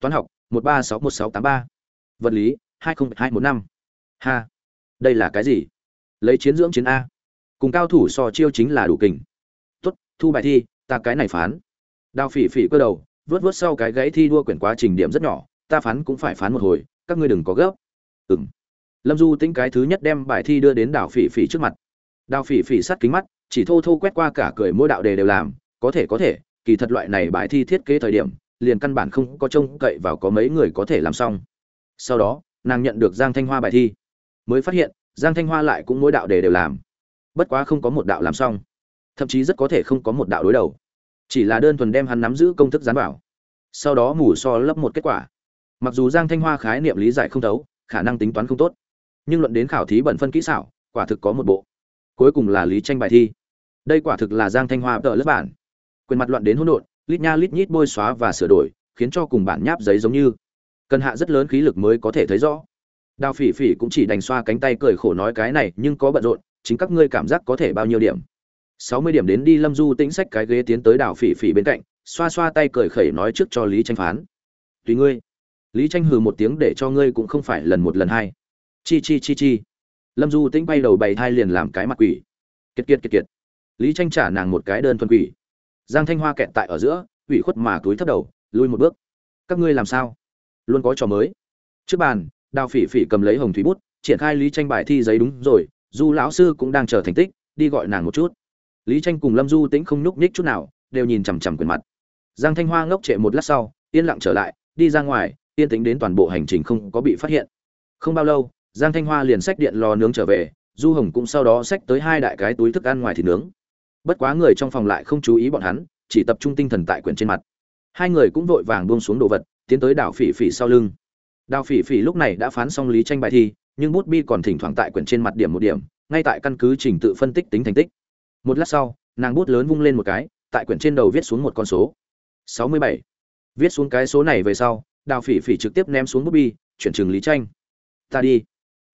toán học, một ba sáu một sáu tám ba. Vật lý, hai nghìn hai một năm. Ha. Đây là cái gì? Lấy chiến dưỡng chiến a. Cùng cao thủ so chiêu chính là đủ kình. Tốt, thu bài thi, ta cái này phán. Đào phỉ phỉ cơ đầu, vớt vớt sau cái gãy thi đua quyển quá trình điểm rất nhỏ, ta phán cũng phải phán một hồi, các ngươi đừng có gấp. Ừng lâm du tính cái thứ nhất đem bài thi đưa đến đào phỉ phỉ trước mặt. Đào phỉ phỉ sắt kính mắt, chỉ thô thô quét qua cả cười mỗi đạo đề đều làm, có thể có thể, kỳ thật loại này bài thi thiết kế thời điểm liền căn bản không có trông cậy vào có mấy người có thể làm xong. Sau đó, nàng nhận được giang thanh hoa bài thi. Mới phát hiện, giang thanh hoa lại cũng mỗi đạo đề đều làm. Bất quá không có một đạo làm xong. Thậm chí rất có thể không có một đạo đối đầu. Chỉ là đơn thuần đem hắn nắm giữ công thức dán bảo. sau đó mù so lấp một kết quả. Mặc dù giang thanh hoa khái niệm lý giải không thấu, khả năng tính toán không tốt. Nhưng luận đến khảo thí bẩn phân kỹ xảo, quả thực có một bộ. Cuối cùng là lý tranh bài thi. Đây quả thực là giang thanh hoa tợ lớp bản. Quyền mặt loạn đến hỗn độn lít nha lít nhít bôi xóa và sửa đổi, khiến cho cùng bản nháp giấy giống như. Cần hạ rất lớn khí lực mới có thể thấy rõ. Đào phỉ phỉ cũng chỉ đành xoa cánh tay cười khổ nói cái này nhưng có bận rộn, chính các ngươi cảm giác có thể bao nhiêu điểm? Sáu mươi điểm đến đi lâm du tĩnh sách cái ghế tiến tới đào phỉ phỉ bên cạnh, xoa xoa tay cười khẩy nói trước cho lý tranh phán. Tùy ngươi. Lý tranh hừ một tiếng để cho ngươi cũng không phải lần một lần hai. Chi chi chi chi. Lâm du tĩnh bay đầu bày thai liền làm cái mặt quỷ. Kiệt kiệt kiệt kiệt. Lý tranh trả nàng một cái đơn thuần quỷ giang thanh hoa kẹt tại ở giữa, ủy khuất mà túi thấp đầu lui một bước. Các ngươi làm sao? Luôn có trò mới. Trước bàn, đào phỉ phỉ cầm lấy hồng thủy bút, triển khai lý tranh bài thi giấy đúng rồi, du lão sư cũng đang chờ thành tích, đi gọi nàng một chút. Lý tranh cùng lâm du tĩnh không nhúc nhích chút nào, đều nhìn chằm chằm quyền mặt. Giang thanh hoa ngốc trệ một lát sau, yên lặng trở lại, đi ra ngoài, yên tĩnh đến toàn bộ hành trình không có bị phát hiện. Không bao lâu, giang thanh hoa liền xách điện lò nướng trở về, du hồng cũng sau đó xách tới hai đại cái túi thức ăn ngoài thịt nướng bất quá người trong phòng lại không chú ý bọn hắn, chỉ tập trung tinh thần tại quyển trên mặt. Hai người cũng vội vàng buông xuống đồ vật, tiến tới đào phỉ phỉ sau lưng. Đào phỉ phỉ lúc này đã phán xong lý tranh bài thi, nhưng bút bi còn thỉnh thoảng tại quyển trên mặt điểm một điểm, ngay tại căn cứ trình tự phân tích tính thành tích. Một lát sau, nàng bút lớn vung lên một cái, tại quyển trên đầu viết xuống một con số. Sáu mươi bảy. Viết xuống cái số này về sau đào phỉ phỉ trực tiếp ném xuống bút bi, chuyển trường lý tranh. Ta đi.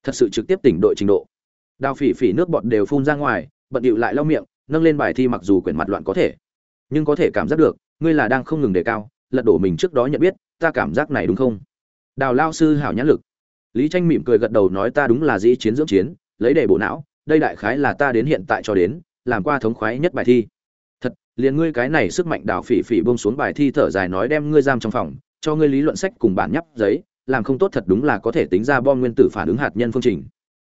Thật sự trực tiếp tỉnh đội trình độ. Đào phỉ phỉ nước bọt đều phun ra ngoài, bận điệu lại lau miệng nâng lên bài thi mặc dù quyển mặt loạn có thể, nhưng có thể cảm giác được, ngươi là đang không ngừng đề cao, lật đổ mình trước đó nhận biết, ta cảm giác này đúng không? Đào lao sư hảo nhãn lực. Lý tranh mỉm cười gật đầu nói ta đúng là dĩ chiến dưỡng chiến, lấy đề bộ não, đây đại khái là ta đến hiện tại cho đến, làm qua thống khoái nhất bài thi. Thật, liền ngươi cái này sức mạnh đào phỉ phỉ buông xuống bài thi thở dài nói đem ngươi giam trong phòng, cho ngươi lý luận sách cùng bản nhắp giấy, làm không tốt thật đúng là có thể tính ra bom nguyên tử phản ứng hạt nhân phương trình.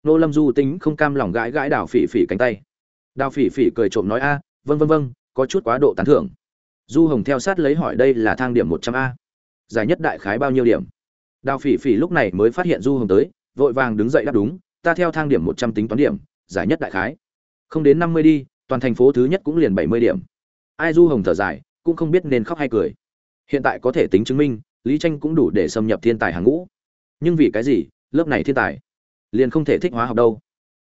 Nô lâm du tính không cam lòng gãi gãi đào phỉ phỉ cánh tay đào phỉ phỉ cười trộm nói, a vân vân vân có chút quá độ tán thưởng. Du hồng theo sát lấy hỏi, đây là thang điểm một trăm a, giải nhất đại khái bao nhiêu điểm? Đào phỉ phỉ lúc này mới phát hiện du hồng tới, vội vàng đứng dậy đáp, đúng, ta theo thang điểm một trăm tính toán điểm, giải nhất đại khái. Không đến năm mươi đi, toàn thành phố thứ nhất cũng liền bảy mươi điểm. Ai du hồng thở dài, cũng không biết nên khóc hay cười. Hiện tại có thể tính chứng minh, lý tranh cũng đủ để xâm nhập thiên tài hàng ngũ. Nhưng vì cái gì, lớp này thiên tài liền không thể thích hóa học đâu?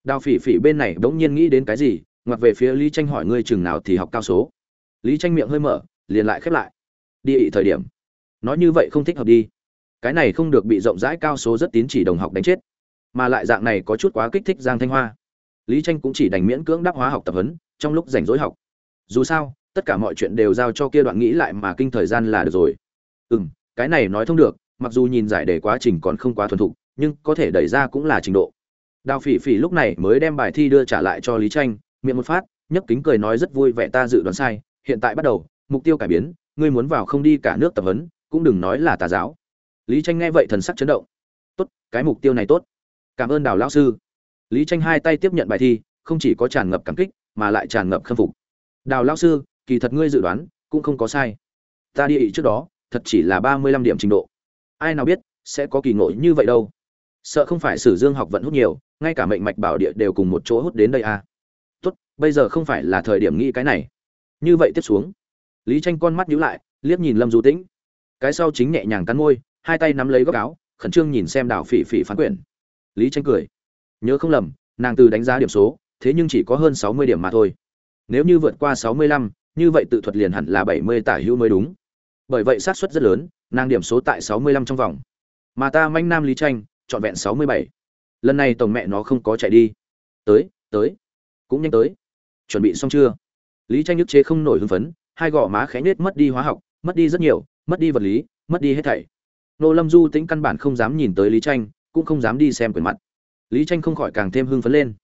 Đào phỉ phỉ bên này bỗng nhiên nghĩ đến cái gì ngoặt về phía lý tranh hỏi ngươi chừng nào thì học cao số. Lý tranh miệng hơi mở, liền lại khép lại. Đi ị thời điểm. Nói như vậy không thích hợp đi. Cái này không được bị rộng rãi cao số rất tín chỉ đồng học đánh chết. Mà lại dạng này có chút quá kích thích giang thanh hoa. Lý tranh cũng chỉ đành miễn cưỡng đáp hóa học tập huấn, trong lúc rảnh rỗi học. Dù sao, tất cả mọi chuyện đều giao cho kia đoạn nghĩ lại mà kinh thời gian là được rồi. Ừ cái này nói thông được, mặc dù nhìn giải đề quá trình còn không quá thuần thục, nhưng có thể đẩy ra cũng là trình độ. Đào phỉ phỉ lúc này mới đem bài thi đưa trả lại cho lý tranh miệng một phát nhấp kính cười nói rất vui vẻ ta dự đoán sai, hiện tại bắt đầu, mục tiêu cải biến, ngươi muốn vào không đi cả nước tập huấn, cũng đừng nói là tà giáo. Lý tranh nghe vậy thần sắc chấn động. Tốt, cái mục tiêu này tốt. Cảm ơn đào lão sư. Lý tranh hai tay tiếp nhận bài thi, không chỉ có tràn ngập cảm kích, mà lại tràn ngập khâm phục. Đào lão sư, kỳ thật ngươi dự đoán, cũng không có sai. Ta đi ý trước đó, thật chỉ là ba mươi lăm điểm trình độ. Ai nào biết, sẽ có kỳ ngộ như vậy đâu. Sợ không phải sử dương học vận hút nhiều, ngay cả mệnh mạch bảo địa đều cùng một chỗ hút đến đây à tốt, bây giờ không phải là thời điểm nghĩ cái này. Như vậy tiếp xuống, lý tranh con mắt nhíu lại, liếc nhìn lâm du tĩnh. Cái sau chính nhẹ nhàng cắn môi, hai tay nắm lấy góc áo, khẩn trương nhìn xem đào phỉ phỉ phán quyển. Lý tranh cười. Nhớ không lầm, nàng từ đánh giá điểm số, thế nhưng chỉ có hơn sáu mươi điểm mà thôi. Nếu như vượt qua sáu mươi lăm, như vậy tự thuật liền hẳn là bảy mươi tả hữu mới đúng. Bởi vậy xác suất rất lớn, nàng điểm số tại sáu mươi lăm trong vòng. Mà ta manh nam lý tranh, trọn vẹn sáu mươi bảy. Lần này tổng mẹ nó không có chạy đi. Tới tới cũng nhanh tới. Chuẩn bị xong chưa? Lý tranh nhức chế không nổi hưng phấn, hai gò má khẽ nết mất đi hóa học, mất đi rất nhiều, mất đi vật lý, mất đi hết thảy. Nô lâm du tĩnh căn bản không dám nhìn tới lý tranh, cũng không dám đi xem quyển mặt. Lý tranh không khỏi càng thêm hưng phấn lên.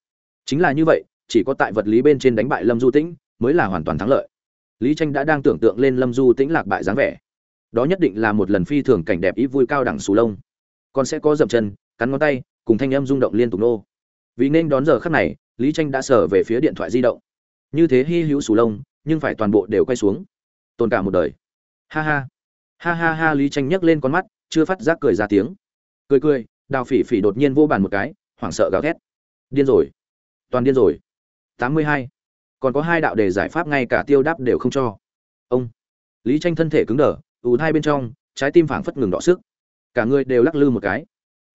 Chính là như vậy, chỉ có tại vật lý bên trên đánh bại lâm du tĩnh mới là hoàn toàn thắng lợi. Lý tranh đã đang tưởng tượng lên lâm du tĩnh lạc bại dáng vẻ. Đó nhất định là một lần phi thường cảnh đẹp ý vui cao đẳng sù lông. Còn sẽ có dậm chân, cắn ngón tay, cùng thanh âm rung động liên tục nô. Vì nên đón giờ khắc này lý tranh đã sở về phía điện thoại di động. Như thế hy hữu sù lông, nhưng phải toàn bộ đều quay xuống. Tồn cả một đời. Ha ha. Ha ha ha, lý tranh nhấc lên con mắt, chưa phát giác cười ra tiếng. Cười cười, đào phỉ phỉ đột nhiên vô bàn một cái, hoảng sợ gào thét. Điên rồi. Toàn điên rồi. Tám mươi hai. Còn có hai đạo đề giải pháp ngay cả tiêu đáp đều không cho. Ông. Lý tranh thân thể cứng đờ, ù hai bên trong, trái tim phảng phất ngừng đọ sức. Cả người đều lắc lư một cái.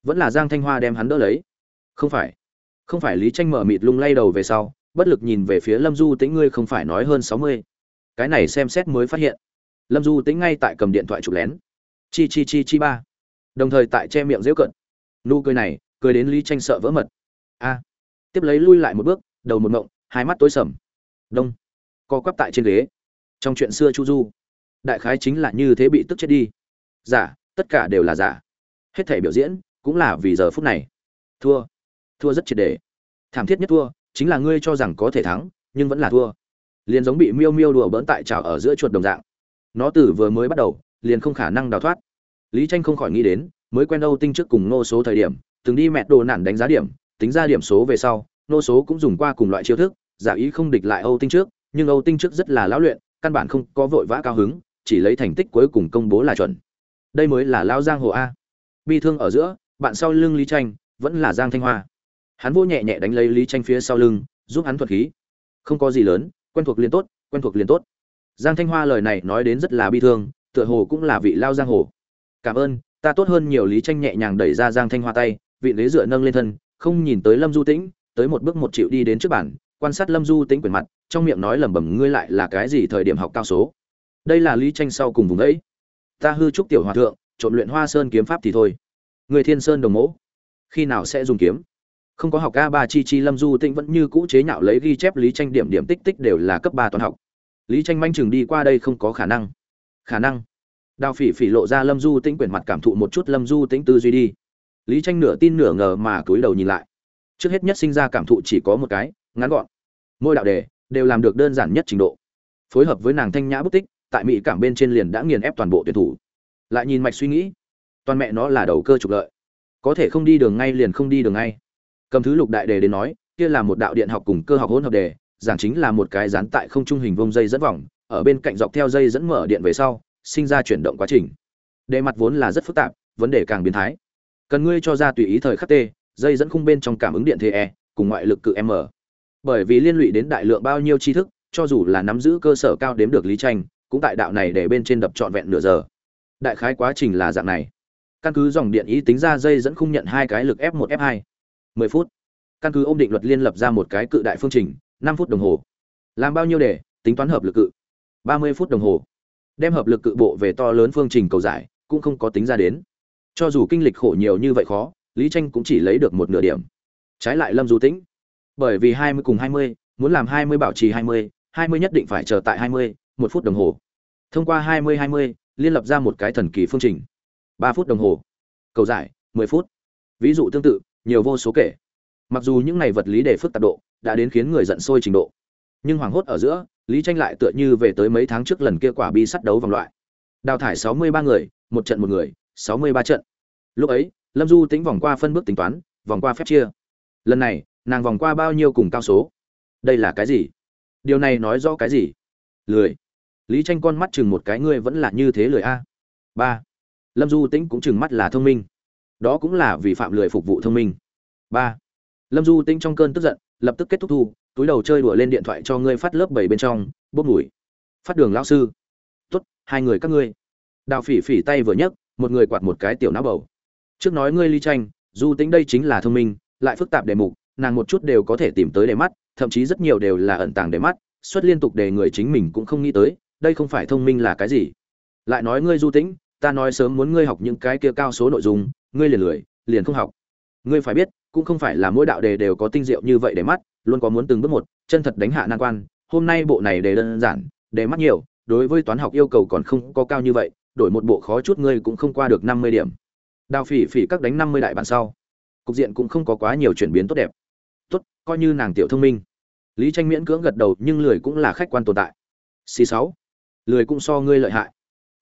Vẫn là giang thanh hoa đem hắn đỡ lấy. Không phải không phải lý tranh mở mịt lung lay đầu về sau, bất lực nhìn về phía lâm du tĩnh, ngươi không phải nói hơn sáu mươi. Cái này xem xét mới phát hiện. Lâm du tĩnh ngay tại cầm điện thoại chụp lén. Chi chi chi chi ba. Đồng thời tại che miệng dễu cận. Nụ cười này, cười đến lý tranh sợ vỡ mật. A. Tiếp lấy lui lại một bước, đầu một mộng hai mắt tối sầm. Đông. Co quắp tại trên ghế. Trong chuyện xưa chu du. Đại khái chính là như thế bị tức chết đi. Giả, tất cả đều là giả. Hết thể biểu diễn cũng là vì giờ phút này. Thua thua rất triệt để, thảm thiết nhất thua chính là ngươi cho rằng có thể thắng nhưng vẫn là thua. Liền giống bị miêu miêu đùa bỡn tại trào ở giữa chuột đồng dạng. Nó từ vừa mới bắt đầu liền không khả năng đào thoát. Lý tranh không khỏi nghĩ đến mới quen âu tinh trước cùng nô số thời điểm từng đi mẹ đồ nản đánh giá điểm tính ra điểm số về sau nô số cũng dùng qua cùng loại chiêu thức giả ý không địch lại âu tinh trước nhưng âu tinh trước rất là lão luyện căn bản không có vội vã cao hứng chỉ lấy thành tích cuối cùng công bố là chuẩn. Đây mới là Lão giang hồ a. Bi thương ở giữa bạn sau lưng lý tranh vẫn là giang thanh hoa hắn vô nhẹ nhẹ đánh lấy lý tranh phía sau lưng giúp hắn thuật khí. Không có gì lớn quen thuộc liền tốt quen thuộc liền tốt. Giang thanh hoa lời này nói đến rất là bi thương tựa hồ cũng là vị lao giang hồ. Cảm ơn ta tốt hơn nhiều lý tranh nhẹ nhàng đẩy ra giang thanh hoa tay vị ghế dựa nâng lên thân không nhìn tới lâm du tĩnh tới một bước một triệu đi đến trước bản quan sát lâm du tĩnh quyền mặt trong miệng nói lẩm bẩm ngươi lại là cái gì thời điểm học cao số? Đây là lý tranh sau cùng vùng đấy, ta hư trúc tiểu hòa thượng trộn luyện hoa sơn kiếm pháp thì thôi. Người thiên sơn đồng mẫu khi nào sẽ dùng kiếm? Không có học a ba chi chi lâm du tĩnh vẫn như cũ chế nhạo lấy ghi chép lý tranh điểm điểm tích tích đều là cấp ba toán học. Lý tranh manh chừng đi qua đây không có khả năng. Khả năng? Đào phỉ phỉ lộ ra lâm du tĩnh quyển mặt cảm thụ một chút lâm du tĩnh tư duy đi. Lý tranh nửa tin nửa ngờ mà cúi đầu nhìn lại. Trước hết nhất sinh ra cảm thụ chỉ có một cái, ngắn gọn. Mỗi đạo đề đều làm được đơn giản nhất trình độ. Phối hợp với nàng thanh nhã bút tích, tại mỹ cảm bên trên liền đã nghiền ép toàn bộ tuyển thủ. Lại nhìn mạch suy nghĩ, toàn mẹ nó là đầu cơ trục lợi. Có thể không đi đường ngay liền không đi đường ngay cầm thứ lục đại đề đến nói, kia là một đạo điện học cùng cơ học hỗn hợp đề, giảng chính là một cái dán tại không trung hình vông dây dẫn vòng, ở bên cạnh dọc theo dây dẫn mở điện về sau, sinh ra chuyển động quá trình. Đề mặt vốn là rất phức tạp, vấn đề càng biến thái. Cần ngươi cho ra tùy ý thời khắc t, dây dẫn khung bên trong cảm ứng điện thế e cùng ngoại lực cự m. Bởi vì liên lụy đến đại lượng bao nhiêu tri thức, cho dù là nắm giữ cơ sở cao đếm được lý tranh, cũng tại đạo này để bên trên đập trọn vẹn nửa giờ. Đại khái quá trình là dạng này. Căn cứ dòng điện ý tính ra dây dẫn khung nhận hai cái lực f 1 f 2 10 phút. Căn cứ ôm định luật liên lập ra một cái cự đại phương trình 5 phút đồng hồ. Làm bao nhiêu để tính toán hợp lực cự. 30 phút đồng hồ. Đem hợp lực cự bộ về to lớn phương trình cầu giải cũng không có tính ra đến. Cho dù kinh lịch khổ nhiều như vậy khó lý tranh cũng chỉ lấy được một nửa điểm. Trái lại lâm du tĩnh. Bởi vì 20 cùng 20, muốn làm 20 bảo trì 20, 20 nhất định phải chờ tại 20, 1 phút đồng hồ. Thông qua 20-20, liên lập ra một cái thần kỳ phương trình. 3 phút đồng hồ. Cầu giải 10 phút. Ví dụ tương tự nhiều vô số kể. Mặc dù những này vật lý đề phức tạp độ đã đến khiến người giận sôi trình độ, nhưng hoảng hốt ở giữa, lý tranh lại tựa như về tới mấy tháng trước lần kia quả bi sắt đấu vòng loại. Đào thải 63 người, một trận một người 63 trận. Lúc ấy, lâm du tính vòng qua phân bước tính toán, vòng qua phép chia. Lần này, nàng vòng qua bao nhiêu cùng cao số? Đây là cái gì? Điều này nói rõ cái gì? Lười. Lý tranh con mắt chừng một cái, ngươi vẫn là như thế lười a. Ba. Lâm du tĩnh cũng chừng mắt là thông minh đó cũng là vì phạm lười phục vụ thông minh. Ba, lâm du tĩnh trong cơn tức giận, lập tức kết thúc thu, túi đầu chơi đùa lên điện thoại cho ngươi phát lớp bảy bên trong, bốc mùi. Phát đường lão sư. Tốt, hai người các ngươi. Đào phỉ phỉ tay vừa nhấc, một người quạt một cái tiểu não bầu. Trước nói ngươi ly tranh, du tĩnh đây chính là thông minh, lại phức tạp đề mục, nàng một chút đều có thể tìm tới đề mắt, thậm chí rất nhiều đều là ẩn tàng đề mắt, xuất liên tục đề người chính mình cũng không nghĩ tới, đây không phải thông minh là cái gì. Lại nói ngươi du tĩnh, ta nói sớm muốn ngươi học những cái kia cao số nội dung ngươi liền lười, liền không học. Ngươi phải biết, cũng không phải là mỗi đạo đề đều có tinh diệu như vậy để mắt, luôn có muốn từng bước một, chân thật đánh hạ nan quan. Hôm nay bộ này đề đơn giản, đề mắt nhiều, đối với toán học yêu cầu còn không có cao như vậy, đổi một bộ khó chút ngươi cũng không qua được năm mươi điểm. Đào phỉ phỉ các đánh năm mươi đại bản sau. Cục diện cũng không có quá nhiều chuyển biến tốt đẹp. Tốt, coi như nàng tiểu thông minh. Lý tranh miễn cưỡng gật đầu, nhưng lười cũng là khách quan tồn tại. C sáu. Lười cũng so ngươi lợi hại.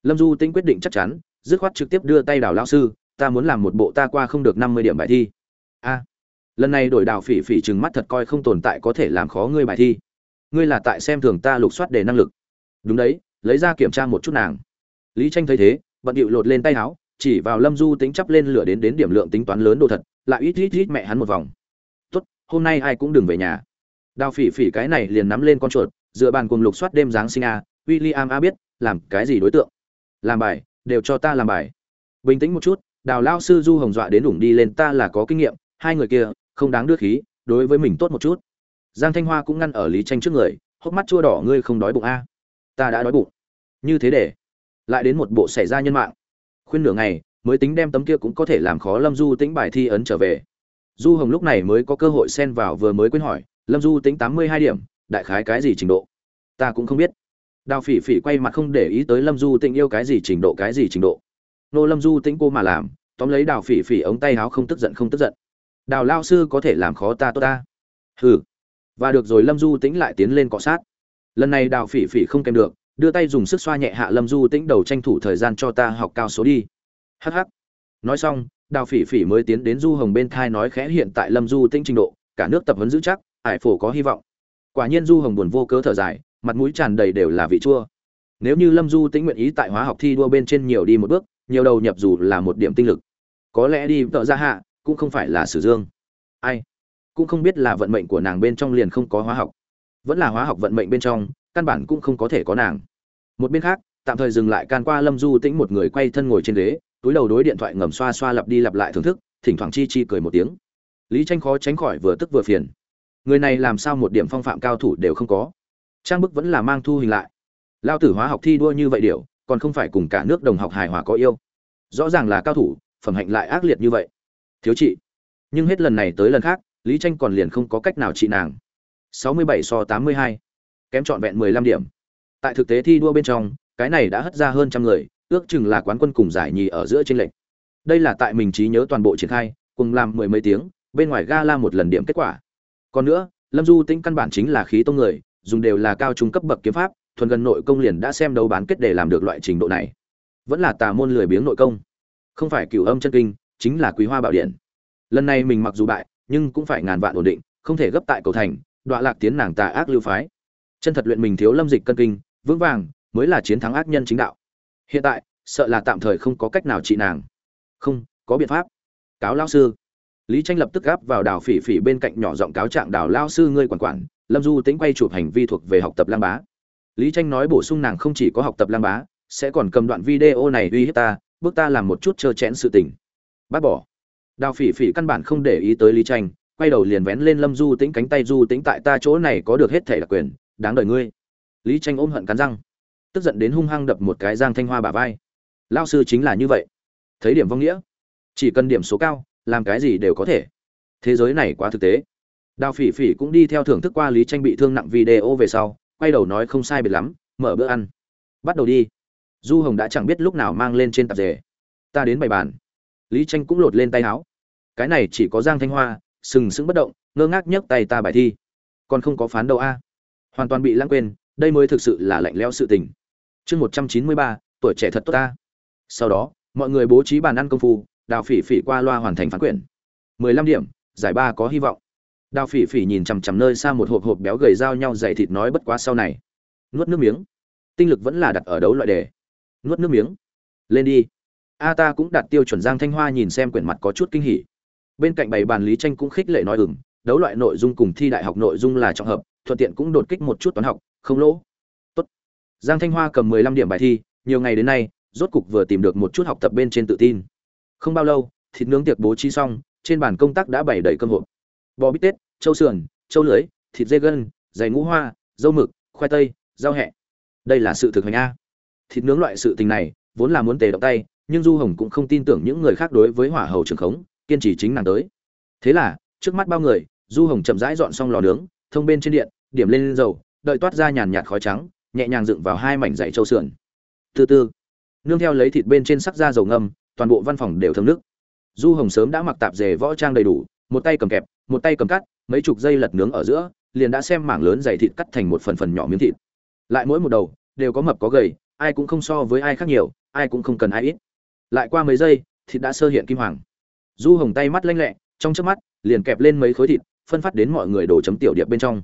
Lâm du tinh quyết định chắc chắn, dứt khoát trực tiếp đưa tay đào lão sư ta muốn làm một bộ ta qua không được năm mươi điểm bài thi. A, lần này đổi đào phỉ phỉ chừng mắt thật coi không tồn tại có thể làm khó ngươi bài thi. Ngươi là tại xem thường ta lục soát để năng lực. Đúng đấy, lấy ra kiểm tra một chút nàng. Lý tranh thấy thế, bận điệu lột lên tay áo, chỉ vào lâm du tính chắp lên lửa đến đến điểm lượng tính toán lớn đồ thật, lại ít ít ít mẹ hắn một vòng. Tốt, hôm nay ai cũng đừng về nhà. Đào phỉ phỉ cái này liền nắm lên con chuột, dựa bàn cùng lục soát đêm giáng sinh a, William a biết, làm cái gì đối tượng. Làm bài, đều cho ta làm bài. Bình tĩnh một chút đào lao sư du hồng dọa đến đủng đi lên, ta là có kinh nghiệm, hai người kia, không đáng đưa khí, đối với mình tốt một chút. Giang thanh hoa cũng ngăn ở lý tranh trước người, hốc mắt chua đỏ, ngươi không đói bụng a ta đã đói bụng. Như thế để, lại đến một bộ xảy ra nhân mạng. Khuyên nửa ngày, mới tính đem tấm kia cũng có thể làm khó lâm du tính bài thi ấn trở về. Du hồng lúc này mới có cơ hội xen vào vừa mới quên hỏi, lâm du tính tám mươi hai điểm, đại khái cái gì trình độ? Ta cũng không biết. Đào phỉ phỉ quay mặt không để ý tới lâm du tĩnh yêu cái gì trình độ, cái gì trình độ? Nô lâm du tĩnh cô mà làm, tóm lấy đào phỉ phỉ ống tay áo không tức giận không tức giận. Đào lao sư có thể làm khó ta tốt ta. Hừ. Và được rồi lâm du tĩnh lại tiến lên cọ sát. Lần này đào phỉ phỉ không kèm được, đưa tay dùng sức xoa nhẹ hạ lâm du tĩnh đầu tranh thủ thời gian cho ta học cao số đi. Hh nói xong, đào phỉ phỉ mới tiến đến du hồng bên thai nói khẽ hiện tại lâm du tĩnh trình độ, cả nước tập huấn giữ chắc, ải phổ có hy vọng. Quả nhiên du hồng buồn vô cớ thở dài, mặt mũi tràn đầy đều là vị chua. Nếu như lâm du tĩnh nguyện ý tại hóa học thi đua bên trên nhiều đi một bước nhiều đầu nhập dù là một điểm tinh lực. Có lẽ đi tợ ra hạ, cũng không phải là sử dương. Ai? Cũng không biết là vận mệnh của nàng bên trong liền không có hóa học. Vẫn là hóa học vận mệnh bên trong, căn bản cũng không có thể có nàng. Một bên khác, tạm thời dừng lại can qua lâm du tĩnh một người quay thân ngồi trên ghế, túi đầu đối điện thoại ngầm xoa xoa lặp đi lặp lại thưởng thức, thỉnh thoảng chi chi cười một tiếng. Lý tranh khó tránh khỏi vừa tức vừa phiền. Người này làm sao một điểm phong phạm cao thủ đều không có. Trang bức vẫn là mang thu hình lại. Lao tử hóa học thi đua như vậy điều còn không phải cùng cả nước đồng học hài hòa có yêu. Rõ ràng là cao thủ, phẩm hạnh lại ác liệt như vậy. Thiếu chị. Nhưng hết lần này tới lần khác, lý tranh còn liền không có cách nào trị nàng. 67 so 82. kém trọn vẹn 15 điểm. Tại thực tế thi đua bên trong, cái này đã hất ra hơn trăm người, ước chừng là quán quân cùng giải nhì ở giữa trên lệnh đây là tại mình trí nhớ toàn bộ triển khai, cùng làm mười mấy tiếng, bên ngoài ga la một lần điểm kết quả. Còn nữa, lâm du tĩnh căn bản chính là khí tông người, dùng đều là cao trung cấp bậc kiếm pháp thuần gần nội công liền đã xem đấu bán kết để làm được loại trình độ này. Vẫn là tà môn lười biếng nội công. Không phải cửu âm chân kinh, chính là quý hoa bảo điện. Lần này mình mặc dù bại, nhưng cũng phải ngàn vạn ổn định, không thể gấp tại cầu thành, đọa lạc tiến nàng tà ác lưu phái. Chân thật luyện mình thiếu lâm dịch cân kinh, vững vàng, mới là chiến thắng ác nhân chính đạo. Hiện tại, sợ là tạm thời không có cách nào trị nàng. Không, có biện pháp. Cáo lao sư. Lý tranh lập tức gáp vào đào phỉ phỉ bên cạnh nhỏ giọng cáo trạng đào lao sư ngươi quản quản, lâm du tĩnh quay chụp hành vi thuộc về học tập lang bá lý tranh nói bổ sung nàng không chỉ có học tập lang bá, sẽ còn cầm đoạn video này uy hiếp ta bước ta làm một chút trơ chẽn sự tình. Bác bỏ. Đào phỉ phỉ căn bản không để ý tới lý tranh, quay đầu liền vén lên lâm du tĩnh cánh tay du tĩnh tại ta chỗ này có được hết thể đặc quyền, đáng đời ngươi. Lý tranh ôm hận cắn răng, tức giận đến hung hăng đập một cái giang thanh hoa bả vai. Lao sư chính là như vậy. Thấy điểm vong nghĩa, chỉ cần điểm số cao, làm cái gì đều có thể. Thế giới này quá thực tế. Đào phỉ phỉ cũng đi theo thưởng thức qua lý tranh bị thương nặng video về sau quay đầu nói không sai biệt lắm, mở bữa ăn. Bắt đầu đi. Du hồng đã chẳng biết lúc nào mang lên trên tạp dề. Ta đến bày bàn. Lý tranh cũng lột lên tay áo. Cái này chỉ có giang thanh hoa, sừng sững bất động, ngơ ngác nhấc tay ta bài thi. Còn không có phán đâu a. Hoàn toàn bị lãng quên, đây mới thực sự là lạnh lẽo sự tình. Chương một trăm chín mươi ba, tuổi trẻ thật tốt ta. Sau đó, mọi người bố trí bàn ăn công phu, đào phỉ phỉ qua loa hoàn thành phán quyển. mười lăm điểm, giải ba có hy vọng đào phỉ phỉ nhìn chằm chằm nơi xa một hộp hộp béo gầy dao nhau dày thịt nói bất quá sau này. Nuốt nước miếng. Tinh lực vẫn là đặt ở đấu loại đề. Nuốt nước miếng. Lên đi. A ta cũng đặt tiêu chuẩn giang thanh hoa nhìn xem quyển mặt có chút kinh hỉ. Bên cạnh bảy bàn lý tranh cũng khích lệ nói ừng đấu loại nội dung cùng thi đại học nội dung là trọng hợp, thuận tiện cũng đột kích một chút toán học, không lỗ. Tốt. Giang thanh hoa cầm mười lăm điểm bài thi, nhiều ngày đến nay, rốt cục vừa tìm được một chút học tập bên trên tự tin. Không bao lâu, thịt nướng tiệc bố trí xong, trên bàn công tác đã bày đầy cơm hộp bò bít tết châu sườn châu lưới, thịt dê gân dày ngũ hoa, dâu mực, khoai tây, rau hẹ. Đây là sự thực hành a. Thịt nướng loại sự tình này vốn là muốn tề động tay, nhưng du hồng cũng không tin tưởng những người khác đối với hỏa hầu trường khống, kiên trì chính nàng tới. Thế là, trước mắt bao người, du hồng chậm rãi dọn xong lò nướng, thông bên trên điện, điểm lên dầu, đợi toát ra nhàn nhạt khói trắng, nhẹ nhàng dựng vào hai mảnh dày châu sườn. Từ từ, nương theo lấy thịt bên trên sắc da dầu ngâm, toàn bộ văn phòng đều thơm nước. Du hồng sớm đã mặc tạp dề võ trang đầy đủ một tay cầm kẹp, một tay cầm cắt, mấy chục giây lật nướng ở giữa, liền đã xem mảng lớn dày thịt cắt thành một phần phần nhỏ miếng thịt. Lại mỗi một đầu, đều có mập có gầy, ai cũng không so với ai khác nhiều, ai cũng không cần ai ít. Lại qua mấy giây, thịt đã sơ hiện kim hoàng. Du hồng tay mắt lanh lẹ, trong chớp mắt, liền kẹp lên mấy khối thịt, phân phát đến mọi người đổ chấm tiểu điệp bên trong.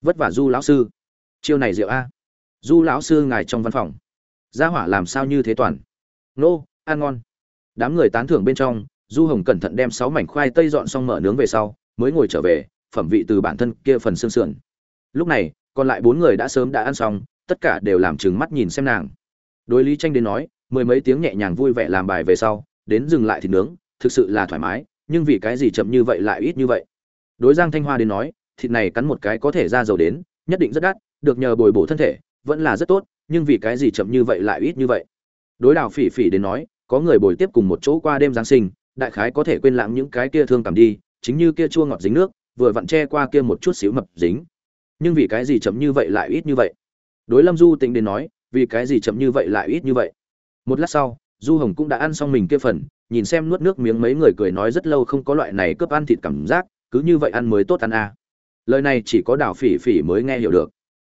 Vất vả du lão sư. Chiêu này rượu a. Du lão sư ngài trong văn phòng. Gia hỏa làm sao như thế toàn? Nô, ăn ngon. Đám người tán thưởng bên trong du hồng cẩn thận đem sáu mảnh khoai tây dọn xong mở nướng về sau, mới ngồi trở về, phẩm vị từ bản thân kia phần xương sườn. Lúc này, còn lại bốn người đã sớm đã ăn xong, tất cả đều làm chừng mắt nhìn xem nàng. Đối lý tranh đến nói, mười mấy tiếng nhẹ nhàng vui vẻ làm bài về sau, đến dừng lại thì nướng, thực sự là thoải mái, nhưng vì cái gì chậm như vậy lại ít như vậy? Đối giang thanh hoa đến nói, thịt này cắn một cái có thể ra dầu đến, nhất định rất đắt, được nhờ bồi bổ thân thể, vẫn là rất tốt, nhưng vì cái gì chậm như vậy lại ít như vậy? Đối đào phỉ phỉ đến nói, có người bồi tiếp cùng một chỗ qua đêm giáng sinh đại khái có thể quên lãng những cái kia thương cảm đi, chính như kia chua ngọt dính nước, vừa vặn che qua kia một chút xíu mập dính. Nhưng vì cái gì chậm như vậy lại ít như vậy? Đối lâm du tính đến nói, vì cái gì chậm như vậy lại ít như vậy? Một lát sau, du hồng cũng đã ăn xong mình kia phần, nhìn xem nuốt nước miếng mấy người cười nói rất lâu không có loại này cướp ăn thịt cảm giác, cứ như vậy ăn mới tốt ăn à. lời này chỉ có đào phỉ phỉ mới nghe hiểu được.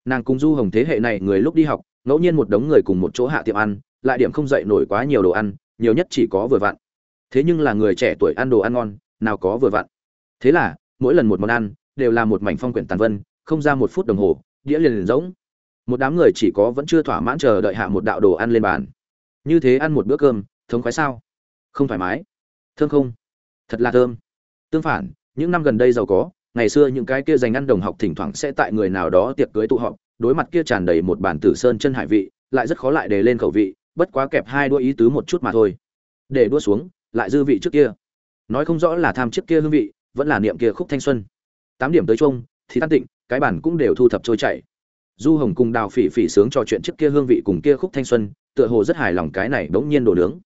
Nàng cùng du hồng thế hệ này người lúc đi học, ngẫu nhiên một đống người cùng một chỗ hạ tiệm ăn, lại điểm không dậy nổi quá nhiều đồ ăn, nhiều nhất chỉ có vừa vặn thế nhưng là người trẻ tuổi ăn đồ ăn ngon, nào có vừa vặn. Thế là, mỗi lần một món ăn, đều là một mảnh phong quyển tàn vân, không ra một phút đồng hồ, đĩa liền liền rỗng. Một đám người chỉ có vẫn chưa thỏa mãn chờ đợi hạ một đạo đồ ăn lên bàn. Như thế ăn một bữa cơm, thống khoái sao? Không thoải mái. Thơm không? Thật là thơm. Tương phản, những năm gần đây giàu có, ngày xưa những cái kia dành ăn đồng học thỉnh thoảng sẽ tại người nào đó tiệc cưới tụ họp, đối mặt kia tràn đầy một bản tử sơn chân hải vị, lại rất khó lại để lên khẩu vị, bất quá kẹp hai đua ý tứ một chút mà thôi. Để đua xuống lại dư vị trước kia. Nói không rõ là tham trước kia hương vị, vẫn là niệm kia khúc thanh xuân. Tám điểm tới chung, thì tan tịnh, cái bản cũng đều thu thập trôi chảy. Du hồng cùng đào phỉ phỉ sướng trò chuyện trước kia hương vị cùng kia khúc thanh xuân, tựa hồ rất hài lòng cái này bỗng nhiên đổ nướng.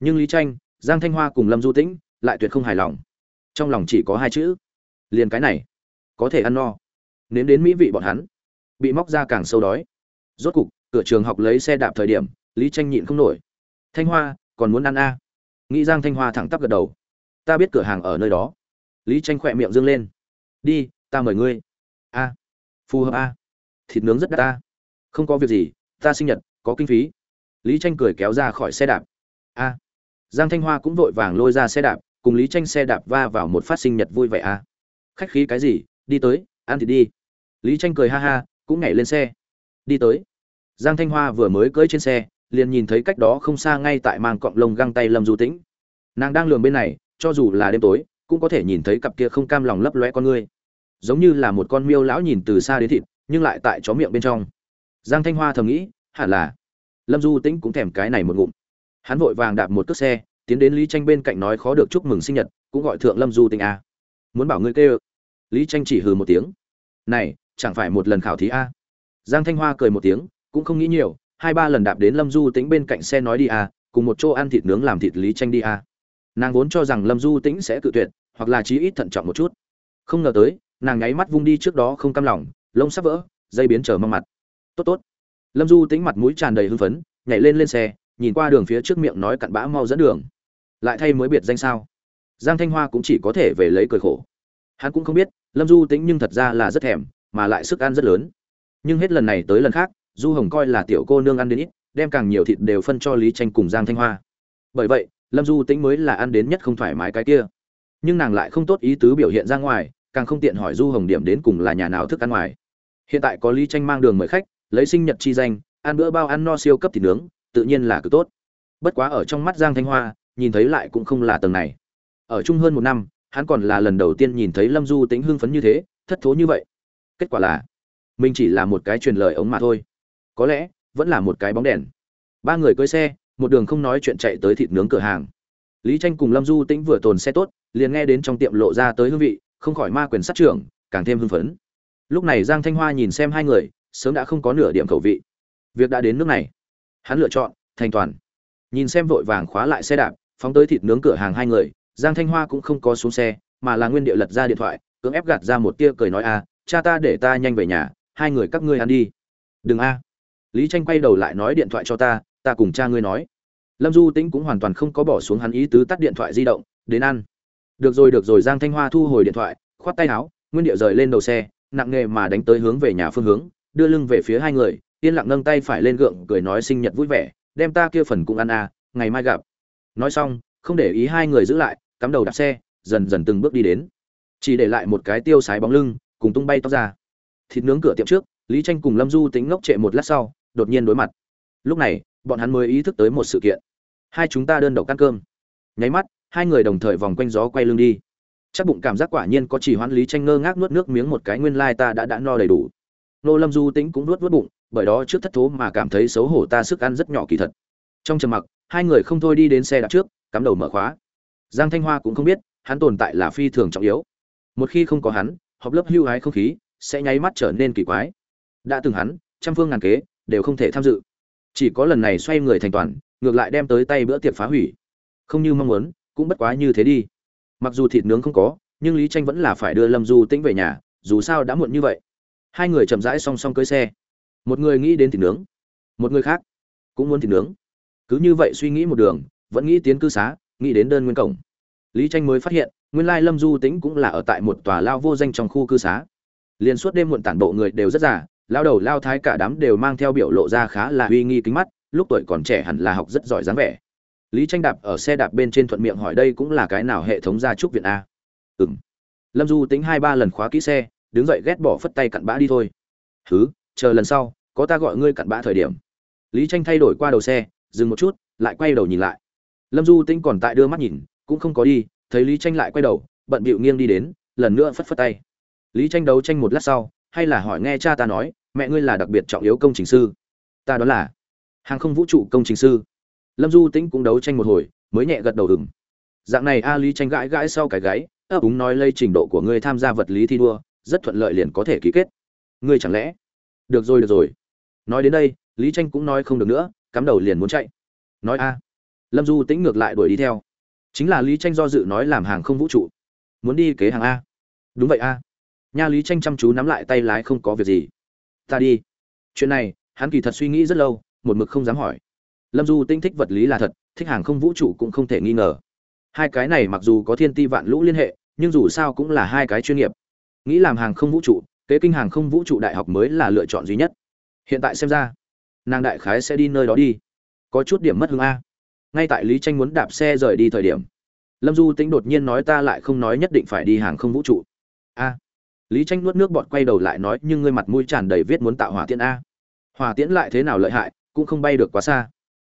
Nhưng lý tranh, giang thanh hoa cùng lâm du tĩnh lại tuyệt không hài lòng. Trong lòng chỉ có hai chữ, liền cái này, có thể ăn no. Nếm đến mỹ vị bọn hắn, bị móc ra càng sâu đói. Rốt cục, cửa trường học lấy xe đạp thời điểm, lý tranh nhịn không nổi. Thanh hoa, còn muốn ăn a? à nghĩ giang thanh hoa thẳng tắp gật đầu. Ta biết cửa hàng ở nơi đó. Lý tranh khỏe miệng dương lên. Đi, ta mời ngươi. A. Phù hợp a. Thịt nướng rất đắt ta không có việc gì, ta sinh nhật, có kinh phí. Lý tranh cười kéo ra khỏi xe đạp. A. Giang thanh hoa cũng vội vàng lôi ra xe đạp, cùng lý tranh xe đạp va vào một phát sinh nhật vui vẻ a. Khách khí cái gì, đi tới, ăn thì đi. Lý tranh cười ha ha, cũng nhảy lên xe. Đi tới. Giang thanh hoa vừa mới cưỡi trên xe liền nhìn thấy cách đó không xa ngay tại mang cọng lông găng tay lâm du tĩnh. Nàng đang lường bên này, cho dù là đêm tối, cũng có thể nhìn thấy cặp kia không cam lòng lấp lóe con ngươi. Giống như là một con miêu lão nhìn từ xa đến thịt, nhưng lại tại chó miệng bên trong. Giang thanh hoa thầm nghĩ, hẳn là lâm du tĩnh cũng thèm cái này một ngụm. Hắn vội vàng đạp một cước xe, tiến đến lý tranh bên cạnh nói khó được chúc mừng sinh nhật, cũng gọi thượng lâm du tĩnh a. Muốn bảo ngươi kêu. Lý tranh chỉ hừ một tiếng. Này, chẳng phải một lần khảo thí a? Giang thanh hoa cười một tiếng, cũng không nghĩ nhiều hai ba lần đạp đến lâm du tĩnh bên cạnh xe nói đi à, cùng một chỗ ăn thịt nướng làm thịt lý tranh đi à, nàng vốn cho rằng lâm du tĩnh sẽ cự tuyệt hoặc là chí ít thận trọng một chút. Không ngờ tới nàng nháy mắt vung đi trước đó không cam lòng lông sắp vỡ dây biến trở mong mặt. Tốt tốt. Lâm du tĩnh mặt mũi tràn đầy hưng phấn nhảy lên lên xe nhìn qua đường phía trước miệng nói cặn bã mau dẫn đường. Lại thay mới biệt danh sao? Giang thanh hoa cũng chỉ có thể về lấy cười khổ. Hắn cũng không biết lâm du tĩnh nhưng thật ra là rất thèm mà lại sức ăn rất lớn. Nhưng hết lần này tới lần khác du hồng coi là tiểu cô nương ăn đến ít, đem càng nhiều thịt đều phân cho lý tranh cùng giang thanh hoa. Bởi vậy, lâm du tĩnh mới là ăn đến nhất không thoải mái cái kia. Nhưng nàng lại không tốt ý tứ biểu hiện ra ngoài, càng không tiện hỏi du hồng điểm đến cùng là nhà nào thức ăn ngoài. Hiện tại có lý tranh mang đường mời khách, lấy sinh nhật chi danh, ăn bữa bao ăn no siêu cấp thịt nướng, tự nhiên là cực tốt. Bất quá ở trong mắt giang thanh hoa, nhìn thấy lại cũng không là tầng này. Ở chung hơn một năm, hắn còn là lần đầu tiên nhìn thấy lâm du tính hưng phấn như thế, thất thố như vậy. Kết quả là, mình chỉ là một cái truyền lời ống mà thôi có lẽ, vẫn là một cái bóng đèn. Ba người cưới xe, một đường không nói chuyện chạy tới thịt nướng cửa hàng. Lý tranh cùng lâm du tĩnh vừa tồn xe tốt, liền nghe đến trong tiệm lộ ra tới hương vị, không khỏi ma quyền sát trưởng, càng thêm hưng phấn. Lúc này giang thanh hoa nhìn xem hai người, sớm đã không có nửa điểm khẩu vị. Việc đã đến nước này. Hắn lựa chọn, thành toàn. Nhìn xem vội vàng khóa lại xe đạp, phóng tới thịt nướng cửa hàng hai người, giang thanh hoa cũng không có xuống xe, mà là nguyên địa lật ra điện thoại, cưỡng ép gạt ra một tia cười nói a cha ta để ta nhanh về nhà, hai người các ngươi ăn đi. Đừng a lý tranh quay đầu lại nói điện thoại cho ta ta cùng cha ngươi nói. Lâm du tĩnh cũng hoàn toàn không có bỏ xuống hắn ý tứ tắt điện thoại di động, đến ăn. Được rồi được rồi, giang thanh hoa thu hồi điện thoại, khoát tay áo, nguyên điệu rời lên đầu xe, nặng nghề mà đánh tới hướng về nhà phương hướng, đưa lưng về phía hai người, yên lặng nâng tay phải lên gượng, cười nói sinh nhật vui vẻ, đem ta kia phần cũng ăn à ngày mai gặp. Nói xong, không để ý hai người giữ lại, cắm đầu đạp xe, dần dần từng bước đi đến. Chỉ để lại một cái tiêu sái bóng lưng, cùng tung bay tóc ra. Thịt nướng cửa tiệm trước, lý tranh cùng lâm du tính ngốc trệ một lát sau đột nhiên đối mặt. Lúc này, bọn hắn mới ý thức tới một sự kiện. Hai chúng ta đơn độc ăn cơm. Nháy mắt, hai người đồng thời vòng quanh gió quay lưng đi. Chắc bụng cảm giác quả nhiên có chỉ hoãn lý tranh ngơ ngác nuốt nước miếng một cái nguyên lai ta đã đã no đầy đủ. Nô lâm du tính cũng nuốt nuốt bụng, bởi đó trước thất thố mà cảm thấy xấu hổ ta sức ăn rất nhỏ kỳ thật. Trong trầm mặc, hai người không thôi đi đến xe đạp trước, cắm đầu mở khóa. Giang thanh hoa cũng không biết, hắn tồn tại là phi thường trọng yếu. Một khi không có hắn họp lớp hưu hái không khí, sẽ nháy mắt trở nên kỳ quái. Đã từng hắn, trăm phương ngàn kế đều không thể tham dự. Chỉ có lần này xoay người thành toàn, ngược lại đem tới tay bữa tiệc phá hủy. Không như mong muốn, cũng bất quá như thế đi. Mặc dù thịt nướng không có, nhưng lý tranh vẫn là phải đưa lâm du tĩnh về nhà, dù sao đã muộn như vậy. Hai người chậm rãi song song cưới xe. Một người nghĩ đến thịt nướng, một người khác cũng muốn thịt nướng. Cứ như vậy suy nghĩ một đường, vẫn nghĩ tiến cư xá, nghĩ đến đơn nguyên cổng. Lý tranh mới phát hiện, nguyên lai lâm du tĩnh cũng là ở tại một tòa lao vô danh trong khu cư xá. Liền suốt đêm muộn tản bộ người đều rất già lao đầu lao thái cả đám đều mang theo biểu lộ ra khá là uy nghi kính mắt, lúc tuổi còn trẻ hẳn là học rất giỏi dáng vẻ. Lý tranh đạp ở xe đạp bên trên thuận miệng hỏi đây cũng là cái nào hệ thống gia trúc viện a? Ừm. Lâm du tính hai ba lần khóa kỹ xe, đứng dậy ghét bỏ phất tay cặn bã đi thôi. Thứ chờ lần sau, có ta gọi ngươi cặn bã thời điểm. Lý tranh thay đổi qua đầu xe, dừng một chút, lại quay đầu nhìn lại. Lâm du tính còn tại đưa mắt nhìn, cũng không có đi, thấy lý tranh lại quay đầu, bận bịu nghiêng đi đến, lần nữa phất phất tay. Lý tranh đấu tranh một lát sau, hay là hỏi nghe cha ta nói mẹ ngươi là đặc biệt trọng yếu công trình sư. Ta đó là hàng không vũ trụ công trình sư. Lâm du tĩnh cũng đấu tranh một hồi, mới nhẹ gật đầu đừng dạng này a lý tranh gãi gãi sau cái gáy, ấp úng nói lây trình độ của ngươi tham gia vật lý thi đua, rất thuận lợi liền có thể ký kết. Ngươi chẳng lẽ? Được rồi được rồi. Nói đến đây, lý tranh cũng nói không được nữa, cắm đầu liền muốn chạy. Nói a. Lâm du tĩnh ngược lại đuổi đi theo. Chính là lý tranh do dự nói làm hàng không vũ trụ. Muốn đi kế hàng a. Đúng vậy a. Nha lý tranh chăm chú nắm lại tay lái không có việc gì ta đi. Chuyện này, hắn kỳ thật suy nghĩ rất lâu, một mực không dám hỏi. Lâm du tinh thích vật lý là thật, thích hàng không vũ trụ cũng không thể nghi ngờ. Hai cái này mặc dù có thiên ti vạn lũ liên hệ, nhưng dù sao cũng là hai cái chuyên nghiệp. Nghĩ làm hàng không vũ trụ, kế kinh hàng không vũ trụ đại học mới là lựa chọn duy nhất. Hiện tại xem ra, nàng đại khái sẽ đi nơi đó đi. Có chút điểm mất hương a. Ngay tại lý tranh muốn đạp xe rời đi thời điểm, lâm du tính đột nhiên nói ta lại không nói nhất định phải đi hàng không vũ trụ. A lý tranh nuốt nước bọt quay đầu lại nói, nhưng ngươi mặt mũi tràn đầy viết muốn tạo hỏa tiễn a. Hỏa tiễn lại thế nào lợi hại, cũng không bay được quá xa.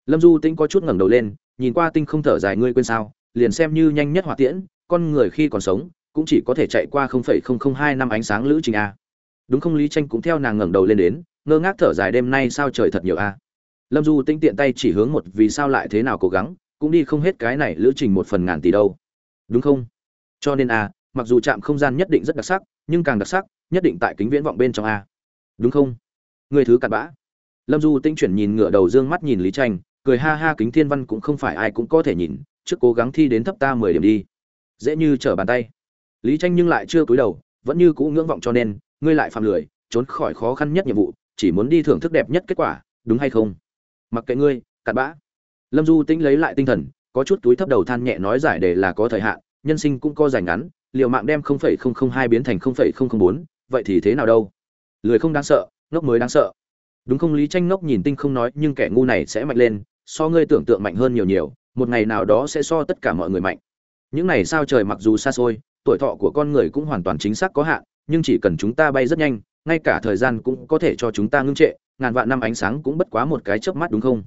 Lâm du tĩnh có chút ngẩng đầu lên, nhìn qua tinh không thở dài, ngươi quên sao? Liền xem như nhanh nhất hỏa tiễn, con người khi còn sống, cũng chỉ có thể chạy qua không phẩy không không hai năm ánh sáng lữ trình a. Đúng không? Lý tranh cũng theo nàng ngẩng đầu lên đến, ngơ ngác thở dài, đêm nay sao trời thật nhiều a? Lâm du tĩnh tiện tay chỉ hướng một vì sao lại thế nào cố gắng, cũng đi không hết cái này lữ trình một phần ngàn tỷ đâu. Đúng không? Cho nên a mặc dù trạm không gian nhất định rất đặc sắc, nhưng càng đặc sắc, nhất định tại kính viễn vọng bên trong a. Đúng không? Người thứ cặn bã. Lâm du tinh chuyển nhìn ngửa đầu dương mắt nhìn lý tranh, cười ha ha kính thiên văn cũng không phải ai cũng có thể nhìn, trước cố gắng thi đến thấp ta mười điểm đi. Dễ như trở bàn tay. Lý tranh nhưng lại chưa cúi đầu, vẫn như cũ ngưỡng vọng cho nên, ngươi lại phạm lười, trốn khỏi khó khăn nhất nhiệm vụ, chỉ muốn đi thưởng thức đẹp nhất kết quả, đúng hay không? Mặc kệ ngươi, cặn bã. Lâm du tĩnh lấy lại tinh thần, có chút túi thấp đầu than nhẹ nói giải đề là có thời hạn, nhân sinh cũng có dài ngắn liều mạng đem 0.002 biến thành 0.004, vậy thì thế nào đâu? Lười không đáng sợ, ngốc mới đáng sợ. Đúng không Lý Tranh ngốc nhìn tinh không nói, nhưng kẻ ngu này sẽ mạnh lên, so ngươi tưởng tượng mạnh hơn nhiều nhiều, một ngày nào đó sẽ so tất cả mọi người mạnh. Những này sao trời mặc dù xa xôi, tuổi thọ của con người cũng hoàn toàn chính xác có hạn, nhưng chỉ cần chúng ta bay rất nhanh, ngay cả thời gian cũng có thể cho chúng ta ngưng trệ, ngàn vạn năm ánh sáng cũng bất quá một cái chớp mắt đúng không?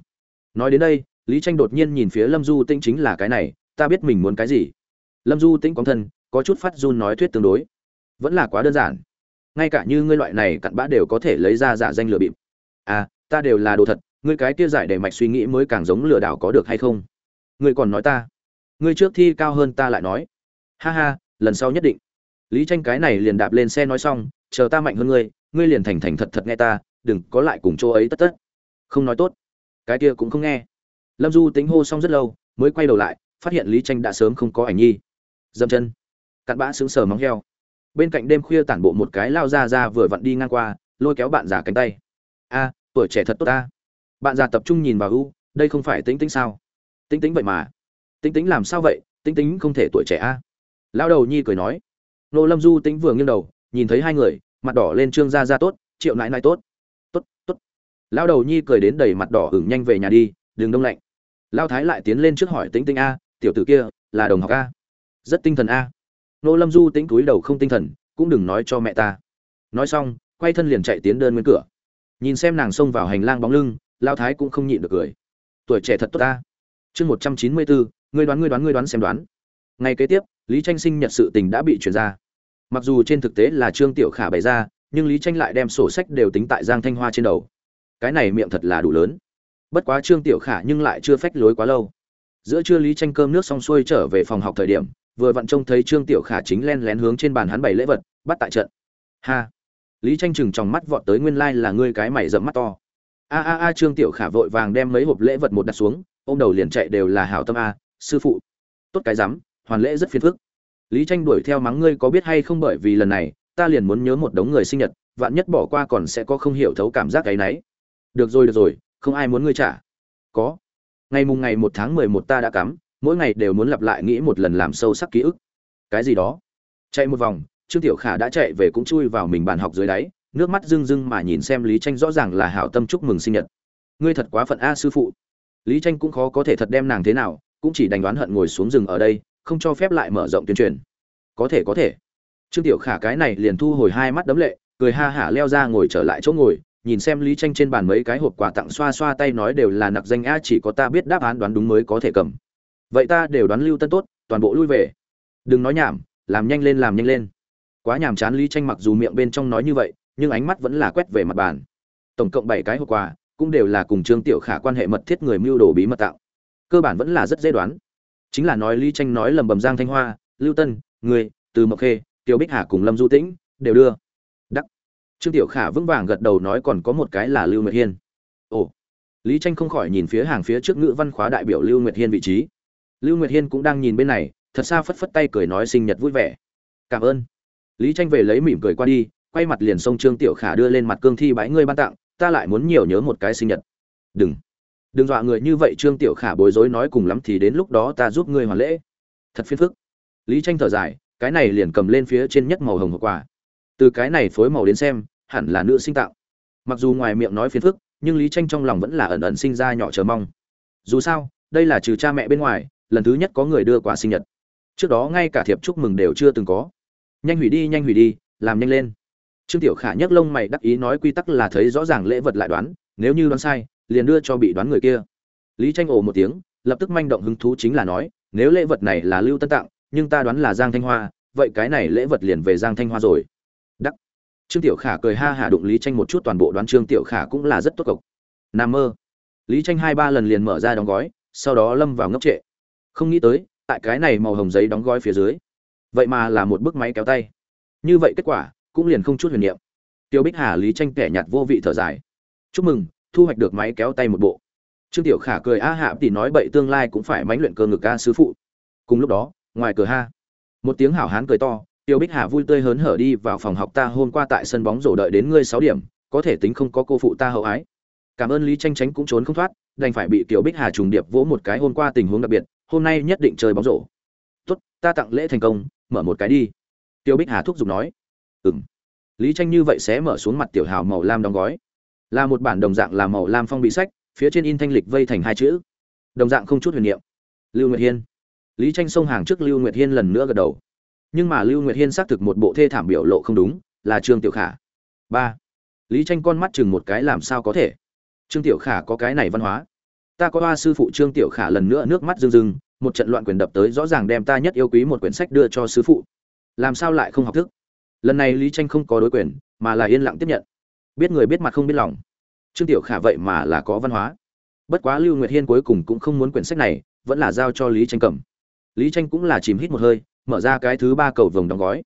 Nói đến đây, Lý Tranh đột nhiên nhìn phía Lâm Du Tĩnh chính là cái này, ta biết mình muốn cái gì. Lâm Du Tĩnh quang thân, có chút phát run nói thuyết tương đối. Vẫn là quá đơn giản. Ngay cả như ngươi loại này cặn bã đều có thể lấy ra giả danh lừa bịp. À ta đều là đồ thật, ngươi cái kia giải để mạch suy nghĩ mới càng giống lừa đảo có được hay không? Ngươi còn nói ta. Ngươi trước thi cao hơn ta lại nói. Ha ha, lần sau nhất định. Lý tranh cái này liền đạp lên xe nói xong, chờ ta mạnh hơn ngươi ngươi liền thành thành thật thật nghe ta, đừng có lại cùng chỗ ấy tất tất. Không nói tốt. Cái kia cũng không nghe. Lâm du tính hô xong rất lâu, mới quay đầu lại, phát hiện lý tranh đã sớm không có ảnh nhi. Dâm chân cặn bã sững sờ móng heo. Bên cạnh đêm khuya tản bộ một cái lao ra ra vừa vặn đi ngang qua, lôi kéo bạn già cánh tay. A, tuổi trẻ thật tốt ta. Bạn già tập trung nhìn vào u, đây không phải tính tính sao? Tính tính vậy mà. Tính tính làm sao vậy? Tính tính không thể tuổi trẻ a. Lao đầu nhi cười nói. Nô lâm du tính vừa nghiêng đầu, nhìn thấy hai người, mặt đỏ lên trương gia ra tốt, triệu nãi nãi tốt. Tốt tốt. Lao đầu nhi cười đến đầy mặt đỏ ửng nhanh về nhà đi đường đông lạnh. Lao thái lại tiến lên trước hỏi tính tính a, tiểu tử kia là đồng học a? Rất tinh thần a nô lâm du tính túi đầu không tinh thần, cũng đừng nói cho mẹ ta. Nói xong, quay thân liền chạy tiến đơn nguyên cửa. Nhìn xem nàng xông vào hành lang bóng lưng lao thái cũng không nhịn được cười. Tuổi trẻ thật tốt ta. Chương một trăm chín mươi bốn ngươi đoán ngươi đoán ngươi đoán xem đoán. Ngày kế tiếp, lý tranh sinh nhật sự tình đã bị chuyển ra. Mặc dù trên thực tế là trương tiểu khả bày ra, nhưng lý tranh lại đem sổ sách đều tính tại giang thanh hoa trên đầu. Cái này miệng thật là đủ lớn. Bất quá trương tiểu khả nhưng lại chưa phách lối quá lâu. Giữa trưa lý tranh cơm nước xong xuôi trở về phòng học thời điểm vừa vặn trông thấy trương tiểu khả chính len lén hướng trên bàn hắn bày lễ vật, bắt tại trận. Ha! Lý tranh chừng trong mắt vọt tới nguyên lai là ngươi cái mày rậm mắt to. A a a, trương tiểu khả vội vàng đem mấy hộp lễ vật một đặt xuống, ôm đầu liền chạy đều là hảo tâm a. Sư phụ, tốt cái rắm, hoàn lễ rất phiền phức. Lý tranh đuổi theo mắng ngươi có biết hay không bởi vì lần này, ta liền muốn nhớ một đống người sinh nhật, vạn nhất bỏ qua còn sẽ có không hiểu thấu cảm giác cái nấy. Được rồi được rồi, không ai muốn ngươi trả. Có. Ngày mùng ngày một tháng mười một ta đã cắm mỗi ngày đều muốn lặp lại nghĩ một lần làm sâu sắc ký ức. Cái gì đó? Chạy một vòng, trương tiểu khả đã chạy về cũng chui vào mình bàn học dưới đáy, nước mắt rưng rưng mà nhìn xem lý tranh rõ ràng là hảo tâm chúc mừng sinh nhật. Ngươi thật quá phận a sư phụ. Lý tranh cũng khó có thể thật đem nàng thế nào, cũng chỉ đành đoán hận ngồi xuống rừng ở đây, không cho phép lại mở rộng tuyên truyền. Có thể có thể. Trương tiểu khả cái này liền thu hồi hai mắt đấm lệ, cười ha hả leo ra ngồi trở lại chỗ ngồi, nhìn xem lý tranh trên bàn mấy cái hộp quà tặng xoa xoa tay nói đều là nặc danh a chỉ có ta biết đáp án đoán đúng mới có thể cầm vậy ta đều đoán lưu tân tốt, toàn bộ lui về. Đừng nói nhảm, làm nhanh lên, làm nhanh lên. Quá nhàm chán lý tranh mặc dù miệng bên trong nói như vậy, nhưng ánh mắt vẫn là quét về mặt bàn. Tổng cộng bảy cái hộp quà, cũng đều là cùng trương tiểu khả quan hệ mật thiết người mưu đồ bí mật tạo. Cơ bản vẫn là rất dễ đoán. Chính là nói lý tranh nói lầm bầm giang thanh hoa, lưu tân, người, từ mộc khê, tiêu bích hà cùng lâm du tĩnh, đều đưa. Đắc. Trương tiểu khả vững vàng gật đầu nói còn có một cái là lưu nguyệt hiên. Ồ. Lý tranh không khỏi nhìn phía hàng phía trước ngữ văn khóa đại biểu lưu nguyệt hiên vị trí lưu nguyệt hiên cũng đang nhìn bên này, thật xa phất phất tay cười nói sinh nhật vui vẻ. Cảm ơn. Lý tranh về lấy mỉm cười qua đi, quay mặt liền xông trương tiểu khả đưa lên mặt cương thi bãi ngươi ban tặng, ta lại muốn nhiều nhớ một cái sinh nhật. Đừng. Đừng dọa người như vậy, trương tiểu khả bối rối nói cùng lắm thì đến lúc đó ta giúp ngươi hoàn lễ. Thật phiền phức. Lý tranh thở dài, cái này liền cầm lên phía trên nhất màu hồng hộp quà. Từ cái này phối màu đến xem, hẳn là nữ sinh tạo mặc dù ngoài miệng nói phiền phức, nhưng lý tranh trong lòng vẫn là ẩn ẩn sinh ra nhỏ chờ mong. Dù sao, đây là trừ cha mẹ bên ngoài lần thứ nhất có người đưa quà sinh nhật. Trước đó ngay cả thiệp chúc mừng đều chưa từng có. Nhanh hủy đi, nhanh hủy đi, làm nhanh lên. Trương tiểu khả nhấc lông mày đắc ý nói quy tắc là thấy rõ ràng lễ vật lại đoán, nếu như đoán sai, liền đưa cho bị đoán người kia. Lý tranh ồ một tiếng, lập tức manh động hứng thú chính là nói, nếu lễ vật này là lưu tân tặng, nhưng ta đoán là giang thanh hoa, vậy cái này lễ vật liền về giang thanh hoa rồi. Đắc. Trương tiểu khả cười ha hả đụng lý tranh một chút toàn bộ đoán trương tiểu khả cũng là rất tốt cộc. Nam mơ. Lý tranh hai ba lần liền mở ra đóng gói, sau đó lâm vào ngốc trệ không nghĩ tới, tại cái này màu hồng giấy đóng gói phía dưới. Vậy mà là một bức máy kéo tay. Như vậy kết quả, cũng liền không chút huyền niệm. Tiêu bích hà lý tranh kẻ nhạt vô vị thở dài. Chúc mừng, thu hoạch được máy kéo tay một bộ. Trương tiểu khả cười a hạ thì nói bậy tương lai cũng phải mánh luyện cơ ngực ca sư phụ. Cùng lúc đó, ngoài cửa ha, một tiếng hảo hán cười to, tiêu bích hà vui tươi hớn hở đi vào phòng học ta hôm qua tại sân bóng rổ đợi đến ngươi sáu điểm, có thể tính không có cô phụ ta hậu ái. Cảm ơn lý tranh tránh cũng trốn không thoát, đành phải bị tiểu bích hà trùng điệp vỗ một cái hôm qua tình huống đặc biệt hôm nay nhất định chơi bóng rổ. Tốt, ta tặng lễ thành công, mở một cái đi. Tiêu bích hà thúc giục nói. Ừ m lý tranh như vậy sẽ mở xuống mặt tiểu hào màu lam đóng gói. Là một bản đồng dạng là màu lam phong bị sách, phía trên in thanh lịch vây thành hai chữ. Đồng dạng không chút huyền niệm. Lưu nguyệt hiên. Lý tranh xông hàng trước lưu nguyệt hiên lần nữa gật đầu. Nhưng mà lưu nguyệt hiên xác thực một bộ thê thảm biểu lộ không đúng, là trương tiểu khả. Ba. Lý tranh con mắt chừng một cái làm sao có thể. Trương tiểu khả có cái này văn hóa ta có hoa sư phụ trương tiểu khả lần nữa nước mắt rưng rưng, một trận loạn quyền đập tới rõ ràng đem ta nhất yêu quý một quyển sách đưa cho sư phụ. Làm sao lại không học thức? Lần này lý tranh không có đối quyền, mà là yên lặng tiếp nhận. Biết người biết mặt không biết lòng. Trương tiểu khả vậy mà là có văn hóa. Bất quá lưu nguyệt hiên cuối cùng cũng không muốn quyển sách này, vẫn là giao cho lý tranh cầm. Lý tranh cũng là chìm hít một hơi, mở ra cái thứ ba cầu vồng đóng gói.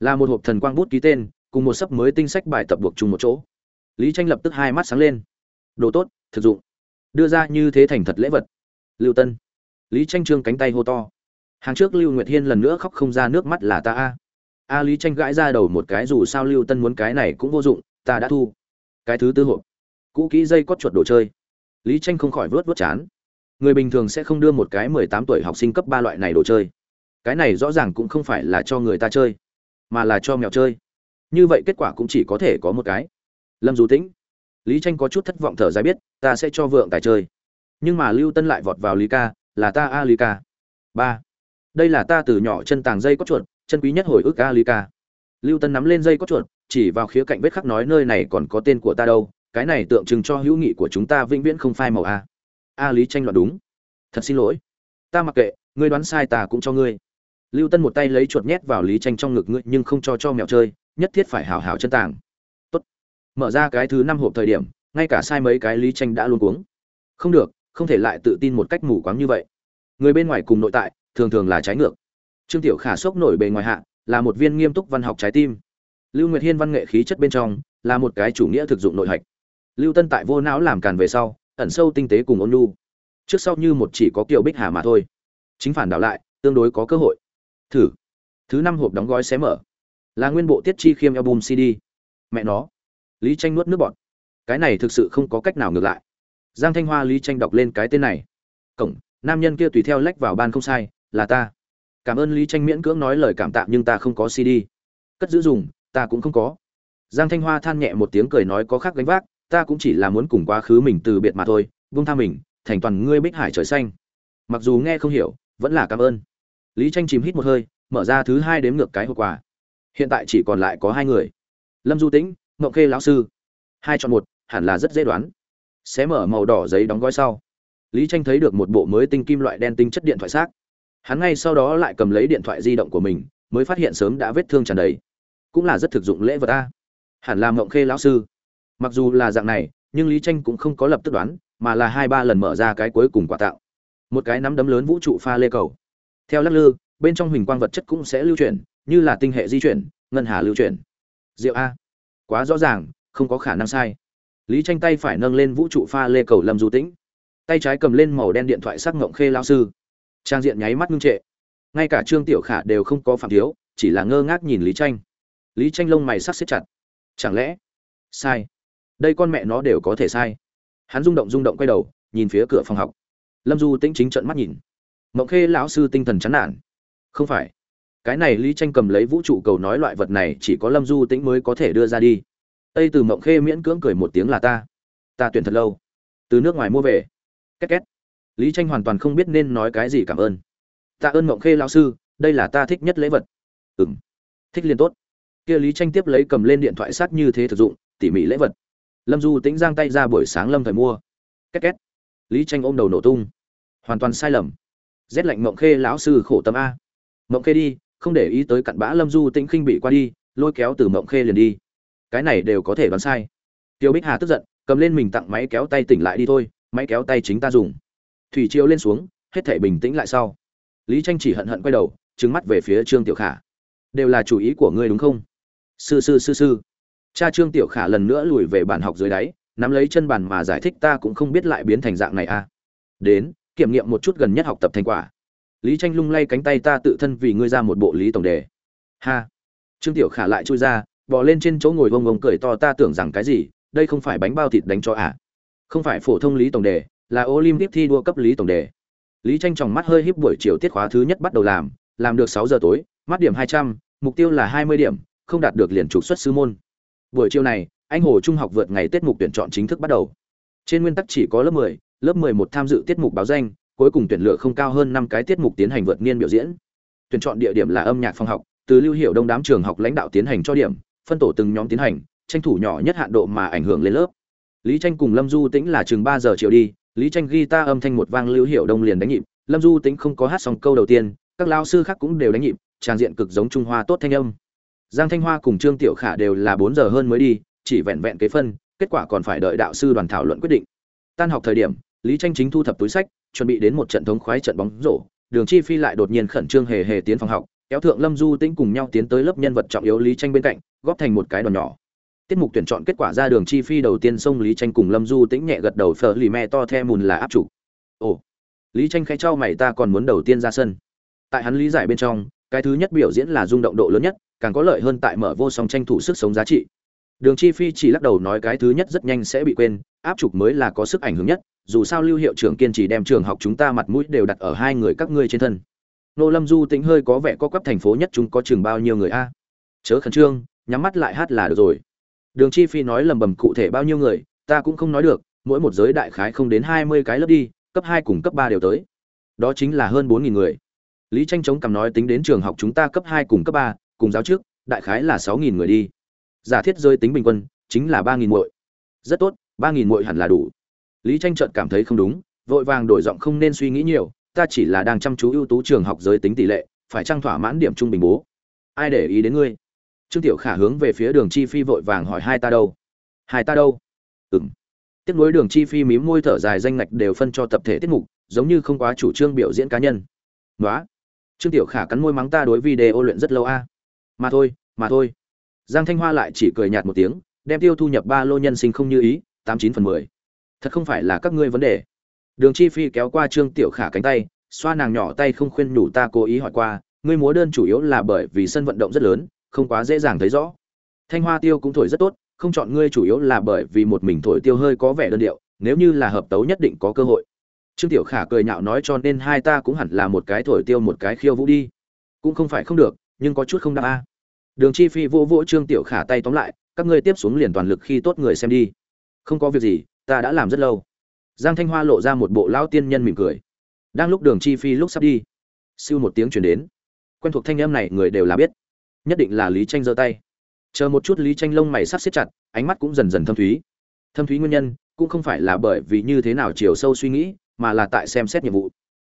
Là một hộp thần quang bút ký tên, cùng một sấp mới tinh sách bài tập buộc chung một chỗ. Lý tranh lập tức hai mắt sáng lên. Đồ tốt, thực dụng đưa ra như thế thành thật lễ vật. Lưu tân. Lý tranh trương cánh tay hô to. Hàng trước lưu nguyệt hiên lần nữa khóc không ra nước mắt là ta a. A lý tranh gãi ra đầu một cái dù sao lưu tân muốn cái này cũng vô dụng, ta đã thu. Cái thứ tư hộp. Cũ kỹ dây cót chuột đồ chơi. Lý tranh không khỏi vớt vớt chán. Người bình thường sẽ không đưa một cái mười tám tuổi học sinh cấp ba loại này đồ chơi. Cái này rõ ràng cũng không phải là cho người ta chơi, mà là cho mèo chơi. Như vậy kết quả cũng chỉ có thể có một cái. Lâm du tĩnh lý tranh có chút thất vọng thở dài biết, ta sẽ cho vượng tài chơi. Nhưng mà lưu tân lại vọt vào lý ca, là ta a lý ca. Ba. Đây là ta từ nhỏ chân tàng dây có chuột, chân quý nhất hồi ức a lý ca. Lưu tân nắm lên dây có chuột, chỉ vào khía cạnh vết khắc nói, nơi này còn có tên của ta đâu, cái này tượng trưng cho hữu nghị của chúng ta vĩnh viễn không phai màu a. A lý tranh loạn đúng. Thật xin lỗi, ta mặc kệ, ngươi đoán sai ta cũng cho ngươi. Lưu tân một tay lấy chuột nhét vào lý tranh trong ngực, ngươi nhưng không cho cho mèo chơi, nhất thiết phải hào hào chân tàng mở ra cái thứ năm hộp thời điểm, ngay cả sai mấy cái lý tranh đã luôn cuống. Không được, không thể lại tự tin một cách mù quáng như vậy. Người bên ngoài cùng nội tại, thường thường là trái ngược. Trương tiểu khả sốc nổi bề ngoài hạ, là một viên nghiêm túc văn học trái tim. Lưu nguyệt hiên văn nghệ khí chất bên trong, là một cái chủ nghĩa thực dụng nội hạch. Lưu tân tại vô não làm càn về sau, ẩn sâu tinh tế cùng ôn nhu. Trước sau như một chỉ có kiểu bích hà mà thôi. Chính phản đảo lại, tương đối có cơ hội. Thử. Thứ năm hộp đóng gói xé mở. Là nguyên bộ tiết chi khiêm album cd mẹ nó lý tranh nuốt nước bọt. Cái này thực sự không có cách nào ngược lại. Giang thanh hoa, lý tranh đọc lên cái tên này. Cổng, nam nhân kia tùy theo lách vào ban không sai, là ta. Cảm ơn lý tranh miễn cưỡng nói lời cảm tạ nhưng ta không có cd cất giữ dùng, ta cũng không có. Giang thanh hoa than nhẹ một tiếng cười nói có khác gánh vác, ta cũng chỉ là muốn cùng quá khứ mình từ biệt mà thôi vung tha mình, thành toàn ngươi bích hải trời xanh. Mặc dù nghe không hiểu, vẫn là cảm ơn. Lý tranh chìm hít một hơi, mở ra thứ hai đếm ngược cái hộp quà. Hiện tại chỉ còn lại có hai người. Lâm du tĩnh mộng khê lão sư. Hai chọn một, hẳn là rất dễ đoán. Xé mở màu đỏ giấy đóng gói sau. Lý tranh thấy được một bộ mới tinh kim loại đen tinh chất điện thoại xác. Hắn ngay sau đó lại cầm lấy điện thoại di động của mình, mới phát hiện sớm đã vết thương tràn đầy. Cũng là rất thực dụng lễ vật ta hẳn là mộng khê lão sư. Mặc dù là dạng này, nhưng lý tranh cũng không có lập tức đoán, mà là hai ba lần mở ra cái cuối cùng quả tạo. Một cái nắm đấm lớn vũ trụ pha lê cầu. Theo lắc lư, bên trong huỳnh quang vật chất cũng sẽ lưu chuyển, như là tinh hệ di chuyển, ngân hà lưu chuyển. Diệu a quá rõ ràng, không có khả năng sai. Lý tranh tay phải nâng lên vũ trụ pha lê cầu lâm du tĩnh. Tay trái cầm lên màu đen điện thoại sắc ngộng khê lao sư. Trang diện nháy mắt ngưng trệ. Ngay cả trương tiểu khả đều không có phạm thiếu, chỉ là ngơ ngác nhìn lý tranh. Lý tranh lông mày sắc xếp chặt. Chẳng lẽ sai? Đây con mẹ nó đều có thể sai. Hắn rung động rung động quay đầu, nhìn phía cửa phòng học. Lâm du tĩnh chính trận mắt nhìn. Mộng khê lão sư tinh thần chán nản. Không phải cái này lý tranh cầm lấy vũ trụ cầu nói loại vật này chỉ có lâm du tĩnh mới có thể đưa ra đi. Tây từ mộng khê miễn cưỡng cười một tiếng là ta. Ta tuyển thật lâu. Từ nước ngoài mua về. Két két. Lý tranh hoàn toàn không biết nên nói cái gì cảm ơn. Tạ ơn mộng khê lão sư, đây là ta thích nhất lễ vật. Ừ m thích liền tốt. Kia lý tranh tiếp lấy cầm lên điện thoại sát như thế thực dụng, tỉ mỉ lễ vật. Lâm du Tĩnh giang tay ra buổi sáng lâm thời mua. Két két. Lý tranh ôm đầu nổ tung. Hoàn toàn sai lầm. Rét lạnh mộng khê lão sư khổ tâm a. Mộng khê đi không để ý tới cặn bã lâm du tĩnh khinh bị qua đi, lôi kéo từ mộng khê liền đi. Cái này đều có thể đoán sai. Tiêu bích hà tức giận, cầm lên mình tặng máy kéo tay tỉnh lại đi thôi, máy kéo tay chính ta dùng. Thủy chiếu lên xuống, hết thể bình tĩnh lại sau. Lý tranh chỉ hận hận quay đầu, trừng mắt về phía trương tiểu khả. Đều là chủ ý của ngươi đúng không? Sư sư sư sư. Cha trương tiểu khả lần nữa lùi về bàn học dưới đáy, nắm lấy chân bàn mà giải thích ta cũng không biết lại biến thành dạng này à. Đến, kiểm nghiệm một chút gần nhất học tập thành quả lý tranh lung lay cánh tay ta tự thân vì ngươi ra một bộ lý tổng đề. Ha! Trương tiểu khả lại chui ra bò lên trên chỗ ngồi vông vông cười to ta tưởng rằng cái gì đây không phải bánh bao thịt đánh cho à? Không phải phổ thông lý tổng đề là olympic thi đua cấp lý tổng đề. Lý tranh tròng mắt hơi híp buổi chiều tiết khóa thứ nhất bắt đầu làm làm được sáu giờ tối mắt điểm hai trăm mục tiêu là hai mươi điểm không đạt được liền trục xuất sư môn. Buổi chiều này anh hồ trung học vượt ngày tiết mục tuyển chọn chính thức bắt đầu. Trên nguyên tắc chỉ có lớp 10, lớp 11 tham dự tiết mục báo danh cuối cùng tuyển lựa không cao hơn năm cái tiết mục tiến hành vượt niên biểu diễn. Tuyển chọn địa điểm là âm nhạc phòng học, từ lưu hiệu đông đám trường học lãnh đạo tiến hành cho điểm, phân tổ từng nhóm tiến hành, tranh thủ nhỏ nhất hạn độ mà ảnh hưởng lên lớp. Lý tranh cùng lâm du tĩnh là chừng ba giờ chiều đi, lý tranh guitar âm thanh một vang lưu hiệu đông liền đánh nhịp, lâm du tĩnh không có hát xong câu đầu tiên, các lao sư khác cũng đều đánh nhịp trang diện cực giống trung hoa tốt thanh âm. Giang thanh hoa cùng trương tiểu khả đều là bốn giờ hơn mới đi, chỉ vẹn vẹn kế phân, kết quả còn phải đợi đạo sư đoàn thảo luận quyết định. Tan học thời điểm, lý tranh chính thu thập túi sách chuẩn bị đến một trận thống khoái trận bóng rổ, đường chi phi lại đột nhiên khẩn trương hề hề tiến phòng học, kéo thượng lâm du tĩnh cùng nhau tiến tới lớp nhân vật trọng yếu lý tranh bên cạnh, góp thành một cái đòn nhỏ. Tiết mục tuyển chọn kết quả ra đường chi phi đầu tiên xông lý tranh cùng lâm du tĩnh nhẹ gật đầu, phở lì mẹ to the mùn là áp chủ. Ồ. Lý tranh khẽ trao mày, ta còn muốn đầu tiên ra sân. Tại hắn lý giải bên trong, cái thứ nhất biểu diễn là rung động độ lớn nhất, càng có lợi hơn tại mở vô song tranh thủ sức sống giá trị. Đường chi phi chỉ lắc đầu nói, cái thứ nhất rất nhanh sẽ bị quên, áp trục mới là có sức ảnh hưởng nhất dù sao lưu hiệu trưởng kiên trì đem trường học chúng ta mặt mũi đều đặt ở hai người các ngươi trên thân. Nô lâm du tính hơi có vẻ có cấp thành phố nhất chúng có chừng bao nhiêu người a? Chớ khẩn trương, nhắm mắt lại hát là được rồi. Đường chi phi nói lầm bầm cụ thể bao nhiêu người, ta cũng không nói được, mỗi một giới đại khái không đến hai mươi cái lớp đi, cấp hai cùng cấp ba đều tới. Đó chính là hơn bốn nghìn người. Lý tranh chống cằm nói tính đến trường học chúng ta cấp hai cùng cấp ba, cùng giáo trước, đại khái là sáu nghìn người đi. Giả thiết rơi tính bình quân, chính là ba nghìn muội. Rất tốt, ba nghìn muội hẳn là đủ lý tranh chợt cảm thấy không đúng, vội vàng đổi giọng không nên suy nghĩ nhiều, ta chỉ là đang chăm chú ưu tú trường học giới tính tỷ lệ, phải trang thỏa mãn điểm trung bình bố? Ai để ý đến ngươi? Trương tiểu khả hướng về phía đường chi phi vội vàng hỏi hai ta đâu? Hai ta đâu? Ừm. tiếp nối đường chi phi mím môi thở dài danh ngạch đều phân cho tập thể tiết mục, giống như không quá chủ trương biểu diễn cá nhân. Nói trương tiểu khả cắn môi mắng ta đối video luyện rất lâu a. Mà thôi mà thôi. Giang thanh hoa lại chỉ cười nhạt một tiếng, đem tiêu thu nhập ba lô nhân sinh không như ý, tám chín phần mười thật không phải là các ngươi vấn đề. Đường chi phi kéo qua trương tiểu khả cánh tay, xoa nàng nhỏ tay không khuyên nhủ ta cố ý hỏi qua, ngươi múa đơn chủ yếu là bởi vì sân vận động rất lớn, không quá dễ dàng thấy rõ. Thanh hoa tiêu cũng thổi rất tốt, không chọn ngươi chủ yếu là bởi vì một mình thổi tiêu hơi có vẻ đơn điệu, nếu như là hợp tấu nhất định có cơ hội. Trương tiểu khả cười nhạo nói cho nên hai ta cũng hẳn là một cái thổi tiêu một cái khiêu vũ đi. Cũng không phải không được, nhưng có chút không đáp a. Đường chi phi vô vỗ trương tiểu khả tay tóm lại, các ngươi tiếp xuống liền toàn lực khi tốt người xem đi. Không có việc gì ta đã làm rất lâu. Giang thanh hoa lộ ra một bộ lão tiên nhân mỉm cười. Đang lúc đường chi phi lúc sắp đi, siêu một tiếng chuyển đến. Quen thuộc thanh âm này người đều là biết. Nhất định là lý tranh giơ tay. Chờ một chút lý tranh lông mày sắc siết chặt, ánh mắt cũng dần dần thâm thúy. Thâm thúy nguyên nhân, cũng không phải là bởi vì như thế nào chiều sâu suy nghĩ, mà là tại xem xét nhiệm vụ.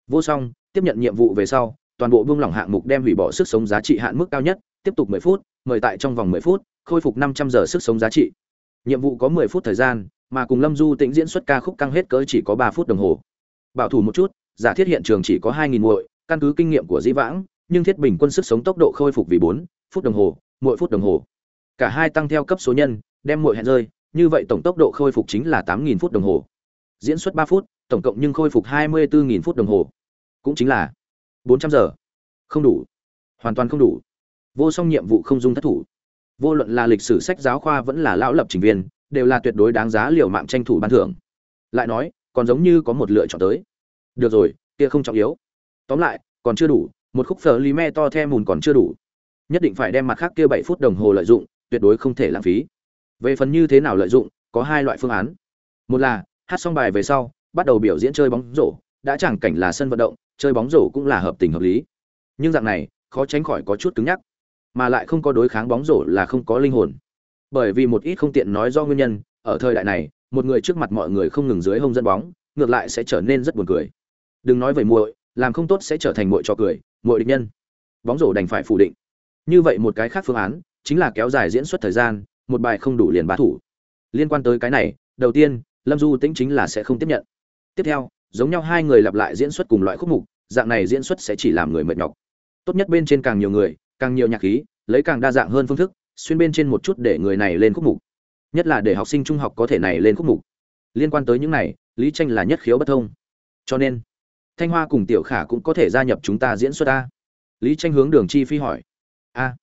Vô song, tiếp nhận nhiệm vụ về sau, toàn bộ buông lỏng hạng mục đem hủy bỏ sức sống giá trị hạn mức cao nhất, tiếp tục 10 phút, mời tại trong vòng 10 phút, khôi phục 500 giờ sức sống giá trị. Nhiệm vụ có 10 phút thời gian mà cùng lâm du tĩnh diễn xuất ca khúc căng hết cỡ chỉ có ba phút đồng hồ. Bảo thủ một chút, giả thiết hiện trường chỉ có 2.000 muội, căn cứ kinh nghiệm của dĩ vãng, nhưng thiết bình quân sức sống tốc độ khôi phục vì bốn phút đồng hồ mỗi phút đồng hồ. Cả hai tăng theo cấp số nhân, đem muội hẹn rơi, như vậy tổng tốc độ khôi phục chính là 8.000 phút đồng hồ. Diễn xuất ba phút, tổng cộng nhưng khôi phục 24.000 phút đồng hồ. Cũng chính là 400 giờ. Không đủ. Hoàn toàn không đủ. Vô song nhiệm vụ không dung thất thủ. Vô luận là lịch sử sách giáo khoa vẫn là lão lập trình viên đều là tuyệt đối đáng giá liều mạng tranh thủ ban thưởng. Lại nói, còn giống như có một lựa chọn tới. Được rồi, kia không trọng yếu. Tóm lại, còn chưa đủ, một khúc phở lý me to the mùn còn chưa đủ. Nhất định phải đem mặt khác kia bảy phút đồng hồ lợi dụng, tuyệt đối không thể lãng phí. Về phần như thế nào lợi dụng, có hai loại phương án. Một là, hát xong bài về sau, bắt đầu biểu diễn chơi bóng rổ, đã chẳng cảnh là sân vận động, chơi bóng rổ cũng là hợp tình hợp lý. Nhưng dạng này, khó tránh khỏi có chút cứng nhắc. Mà lại không có đối kháng bóng rổ là không có linh hồn bởi vì một ít không tiện nói do nguyên nhân, ở thời đại này, một người trước mặt mọi người không ngừng dưới hông dẫn bóng, ngược lại sẽ trở nên rất buồn cười. Đừng nói về muội, làm không tốt sẽ trở thành muội cho cười, muội địch nhân. Bóng rổ đành phải phủ định. Như vậy một cái khác phương án, chính là kéo dài diễn xuất thời gian, một bài không đủ liền bá thủ. Liên quan tới cái này, đầu tiên, lâm du tĩnh chính là sẽ không tiếp nhận. Tiếp theo, giống nhau hai người lặp lại diễn xuất cùng loại khúc mục, dạng này diễn xuất sẽ chỉ làm người mệt nhọc. Tốt nhất bên trên càng nhiều người, càng nhiều nhạc khí, lấy càng đa dạng hơn phương thức xuyên bên trên một chút để người này lên khúc mục. Nhất là để học sinh trung học có thể này lên khúc mục. Liên quan tới những này, lý tranh là nhất khiếu bất thông. Cho nên, thanh hoa cùng tiểu khả cũng có thể gia nhập chúng ta diễn xuất ta. lý tranh hướng đường chi phi hỏi. A.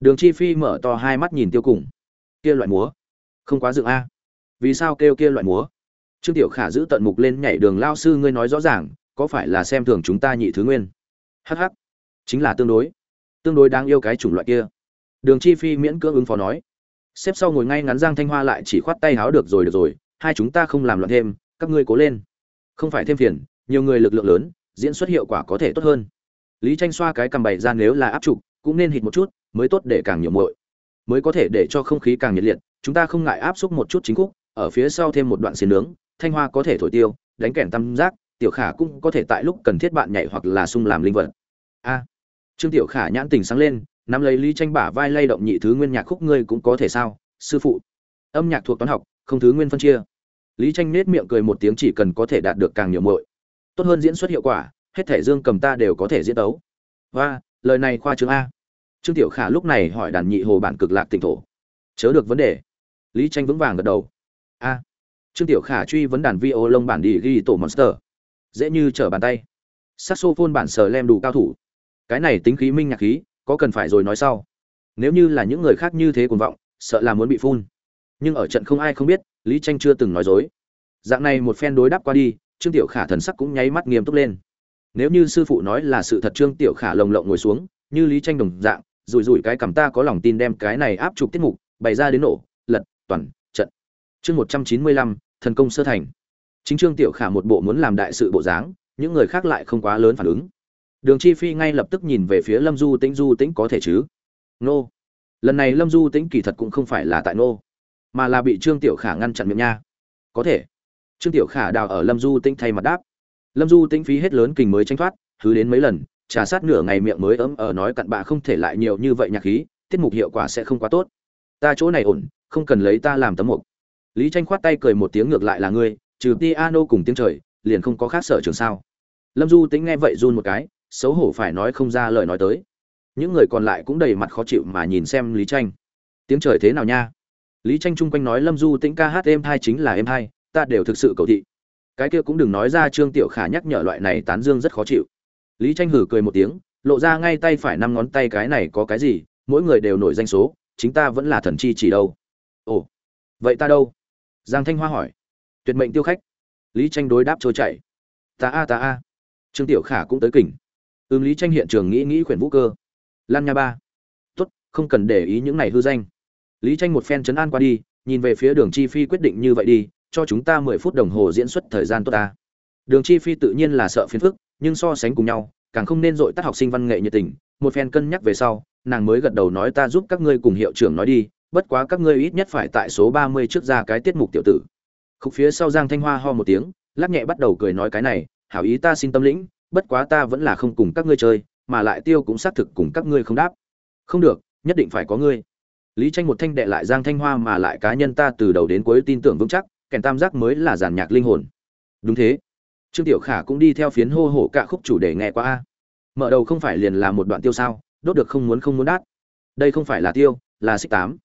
Đường chi phi mở to hai mắt nhìn tiêu cùng. Kia loại múa. Không quá dựng a. Vì sao kêu kia loại múa? Trương tiểu khả giữ tận mục lên nhảy đường lao sư ngươi nói rõ ràng, có phải là xem thường chúng ta nhị thứ nguyên? Hh chính là tương đối. Tương đối đáng yêu cái chủng loại kia đường chi phi miễn cưỡng ứng phó nói. Xếp sau ngồi ngay ngắn giang thanh hoa lại chỉ khoát tay háo được rồi được rồi, hai chúng ta không làm loạn thêm, các ngươi cố lên. Không phải thêm phiền, nhiều người lực lượng lớn, diễn xuất hiệu quả có thể tốt hơn. Lý tranh xoa cái cầm bày ra nếu là áp trục, cũng nên hít một chút, mới tốt để càng nhiều muội. Mới có thể để cho không khí càng nhiệt liệt, chúng ta không ngại áp xúc một chút chính khúc, ở phía sau thêm một đoạn xiên nướng, thanh hoa có thể thổi tiêu, đánh kèn tam giác, tiểu khả cũng có thể tại lúc cần thiết bạn nhảy hoặc là sung làm linh vật. A. Trương tiểu khả nhãn tình sáng lên nắm lấy lý tranh bả vai lay động nhị thứ nguyên nhạc khúc ngươi cũng có thể sao, sư phụ? Âm nhạc thuộc toán học, không thứ nguyên phân chia. Lý tranh nết miệng cười một tiếng chỉ cần có thể đạt được càng nhiều muội. Tốt hơn diễn xuất hiệu quả, hết thể dương cầm ta đều có thể diễn đấu và, lời này khoa trương a. Trương tiểu khả lúc này hỏi đàn nhị hồ bản cực lạc tỉnh thổ. Chớ được vấn đề. Lý tranh vững vàng gật đầu. A. Trương tiểu khả truy vấn đàn vi ô lông bản đi ghi tổ monster. Dễ như trở bàn tay. Saxophone bản sờ lem đủ cao thủ. Cái này tính khí minh nhạc khí có cần phải rồi nói sau. Nếu như là những người khác như thế cuồng vọng, sợ là muốn bị phun. Nhưng ở trận không ai không biết, lý tranh chưa từng nói dối. Dạng này một phen đối đáp qua đi, trương tiểu khả thần sắc cũng nháy mắt nghiêm túc lên. Nếu như sư phụ nói là sự thật trương tiểu khả lồng lộng ngồi xuống, như lý tranh đồng dạng, rủi rủi cái cảm ta có lòng tin đem cái này áp chụp tiết mục bày ra đến nổ, lật, toàn, trận. Chương một trăm chín mươi lăm, thần công sơ thành. Chính trương tiểu khả một bộ muốn làm đại sự bộ dáng, những người khác lại không quá lớn phản ứng đường chi phi ngay lập tức nhìn về phía lâm du tĩnh du tĩnh có thể chứ? Nô. Lần này lâm du tĩnh kỳ thật cũng không phải là tại nô, mà là bị trương tiểu khả ngăn chặn miệng nha. Có thể. Trương tiểu khả đào ở lâm du tĩnh thay mặt đáp. Lâm du tĩnh phí hết lớn kình mới tranh thoát thứ đến mấy lần, trà sát nửa ngày miệng mới ấm ở nói cặn bạ không thể lại nhiều như vậy nhạc khí, tiết mục hiệu quả sẽ không quá tốt. Ta chỗ này ổn, không cần lấy ta làm tấm mục. Lý tranh khoát tay cười một tiếng ngược lại là ngươi, trừ piano cùng tiếng trời, liền không có khác sở trường sao. Lâm du tính nghe vậy run một cái xấu hổ phải nói không ra lời nói tới. Những người còn lại cũng đầy mặt khó chịu mà nhìn xem lý tranh tiếng trời thế nào nha? Lý tranh chung quanh nói lâm du tĩnh ca hát em hai chính là em hai, ta đều thực sự cầu thị. Cái kia cũng đừng nói ra trương tiểu khả nhắc nhở loại này tán dương rất khó chịu. Lý tranh hử cười một tiếng, lộ ra ngay tay phải năm ngón tay cái này có cái gì, mỗi người đều nổi danh số, chính ta vẫn là thần chi chỉ đâu. Ồ, vậy ta đâu? Giang thanh hoa hỏi. Tuyệt mệnh tiêu khách. Lý tranh đối đáp trôi chảy. Ta a ta a. Trương tiểu khả cũng tới kỉnh ừm lý tranh hiện trường nghĩ nghĩ khuyển vũ cơ. Lan nha ba. Tốt, không cần để ý những này hư danh. Lý tranh một phen chấn an qua đi, nhìn về phía đường chi phi quyết định như vậy đi, cho chúng ta mười phút đồng hồ diễn xuất thời gian tốt ta. Đường chi phi tự nhiên là sợ phiền phức, nhưng so sánh cùng nhau, càng không nên dội tắt học sinh văn nghệ nhiệt tình. Một phen cân nhắc về sau, nàng mới gật đầu nói ta giúp các ngươi cùng hiệu trưởng nói đi, bất quá các ngươi ít nhất phải tại số ba mươi trước ra cái tiết mục tiểu tử. Khúc phía sau giang thanh hoa ho một tiếng, lắc nhẹ bắt đầu cười nói cái này, hảo ý ta xin tâm lĩnh bất quá ta vẫn là không cùng các ngươi chơi, mà lại tiêu cũng xác thực cùng các ngươi không đáp. Không được, nhất định phải có ngươi. Lý tranh một thanh đệ lại giang thanh hoa mà lại cá nhân ta từ đầu đến cuối tin tưởng vững chắc, kèn tam giác mới là giàn nhạc linh hồn. Đúng thế. Trương tiểu khả cũng đi theo phiến hô hổ cả khúc chủ đề nghe qua a. Mở đầu không phải liền là một đoạn tiêu sao, đốt được không muốn không muốn đát. Đây không phải là tiêu, là xích tám.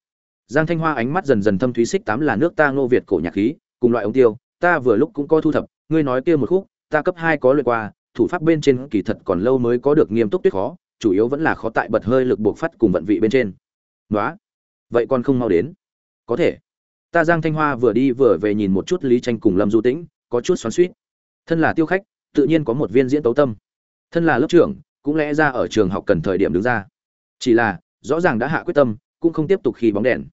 Giang thanh hoa ánh mắt dần dần thâm thúy xích tám là nước ta ngô việt cổ nhạc khí, cùng loại ống tiêu, ta vừa lúc cũng có thu thập, ngươi nói kia một khúc, ta cấp hai có luyện qua thủ pháp bên trên kỳ thật còn lâu mới có được nghiêm túc tuyết khó, chủ yếu vẫn là khó tại bật hơi lực buộc phát cùng vận vị bên trên. Nói vậy còn không mau đến. Có thể. Ta giang thanh hoa vừa đi vừa về nhìn một chút lý tranh cùng lâm du tĩnh, có chút xoắn xuýt. Thân là tiêu khách, tự nhiên có một viên diễn tấu tâm. Thân là lớp trưởng, cũng lẽ ra ở trường học cần thời điểm đứng ra. Chỉ là, rõ ràng đã hạ quyết tâm, cũng không tiếp tục khi bóng đèn.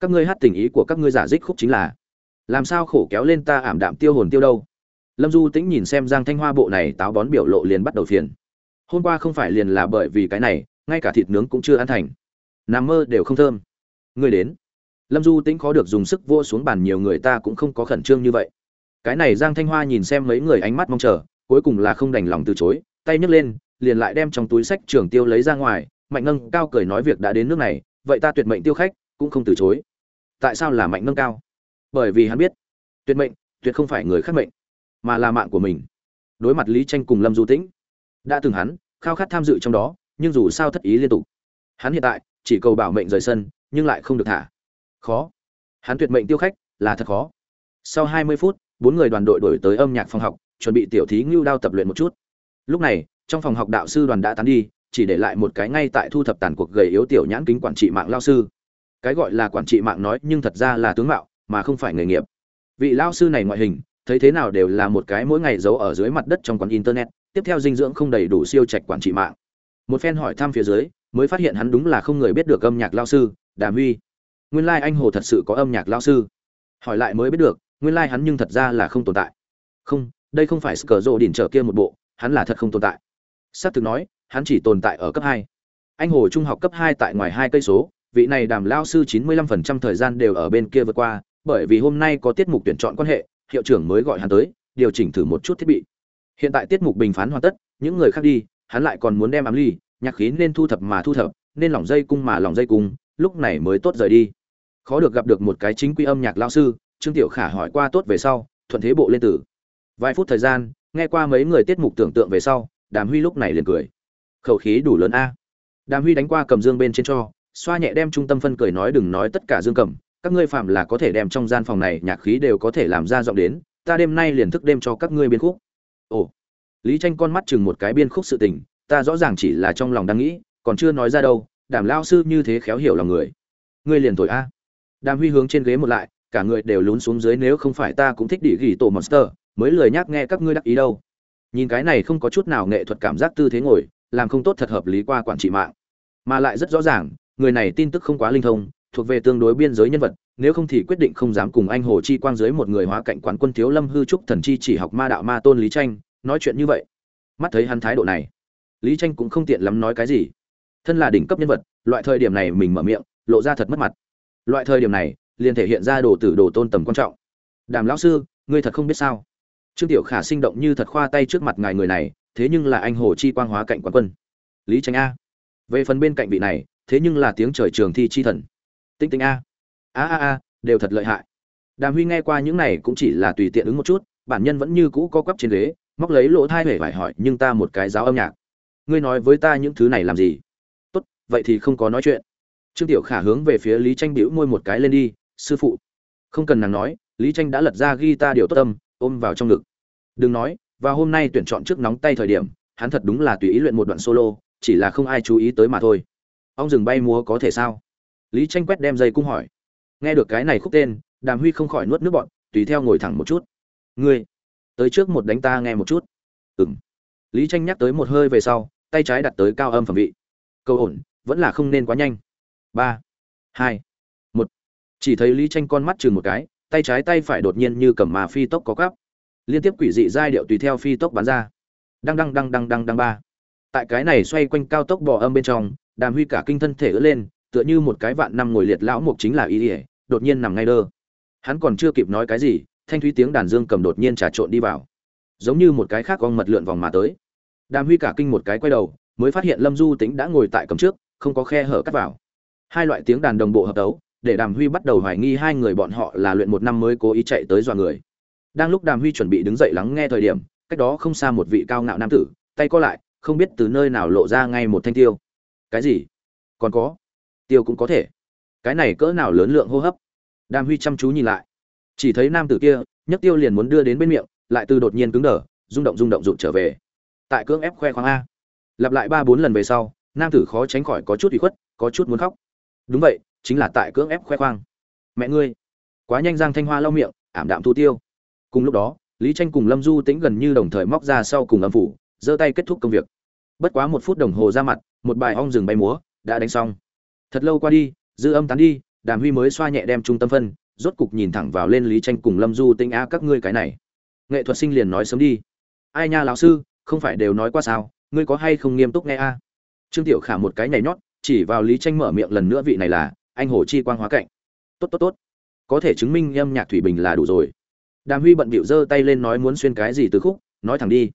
Các ngươi hát tình ý của các ngươi giả dích khúc chính là, làm sao khổ kéo lên ta ảm đạm tiêu hồn tiêu đâu? Lâm du tĩnh nhìn xem giang thanh hoa bộ này táo bón biểu lộ liền bắt đầu phiền. Hôm qua không phải liền là bởi vì cái này, ngay cả thịt nướng cũng chưa ăn thành. Nằm mơ đều không thơm. Ngươi đến. Lâm du tĩnh khó được dùng sức vô xuống bàn, nhiều người ta cũng không có khẩn trương như vậy. Cái này giang thanh hoa nhìn xem mấy người ánh mắt mong chờ, cuối cùng là không đành lòng từ chối, tay nhấc lên, liền lại đem trong túi sách trường tiêu lấy ra ngoài, mạnh nâng cao cười nói việc đã đến nước này, vậy ta tuyệt mệnh tiêu khách, cũng không từ chối. Tại sao là mạnh nâng cao? Bởi vì hắn biết, tuyệt mệnh, tuyệt không phải người khác mệnh mà là mạng của mình. Đối mặt lý tranh cùng lâm du tĩnh, đã từng hắn khao khát tham dự trong đó, nhưng dù sao thất ý liên tục. Hắn hiện tại chỉ cầu bảo mệnh rời sân, nhưng lại không được thả. Khó. Hắn tuyệt mệnh tiêu khách là thật khó. Sau 20 phút, bốn người đoàn đội đổi tới âm nhạc phòng học, chuẩn bị tiểu thí ngưu đao tập luyện một chút. Lúc này, trong phòng học đạo sư đoàn đã tán đi, chỉ để lại một cái ngay tại thu thập tàn cuộc gầy yếu tiểu nhãn kính quản trị mạng lao sư. Cái gọi là quản trị mạng nói nhưng thật ra là tướng mạo, mà không phải nghề nghiệp. Vị lao sư này ngoại hình thấy thế nào đều là một cái mỗi ngày giấu ở dưới mặt đất trong quán internet, tiếp theo dinh dưỡng không đầy đủ siêu trạch quản trị mạng. Một phen hỏi thăm phía dưới, mới phát hiện hắn đúng là không người biết được âm nhạc lao sư, đàm huy. Nguyên lai anh hồ thật sự có âm nhạc lao sư. Hỏi lại mới biết được, nguyên lai hắn nhưng thật ra là không tồn tại. Không, đây không phải cờ rộ đỉnh trở kia một bộ, hắn là thật không tồn tại. S á c thực nói, hắn chỉ tồn tại ở cấp hai. Anh hồ trung học cấp hai tại ngoài hai cây số, vị này đàm lao sư chín mươi lăm phần trăm thời gian đều ở bên kia vượt qua, bởi vì hôm nay có tiết mục tuyển chọn quan hệ hiệu trưởng mới gọi hắn tới, điều chỉnh thử một chút thiết bị. Hiện tại tiết mục bình phán hoàn tất, những người khác đi, hắn lại còn muốn đem ám ly, nhạc khí nên thu thập mà thu thập, nên lỏng dây cung mà lỏng dây cung, lúc này mới tốt rời đi. Khó được gặp được một cái chính quy âm nhạc lao sư, trương tiểu khả hỏi qua tốt về sau, thuận thế bộ lên tử vài phút thời gian, nghe qua mấy người tiết mục tưởng tượng về sau, đàm huy lúc này liền cười. Khẩu khí đủ lớn a. Đàm huy đánh qua cầm dương bên trên cho, xoa nhẹ đem trung tâm phân cười nói đừng nói tất cả dương cầm các ngươi phạm là có thể đem trong gian phòng này nhạc khí đều có thể làm ra giọng đến, ta đêm nay liền thức đêm cho các ngươi biên khúc. Ồ. Lý tranh con mắt chừng một cái biên khúc sự tình, ta rõ ràng chỉ là trong lòng đang nghĩ, còn chưa nói ra đâu, đàm lao sư như thế khéo hiểu lòng người. Ngươi liền thổi a. Đàm huy hướng trên ghế một lại, cả người đều lún xuống dưới, nếu không phải ta cũng thích đỉ gỉ tổ monster, mới lười nhắc nghe các ngươi đắc ý đâu. Nhìn cái này không có chút nào nghệ thuật cảm giác tư thế ngồi, làm không tốt thật hợp lý qua quản trị mạng. Mà lại rất rõ ràng, người này tin tức không quá linh thông thuộc về tương đối biên giới nhân vật, nếu không thì quyết định không dám cùng anh hồ chi quang dưới một người hóa cạnh quán quân thiếu lâm hư trúc thần chi chỉ học ma đạo ma tôn lý tranh, nói chuyện như vậy. Mắt thấy hắn thái độ này, lý tranh cũng không tiện lắm nói cái gì. Thân là đỉnh cấp nhân vật, loại thời điểm này mình mở miệng, lộ ra thật mất mặt. Loại thời điểm này, liền thể hiện ra đồ tử đồ tôn tầm quan trọng. Đàm lão sư, ngươi thật không biết sao? Trương tiểu khả sinh động như thật khoa tay trước mặt ngài người này, thế nhưng là anh hồ chi quang hóa cạnh quán quân. Lý tranh a. Về phần bên cạnh vị này, thế nhưng là tiếng trời trường thi chi thần tinh tinh a. A a a, đều thật lợi hại. Đàm huy nghe qua những này cũng chỉ là tùy tiện ứng một chút, bản nhân vẫn như cũ có quắp trên ghế, móc lấy lỗ thai hể phải hỏi, nhưng ta một cái giáo âm nhạc. Ngươi nói với ta những thứ này làm gì? Tốt, vậy thì không có nói chuyện. Trương tiểu khả hướng về phía lý tranh bĩu môi một cái lên đi, sư phụ. Không cần nàng nói, lý tranh đã lật ra ghi ta điều tốt tâm ôm vào trong ngực. Đừng nói, và hôm nay tuyển chọn trước nóng tay thời điểm, hắn thật đúng là tùy ý luyện một đoạn solo, chỉ là không ai chú ý tới mà thôi. Ông rừng bay múa có thể sao? Lý tranh quét đem dây cung hỏi. Nghe được cái này khúc tên, đàm huy không khỏi nuốt nước bọn tùy theo ngồi thẳng một chút. Ngươi, tới trước một đánh ta nghe một chút. Ừng lý tranh nhắc tới một hơi về sau, tay trái đặt tới cao âm phẩm vị. Câu ổn, vẫn là không nên quá nhanh. Ba, hai, một. Chỉ thấy lý tranh con mắt chừng một cái, tay trái tay phải đột nhiên như cầm mà phi tốc có cắp liên tiếp quỷ dị giai điệu tùy theo phi tốc bắn ra. Đăng đăng đăng đăng đăng đăng ba. Tại cái này xoay quanh cao tốc bò âm bên trong, đàm huy cả kinh thân thể ứa lên tựa như một cái vạn năm ngồi liệt lão mục chính là ý ỉa đột nhiên nằm ngay đơ. Hắn còn chưa kịp nói cái gì, thanh thúy tiếng đàn dương cầm đột nhiên trà trộn đi vào. Giống như một cái khác con mật lượn vòng mà tới. Đàm huy cả kinh một cái quay đầu, mới phát hiện lâm du tính đã ngồi tại cầm trước, không có khe hở cắt vào. Hai loại tiếng đàn đồng bộ hợp tấu, để đàm huy bắt đầu hoài nghi hai người bọn họ là luyện một năm mới cố ý chạy tới dọa người. Đang lúc đàm huy chuẩn bị đứng dậy lắng nghe thời điểm, cách đó không xa một vị cao ngạo nam tử, tay co lại, không biết từ nơi nào lộ ra ngay một thanh tiêu. Cái gì? Còn có? Tiêu cũng có thể. Cái này cỡ nào lớn lượng hô hấp? Đàm huy chăm chú nhìn lại. Chỉ thấy nam tử kia, nhấc tiêu liền muốn đưa đến bên miệng, lại từ đột nhiên cứng đờ, rung động rung động rụt trở về. Tại cưỡng ép khoe khoang a. Lặp lại ba bốn lần về sau, nam tử khó tránh khỏi có chút ủy khuất, có chút muốn khóc. Đúng vậy, chính là tại cưỡng ép khoe khoang. Mẹ ngươi. Quá nhanh giang thanh hoa lau miệng, ảm đạm thu tiêu. Cùng lúc đó, lý tranh cùng lâm du tĩnh gần như đồng thời móc ra sau cùng âm phủ, giơ tay kết thúc công việc. Bất quá một phút đồng hồ ra mặt, một bài ong rừng bay múa, đã đánh xong thật lâu qua đi, dư âm tán đi, đàm huy mới xoa nhẹ đem trung tâm phân, rốt cục nhìn thẳng vào lên lý tranh cùng lâm du Tinh a các ngươi cái này. Nghệ thuật sinh liền nói sớm đi. Ai nha lão sư, không phải đều nói qua sao, ngươi có hay không nghiêm túc nghe a? Trương tiểu khả một cái nhảy nhót, chỉ vào lý tranh mở miệng lần nữa vị này là, anh hồ chi quang hóa cạnh tốt tốt tốt. Có thể chứng minh âm nhạc thủy bình là đủ rồi. Đàm huy bận bịu giơ tay lên nói muốn xuyên cái gì từ khúc, nói thẳng đi.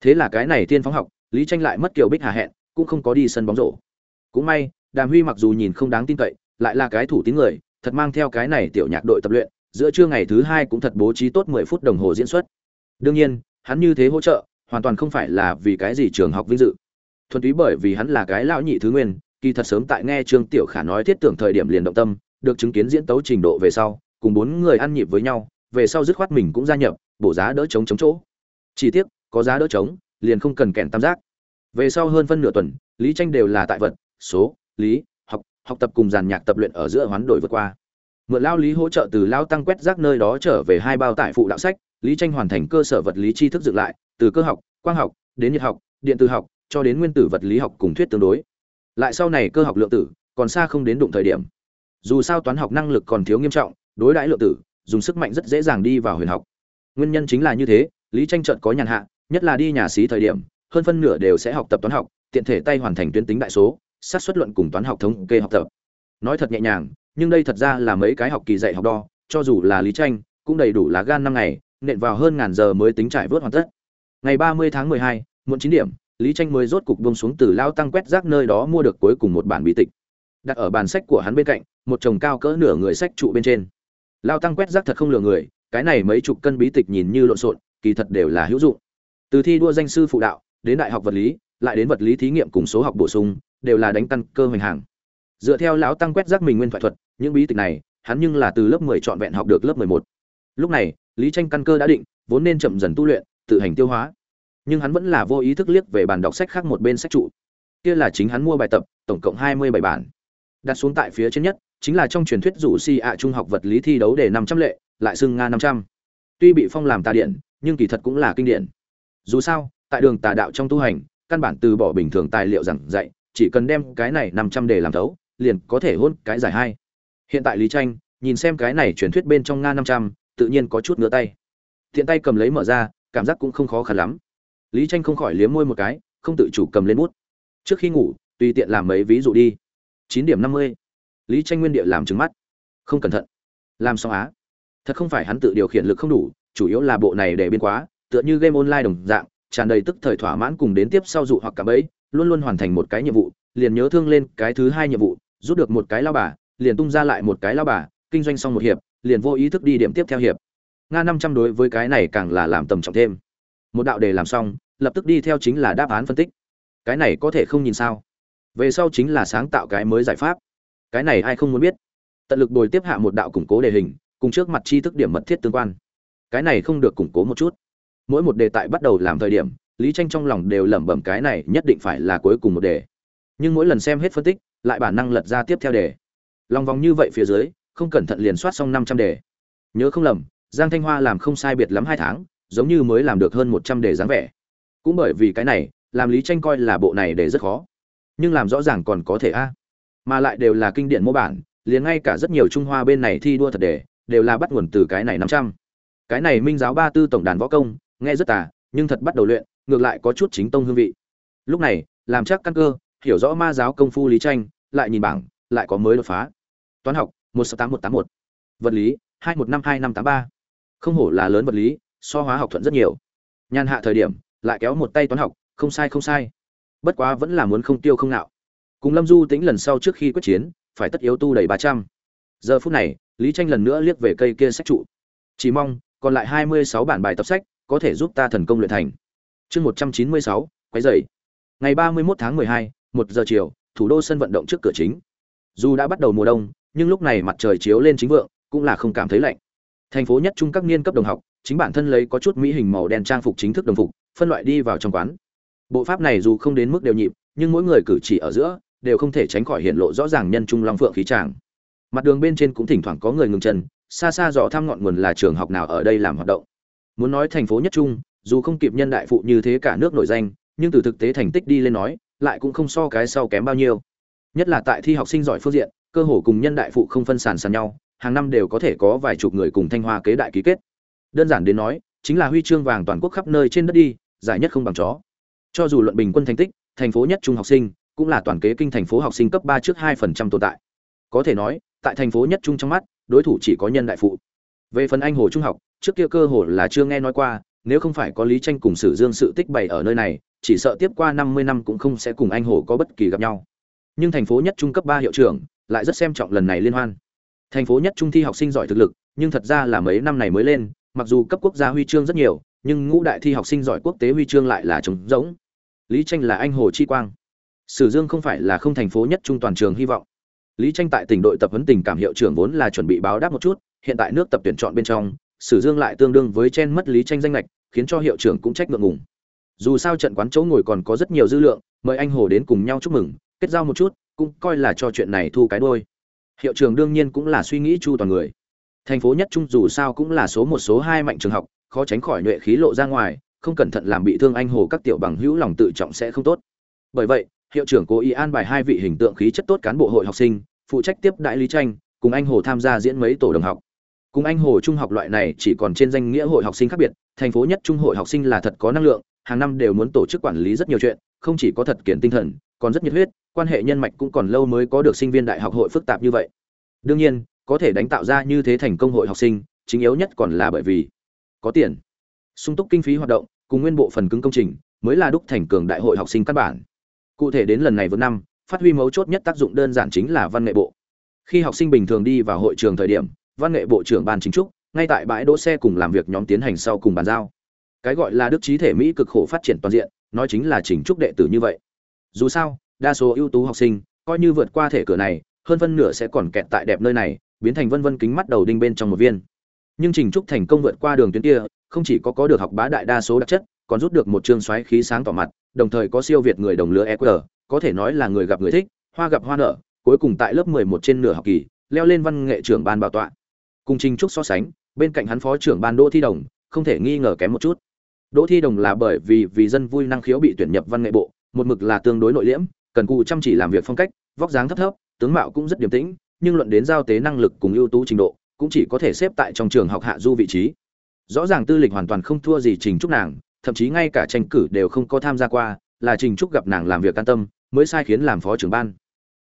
Thế là cái này tiên phóng học, lý tranh lại mất kiều bích hà hẹn, cũng không có đi sân bóng rổ. Cũng may đàm huy mặc dù nhìn không đáng tin cậy, lại là cái thủ tín người, thật mang theo cái này tiểu nhạc đội tập luyện, giữa trưa ngày thứ hai cũng thật bố trí tốt mười phút đồng hồ diễn xuất. Đương nhiên, hắn như thế hỗ trợ, hoàn toàn không phải là vì cái gì trường học vinh dự. Thuần túy bởi vì hắn là cái lão nhị thứ nguyên, kỳ thật sớm tại nghe trương tiểu khả nói thiết tưởng thời điểm liền động tâm, được chứng kiến diễn tấu trình độ về sau, cùng bốn người ăn nhịp với nhau, về sau dứt khoát mình cũng gia nhập, bổ giá đỡ chống chống chỗ. Chỉ tiếc, có giá đỡ chống liền không cần kèn tam giác. Về sau hơn phân nửa tuần, lý tranh đều là tại vật, số lý, học học tập cùng giàn nhạc tập luyện ở giữa hoán đổi vượt qua. Mượn lao lý hỗ trợ từ lao tăng quét rác nơi đó trở về hai bao tải phụ đạo sách, lý tranh hoàn thành cơ sở vật lý tri thức dựng lại, từ cơ học, quang học, đến nhiệt học, điện tử học, cho đến nguyên tử vật lý học cùng thuyết tương đối. Lại sau này cơ học lượng tử, còn xa không đến đụng thời điểm. Dù sao toán học năng lực còn thiếu nghiêm trọng, đối đãi lượng tử, dùng sức mạnh rất dễ dàng đi vào huyền học. Nguyên nhân chính là như thế, lý tranh trận có nhàn hạ, nhất là đi nhà xí thời điểm, hơn phân nửa đều sẽ học tập toán học, tiện thể tay hoàn thành tuyến tính đại số sát xuất luận cùng toán học thống kê học tập. Nói thật nhẹ nhàng nhưng đây thật ra là mấy cái học kỳ dạy học đo cho dù là lý tranh cũng đầy đủ lá gan năm ngày nện vào hơn ngàn giờ mới tính trải vớt hoàn tất. Ngày ba mươi tháng mười hai, muộn chín điểm lý tranh mới rốt cục buông xuống từ lao tăng quét rác nơi đó mua được cuối cùng một bản bí tịch. Đặt ở bàn sách của hắn bên cạnh một chồng cao cỡ nửa người sách trụ bên trên. Lao tăng quét rác thật không lừa người cái này mấy chục cân bí tịch nhìn như lộn xộn kỳ thật đều là hữu dụng. Từ thi đua danh sư phụ đạo đến đại học vật lý lại đến vật lý thí nghiệm cùng số học bổ sung, đều là đánh căn cơ hoành hàng. Dựa theo lão tăng quét rác mình nguyên thoại thuật, những bí tịch này, hắn nhưng là từ lớp 10 chọn vẹn học được lớp 11. lúc này, lý tranh căn cơ đã định, vốn nên chậm dần tu luyện, tự hành tiêu hóa. Nhưng hắn vẫn là vô ý thức liếc về bàn đọc sách khác một bên sách trụ. Kia là chính hắn mua bài tập, tổng cộng 27 bản. Đặt xuống tại phía trên nhất, chính là trong truyền thuyết rủ si ạ trung học vật lý thi đấu đề năm trăm lệ, lại xưng nga năm trăm. Tuy bị phong làm tà điện, nhưng kỳ thật cũng là kinh điển. Dù sao, tại đường tà đạo trong tu hành căn bản từ bỏ bình thường tài liệu giảng dạy, chỉ cần đem cái này năm trăm đề làm thấu, liền có thể hôn cái giải hai. Hiện tại lý tranh, nhìn xem cái này truyền thuyết bên trong nga năm trăm, tự nhiên có chút ngứa tay. Thiện tay cầm lấy mở ra, cảm giác cũng không khó khăn lắm. Lý tranh không khỏi liếm môi một cái, không tự chủ cầm lên bút. Trước khi ngủ, tùy tiện làm mấy ví dụ đi. Chín điểm năm mươi. Lý tranh nguyên địa làm trứng mắt. Không cẩn thận. Làm xong á. Thật không phải hắn tự điều khiển lực không đủ, chủ yếu là bộ này để biên quá, tựa như game online đồng dạng tràn đầy tức thời thỏa mãn cùng đến tiếp sau dụ hoặc cả bẫy, luôn luôn hoàn thành một cái nhiệm vụ liền nhớ thương lên cái thứ hai nhiệm vụ rút được một cái lao bà liền tung ra lại một cái lao bà kinh doanh xong một hiệp liền vô ý thức đi điểm tiếp theo hiệp. Nga năm trăm đối với cái này càng là làm tầm trọng thêm. Một đạo đề làm xong lập tức đi theo chính là đáp án phân tích. Cái này có thể không nhìn sao? Về sau chính là sáng tạo cái mới giải pháp. Cái này ai không muốn biết? Tận lực bồi tiếp hạ một đạo củng cố đề hình cùng trước mặt tri thức điểm mật thiết tương quan. Cái này không được củng cố một chút mỗi một đề tại bắt đầu làm thời điểm, lý tranh trong lòng đều lẩm bẩm cái này nhất định phải là cuối cùng một đề. Nhưng mỗi lần xem hết phân tích, lại bản năng lật ra tiếp theo đề. Lòng vòng như vậy phía dưới, không cẩn thận liền soát xong năm trăm đề. Nhớ không lầm, giang thanh hoa làm không sai biệt lắm hai tháng, giống như mới làm được hơn một trăm đề dáng vẻ. Cũng bởi vì cái này, làm lý tranh coi là bộ này để rất khó. Nhưng làm rõ ràng còn có thể a. Mà lại đều là kinh điển mô bản, liền ngay cả rất nhiều trung hoa bên này thi đua thật đề, đều là bắt nguồn từ cái này năm trăm. Cái này minh giáo ba tư tổng đàn võ công nghe rất tà, nhưng thật bắt đầu luyện, ngược lại có chút chính tông hương vị. Lúc này, làm chắc căn cơ, hiểu rõ ma giáo công phu lý tranh, lại nhìn bảng, lại có mới đột phá. Toán học, một sáu tám một tám một. Vật lý, hai một năm hai năm tám ba. Không hổ là lớn vật lý, so hóa học thuận rất nhiều. Nhàn hạ thời điểm, lại kéo một tay toán học, không sai không sai. Bất quá vẫn là muốn không tiêu không nạo. Cùng lâm du tính lần sau trước khi quyết chiến, phải tất yếu tu đầy ba trăm. Giờ phút này, lý tranh lần nữa liếc về cây kia sách trụ. Chỉ mong, còn lại hai mươi sáu bản bài tập sách có thể giúp ta thần công luyện thành. Chương một trăm chín mươi sáu ngày ba mươi 31 tháng mười hai, một giờ chiều, thủ đô sân vận động trước cửa chính. Dù đã bắt đầu mùa đông, nhưng lúc này mặt trời chiếu lên chính vượng, cũng là không cảm thấy lạnh. Thành phố nhất trung các niên cấp đồng học, chính bản thân lấy có chút mỹ hình màu đen trang phục chính thức đồng phục, phân loại đi vào trong quán. Bộ pháp này dù không đến mức đều nhịp, nhưng mỗi người cử chỉ ở giữa, đều không thể tránh khỏi hiện lộ rõ ràng nhân trung long phượng khí tràng. Mặt đường bên trên cũng thỉnh thoảng có người ngừng chân, xa xa dò thăm ngọn nguồn là trường học nào ở đây làm hoạt động muốn nói thành phố nhất trung, dù không kịp nhân đại phụ như thế cả nước nổi danh, nhưng từ thực tế thành tích đi lên nói, lại cũng không so cái sau kém bao nhiêu. Nhất là tại thi học sinh giỏi phương diện, cơ hồ cùng nhân đại phụ không phân sàn sàn nhau, hàng năm đều có thể có vài chục người cùng thanh hoa kế đại ký kết. Đơn giản đến nói, chính là huy chương vàng toàn quốc khắp nơi trên đất đi, giải nhất không bằng chó. Cho dù luận bình quân thành tích, thành phố nhất trung học sinh, cũng là toàn kế kinh thành phố học sinh cấp ba trước hai phần trăm tồn tại. Có thể nói, tại thành phố nhất trung trong mắt, đối thủ chỉ có nhân đại phụ. Về phần anh hồ trung học trước kia cơ hồ là chưa nghe nói qua, nếu không phải có lý tranh cùng sử dương sự tích bày ở nơi này, chỉ sợ tiếp qua năm mươi năm cũng không sẽ cùng anh hồ có bất kỳ gặp nhau. Nhưng thành phố nhất trung cấp ba hiệu trưởng lại rất xem trọng lần này liên hoan. Thành phố nhất trung thi học sinh giỏi thực lực, nhưng thật ra là mấy năm này mới lên, mặc dù cấp quốc gia huy chương rất nhiều, nhưng ngũ đại thi học sinh giỏi quốc tế huy chương lại là trống rỗng. Lý tranh là anh hồ chi quang. Sử dương không phải là không thành phố nhất trung toàn trường hy vọng. Lý tranh tại tỉnh đội tập huấn tình cảm hiệu trưởng vốn là chuẩn bị báo đáp một chút, hiện tại nước tập tuyển chọn bên trong sử dương lại tương đương với chen mất lý tranh danh lệch khiến cho hiệu trưởng cũng trách ngượng ngùng. Dù sao trận quán chỗ ngồi còn có rất nhiều dư lượng, mời anh hồ đến cùng nhau chúc mừng, kết giao một chút, cũng coi là cho chuyện này thu cái đôi. Hiệu trưởng đương nhiên cũng là suy nghĩ chu toàn người. Thành phố nhất trung dù sao cũng là số một, số hai mạnh trường học, khó tránh khỏi nhuệ khí lộ ra ngoài, không cẩn thận làm bị thương anh hồ các tiểu bằng hữu lòng tự trọng sẽ không tốt. Bởi vậy, hiệu trưởng cố ý an bài hai vị hình tượng khí chất tốt cán bộ hội học sinh, phụ trách tiếp đại lý tranh, cùng anh hồ tham gia diễn mấy tổ đồng học cùng anh hồ trung học loại này chỉ còn trên danh nghĩa hội học sinh khác biệt, thành phố nhất trung hội học sinh là thật có năng lượng, hàng năm đều muốn tổ chức quản lý rất nhiều chuyện, không chỉ có thật kiển tinh thần, còn rất nhiệt huyết, quan hệ nhân mạch cũng còn lâu mới có được sinh viên đại học hội phức tạp như vậy. Đương nhiên, có thể đánh tạo ra như thế thành công hội học sinh, chính yếu nhất còn là bởi vì có tiền. Sung túc kinh phí hoạt động, cùng nguyên bộ phần cứng công trình, mới là đúc thành cường đại hội học sinh căn bản. Cụ thể đến lần này vượt năm, phát huy mấu chốt nhất tác dụng đơn giản chính là văn nghệ bộ. Khi học sinh bình thường đi vào hội trường thời điểm văn nghệ bộ trưởng ban chính trúc, ngay tại bãi đỗ xe cùng làm việc nhóm tiến hành sau cùng bàn giao. Cái gọi là đức trí thể mỹ cực khổ phát triển toàn diện, nói chính là chỉnh trúc đệ tử như vậy. Dù sao, đa số ưu tú học sinh, coi như vượt qua thể cửa này, hơn phân nửa sẽ còn kẹt tại đẹp nơi này, biến thành vân vân kính mắt đầu đinh bên trong một viên. Nhưng trình trúc thành công vượt qua đường tuyến kia, không chỉ có có được học bá đại đa số đặc chất, còn rút được một chương xoáy khí sáng tỏ mặt, đồng thời có siêu việt người đồng lứa eqr có thể nói là người gặp người thích, hoa gặp hoa nở, cuối cùng tại lớp 11 trên nửa học kỳ, leo lên văn nghệ trưởng ban bảo tọa cùng trình trúc so sánh, bên cạnh hắn phó trưởng ban đỗ thi đồng, không thể nghi ngờ kém một chút. Đỗ thi đồng là bởi vì vì dân vui năng khiếu bị tuyển nhập văn nghệ bộ, một mực là tương đối nội liễm, cần cù chăm chỉ làm việc phong cách, vóc dáng thấp thấp, tướng mạo cũng rất điềm tĩnh, nhưng luận đến giao tế năng lực cùng ưu tú trình độ, cũng chỉ có thể xếp tại trong trường học hạ du vị trí. Rõ ràng tư lịch hoàn toàn không thua gì trình trúc nàng, thậm chí ngay cả tranh cử đều không có tham gia qua, là trình trúc gặp nàng làm việc can tâm, mới sai khiến làm phó trưởng ban.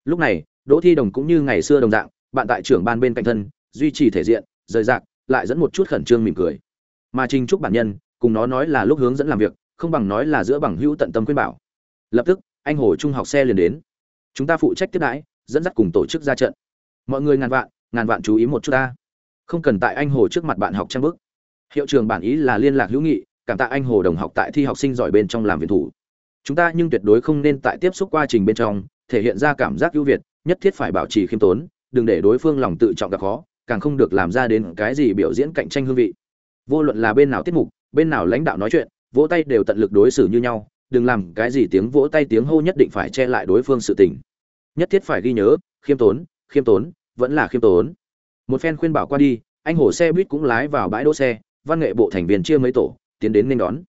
Lúc này, đỗ thi đồng cũng như ngày xưa đồng dạng, bạn tại trưởng ban bên cạnh thân duy trì thể diện, rời rạc, lại dẫn một chút khẩn trương mỉm cười. Mà trình trúc bản nhân, cùng nó nói là lúc hướng dẫn làm việc, không bằng nói là giữa bằng hữu tận tâm khuyên bảo. Lập tức, anh hồ trung học xe liền đến. Chúng ta phụ trách tiếp đãi, dẫn dắt cùng tổ chức ra trận. Mọi người ngàn vạn ngàn vạn chú ý một chút ta. Không cần tại anh hồ trước mặt bạn học trang bức. Hiệu trường bản ý là liên lạc hữu nghị, cảm tạ anh hồ đồng học tại thi học sinh giỏi bên trong làm viện thủ. Chúng ta nhưng tuyệt đối không nên tại tiếp xúc quá trình bên trong, thể hiện ra cảm giác ưu việt, nhất thiết phải bảo trì khiêm tốn, đừng để đối phương lòng tự trọng gặp khó càng không được làm ra đến cái gì biểu diễn cạnh tranh hương vị. Vô luận là bên nào tiết mục, bên nào lãnh đạo nói chuyện, vỗ tay đều tận lực đối xử như nhau, đừng làm cái gì tiếng vỗ tay tiếng hô nhất định phải che lại đối phương sự tình. Nhất thiết phải ghi nhớ, khiêm tốn khiêm tốn, vẫn là khiêm tốn. Một phen khuyên bảo qua đi, anh hổ xe buýt cũng lái vào bãi đỗ xe, văn nghệ bộ thành viên chia mấy tổ, tiến đến nên đón.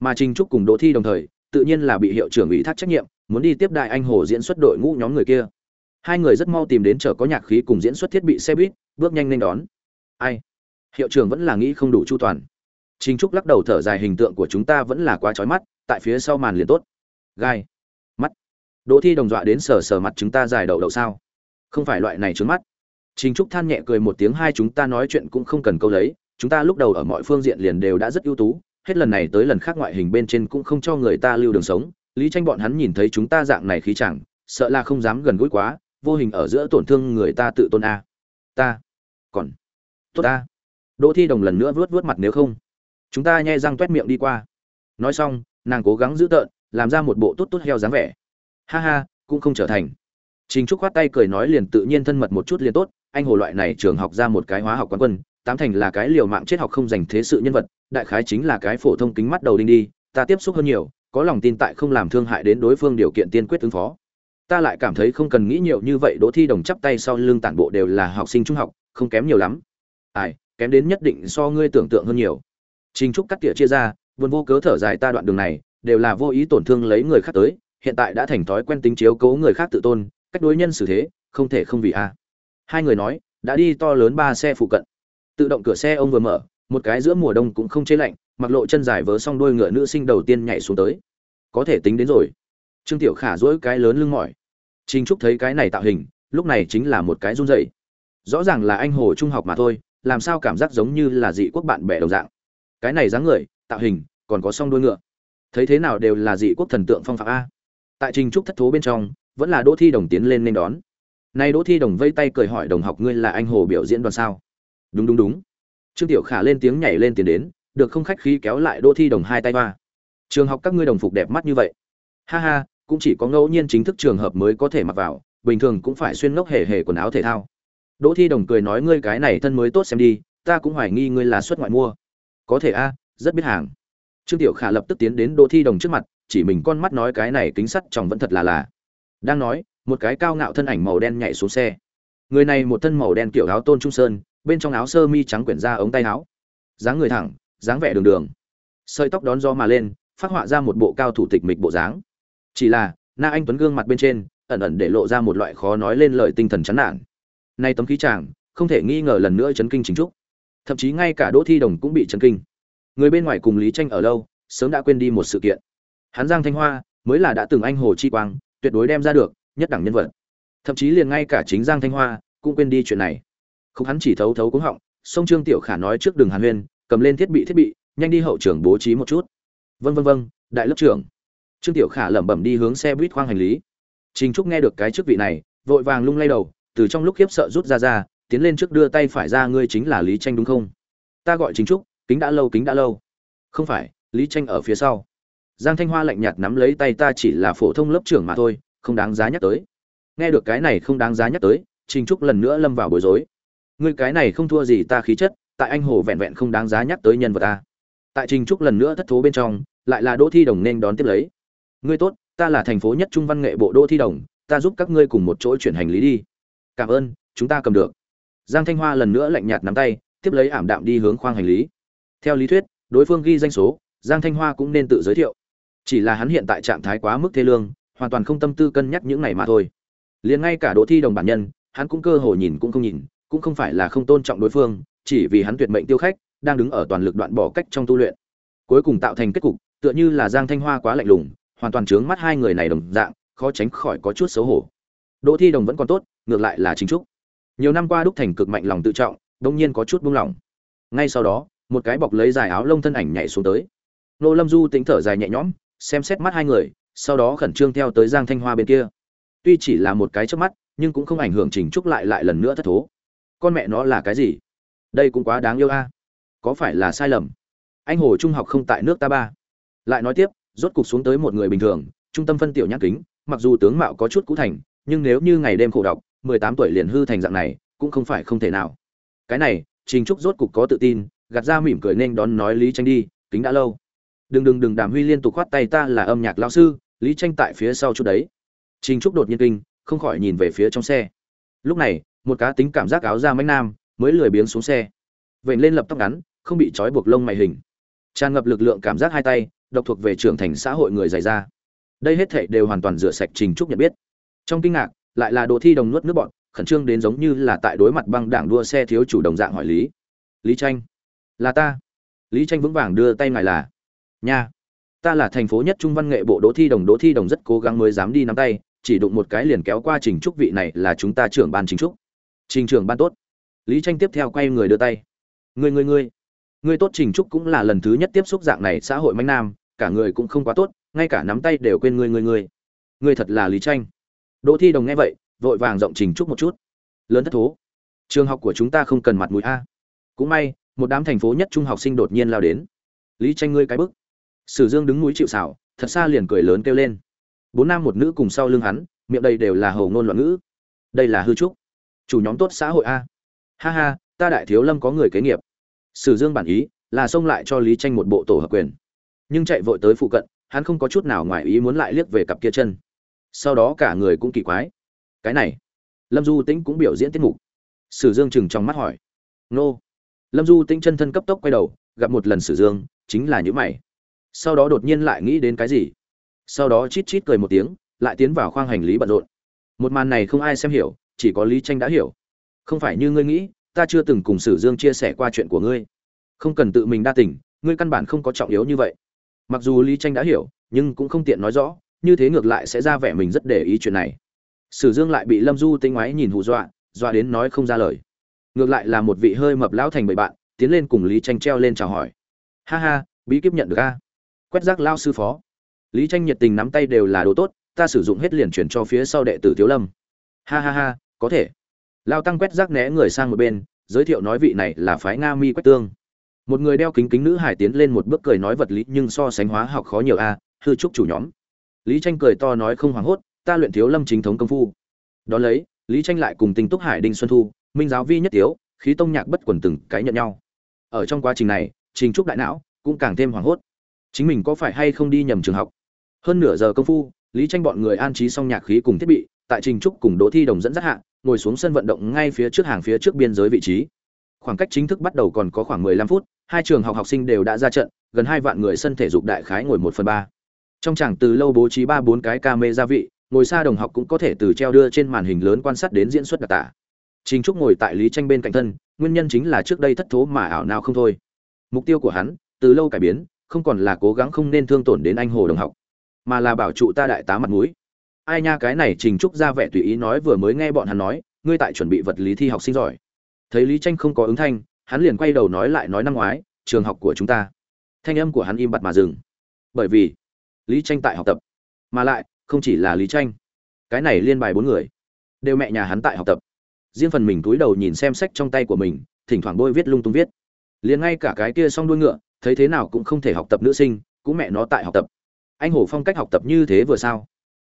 Mà trình trúc cùng đỗ thi đồng thời, tự nhiên là bị hiệu trưởng ủy thác trách nhiệm, muốn đi tiếp đại anh hổ diễn xuất đội ngũ nhóm người kia. Hai người rất mau tìm đến chở có nhạc khí cùng diễn xuất thiết bị xe buýt bước nhanh nên đón. Ai? Hiệu trưởng vẫn là nghĩ không đủ chu toàn. Trình trúc lắc đầu thở dài, hình tượng của chúng ta vẫn là quá trói mắt, tại phía sau màn liền tốt. Gai. Mắt. Đỗ thi đồng dọa đến sờ sờ mặt chúng ta dài đầu đầu sao? Không phải loại này trước mắt. Trình trúc than nhẹ cười một tiếng, hai chúng ta nói chuyện cũng không cần câu lấy, chúng ta lúc đầu ở mọi phương diện liền đều đã rất ưu tú, hết lần này tới lần khác ngoại hình bên trên cũng không cho người ta lưu đường sống. Lý tranh bọn hắn nhìn thấy chúng ta dạng này khí chẳng, sợ là không dám gần gũi quá, vô hình ở giữa tổn thương người ta tự tôn a. Ta còn. Tốt ta. Đỗ thi đồng lần nữa vớt vớt mặt nếu không. Chúng ta nhai răng toét miệng đi qua. Nói xong, nàng cố gắng giữ tợn, làm ra một bộ tốt tốt heo dáng vẻ. Ha ha, cũng không trở thành. Trình trúc khoát tay cười nói liền tự nhiên thân mật một chút liền tốt, anh hồ loại này trường học ra một cái hóa học quán quân, tám thành là cái liều mạng chết học không dành thế sự nhân vật, đại khái chính là cái phổ thông kính mắt đầu đinh đi, ta tiếp xúc hơn nhiều, có lòng tin tại không làm thương hại đến đối phương điều kiện tiên quyết ứng phó. Ta lại cảm thấy không cần nghĩ nhiều như vậy, đỗ thi đồng chắp tay sau lưng tản bộ đều là học sinh trung học không kém nhiều lắm. Ai, kém đến nhất định so ngươi tưởng tượng hơn nhiều. Trình trúc cắt tỉa chia ra vốn vô cớ thở dài ta đoạn đường này, đều là vô ý tổn thương lấy người khác tới, hiện tại đã thành thói quen tính chiếu cố người khác tự tôn, cách đối nhân xử thế, không thể không vì a. Hai người nói, đã đi to lớn ba xe phụ cận. Tự động cửa xe ông vừa mở, một cái giữa mùa đông cũng không chế lạnh, mặc lộ chân dài vớ xong đôi ngựa nữ sinh đầu tiên nhảy xuống tới. Có thể tính đến rồi. Trương tiểu khả dỗi cái lớn lưng mỏi. Trinh trúc thấy cái này tạo hình, lúc này chính là một cái run dậy rõ ràng là anh hồ trung học mà thôi, làm sao cảm giác giống như là dị quốc bạn bè đồng dạng. Cái này dáng người, tạo hình, còn có song đôi ngựa. Thấy thế nào đều là dị quốc thần tượng phong phạm a. Tại trình trúc thất thố bên trong, vẫn là đỗ thi đồng tiến lên nên đón. Nay đỗ thi đồng vây tay cười hỏi đồng học ngươi là anh hồ biểu diễn đoàn sao? Đúng đúng đúng. Trương tiểu khả lên tiếng nhảy lên tiền đến, được không khách khí kéo lại đỗ thi đồng hai tay hoa. Trường học các ngươi đồng phục đẹp mắt như vậy. Ha ha, cũng chỉ có ngẫu nhiên chính thức trường hợp mới có thể mặc vào, bình thường cũng phải xuyên ngốc hề hề quần áo thể thao đỗ thi đồng cười nói, ngươi cái này thân mới tốt xem đi, ta cũng hoài nghi ngươi là xuất ngoại mua. Có thể a, rất biết hàng. Trương tiểu khả lập tức tiến đến đỗ thi đồng trước mặt, chỉ mình con mắt nói, cái này kính sắt trong vẫn thật là là đang nói, một cái cao ngạo thân ảnh màu đen nhảy xuống xe. Người này một thân màu đen kiểu áo tôn trung sơn, bên trong áo sơ mi trắng quyển ra ống tay áo. Dáng người thẳng, dáng vẻ đường đường. Sợi tóc đón gió mà lên, phát họa ra một bộ cao thủ tịch mịch bộ dáng. Chỉ là, na anh tuấn gương mặt bên trên, ẩn ẩn để lộ ra một loại khó nói lên lời tinh thần chán nản nay tấm khí chàng, không thể nghi ngờ lần nữa chấn kinh chính trúc. Thậm chí ngay cả đỗ thi đồng cũng bị chấn kinh. Người bên ngoài cùng lý tranh ở lâu, sớm đã quên đi một sự kiện. Hắn giang thanh hoa mới là đã từng anh hồ chi quang, tuyệt đối đem ra được, nhất đẳng nhân vật. Thậm chí liền ngay cả chính giang thanh hoa cũng quên đi chuyện này. Không hắn chỉ thấu thấu cũng họng, sông trương tiểu khả nói trước đường hàn huyên, cầm lên thiết bị thiết bị, nhanh đi hậu trường bố trí một chút. Vân vân vân, đại lớp trưởng. Trương tiểu khả lẩm bẩm đi hướng xe buýt khoang hành lý. Trình trúc nghe được cái chức vị này, vội vàng lung lay đầu từ trong lúc khiếp sợ rút ra ra, tiến lên trước đưa tay phải ra, ngươi chính là lý tranh đúng không? Ta gọi Chính trúc, kính đã lâu, kính đã lâu. Không phải, lý tranh ở phía sau. Giang thanh hoa lạnh nhạt nắm lấy tay, ta chỉ là phổ thông lớp trưởng mà thôi, không đáng giá nhắc tới. Nghe được cái này không đáng giá nhắc tới, trình trúc lần nữa lâm vào bối rối. Ngươi cái này không thua gì ta khí chất, tại anh hồ vẹn vẹn không đáng giá nhắc tới nhân vật ta. Tại trình trúc lần nữa thất thố bên trong, lại là đỗ thi đồng nên đón tiếp lấy. Ngươi tốt, ta là thành phố nhất trung văn nghệ bộ đỗ thi đồng, ta giúp các ngươi cùng một chỗ chuyển hành lý đi cảm ơn, chúng ta cầm được. Giang thanh hoa lần nữa lạnh nhạt nắm tay, tiếp lấy ảm đạm đi hướng khoang hành lý. Theo lý thuyết, đối phương ghi danh số, giang thanh hoa cũng nên tự giới thiệu. Chỉ là hắn hiện tại trạng thái quá mức thê lương, hoàn toàn không tâm tư cân nhắc những này mà thôi. Liền ngay cả đỗ thi đồng bản nhân, hắn cũng cơ hồ nhìn cũng không nhìn, cũng không phải là không tôn trọng đối phương, chỉ vì hắn tuyệt mệnh tiêu khách, đang đứng ở toàn lực đoạn bỏ cách trong tu luyện. Cuối cùng tạo thành kết cục, tựa như là giang thanh hoa quá lạnh lùng, hoàn toàn trướng mắt hai người này đồng dạng, khó tránh khỏi có chút xấu hổ. Đỗ thi đồng vẫn còn tốt ngược lại là chính trúc. Nhiều năm qua đúc thành cực mạnh lòng tự trọng đông nhiên có chút buông lỏng. Ngay sau đó, một cái bọc lấy dài áo lông thân ảnh nhảy xuống tới. Nô lâm du tính thở dài nhẹ nhõm, xem xét mắt hai người, sau đó khẩn trương theo tới giang thanh hoa bên kia. Tuy chỉ là một cái trước mắt, nhưng cũng không ảnh hưởng trình trúc lại lại lần nữa thất thố. Con mẹ nó là cái gì? Đây cũng quá đáng yêu a. Có phải là sai lầm? Anh hồ trung học không tại nước ta ba. Lại nói tiếp, rốt cục xuống tới một người bình thường, trung tâm phân tiểu nhãn kính, mặc dù tướng mạo có chút cũ thành, nhưng nếu như ngày đêm khổ đọc mười tám tuổi liền hư thành dạng này, cũng không phải không thể nào. Cái này, trình trúc rốt cục có tự tin, gạt ra mỉm cười nên đón nói lý tranh đi, kính đã lâu. Đừng đừng đừng đàm huy liên tục khoát tay ta là âm nhạc lao sư, lý tranh tại phía sau chút đấy. Trình trúc đột nhiên kinh, không khỏi nhìn về phía trong xe. Lúc này, một cá tính cảm giác áo da mánh nam, mới lười biếng xuống xe. Vậy lên lập tóc ngắn, không bị trói buộc lông mày hình. Tràn ngập lực lượng cảm giác hai tay, độc thuộc về trưởng thành xã hội người dày ra đây hết thảy đều hoàn toàn rửa sạch trình trúc nhận biết. Trong kinh ngạc lại là đồ thi đồng nuốt nước bọn, khẩn trương đến giống như là tại đối mặt băng đảng đua xe thiếu chủ đồng dạng hỏi lý. Lý tranh là ta. Lý tranh vững vàng đưa tay ngài là. Nha. Ta là thành phố nhất trung văn nghệ bộ đỗ thi đồng, đỗ thi đồng rất cố gắng mới dám đi nắm tay, chỉ đụng một cái liền kéo qua trình trúc vị này là chúng ta trưởng ban trình trúc. Trình trưởng ban tốt. Lý tranh tiếp theo quay người đưa tay. Người người người người tốt trình trúc cũng là lần thứ nhất tiếp xúc dạng này xã hội manh nam, cả người cũng không quá tốt, ngay cả nắm tay đều quên người người người người thật là lý tranh đỗ thi đồng nghe vậy vội vàng rộng trình trúc một chút. Lớn thất thố. Trường học của chúng ta không cần mặt mũi a. Cũng may một đám thành phố nhất trung học sinh đột nhiên lao đến. Lý tranh ngươi cái bức. Sử dương đứng núi chịu sào, thật xa liền cười lớn kêu lên. Bốn nam một nữ cùng sau lưng hắn miệng đây đều là hầu ngôn loạn ngữ. Đây là hư trúc. Chủ nhóm tốt xã hội a. Ha ha ta đại thiếu lâm có người kế nghiệp. Sử dương bản ý là xông lại cho lý tranh một bộ tổ hợp quyền. Nhưng chạy vội tới phụ cận hắn không có chút nào ngoài ý muốn lại liếc về cặp kia chân sau đó cả người cũng kỳ quái. Cái này, lâm du tĩnh cũng biểu diễn tiết mục. Sử dương chừng trong mắt hỏi. Nô. Lâm du tĩnh chân thân cấp tốc quay đầu, gặp một lần sử dương, chính là những mày. Sau đó đột nhiên lại nghĩ đến cái gì? Sau đó chít chít cười một tiếng, lại tiến vào khoang hành lý bận rộn. Một màn này không ai xem hiểu, chỉ có lý tranh đã hiểu. Không phải như ngươi nghĩ, ta chưa từng cùng sử dương chia sẻ qua chuyện của ngươi. Không cần tự mình đa tình, ngươi căn bản không có trọng yếu như vậy. Mặc dù lý tranh đã hiểu, nhưng cũng không tiện nói rõ như thế ngược lại sẽ ra vẻ mình rất để ý chuyện này. Sử dương lại bị lâm du tinh ngoái nhìn hù dọa dọa đến nói không ra lời. Ngược lại là một vị hơi mập lão thành bậy bạn, tiến lên cùng lý tranh treo lên chào hỏi. Ha ha, bí kíp nhận được a. Quét rác lao sư phó. Lý tranh nhiệt tình nắm tay đều là đồ tốt, ta sử dụng hết liền chuyển cho phía sau đệ tử thiếu lâm. Ha ha ha, có thể. Lao tăng quét rác né người sang một bên, giới thiệu nói vị này là phái nga mi quách tương. Một người đeo kính kính nữ hải tiến lên một bước cười nói vật lý, nhưng so sánh hóa học khó nhiều a, hư trúc chủ nhóm lý tranh cười to nói không hoảng hốt, ta luyện thiếu lâm chính thống công phu. Đón lấy, lý tranh lại cùng tinh túc hải, đinh xuân thu, minh giáo vi nhất tiếu, khí tông nhạc bất quần từng cái nhận nhau. Ở trong quá trình này, trình trúc đại não cũng càng thêm hoảng hốt. Chính mình có phải hay không đi nhầm trường học? Hơn nửa giờ công phu, lý tranh bọn người an trí xong nhạc khí cùng thiết bị, tại trình trúc cùng đỗ thi đồng dẫn dắt hạ, ngồi xuống sân vận động ngay phía trước hàng phía trước biên giới vị trí. Khoảng cách chính thức bắt đầu còn có khoảng 15 phút, hai trường học học sinh đều đã ra trận, gần hai vạn người sân thể dục đại khái ngồi một phần ba trong chẳng từ lâu bố trí ba bốn cái ca mê gia vị, ngồi xa đồng học cũng có thể từ treo đưa trên màn hình lớn quan sát đến diễn xuất đặc tả. Trình trúc ngồi tại lý tranh bên cạnh thân, nguyên nhân chính là trước đây thất thố mà ảo nào không thôi. Mục tiêu của hắn, từ lâu cải biến, không còn là cố gắng không nên thương tổn đến anh hồ đồng học, mà là bảo trụ ta đại tá mặt mũi. Ai nha, cái này trình trúc ra vẻ tùy ý nói vừa mới nghe bọn hắn nói, ngươi tại chuẩn bị vật lý thi học sinh giỏi. Thấy lý tranh không có ứng thanh, hắn liền quay đầu nói lại nói năm ngoái, trường học của chúng ta. Thanh âm của hắn im bặt mà dừng. Bởi vì lý tranh tại học tập. Mà lại, không chỉ là lý tranh, cái này liên bài bốn người đều mẹ nhà hắn tại học tập. Riêng phần mình túi đầu nhìn xem sách trong tay của mình, thỉnh thoảng bôi viết lung tung viết. Liền ngay cả cái kia xong đuôi ngựa, thấy thế nào cũng không thể học tập nữ sinh, cũng mẹ nó tại học tập. Anh hổ phong cách học tập như thế vừa sao?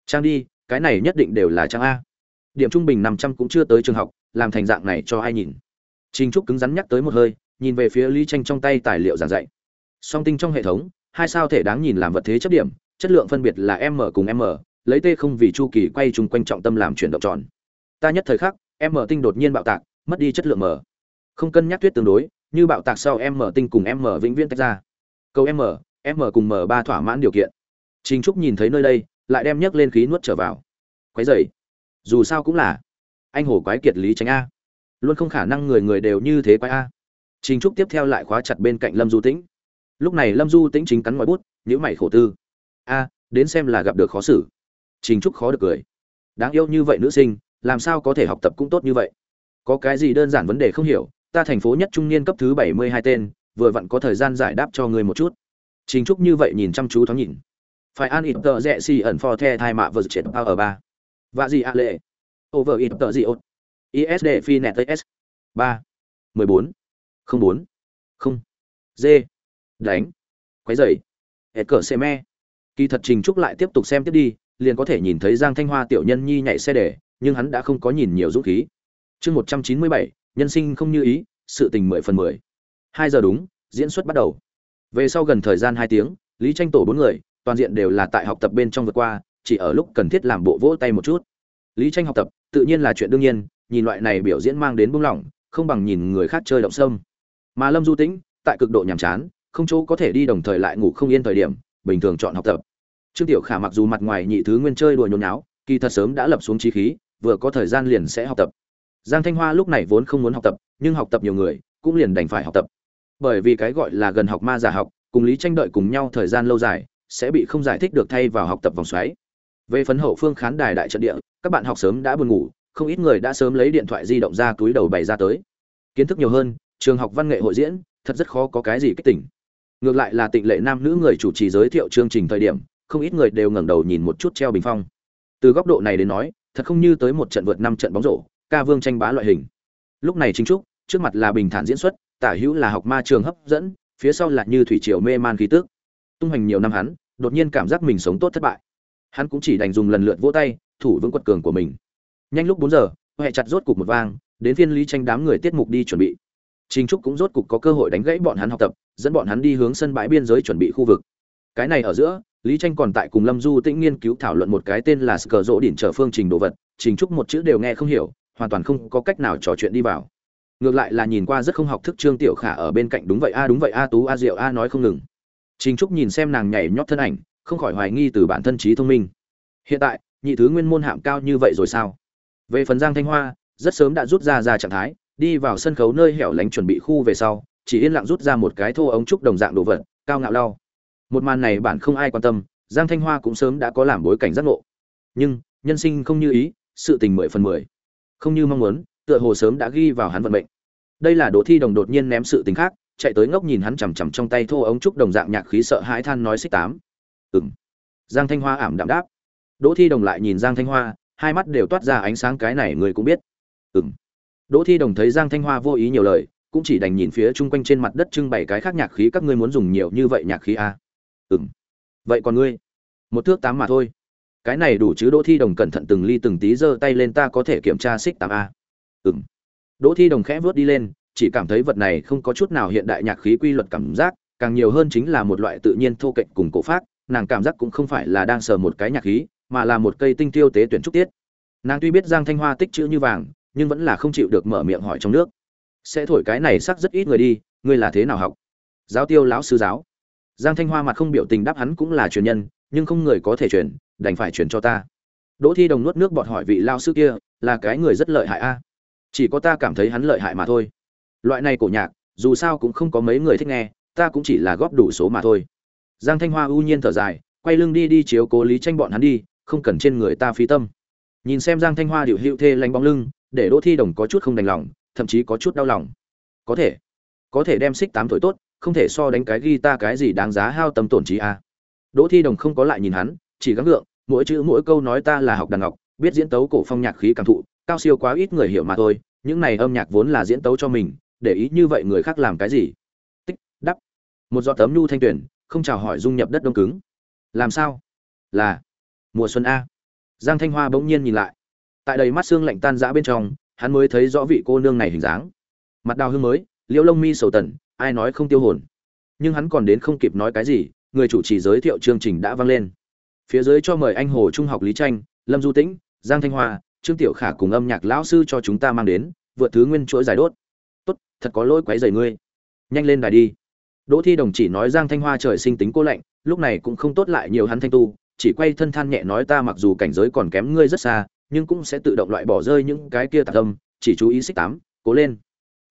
Trang đi, cái này nhất định đều là trang a. Điểm trung bình năm trăm cũng chưa tới trường học, làm thành dạng này cho ai nhìn. Trình trúc cứng rắn nhắc tới một hơi, nhìn về phía lý tranh trong tay tài liệu giảng dạy. Song tinh trong hệ thống, hai sao thể đáng nhìn làm vật thế chấp điểm chất lượng phân biệt là m cùng m, lấy t không vì chu kỳ quay chung quanh trọng tâm làm chuyển động tròn. Ta nhất thời khắc, m tinh đột nhiên bạo tạc, mất đi chất lượng m. Không cân nhắc tuyết tương đối, như bạo tạc sau m tinh cùng m vĩnh viễn tách ra. Câu m m cùng m ba thỏa mãn điều kiện. Trình trúc nhìn thấy nơi đây, lại đem nhấc lên khí nuốt trở vào. Quấy dày dù sao cũng là anh hổ quái kiệt lý tránh a. Luôn không khả năng người người đều như thế quái a. Trình trúc tiếp theo lại khóa chặt bên cạnh lâm du tĩnh. Lúc này lâm du tĩnh chính cắn ngòi bút, nhíu mày khổ tư a, đến xem là gặp được khó xử. Trình trúc khó được cười. Đáng yêu như vậy nữ sinh, làm sao có thể học tập cũng tốt như vậy? Có cái gì đơn giản vấn đề không hiểu, ta thành phố nhất trung niên cấp thứ bảy mươi hai tên, vừa vặn có thời gian giải đáp cho người một chút. Trình trúc như vậy nhìn chăm chú thoáng nhìn. Phải an ít tờ rẽ xì ẩn for the thai mạ vợ chết bao ở ba. Và gì a lệ? Over ít tờ gì ốt? Isd phi net s. Ba. mười bốn. Không bốn. Không. D đánh. Quấy dày hết cỡ xe me kỳ thật trình trúc lại tiếp tục xem tiếp đi, liền có thể nhìn thấy giang thanh hoa tiểu nhân nhi nhảy xe để, nhưng hắn đã không có nhìn nhiều dũng khí. Chương một trăm chín mươi bảy, nhân sinh không như ý, sự tình mười phần mười. Hai giờ đúng, diễn xuất bắt đầu. Về sau gần thời gian hai tiếng, lý tranh tổ bốn người, toàn diện đều là tại học tập bên trong vượt qua, chỉ ở lúc cần thiết làm bộ vỗ tay một chút. Lý tranh học tập, tự nhiên là chuyện đương nhiên, nhìn loại này biểu diễn mang đến buông lỏng, không bằng nhìn người khác chơi động sâm. Mà lâm du tĩnh, tại cực độ nhàm chán, không chỗ có thể đi đồng thời lại ngủ không yên thời điểm bình thường chọn học tập. Trương tiểu khả mặc dù mặt ngoài nhị thứ nguyên chơi đùa nhốn nháo, kỳ thật sớm đã lập xuống trí khí, vừa có thời gian liền sẽ học tập. Giang thanh hoa lúc này vốn không muốn học tập, nhưng học tập nhiều người, cũng liền đành phải học tập. Bởi vì cái gọi là gần học ma giả học, cùng lý tranh đợi cùng nhau thời gian lâu dài, sẽ bị không giải thích được thay vào học tập vòng xoáy. Về phấn hậu phương khán đài đại trận địa, các bạn học sớm đã buồn ngủ, không ít người đã sớm lấy điện thoại di động ra túi đầu bày ra tới. Kiến thức nhiều hơn, trường học văn nghệ hội diễn, thật rất khó có cái gì kích tỉnh ngược lại là tịnh lệ nam nữ người chủ trì giới thiệu chương trình thời điểm, không ít người đều ngẩng đầu nhìn một chút treo bình phong. Từ góc độ này đến nói, thật không như tới một trận vượt năm trận bóng rổ, ca vương tranh bá loại hình. Lúc này chính trúc, trước mặt là bình thản diễn xuất, tả hữu là học ma trường hấp dẫn, phía sau là như thủy triều mê man khí tước tung hành nhiều năm hắn, đột nhiên cảm giác mình sống tốt thất bại. Hắn cũng chỉ đành dùng lần lượt vỗ tay, thủ vững quật cường của mình. Nhanh lúc bốn giờ huệ chặt rốt cục một vang, đến phiên lý tranh đám người tiết mục đi chuẩn bị. Trình trúc cũng rốt cục có cơ hội đánh gãy bọn hắn học tập dẫn bọn hắn đi hướng sân bãi biên giới chuẩn bị khu vực. Cái này ở giữa, lý tranh còn tại cùng lâm du tĩnh nghiên cứu thảo luận một cái tên là cờ rỗ đỉnh trở phương trình đồ vật, trình trúc một chữ đều nghe không hiểu, hoàn toàn không có cách nào trò chuyện đi vào. Ngược lại là nhìn qua rất không học thức trương tiểu khả ở bên cạnh đúng vậy, a, đúng vậy, a tú, a diệu, a nói không ngừng. Trình trúc nhìn xem nàng nhảy nhót thân ảnh, không khỏi hoài nghi từ bản thân trí thông minh. Hiện tại, nhị thứ nguyên môn hạm cao như vậy rồi sao? Về phần giang thanh hoa, rất sớm đã rút ra ra trạng thái, đi vào sân khấu nơi hẻo lánh chuẩn bị khu về sau chỉ yên lặng rút ra một cái thô ống trúc đồng dạng đồ vật, cao ngạo lau. Một màn này bản không ai quan tâm, giang thanh hoa cũng sớm đã có làm bối cảnh giác ngộ. Nhưng, nhân sinh không như ý, sự tình mười phần mười. Không như mong muốn, tựa hồ sớm đã ghi vào hắn vận mệnh. Đây là đỗ thi đồng đột nhiên ném sự tình khác, chạy tới ngốc nhìn hắn chằm chằm trong tay thô ống trúc đồng dạng nhạc khí sợ hãi than nói xích tám. Ừng giang thanh hoa ảm đạm đáp. Đỗ thi đồng lại nhìn giang thanh hoa, hai mắt đều toát ra ánh sáng cái này người cũng biết. Ừng đỗ thi đồng thấy giang thanh hoa vô ý nhiều lời cũng chỉ đành nhìn phía chung quanh trên mặt đất trưng bày cái khác nhạc khí, các ngươi muốn dùng nhiều như vậy nhạc khí à? ừm. Vậy còn ngươi? Một thước tám mà thôi. Cái này đủ chứ, đỗ thi đồng cẩn thận từng ly từng tí giơ tay lên, ta có thể kiểm tra xích tám a. Ừm. Đỗ thi đồng khẽ vướt đi lên, chỉ cảm thấy vật này không có chút nào hiện đại nhạc khí quy luật cảm giác, càng nhiều hơn chính là một loại tự nhiên thô kệch cùng cổ phát nàng cảm giác cũng không phải là đang sờ một cái nhạc khí, mà là một cây tinh tiêu tế tuyển trúc tiết. Nàng tuy biết giang thanh hoa tích chữ như vàng, nhưng vẫn là không chịu được mở miệng hỏi trong nước sẽ thổi cái này sắc rất ít người đi, ngươi là thế nào học? Giáo tiêu lão sư giáo. Giang thanh hoa mặt không biểu tình đáp hắn cũng là truyền nhân, nhưng không người có thể truyền, đành phải truyền cho ta. Đỗ thi đồng nuốt nước bọt hỏi vị lao sư kia, là cái người rất lợi hại a? Chỉ có ta cảm thấy hắn lợi hại mà thôi. Loại này cổ nhạc, dù sao cũng không có mấy người thích nghe, ta cũng chỉ là góp đủ số mà thôi. Giang thanh hoa ưu nhiên thở dài, quay lưng đi đi chiếu cố lý tranh bọn hắn đi, không cần trên người ta phí tâm. Nhìn xem giang thanh hoa điệu hữu thê lánh bóng lưng, để đỗ thi đồng có chút không đành lòng thậm chí có chút đau lòng. Có thể. Có thể đem xích tám tuổi tốt, không thể so đánh cái ghi ta cái gì đáng giá hao tâm tổn trí a. À. đỗ thi đồng không có lại nhìn hắn, chỉ gắng gượng, mỗi chữ mỗi câu nói ta là học đàn ngọc, biết diễn tấu cổ phong nhạc khí cảm thụ, cao siêu quá ít người hiểu mà thôi, những này âm nhạc vốn là diễn tấu cho mình, để ý như vậy người khác làm cái gì? Tích, đắp. Một giọt tấm nhu thanh tuyển, không chào hỏi dung nhập đất đông cứng. Làm sao? Là, mùa xuân a. Giang thanh hoa bỗng nhiên nhìn lại. Tại đầy mắt xương lạnh tan rã bên trong hắn mới thấy rõ vị cô nương này hình dáng. Mặt đào hương mới, liễu lông mi sầu tần, ai nói không tiêu hồn. Nhưng hắn còn đến không kịp nói cái gì, người chủ trì giới thiệu chương trình đã vang lên. Phía dưới cho mời anh hồ trung học lý tranh, lâm du tĩnh, giang thanh hoa, trương tiểu khả cùng âm nhạc lão sư cho chúng ta mang đến, vượt thứ nguyên chuỗi giải đốt. Tốt, thật có lỗi quấy rầy ngươi. Nhanh lên đài đi. Đỗ thi đồng chỉ nói giang thanh hoa trời sinh tính cô lạnh, lúc này cũng không tốt lại nhiều hắn thanh tu, chỉ quay thân than nhẹ nói ta mặc dù cảnh giới còn kém ngươi rất xa nhưng cũng sẽ tự động loại bỏ rơi những cái kia tạp tâm chỉ chú ý xích tám, cố lên.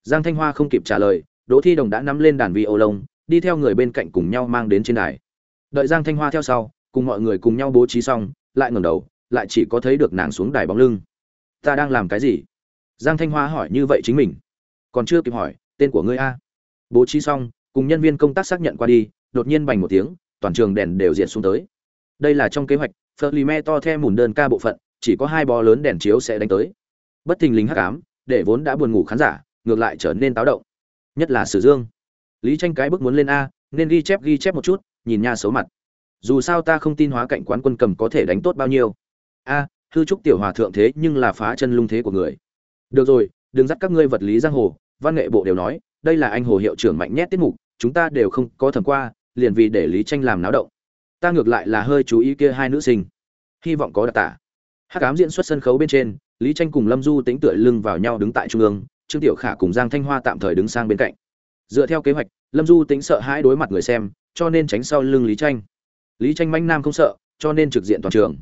Giang thanh hoa không kịp trả lời, đỗ thi đồng đã nắm lên đàn vi ô lông, đi theo người bên cạnh cùng nhau mang đến trên đài. Đợi giang thanh hoa theo sau, cùng mọi người cùng nhau bố trí xong, lại ngẩng đầu, lại chỉ có thấy được nàng xuống đài bóng lưng. Ta đang làm cái gì? Giang thanh hoa hỏi như vậy chính mình. Còn chưa kịp hỏi, tên của ngươi a. Bố trí xong, cùng nhân viên công tác xác nhận qua đi, đột nhiên bành một tiếng, toàn trường đèn đều diệt xuống tới. Đây là trong kế hoạch phật lì me to theo mùn đơn ca bộ phận chỉ có hai bó lớn đèn chiếu sẽ đánh tới. Bất thình lình hắc ám, để vốn đã buồn ngủ khán giả, ngược lại trở nên táo động. Nhất là sử dương. Lý tranh cái bước muốn lên a, nên ghi chép ghi chép một chút, nhìn nha xấu mặt. Dù sao ta không tin hóa cạnh quán quân cầm có thể đánh tốt bao nhiêu. A, hư trúc tiểu hòa thượng thế nhưng là phá chân lung thế của người. Được rồi, đừng dắt các ngươi vật lý giang hồ, văn nghệ bộ đều nói, đây là anh hồ hiệu trưởng mạnh nhét tiết mục, chúng ta đều không có thẩm qua, liền vì để lý tranh làm náo động. Ta ngược lại là hơi chú ý kia hai nữ sinh. Hy vọng có đặc tả hát cám diễn xuất sân khấu bên trên, lý tranh cùng lâm du tính tựa lưng vào nhau đứng tại trung ương, trương tiểu khả cùng giang thanh hoa tạm thời đứng sang bên cạnh. Dựa theo kế hoạch, lâm du tính sợ hãi đối mặt người xem, cho nên tránh sau lưng lý tranh. Lý tranh manh nam không sợ, cho nên trực diện toàn trường.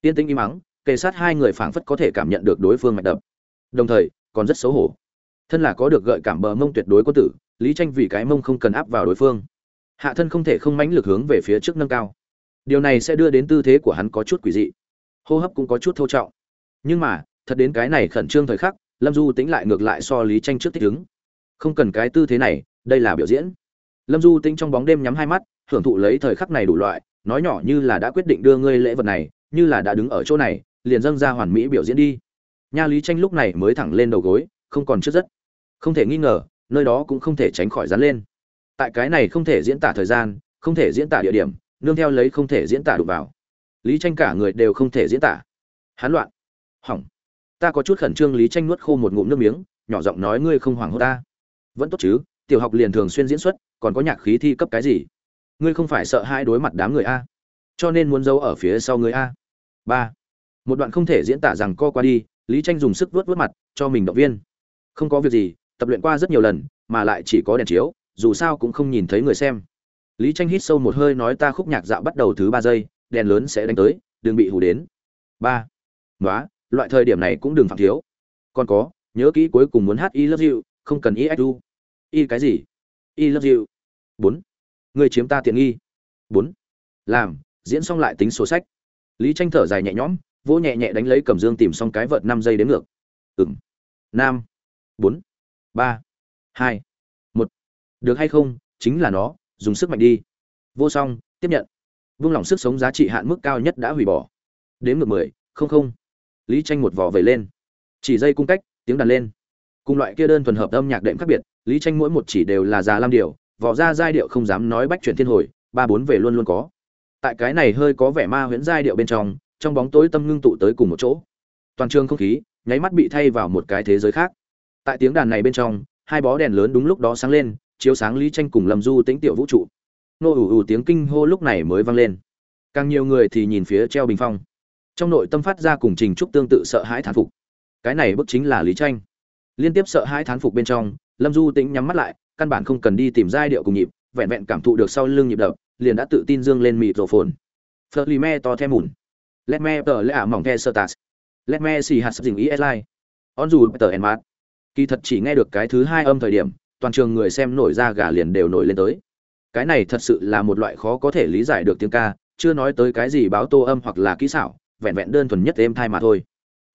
Tiên tĩnh im mắng kề sát hai người phảng phất có thể cảm nhận được đối phương mạch đập. Đồng thời, còn rất xấu hổ. Thân là có được gợi cảm bờ mông tuyệt đối có tử, lý tranh vì cái mông không cần áp vào đối phương. Hạ thân không thể không mãnh lực hướng về phía trước nâng cao. Điều này sẽ đưa đến tư thế của hắn có chút quỷ dị hô hấp cũng có chút thô trọng. Nhưng mà, thật đến cái này khẩn trương thời khắc, lâm du tính lại ngược lại so lý tranh trước thích ứng. Không cần cái tư thế này, đây là biểu diễn. Lâm du tính trong bóng đêm nhắm hai mắt, hưởng thụ lấy thời khắc này đủ loại, nói nhỏ như là đã quyết định đưa ngươi lễ vật này, như là đã đứng ở chỗ này, liền dâng ra hoàn mỹ biểu diễn đi. Nha lý tranh lúc này mới thẳng lên đầu gối, không còn trước rất. Không thể nghi ngờ, nơi đó cũng không thể tránh khỏi dán lên. Tại cái này không thể diễn tả thời gian, không thể diễn tả địa điểm, nương theo lấy không thể diễn tả đụng vào lý tranh cả người đều không thể diễn tả. Hán loạn. Hỏng. Ta có chút khẩn trương lý tranh nuốt khô một ngụm nước miếng, nhỏ giọng nói ngươi không hoảng hốt ta. Vẫn tốt chứ, tiểu học liền thường xuyên diễn xuất, còn có nhạc khí thi cấp cái gì? Ngươi không phải sợ hai đối mặt đám người a. Cho nên muốn giấu ở phía sau người a. Ba. Một đoạn không thể diễn tả rằng co qua đi, lý tranh dùng sức vuốt vuốt mặt, cho mình động viên. Không có việc gì, tập luyện qua rất nhiều lần, mà lại chỉ có đèn chiếu, dù sao cũng không nhìn thấy người xem. Lý tranh hít sâu một hơi nói ta khúc nhạc dạo bắt đầu thứ ba giây đèn lớn sẽ đánh tới, đừng bị hù đến. Ba. Nói loại thời điểm này cũng đừng phạm thiếu. Còn có, nhớ kỹ cuối cùng muốn hát i love you, không cần i u. Y cái gì? I love you. Bốn. Người chiếm ta tiện nghi. Bốn. Làm, diễn xong lại tính số sách. Lý tranh thở dài nhẹ nhõm, vỗ nhẹ nhẹ đánh lấy cầm dương tìm xong cái vợt năm giây đến ngược. Ừng năm bốn. Ba. Hai. Một. Được hay không, chính là nó, dùng sức mạnh đi. Vô song, tiếp nhận vung lòng sức sống giá trị hạn mức cao nhất đã hủy bỏ. Đến ngược mười, không không. Lý tranh một vỏ vẩy lên. Chỉ dây cung cách, tiếng đàn lên. Cùng loại kia đơn thuần hợp âm nhạc đệm khác biệt, lý tranh mỗi một chỉ đều là già lam điệu vỏ ra giai điệu không dám nói bách chuyển thiên hồi, ba bốn về luôn luôn có. Tại cái này hơi có vẻ ma huyễn giai điệu bên trong trong bóng tối tâm ngưng tụ tới cùng một chỗ. Toàn trường không khí, nháy mắt bị thay vào một cái thế giới khác. Tại tiếng đàn này bên trong, hai bó đèn lớn đúng lúc đó sáng lên, chiếu sáng lý tranh cùng lâm du tĩnh tiểu vũ trụ nô ủ ủ tiếng kinh hô lúc này mới vang lên. Càng nhiều người thì nhìn phía treo bình phong. Trong nội tâm phát ra cùng trình trúc tương tự sợ hãi thán phục. Cái này bức chính là lý tranh. Liên tiếp sợ hãi thán phục bên trong, lâm du tĩnh nhắm mắt lại, căn bản không cần đi tìm giai điệu cùng nhịp, vẹn vẹn cảm thụ được sau lưng nhịp đập, liền đã tự tin dương lên mịt rổ phồn. Phật lì me to thêm mùn. Let me tờ lẽ ả mỏng the sơ tạt. Let me xì hạt sập dình is e lai. On dù tờ en mát. Kỳ thật chỉ nghe được cái thứ hai âm thời điểm, toàn trường người xem nổi ra gà liền đều nổi lên tới cái này thật sự là một loại khó có thể lý giải được tiếng ca, chưa nói tới cái gì báo tô âm hoặc là kỹ xảo, vẹn vẹn đơn thuần nhất êm thai mà thôi.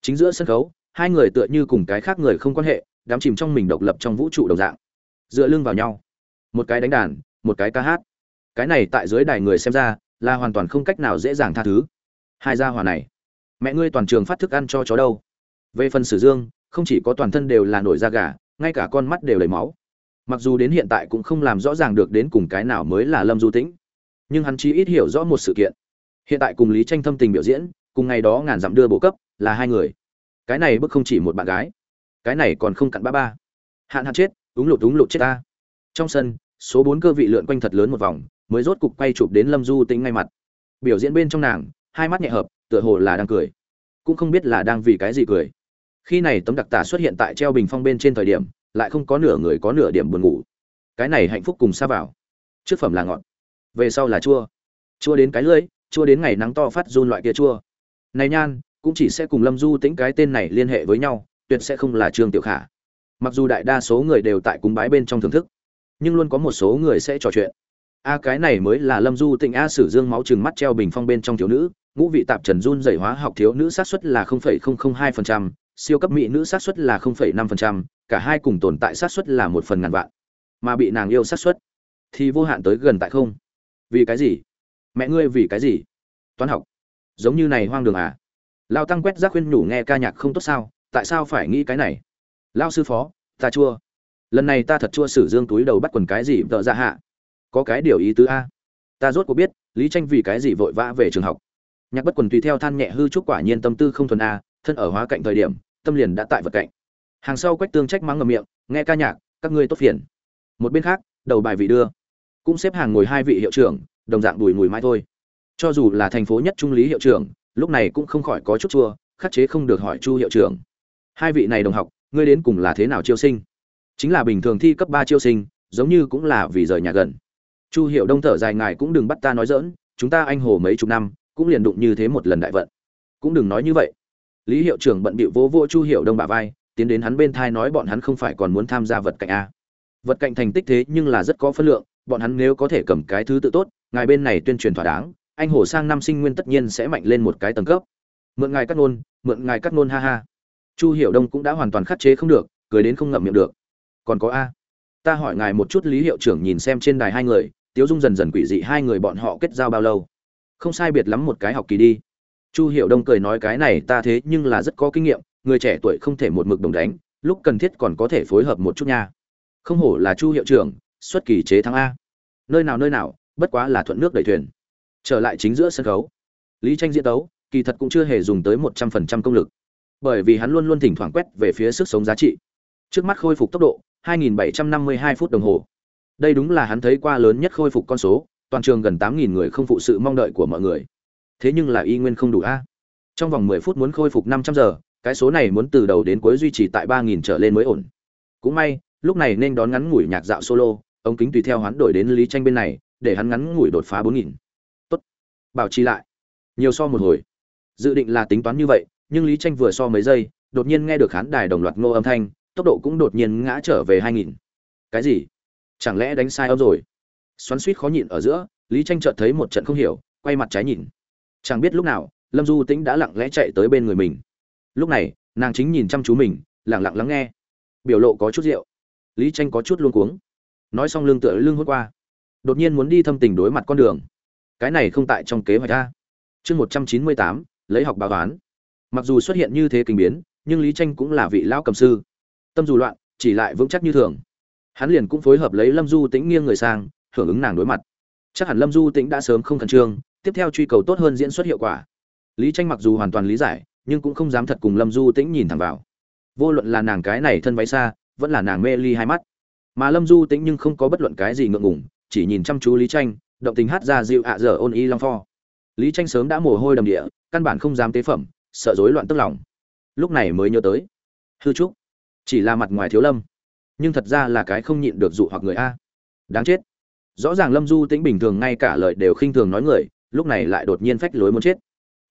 Chính giữa sân khấu, hai người tựa như cùng cái khác người không quan hệ đám chìm trong mình độc lập trong vũ trụ đồng dạng. Dựa lưng vào nhau. Một cái đánh đàn, một cái ca hát. Cái này tại dưới đài người xem ra, là hoàn toàn không cách nào dễ dàng tha thứ. Hai gia hòa này. Mẹ ngươi toàn trường phát thức ăn cho chó đâu. Về phần sử dương, không chỉ có toàn thân đều là nổi da gà, ngay cả con mắt đều lấy máu mặc dù đến hiện tại cũng không làm rõ ràng được đến cùng cái nào mới là lâm du tĩnh, nhưng hắn chí ít hiểu rõ một sự kiện. Hiện tại cùng lý tranh thâm tình biểu diễn, cùng ngày đó ngàn dặm đưa bộ cấp, là hai người. Cái này bức không chỉ một bạn gái, cái này còn không cặn ba ba. Hạn hạn chết, úng lụt úng lụt chết ta. Trong sân, số bốn cơ vị lượn quanh thật lớn một vòng, mới rốt cục quay chụp đến lâm du tĩnh ngay mặt. Biểu diễn bên trong nàng, hai mắt nhẹ hợp, tựa hồ là đang cười. Cũng không biết là đang vì cái gì cười. Khi này tấm đặc tả xuất hiện tại treo bình phong bên trên thời điểm lại không có nửa người có nửa điểm buồn ngủ. Cái này hạnh phúc cùng xa vào. Trước phẩm là ngọt về sau là chua. Chua đến cái lưỡi chua đến ngày nắng to phát run loại kia chua. Này nhan cũng chỉ sẽ cùng lâm du tĩnh cái tên này liên hệ với nhau tuyệt sẽ không là trương tiểu khả. Mặc dù đại đa số người đều tại cúng bái bên trong thưởng thức nhưng luôn có một số người sẽ trò chuyện. A cái này mới là lâm du tịnh a sử dương máu chừng mắt treo bình phong bên trong thiếu nữ ngũ vị tạp trần run dày hóa học thiếu nữ sát xuất là 0,002%, siêu cấp mỹ nữ sát xuất là 0,5%, cả hai cùng tồn tại sát xuất là một phần ngàn vạn, mà bị nàng yêu sát xuất thì vô hạn tới gần tại không. Vì cái gì? Mẹ ngươi vì cái gì? Toán học. Giống như này hoang đường à? Lao tăng quét rác khuyên nhủ nghe ca nhạc không tốt sao, tại sao phải nghĩ cái này? Lao sư phó, ta chua. Lần này ta thật chua sử dương túi đầu bắt quần cái gì vợ ra dạ hạ. Có cái điều ý tứ a. Ta rốt cuộc biết, lý tranh vì cái gì vội vã về trường học. Nhạc bất quần tùy theo than nhẹ hư chúc quả nhiên tâm tư không thuần a, thân ở hóa cạnh thời điểm, tâm liền đã tại vật cạnh hàng sau quách tương trách mắng ngầm miệng, nghe ca nhạc, các ngươi tốt phiền. Một bên khác, đầu bài vị đưa, cũng xếp hàng ngồi hai vị hiệu trưởng, đồng dạng bùi mùi mai thôi. Cho dù là thành phố nhất trung lý hiệu trưởng, lúc này cũng không khỏi có chút chua, khắc chế không được hỏi chu hiệu trưởng. Hai vị này đồng học, ngươi đến cùng là thế nào chiêu sinh? Chính là bình thường thi cấp ba chiêu sinh, giống như cũng là vì rời nhà gần. Chu hiệu đông thở dài, ngài cũng đừng bắt ta nói dỡn chúng ta anh hồ mấy chục năm, cũng liền đụng như thế một lần đại vận. Cũng đừng nói như vậy. Lý hiệu trưởng bận bịu vỗ vỗ chu hiệu đông bả vai tiến đến hắn bên thai nói bọn hắn không phải còn muốn tham gia vật cạnh a. Vật cạnh thành tích thế nhưng là rất có phân lượng, bọn hắn nếu có thể cầm cái thứ tự tốt, ngài bên này tuyên truyền thỏa đáng, anh hồ sang năm sinh nguyên tất nhiên sẽ mạnh lên một cái tầng cấp. Mượn ngài cắt nôn mượn ngài cắt nôn ha ha. Chu hiểu đông cũng đã hoàn toàn khắc chế không được, cười đến không ngậm miệng được. Còn có a. Ta hỏi ngài một chút lý hiệu trưởng nhìn xem trên đài hai người, tiếu dung dần dần quỷ dị hai người bọn họ kết giao bao lâu. Không sai biệt lắm một cái học kỳ đi. Chu Hiểu đông cười nói cái này ta thế nhưng là rất có kinh nghiệm người trẻ tuổi không thể một mực đồng đánh, lúc cần thiết còn có thể phối hợp một chút nha. Không hổ là chu hiệu trưởng, xuất kỳ chế thắng a. Nơi nào nơi nào, bất quá là thuận nước đẩy thuyền. Trở lại chính giữa sân khấu. Lý tranh diễn tấu, kỳ thật cũng chưa hề dùng tới một trăm phần trăm công lực. Bởi vì hắn luôn luôn thỉnh thoảng quét về phía sức sống giá trị. Trước mắt khôi phục tốc độ 2.752 phút đồng hồ. Đây đúng là hắn thấy qua lớn nhất khôi phục con số, toàn trường gần 8.000 người không phụ sự mong đợi của mọi người. Thế nhưng là y nguyên không đủ a. Trong vòng 10 phút muốn khôi phục 500 giờ cái số này muốn từ đầu đến cuối duy trì tại ba nghìn trở lên mới ổn. Cũng may, lúc này nên đón ngắn ngủi nhạc dạo solo ống kính tùy theo hắn đổi đến lý tranh bên này, để hắn ngắn ngủi đột phá 4.000. tốt. Bảo trì lại. Nhiều so một hồi. Dự định là tính toán như vậy, nhưng lý tranh vừa so mấy giây, đột nhiên nghe được khán đài đồng loạt ngô âm thanh, tốc độ cũng đột nhiên ngã trở về 2.000. cái gì? Chẳng lẽ đánh sai âm rồi? Xoắn suýt khó nhịn ở giữa, lý tranh chợt thấy một trận không hiểu, quay mặt trái nhìn. Chẳng biết lúc nào, lâm du tĩnh đã lặng lẽ chạy tới bên người mình lúc này, nàng chính nhìn chăm chú mình, lặng lặng lắng nghe. Biểu lộ có chút rượu. Lý tranh có chút luống cuống. Nói xong lưng tựa lưng hốt qua. Đột nhiên muốn đi thâm tình đối mặt con đường. Cái này không tại trong kế hoạch ta chương một trăm chín mươi tám, lấy học báo toán. Mặc dù xuất hiện như thế kinh biến, nhưng lý tranh cũng là vị lão cầm sư. Tâm dù loạn, chỉ lại vững chắc như thường. Hắn liền cũng phối hợp lấy lâm du tĩnh nghiêng người sang, hưởng ứng nàng đối mặt. Chắc hẳn lâm du tĩnh đã sớm không khẩn trương, tiếp theo truy cầu tốt hơn diễn xuất hiệu quả. Lý tranh mặc dù hoàn toàn lý giải nhưng cũng không dám thật cùng lâm du tĩnh nhìn thẳng vào. Vô luận là nàng cái này thân váy xa, vẫn là nàng mê ly hai mắt. Mà lâm du tĩnh nhưng không có bất luận cái gì ngượng ngùng, chỉ nhìn chăm chú lý tranh động tình hát ra dịu ạ dở ôn y long pho. Lý tranh sớm đã mồ hôi đầm địa, căn bản không dám tế phẩm, sợ rối loạn tức lòng. Lúc này mới nhớ tới. Hư trúc, chỉ là mặt ngoài thiếu lâm, nhưng thật ra là cái không nhịn được dụ hoặc người a. Đáng chết. Rõ ràng lâm du tĩnh bình thường ngay cả lời đều khinh thường nói người, lúc này lại đột nhiên phách lối muốn chết.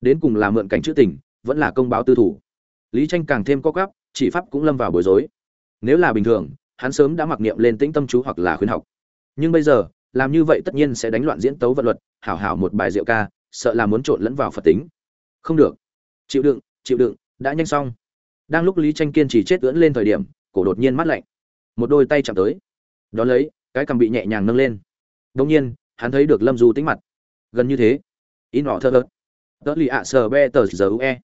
Đến cùng là mượn cảnh chữ tình vẫn là công báo tư thủ. Lý tranh càng thêm co gắp chỉ pháp cũng lâm vào bối rối. Nếu là bình thường, hắn sớm đã mặc niệm lên tĩnh tâm chú hoặc là khuyên học. Nhưng bây giờ, làm như vậy tất nhiên sẽ đánh loạn diễn tấu vật luật, hảo hảo một bài rượu ca, sợ là muốn trộn lẫn vào phật tính. Không được. Chịu đựng chịu đựng, đã nhanh xong. Đang lúc lý tranh kiên trì chết ưỡn lên thời điểm, cổ đột nhiên mắt lạnh. Một đôi tay chạm tới. Đón lấy, cái cầm bị nhẹ nhàng nâng lên. Đông nhiên, hắn thấy được lâm du tính mặt. Gần như thế. In họ thơ thớt tớ lì ạ sờ be tờ giờ u e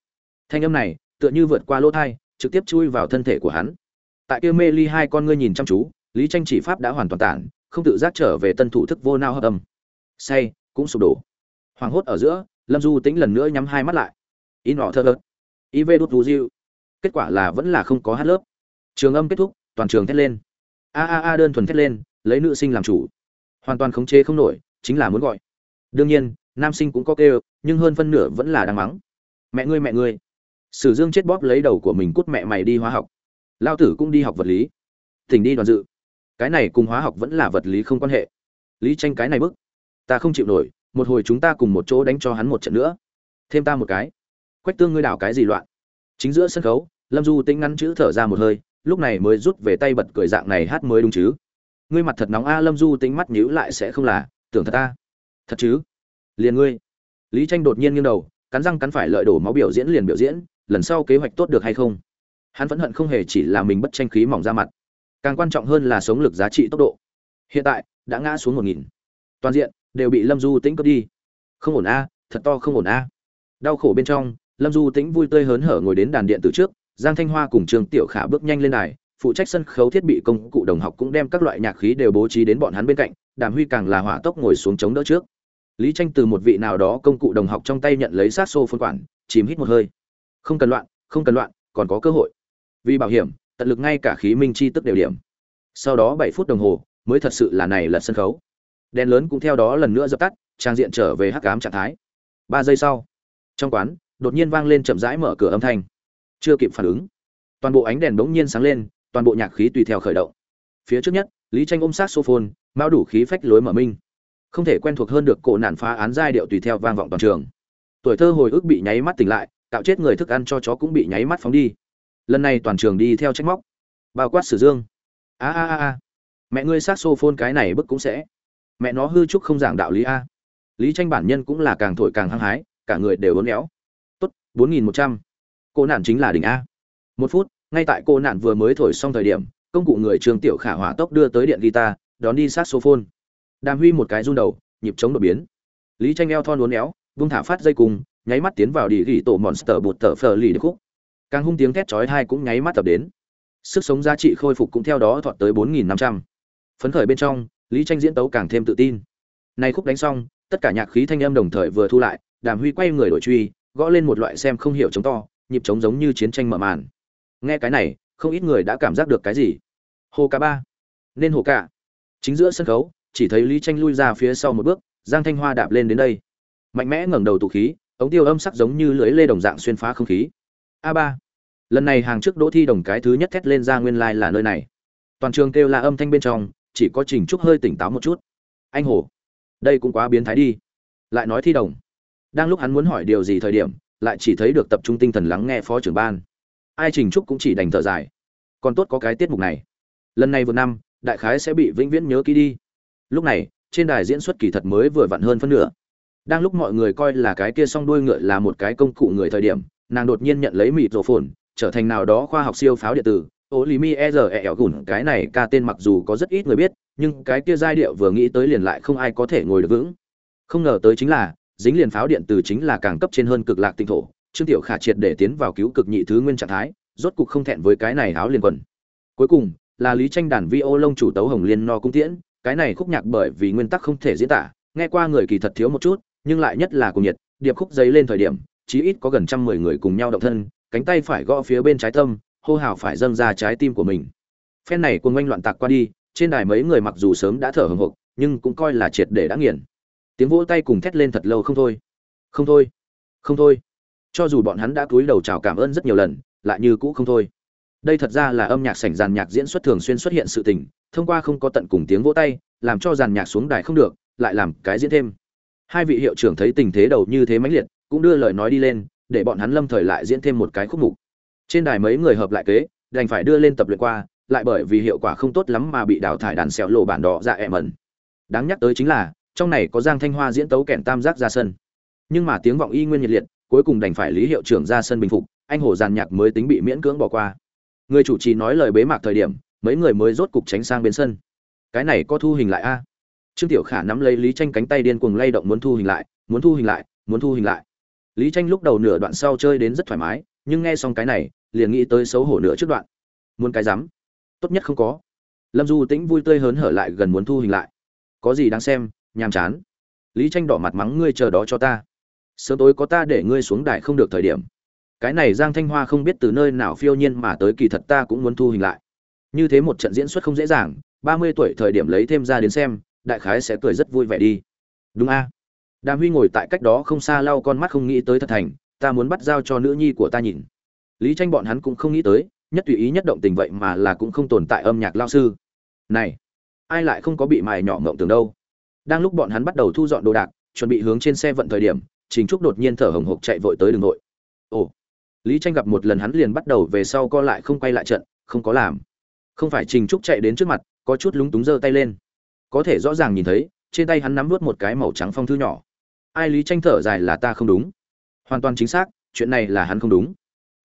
thanh âm này, tựa như vượt qua lỗ thai, trực tiếp chui vào thân thể của hắn. Tại kia mê ly hai con ngươi nhìn chăm chú, lý tranh chỉ pháp đã hoàn toàn tản, không tự giác trở về tân thủ thức vô nao hợp âm. Say, cũng sụp đổ. Hoàng hốt ở giữa, lâm du tính lần nữa nhắm hai mắt lại. In họ thơ ớt iv đút du diệu kết quả là vẫn là không có hát lớp. Trường âm kết thúc, toàn trường thét lên. A a a đơn thuần thét lên, lấy nữ sinh làm chủ. Hoàn toàn khống chế không nổi, chính là muốn gọi. Đương nhiên, nam sinh cũng có kêu, nhưng hơn phân nửa vẫn là đang mắng. Mẹ ngươi mẹ ngươi sử dương chết bóp lấy đầu của mình cút mẹ mày đi hóa học. Lao tử cũng đi học vật lý. Thỉnh đi đoàn dự. Cái này cùng hóa học vẫn là vật lý không quan hệ. Lý tranh cái này bức. Ta không chịu nổi, một hồi chúng ta cùng một chỗ đánh cho hắn một trận nữa. Thêm ta một cái. Quách tương ngươi đảo cái gì loạn? Chính giữa sân khấu, lâm du tĩnh ngắn chữ thở ra một hơi, lúc này mới rút về tay bật cười dạng này hát mới đúng chứ. Ngươi mặt thật nóng a, lâm du tĩnh mắt nhíu lại sẽ không là, tưởng thật ta. Thật chứ? Liền ngươi. Lý tranh đột nhiên nghiêng đầu, cắn răng cắn phải lợi đổ máu biểu diễn liền biểu diễn lần sau kế hoạch tốt được hay không? Hắn vẫn hận không hề chỉ là mình bất tranh khí mỏng ra mặt. Càng quan trọng hơn là sống lực giá trị tốc độ. Hiện tại, đã ngã xuống một nghìn. Toàn diện, đều bị lâm du tĩnh cướp đi. Không ổn a, thật to không ổn a. Đau khổ bên trong, lâm du tĩnh vui tươi hớn hở ngồi đến đàn điện từ trước, giang thanh hoa cùng trường tiểu khả bước nhanh lên đài, phụ trách sân khấu thiết bị công cụ đồng học cũng đem các loại nhạc khí đều bố trí đến bọn hắn bên cạnh, đàm huy càng là hỏa tốc ngồi xuống chống đỡ trước. Lý tranh từ một vị nào đó công cụ đồng học trong tay nhận lấy sát xô phân quản, chìm hít một hơi không cần loạn, không cần loạn, còn có cơ hội. Vì bảo hiểm, tận lực ngay cả khí minh chi tức đều điểm. Sau đó bảy phút đồng hồ, mới thật sự là này lật sân khấu. Đèn lớn cũng theo đó lần nữa dập tắt, trang diện trở về hắc ám trạng thái. Ba giây sau, trong quán, đột nhiên vang lên chậm rãi mở cửa âm thanh. Chưa kịp phản ứng, toàn bộ ánh đèn bỗng nhiên sáng lên, toàn bộ nhạc khí tùy theo khởi động. Phía trước nhất, lý tranh ôm sát sophone mao đủ khí phách lối mở minh. Không thể quen thuộc hơn được cổ nạn phá án giai điệu tùy theo vang vọng toàn trường. Tuổi thơ hồi ức bị nháy mắt tỉnh lại tạo chết người thức ăn cho chó cũng bị nháy mắt phóng đi. Lần này toàn trường đi theo trách móc. Bao quát sử dương. A a a a. Mẹ ngươi sát sophone cái này bức cũng sẽ. Mẹ nó hư trúc không giảng đạo lý a. Lý tranh bản nhân cũng là càng thổi càng hăng hái, cả người đều uốn éo. Tốt, bốn nghìn một trăm. Cô nạn chính là đỉnh a. Một phút, ngay tại cô nạn vừa mới thổi xong thời điểm, công cụ người trường tiểu khả hỏa tốc đưa tới điện guitar, đón đi sát xô phôn đàm huy một cái run đầu, nhịp chống đột biến. Lý tranh eo thon uốn éo vung thả phát dây cùng nháy mắt tiến vào đi ghi tổ monster bột tờ phờ lì khúc. Càng hung tiếng thét chói hai cũng nháy mắt tập đến. Sức sống giá trị khôi phục cũng theo đó thọt tới bốn nghìn năm trăm. Phấn khởi bên trong, lý tranh diễn tấu càng thêm tự tin. Nay khúc đánh xong, tất cả nhạc khí thanh âm đồng thời vừa thu lại, đàm huy quay người đổi truy, gõ lên một loại xem không hiểu chống to, nhịp chống giống như chiến tranh mở màn. Nghe cái này, không ít người đã cảm giác được cái gì? Hồ ca ba. Nên hồ ca chính giữa sân khấu, chỉ thấy lý tranh lui ra phía sau một bước, giang thanh hoa đạp lên đến đây. Mạnh mẽ ngẩng đầu tụ khí ống tiêu âm sắc giống như lưới lê đồng dạng xuyên phá không khí. A ba. Lần này hàng trước đỗ thi đồng cái thứ nhất thét lên ra nguyên lai like là nơi này. Toàn trường kêu là âm thanh bên trong, chỉ có trình trúc hơi tỉnh táo một chút. Anh hồ đây cũng quá biến thái đi. Lại nói thi đồng. Đang lúc hắn muốn hỏi điều gì thời điểm, lại chỉ thấy được tập trung tinh thần lắng nghe phó trưởng ban. Ai trình trúc cũng chỉ đành thở dài. Còn tốt có cái tiết mục này. Lần này vừa năm, đại khái sẽ bị vĩnh viễn nhớ kỹ đi. Lúc này, trên đài diễn xuất kỳ thật mới vừa vặn hơn phân nửa đang lúc mọi người coi là cái kia song đuôi ngựa là một cái công cụ người thời điểm, nàng đột nhiên nhận lấy mịt rổ phồn, trở thành nào đó khoa học siêu pháo điện tử. Ô lý mi e rờ e ẻo gùn, cái này ca tên mặc dù có rất ít người biết, nhưng cái kia giai điệu vừa nghĩ tới liền lại không ai có thể ngồi được vững. Không ngờ tới chính là, dính liền pháo điện tử chính là càng cấp trên hơn cực lạc tinh thổ. Trương tiểu khả triệt để tiến vào cứu cực nhị thứ nguyên trạng thái, rốt cục không thẹn với cái này áo liền quần. Cuối cùng, là lý tranh đàn vi ô lông chủ tấu hồng liên no cung tiễn. Cái này khúc nhạc bởi vì nguyên tắc không thể diễn tả, nghe qua người kỳ thật thiếu một chút nhưng lại nhất là cùng nhiệt, điệp khúc giấy lên thời điểm, chí ít có gần trăm mười người cùng nhau động thân, cánh tay phải gõ phía bên trái tâm, hô hào phải dâng ra trái tim của mình. Phen này cuồng ngoanh loạn tạc qua đi, trên đài mấy người mặc dù sớm đã thở hổn hộc, nhưng cũng coi là triệt để đã nghiền. Tiếng vỗ tay cùng thét lên thật lâu không thôi. Không thôi. Không thôi. Cho dù bọn hắn đã cúi đầu chào cảm ơn rất nhiều lần, lại như cũ không thôi. Đây thật ra là âm nhạc sảnh giàn nhạc diễn xuất thường xuyên xuất hiện sự tình, thông qua không có tận cùng tiếng vỗ tay, làm cho giàn nhạc xuống đài không được, lại làm cái diễn thêm hai vị hiệu trưởng thấy tình thế đầu như thế mãnh liệt, cũng đưa lời nói đi lên, để bọn hắn lâm thời lại diễn thêm một cái khúc mục. Trên đài mấy người hợp lại kế, đành phải đưa lên tập luyện qua, lại bởi vì hiệu quả không tốt lắm mà bị đào thải đàn xẹo lộ bản đỏ dạ ẹ mẩn. Đáng nhắc tới chính là, trong này có giang thanh hoa diễn tấu kèn tam giác ra sân. Nhưng mà tiếng vọng y nguyên nhiệt liệt, cuối cùng đành phải lý hiệu trưởng ra sân bình phục, anh hổ giàn nhạc mới tính bị miễn cưỡng bỏ qua. Người chủ trì nói lời bế mạc thời điểm, mấy người mới rốt cục tránh sang bên sân. Cái này có thu hình lại a? Trương tiểu khả nắm lấy lý tranh cánh tay điên cuồng lay động muốn thu hình lại, muốn thu hình lại, muốn thu hình lại. Lý tranh lúc đầu nửa đoạn sau chơi đến rất thoải mái, nhưng nghe xong cái này, liền nghĩ tới xấu hổ nửa trước đoạn. Muốn cái rắm? Tốt nhất không có. Lâm du tĩnh vui tươi hớn hở lại gần muốn thu hình lại. Có gì đáng xem, nhàm chán. Lý tranh đỏ mặt mắng ngươi chờ đó cho ta. Sớm tối có ta để ngươi xuống đài không được thời điểm. Cái này giang thanh hoa không biết từ nơi nào phiêu nhiên mà tới kỳ thật ta cũng muốn thu hình lại. Như thế một trận diễn xuất không dễ dàng, ba mươi tuổi thời điểm lấy thêm ra đến xem đại khái sẽ cười rất vui vẻ đi. Đúng a. Đàm huy ngồi tại cách đó không xa lau con mắt không nghĩ tới thật thành, ta muốn bắt giao cho nữ nhi của ta nhìn. Lý tranh bọn hắn cũng không nghĩ tới, nhất tùy ý nhất động tình vậy mà là cũng không tồn tại âm nhạc lao sư. Này, ai lại không có bị mài nhỏ ngộng tưởng đâu. Đang lúc bọn hắn bắt đầu thu dọn đồ đạc, chuẩn bị hướng trên xe vận thời điểm, trình trúc đột nhiên thở hồng hộc chạy vội tới đường nội. Ồ, lý tranh gặp một lần hắn liền bắt đầu về sau co lại không quay lại trận, không có làm. Không phải trình trúc chạy đến trước mặt, có chút lúng túng giơ tay lên có thể rõ ràng nhìn thấy, trên tay hắn nắm vớt một cái màu trắng phong thư nhỏ. Ai lý tranh thở dài là ta không đúng. Hoàn toàn chính xác, chuyện này là hắn không đúng.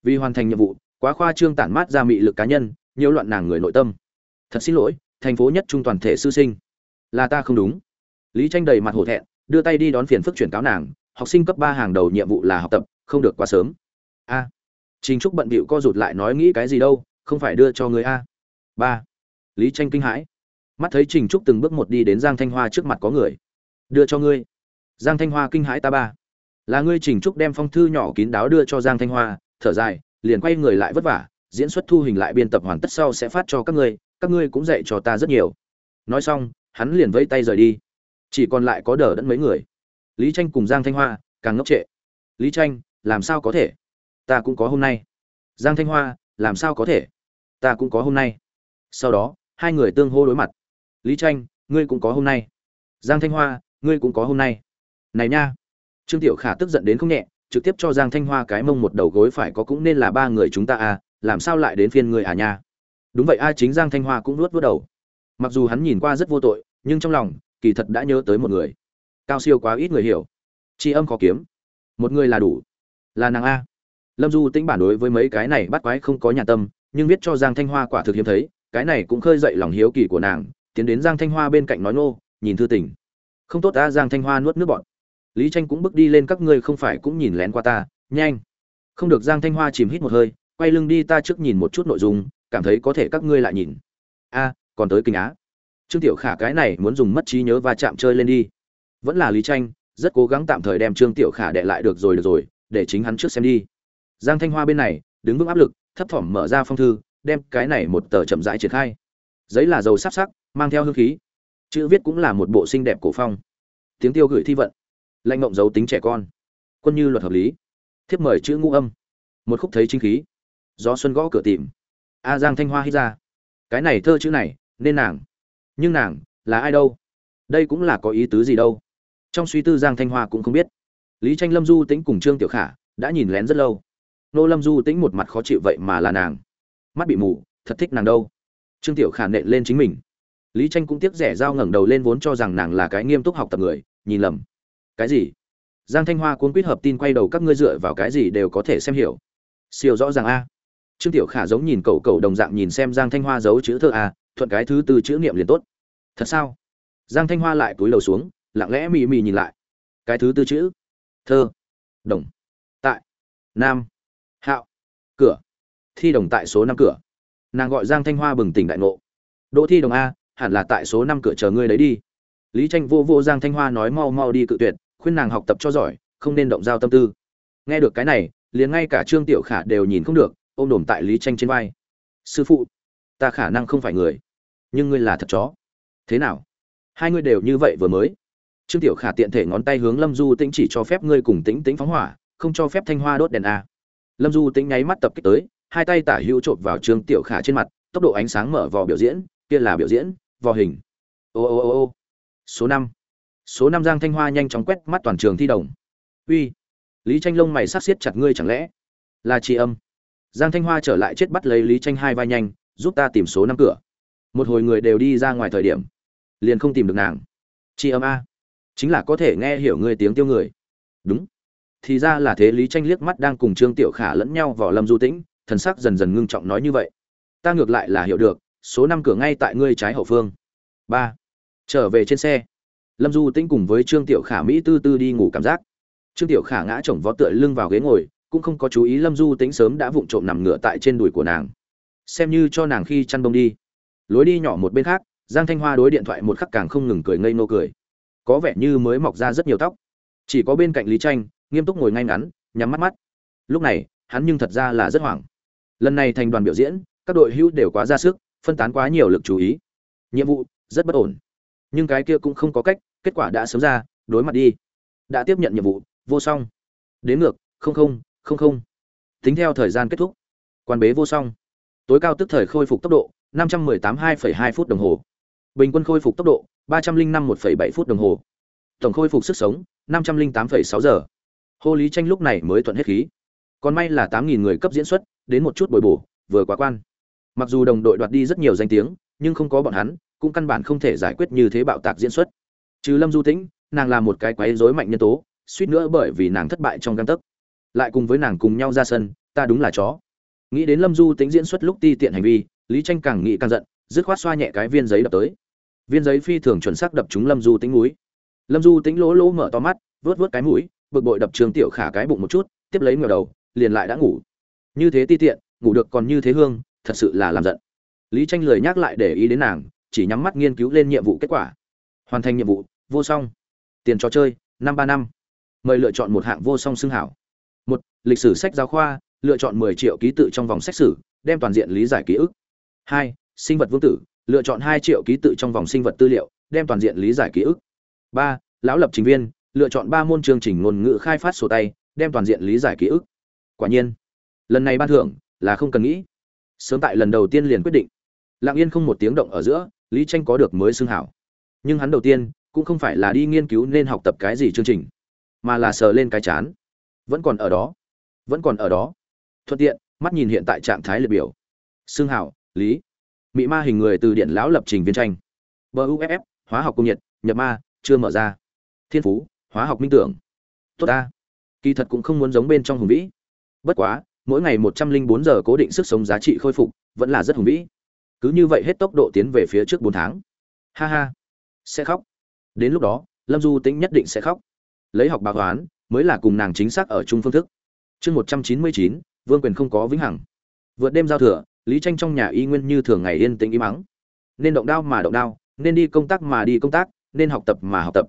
Vì hoàn thành nhiệm vụ, quá khoa trương tản mát ra mị lực cá nhân, nhiễu loạn nàng người nội tâm. Thật xin lỗi, thành phố nhất trung toàn thể sư sinh. Là ta không đúng. Lý tranh đầy mặt hổ thẹn, đưa tay đi đón phiền phức chuyển cáo nàng, học sinh cấp ba hàng đầu nhiệm vụ là học tập, không được quá sớm. A. Trình trúc bận bịu co rụt lại nói nghĩ cái gì đâu, không phải đưa cho người a. Ba. Lý tranh kinh hãi mắt thấy trình trúc từng bước một đi đến giang thanh hoa trước mặt có người. Đưa cho ngươi. Giang thanh hoa kinh hãi ta ba. Là ngươi, trình trúc đem phong thư nhỏ kín đáo đưa cho giang thanh hoa, thở dài, liền quay người lại vất vả, diễn xuất thu hình lại biên tập hoàn tất sau sẽ phát cho các ngươi các ngươi cũng dạy cho ta rất nhiều. Nói xong, hắn liền vẫy tay rời đi. Chỉ còn lại có đờ đẫn mấy người. Lý tranh cùng giang thanh hoa càng ngốc trệ. Lý tranh, làm sao có thể? Ta cũng có hôm nay. Giang thanh hoa, làm sao có thể? Ta cũng có hôm nay. Sau đó, hai người tương hô đối mặt lý tranh, ngươi cũng có hôm nay. Giang thanh hoa, ngươi cũng có hôm nay. Này nha. Trương tiểu khả tức giận đến không nhẹ, trực tiếp cho giang thanh hoa cái mông một đầu gối phải có cũng nên là ba người chúng ta à làm sao lại đến phiên người à nha. Đúng vậy, ai chính giang thanh hoa cũng nuốt vớt đầu. Mặc dù hắn nhìn qua rất vô tội, nhưng trong lòng, kỳ thật đã nhớ tới một người. Cao siêu quá ít người hiểu. Tri âm khó kiếm. Một người là đủ. Là nàng a. Lâm du tĩnh bản đối với mấy cái này bắt quái không có nhà tâm, nhưng viết cho giang thanh hoa quả thực hiếm thấy, cái này cũng khơi dậy lòng hiếu kỳ của nàng tiến đến giang thanh hoa bên cạnh nói nô nhìn thư tình. Không tốt ta giang thanh hoa nuốt nước bọn lý tranh cũng bước đi lên, các ngươi không phải cũng nhìn lén qua ta, nhanh. Không được, giang thanh hoa chìm hít một hơi, quay lưng đi ta trước nhìn một chút nội dung, cảm thấy có thể các ngươi lại nhìn. A, còn tới kinh á. Trương tiểu khả cái này muốn dùng mất trí nhớ và chạm chơi lên đi. Vẫn là lý tranh, rất cố gắng tạm thời đem trương tiểu khả đệ lại được rồi được rồi, để chính hắn trước xem đi. Giang thanh hoa bên này, đứng vững áp lực, thấp thỏm mở ra phong thư, đem cái này một tờ chậm rãi triển khai. Giấy là dầu sắp sắc mang theo hương khí. Chữ viết cũng là một bộ xinh đẹp cổ phong. Tiếng tiêu gửi thi vận. Lạnh ngộng giấu tính trẻ con. Quân như luật hợp lý. Thiếp mời chữ ngũ âm. Một khúc thấy chính khí. Gió xuân gõ cửa tìm. A giang thanh hoa hít ra. Cái này thơ chữ này, nên nàng. Nhưng nàng, là ai đâu? Đây cũng là có ý tứ gì đâu? Trong suy tư giang thanh hoa cũng không biết. Lý tranh lâm du tính cùng trương tiểu khả đã nhìn lén rất lâu. Nô lâm du tính một mặt khó chịu vậy mà là nàng. Mắt bị mù, thật thích nàng đâu? Trương tiểu khả nện lên chính mình lý tranh cũng tiếc rẻ dao ngẩng đầu lên vốn cho rằng nàng là cái nghiêm túc học tập người, nhìn lầm. Cái gì? Giang thanh hoa cuốn quýt hợp tin quay đầu các ngươi dựa vào cái gì đều có thể xem hiểu. Siêu rõ ràng a. Trương tiểu khả giống nhìn cậu cậu đồng dạng nhìn xem giang thanh hoa giấu chữ thơ a, thuận cái thứ tư chữ niệm liền tốt. Thật sao? Giang thanh hoa lại túi lầu xuống, lặng lẽ mì mì nhìn lại. Cái thứ tư chữ. Thơ. Đồng. Tại. Nam. Hạo. Cửa. Thi đồng tại số năm cửa. Nàng gọi giang thanh hoa bừng tỉnh đại ngộ. Đỗ thi đồng a hẳn là tại số năm cửa chờ ngươi đấy đi. Lý tranh vô vô giang thanh hoa nói mau mau đi cự tuyệt, khuyên nàng học tập cho giỏi, không nên động giao tâm tư. Nghe được cái này, liền ngay cả trương tiểu khả đều nhìn không được, ôm đồm tại lý tranh trên vai. Sư phụ, ta khả năng không phải người, nhưng ngươi là thật chó. Thế nào? Hai ngươi đều như vậy vừa mới. Trương tiểu khả tiện thể ngón tay hướng lâm du tĩnh chỉ cho phép ngươi cùng tĩnh tĩnh phóng hỏa, không cho phép thanh hoa đốt đèn a. Lâm du tĩnh nháy mắt tập kích tới, hai tay tả hữu trộm vào trương tiểu khả trên mặt, tốc độ ánh sáng mở vò biểu diễn, kia là biểu diễn vò hình. Ô ô ô ô. Số năm. Số năm giang thanh hoa nhanh chóng quét mắt toàn trường thi đồng. Uy. Lý tranh lông mày sát xiết chặt ngươi chẳng lẽ là chị âm? Giang thanh hoa trở lại chết bắt lấy lý tranh hai vai nhanh, giúp ta tìm số năm cửa. Một hồi người đều đi ra ngoài thời điểm, liền không tìm được nàng. Chị âm a. Chính là có thể nghe hiểu ngươi tiếng tiêu người. Đúng. Thì ra là thế lý tranh liếc mắt đang cùng trương tiểu khả lẫn nhau vào lâm du tĩnh, thần sắc dần dần ngưng trọng nói như vậy. Ta ngược lại là hiểu được số năm cửa ngay tại ngươi trái hậu phương. Ba. Trở về trên xe. Lâm du tĩnh cùng với trương tiểu khả mỹ tư tư đi ngủ cảm giác. Trương tiểu khả ngã chồng vó tựa lưng vào ghế ngồi, cũng không có chú ý lâm du tĩnh sớm đã vụng trộm nằm ngửa tại trên đùi của nàng. Xem như cho nàng khi chăn bông đi. Lối đi nhỏ một bên khác, giang thanh hoa đối điện thoại một khắc càng không ngừng cười ngây nô cười. Có vẻ như mới mọc ra rất nhiều tóc. Chỉ có bên cạnh lý tranh, nghiêm túc ngồi ngay ngắn, nhắm mắt mắt. Lúc này, hắn nhưng thật ra là rất hoảng. Lần này thành đoàn biểu diễn, các đội hữu đều quá ra sức phân tán quá nhiều lực chú ý. Nhiệm vụ rất bất ổn. Nhưng cái kia cũng không có cách kết quả đã sớm ra đối mặt đi. Đã tiếp nhận nhiệm vụ vô song. Đến ngược không không không không. Tính theo thời gian kết thúc. Quan bế vô song. Tối cao tức thời khôi phục tốc độ 518,2 phút đồng hồ. Bình quân khôi phục tốc độ 305,1,7 phút đồng hồ. Tổng khôi phục sức sống 508,6 giờ. Hô lý tranh lúc này mới thuận hết khí. Còn may là 8.000 người cấp diễn xuất đến một chút bồi bổ vừa quá quan mặc dù đồng đội đoạt đi rất nhiều danh tiếng, nhưng không có bọn hắn, cũng căn bản không thể giải quyết như thế bạo tạc diễn xuất. Trừ lâm du tĩnh, nàng là một cái quái rối mạnh nhân tố, suýt nữa bởi vì nàng thất bại trong găng tấc. Lại cùng với nàng cùng nhau ra sân, ta đúng là chó. Nghĩ đến lâm du tính diễn xuất lúc ti tiện hành vi, lý tranh càng nghĩ càng giận, dứt khoát xoa nhẹ cái viên giấy đập tới. Viên giấy phi thường chuẩn xác đập trúng lâm du tính mũi. Lâm du tính lỗ lỗ mở to mắt vớt vớt cái mũi, bực bội đập trường tiểu khả cái bụng một chút, tiếp lấy ngửa đầu, liền lại đã ngủ. Như thế ti tiện, ngủ được còn như thế hương thật sự là làm giận. Lý tranh lười nhắc lại để ý đến nàng, chỉ nhắm mắt nghiên cứu lên nhiệm vụ kết quả. Hoàn thành nhiệm vụ, vô song. Tiền trò chơi, năm ba năm. Mời lựa chọn một hạng vô song xưng hảo. Một, lịch sử sách giáo khoa, lựa chọn 10 triệu ký tự trong vòng sách sử đem toàn diện lý giải ký ức. Hai, sinh vật vương tử, lựa chọn 2 triệu ký tự trong vòng sinh vật tư liệu, đem toàn diện lý giải ký ức. Ba, lão lập trình viên, lựa chọn ba môn chương trình ngôn ngữ khai phát sổ tay, đem toàn diện lý giải ký ức. Quả nhiên, lần này ban thưởng là không cần nghĩ sớm tại lần đầu tiên liền quyết định. Lặng yên không một tiếng động ở giữa, lý tranh có được mới xưng hảo. Nhưng hắn đầu tiên cũng không phải là đi nghiên cứu nên học tập cái gì chương trình, mà là sờ lên cái chán. Vẫn còn ở đó, vẫn còn ở đó. Thuận tiện, mắt nhìn hiện tại trạng thái liệt biểu. Xương hảo, lý. Mỹ ma hình người từ điện lão lập trình viên tranh. Buff hóa học công nhiệt, nhập ma, chưa mở ra. Thiên phú, hóa học minh tưởng. Tốt ta. Kỳ thật cũng không muốn giống bên trong hùng vĩ. Bất quá mỗi ngày một trăm linh bốn giờ cố định sức sống giá trị khôi phục, vẫn là rất hùng vĩ. Cứ như vậy hết tốc độ tiến về phía trước bốn tháng. Ha ha. Sẽ khóc. Đến lúc đó, lâm du tĩnh nhất định sẽ khóc. Lấy học bà toán mới là cùng nàng chính xác ở chung phương thức. Chương một trăm chín mươi chín, vương quyền không có vĩnh hằng. Vượt đêm giao thừa, lý tranh trong nhà y nguyên như thường ngày yên tĩnh im mắng nên động đao mà động đao, nên đi công tác mà đi công tác, nên học tập mà học tập.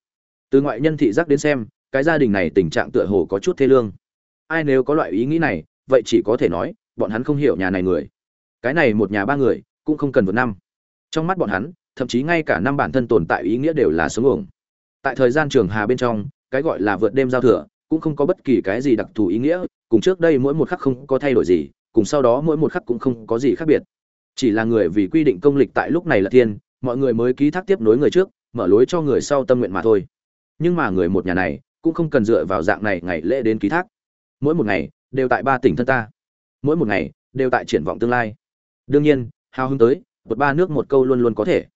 Từ ngoại nhân thị giác đến xem, cái gia đình này tình trạng tựa hồ có chút thê lương. Ai nếu có loại ý nghĩ này vậy chỉ có thể nói, bọn hắn không hiểu nhà này người. Cái này một nhà ba người, cũng không cần vượt năm. Trong mắt bọn hắn, thậm chí ngay cả năm bản thân tồn tại ý nghĩa đều là sống ổng tại thời gian trường hà bên trong, cái gọi là vượt đêm giao thừa, cũng không có bất kỳ cái gì đặc thù ý nghĩa, cùng trước đây mỗi một khắc không có thay đổi gì, cùng sau đó mỗi một khắc cũng không có gì khác biệt. Chỉ là người vì quy định công lịch tại lúc này là thiên, mọi người mới ký thác tiếp nối người trước, mở lối cho người sau tâm nguyện mà thôi. Nhưng mà người một nhà này, cũng không cần dựa vào dạng này ngày lễ đến ký thác. Mỗi một ngày đều tại ba tỉnh thân ta. Mỗi một ngày đều tại triển vọng tương lai. Đương nhiên hào hứng tới vượt ba nước một câu luôn luôn có thể.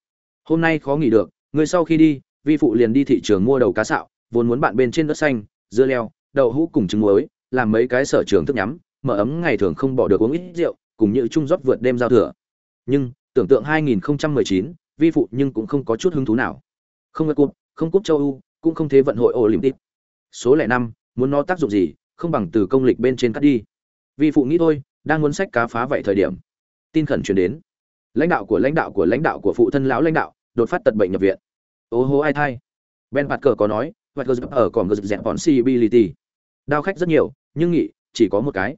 Hôm nay khó nghỉ được người sau khi đi vi phụ liền đi thị trường mua đầu cá sạo vốn muốn bạn bên trên đất xanh dưa leo đậu hũ cùng trứng muối làm mấy cái sở trường thức nhắm mở ấm ngày thường không bỏ được uống ít rượu cùng như trung rót vượt đêm giao thừa. Nhưng tưởng tượng 2019, vi phụ nhưng cũng không có chút hứng thú nào. Không ngất cụp không cúp châu âu cũng không thế vận hội olympic. Số lẻ năm muốn nó tác dụng gì không bằng từ công lịch bên trên cắt đi. Vi phụ nghĩ thôi, đang muốn sách cá phá vậy thời điểm, tin khẩn truyền đến. Lãnh đạo của lãnh đạo của lãnh đạo của phụ thân lão lãnh đạo, đột phát tật bệnh nhập viện. Ô hô ai thai. Ben bạt cờ có nói và gờ ở còn gờ dẹp bọn cbility đao khách rất nhiều, nhưng nghị, chỉ có một cái.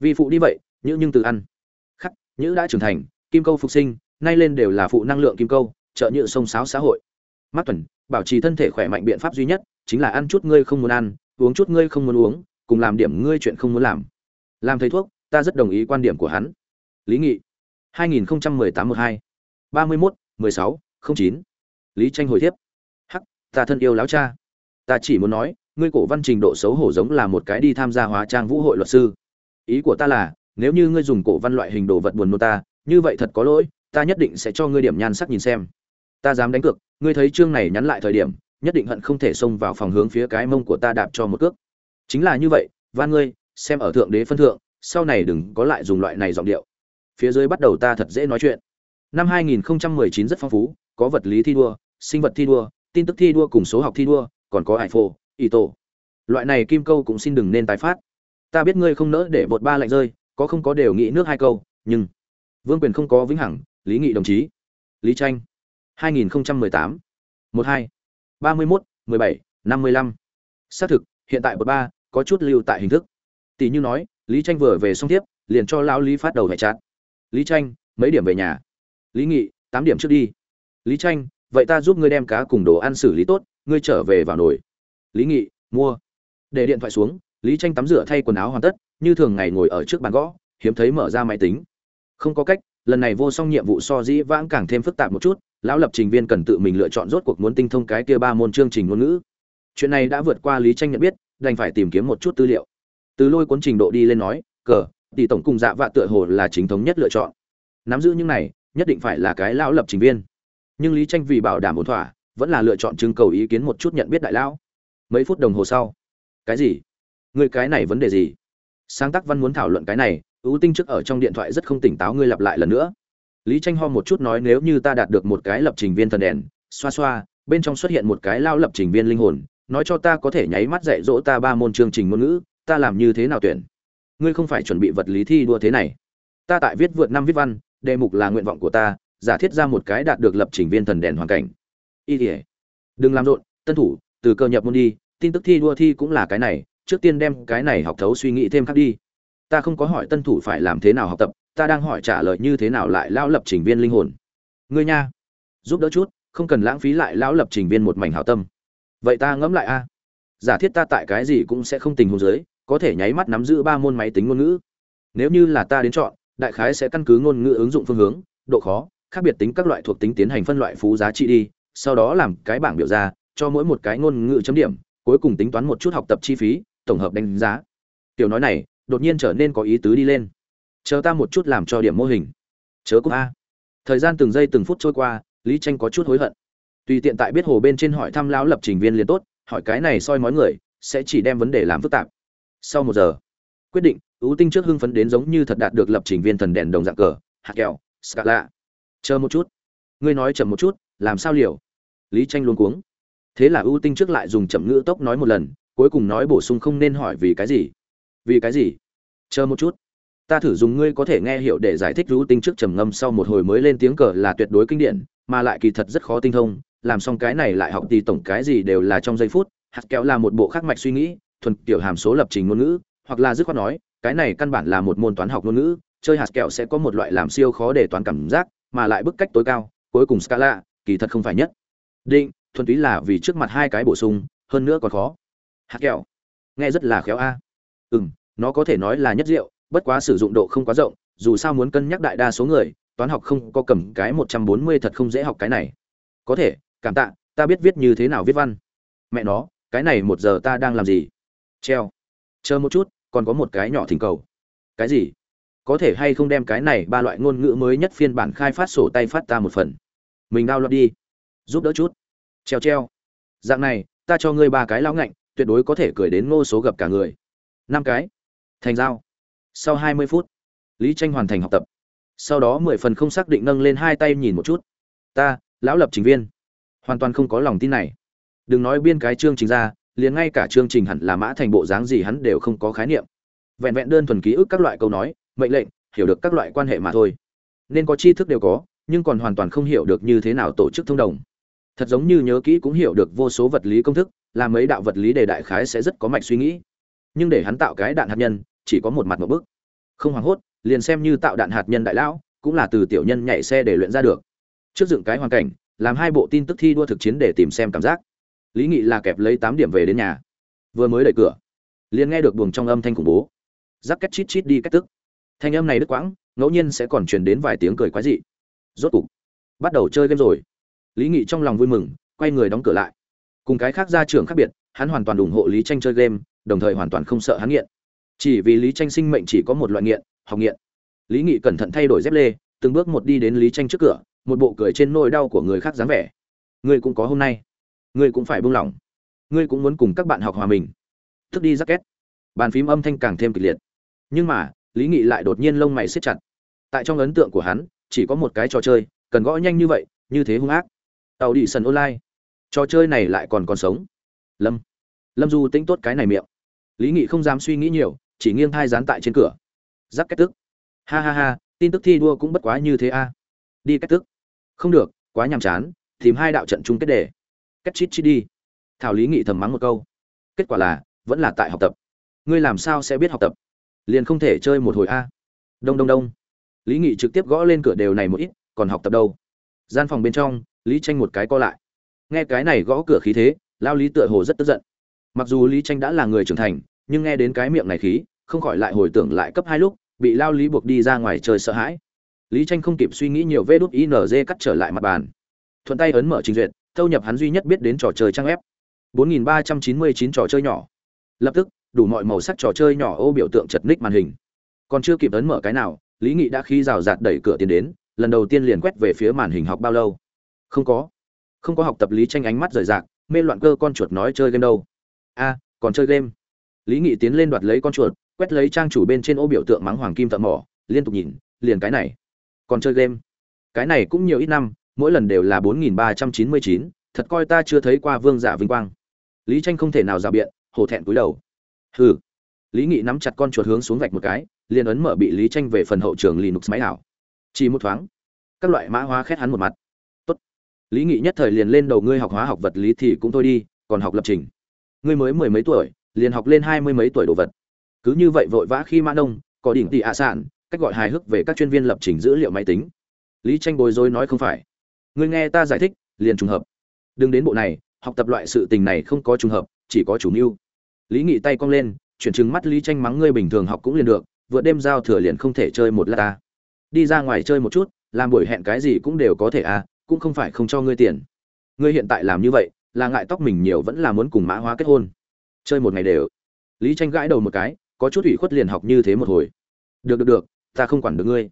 Vì phụ đi vậy như nhưng từ ăn. Khắc, nhữ đã trưởng thành, kim câu phục sinh, nay lên đều là phụ năng lượng kim câu, trợ nhựa sông sáo xã hội. Mắt tuần, bảo trì thân thể khỏe mạnh biện pháp duy nhất, chính là ăn chút ngươi không muốn ăn, uống chút ngươi không muốn uống cùng làm điểm ngươi chuyện không muốn làm. Làm thầy thuốc, ta rất đồng ý quan điểm của hắn. Lý nghị 2018-12 31 16 09 lý tranh hồi thiếp. Hắc, ta thân yêu láo cha. Ta chỉ muốn nói, ngươi cổ văn trình độ xấu hổ giống là một cái đi tham gia hóa trang vũ hội luật sư. Ý của ta là, nếu như ngươi dùng cổ văn loại hình đồ vật buồn nôn ta, như vậy thật có lỗi, ta nhất định sẽ cho ngươi điểm nhan sắc nhìn xem. Ta dám đánh cược, ngươi thấy chương này nhắn lại thời điểm, nhất định hận không thể xông vào phòng hướng phía cái mông của ta đạp cho một cước chính là như vậy, van ngươi, xem ở thượng đế phân thượng, sau này đừng có lại dùng loại này giọng điệu. Phía dưới bắt đầu ta thật dễ nói chuyện. Năm 2019 rất phong phú, có vật lý thi đua, sinh vật thi đua, tin tức thi đua cùng số học thi đua, còn có iphone ý tổ loại này kim câu cũng xin đừng nên tái phát. Ta biết ngươi không nỡ để bột ba lạnh rơi, có không có đều nghĩ nước hai câu, nhưng vương quyền không có vĩnh hằng, lý nghị đồng chí. Lý tranh 2018 12 31 17 55 xác thực, hiện tại bột ba có chút lưu tại hình thức. Tỷ như nói, lý tranh vừa về xong tiếp liền cho lão lý phát đầu hệ chát. Lý tranh mấy điểm về nhà? Lý nghị, tám điểm trước đi. Lý tranh vậy ta giúp ngươi đem cá cùng đồ ăn xử lý tốt, ngươi trở về vào nồi. Lý nghị, mua. Để điện thoại xuống, lý tranh tắm rửa thay quần áo hoàn tất, như thường ngày ngồi ở trước bàn gõ, hiếm thấy mở ra máy tính. Không có cách, lần này vô song nhiệm vụ so dĩ vãng càng thêm phức tạp một chút, lão lập trình viên cần tự mình lựa chọn rốt cuộc muốn tinh thông cái kia ba môn chương trình ngôn ngữ. Chuyện này đã vượt qua lý tranh nhận biết đành phải tìm kiếm một chút tư liệu. Từ lôi cuốn trình độ đi lên nói, cờ, tỷ tổng cùng dạ vạ tựa hồ là chính thống nhất lựa chọn. Nắm giữ những này, nhất định phải là cái lão lập trình viên. Nhưng lý tranh vì bảo đảm ổn thỏa, vẫn là lựa chọn trưng cầu ý kiến một chút nhận biết đại lão. Mấy phút đồng hồ sau, cái gì? Người cái này vấn đề gì? Sáng tác văn muốn thảo luận cái này ưu tinh trước ở trong điện thoại rất không tỉnh táo ngươi lặp lại lần nữa. Lý tranh ho một chút nói, nếu như ta đạt được một cái lập trình viên thần đèn, xoa xoa, bên trong xuất hiện một cái lao lập trình viên linh hồn nói cho ta có thể nháy mắt dạy dỗ ta ba môn chương trình ngôn ngữ, ta làm như thế nào tuyển? Ngươi không phải chuẩn bị vật lý thi đua thế này. Ta tại viết vượt năm viết văn, đề mục là nguyện vọng của ta, giả thiết ra một cái đạt được lập trình viên thần đèn hoàn cảnh. Y tỉa đừng làm rộn, tân thủ, từ cơ nhập môn đi, tin tức thi đua thi cũng là cái này, trước tiên đem cái này học thấu suy nghĩ thêm khác đi. Ta không có hỏi tân thủ phải làm thế nào học tập, ta đang hỏi trả lời như thế nào lại lao lập trình viên linh hồn. Ngươi nha. Giúp đỡ chút, không cần lãng phí lại lão lập trình viên một mảnh hảo tâm vậy ta ngẫm lại a. Giả thiết ta tại cái gì cũng sẽ không tình huống dưới, có thể nháy mắt nắm giữ ba môn máy tính ngôn ngữ. Nếu như là ta đến chọn, đại khái sẽ căn cứ ngôn ngữ ứng dụng phương hướng, độ khó, khác biệt tính các loại thuộc tính tiến hành phân loại phú giá trị đi, sau đó làm cái bảng biểu ra, cho mỗi một cái ngôn ngữ chấm điểm, cuối cùng tính toán một chút học tập chi phí, tổng hợp đánh giá. Tiểu nói này, đột nhiên trở nên có ý tứ đi lên. Chờ ta một chút làm cho điểm mô hình. Chớ cúp a. Thời gian từng giây từng phút trôi qua, lý tranh có chút hối hận tùy tiện tại biết hồ bên trên hỏi thăm lão lập trình viên liền tốt, hỏi cái này soi mói người, sẽ chỉ đem vấn đề làm phức tạp. Sau một giờ, quyết định ưu tinh trước hưng phấn đến giống như thật đạt được lập trình viên thần đèn đồng dạng cờ, hạt kẹo scala chờ một chút. Ngươi nói chậm một chút, làm sao liều? Lý tranh luôn cuống. Thế là ưu tinh trước lại dùng chậm ngữ tốc nói một lần, cuối cùng nói bổ sung không nên hỏi vì cái gì. Vì cái gì? Chờ một chút. Ta thử dùng ngươi có thể nghe hiểu để giải thích ưu tinh trước trầm ngâm sau một hồi mới lên tiếng cờ là tuyệt đối kinh điển, mà lại kỳ thật rất khó tinh thông làm xong cái này lại học thì tổng cái gì đều là trong giây phút, hạt kéo là một bộ khắc mạch suy nghĩ, thuần tiểu hàm số lập trình ngôn ngữ, hoặc là dứt khoát nói, cái này căn bản là một môn toán học ngôn ngữ, chơi hạt kẹo sẽ có một loại làm siêu khó để toán cảm giác, mà lại bức cách tối cao, cuối cùng scala, kỳ thật không phải nhất. Định, thuần túy là vì trước mặt hai cái bổ sung, hơn nữa còn khó. Hạt kẹo, nghe rất là khéo a. À. ừ nó có thể nói là nhất diệu, bất quá sử dụng độ không quá rộng, dù sao muốn cân nhắc đại đa số người, toán học không có cầm cái một trăm bốn mươi thật không dễ học cái này. Có thể cảm tạ, ta biết viết như thế nào viết văn. Mẹ nó, cái này một giờ ta đang làm gì? Treo. Chờ một chút, còn có một cái nhỏ thỉnh cầu. Cái gì? Có thể hay không đem cái này ba loại ngôn ngữ mới nhất phiên bản khai phát sổ tay phát ta một phần. Mình đao lọt đi. Giúp đỡ chút. Treo treo. Dạng này, ta cho ngươi ba cái lão ngạnh, tuyệt đối có thể cười đến ngô số gặp cả người. Năm cái. Thành giao. Sau hai mươi phút, lý tranh hoàn thành học tập. Sau đó mười phần không xác định nâng lên hai tay nhìn một chút. Ta, lão lập trình viên hoàn toàn không có lòng tin này. Đừng nói biên cái chương trình ra, liền ngay cả chương trình hẳn là mã thành bộ dáng gì hắn đều không có khái niệm. Vẹn vẹn đơn thuần ký ức các loại câu nói, mệnh lệnh, hiểu được các loại quan hệ mà thôi. Nên có tri thức đều có, nhưng còn hoàn toàn không hiểu được như thế nào tổ chức thông đồng. Thật giống như nhớ kỹ cũng hiểu được vô số vật lý công thức, là mấy đạo vật lý đề đại khái sẽ rất có mạch suy nghĩ. Nhưng để hắn tạo cái đạn hạt nhân, chỉ có một mặt một bức không hoảng hốt, liền xem như tạo đạn hạt nhân đại lão, cũng là từ tiểu nhân nhảy xe để luyện ra được. Trước dựng cái hoàn cảnh làm hai bộ tin tức thi đua thực chiến để tìm xem cảm giác. Lý nghị là kẹp lấy tám điểm về đến nhà. Vừa mới đẩy cửa, liền nghe được buồng trong âm thanh khủng bố. Rắc cách chít chít đi cách tức. Thanh âm này đứt quãng, ngẫu nhiên sẽ còn truyền đến vài tiếng cười quái dị. Rốt cục, bắt đầu chơi game rồi. Lý nghị trong lòng vui mừng, quay người đóng cửa lại. Cùng cái khác ra trường khác biệt, hắn hoàn toàn ủng hộ lý tranh chơi game, đồng thời hoàn toàn không sợ hắn nghiện. Chỉ vì lý tranh sinh mệnh chỉ có một loại nghiện, học nghiện. Lý nghị cẩn thận thay đổi dép lê, từng bước một đi đến lý tranh trước cửa một bộ cười trên nỗi đau của người khác dáng vẻ. Ngươi cũng có hôm nay. Ngươi cũng phải buông lỏng. Ngươi cũng muốn cùng các bạn học hòa mình. Thức đi jacket. Bàn phím âm thanh càng thêm kịch liệt. Nhưng mà, lý nghị lại đột nhiên lông mày siết chặt. Tại trong ấn tượng của hắn, chỉ có một cái trò chơi, cần gõ nhanh như vậy, như thế hung ác. Tàu đi sân online. Trò chơi này lại còn còn sống. Lâm. Lâm du tính tốt cái này miệng. Lý nghị không dám suy nghĩ nhiều, chỉ nghiêng thai dán tại trên cửa. Giắc kết tức. Ha ha ha, tin tức thi đua cũng bất quá như thế a đi cách tức không được, quá nhàm chán, tìm hai đạo trận chung kết đề. Cách chít chít đi. Thảo lý nghị thầm mắng một câu. Kết quả là, vẫn là tại học tập. Ngươi làm sao sẽ biết học tập? Liền không thể chơi một hồi a. Đông đông đông. Lý nghị trực tiếp gõ lên cửa đều này một ít, còn học tập đâu? Gian phòng bên trong, lý tranh một cái co lại. Nghe cái này gõ cửa khí thế, lao lý tựa hồ rất tức giận. Mặc dù lý tranh đã là người trưởng thành, nhưng nghe đến cái miệng này khí, không khỏi lại hồi tưởng lại cấp hai lúc, bị lao lý buộc đi ra ngoài trời sợ hãi lý tranh không kịp suy nghĩ nhiều vê đút inz cắt trở lại mặt bàn. Thuận tay ấn mở trình duyệt, thâu nhập hắn duy nhất biết đến trò chơi trang web. 4399 trò chơi nhỏ. Lập tức, đủ mọi màu sắc trò chơi nhỏ ô biểu tượng chật ních màn hình. Còn chưa kịp ấn mở cái nào, lý nghị đã khi rào rạt đẩy cửa tiến đến, lần đầu tiên liền quét về phía màn hình học bao lâu. Không có. Không có học tập lý tranh ánh mắt rời rạc, mê loạn cơ con chuột nói chơi game đâu. A, còn chơi game. Lý nghị tiến lên đoạt lấy con chuột, quét lấy trang chủ bên trên ô biểu tượng mắng hoàng kim thợ mỏ, liên tục nhìn, liền cái này còn chơi game. Cái này cũng nhiều ít năm, mỗi lần đều là bốn nghìn ba trăm chín mươi chín, thật coi ta chưa thấy qua vương giả vinh quang. Lý tranh không thể nào rào biện, hổ thẹn cúi đầu. Hừ. Lý nghị nắm chặt con chuột hướng xuống vạch một cái, liền ấn mở bị lý tranh về phần hậu trường linux máy ảo. Chỉ một thoáng, các loại mã hóa khét hắn một mặt. Tốt. Lý nghị nhất thời liền lên đầu, ngươi học hóa học vật lý thì cũng thôi đi, còn học lập trình. Ngươi mới mười mấy tuổi, liền học lên hai mươi mấy tuổi đồ vật. Cứ như vậy vội vã khi mã nông, có đỉnh tỷ ạ sản cách gọi hài hước về các chuyên viên lập trình dữ liệu máy tính. Lý tranh bối rối nói không phải. Ngươi nghe ta giải thích, liền trùng hợp. Đừng đến bộ này, học tập loại sự tình này không có trùng hợp, chỉ có chủ mưu. Lý nghị tay cong lên, chuyển chứng mắt lý tranh mắng ngươi bình thường học cũng liền được, vượt đêm giao thừa liền không thể chơi một lát ta. Đi ra ngoài chơi một chút, làm buổi hẹn cái gì cũng đều có thể à cũng không phải không cho ngươi tiền. Ngươi hiện tại làm như vậy, là ngại tóc mình nhiều vẫn là muốn cùng mã hóa kết hôn. Chơi một ngày đều. Lý tranh gãi đầu một cái, có chút ủy khuất liền học như thế một hồi. Được được được ta không quản được ngươi.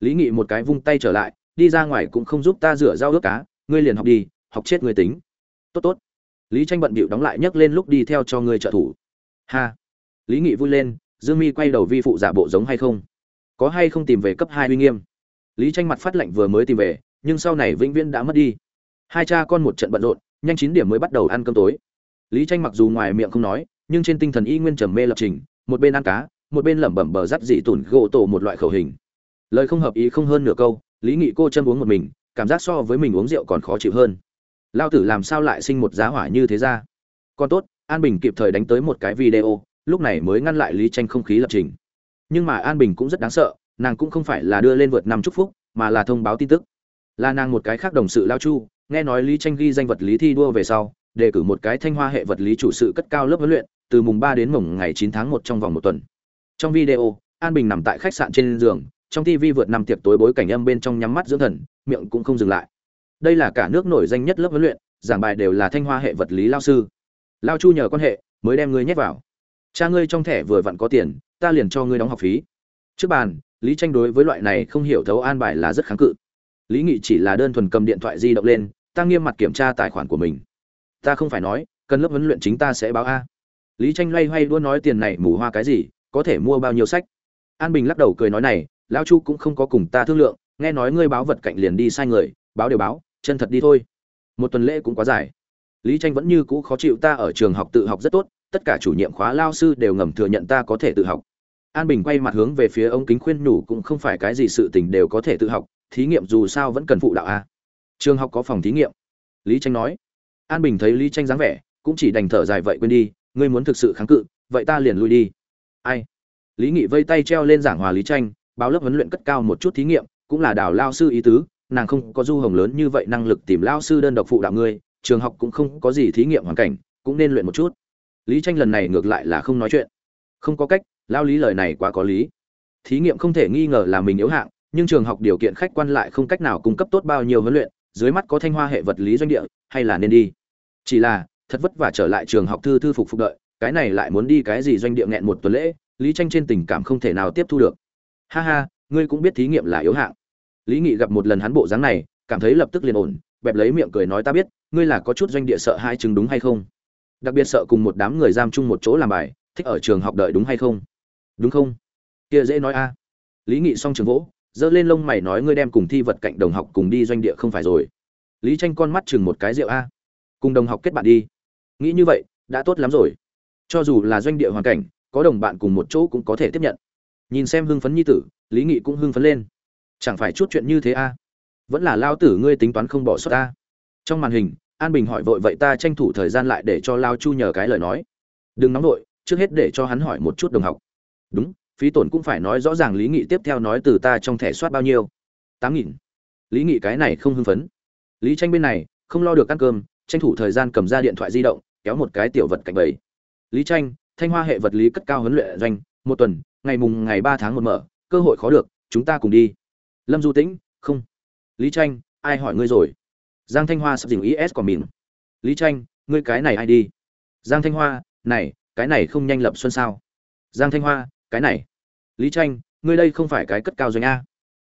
Lý nghị một cái vung tay trở lại, đi ra ngoài cũng không giúp ta rửa dao ướp cá, ngươi liền học đi, học chết người tính. Tốt tốt. Lý tranh bận bịu đóng lại nhấc lên lúc đi theo cho ngươi trợ thủ. Ha. Lý nghị vui lên, dương mi quay đầu vi phụ giả bộ giống hay không? Có hay không tìm về cấp hai uy nghiêm? Lý tranh mặt phát lệnh vừa mới tìm về, nhưng sau này vĩnh viễn đã mất đi. Hai cha con một trận bận rộn, nhanh chín điểm mới bắt đầu ăn cơm tối. Lý tranh mặc dù ngoài miệng không nói, nhưng trên tinh thần y nguyên trầm mê lập trình, một bên ăn cá một bên lẩm bẩm bờ rắt dị tủn gỗ tổ một loại khẩu hình. Lời không hợp ý không hơn nửa câu, lý nghị cô chân uống một mình, cảm giác so với mình uống rượu còn khó chịu hơn. Lao tử làm sao lại sinh một giá hỏa như thế ra? Còn tốt, an bình kịp thời đánh tới một cái video, lúc này mới ngăn lại lý tranh không khí lập trình. Nhưng mà an bình cũng rất đáng sợ, nàng cũng không phải là đưa lên vượt năm chúc phúc, mà là thông báo tin tức. Là nàng một cái khác đồng sự lao chu, nghe nói lý tranh ghi danh vật lý thi đua về sau, đề cử một cái thanh hoa hệ vật lý chủ sự cất cao lớp huấn luyện, từ mùng ba đến mùng ngày chín tháng một trong vòng một tuần trong video, an bình nằm tại khách sạn trên giường, trong tv vượt năm tiệc tối bối cảnh âm bên trong nhắm mắt dưỡng thần, miệng cũng không dừng lại. Đây là cả nước nổi danh nhất lớp huấn luyện, giảng bài đều là thanh hoa hệ vật lý lao sư. Lao chu nhờ quan hệ, mới đem ngươi nhét vào. Cha ngươi trong thẻ vừa vặn có tiền, ta liền cho ngươi đóng học phí. Trước bàn, lý tranh đối với loại này không hiểu thấu an bài là rất kháng cự. Lý nghị chỉ là đơn thuần cầm điện thoại di động lên, ta nghiêm mặt kiểm tra tài khoản của mình. Ta không phải nói, cần lớp huấn luyện chính ta sẽ báo a. Lý tranh loay hoay đua nói tiền này mù hoa cái gì có thể mua bao nhiêu sách? An bình lắc đầu cười nói này, lão chu cũng không có cùng ta thương lượng, nghe nói ngươi báo vật cạnh liền đi sai người, báo đều báo, chân thật đi thôi. Một tuần lễ cũng quá dài. Lý tranh vẫn như cũ khó chịu ta ở trường học tự học rất tốt, tất cả chủ nhiệm khóa lao sư đều ngầm thừa nhận ta có thể tự học. An bình quay mặt hướng về phía ông kính khuyên nhủ cũng không phải cái gì sự tình đều có thể tự học, thí nghiệm dù sao vẫn cần phụ đạo a. Trường học có phòng thí nghiệm. Lý tranh nói. An bình thấy lý tranh dáng vẻ, cũng chỉ đành thở dài vậy quên đi, ngươi muốn thực sự kháng cự, vậy ta liền lui đi ai? Lý nghị vây tay treo lên giảng hòa lý tranh, báo lớp huấn luyện cất cao một chút thí nghiệm, cũng là đào lao sư ý tứ, nàng không có du hồng lớn như vậy năng lực tìm lao sư đơn độc phụ đạo ngươi trường học cũng không có gì thí nghiệm hoàn cảnh, cũng nên luyện một chút. Lý tranh lần này ngược lại là không nói chuyện. Không có cách, lao lý lời này quá có lý. Thí nghiệm không thể nghi ngờ là mình yếu hạng, nhưng trường học điều kiện khách quan lại không cách nào cung cấp tốt bao nhiêu huấn luyện, dưới mắt có thanh hoa hệ vật lý doanh địa, hay là nên đi. Chỉ là, thật vất vả trở lại trường học thư thư phục phục đợi cái này lại muốn đi cái gì doanh địa nghẹn một tuần lễ, lý tranh trên tình cảm không thể nào tiếp thu được. Ha ha, ngươi cũng biết thí nghiệm là yếu hạng. Lý nghị gặp một lần hắn bộ dáng này, cảm thấy lập tức liền ổn, bẹp lấy miệng cười nói ta biết, ngươi là có chút doanh địa sợ hai chứng đúng hay không? Đặc biệt sợ cùng một đám người giam chung một chỗ làm bài, thích ở trường học đợi đúng hay không? Đúng không? Kia dễ nói a. Lý nghị xong trường vỗ, giơ lên lông mày nói ngươi đem cùng thi vật cạnh đồng học cùng đi doanh địa không phải rồi. Lý tranh con mắt chừng một cái rượu a. Cùng đồng học kết bạn đi. Nghĩ như vậy, đã tốt lắm rồi cho dù là doanh địa hoàn cảnh, có đồng bạn cùng một chỗ cũng có thể tiếp nhận. Nhìn xem hưng phấn nhi tử, lý nghị cũng hưng phấn lên. Chẳng phải chút chuyện như thế a vẫn là lao tử ngươi tính toán không bỏ sót ta. Trong màn hình, an bình hỏi vội vậy ta tranh thủ thời gian lại để cho lao chu nhờ cái lời nói. Đừng nóng vội, trước hết để cho hắn hỏi một chút đồng học. Đúng, phí tổn cũng phải nói rõ ràng lý nghị tiếp theo nói từ ta trong thẻ soát bao nhiêu. Tám nghìn. Lý nghị cái này không hưng phấn. Lý tranh bên này, không lo được ăn cơm, tranh thủ thời gian cầm ra điện thoại di động, kéo một cái tiểu vật cạnh bầy lý tranh, thanh hoa hệ vật lý cất cao huấn luyện doanh, một tuần, ngày mùng ngày ba tháng một mở, cơ hội khó được, chúng ta cùng đi. Lâm du tĩnh, không. Lý tranh, ai hỏi ngươi rồi? Giang thanh hoa sắp dình is của mình. Lý tranh, ngươi cái này ai đi? Giang thanh hoa, này, cái này không nhanh lập xuân sao? Giang thanh hoa, cái này. Lý tranh, ngươi đây không phải cái cất cao doanh a.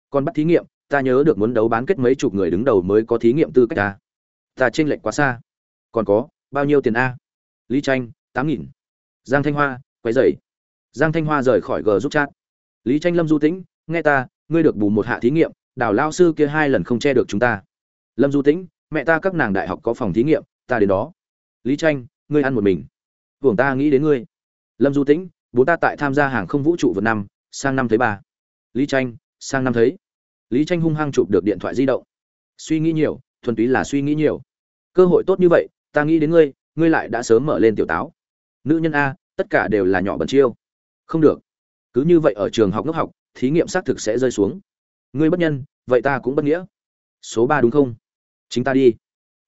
Còn bắt thí nghiệm, ta nhớ được muốn đấu bán kết mấy chục người đứng đầu mới có thí nghiệm tư cách ta ta trên lệch quá xa. Còn có, bao nhiêu tiền a? Lý tranh tám nghìn. Giang thanh hoa quay dậy giang thanh hoa rời khỏi g giúp chat. Lý tranh lâm du tĩnh, nghe ta, ngươi được bù một hạ thí nghiệm đào lao sư kia hai lần không che được chúng ta. Lâm du tĩnh, mẹ ta các nàng đại học có phòng thí nghiệm, ta đến đó. Lý tranh, ngươi ăn một mình. Hưởng ta nghĩ đến ngươi. Lâm du tĩnh, bố ta tại tham gia hàng không vũ trụ vượt năm, sang năm thấy ba lý tranh, sang năm thấy. Lý tranh hung hăng chụp được điện thoại di động. Suy nghĩ nhiều, thuần túy là suy nghĩ nhiều. Cơ hội tốt như vậy, ta nghĩ đến ngươi ngươi lại đã sớm mở lên tiểu táo nữ nhân a, tất cả đều là nhỏ bẩn chiêu. Không được. Cứ như vậy ở trường học ngốc học, thí nghiệm xác thực sẽ rơi xuống. Ngươi bất nhân, vậy ta cũng bất nghĩa. Số ba đúng không? Chính ta đi.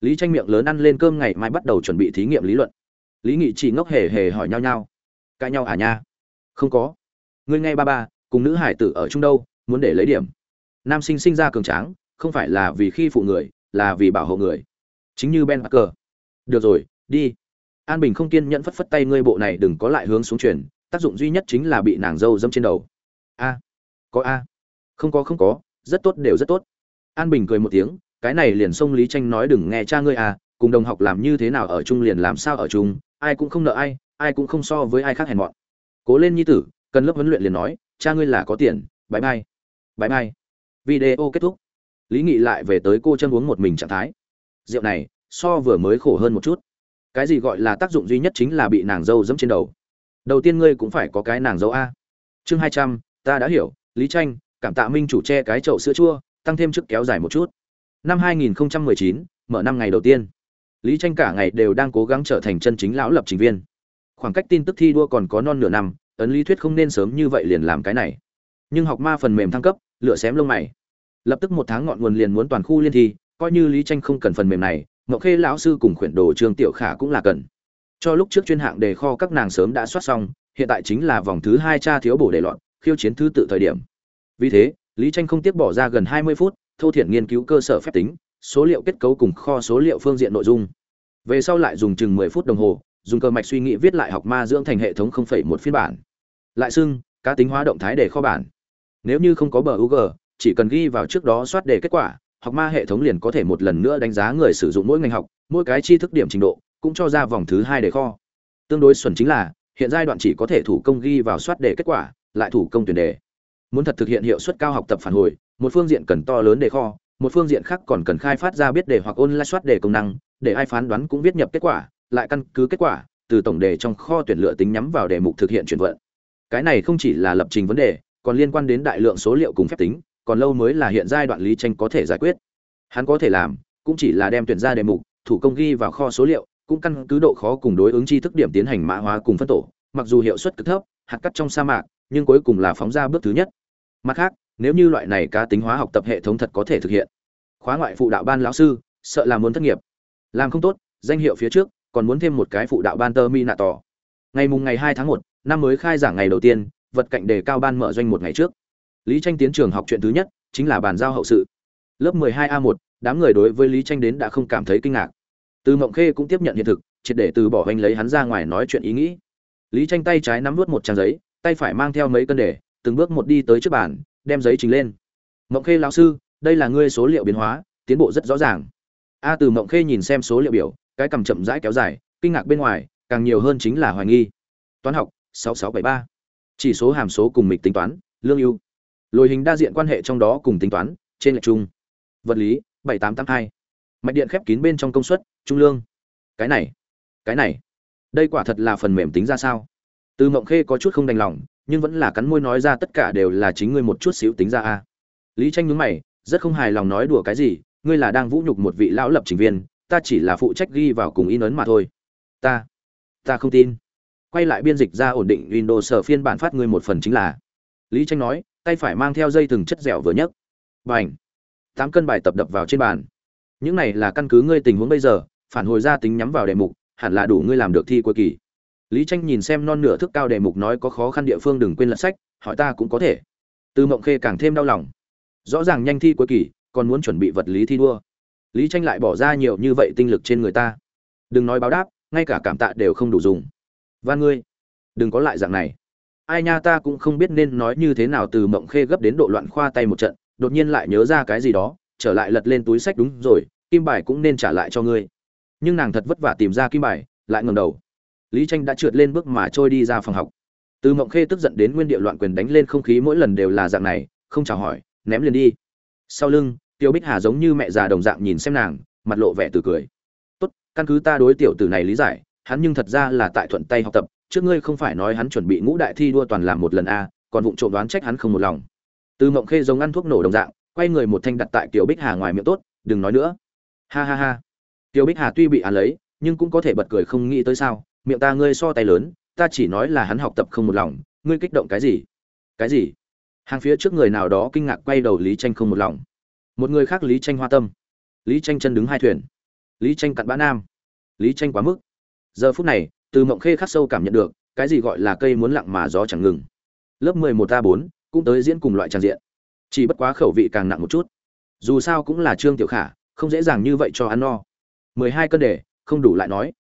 Lý tranh miệng lớn ăn lên cơm ngày mai bắt đầu chuẩn bị thí nghiệm lý luận. Lý nghị chỉ ngốc hề hề hỏi nhau nhau. Cãi nhau à nha? Không có. Ngươi nghe ba ba, cùng nữ hải tử ở chung đâu, muốn để lấy điểm. Nam sinh sinh ra cường tráng, không phải là vì khi phụ người, là vì bảo hộ người. Chính như ben parker. Được rồi, đi an bình không kiên nhẫn phất phất tay, ngươi bộ này đừng có lại hướng xuống truyền, tác dụng duy nhất chính là bị nàng dâu dâm trên đầu. A, có a. Không có không có, rất tốt, đều rất tốt. An bình cười một tiếng, cái này liền xông lý tranh nói đừng nghe cha ngươi à cùng đồng học làm như thế nào ở chung liền làm sao ở chung, ai cũng không nợ ai ai cũng không so với ai khác hèn mọn. Cố lên nhi tử, cần lớp huấn luyện liền nói, cha ngươi là có tiền bãi mai bãi mai video kết thúc. Lý nghị lại về tới cô chân uống một mình trạng thái. Rượu này, so vừa mới khổ hơn một chút cái gì gọi là tác dụng duy nhất chính là bị nàng dâu dẫm trên đầu. Đầu tiên ngươi cũng phải có cái nàng dâu a. Chương hai trăm ta đã hiểu lý tranh cảm tạ minh chủ che cái chậu sữa chua tăng thêm chức kéo dài một chút. Năm 2019, mở năm ngày đầu tiên. Lý tranh cả ngày đều đang cố gắng trở thành chân chính lão lập trình viên. Khoảng cách tin tức thi đua còn có non nửa năm ấn lý thuyết không nên sớm như vậy liền làm cái này. Nhưng học ma phần mềm thăng cấp lựa xém lông mày. Lập tức một tháng ngọn nguồn liền muốn toàn khu liên thi coi như lý tranh không cần phần mềm này ngọc khê lão sư cùng khuyển đồ trương tiểu khả cũng là cần. Cho lúc trước chuyên hạng đề kho các nàng sớm đã soát xong, hiện tại chính là vòng thứ hai tra thiếu bổ đề loạn, khiêu chiến thứ tự thời điểm. Vì thế, lý tranh không tiếc bỏ ra gần 20 phút thâu thiện nghiên cứu cơ sở phép tính, số liệu kết cấu cùng kho số liệu phương diện nội dung. Về sau lại dùng chừng 10 phút đồng hồ, dùng cơ mạch suy nghĩ viết lại học ma dưỡng thành hệ thống 0.1 phiên bản. Lại xưng, cá tính hóa động thái đề kho bản. Nếu như không có bờ UG chỉ cần ghi vào trước đó soát đề kết quả học ma hệ thống liền có thể một lần nữa đánh giá người sử dụng mỗi ngành học, mỗi cái tri thức điểm trình độ, cũng cho ra vòng thứ hai đề kho. Tương đối xuẩn chính là, hiện giai đoạn chỉ có thể thủ công ghi vào soát đề kết quả, lại thủ công tuyển đề. Muốn thật thực hiện hiệu suất cao học tập phản hồi, một phương diện cần to lớn đề kho, một phương diện khác còn cần khai phát ra biết đề hoặc ôn lại soát đề công năng, để ai phán đoán cũng viết nhập kết quả, lại căn cứ kết quả, từ tổng đề trong kho tuyển lựa tính nhắm vào đề mục thực hiện chuyển vận. Cái này không chỉ là lập trình vấn đề, còn liên quan đến đại lượng số liệu cùng phép tính còn lâu mới là hiện giai đoạn lý tranh có thể giải quyết. Hắn có thể làm, cũng chỉ là đem tuyển ra đề mục, thủ công ghi vào kho số liệu, cũng căn cứ độ khó cùng đối ứng tri thức điểm tiến hành mã hóa cùng phân tổ, mặc dù hiệu suất cực thấp, hạt cắt trong sa mạc, nhưng cuối cùng là phóng ra bước thứ nhất. Mặt khác, nếu như loại này cá tính hóa học tập hệ thống thật có thể thực hiện. Khóa ngoại phụ đạo ban lão sư, sợ là muốn thất nghiệp. Làm không tốt, danh hiệu phía trước, còn muốn thêm một cái phụ đạo ban tơ mi nạ tỏ. Ngày mùng ngày hai tháng một, năm mới khai giảng ngày đầu tiên, vật cạnh đề cao ban mở doanh một ngày trước lý tranh tiến trường học chuyện thứ nhất chính là bàn giao hậu sự. Lớp 12 a 1 đám người đối với lý tranh đến đã không cảm thấy kinh ngạc. Từ mộng khê cũng tiếp nhận hiện thực, triệt để từ bỏ hoành lấy hắn ra ngoài nói chuyện ý nghĩ. Lý tranh tay trái nắm nuốt một trang giấy, tay phải mang theo mấy cân đề, từng bước một đi tới trước bàn, đem giấy trình lên. Mộng khê lão sư, đây là ngươi số liệu biến hóa, tiến bộ rất rõ ràng. A từ mộng khê nhìn xem số liệu biểu, cái cầm chậm rãi kéo dài, kinh ngạc bên ngoài, càng nhiều hơn chính là hoài nghi. Toán học 6673. chỉ số hàm số cùng mịch tính toán, lương ưu lồi hình đa diện quan hệ trong đó cùng tính toán, trên lệch chung. Vật lý 7882. mạch điện khép kín bên trong công suất, trung lương. Cái này cái này. Đây quả thật là phần mềm tính ra sao? Từ mộng khê có chút không đành lòng, nhưng vẫn là cắn môi nói ra tất cả đều là chính ngươi một chút xíu tính ra a. Lý tranh nhướng mày, rất không hài lòng nói đùa cái gì, ngươi là đang vũ nhục một vị lão lập trình viên, ta chỉ là phụ trách ghi vào cùng in ấn mà thôi. Ta ta không tin. Quay lại biên dịch ra ổn định windows sở phiên bản phát ngươi một phần chính là. Lý tranh nói tay phải mang theo dây từng chất dẻo vừa nhấc. Bành! Tám cân bài tập đập vào trên bàn. Những này là căn cứ ngươi tình huống bây giờ, phản hồi ra tính nhắm vào đề mục, hẳn là đủ ngươi làm được thi cuối kỳ. Lý tranh nhìn xem non nửa thước cao đề mục nói có khó khăn địa phương đừng quên lật sách, hỏi ta cũng có thể. Từ mộng khê càng thêm đau lòng. Rõ ràng nhanh thi cuối kỳ, còn muốn chuẩn bị vật lý thi đua. Lý tranh lại bỏ ra nhiều như vậy tinh lực trên người ta. Đừng nói báo đáp, ngay cả cảm tạ đều không đủ dùng. Và ngươi, đừng có lại dạng này ai nha ta cũng không biết nên nói như thế nào từ mộng khê gấp đến độ loạn khoa tay một trận, đột nhiên lại nhớ ra cái gì đó, trở lại lật lên túi sách đúng rồi, kim bài cũng nên trả lại cho ngươi. Nhưng nàng thật vất vả tìm ra kim bài, lại ngầm đầu. Lý tranh đã trượt lên bước mà trôi đi ra phòng học. Từ mộng khê tức giận đến nguyên địa loạn quyền đánh lên không khí mỗi lần đều là dạng này, không chào hỏi, ném liền đi. Sau lưng, tiêu bích hà giống như mẹ già đồng dạng nhìn xem nàng, mặt lộ vẻ từ cười. Tốt, căn cứ ta đối tiểu tử này lý giải, hắn nhưng thật ra là tại thuận tay học tập trước ngươi không phải nói hắn chuẩn bị ngũ đại thi đua toàn làm một lần a à, còn vụng trộm đoán trách hắn không một lòng. Từ mộng khê giống ăn thuốc nổ đồng dạng quay người một thanh đặt tại Tiểu bích hà ngoài miệng tốt đừng nói nữa. Ha ha ha. Tiểu bích hà tuy bị án lấy nhưng cũng có thể bật cười không nghĩ tới sao miệng ta ngươi so tay lớn ta chỉ nói là hắn học tập không một lòng ngươi kích động cái gì? Cái gì? Hàng phía trước người nào đó kinh ngạc quay đầu lý tranh không một lòng. Một người khác lý tranh hoa tâm. Lý tranh chân đứng hai thuyền. Lý tranh cặn bã nam. Lý tranh quá mức. Giờ phút này từ mộng khê khắc sâu cảm nhận được, cái gì gọi là cây muốn lặng mà gió chẳng ngừng. Lớp mười một a bốn, cũng tới diễn cùng loại tràn diện. Chỉ bất quá khẩu vị càng nặng một chút. Dù sao cũng là trương tiểu khả, không dễ dàng như vậy cho ăn no. Mười hai cân đề, không đủ lại nói.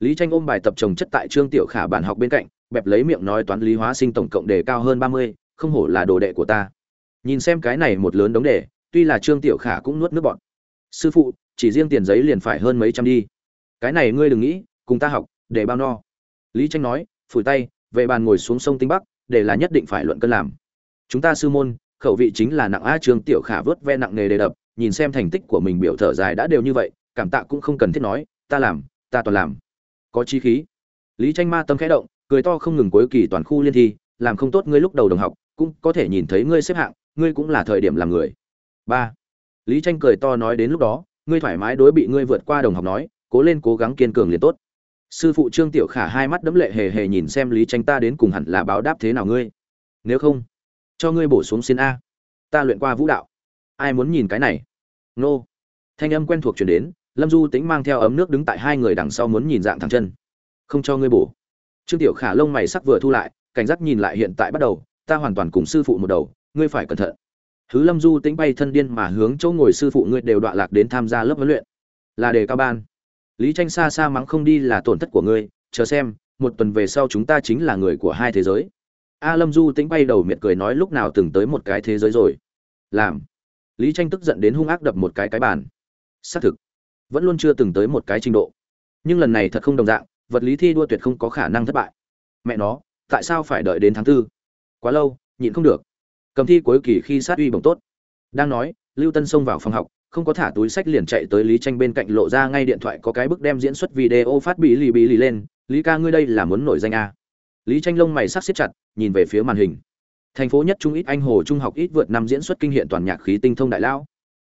Lý tranh ôm bài tập trồng chất tại trương tiểu khả bản học bên cạnh, bẹp lấy miệng nói toán lý hóa sinh tổng cộng đề cao hơn ba mươi, không hổ là đồ đệ của ta. Nhìn xem cái này một lớn đống đề, tuy là trương tiểu khả cũng nuốt nước bọn sư phụ, chỉ riêng tiền giấy liền phải hơn mấy trăm đi. Cái này ngươi đừng nghĩ, cùng ta học để bao no. Lý tranh nói, phủi tay, về bàn ngồi xuống sông tinh bắc, để là nhất định phải luận cân làm. Chúng ta sư môn, khẩu vị chính là nặng a trường tiểu khả vớt ve nặng nghề đề đập, nhìn xem thành tích của mình biểu thở dài đã đều như vậy, cảm tạ cũng không cần thiết nói, ta làm, ta toàn làm. Có chi khí. Lý tranh ma tâm khẽ động, cười to không ngừng cuối kỳ toàn khu liên thi, làm không tốt ngươi lúc đầu đồng học, cũng có thể nhìn thấy ngươi xếp hạng, ngươi cũng là thời điểm làm người. Ba. Lý tranh cười to nói đến lúc đó, ngươi thoải mái đối bị ngươi vượt qua đồng học nói, cố lên cố gắng kiên cường liền tốt sư phụ trương tiểu khả hai mắt đấm lệ hề hề nhìn xem lý tranh ta đến cùng hẳn là báo đáp thế nào ngươi? Nếu không, cho ngươi bổ xuống xin a. Ta luyện qua vũ đạo. Ai muốn nhìn cái này? Nô. Thanh âm quen thuộc chuyển đến, lâm du tính mang theo ấm nước đứng tại hai người đằng sau muốn nhìn dạng thẳng chân. Không cho ngươi bổ. Trương tiểu khả lông mày sắc vừa thu lại, cảnh giác nhìn lại hiện tại bắt đầu, ta hoàn toàn cùng sư phụ một đầu, ngươi phải cẩn thận. Hứ Lâm Du tính bay thân điên mà hướng chỗ ngồi sư phụ ngươi đều đọa lạc đến tham gia lớp huấn luyện. Là đề cao ban. Lý Tranh xa xa mắng không đi là tổn thất của ngươi, chờ xem, một tuần về sau chúng ta chính là người của hai thế giới. A Lâm Du tính bay đầu miệt cười nói lúc nào từng tới một cái thế giới rồi. Làm. Lý Tranh tức giận đến hung ác đập một cái cái bàn. Xác thực, vẫn luôn chưa từng tới một cái trình độ. Nhưng lần này thật không đồng dạng, vật lý thi đua tuyệt không có khả năng thất bại. Mẹ nó, tại sao phải đợi đến tháng tư? Quá lâu, nhịn không được cầm thi cuối kỳ khi sát uy bổng tốt đang nói lưu tân xông vào phòng học không có thả túi sách liền chạy tới lý tranh bên cạnh lộ ra ngay điện thoại có cái bức đem diễn xuất video phát bị lì bị lì lên. Lý ca ngươi đây là muốn nổi danh a lý tranh lông mày sắc siết chặt, nhìn về phía màn hình. Thành phố nhất trung ít anh hồ trung học ít vượt năm diễn xuất kinh hiện toàn nhạc khí tinh thông đại lão.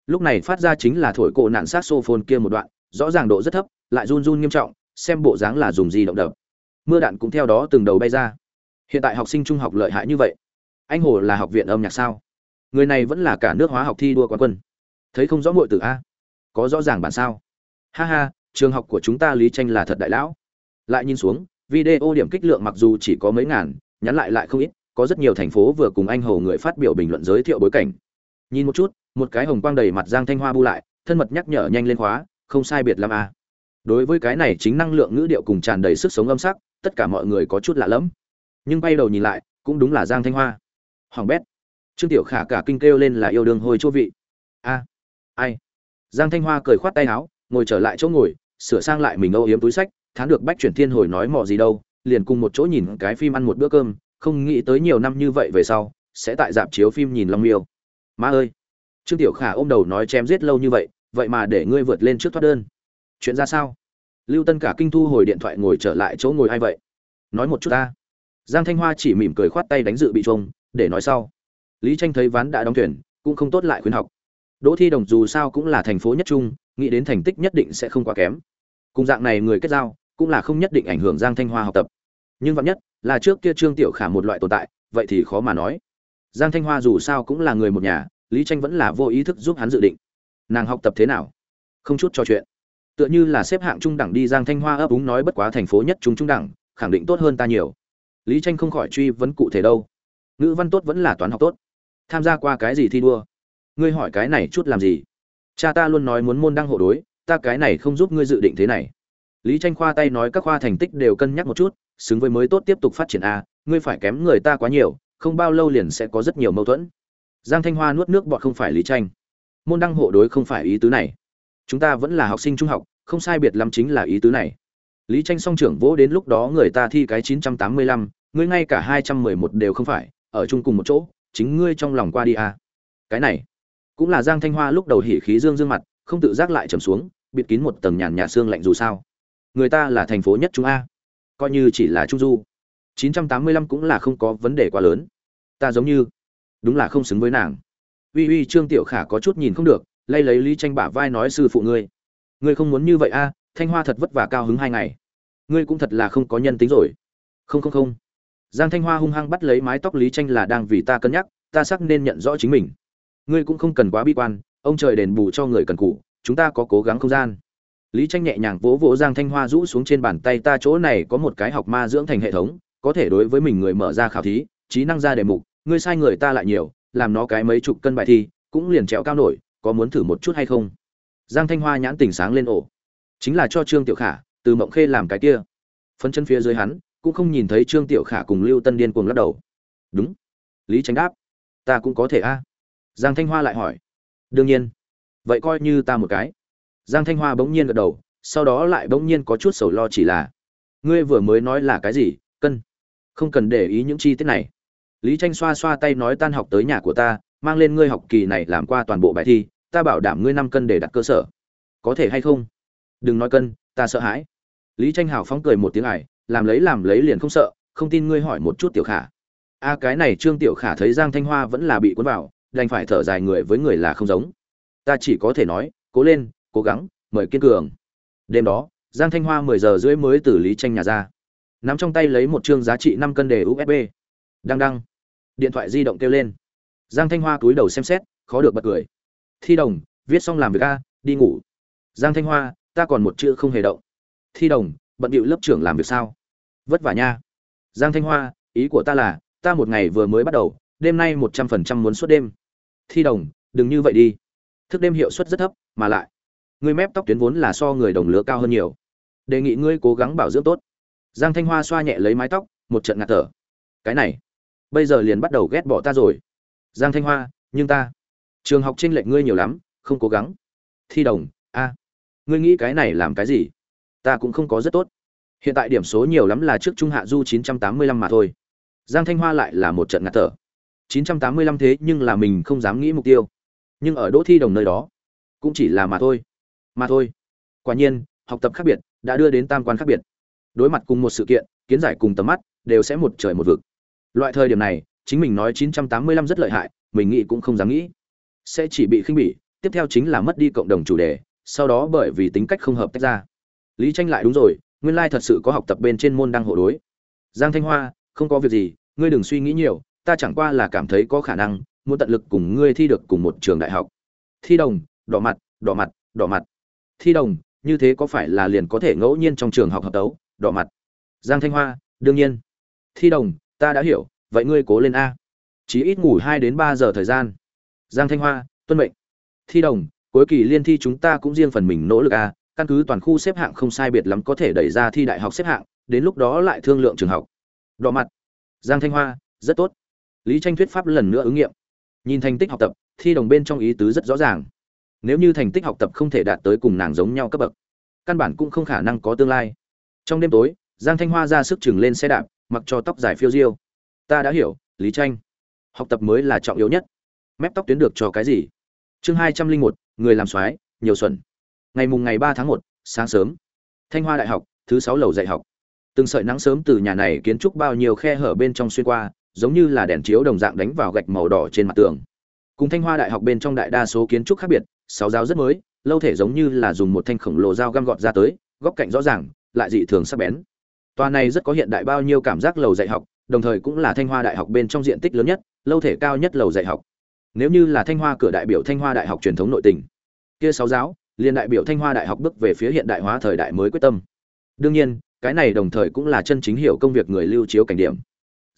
Lúc này phát ra chính là thổi cổ nạn saxophone kia một đoạn, rõ ràng độ rất thấp, lại run run nghiêm trọng, xem bộ dáng là dùng gì động đập. Mưa đạn cũng theo đó từng đầu bay ra. Hiện tại học sinh trung học lợi hại như vậy. Anh hồ là học viện âm nhạc sao? Người này vẫn là cả nước hóa học thi đua quán quân thấy không rõ muội tử a? Có rõ ràng bản sao? Ha ha, trường học của chúng ta lý tranh là thật đại lão. Lại nhìn xuống, video điểm kích lượng mặc dù chỉ có mấy ngàn, nhắn lại lại không ít, có rất nhiều thành phố vừa cùng anh hồ người phát biểu bình luận giới thiệu bối cảnh. Nhìn một chút, một cái hồng quang đầy mặt giang thanh hoa bu lại, thân mật nhắc nhở nhanh lên khóa, không sai biệt lắm a. Đối với cái này chính năng lượng ngữ điệu cùng tràn đầy sức sống âm sắc, tất cả mọi người có chút lạ lẫm. Nhưng bay đầu nhìn lại, cũng đúng là giang thanh hoa. Hoàng bét. Trương tiểu khả cả kinh kêu lên là yêu đương hôi chỗ vị. A ai? Giang thanh hoa cười khoát tay áo, ngồi trở lại chỗ ngồi, sửa sang lại mình âu yếm túi sách, thán được bách chuyển thiên hồi nói mò gì đâu, liền cùng một chỗ nhìn cái phim ăn một bữa cơm, không nghĩ tới nhiều năm như vậy về sau, sẽ tại dạp chiếu phim nhìn long miêu. Má ơi! Trương tiểu khả ôm đầu nói chém giết lâu như vậy vậy mà để ngươi vượt lên trước thoát đơn. Chuyện ra sao? Lưu tân cả kinh thu hồi điện thoại ngồi trở lại chỗ ngồi ai vậy? Nói một chút ta. Giang thanh hoa chỉ mỉm cười khoát tay đánh dự bị trông để nói sau. Lý tranh thấy ván đã đóng thuyền, cũng không tốt lại khuyến học đỗ thi đồng dù sao cũng là thành phố nhất trung, nghĩ đến thành tích nhất định sẽ không quá kém. Cùng dạng này người kết giao, cũng là không nhất định ảnh hưởng giang thanh hoa học tập. Nhưng vạn nhất là trước kia trương tiểu khả một loại tồn tại, vậy thì khó mà nói. Giang thanh hoa dù sao cũng là người một nhà, lý tranh vẫn là vô ý thức giúp hắn dự định. Nàng học tập thế nào? Không chút trò chuyện. Tựa như là xếp hạng trung đẳng đi giang thanh hoa ấp úng nói bất quá thành phố nhất trung trung đẳng, khẳng định tốt hơn ta nhiều. Lý tranh không khỏi truy vấn cụ thể đâu. Ngữ văn tốt vẫn là toán học tốt. Tham gia qua cái gì thi đua? Ngươi hỏi cái này chút làm gì? Cha ta luôn nói muốn môn đăng hộ đối ta cái này không giúp ngươi dự định thế này. Lý tranh khoa tay nói các khoa thành tích đều cân nhắc một chút xứng với mới tốt tiếp tục phát triển a ngươi phải kém người ta quá nhiều không bao lâu liền sẽ có rất nhiều mâu thuẫn. Giang thanh hoa nuốt nước bọt không phải lý tranh. Môn đăng hộ đối không phải ý tứ này. Chúng ta vẫn là học sinh trung học không sai biệt lắm chính là ý tứ này. Lý tranh song trưởng vỗ đến lúc đó người ta thi cái 985, ngươi ngay cả 211 đều không phải ở chung cùng một chỗ chính ngươi trong lòng qua đi à. cái này cũng là giang thanh hoa lúc đầu hỉ khí dương dương mặt, không tự giác lại trầm xuống, bịt kín một tầng nhàn nhạt xương lạnh dù sao. Người ta là thành phố nhất trung a. Coi như chỉ là trung du. 985 cũng là không có vấn đề quá lớn. Ta giống như, đúng là không xứng với nàng. Uy uy trương tiểu khả có chút nhìn không được, lay lấy lý tranh bả vai nói sư phụ ngươi. Ngươi không muốn như vậy a, thanh hoa thật vất vả cao hứng hai ngày. Ngươi cũng thật là không có nhân tính rồi. Không không không. Giang thanh hoa hung hăng bắt lấy mái tóc lý tranh là đang vì ta cân nhắc, ta xác nên nhận rõ chính mình ngươi cũng không cần quá bi quan, ông trời đền bù cho người cần cù, chúng ta có cố gắng không gian. Lý tranh nhẹ nhàng vỗ vỗ giang thanh hoa rũ xuống trên bàn tay ta chỗ này có một cái học ma dưỡng thành hệ thống, có thể đối với mình người mở ra khảo thí, trí năng ra đề mục, ngươi sai người ta lại nhiều, làm nó cái mấy chục cân bài thi, cũng liền trèo cao nổi, có muốn thử một chút hay không? Giang thanh hoa nhãn tỉnh sáng lên ổ chính là cho trương tiểu khả, từ mộng khê làm cái kia. Phấn chân phía dưới hắn, cũng không nhìn thấy trương tiểu khả cùng lưu tân điên cuồng lắc đầu. Đúng. Lý tránh đáp. Ta cũng có thể a giang thanh hoa lại hỏi. Đương nhiên. Vậy coi như ta một cái. Giang thanh hoa bỗng nhiên gật đầu, sau đó lại bỗng nhiên có chút sầu lo chỉ là, ngươi vừa mới nói là cái gì, cân? Không cần để ý những chi tiết này. Lý tranh xoa xoa tay nói, tan học tới nhà của ta, mang lên ngươi học kỳ này làm qua toàn bộ bài thi, ta bảo đảm ngươi năm cân để đặt cơ sở. Có thể hay không? Đừng nói cân, ta sợ hãi. Lý tranh hào phóng cười một tiếng ải, làm lấy làm lấy liền không sợ, không tin ngươi hỏi một chút tiểu khả. A, cái này trương tiểu khả thấy giang thanh hoa vẫn là bị cuốn vào đành phải thở dài người với người là không giống. Ta chỉ có thể nói, cố lên, cố gắng, mời kiên cường. Đêm đó, giang thanh hoa mười giờ rưỡi mới từ lý tranh nhà ra. Nắm trong tay lấy một chương giá trị năm cân đề usb đăng đăng. Điện thoại di động kêu lên. Giang thanh hoa cúi đầu xem xét, khó được bật cười. Thi đồng, viết xong làm việc a, đi ngủ. Giang thanh hoa, ta còn một chữ không hề động. Thi đồng, bận bịu lớp trưởng làm việc sao? Vất vả nha. Giang thanh hoa, ý của ta là, ta một ngày vừa mới bắt đầu, đêm nay một trăm phần trăm muốn suốt đêm thi đồng, đừng như vậy đi. Thức đêm hiệu suất rất thấp, mà lại, người mép tóc tuyến vốn là so người đồng lứa cao hơn nhiều. Đề nghị ngươi cố gắng bảo dưỡng tốt. Giang thanh hoa xoa nhẹ lấy mái tóc, một trận ngạt thở. Cái này, bây giờ liền bắt đầu ghét bỏ ta rồi. Giang thanh hoa, nhưng ta, trường học trinh lệnh ngươi nhiều lắm, không cố gắng. Thi đồng, a, ngươi nghĩ cái này làm cái gì? Ta cũng không có rất tốt. Hiện tại điểm số nhiều lắm là trước trung hạ du 985 mà thôi. Giang thanh hoa lại là một trận ngạt thở. 985 thế nhưng là mình không dám nghĩ mục tiêu. Nhưng ở đỗ thi đồng nơi đó, cũng chỉ là mà thôi. Mà thôi. Quả nhiên, học tập khác biệt, đã đưa đến tam quan khác biệt. Đối mặt cùng một sự kiện, kiến giải cùng tầm mắt, đều sẽ một trời một vực. Loại thời điểm này, chính mình nói 985 rất lợi hại, mình nghĩ cũng không dám nghĩ. Sẽ chỉ bị khinh bỉ, tiếp theo chính là mất đi cộng đồng chủ đề, sau đó bởi vì tính cách không hợp tách ra. Lý tranh lại đúng rồi, nguyên lai thật sự có học tập bên trên môn đăng hộ đối. Giang thanh hoa, không có việc gì, ngươi đừng suy nghĩ nhiều ta chẳng qua là cảm thấy có khả năng, muốn tận lực cùng ngươi thi được cùng một trường đại học. Thi đồng, đỏ mặt đỏ mặt đỏ mặt. Thi đồng, như thế có phải là liền có thể ngẫu nhiên trong trường học hợp tấu, đỏ mặt. Giang thanh hoa, đương nhiên. Thi đồng, ta đã hiểu, vậy ngươi cố lên a. Chỉ ít ngủ hai đến ba giờ thời gian. Giang thanh hoa, tuân mệnh. Thi đồng, cuối kỳ liên thi chúng ta cũng riêng phần mình nỗ lực a, căn cứ toàn khu xếp hạng không sai biệt lắm có thể đẩy ra thi đại học xếp hạng, đến lúc đó lại thương lượng trường học. Đỏ mặt. Giang thanh hoa, rất tốt lý tranh thuyết pháp lần nữa ứng nghiệm. Nhìn thành tích học tập, thi đồng bên trong ý tứ rất rõ ràng. Nếu như thành tích học tập không thể đạt tới cùng nàng giống nhau cấp bậc, căn bản cũng không khả năng có tương lai. Trong đêm tối, giang thanh hoa ra sức chừng lên xe đạp, mặc cho tóc dài phiêu diêu. Ta đã hiểu, lý tranh. Học tập mới là trọng yếu nhất. Mép tóc tuyến được cho cái gì? Chương hai trăm linh một, người làm soái, nhiều xuẩn. Ngày mùng ngày ba tháng một, sáng sớm. Thanh hoa đại học, thứ sáu lầu dạy học. Từng sợi nắng sớm từ nhà này kiến trúc bao nhiêu khe hở bên trong xuyên qua giống như là đèn chiếu đồng dạng đánh vào gạch màu đỏ trên mặt tường. Cùng thanh hoa đại học bên trong đại đa số kiến trúc khác biệt, sáu giáo rất mới, lâu thể giống như là dùng một thanh khổng lồ dao găm gọt ra tới, góc cạnh rõ ràng, lại dị thường sắc bén. Tòa này rất có hiện đại bao nhiêu cảm giác lầu dạy học, đồng thời cũng là thanh hoa đại học bên trong diện tích lớn nhất, lâu thể cao nhất lầu dạy học. Nếu như là thanh hoa cửa đại biểu thanh hoa đại học truyền thống nội tỉnh kia sáu giáo liền đại biểu thanh hoa đại học bước về phía hiện đại hóa thời đại mới quyết tâm. Đương nhiên, cái này đồng thời cũng là chân chính hiểu công việc người lưu chiếu cảnh điểm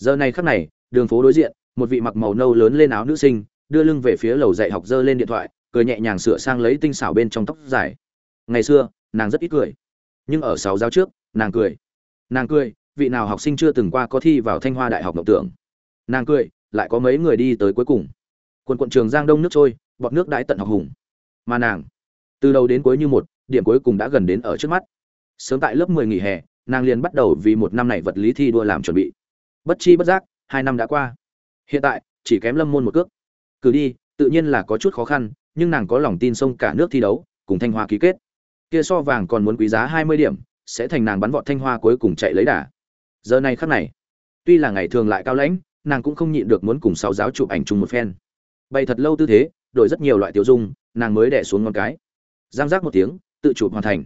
giờ này khắc này, đường phố đối diện, một vị mặc màu nâu lớn lên áo nữ sinh, đưa lưng về phía lầu dạy học dơ lên điện thoại, cười nhẹ nhàng sửa sang lấy tinh xảo bên trong tóc dài. Ngày xưa, nàng rất ít cười. Nhưng ở sáu giáo trước, nàng cười. Nàng cười, vị nào học sinh chưa từng qua có thi vào thanh hoa đại học ngọc tưởng. Nàng cười, lại có mấy người đi tới cuối cùng. Quần quận trường giang đông nước trôi, bọt nước đãi tận học hùng. Mà nàng, từ đầu đến cuối như một, điểm cuối cùng đã gần đến ở trước mắt. Sớm tại lớp 10 nghỉ hè, nàng liền bắt đầu vì một năm này vật lý thi đua làm chuẩn bị bất chi bất giác, hai năm đã qua. Hiện tại, chỉ kém lâm môn một cước. Cử đi, tự nhiên là có chút khó khăn, nhưng nàng có lòng tin sông cả nước thi đấu, cùng thanh hoa ký kết. Kia so vàng còn muốn quý giá 20 điểm, sẽ thành nàng bắn vọt thanh hoa cuối cùng chạy lấy đà. Giờ này khắc này, tuy là ngày thường lại cao lãnh, nàng cũng không nhịn được muốn cùng sáu giáo chụp ảnh chung một phen. Bày thật lâu tư thế, đổi rất nhiều loại tiểu dung, nàng mới đẻ xuống ngón cái. Giang giác một tiếng, tự chụp hoàn thành.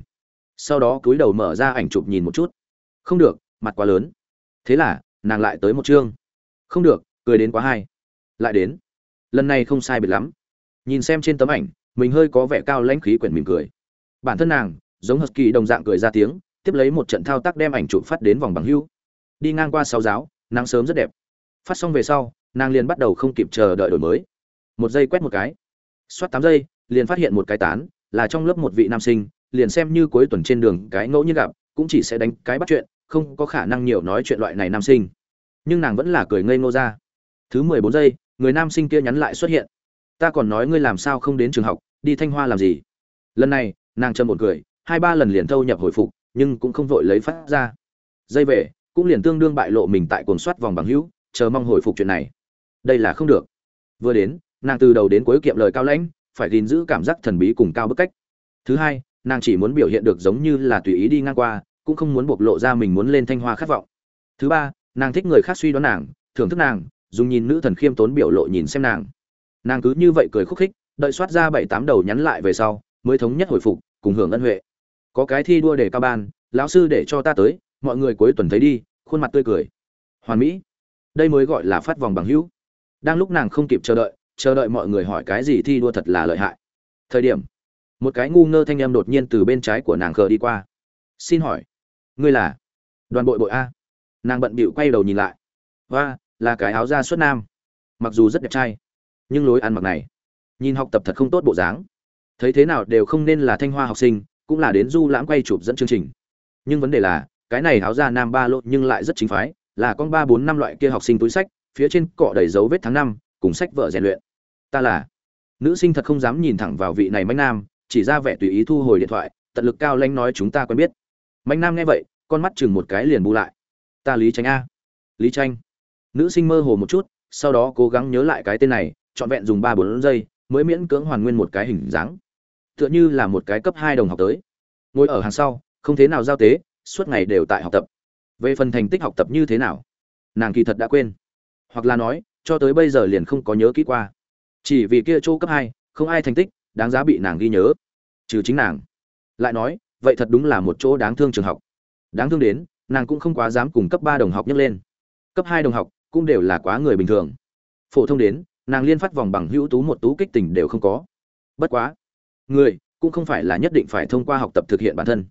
Sau đó cúi đầu mở ra ảnh chụp nhìn một chút. Không được, mặt quá lớn. Thế là nàng lại tới một chương. Không được, cười đến quá hay. Lại đến. Lần này không sai biệt lắm. Nhìn xem trên tấm ảnh, mình hơi có vẻ cao lãnh khí quyển mỉm cười. Bản thân nàng, giống husky đồng dạng cười ra tiếng, tiếp lấy một trận thao tác đem ảnh chụp phát đến vòng bằng hưu. Đi ngang qua sáu giáo, nắng sớm rất đẹp. Phát xong về sau, nàng liền bắt đầu không kịp chờ đợi đổi mới. Một giây quét một cái. Soát tám giây, liền phát hiện một cái tán, là trong lớp một vị nam sinh, liền xem như cuối tuần trên đường cái ngẫu nhiên gặp cũng chỉ sẽ đánh cái bắt chuyện, không có khả năng nhiều nói chuyện loại này nam sinh. Nhưng nàng vẫn là cười ngây ngô ra. Thứ mười bốn giây, người nam sinh kia nhắn lại xuất hiện. Ta còn nói ngươi làm sao không đến trường học, đi thanh hoa làm gì? Lần này, nàng châm một cười, hai ba lần liền thâu nhập hồi phục, nhưng cũng không vội lấy phát ra. Dây về, cũng liền tương đương bại lộ mình tại cuồng soát vòng bằng hữu, chờ mong hồi phục chuyện này. Đây là không được. Vừa đến, nàng từ đầu đến cuối kiệm lời cao lãnh, phải gìn giữ cảm giác thần bí cùng cao bức cách. Thứ hai nàng chỉ muốn biểu hiện được giống như là tùy ý đi ngang qua, cũng không muốn bộc lộ ra mình muốn lên thanh hoa khát vọng. Thứ ba, nàng thích người khác suy đoán nàng, thưởng thức nàng, dùng nhìn nữ thần khiêm tốn biểu lộ nhìn xem nàng. Nàng cứ như vậy cười khúc khích, đợi soát ra bảy tám đầu nhắn lại về sau, mới thống nhất hồi phục, cùng hưởng ân huệ. Có cái thi đua để ca ban, lão sư để cho ta tới, mọi người cuối tuần thấy đi, khuôn mặt tươi cười. Hoàn mỹ. Đây mới gọi là phát vòng bằng hữu. Đang lúc nàng không kịp chờ đợi chờ đợi mọi người hỏi cái gì thi đua thật là lợi hại. Thời điểm một cái ngu ngơ thanh âm đột nhiên từ bên trái của nàng khờ đi qua. Xin hỏi, ngươi là đoàn bội bội a? Nàng bận bịu quay đầu nhìn lại. Và là cái áo da xuất nam. Mặc dù rất đẹp trai, nhưng lối ăn mặc này, nhìn học tập thật không tốt bộ dáng. Thấy thế nào đều không nên là thanh hoa học sinh, cũng là đến du lãm quay chụp dẫn chương trình. Nhưng vấn đề là, cái này áo da nam ba lộ nhưng lại rất chính phái, là con ba bốn năm loại kia học sinh túi sách, phía trên cọ đầy dấu vết tháng năm, cùng sách vợ rèn luyện. Ta là nữ sinh thật không dám nhìn thẳng vào vị này mách nam chỉ ra vẻ tùy ý thu hồi điện thoại, tận lực cao lanh nói chúng ta quen biết. Mạnh nam nghe vậy, con mắt chừng một cái liền bu lại. Ta lý tranh a. Lý tranh nữ sinh mơ hồ một chút, sau đó cố gắng nhớ lại cái tên này, trọn vẹn dùng ba bốn giây, mới miễn cưỡng hoàn nguyên một cái hình dáng. Tựa như là một cái cấp hai đồng học tới. Ngồi ở hàng sau, không thế nào giao tế, suốt ngày đều tại học tập. Về phần thành tích học tập như thế nào, nàng kỳ thật đã quên. Hoặc là nói, cho tới bây giờ liền không có nhớ kỹ qua. Chỉ vì kia chỗ cấp hai, không ai thành tích đáng giá bị nàng ghi nhớ. Trừ chính nàng. Lại nói, vậy thật đúng là một chỗ đáng thương trường học. Đáng thương đến, nàng cũng không quá dám cùng cấp ba đồng học nhấc lên. Cấp hai đồng học cũng đều là quá người bình thường. Phổ thông đến, nàng liên phát vòng bằng hữu tú một tú kích tình đều không có. Bất quá, người cũng không phải là nhất định phải thông qua học tập thực hiện bản thân.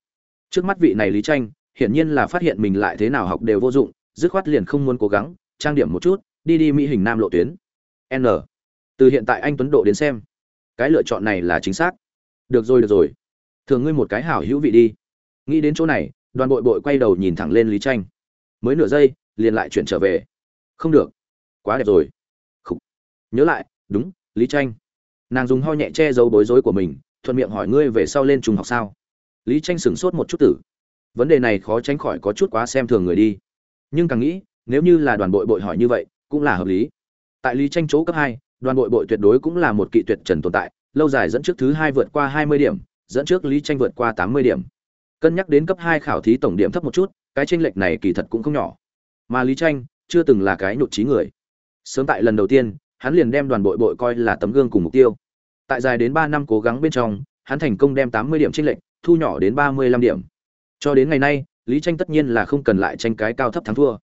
Trước mắt vị này lý tranh, hiển nhiên là phát hiện mình lại thế nào học đều vô dụng, dứt khoát liền không muốn cố gắng, trang điểm một chút, đi đi mỹ hình nam lộ tuyến. N. Từ hiện tại anh tuấn độ đến xem cái lựa chọn này là chính xác. Được rồi được rồi. Thường ngươi một cái hảo hữu vị đi. Nghĩ đến chỗ này, đoàn bội bội quay đầu nhìn thẳng lên lý tranh mới nửa giây, liền lại chuyển trở về. Không được. Quá đẹp rồi. Khủ. nhớ lại, đúng, lý tranh nàng dùng ho nhẹ che giấu bối rối của mình, thuận miệng hỏi ngươi về sau lên trung học sao? Lý tranh sửng sốt một chút tử. Vấn đề này khó tránh khỏi có chút quá xem thường người đi. Nhưng càng nghĩ, nếu như là đoàn bội bội hỏi như vậy, cũng là hợp lý. Tại lý tranh chỗ cấp hai đoàn bội bội tuyệt đối cũng là một kỵ tuyệt trần tồn tại, lâu dài dẫn trước thứ hai vượt qua hai mươi điểm, dẫn trước lý tranh vượt qua tám mươi điểm. Cân nhắc đến cấp hai khảo thí tổng điểm thấp một chút, cái tranh lệch này kỳ thật cũng không nhỏ. Mà lý tranh chưa từng là cái nhụt trí người. Sớm tại lần đầu tiên, hắn liền đem đoàn bội bội coi là tấm gương cùng mục tiêu. Tại dài đến ba năm cố gắng bên trong, hắn thành công đem tám mươi điểm tranh lệch, thu nhỏ đến ba mươi lăm điểm. Cho đến ngày nay, lý tranh tất nhiên là không cần lại tranh cái cao thấp thắng thua.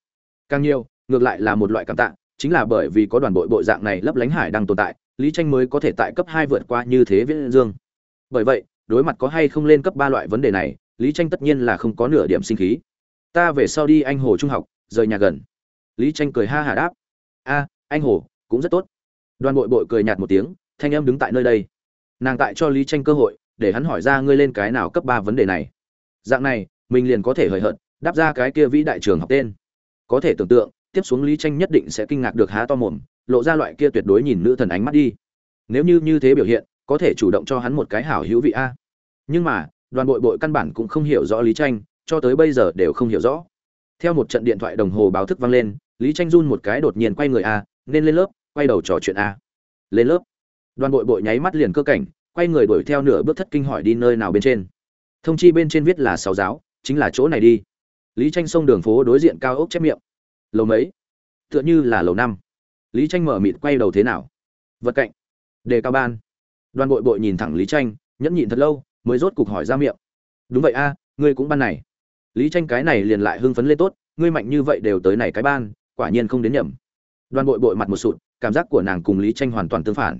Càng nhiều, ngược lại là một loại cảm tạ chính là bởi vì có đoàn bội bộ dạng này lấp lánh hải đang tồn tại, lý tranh mới có thể tại cấp hai vượt qua như thế viễn dương. Bởi vậy, đối mặt có hay không lên cấp ba loại vấn đề này, lý tranh tất nhiên là không có nửa điểm sinh khí. Ta về sau đi anh hồ trung học, rời nhà gần. Lý tranh cười ha hà đáp. A, anh hồ, cũng rất tốt. Đoàn bội bội cười nhạt một tiếng, thanh em đứng tại nơi đây. Nàng tại cho lý tranh cơ hội, để hắn hỏi ra ngươi lên cái nào cấp ba vấn đề này. Dạng này, mình liền có thể hời hợt, đáp ra cái kia vĩ đại trường học tên. Có thể tưởng tượng tiếp xuống lý tranh nhất định sẽ kinh ngạc được há to mồm, lộ ra loại kia tuyệt đối nhìn nữ thần ánh mắt đi. Nếu như như thế biểu hiện, có thể chủ động cho hắn một cái hảo hữu vị a. Nhưng mà, đoàn bội bội căn bản cũng không hiểu rõ lý tranh, cho tới bây giờ đều không hiểu rõ. Theo một trận điện thoại đồng hồ báo thức vang lên, lý tranh run một cái đột nhiên quay người a, nên lên lớp, quay đầu trò chuyện a. Lên lớp. Đoàn bội bội nháy mắt liền cơ cảnh, quay người đuổi theo nửa bước thất kinh hỏi đi nơi nào bên trên. Thông chi bên trên viết là sáu giáo, chính là chỗ này đi. Lý tranh xông đường phố đối diện cao ốc chép miệng lầu mấy? Tựa như là lầu năm. Lý tranh mở mịt quay đầu thế nào? Vật cạnh. Đề cao ban. Đoàn bội bội nhìn thẳng lý tranh, nhẫn nhịn thật lâu, mới rốt cục hỏi ra miệng. Đúng vậy a, ngươi cũng ban này. Lý tranh cái này liền lại hưng phấn lên tốt, ngươi mạnh như vậy đều tới này cái ban, quả nhiên không đến nhầm. Đoàn bội bội mặt một sụt, cảm giác của nàng cùng lý tranh hoàn toàn tương phản.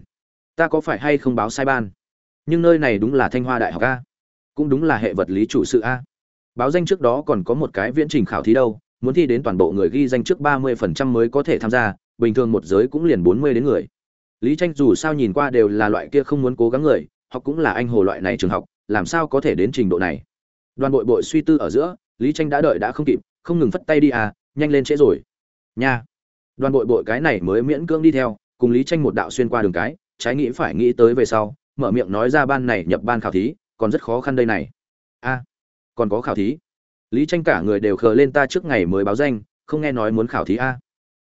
Ta có phải hay không báo sai ban? Nhưng nơi này đúng là thanh hoa đại học a. Cũng đúng là hệ vật lý chủ sự a. Báo danh trước đó còn có một cái viễn trình khảo thí đâu muốn thi đến toàn bộ người ghi danh trước ba mươi phần trăm mới có thể tham gia, bình thường một giới cũng liền bốn mươi đến người. Lý tranh dù sao nhìn qua đều là loại kia không muốn cố gắng người, học cũng là anh hồ loại này trường học, làm sao có thể đến trình độ này? Đoàn bội bội suy tư ở giữa, lý tranh đã đợi đã không kịp, không ngừng phất tay đi à nhanh lên trễ rồi. Nha. Đoàn bội bội cái này mới miễn cưỡng đi theo, cùng lý tranh một đạo xuyên qua đường cái, trái nghĩ phải nghĩ tới về sau, mở miệng nói ra ban này nhập ban khảo thí, còn rất khó khăn đây này. A, còn có khảo thí lý tranh cả người đều khờ lên ta trước ngày mới báo danh, không nghe nói muốn khảo thí a.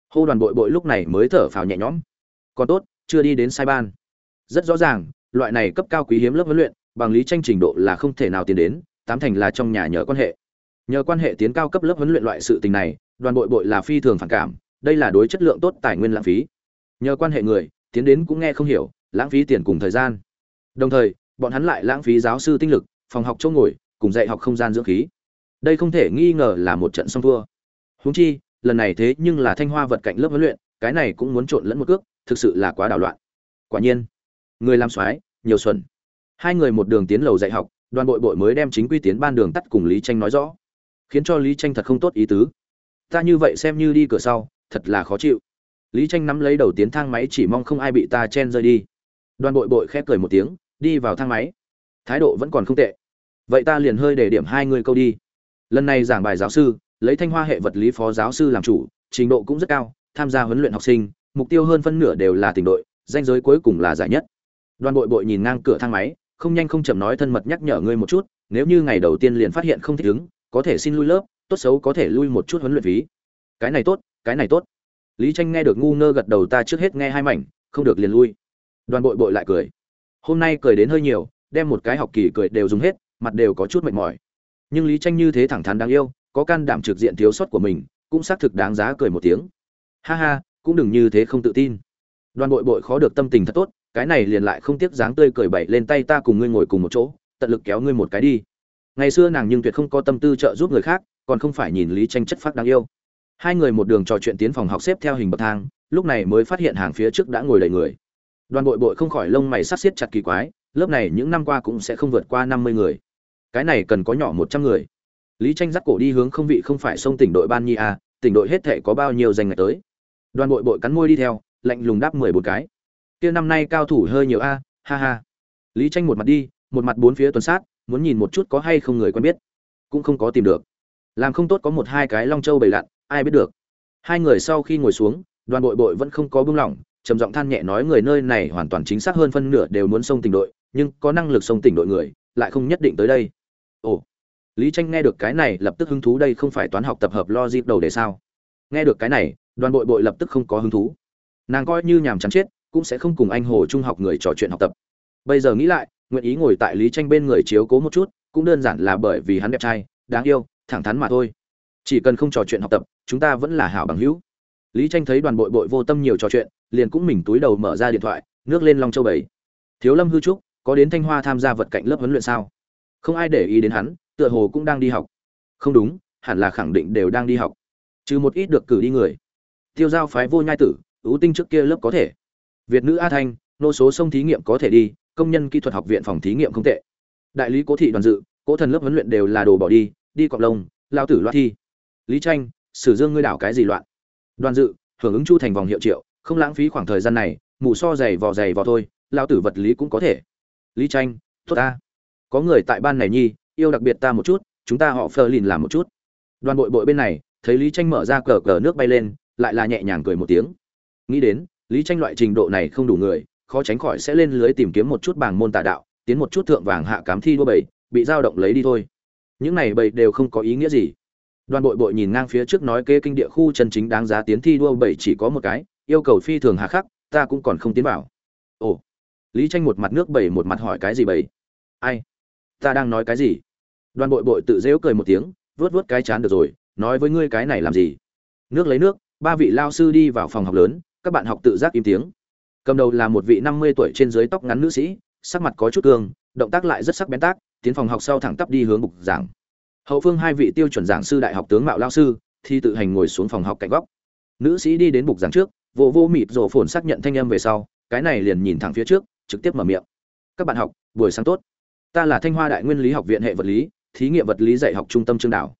Hô đoàn bội bội lúc này mới thở phào nhẹ nhõm. Còn tốt, chưa đi đến sai ban. Rất rõ ràng, loại này cấp cao quý hiếm lớp huấn luyện, bằng lý tranh trình độ là không thể nào tiến đến, tám thành là trong nhà nhờ quan hệ. Nhờ quan hệ tiến cao cấp lớp huấn luyện loại sự tình này, đoàn bội bội là phi thường phản cảm, đây là đối chất lượng tốt tài nguyên lãng phí. Nhờ quan hệ người, tiến đến cũng nghe không hiểu, lãng phí tiền cùng thời gian. Đồng thời, bọn hắn lại lãng phí giáo sư tinh lực, phòng học chỗ ngồi, cùng dạy học không gian dưỡng khí đây không thể nghi ngờ là một trận song thua. Huống chi, lần này thế nhưng là thanh hoa vật cạnh lớp huấn luyện, cái này cũng muốn trộn lẫn một cước, thực sự là quá đảo loạn. Quả nhiên, người làm soái, nhiều xuẩn. Hai người một đường tiến lầu dạy học, đoàn bội bội mới đem chính quy tiến ban đường tắt cùng lý tranh nói rõ. Khiến cho lý tranh thật không tốt ý tứ. Ta như vậy xem như đi cửa sau, thật là khó chịu. Lý tranh nắm lấy đầu tiến thang máy chỉ mong không ai bị ta chen rơi đi. Đoàn bội bội khép cười một tiếng, đi vào thang máy. Thái độ vẫn còn không tệ. Vậy ta liền hơi để điểm hai người câu đi lần này giảng bài giáo sư, lấy thanh hoa hệ vật lý phó giáo sư làm chủ, trình độ cũng rất cao, tham gia huấn luyện học sinh, mục tiêu hơn phân nửa đều là tỉnh đội, danh giới cuối cùng là giải nhất. Đoàn bội bội nhìn ngang cửa thang máy, không nhanh không chậm nói thân mật nhắc nhở ngươi một chút, nếu như ngày đầu tiên liền phát hiện không thích ứng, có thể xin lui lớp, tốt xấu có thể lui một chút huấn luyện phí. Cái này tốt, cái này tốt. Lý tranh nghe được ngu ngơ gật đầu ta trước hết nghe hai mảnh, không được liền lui. Đoàn bội bội lại cười. Hôm nay cười đến hơi nhiều, đem một cái học kỳ cười đều dùng hết, mặt đều có chút mệt mỏi nhưng lý tranh như thế thẳng thắn đáng yêu, có can đảm trực diện thiếu sót của mình, cũng xác thực đáng giá cười một tiếng. Ha ha, cũng đừng như thế không tự tin. Đoàn bội bội khó được tâm tình thật tốt, cái này liền lại không tiếc dáng tươi cười bậy lên tay ta cùng ngươi ngồi cùng một chỗ, tận lực kéo ngươi một cái đi. Ngày xưa nàng nhưng tuyệt không có tâm tư trợ giúp người khác, còn không phải nhìn lý tranh chất phát đáng yêu. Hai người một đường trò chuyện tiến phòng học xếp theo hình bậc thang, lúc này mới phát hiện hàng phía trước đã ngồi đầy người. Đoàn bội bội không khỏi lông mày sát xiết chặt kỳ quái, lớp này những năm qua cũng sẽ không vượt qua năm mươi người cái này cần có nhỏ một trăm người. Lý tranh dắt cổ đi hướng không vị không phải sông tỉnh đội ban nhi a tỉnh đội hết thể có bao nhiêu danh ngày tới. Đoàn bội bội cắn môi đi theo, lạnh lùng đáp mười bốn cái. Kia năm nay cao thủ hơi nhiều a, ha ha. Lý tranh một mặt đi, một mặt bốn phía tuần sát, muốn nhìn một chút có hay không người quen biết. Cũng không có tìm được. Làm không tốt có một hai cái long châu bầy lặn, ai biết được. Hai người sau khi ngồi xuống, đoàn bội bội vẫn không có buông lỏng, trầm giọng than nhẹ nói người nơi này hoàn toàn chính xác hơn phân nửa đều muốn sông tỉnh đội, nhưng có năng lực sông tỉnh đội người, lại không nhất định tới đây ồ, lý tranh nghe được cái này lập tức hứng thú, đây không phải toán học tập hợp logic đầu để sao? Nghe được cái này, đoàn bội bội lập tức không có hứng thú. Nàng coi như nhàm chán chết, cũng sẽ không cùng anh hồ trung học người trò chuyện học tập. Bây giờ nghĩ lại, nguyện ý ngồi tại lý tranh bên người chiếu cố một chút, cũng đơn giản là bởi vì hắn đẹp trai, đáng yêu, thẳng thắn mà thôi. Chỉ cần không trò chuyện học tập, chúng ta vẫn là hảo bằng hữu. Lý tranh thấy đoàn bội bội vô tâm nhiều trò chuyện, liền cũng mình túi đầu mở ra điện thoại, nước lên long châu bảy. Thiếu lâm hư trúc, có đến thanh hoa tham gia vật cạnh lớp huấn luyện sao? Không ai để ý đến hắn, tựa hồ cũng đang đi học. Không đúng, hẳn là khẳng định đều đang đi học. Trừ một ít được cử đi người. Tiêu giao phái vô nhai tử, ưu tinh trước kia lớp có thể. Việt nữ a thanh, nô số sông thí nghiệm có thể đi, công nhân kỹ thuật học viện phòng thí nghiệm không tệ. Đại lý cố thị đoàn dự, cố thần lớp huấn luyện đều là đồ bỏ đi đi cọc lông, lao tử loạn thi. Lý tranh, sử dương ngươi đảo cái gì loạn? Đoàn dự, hưởng ứng chu thành vòng hiệu triệu, không lãng phí khoảng thời gian này, mù so dày vò dày vò thôi, lao tử vật lý cũng có thể. Lý tranh, tốt ta có người tại ban này nhi, yêu đặc biệt ta một chút, chúng ta họ phờ lìn làm một chút. Đoàn bội bội bên này, thấy lý tranh mở ra cờ cờ nước bay lên, lại là nhẹ nhàng cười một tiếng. Nghĩ đến, lý tranh loại trình độ này không đủ người, khó tránh khỏi sẽ lên lưới tìm kiếm một chút bảng môn tà đạo, tiến một chút thượng vàng hạ cám thi đua bầy, bị dao động lấy đi thôi. Những này bầy đều không có ý nghĩa gì. Đoàn bội bội nhìn ngang phía trước nói kế kinh địa khu chân chính đáng giá tiến thi đua bầy chỉ có một cái, yêu cầu phi thường hà khắc, ta cũng còn không tiến vào. Ồ. Lý tranh một mặt nước bầy một mặt hỏi cái gì bầy? Ai? Ta đang nói cái gì? Đoàn bội bội tự dễu cười một tiếng vớt vớt cái chán được rồi, nói với ngươi cái này làm gì? Nước lấy nước, ba vị lao sư đi vào phòng học lớn, các bạn học tự giác im tiếng. Cầm đầu là một vị năm mươi tuổi trên dưới tóc ngắn nữ sĩ, sắc mặt có chút cương, động tác lại rất sắc bén tác, tiến phòng học sau thẳng tắp đi hướng bục giảng. Hậu phương hai vị tiêu chuẩn giảng sư đại học tướng mạo lao sư, thì tự hành ngồi xuống phòng học cạnh góc. Nữ sĩ đi đến bục giảng trước, vô vô mịt rổ phồn xác nhận thanh âm về sau, cái này liền nhìn thẳng phía trước, trực tiếp mở miệng. Các bạn học, buổi sáng tốt ta là thanh hoa đại nguyên lý học viện hệ vật lý, thí nghiệm vật lý dạy học trung tâm trương đảo.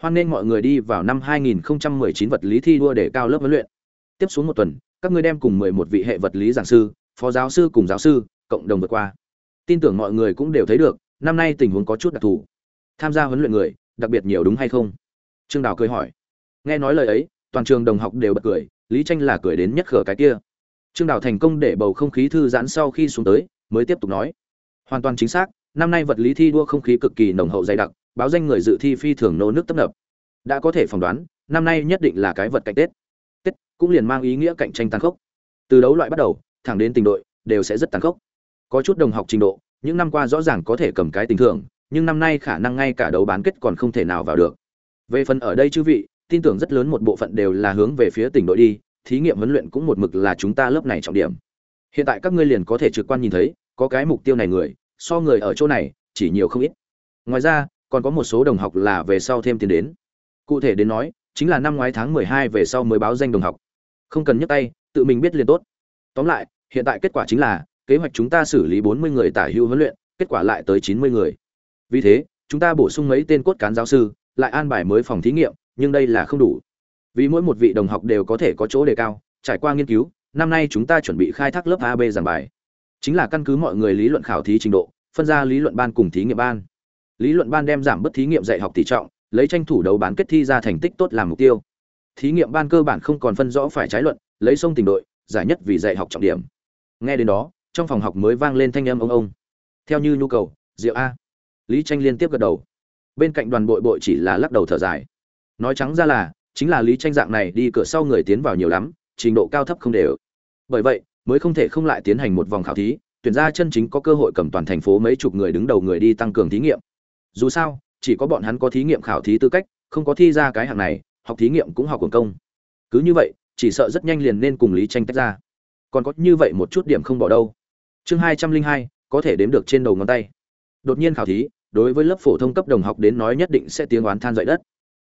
Hoan nên mọi người đi vào năm 2019 vật lý thi đua để cao lớp huấn luyện. Tiếp xuống một tuần, các ngươi đem cùng 11 vị hệ vật lý giảng sư, phó giáo sư cùng giáo sư, cộng đồng vượt qua. Tin tưởng mọi người cũng đều thấy được, năm nay tình huống có chút đặc thù. Tham gia huấn luyện người, đặc biệt nhiều đúng hay không? Trương đào cười hỏi. Nghe nói lời ấy, toàn trường đồng học đều bật cười, lý tranh là cười đến nhất khở cái kia. Trương đào thành công để bầu không khí thư giãn sau khi xuống tới, mới tiếp tục nói. Hoàn toàn chính xác năm nay vật lý thi đua không khí cực kỳ nồng hậu dày đặc, báo danh người dự thi phi thường nô nước tấp nập. Đã có thể phỏng đoán, năm nay nhất định là cái vật cạnh tết. Tết cũng liền mang ý nghĩa cạnh tranh tàn khốc. Từ đấu loại bắt đầu, thẳng đến tình đội, đều sẽ rất tàn khốc. Có chút đồng học trình độ, những năm qua rõ ràng có thể cầm cái tình thường nhưng năm nay khả năng ngay cả đấu bán kết còn không thể nào vào được. Về phần ở đây chư vị, tin tưởng rất lớn một bộ phận đều là hướng về phía tỉnh đội đi, thí nghiệm huấn luyện cũng một mực là chúng ta lớp này trọng điểm. Hiện tại các ngươi liền có thể trực quan nhìn thấy, có cái mục tiêu này người so người ở chỗ này, chỉ nhiều không ít. Ngoài ra, còn có một số đồng học là về sau thêm tiền đến. Cụ thể đến nói, chính là năm ngoái tháng 12 về sau mới báo danh đồng học. Không cần nhấc tay, tự mình biết liền tốt. Tóm lại, hiện tại kết quả chính là, kế hoạch chúng ta xử lý 40 người tả hữu huấn luyện, kết quả lại tới 90 người. Vì thế, chúng ta bổ sung mấy tên cốt cán giáo sư, lại an bài mới phòng thí nghiệm, nhưng đây là không đủ. Vì mỗi một vị đồng học đều có thể có chỗ đề cao, trải qua nghiên cứu, năm nay chúng ta chuẩn bị khai thác lớp ab giảng bài chính là căn cứ mọi người lý luận khảo thí trình độ, phân ra lý luận ban cùng thí nghiệm ban. Lý luận ban đem giảm bớt thí nghiệm dạy học tỷ trọng, lấy tranh thủ đấu bán kết thi ra thành tích tốt làm mục tiêu. Thí nghiệm ban cơ bản không còn phân rõ phải trái luận, lấy sông tình đội, giải nhất vì dạy học trọng điểm. Nghe đến đó, trong phòng học mới vang lên thanh âm ông ông. Theo như nhu cầu diệu a. Lý tranh liên tiếp gật đầu. Bên cạnh đoàn bội bội chỉ là lắc đầu thở dài. Nói trắng ra là, chính là lý tranh dạng này đi cửa sau người tiến vào nhiều lắm, trình độ cao thấp không đều. Bởi vậy mới không thể không lại tiến hành một vòng khảo thí, tuyển ra chân chính có cơ hội cầm toàn thành phố mấy chục người đứng đầu người đi tăng cường thí nghiệm. Dù sao, chỉ có bọn hắn có thí nghiệm khảo thí tư cách, không có thi ra cái hạng này, học thí nghiệm cũng học quần công. Cứ như vậy, chỉ sợ rất nhanh liền nên cùng lý tranh tách ra. Còn có như vậy một chút điểm không bỏ đâu. Chương hai trăm linh hai, có thể đếm được trên đầu ngón tay. Đột nhiên khảo thí, đối với lớp phổ thông cấp đồng học đến nói nhất định sẽ tiếng oán than dậy đất.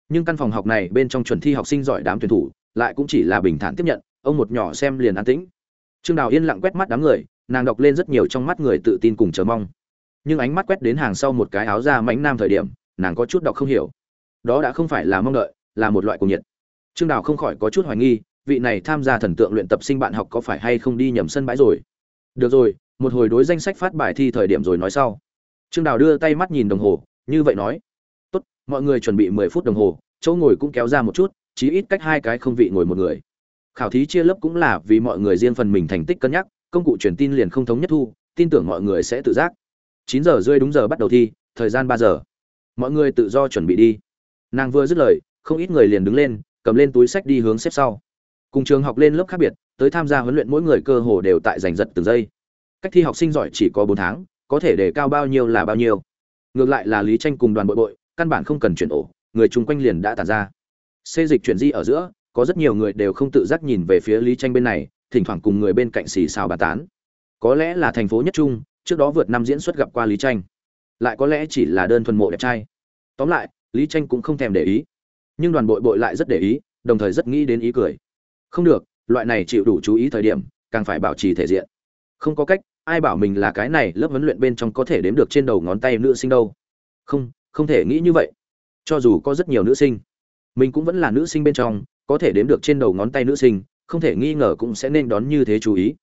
Nhưng căn phòng học này bên trong chuẩn thi học sinh giỏi đám tuyển thủ, lại cũng chỉ là bình thản tiếp nhận, ông một nhỏ xem liền an tĩnh trương đào yên lặng quét mắt đám người, nàng đọc lên rất nhiều trong mắt người tự tin cùng chờ mong. Nhưng ánh mắt quét đến hàng sau một cái áo da mảnh nam thời điểm, nàng có chút đọc không hiểu. Đó đã không phải là mong đợi, là một loại cuồng nhiệt. Trương đào không khỏi có chút hoài nghi, vị này tham gia thần tượng luyện tập sinh bạn học có phải hay không đi nhầm sân bãi rồi? Được rồi, một hồi đối danh sách phát bài thi thời điểm rồi nói sau. Trương đào đưa tay mắt nhìn đồng hồ, như vậy nói. Tốt, mọi người chuẩn bị mười phút đồng hồ, chỗ ngồi cũng kéo ra một chút, chí ít cách hai cái không vị ngồi một người khảo thí chia lớp cũng là vì mọi người riêng phần mình thành tích cân nhắc, công cụ truyền tin liền không thống nhất thu, tin tưởng mọi người sẽ tự giác. Chín giờ rơi đúng giờ bắt đầu thi, thời gian ba giờ. Mọi người tự do chuẩn bị đi. Nàng vừa dứt lời, không ít người liền đứng lên, cầm lên túi sách đi hướng xếp sau. Cùng trường học lên lớp khác biệt, tới tham gia huấn luyện mỗi người cơ hồ đều tại giành giật từng giây. Cách thi học sinh giỏi chỉ có bốn tháng, có thể để cao bao nhiêu là bao nhiêu. Ngược lại là lý tranh cùng đoàn bội bội, căn bản không cần chuyển ổ, người chung quanh liền đã tàn ra. Xê dịch chuyển di ở giữa có rất nhiều người đều không tự giác nhìn về phía lý tranh bên này, thỉnh thoảng cùng người bên cạnh xì xào bàn tán. Có lẽ là thành phố nhất trung, trước đó vượt năm diễn xuất gặp qua lý tranh lại có lẽ chỉ là đơn thuần mộ đẹp trai. Tóm lại, lý tranh cũng không thèm để ý. Nhưng đoàn bội bội lại rất để ý, đồng thời rất nghĩ đến ý cười. Không được, loại này chịu đủ chú ý thời điểm, càng phải bảo trì thể diện. Không có cách, ai bảo mình là cái này lớp huấn luyện bên trong có thể đếm được trên đầu ngón tay nữ sinh đâu. Không không thể nghĩ như vậy. Cho dù có rất nhiều nữ sinh, mình cũng vẫn là nữ sinh bên trong có thể đếm được trên đầu ngón tay nữ sinh, không thể nghi ngờ cũng sẽ nên đón như thế chú ý.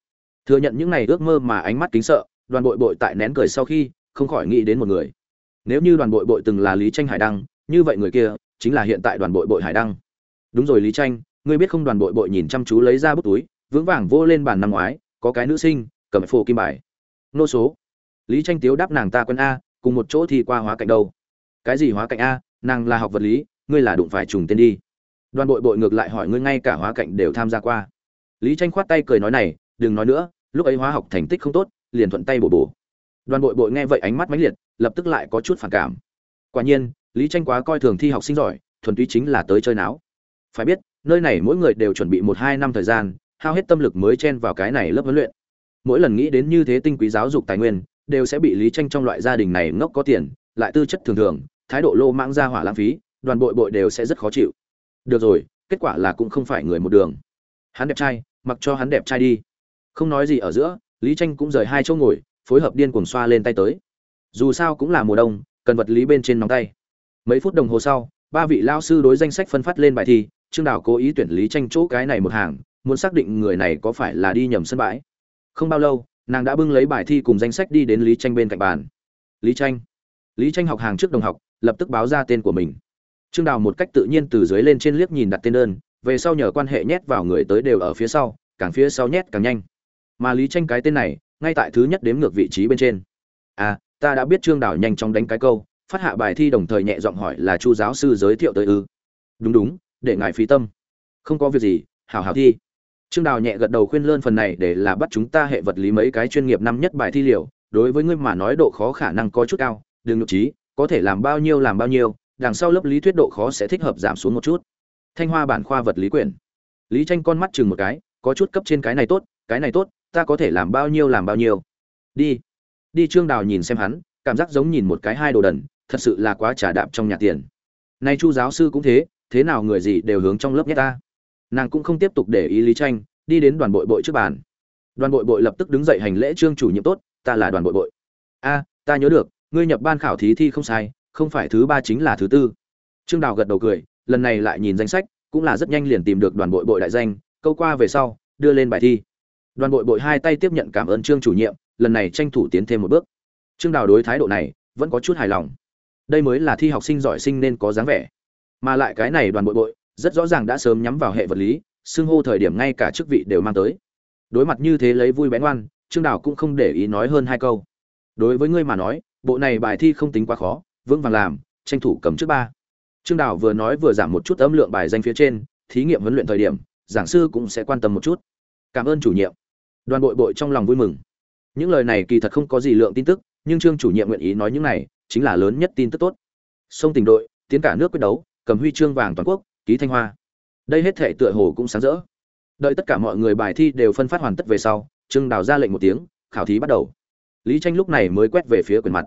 Thừa nhận những ngày ước mơ mà ánh mắt kính sợ, đoàn bội bội tại nén cười sau khi, không khỏi nghĩ đến một người. Nếu như đoàn bội bội từng là lý tranh hải đăng, như vậy người kia chính là hiện tại đoàn bội bội hải đăng. Đúng rồi lý tranh, ngươi biết không đoàn bội bội nhìn chăm chú lấy ra bút túi, vững vàng vô lên bàn năm ngoái, có cái nữ sinh, cầm phổ kim bài. Nô số. Lý tranh tiếu đáp nàng ta quân a, cùng một chỗ thì qua hóa cạnh đâu. Cái gì hóa cạnh a, nàng là học vật lý, ngươi là đụng phải trùng tên đi đoàn bội bội ngược lại hỏi ngươi ngay cả hóa cạnh đều tham gia qua. Lý tranh khoát tay cười nói này, đừng nói nữa, lúc ấy hóa học thành tích không tốt, liền thuận tay bổ bổ. Đoàn bội bội nghe vậy ánh mắt mãnh liệt, lập tức lại có chút phản cảm. Quả nhiên, lý tranh quá coi thường thi học sinh giỏi, thuần túy chính là tới chơi náo. Phải biết, nơi này mỗi người đều chuẩn bị một hai năm thời gian, hao hết tâm lực mới chen vào cái này lớp huấn luyện. Mỗi lần nghĩ đến như thế tinh quý giáo dục tài nguyên, đều sẽ bị lý tranh trong loại gia đình này ngốc có tiền, lại tư chất thường thường, thái độ lô mãng ra hỏa lãng phí, đoàn bội bội đều sẽ rất khó chịu được rồi, kết quả là cũng không phải người một đường. Hắn đẹp trai, mặc cho hắn đẹp trai đi. Không nói gì ở giữa, lý tranh cũng rời hai chỗ ngồi, phối hợp điên cuồng xoa lên tay tới. Dù sao cũng là mùa đông, cần vật lý bên trên nóng tay. Mấy phút đồng hồ sau, ba vị lao sư đối danh sách phân phát lên bài thi, trương đào cố ý tuyển lý tranh chỗ cái này một hàng, muốn xác định người này có phải là đi nhầm sân bãi. Không bao lâu, nàng đã bưng lấy bài thi cùng danh sách đi đến lý tranh bên cạnh bàn. Lý tranh. Lý tranh học hàng trước đồng học, lập tức báo ra tên của mình trương đào một cách tự nhiên từ dưới lên trên liếc nhìn đặt tên đơn, về sau nhờ quan hệ nhét vào người tới đều ở phía sau, càng phía sau nhét càng nhanh. Mà lý tranh cái tên này, ngay tại thứ nhất đếm ngược vị trí bên trên. À ta đã biết trương đào nhanh chóng đánh cái câu, phát hạ bài thi đồng thời nhẹ giọng hỏi là chu giáo sư giới thiệu tới ư. Đúng đúng, để ngài phí tâm. Không có việc gì, hảo hảo thi. Trương đào nhẹ gật đầu khuyên lơn phần này để là bắt chúng ta hệ vật lý mấy cái chuyên nghiệp năm nhất bài thi liệu đối với ngươi mà nói độ khó khả năng có chút cao, đừng nhục trí, có thể làm bao nhiêu làm bao nhiêu đằng sau lớp lý thuyết độ khó sẽ thích hợp giảm xuống một chút. Thanh hoa bản khoa vật lý quyển. Lý tranh con mắt chừng một cái, có chút cấp trên cái này tốt, cái này tốt, ta có thể làm bao nhiêu làm bao nhiêu. Đi. Đi trương đào nhìn xem hắn, cảm giác giống nhìn một cái hai đồ đần, thật sự là quá trả đạm trong nhà tiền. Nay chu giáo sư cũng thế thế nào người gì đều hướng trong lớp nhét ta. Nàng cũng không tiếp tục để ý lý tranh, đi đến đoàn bội bội trước bàn. Đoàn bội bội lập tức đứng dậy hành lễ trương chủ nhiệm tốt, ta là đoàn bội bội. A, ta nhớ được, ngươi nhập ban khảo thí thi không sai không phải thứ ba chính là thứ tư. Trương đào gật đầu cười, lần này lại nhìn danh sách, cũng là rất nhanh liền tìm được đoàn bội bội đại danh, câu qua về sau, đưa lên bài thi. Đoàn bội bội hai tay tiếp nhận cảm ơn trương chủ nhiệm, lần này tranh thủ tiến thêm một bước. Trương đào đối thái độ này, vẫn có chút hài lòng. Đây mới là thi học sinh giỏi sinh nên có dáng vẻ. Mà lại cái này đoàn bội bội, rất rõ ràng đã sớm nhắm vào hệ vật lý, xưng hô thời điểm ngay cả chức vị đều mang tới. Đối mặt như thế lấy vui bén ngoan, trương đào cũng không để ý nói hơn hai câu. Đối với ngươi mà nói, bộ này bài thi không tính quá khó vững vàng làm, tranh thủ cầm trước ba. Trương đào vừa nói vừa giảm một chút âm lượng bài danh phía trên, thí nghiệm huấn luyện thời điểm, giảng sư cũng sẽ quan tâm một chút. Cảm ơn chủ nhiệm. Đoàn bội bội trong lòng vui mừng. Những lời này kỳ thật không có gì lượng tin tức, nhưng trương chủ nhiệm nguyện ý nói những này, chính là lớn nhất tin tức tốt. Sông tỉnh đội, tiến cả nước quyết đấu, cầm huy chương vàng toàn quốc, ký thanh hoa. Đây hết thể tựa hồ cũng sáng rỡ. Đợi tất cả mọi người bài thi đều phân phát hoàn tất về sau, trương đào ra lệnh một tiếng, khảo thí bắt đầu. Lý tranh lúc này mới quét về phía quyền mặt.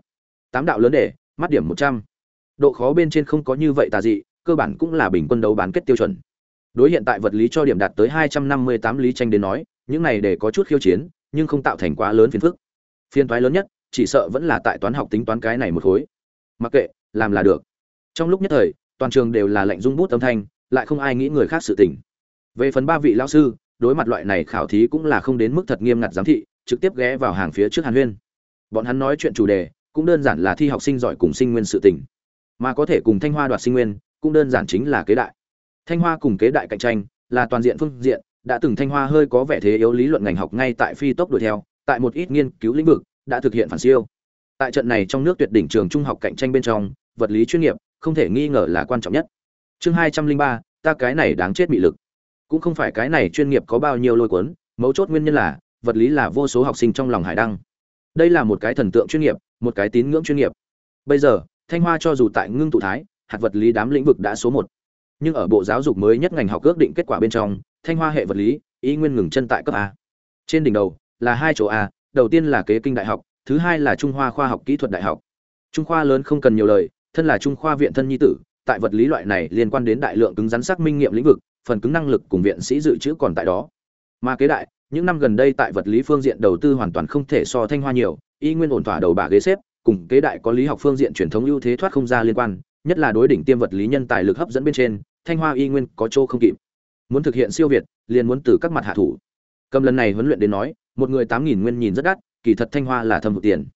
Tám đạo lớn để mắt điểm một trăm. Độ khó bên trên không có như vậy tà dị, cơ bản cũng là bình quân đấu bán kết tiêu chuẩn. Đối hiện tại vật lý cho điểm đạt tới hai trăm năm mươi tám lý tranh đến nói, những này để có chút khiêu chiến, nhưng không tạo thành quá lớn phiền phức. Phiên toái lớn nhất, chỉ sợ vẫn là tại toán học tính toán cái này một khối. Mặc kệ, làm là được. Trong lúc nhất thời, toàn trường đều là lệnh rung bút âm thanh, lại không ai nghĩ người khác sự tình. Về phần ba vị lão sư, đối mặt loại này khảo thí cũng là không đến mức thật nghiêm ngặt giám thị, trực tiếp ghé vào hàng phía trước hàn huyên. Bọn hắn nói chuyện chủ đề cũng đơn giản là thi học sinh giỏi cùng sinh nguyên sự tình. Mà có thể cùng thanh hoa đoạt sinh nguyên, cũng đơn giản chính là kế đại. Thanh hoa cùng kế đại cạnh tranh là toàn diện phương diện, đã từng thanh hoa hơi có vẻ thế yếu lý luận ngành học ngay tại phi tốc đuổi theo, tại một ít nghiên cứu lĩnh vực, đã thực hiện phản siêu. Tại trận này trong nước tuyệt đỉnh trường trung học cạnh tranh bên trong, vật lý chuyên nghiệp không thể nghi ngờ là quan trọng nhất. Chương hai trăm linh ba, ta cái này đáng chết bị lực. Cũng không phải cái này chuyên nghiệp có bao nhiêu lôi cuốn, mấu chốt nguyên nhân là, vật lý là vô số học sinh trong lòng hải đăng. Đây là một cái thần tượng chuyên nghiệp một cái tín ngưỡng chuyên nghiệp. Bây giờ, thanh hoa cho dù tại ngưng tụ thái, hạt vật lý đám lĩnh vực đã số một. Nhưng ở bộ giáo dục mới nhất ngành học ước định kết quả bên trong, thanh hoa hệ vật lý, ý nguyên ngừng chân tại cấp a. Trên đỉnh đầu là hai chỗ a, đầu tiên là kế kinh đại học, thứ hai là trung hoa khoa học kỹ thuật đại học. Trung khoa lớn không cần nhiều lời, thân là trung khoa viện thân nhi tử, tại vật lý loại này liên quan đến đại lượng cứng rắn xác minh nghiệm lĩnh vực, phần cứng năng lực cùng viện sĩ dự trữ còn tại đó. Mà kế đại, những năm gần đây tại vật lý phương diện đầu tư hoàn toàn không thể so thanh hoa nhiều y nguyên ổn thỏa đầu bả ghế xếp, cùng kế đại có lý học phương diện truyền thống ưu thế thoát không ra liên quan, nhất là đối đỉnh tiêm vật lý nhân tài lực hấp dẫn bên trên, thanh hoa y nguyên có chỗ không kịp. Muốn thực hiện siêu việt, liền muốn từ các mặt hạ thủ. Cầm lần này huấn luyện đến nói, một người tám nghìn nguyên nhìn rất đắt, kỳ thật thanh hoa là thâm hụt tiền.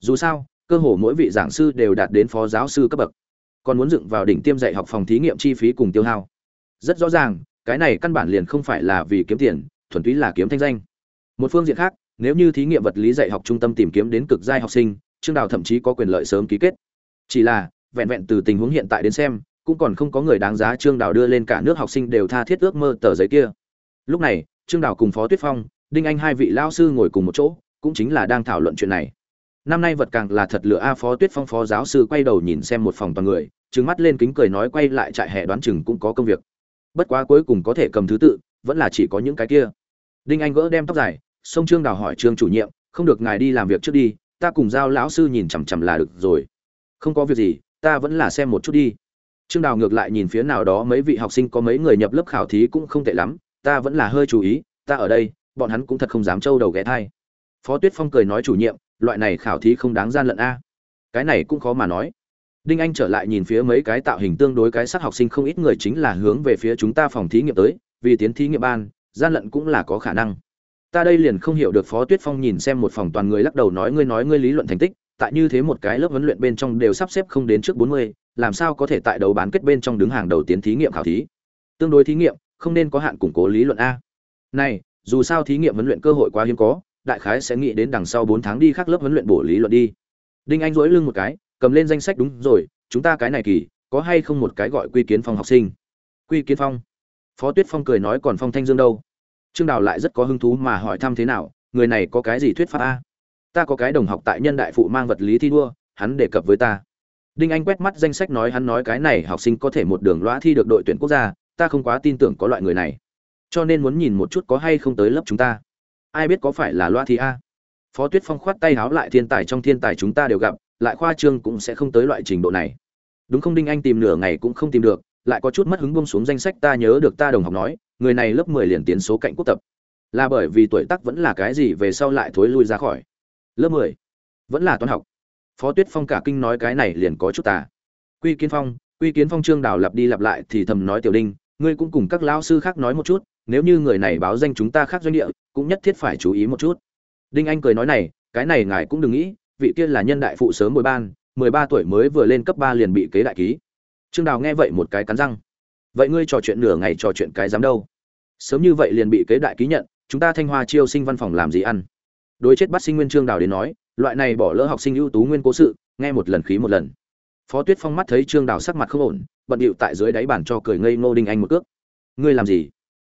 Dù sao, cơ hồ mỗi vị giảng sư đều đạt đến phó giáo sư cấp bậc. Còn muốn dựng vào đỉnh tiêm dạy học phòng thí nghiệm chi phí cùng tiêu hao. Rất rõ ràng, cái này căn bản liền không phải là vì kiếm tiền, thuần túy là kiếm thanh danh. Một phương diện khác nếu như thí nghiệm vật lý dạy học trung tâm tìm kiếm đến cực giai học sinh, trương đào thậm chí có quyền lợi sớm ký kết. Chỉ là, vẹn vẹn từ tình huống hiện tại đến xem, cũng còn không có người đáng giá trương đào đưa lên cả nước học sinh đều tha thiết ước mơ tờ giấy kia. Lúc này, trương đào cùng phó tuyết phong, đinh anh hai vị lao sư ngồi cùng một chỗ, cũng chính là đang thảo luận chuyện này. Năm nay vật càng là thật lựa a, phó tuyết phong phó giáo sư quay đầu nhìn xem một phòng toàn người, trừng mắt lên kính cười nói quay lại trại hè đoán chừng cũng có công việc. Bất quá cuối cùng có thể cầm thứ tự, vẫn là chỉ có những cái kia. Đinh anh gỡ đem tóc dài sông trương đào hỏi trương chủ nhiệm, không được ngài đi làm việc trước đi, ta cùng giao lão sư nhìn chằm chằm là được rồi. Không có việc gì, ta vẫn là xem một chút đi. Trương đào ngược lại nhìn phía nào đó mấy vị học sinh có mấy người nhập lớp khảo thí cũng không tệ lắm, ta vẫn là hơi chú ý, ta ở đây, bọn hắn cũng thật không dám trâu đầu ghé thai. Phó tuyết phong cười nói chủ nhiệm, loại này khảo thí không đáng gian lận a. Cái này cũng khó mà nói. Đinh anh trở lại nhìn phía mấy cái tạo hình tương đối cái sắc học sinh không ít người chính là hướng về phía chúng ta phòng thí nghiệm tới, vì tiến thí nghiệm ban, gian lận cũng là có khả năng ta đây liền không hiểu được phó tuyết phong nhìn xem một phòng toàn người lắc đầu nói ngươi nói ngươi lý luận thành tích, tại như thế một cái lớp huấn luyện bên trong đều sắp xếp không đến trước bốn mươi, làm sao có thể tại đấu bán kết bên trong đứng hàng đầu tiến thí nghiệm khảo thí? Tương đối thí nghiệm, không nên có hạn củng cố lý luận a. Này, dù sao thí nghiệm huấn luyện cơ hội quá hiếm có, đại khái sẽ nghĩ đến đằng sau bốn tháng đi khác lớp huấn luyện bổ lý luận đi. Đinh anh dỗi lưng một cái, cầm lên danh sách đúng rồi, chúng ta cái này kỳ, có hay không một cái gọi quy kiến phong học sinh? Quy kiến phong? Phó tuyết phong cười nói còn phong thanh dương đâu? Trương đào lại rất có hứng thú mà hỏi thăm thế nào, người này có cái gì thuyết pháp a? Ta có cái đồng học tại nhân đại phụ mang vật lý thi đua, hắn đề cập với ta. Đinh anh quét mắt danh sách nói hắn nói cái này, học sinh có thể một đường lõa thi được đội tuyển quốc gia, ta không quá tin tưởng có loại người này. Cho nên muốn nhìn một chút có hay không tới lớp chúng ta. Ai biết có phải là loa thi a? Phó tuyết phong khoát tay háo lại, thiên tài trong thiên tài chúng ta đều gặp, lại khoa trương cũng sẽ không tới loại trình độ này. Đúng không đinh anh tìm nửa ngày cũng không tìm được, lại có chút mất hứng bông xuống danh sách, ta nhớ được ta đồng học nói người này lớp mười liền tiến số cạnh quốc tập. Là bởi vì tuổi tác vẫn là cái gì về sau lại thối lui ra khỏi. Lớp mười, vẫn là toán học. Phó tuyết phong cả kinh nói cái này liền có chút tà. Quy kiến phong, quy kiến phong trương đào lặp đi lặp lại thì thầm nói tiểu đinh, ngươi cũng cùng các lão sư khác nói một chút, nếu như người này báo danh chúng ta khác doanh địa, cũng nhất thiết phải chú ý một chút. Đinh anh cười nói này, cái này ngài cũng đừng nghĩ, vị kia là nhân đại phụ sớm mười ban, mười ba tuổi mới vừa lên cấp ba liền bị kế đại ký. Trương đào nghe vậy một cái cắn răng. Vậy ngươi trò chuyện nửa ngày trò chuyện cái dám đâu? Sớm như vậy liền bị kế đại ký nhận, chúng ta thanh hoa chiêu sinh văn phòng làm gì ăn? Đối chết bắt sinh nguyên trương đào đến nói, loại này bỏ lỡ học sinh ưu tú nguyên cố sự, nghe một lần khí một lần. Phó tuyết phong mắt thấy trương đào sắc mặt không ổn, bận điệu tại dưới đáy bàn cho cười ngây ngô đinh anh một cước. Ngươi làm gì?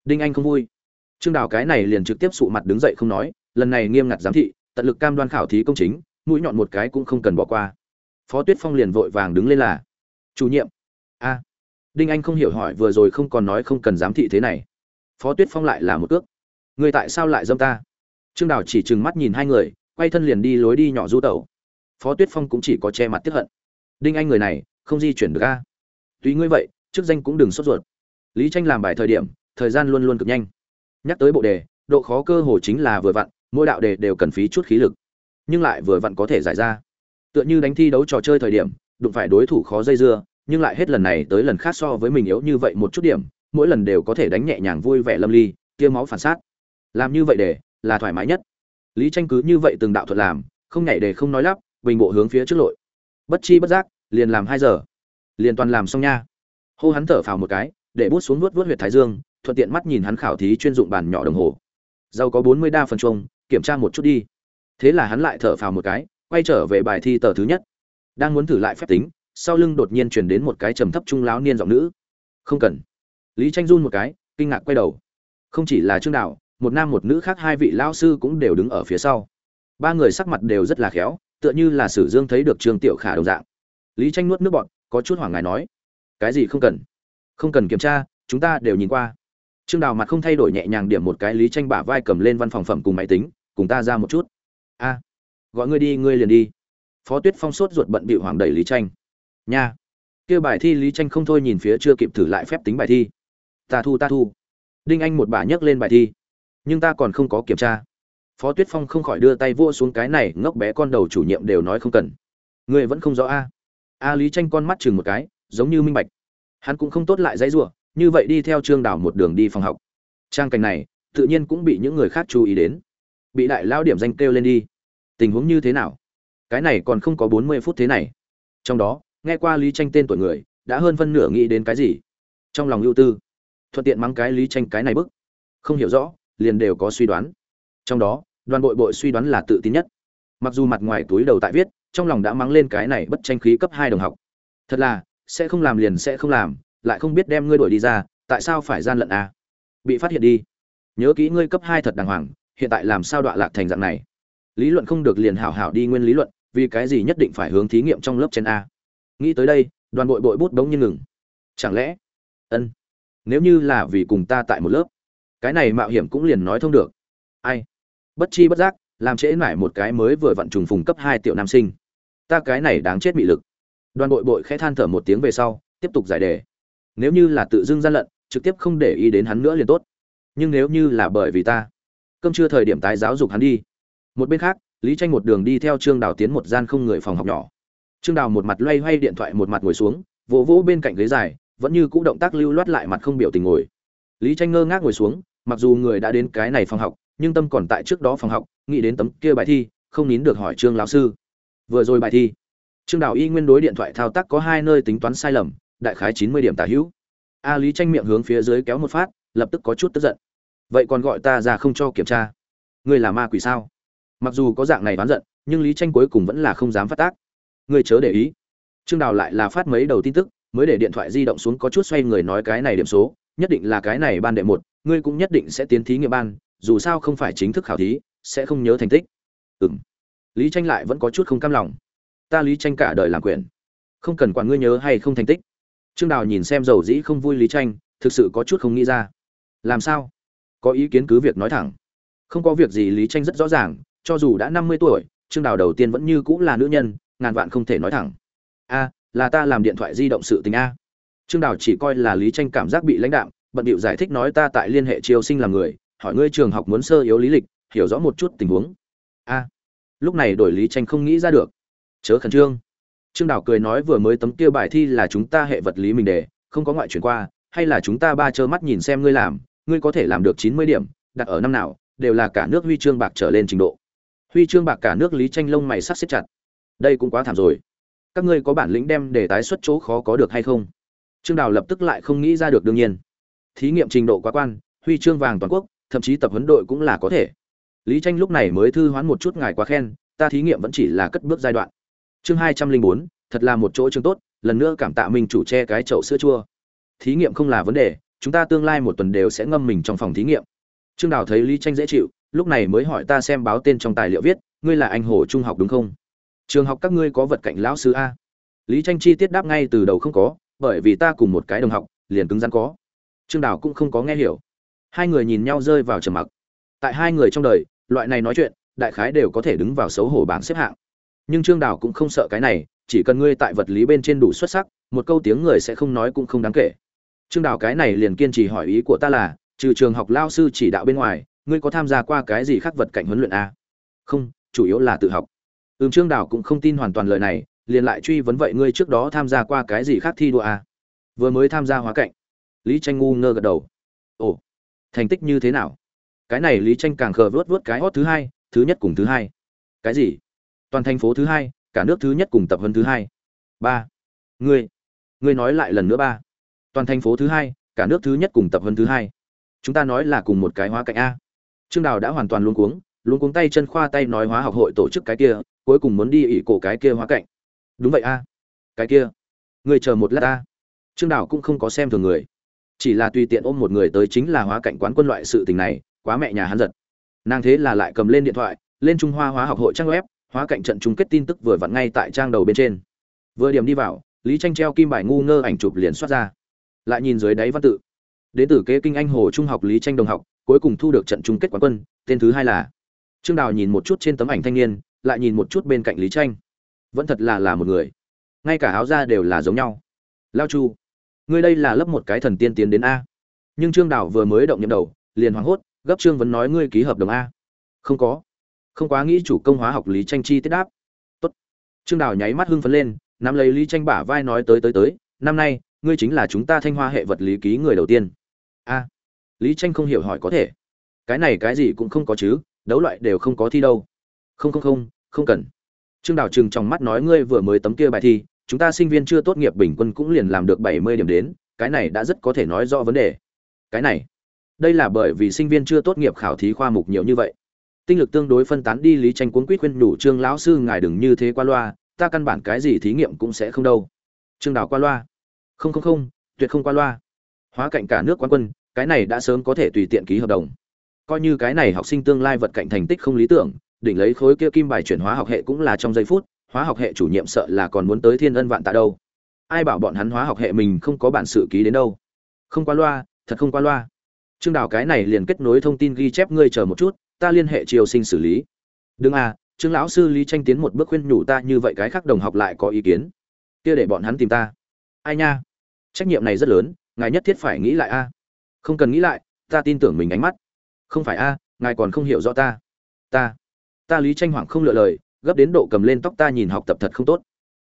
Đinh anh không vui. Trương đào cái này liền trực tiếp sụ mặt đứng dậy không nói, lần này nghiêm ngặt giám thị, tận lực cam đoan khảo thí công chính, mũi nhọn một cái cũng không cần bỏ qua. Phó tuyết phong liền vội vàng đứng lên là, chủ nhiệm. A. Đinh anh không hiểu hỏi vừa rồi không còn nói không cần giám thị thế này phó tuyết phong lại là một cước. Người tại sao lại dâm ta? Trương đào chỉ trừng mắt nhìn hai người, quay thân liền đi lối đi nhỏ du tẩu. Phó tuyết phong cũng chỉ có che mặt tiếp hận. Đinh anh người này, không di chuyển được ca tuy ngươi vậy, chức danh cũng đừng sốt ruột. Lý tranh làm bài thời điểm, thời gian luôn luôn cực nhanh. Nhắc tới bộ đề, độ khó cơ hồ chính là vừa vặn, mỗi đạo đề đều cần phí chút khí lực. Nhưng lại vừa vặn có thể giải ra. Tựa như đánh thi đấu trò chơi thời điểm, đụng phải đối thủ khó dây dưa, nhưng lại hết lần này tới lần khác so với mình yếu như vậy một chút điểm mỗi lần đều có thể đánh nhẹ nhàng vui vẻ lâm ly tia máu phản sát làm như vậy để là thoải mái nhất. Lý tranh cứ như vậy từng đạo thuật làm, không nhảy để không nói lắp, bình bộ hướng phía trước lội. Bất chi bất giác, liền làm hai giờ. Liền toàn làm xong nha. Hô hắn thở phào một cái, để bút xuống nuốt vớt huyệt thái dương, thuận tiện mắt nhìn hắn khảo thí chuyên dụng bàn nhỏ đồng hồ. Giàu có bốn mươi đa phần chuông, kiểm tra một chút đi. Thế là hắn lại thở phào một cái, quay trở về bài thi tờ thứ nhất. Đang muốn thử lại phép tính, sau lưng đột nhiên truyền đến một cái trầm thấp trung lão niên giọng nữ. Không cần lý tranh run một cái, kinh ngạc quay đầu. Không chỉ là trương đạo, một nam một nữ khác hai vị lao sư cũng đều đứng ở phía sau. Ba người sắc mặt đều rất là khéo, tựa như là sử dương thấy được trương tiểu khả đồng dạng. Lý tranh nuốt nước bọn có chút hoảng ngài nói, cái gì không cần? Không cần kiểm tra, chúng ta đều nhìn qua. Trương đào mặt không thay đổi nhẹ nhàng điểm một cái lý tranh bả vai cầm lên văn phòng phẩm cùng máy tính, cùng ta ra một chút. A, gọi ngươi đi, ngươi liền đi. Phó tuyết phong sốt ruột bận bị hoảng đẩy lý tranh nha. Kia bài thi lý tranh không thôi nhìn phía chưa kịp thử lại phép tính bài thi ta thu ta thu. Đinh anh một bà nhấc lên bài thi. Nhưng ta còn không có kiểm tra. Phó tuyết phong không khỏi đưa tay vua xuống cái này, ngốc bé con đầu chủ nhiệm đều nói không cần. Ngươi vẫn không rõ a. A lý tranh con mắt chừng một cái, giống như minh bạch. Hắn cũng không tốt lại dãy rủa, như vậy đi theo trương đảo một đường đi phòng học. Trang cảnh này, tự nhiên cũng bị những người khác chú ý đến. Bị đại lao điểm danh kêu lên đi. Tình huống như thế nào? Cái này còn không có bốn mươi phút thế này. Trong đó, nghe qua lý tranh tên tuổi người, đã hơn phân nửa nghĩ đến cái gì? Trong lòng ưu tư thuận tiện mắng cái lý tranh cái này bức. Không hiểu rõ, liền đều có suy đoán. Trong đó, đoàn bội bội suy đoán là tự tin nhất. Mặc dù mặt ngoài túi đầu tại viết, trong lòng đã mắng lên cái này bất tranh khí cấp hai đồng học. Thật là, sẽ không làm liền sẽ không làm, lại không biết đem ngươi đuổi đi ra, tại sao phải gian lận à? bị phát hiện đi. Nhớ kỹ ngươi cấp hai thật đàng hoàng, hiện tại làm sao đọa lạc thành dạng này? Lý luận không được liền hảo hảo đi nguyên lý luận, vì cái gì nhất định phải hướng thí nghiệm trong lớp trên a? Nghĩ tới đây, đoàn bội bội bút bỗng nhiên ngừng. Chẳng lẽ? Ân nếu như là vì cùng ta tại một lớp, cái này mạo hiểm cũng liền nói thông được. Ai? Bất chi bất giác, làm trễ mải một cái mới vừa vặn trùng phùng cấp hai tiểu nam sinh. Ta cái này đáng chết bị lực. Đoàn bội bội khẽ than thở một tiếng về sau, tiếp tục giải đề. Nếu như là tự dưng gian lận, trực tiếp không để ý đến hắn nữa liền tốt. Nhưng nếu như là bởi vì ta, cơm chưa thời điểm tái giáo dục hắn đi. Một bên khác, lý tranh một đường đi theo trương đào tiến một gian không người phòng học nhỏ. Trương đào một mặt loay hoay điện thoại một mặt ngồi xuống, vỗ vỗ bên cạnh ghế dài vẫn như cũ động tác lưu loát lại mặt không biểu tình ngồi. Lý tranh ngơ ngác ngồi xuống, mặc dù người đã đến cái này phòng học, nhưng tâm còn tại trước đó phòng học, nghĩ đến tấm kia bài thi, không nín được hỏi trương lão sư. Vừa rồi bài thi, trương đào y nguyên đối điện thoại thao tác có hai nơi tính toán sai lầm, đại khái chín mươi điểm tả hữu. A lý tranh miệng hướng phía dưới kéo một phát, lập tức có chút tức giận. Vậy còn gọi ta ra không cho kiểm tra? Ngươi là ma quỷ sao? Mặc dù có dạng này oán giận, nhưng lý tranh cuối cùng vẫn là không dám phát tác. Ngươi chớ để ý. Trương đào lại là phát mấy đầu tin tức mới để điện thoại di động xuống có chút xoay người nói cái này điểm số, nhất định là cái này ban đệ một, ngươi cũng nhất định sẽ tiến thí nghiệm ban, dù sao không phải chính thức khảo thí, sẽ không nhớ thành tích. Ừm. Lý tranh lại vẫn có chút không cam lòng. Ta lý tranh cả đời làm quyền không cần quản ngươi nhớ hay không thành tích. Trương đào nhìn xem dầu dĩ không vui lý tranh, thực sự có chút không nghĩ ra. Làm sao? Có ý kiến cứ việc nói thẳng. Không có việc gì lý tranh rất rõ ràng, cho dù đã năm mươi tuổi, trương đào đầu tiên vẫn như cũng là nữ nhân, ngàn vạn không thể nói thẳng. A là ta làm điện thoại di động sự tình a. Trương đào chỉ coi là lý tranh cảm giác bị lãnh đạm, bận điệu giải thích nói ta tại liên hệ triều sinh làm người, hỏi ngươi trường học muốn sơ yếu lý lịch, hiểu rõ một chút tình huống. A. Lúc này đổi lý tranh không nghĩ ra được. Chớ khẩn trương. Trương đào cười nói vừa mới tấm kia bài thi là chúng ta hệ vật lý mình đề, không có ngoại chuyển qua, hay là chúng ta ba trơ mắt nhìn xem ngươi làm, ngươi có thể làm được chín mươi điểm, đặt ở năm nào, đều là cả nước huy chương bạc trở lên trình độ. Huy chương bạc cả nước lý tranh lông mày sắc xếp chặt. Đây cũng quá thảm rồi các ngươi có bản lĩnh đem để tái xuất chỗ khó có được hay không? Trương đào lập tức lại không nghĩ ra được đương nhiên. Thí nghiệm trình độ quá quan, huy chương vàng toàn quốc, thậm chí tập huấn đội cũng là có thể. Lý tranh lúc này mới thư hoán một chút ngài quá khen, ta thí nghiệm vẫn chỉ là cất bước giai đoạn. Chương hai trăm linh bốn, thật là một chỗ chương tốt, lần nữa cảm tạ minh chủ che cái chậu sữa chua. Thí nghiệm không là vấn đề, chúng ta tương lai một tuần đều sẽ ngâm mình trong phòng thí nghiệm. Trương đào thấy lý tranh dễ chịu, lúc này mới hỏi ta xem báo tên trong tài liệu viết, ngươi là anh hồ trung học đúng không? Trường học các ngươi có vật cạnh lão sư a. Lý tranh chi tiết đáp ngay từ đầu không có, bởi vì ta cùng một cái đồng học, liền cứng rắn có. Trương đào cũng không có nghe hiểu. Hai người nhìn nhau rơi vào trầm mặc. Tại hai người trong đời, loại này nói chuyện, đại khái đều có thể đứng vào xấu hổ bảng xếp hạng. Nhưng trương đào cũng không sợ cái này, chỉ cần ngươi tại vật lý bên trên đủ xuất sắc, một câu tiếng người sẽ không nói cũng không đáng kể. Trương đào cái này liền kiên trì hỏi ý của ta là, trừ trường học lao sư chỉ đạo bên ngoài, ngươi có tham gia qua cái gì khác vật cảnh huấn luyện a? Không, chủ yếu là tự học ừm, trương đào cũng không tin hoàn toàn lời này, liền lại truy vấn vậy ngươi trước đó tham gia qua cái gì khác thi đua à? vừa mới tham gia hóa cạnh lý tranh ngu ngơ gật đầu. Ồ, thành tích như thế nào? Cái này lý tranh càng khờ vớt vớt cái hót thứ hai, thứ nhất cùng thứ hai. Cái gì? Toàn thành phố thứ hai, cả nước thứ nhất cùng tập huấn thứ hai. Ba. Ngươi ngươi nói lại lần nữa ba. Toàn thành phố thứ hai, cả nước thứ nhất cùng tập huấn thứ hai. Chúng ta nói là cùng một cái hóa cạnh a. Trương đào đã hoàn toàn luống cuống luống cuống tay chân khoa tay nói hóa học hội tổ chức cái kia cuối cùng muốn đi ỉ cổ cái kia hóa cạnh đúng vậy a. Cái kia. Người chờ một lát ta. trương đào cũng không có xem thường người. Chỉ là tùy tiện ôm một người tới chính là hóa cạnh quán quân loại sự tình này, quá mẹ nhà hắn giật. Nàng thế là lại cầm lên điện thoại, lên trung hoa hóa học hội trang web, hóa cạnh trận chung kết tin tức vừa vặn ngay tại trang đầu bên trên. Vừa điểm đi vào, lý tranh treo kim bài ngu ngơ ảnh chụp liền xuất ra. Lại nhìn dưới đáy văn tự. Đến từ kế kinh anh hồ trung học lý tranh đồng học, cuối cùng thu được trận chung kết quán quân, tên thứ hai là. Trương đào nhìn một chút trên tấm ảnh thanh niên lại nhìn một chút bên cạnh lý tranh vẫn thật là là một người. Ngay cả áo da đều là giống nhau. Lao chu, ngươi đây là lớp một cái thần tiên tiến đến a. Nhưng trương đào vừa mới động nhậm đầu, liền hoảng hốt, gấp trương vẫn nói ngươi ký hợp đồng a. Không có. Không quá nghĩ chủ công hóa học lý tranh chi tiết đáp. Tốt. Trương đào nháy mắt hưng phấn lên, nắm lấy lý tranh bả vai nói tới tới tới, năm nay, ngươi chính là chúng ta thanh hoa hệ vật lý ký người đầu tiên. A. Lý tranh không hiểu hỏi có thể. Cái này cái gì cũng không có chứ, đấu loại đều không có thi đâu không không không không cần. Trương đào trừng trong mắt nói ngươi vừa mới tấm kia bài thi, chúng ta sinh viên chưa tốt nghiệp bình quân cũng liền làm được bảy mươi điểm đến, cái này đã rất có thể nói rõ vấn đề. Cái này, đây là bởi vì sinh viên chưa tốt nghiệp khảo thí khoa mục nhiều như vậy. Tinh lực tương đối phân tán đi lý tranh cuốn quýt khuyên nhủ trương lão sư ngài đừng như thế qua loa, ta căn bản cái gì thí nghiệm cũng sẽ không đâu. Trương đào qua loa. Không không không, tuyệt không qua loa. Hóa cạnh cả nước quan quân, cái này đã sớm có thể tùy tiện ký hợp đồng. Coi như cái này học sinh tương lai vật cạnh thành tích không lý tưởng định lấy khối kia kim bài chuyển hóa học hệ cũng là trong giây phút, hóa học hệ chủ nhiệm sợ là còn muốn tới thiên ân vạn tạ đâu. Ai bảo bọn hắn hóa học hệ mình không có bản sự ký đến đâu. Không qua loa, thật không qua loa. Trương đào cái này liền kết nối thông tin ghi chép ngươi chờ một chút, ta liên hệ triều sinh xử lý. Đừng à trương lão sư lý tranh tiến một bước khuyên nhủ ta như vậy cái khác đồng học lại có ý kiến. Kia để bọn hắn tìm ta. Ai nha? Trách nhiệm này rất lớn, ngài nhất thiết phải nghĩ lại a. Không cần nghĩ lại, ta tin tưởng mình ánh mắt. Không phải a, ngài còn không hiểu rõ ta. Ta ta lý tranh hoảng không lựa lời, gấp đến độ cầm lên tóc ta nhìn học tập thật không tốt.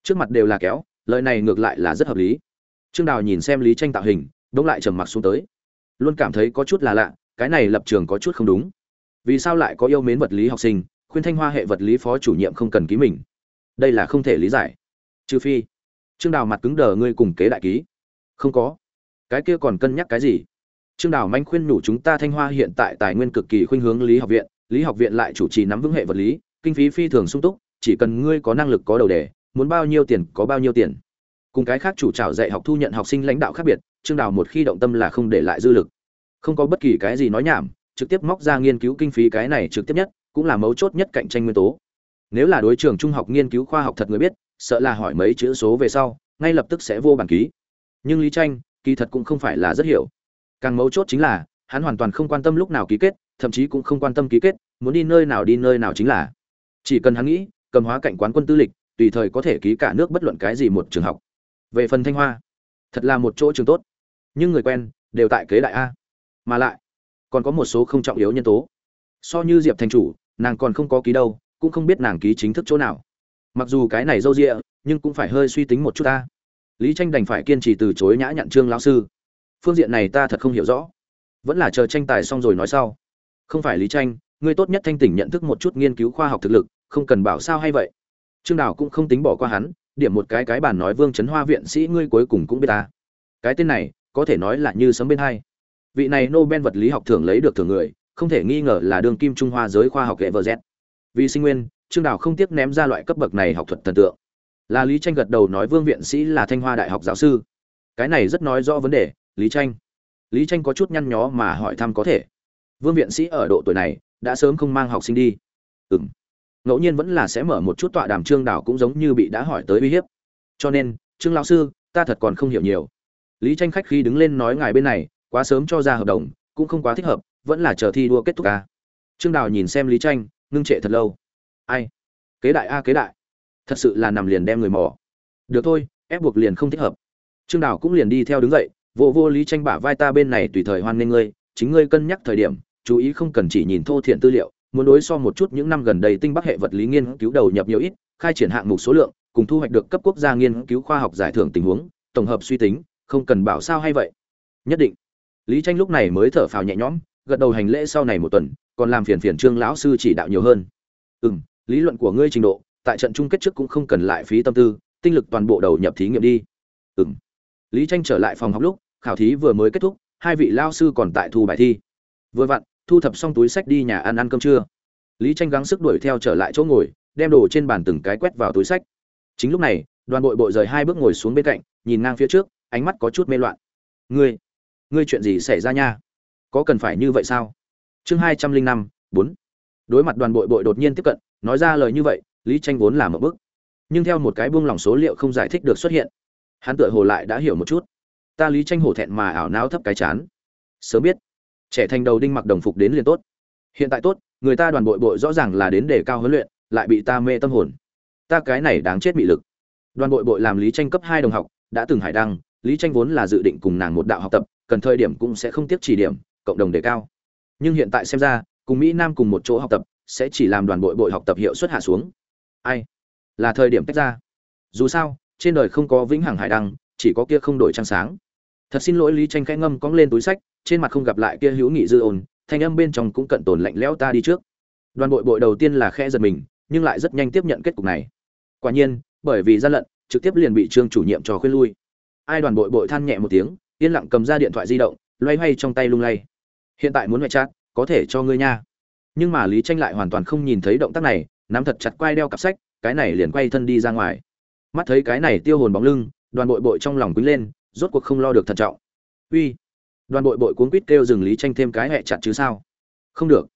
Trước mặt đều là kéo, lời này ngược lại là rất hợp lý. Trương đào nhìn xem lý tranh tạo hình đông lại trầm mặc xuống tới. Luôn cảm thấy có chút là lạ, cái này lập trường có chút không đúng. Vì sao lại có yêu mến vật lý học sinh, khuyên thanh hoa hệ vật lý phó chủ nhiệm không cần ký mình? Đây là không thể lý giải. Trừ phi, trương đào mặt cứng đờ ngươi cùng kế đại ký. Không có. Cái kia còn cân nhắc cái gì? Trương đào manh khuyên nhủ chúng ta thanh hoa hiện tại tài nguyên cực kỳ khuynh hướng lý học viện lý học viện lại chủ trì nắm vững hệ vật lý, kinh phí phi thường sung túc, chỉ cần ngươi có năng lực có đầu đề, muốn bao nhiêu tiền có bao nhiêu tiền. Cùng cái khác chủ trào dạy học thu nhận học sinh lãnh đạo khác biệt, trương đào một khi động tâm là không để lại dư lực. Không có bất kỳ cái gì nói nhảm, trực tiếp móc ra nghiên cứu kinh phí cái này trực tiếp nhất, cũng là mấu chốt nhất cạnh tranh nguyên tố. Nếu là đối trường trung học nghiên cứu khoa học thật người biết, sợ là hỏi mấy chữ số về sau, ngay lập tức sẽ vô bản ký. Nhưng lý tranh kỳ thật cũng không phải là rất hiểu. Càng mấu chốt chính là, hắn hoàn toàn không quan tâm lúc nào ký kết thậm chí cũng không quan tâm ký kết, muốn đi nơi nào đi nơi nào chính là. Chỉ cần hắn nghĩ, cầm hóa cảnh quán quân tư lịch, tùy thời có thể ký cả nước bất luận cái gì một trường học. Về phần thanh hoa, thật là một chỗ trường tốt. Nhưng người quen, đều tại kế đại a. Mà lại, còn có một số không trọng yếu nhân tố. So như diệp thành chủ, nàng còn không có ký đâu, cũng không biết nàng ký chính thức chỗ nào. Mặc dù cái này râu rịa nhưng cũng phải hơi suy tính một chút ta. Lý tranh đành phải kiên trì từ chối nhã nhặn trương lão sư. Phương diện này ta thật không hiểu rõ. Vẫn là chờ tranh tài xong rồi nói sau không phải lý tranh, ngươi tốt nhất thanh tỉnh nhận thức một chút nghiên cứu khoa học thực lực, không cần bảo sao hay vậy? Trương đào cũng không tính bỏ qua hắn, điểm một cái cái bàn nói vương trấn hoa viện sĩ ngươi cuối cùng cũng biết ta. Cái tên này, có thể nói là như sấm bên hai. Vị này nobel vật lý học thường lấy được thường người, không thể nghi ngờ là đường kim trung hoa giới khoa học hệ vợ z. Vì sinh nguyên, trương đào không tiếc ném ra loại cấp bậc này học thuật thần tượng. Là lý tranh gật đầu nói vương viện sĩ là thanh hoa đại học giáo sư. Cái này rất nói rõ vấn đề, lý tranh. Lý tranh có chút nhăn nhó mà hỏi thăm có thể vương viện sĩ ở độ tuổi này, đã sớm không mang học sinh đi. Ừm. Ngẫu nhiên vẫn là sẽ mở một chút tọa đàm trương đảo cũng giống như bị đã hỏi tới uy hiếp. Cho nên, trương lão sư, ta thật còn không hiểu nhiều. Lý tranh khách khi đứng lên nói ngài bên này, quá sớm cho ra hợp đồng, cũng không quá thích hợp, vẫn là chờ thi đua kết thúc ca. Trương đào nhìn xem lý tranh, ngưng trệ thật lâu. Ai? Kế đại a, kế đại. Thật sự là nằm liền đem người mò. Được thôi, ép buộc liền không thích hợp. Trương đào cũng liền đi theo đứng dậy vô vô lý tranh bả vai ta bên này tùy thời hoan nghênh ngươi, chính ngươi cân nhắc thời điểm chú ý không cần chỉ nhìn thô thiện tư liệu, muốn đối so một chút những năm gần đây tinh bắc hệ vật lý nghiên cứu đầu nhập nhiều ít, khai triển hạng mục số lượng, cùng thu hoạch được cấp quốc gia nghiên cứu khoa học giải thưởng tình huống, tổng hợp suy tính, không cần bảo sao hay vậy. Nhất định. Lý tranh lúc này mới thở phào nhẹ nhõm, gật đầu hành lễ sau này một tuần, còn làm phiền phiền trương lão sư chỉ đạo nhiều hơn. Ừ lý luận của ngươi trình độ, tại trận chung kết trước cũng không cần lại phí tâm tư, tinh lực toàn bộ đầu nhập thí nghiệm đi. Ừ lý tranh trở lại phòng học lúc, khảo thí vừa mới kết thúc, hai vị lao sư còn tại thu bài thi. Vừa vặn thu thập xong túi sách đi nhà ăn ăn cơm trưa. Lý tranh gắng sức đuổi theo trở lại chỗ ngồi đem đồ trên bàn từng cái quét vào túi sách. Chính lúc này đoàn bội bội rời hai bước ngồi xuống bên cạnh nhìn ngang phía trước ánh mắt có chút mê loạn. Ngươi ngươi chuyện gì xảy ra nha? Có cần phải như vậy sao? Chương hai trăm linh năm bốn. Đối mặt đoàn bội bội đột nhiên tiếp cận nói ra lời như vậy lý tranh vốn làm một bước, nhưng theo một cái buông lỏng số liệu không giải thích được xuất hiện hắn tựa hồ lại đã hiểu một chút. Ta lý tranh hổ thẹn mà ảo não thấp cái chán. Sớm biết trẻ thành đầu đinh mặc đồng phục đến liền tốt. Hiện tại tốt, người ta đoàn bội bội rõ ràng là đến để cao huấn luyện, lại bị ta mê tâm hồn. Ta cái này đáng chết bị lực. Đoàn bội bội làm lý tranh cấp hai đồng học, đã từng hải đăng, lý tranh vốn là dự định cùng nàng một đạo học tập, cần thời điểm cũng sẽ không tiếp chỉ điểm, cộng đồng đề cao. Nhưng hiện tại xem ra, cùng mỹ nam cùng một chỗ học tập, sẽ chỉ làm đoàn bội bội học tập hiệu suất hạ xuống. Ai? Là thời điểm tách ra. Dù sao, trên đời không có vĩnh hằng hải đăng, chỉ có kia không đổi trăng sáng. Thật xin lỗi, lý tranh khẽ ngâm cong lên túi sách trên mặt không gặp lại kia hữu nghị dư ôn, thanh âm bên trong cũng cận tồn lạnh lẽo ta đi trước. Đoàn bội bội đầu tiên là khe giật mình, nhưng lại rất nhanh tiếp nhận kết cục này. Quả nhiên, bởi vì gian lận, trực tiếp liền bị trương chủ nhiệm cho khuyên lui. Ai đoàn bội bội than nhẹ một tiếng, yên lặng cầm ra điện thoại di động, loay hoay trong tay lung lay. Hiện tại muốn ngoại chat, có thể cho ngươi nha. Nhưng mà lý tranh lại hoàn toàn không nhìn thấy động tác này, nắm thật chặt quai đeo cặp sách, cái này liền quay thân đi ra ngoài. Mắt thấy cái này tiêu hồn bóng lưng, đoàn bội bội trong lòng quýnh lên, rốt cuộc không lo được thận trọng. Uy đoàn bội bội cuốn quýt kêu dừng lý tranh thêm cái hẹ chặt chứ sao? Không được.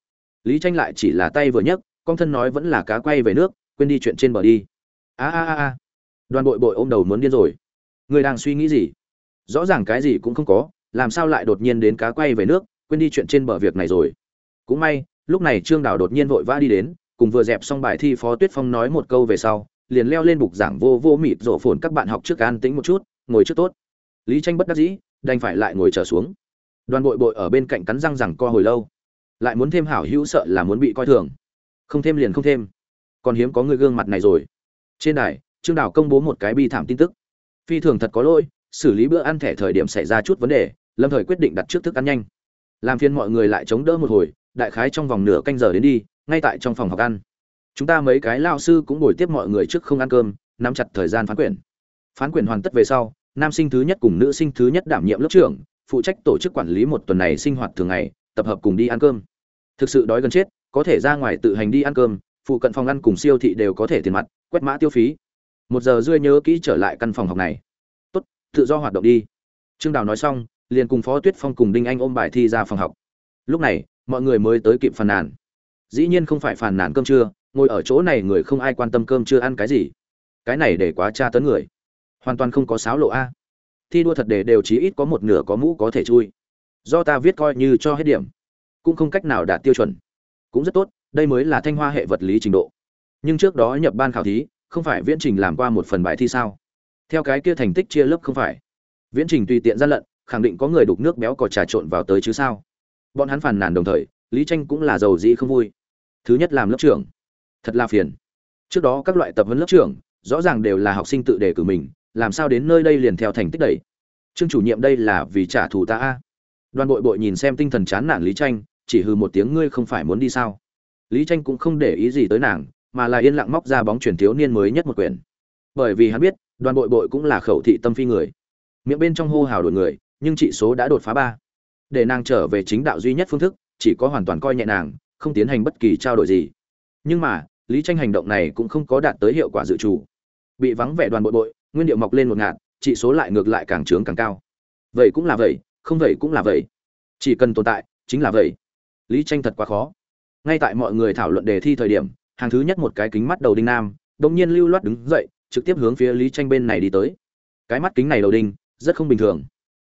Lý tranh lại chỉ là tay vừa nhấc, con thân nói vẫn là cá quay về nước, quên đi chuyện trên bờ đi. A a a a. Đoàn bội bội ôm đầu muốn điên rồi. Người đang suy nghĩ gì? Rõ ràng cái gì cũng không có, làm sao lại đột nhiên đến cá quay về nước, quên đi chuyện trên bờ việc này rồi. Cũng may, lúc này trương đào đột nhiên vội vã đi đến, cùng vừa dẹp xong bài thi phó tuyết phong nói một câu về sau, liền leo lên bục giảng vô vô mịt rổ phồn các bạn học trước an tĩnh một chút, ngồi trước tốt. Lý tranh bất đắc dĩ, đành phải lại ngồi trở xuống đoàn bội bội ở bên cạnh cắn răng rằng co hồi lâu. Lại muốn thêm hảo hữu sợ là muốn bị coi thường. Không thêm liền không thêm. Còn hiếm có người gương mặt này rồi. Trên đài, trương đào công bố một cái bi thảm tin tức. Phi thường thật có lỗi, xử lý bữa ăn thẻ thời điểm xảy ra chút vấn đề, lâm thời quyết định đặt trước thức ăn nhanh. Làm phiền mọi người lại chống đỡ một hồi, đại khái trong vòng nửa canh giờ đến đi, ngay tại trong phòng học ăn. Chúng ta mấy cái lao sư cũng bồi tiếp mọi người trước không ăn cơm, nắm chặt thời gian phán quyển. Phán quyển hoàn tất về sau, nam sinh thứ nhất cùng nữ sinh thứ nhất đảm nhiệm lớp trưởng phụ trách tổ chức quản lý một tuần này sinh hoạt thường ngày, tập hợp cùng đi ăn cơm. Thực sự đói gần chết, có thể ra ngoài tự hành đi ăn cơm, phụ cận phòng ăn cùng siêu thị đều có thể tiền mặt, quét mã tiêu phí. Một giờ rưỡi nhớ kỹ trở lại căn phòng học này. Tốt, tự do hoạt động đi. Trương đào nói xong, liền cùng phó tuyết phong cùng đinh anh ôm bài thi ra phòng học. Lúc này, mọi người mới tới kịp phàn nàn. Dĩ nhiên không phải phàn nàn cơm trưa, ngồi ở chỗ này người không ai quan tâm cơm chưa ăn cái gì. Cái này để quá tra tấn người. Hoàn toàn không có sáo lộ a thi đua thật để đều chí ít có một nửa có mũ có thể chui. Do ta viết coi như cho hết điểm. Cũng không cách nào đạt tiêu chuẩn. Cũng rất tốt, đây mới là thanh hoa hệ vật lý trình độ. Nhưng trước đó nhập ban khảo thí, không phải viễn trình làm qua một phần bài thi sao? Theo cái kia thành tích chia lớp không phải. Viễn trình tùy tiện gian lận, khẳng định có người đục nước béo cò trà trộn vào tới chứ sao? Bọn hắn phàn nàn đồng thời, lý tranh cũng là giàu dĩ không vui. Thứ nhất làm lớp trưởng. Thật là phiền. Trước đó các loại tập huấn lớp trưởng, rõ ràng đều là học sinh tự đề cử mình làm sao đến nơi đây liền theo thành tích đẩy? Trương chủ nhiệm đây là vì trả thù ta a? Đoàn bội bội nhìn xem tinh thần chán nản lý tranh, chỉ hừ một tiếng, ngươi không phải muốn đi sao? Lý tranh cũng không để ý gì tới nàng, mà là yên lặng móc ra bóng truyền thiếu niên mới nhất một quyển. Bởi vì hắn biết, đoàn bội bội cũng là khẩu thị tâm phi người. Miệng bên trong hô hào đổi người, nhưng trị số đã đột phá ba. Để nàng trở về chính đạo duy nhất phương thức, chỉ có hoàn toàn coi nhẹ nàng, không tiến hành bất kỳ trao đổi gì. Nhưng mà, lý tranh hành động này cũng không có đạt tới hiệu quả dự trù. Bị vắng vẻ đoàn bội bội nguyên điệu mọc lên một ngạt trị số lại ngược lại càng trướng càng cao. Vậy cũng là vậy, không vậy cũng là vậy. Chỉ cần tồn tại, chính là vậy. Lý tranh thật quá khó. Ngay tại mọi người thảo luận đề thi thời điểm, hàng thứ nhất một cái kính mắt đầu đinh nam đông nhiên lưu loát đứng dậy, trực tiếp hướng phía lý tranh bên này đi tới. Cái mắt kính này đầu đinh, rất không bình thường.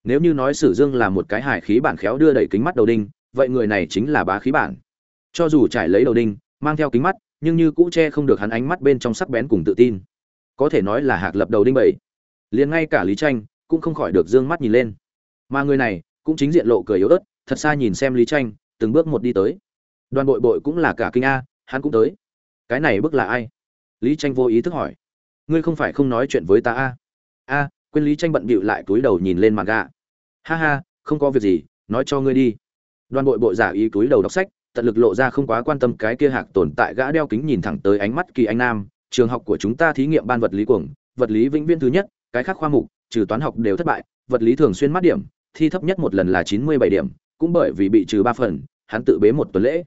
Nếu như nói sử dương là một cái hải khí bản khéo đưa đẩy kính mắt đầu đinh, vậy người này chính là bá khí bản. Cho dù trải lấy đầu đinh, mang theo kính mắt, nhưng như cũ che không được hắn ánh mắt bên trong sắc bén cùng tự tin có thể nói là hạc lập đầu đinh bảy liền ngay cả lý tranh cũng không khỏi được dương mắt nhìn lên. Mà người này cũng chính diện lộ cười yếu ớt thật xa nhìn xem lý tranh từng bước một đi tới. Đoàn bội bội cũng là cả kinh a hắn cũng tới. Cái này bước là ai? Lý tranh vô ý thức hỏi. Ngươi không phải không nói chuyện với ta a? A quên lý tranh bận bịu lại túi đầu nhìn lên mặt gạ, ha ha không có việc gì nói cho ngươi đi. Đoàn bội bội giả ý túi đầu đọc sách tận lực lộ ra không quá quan tâm cái kia hạc tồn tại gã đeo kính nhìn thẳng tới ánh mắt kỳ anh nam trường học của chúng ta thí nghiệm ban vật lý cuồng, vật lý vĩnh viễn thứ nhất, cái khác khoa mục, trừ toán học đều thất bại, vật lý thường xuyên mát điểm, thi thấp nhất một lần là chín mươi bảy điểm, cũng bởi vì bị trừ ba phần, hắn tự bế một tuần lễ.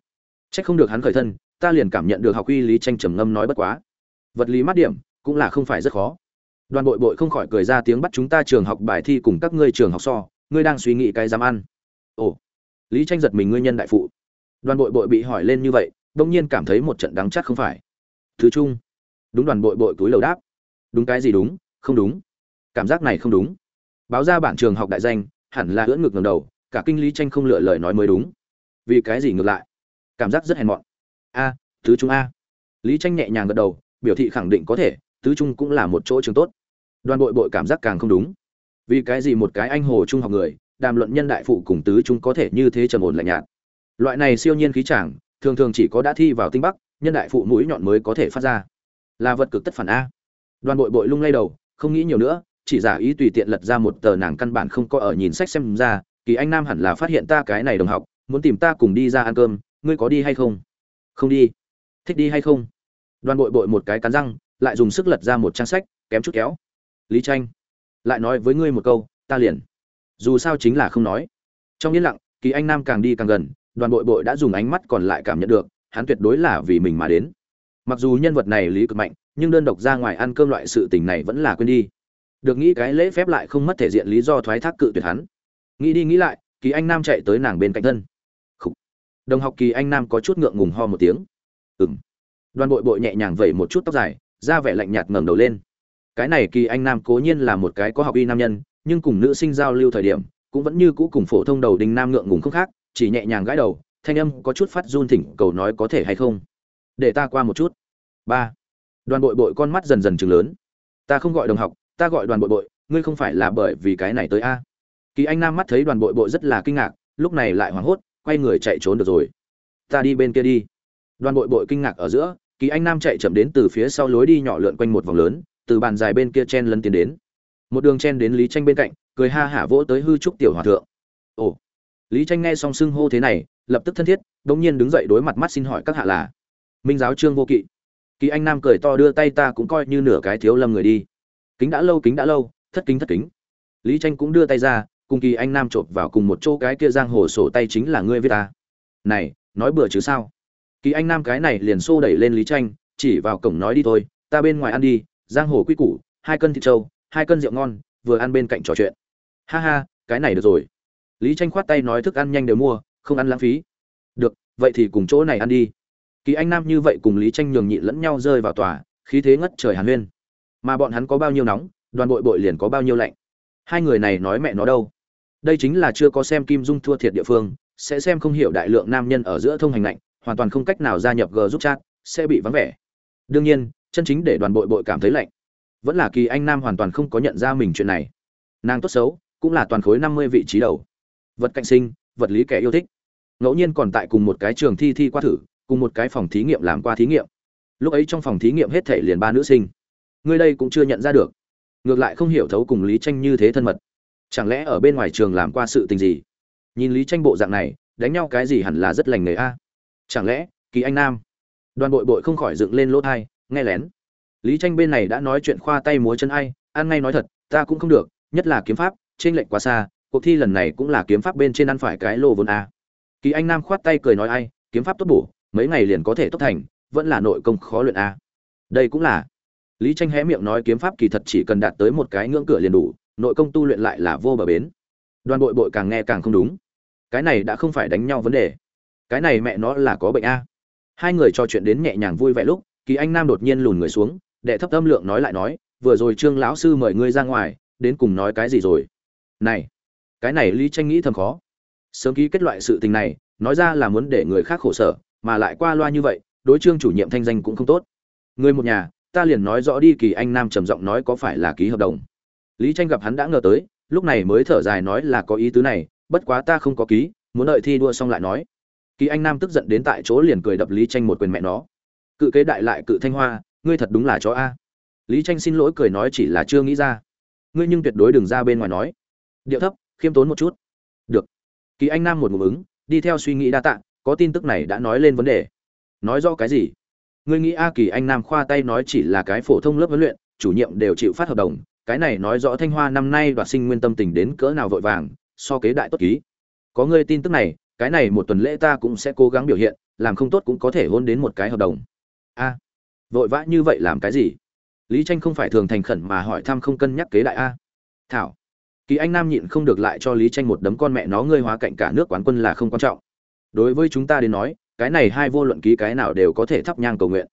Trách không được hắn khởi thân, ta liền cảm nhận được học uy lý tranh trầm ngâm nói bất quá. Vật lý mát điểm, cũng là không phải rất khó. Đoàn bội bội không khỏi cười ra tiếng bắt chúng ta trường học bài thi cùng các ngươi trường học so, ngươi đang suy nghĩ cái dám ăn. Ồ, lý tranh giật mình ngươi nhân đại phụ. Đoàn bội bội bị hỏi lên như vậy, đông nhiên cảm thấy một trận đắng chắc không phải. Thứ chung đúng đoàn bội bội túi lầu đáp. Đúng cái gì đúng, không đúng. Cảm giác này không đúng. Báo ra bản trường học đại danh, hẳn là ưỡn ngực ngầm đầu, cả kinh lý tranh không lựa lời nói mới đúng. Vì cái gì ngược lại? Cảm giác rất hèn mọn. A tứ trung a. Lý tranh nhẹ nhàng gật đầu, biểu thị khẳng định có thể tứ trung cũng là một chỗ trường tốt. Đoàn bội bội cảm giác càng không đúng. Vì cái gì một cái anh hồ trung học người, đàm luận nhân đại phụ cùng tứ trung có thể như thế trầm ổn lạnh nhạt? Loại này siêu nhiên khí chàng, thường thường chỉ có đã thi vào tinh bắc, nhân đại phụ mũi nhọn mới có thể phát ra là vật cực tất phản a. Đoàn bội bội lung lay đầu, không nghĩ nhiều nữa, chỉ giả ý tùy tiện lật ra một tờ nàng căn bản không có ở nhìn sách xem ra, kỳ anh nam hẳn là phát hiện ta cái này đồng học, muốn tìm ta cùng đi ra ăn cơm, ngươi có đi hay không? Không đi. Thích đi hay không? Đoàn bội bội một cái cắn răng, lại dùng sức lật ra một trang sách, kém chút kéo. Lý tranh, lại nói với ngươi một câu, ta liền. Dù sao chính là không nói. Trong yên lặng, kỳ anh nam càng đi càng gần, đoàn bội bội đã dùng ánh mắt còn lại cảm nhận được, hắn tuyệt đối là vì mình mà đến mặc dù nhân vật này lý cực mạnh, nhưng đơn độc ra ngoài ăn cơm loại sự tình này vẫn là quên đi. Được nghĩ cái lễ phép lại không mất thể diện lý do thoái thác cự tuyệt hắn. Nghĩ đi nghĩ lại, kỳ anh nam chạy tới nàng bên cạnh thân. Khủ. đồng học kỳ anh nam có chút ngượng ngùng ho một tiếng. Ừng đoàn bội bội nhẹ nhàng vẩy một chút tóc dài ra vẻ lạnh nhạt ngẩng đầu lên. Cái này kỳ anh nam cố nhiên là một cái có học y nam nhân, nhưng cùng nữ sinh giao lưu thời điểm, cũng vẫn như cũ cùng phổ thông đầu đình nam ngượng ngùng không khác, chỉ nhẹ nhàng gãi đầu, thanh âm có chút phát run thỉnh cầu nói có thể hay không. Để ta qua một chút ba. Đoàn bội bội con mắt dần dần chừng lớn. Ta không gọi đồng học, ta gọi đoàn bội bội, ngươi không phải là bởi vì cái này tới a? Kỳ anh nam mắt thấy đoàn bội bội rất là kinh ngạc, lúc này lại hoảng hốt, quay người chạy trốn được rồi. Ta đi bên kia đi. Đoàn bội bội kinh ngạc ở giữa, kỳ anh nam chạy chậm đến từ phía sau lối đi nhỏ lượn quanh một vòng lớn, từ bàn dài bên kia chen lấn tiến đến. Một đường chen đến lý tranh bên cạnh, cười ha hả vỗ tới hư trúc tiểu hòa thượng. Ồ. Lý tranh nghe xong xưng hô thế này, lập tức thân thiết đ ỗ n g nhiên đứng dậy đối mặt mắt xin hỏi các hạ là, minh giáo trương vô kỵ kỳ anh nam cười to đưa tay ta cũng coi như nửa cái thiếu lâm người đi. Kính đã lâu, kính đã lâu, thất kính thất kính. Lý tranh cũng đưa tay ra, cùng kỳ anh nam chộp vào cùng một chỗ cái kia giang hồ sổ tay chính là ngươi với ta. Này, nói bừa chứ sao? Kỳ anh nam cái này liền xô đẩy lên lý tranh, chỉ vào cổng nói đi thôi, ta bên ngoài ăn đi, giang hồ quy củ, hai cân thịt trâu, hai cân rượu ngon, vừa ăn bên cạnh trò chuyện. Ha ha, cái này được rồi. Lý tranh khoát tay nói thức ăn nhanh đều mua, không ăn lãng phí. Được, vậy thì cùng chỗ này ăn đi kỳ anh nam như vậy cùng lý tranh nhường nhịn lẫn nhau rơi vào tòa, khí thế ngất trời hàn huyên. Mà bọn hắn có bao nhiêu nóng, đoàn bội bội liền có bao nhiêu lạnh. Hai người này nói mẹ nó đâu? Đây chính là chưa có xem kim dung thua thiệt địa phương, sẽ xem không hiểu đại lượng nam nhân ở giữa thông hành lạnh, hoàn toàn không cách nào gia nhập g giúp chat, sẽ bị vắng vẻ. Đương nhiên, chân chính để đoàn bội bội cảm thấy lạnh. Vẫn là kỳ anh nam hoàn toàn không có nhận ra mình chuyện này. Nàng tốt xấu, cũng là toàn khối năm mươi vị trí đầu. Vật cạnh sinh, vật lý kẻ yêu thích. Ngẫu nhiên còn tại cùng một cái trường thi thi qua thử cùng một cái phòng thí nghiệm làm qua thí nghiệm. Lúc ấy trong phòng thí nghiệm hết thể liền ba nữ sinh. Người đây cũng chưa nhận ra được. Ngược lại không hiểu thấu cùng lý tranh như thế thân mật. Chẳng lẽ ở bên ngoài trường làm qua sự tình gì? Nhìn lý tranh bộ dạng này, đánh nhau cái gì hẳn là rất lành nghề a? Chẳng lẽ, kỳ anh nam? Đoàn bội bội không khỏi dựng lên lỗ thai nghe lén. Lý tranh bên này đã nói chuyện khoa tay múa chân ai, ăn ngay nói thật, ta cũng không được, nhất là kiếm pháp trên lệnh quá xa, cuộc thi lần này cũng là kiếm pháp bên trên ăn phải cái lô vốn a. Kỳ anh nam khoát tay cười nói ai, kiếm pháp tốt bổ mấy ngày liền có thể tốt thành, vẫn là nội công khó luyện a. Đây cũng là. Lý tranh hé miệng nói kiếm pháp kỳ thật chỉ cần đạt tới một cái ngưỡng cửa liền đủ, nội công tu luyện lại là vô bờ bến. Đoàn bội bội càng nghe càng không đúng. Cái này đã không phải đánh nhau vấn đề. Cái này mẹ nó là có bệnh a. Hai người trò chuyện đến nhẹ nhàng vui vẻ lúc, kỳ anh nam đột nhiên lùn người xuống, đệ thấp âm lượng nói lại nói, vừa rồi trương lão sư mời ngươi ra ngoài, đến cùng nói cái gì rồi? Này, cái này lý tranh nghĩ thầm khó. Sớm ký kết loại sự tình này, nói ra là muốn để người khác khổ sở mà lại qua loa như vậy, đối trương chủ nhiệm thanh danh cũng không tốt. Người một nhà, ta liền nói rõ đi, kỳ anh nam trầm giọng nói có phải là ký hợp đồng. Lý tranh gặp hắn đã ngờ tới, lúc này mới thở dài nói là có ý tứ này, bất quá ta không có ký, muốn đợi thi đua xong lại nói. Kỳ anh nam tức giận đến tại chỗ liền cười đập lý tranh một quyền mẹ nó. Cự kế đại lại cự thanh hoa, ngươi thật đúng là chó a. Lý tranh xin lỗi cười nói chỉ là chưa nghĩ ra. Ngươi nhưng tuyệt đối đừng ra bên ngoài nói. Điệu thấp, khiêm tốn một chút. Được. Kỳ anh nam một ngụm ứng, đi theo suy nghĩ đa tạ có tin tức này đã nói lên vấn đề. Nói rõ cái gì? Ngươi nghĩ a kỳ anh nam khoa tay nói chỉ là cái phổ thông lớp huấn luyện, chủ nhiệm đều chịu phát hợp đồng, cái này nói rõ thanh hoa năm nay đoạt sinh nguyên tâm tình đến cỡ nào vội vàng, so kế đại tốt ký. Có ngươi tin tức này, cái này một tuần lễ ta cũng sẽ cố gắng biểu hiện, làm không tốt cũng có thể hôn đến một cái hợp đồng. A, vội vã như vậy làm cái gì? Lý tranh không phải thường thành khẩn mà hỏi thăm không cân nhắc kế đại a. Thảo, kỳ anh nam nhịn không được lại cho lý tranh một đấm con mẹ nó ngươi hóa cạnh cả nước quán quân là không quan trọng đối với chúng ta đến nói, cái này hai vô luận ký cái nào đều có thể thắp nhang cầu nguyện.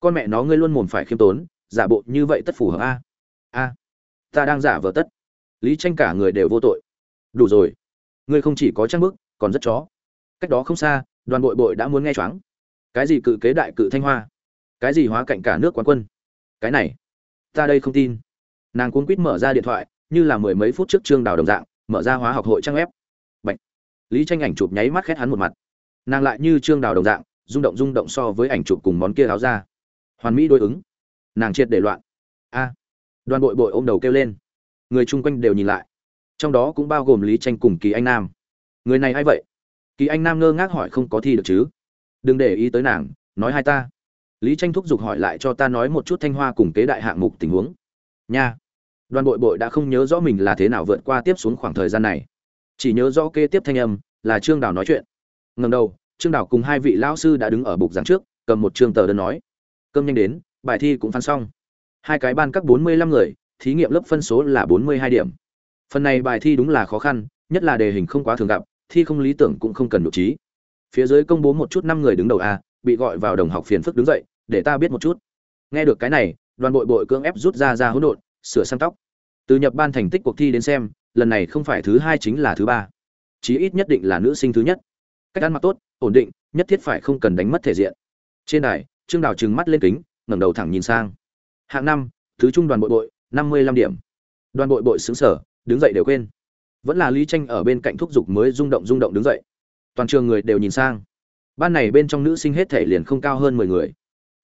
Con mẹ nó ngươi luôn mồm phải khiêm tốn, giả bộ như vậy tất phù hợp a? A. Ta đang giả vờ tất. Lý tranh cả người đều vô tội. Đủ rồi. Ngươi không chỉ có trang bức, còn rất chó. Cách đó không xa, đoàn bội bội đã muốn nghe choáng. Cái gì cự kế đại cự thanh hoa? Cái gì hóa cạnh cả nước quán quân? Cái này, ta đây không tin. Nàng cuốn quýt mở ra điện thoại, như là mười mấy phút trước trương đào đồng dạng, mở ra hóa học hội trang web. Bệnh lý tranh ảnh chụp nháy mắt khét hắn một mặt nàng lại như trương đào đồng dạng, rung động rung động so với ảnh chụp cùng món kia áo ra hoàn mỹ đối ứng. Nàng triệt để loạn. A. Đoàn bội bội ôm đầu kêu lên. Người chung quanh đều nhìn lại. Trong đó cũng bao gồm lý tranh cùng kỳ anh nam. Người này ai vậy? Kỳ anh nam ngơ ngác hỏi không có thi được chứ? Đừng để ý tới nàng, nói hai ta. Lý tranh thúc giục hỏi lại cho ta nói một chút thanh hoa cùng kế đại hạng mục tình huống. Nha. Đoàn bội bội đã không nhớ rõ mình là thế nào vượt qua tiếp xuống khoảng thời gian này. Chỉ nhớ rõ kế tiếp thanh âm, là trương đào nói chuyện ngầm đầu, trương đào cùng hai vị lão sư đã đứng ở bục giảng trước, cầm một trường tờ đơn nói, cơm nhanh đến, bài thi cũng phán xong. Hai cái ban các bốn mươi lăm người, thí nghiệm lớp phân số là bốn mươi hai điểm. Phần này bài thi đúng là khó khăn, nhất là đề hình không quá thường gặp, thi không lý tưởng cũng không cần nội trí phía dưới công bố một chút năm người đứng đầu a, bị gọi vào đồng học phiền phức đứng dậy, để ta biết một chút. Nghe được cái này, đoàn bội bội cưỡng ép rút ra ra hỗn độn, sửa sang tóc. Từ nhập ban thành tích cuộc thi đến xem, lần này không phải thứ hai chính là thứ ba. Chí ít nhất định là nữ sinh thứ nhất cách ăn mặc tốt, ổn định, nhất thiết phải không cần đánh mất thể diện. Trên đài, trương đào trừng mắt lên kính, ngẩng đầu thẳng nhìn sang. Hạng năm, thứ trung đoàn bội bội năm mươi lăm điểm. Đoàn bội bội xứng sở, đứng dậy đều quên. Vẫn là lý tranh ở bên cạnh thúc giục mới rung động rung động đứng dậy. Toàn trường người đều nhìn sang. Ban này bên trong nữ sinh hết thể liền không cao hơn mười người.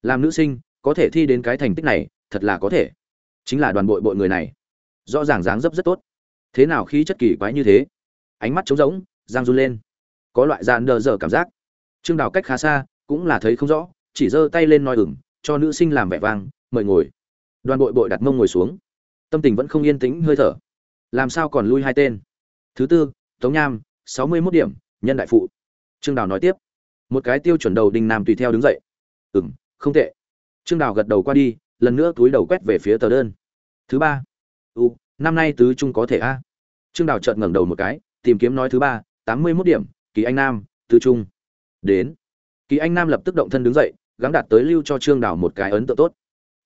Làm nữ sinh, có thể thi đến cái thành tích này, thật là có thể. Chính là đoàn bội bội người này. Rõ ràng dáng dấp rất tốt. Thế nào khí chất kỳ quái như thế? Ánh mắt trống rỗng, giang run lên có loại dàn đờ dở cảm giác. Trương đào cách khá xa, cũng là thấy không rõ, chỉ giơ tay lên nói ửng, cho nữ sinh làm vẻ vang, mời ngồi. Đoàn bội bội đặt mông ngồi xuống. Tâm tình vẫn không yên tĩnh, hơi thở. Làm sao còn lui hai tên? Thứ tư, tống nham, sáu mươi mốt điểm, nhân đại phụ. Trương đào nói tiếp. Một cái tiêu chuẩn đầu đinh nam tùy theo đứng dậy. Ừ m không tệ. Trương đào gật đầu qua đi, lần nữa túi đầu quét về phía tờ đơn. Thứ ba. U, năm nay tứ trung có thể a. Trương đào chợt ngẩng đầu một cái, tìm kiếm nói thứ ba, tám mươi mốt điểm kỳ anh nam, tư trung. Đến. Kỳ anh nam lập tức động thân đứng dậy, gắng đạt tới lưu cho trương đào một cái ấn tượng tốt.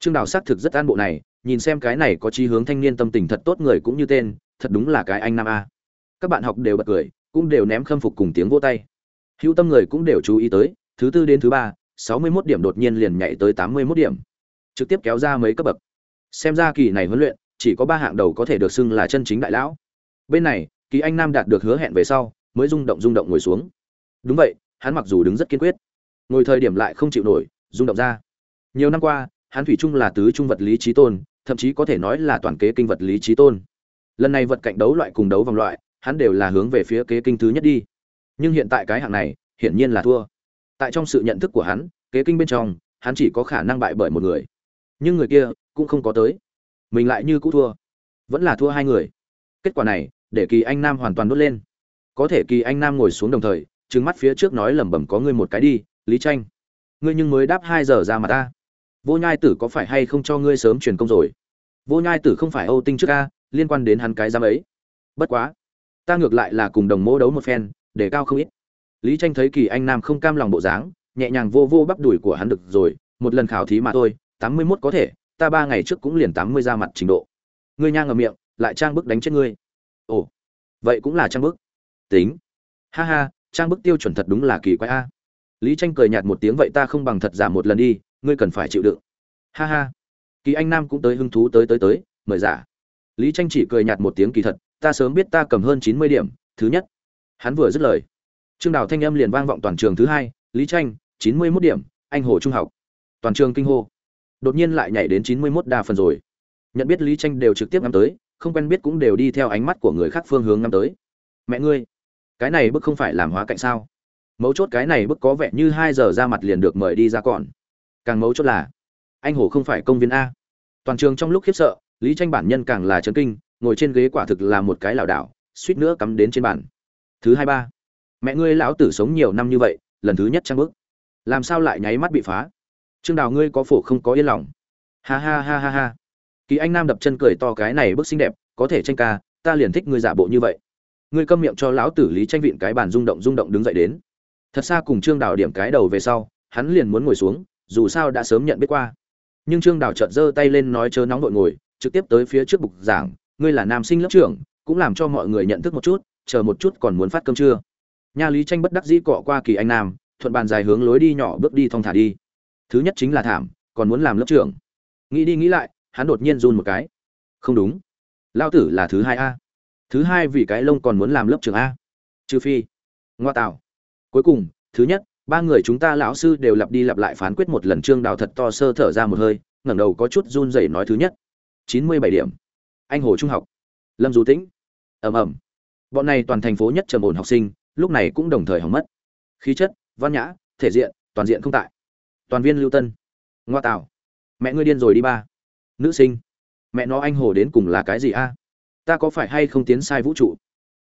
Trương đào xác thực rất an bộ này, nhìn xem cái này có chí hướng thanh niên tâm tình thật tốt người cũng như tên, thật đúng là cái anh nam a. Các bạn học đều bật cười, cũng đều ném khâm phục cùng tiếng vỗ tay. Hữu tâm người cũng đều chú ý tới, thứ tư đến thứ ba, sáu mươi 61 điểm đột nhiên liền nhảy tới tám mươi 81 điểm. Trực tiếp kéo ra mấy cấp bậc. Xem ra kỳ này huấn luyện, chỉ có ba hạng đầu có thể được xưng là chân chính đại lão. Bên này, kỳ anh nam đạt được hứa hẹn về sau mới rung động rung động ngồi xuống. Đúng vậy, hắn mặc dù đứng rất kiên quyết, ngồi thời điểm lại không chịu nổi, rung động ra. Nhiều năm qua, hắn thủy chung là tứ trung vật lý trí tôn, thậm chí có thể nói là toàn kế kinh vật lý trí tôn. Lần này vật cạnh đấu loại cùng đấu vòng loại, hắn đều là hướng về phía kế kinh thứ nhất đi. Nhưng hiện tại cái hạng này, hiển nhiên là thua. Tại trong sự nhận thức của hắn, kế kinh bên trong, hắn chỉ có khả năng bại bởi một người. Nhưng người kia cũng không có tới. Mình lại như cũ thua. Vẫn là thua hai người. Kết quả này, để kỳ anh nam hoàn toàn đốt lên có thể kỳ anh nam ngồi xuống đồng thời, trừng mắt phía trước nói lẩm bẩm có ngươi một cái đi, lý tranh. Ngươi nhưng mới đáp hai giờ ra mà ta. Vô nhai tử có phải hay không cho ngươi sớm truyền công rồi? Vô nhai tử không phải âu tinh trước a, liên quan đến hắn cái giám ấy. Bất quá, ta ngược lại là cùng đồng mô đấu một phen, để cao không ít. Lý tranh thấy kỳ anh nam không cam lòng bộ dáng, nhẹ nhàng vô vô bắp đùi của hắn được rồi, một lần khảo thí mà thôi, tám mươi 81 có thể, ta ba ngày trước cũng liền tám mươi ra mặt trình độ. Ngươi nhang ở miệng, lại trang bức đánh chết ngươi. Ồ, vậy cũng là trang bức tính. Ha ha, trang bức tiêu chuẩn thật đúng là kỳ quái a. Lý tranh cười nhạt một tiếng, vậy ta không bằng thật giả một lần đi, ngươi cần phải chịu đựng. Ha ha. Kỳ anh nam cũng tới hứng thú tới tới tới, mời giả. Lý tranh chỉ cười nhạt một tiếng kỳ thật, ta sớm biết ta cầm hơn chín mươi điểm, thứ nhất. Hắn vừa dứt lời. Trương đào thanh âm liền vang vọng toàn trường thứ hai, lý tranh, chín mươi 91 điểm, anh hồ trung học. Toàn trường kinh hô. Đột nhiên lại nhảy đến chín mươi 91 đa phần rồi. Nhận biết lý tranh đều trực tiếp ngắm tới, không quen biết cũng đều đi theo ánh mắt của người khác phương hướng ngắm tới. Mẹ ngươi cái này bức không phải làm hóa cạnh sao? Mấu chốt cái này bức có vẻ như hai giờ ra mặt liền được mời đi ra còn. Càng mấu chốt là, anh hồ không phải công viên a. Toàn trường trong lúc khiếp sợ, lý tranh bản nhân càng là chấn kinh, ngồi trên ghế quả thực là một cái lảo đảo, suýt nữa cắm đến trên bàn. Thứ hai ba, mẹ ngươi lão tử sống nhiều năm như vậy, lần thứ nhất trang bước. Làm sao lại nháy mắt bị phá? Trương đào ngươi có phổ không có yên lòng. Ha ha ha ha ha. Kỳ anh nam đập chân cười to cái này bức xinh đẹp, có thể tranh ca, ta liền thích ngươi giả bộ như vậy ngươi câm miệng cho lão tử lý tranh vịn cái bàn rung động rung động đứng dậy đến. Thật xa cùng trương đào điểm cái đầu về sau, hắn liền muốn ngồi xuống, dù sao đã sớm nhận biết qua. Nhưng trương đào chợt giơ tay lên nói chớ nóng vội ngồi, trực tiếp tới phía trước bục giảng, ngươi là nam sinh lớp trưởng, cũng làm cho mọi người nhận thức một chút, chờ một chút còn muốn phát cơm chưa? nha lý tranh bất đắc dĩ cọ qua kỳ anh nam, thuận bàn dài hướng lối đi nhỏ bước đi thong thả đi. Thứ nhất chính là thảm, còn muốn làm lớp trưởng. Nghĩ đi nghĩ lại, hắn đột nhiên run một cái. Không đúng. Lao tử là thứ hai a thứ hai vì cái lông còn muốn làm lớp trưởng a. Trừ phi. Ngoa tạo. Cuối cùng, thứ nhất, ba người chúng ta lão sư đều lặp đi lặp lại phán quyết một lần trương đào thật to sơ thở ra một hơi, ngẩng đầu có chút run rẩy nói thứ nhất. Chín mươi bảy điểm. Anh hồ trung học. Lâm du tĩnh. Ầm ầm. Bọn này toàn thành phố nhất trầm ổn học sinh, lúc này cũng đồng thời hỏng mất. Khí chất, văn nhã, thể diện, toàn diện không tại. Toàn viên lưu tân. Ngoa tạo. Mẹ ngươi điên rồi đi ba. Nữ sinh. Mẹ nó anh hồ đến cùng là cái gì a? Ta có phải hay không tiến sai vũ trụ?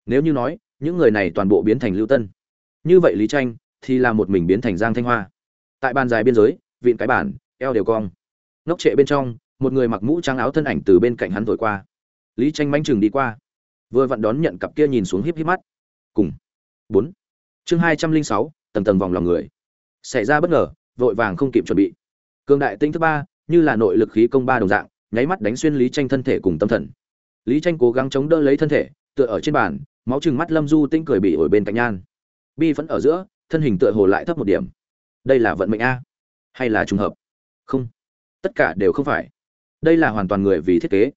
Nếu như nói, những người này toàn bộ biến thành lưu tân. Như vậy lý tranh thì là một mình biến thành giang thanh hoa. Tại bàn dài biên giới, vịn cái bản, eo đều cong. Ngốc trệ bên trong, một người mặc mũ trắng áo thân ảnh từ bên cạnh hắn thổi qua. Lý tranh manh chừng đi qua. Vừa vặn đón nhận cặp kia nhìn xuống híp híp mắt. Cùng. Bốn. Chương hai trăm linh sáu, tầng tầng vòng lòng người. Xảy ra bất ngờ, vội vàng không kịp chuẩn bị. Cường đại tinh thứ ba, như là nội lực khí công ba đồng dạng, nháy mắt đánh xuyên lý tranh thân thể cùng tâm thần lý tranh cố gắng chống đỡ lấy thân thể, tựa ở trên bàn, máu chừng mắt lâm du tinh cười bị ổi bên cạnh nhan. Bi vẫn ở giữa, thân hình tựa hồ lại thấp một điểm. Đây là vận mệnh a? Hay là trùng hợp? Không. Tất cả đều không phải. Đây là hoàn toàn người vì thiết kế.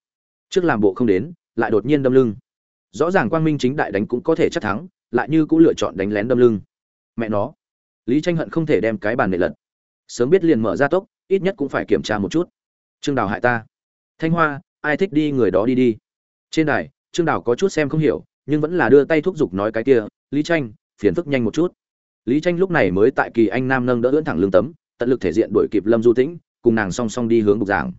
Trước làm bộ không đến, lại đột nhiên đâm lưng. Rõ ràng quang minh chính đại đánh cũng có thể chắc thắng, lại như cũng lựa chọn đánh lén đâm lưng. Mẹ nó. Lý tranh hận không thể đem cái bàn nệ lật. Sớm biết liền mở ra tốc, ít nhất cũng phải kiểm tra một chút. Trương đào hại ta. Thanh hoa, ai thích đi người đó đi đi trên đài, trương đào có chút xem không hiểu, nhưng vẫn là đưa tay thúc giục nói cái kia, lý tranh, phiền phức nhanh một chút. Lý tranh lúc này mới tại kỳ anh nam nâng đỡ ưỡn thẳng lưng tấm, tận lực thể diện đuổi kịp lâm du tĩnh, cùng nàng song song đi hướng bục giảng.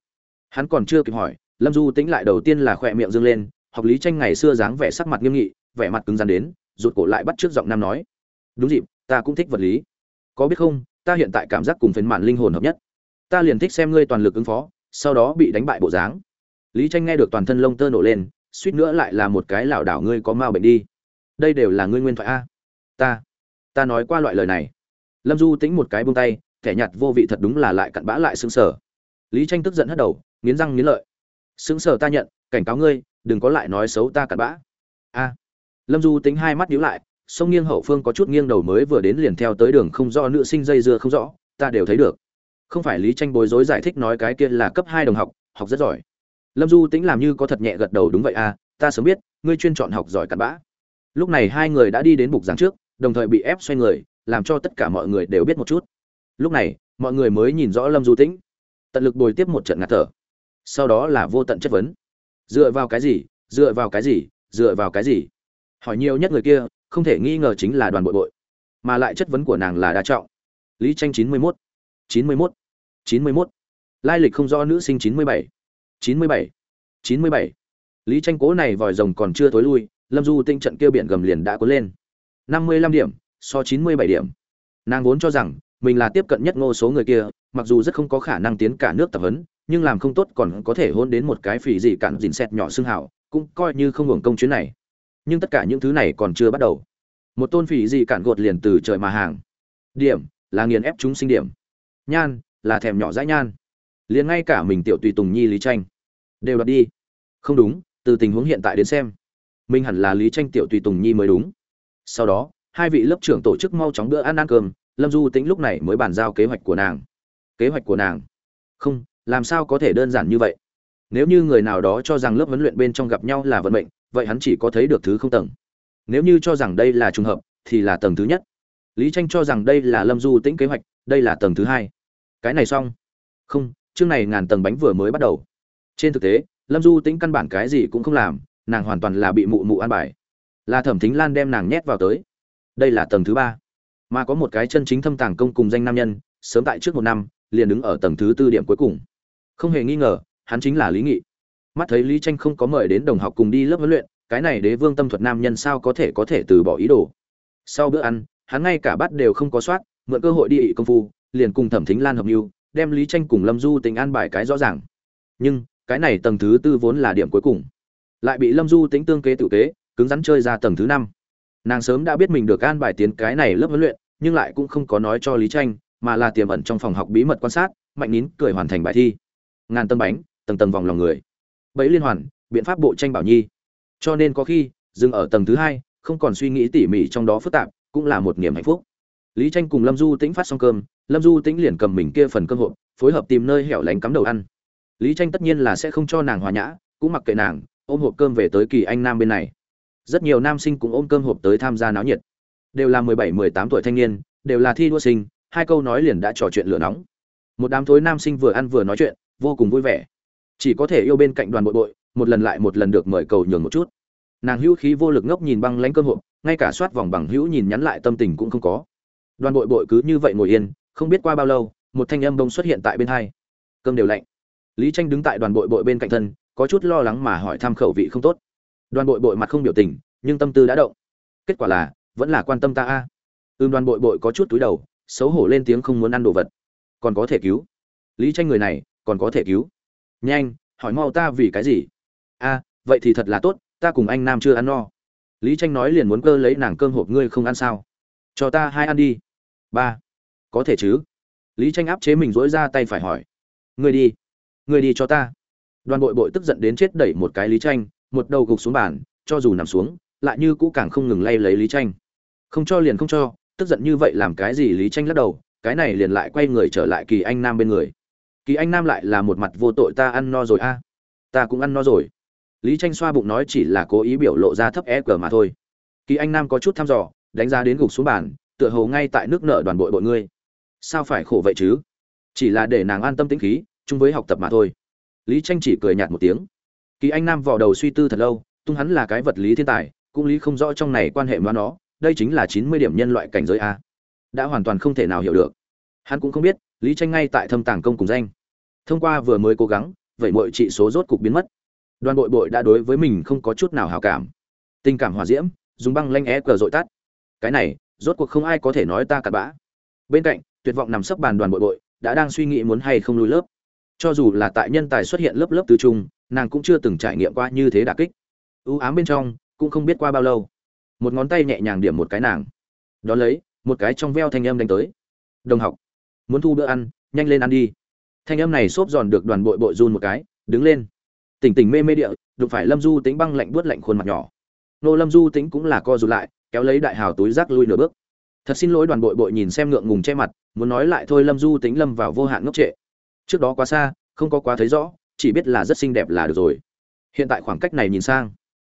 Hắn còn chưa kịp hỏi, lâm du tĩnh lại đầu tiên là khoe miệng dương lên, học lý tranh ngày xưa dáng vẻ sắc mặt nghiêm nghị, vẻ mặt cứng rắn đến, rụt cổ lại bắt trước giọng nam nói, đúng dịp, ta cũng thích vật lý. Có biết không, ta hiện tại cảm giác cùng phiền mạn linh hồn hợp nhất. Ta liền thích xem ngươi toàn lực ứng phó, sau đó bị đánh bại bộ dáng. Lý tranh nghe được toàn thân lông tơ nổ lên suýt nữa lại là một cái lảo đảo ngươi có mau bệnh đi. Đây đều là ngươi nguyên thoại a. Ta ta nói qua loại lời này. Lâm du tính một cái buông tay kẻ nhặt vô vị thật đúng là lại cặn bã lại xứng sở lý tranh tức giận hất đầu, nghiến răng nghiến lợi. Xứng sở ta nhận, cảnh cáo ngươi, đừng có lại nói xấu ta cặn bã. A. Lâm du tính hai mắt nhíu lại, sông nghiêng hậu phương có chút nghiêng đầu mới vừa đến liền theo tới đường không do nữ sinh dây dưa không rõ, ta đều thấy được. Không phải lý tranh bối rối giải thích nói cái kia là cấp hai đồng học học rất giỏi lâm du Tĩnh làm như có thật nhẹ gật đầu, đúng vậy à ta sớm biết, ngươi chuyên chọn học giỏi cặn bã. Lúc này hai người đã đi đến bục giảng trước, đồng thời bị ép xoay người, làm cho tất cả mọi người đều biết một chút. Lúc này, mọi người mới nhìn rõ lâm du tĩnh. Tận lực bồi tiếp một trận ngạt thở. Sau đó là vô tận chất vấn. Dựa vào cái gì, dựa vào cái gì, dựa vào cái gì? Hỏi nhiều nhất người kia, không thể nghi ngờ chính là đoàn bội bội. Mà lại chất vấn của nàng là đa trọng. Lý tranh chín mươi mốt, chín mươi mốt, chín mươi mốt. Lai lịch không rõ nữ sinh chín mươi bảy chín mươi bảy. Chín mươi bảy. Lý tranh cố này vòi rồng còn chưa tối lui, lâm du tinh trận kia biển gầm liền đã cuốn lên. Năm mươi lăm điểm, so chín mươi bảy điểm. Nàng vốn cho rằng, mình là tiếp cận nhất ngô số người kia, mặc dù rất không có khả năng tiến cả nước tập huấn, nhưng làm không tốt còn có thể hôn đến một cái phỉ gì cản dìn xẹt nhỏ xương hảo, cũng coi như không hưởng công chuyến này. Nhưng tất cả những thứ này còn chưa bắt đầu. Một tôn phỉ gì cản gột liền từ trời mà hàng. Điểm, là nghiền ép chúng sinh điểm. Nhan, là thèm nhỏ dãi nhan. Liền ngay cả mình tiểu tùy tùng nhi lý tranh đều đoạt đi. Không đúng, từ tình huống hiện tại đến xem, mình hẳn là lý tranh tiểu tùy tùng nhi mới đúng. Sau đó, hai vị lớp trưởng tổ chức mau chóng bữa ăn ăn cơm, lâm du tính lúc này mới bàn giao kế hoạch của nàng. Kế hoạch của nàng? Không, làm sao có thể đơn giản như vậy? Nếu như người nào đó cho rằng lớp huấn luyện bên trong gặp nhau là vận mệnh, vậy hắn chỉ có thấy được thứ không tầng. Nếu như cho rằng đây là trùng hợp, thì là tầng thứ nhất. Lý tranh cho rằng đây là lâm du tĩnh kế hoạch, đây là tầng thứ hai. Cái này xong. Không, chương này ngàn tầng bánh vừa mới bắt đầu trên thực tế, lâm du tính căn bản cái gì cũng không làm, nàng hoàn toàn là bị mụ mụ an bài. Là thẩm thính lan đem nàng nhét vào tới. Đây là tầng thứ ba. Mà có một cái chân chính thâm tàng công cùng danh nam nhân, sớm tại trước một năm, liền đứng ở tầng thứ tư điểm cuối cùng. Không hề nghi ngờ, hắn chính là lý nghị. Mắt thấy lý tranh không có mời đến đồng học cùng đi lớp huấn luyện, cái này đế vương tâm thuật nam nhân sao có thể có thể từ bỏ ý đồ? Sau bữa ăn, hắn ngay cả bát đều không có soát, mượn cơ hội đi ị công phu, liền cùng thẩm thính lan hợp mưu, đem lý tranh cùng lâm du tình an bài cái rõ ràng. Nhưng cái này tầng thứ tư vốn là điểm cuối cùng. Lại bị lâm du tính tương kế tự kế, cứng rắn chơi ra tầng thứ năm. Nàng sớm đã biết mình được an bài tiến cái này lớp huấn luyện, nhưng lại cũng không có nói cho lý tranh, mà là tiềm ẩn trong phòng học bí mật quan sát, mạnh nín cười hoàn thành bài thi. Ngàn tân bánh, tầng tầng vòng lòng người. Bẫy liên hoàn, biện pháp bộ tranh bảo nhi. Cho nên có khi, dừng ở tầng thứ hai, không còn suy nghĩ tỉ mỉ trong đó phức tạp, cũng là một niềm hạnh phúc. Lý tranh cùng lâm du tĩnh phát xong cơm, lâm du tĩnh liền cầm mình kia phần cơm hộp, phối hợp tìm nơi hẻo lánh cắm đầu ăn lý tranh tất nhiên là sẽ không cho nàng hòa nhã, cũng mặc kệ nàng, ôm hộp cơm về tới kỳ anh nam bên này. Rất nhiều nam sinh cũng ôm cơm hộp tới tham gia náo nhiệt. Đều là mười bảy, mười tám tuổi thanh niên, đều là thi đua sinh, hai câu nói liền đã trò chuyện lửa nóng. Một đám thối nam sinh vừa ăn vừa nói chuyện, vô cùng vui vẻ. Chỉ có thể yêu bên cạnh đoàn bội bội, một lần lại một lần được mời cầu nhường một chút. Nàng hữu khí vô lực ngốc nhìn băng lãnh cơm hộp, ngay cả soát vòng bằng hữu nhìn nhắn lại tâm tình cũng không có. Đoàn bội bội cứ như vậy ngồi yên, không biết qua bao lâu, một thanh âm bông xuất hiện tại bên hai. Cơm đều lạnh lý tranh đứng tại đoàn bội bội bên cạnh thân, có chút lo lắng mà hỏi thăm khẩu vị không tốt. Đoàn bội bội mặt không biểu tình, nhưng tâm tư đã động. Kết quả là, vẫn là quan tâm ta a. Ưm đoàn bội bội có chút túi đầu, xấu hổ lên tiếng không muốn ăn đồ vật. Còn có thể cứu? Lý tranh người này, còn có thể cứu? Nhanh, hỏi mau ta vì cái gì? A, vậy thì thật là tốt, ta cùng anh nam chưa ăn no. Lý tranh nói liền muốn cơ lấy nàng cơm hộp ngươi không ăn sao? Cho ta hai ăn đi. Ba, có thể chứ? Lý tranh áp chế mình dỗi ra tay phải hỏi. Ngươi đi ngươi đi cho ta. Đoàn bội bội tức giận đến chết đẩy một cái lý tranh, một đầu gục xuống bàn, cho dù nằm xuống, lại như cũ càng không ngừng lay lấy lý tranh. Không cho liền không cho, tức giận như vậy làm cái gì lý tranh lắc đầu, cái này liền lại quay người trở lại kỳ anh nam bên người. Kỳ anh nam lại là một mặt vô tội ta ăn no rồi a. Ta cũng ăn no rồi. Lý tranh xoa bụng nói chỉ là cố ý biểu lộ ra thấp e cờ mà thôi. Kỳ anh nam có chút thăm dò, đánh giá đến gục xuống bàn, tựa hồ ngay tại nước nợ đoàn bội bội ngươi. Sao phải khổ vậy chứ? Chỉ là để nàng an tâm tĩnh khí chung với học tập mà thôi. Lý tranh chỉ cười nhạt một tiếng. Kỳ anh nam vò đầu suy tư thật lâu, tung hắn là cái vật lý thiên tài, cũng lý không rõ trong này quan hệ mà nó, đây chính là chín mươi điểm nhân loại cảnh giới a. Đã hoàn toàn không thể nào hiểu được. Hắn cũng không biết, lý tranh ngay tại thâm tàng công cùng danh. Thông qua vừa mới cố gắng, vậy mọi trị số rốt cục biến mất. Đoàn bội bội đã đối với mình không có chút nào hào cảm. Tình cảm hòa diễm, dùng băng lanh é cờ dội tắt. Cái này, rốt cuộc không ai có thể nói ta cặn bã. Bên cạnh, tuyệt vọng nằm sấp bàn đoàn bội bội, đã đang suy nghĩ muốn hay không lùi lớp cho dù là tại nhân tài xuất hiện lớp lớp tứ trung, nàng cũng chưa từng trải nghiệm qua như thế đà kích. Ưu ám bên trong, cũng không biết qua bao lâu. Một ngón tay nhẹ nhàng điểm một cái nàng. Đón lấy, một cái trong veo thanh âm đánh tới. Đồng học, muốn thu bữa ăn, nhanh lên ăn đi. Thanh âm này xốp giòn được đoàn bội bội run một cái, đứng lên. Tỉnh tỉnh mê mê địa, đụng phải lâm du tính băng lạnh buốt lạnh khuôn mặt nhỏ. Nô lâm du tính cũng là co rụt lại, kéo lấy đại hào túi rác lui nửa bước. Thật xin lỗi đoàn bội bội nhìn xem ngượng ngùng che mặt, muốn nói lại thôi lâm du tính lâm vào vô hạn ngốc trệ trước đó quá xa, không có quá thấy rõ, chỉ biết là rất xinh đẹp là được rồi. Hiện tại khoảng cách này nhìn sang,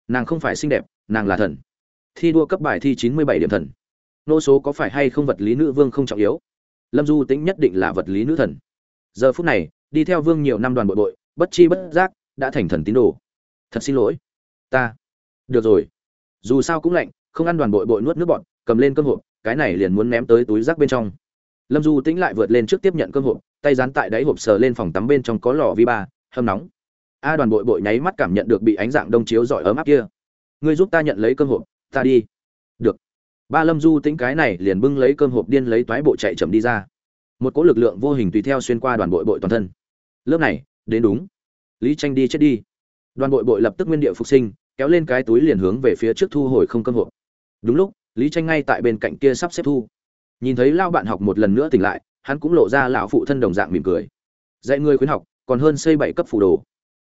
nàng không phải xinh đẹp, nàng là thần. Thi đua cấp bài thi chín mươi bảy điểm thần. Nô số có phải hay không vật lý nữ vương không trọng yếu. Lâm du tính nhất định là vật lý nữ thần. Giờ phút này, đi theo vương nhiều năm đoàn bội bội bất chi bất giác, đã thành thần tín đồ. Thật xin lỗi. Ta. Được rồi. Dù sao cũng lạnh, không ăn đoàn bội bội nuốt nước bọn cầm lên cơm hộp, cái này liền muốn ném tới túi rác bên trong lâm du tĩnh lại vượt lên trước tiếp nhận cơm hộp, tay dán tại đáy hộp sờ lên phòng tắm bên trong có lò vi ba, hâm nóng. A đoàn bội bội nháy mắt cảm nhận được bị ánh dạng đông chiếu giỏi ấm áp kia. Ngươi giúp ta nhận lấy cơm hộp, ta đi. Được. Ba lâm du tĩnh cái này liền bưng lấy cơm hộp điên lấy toái bộ chạy chậm đi ra. Một cỗ lực lượng vô hình tùy theo xuyên qua đoàn bội bội toàn thân. Lớp này, đến đúng. Lý tranh đi chết đi. Đoàn bội bội lập tức nguyên địa phục sinh, kéo lên cái túi liền hướng về phía trước thu hồi không cơm hộp. Đúng lúc, lý tranh ngay tại bên cạnh kia sắp xếp thu nhìn thấy lao bạn học một lần nữa tỉnh lại, hắn cũng lộ ra lão phụ thân đồng dạng mỉm cười. Dạy người khuyến học, còn hơn xây bảy cấp phụ đồ.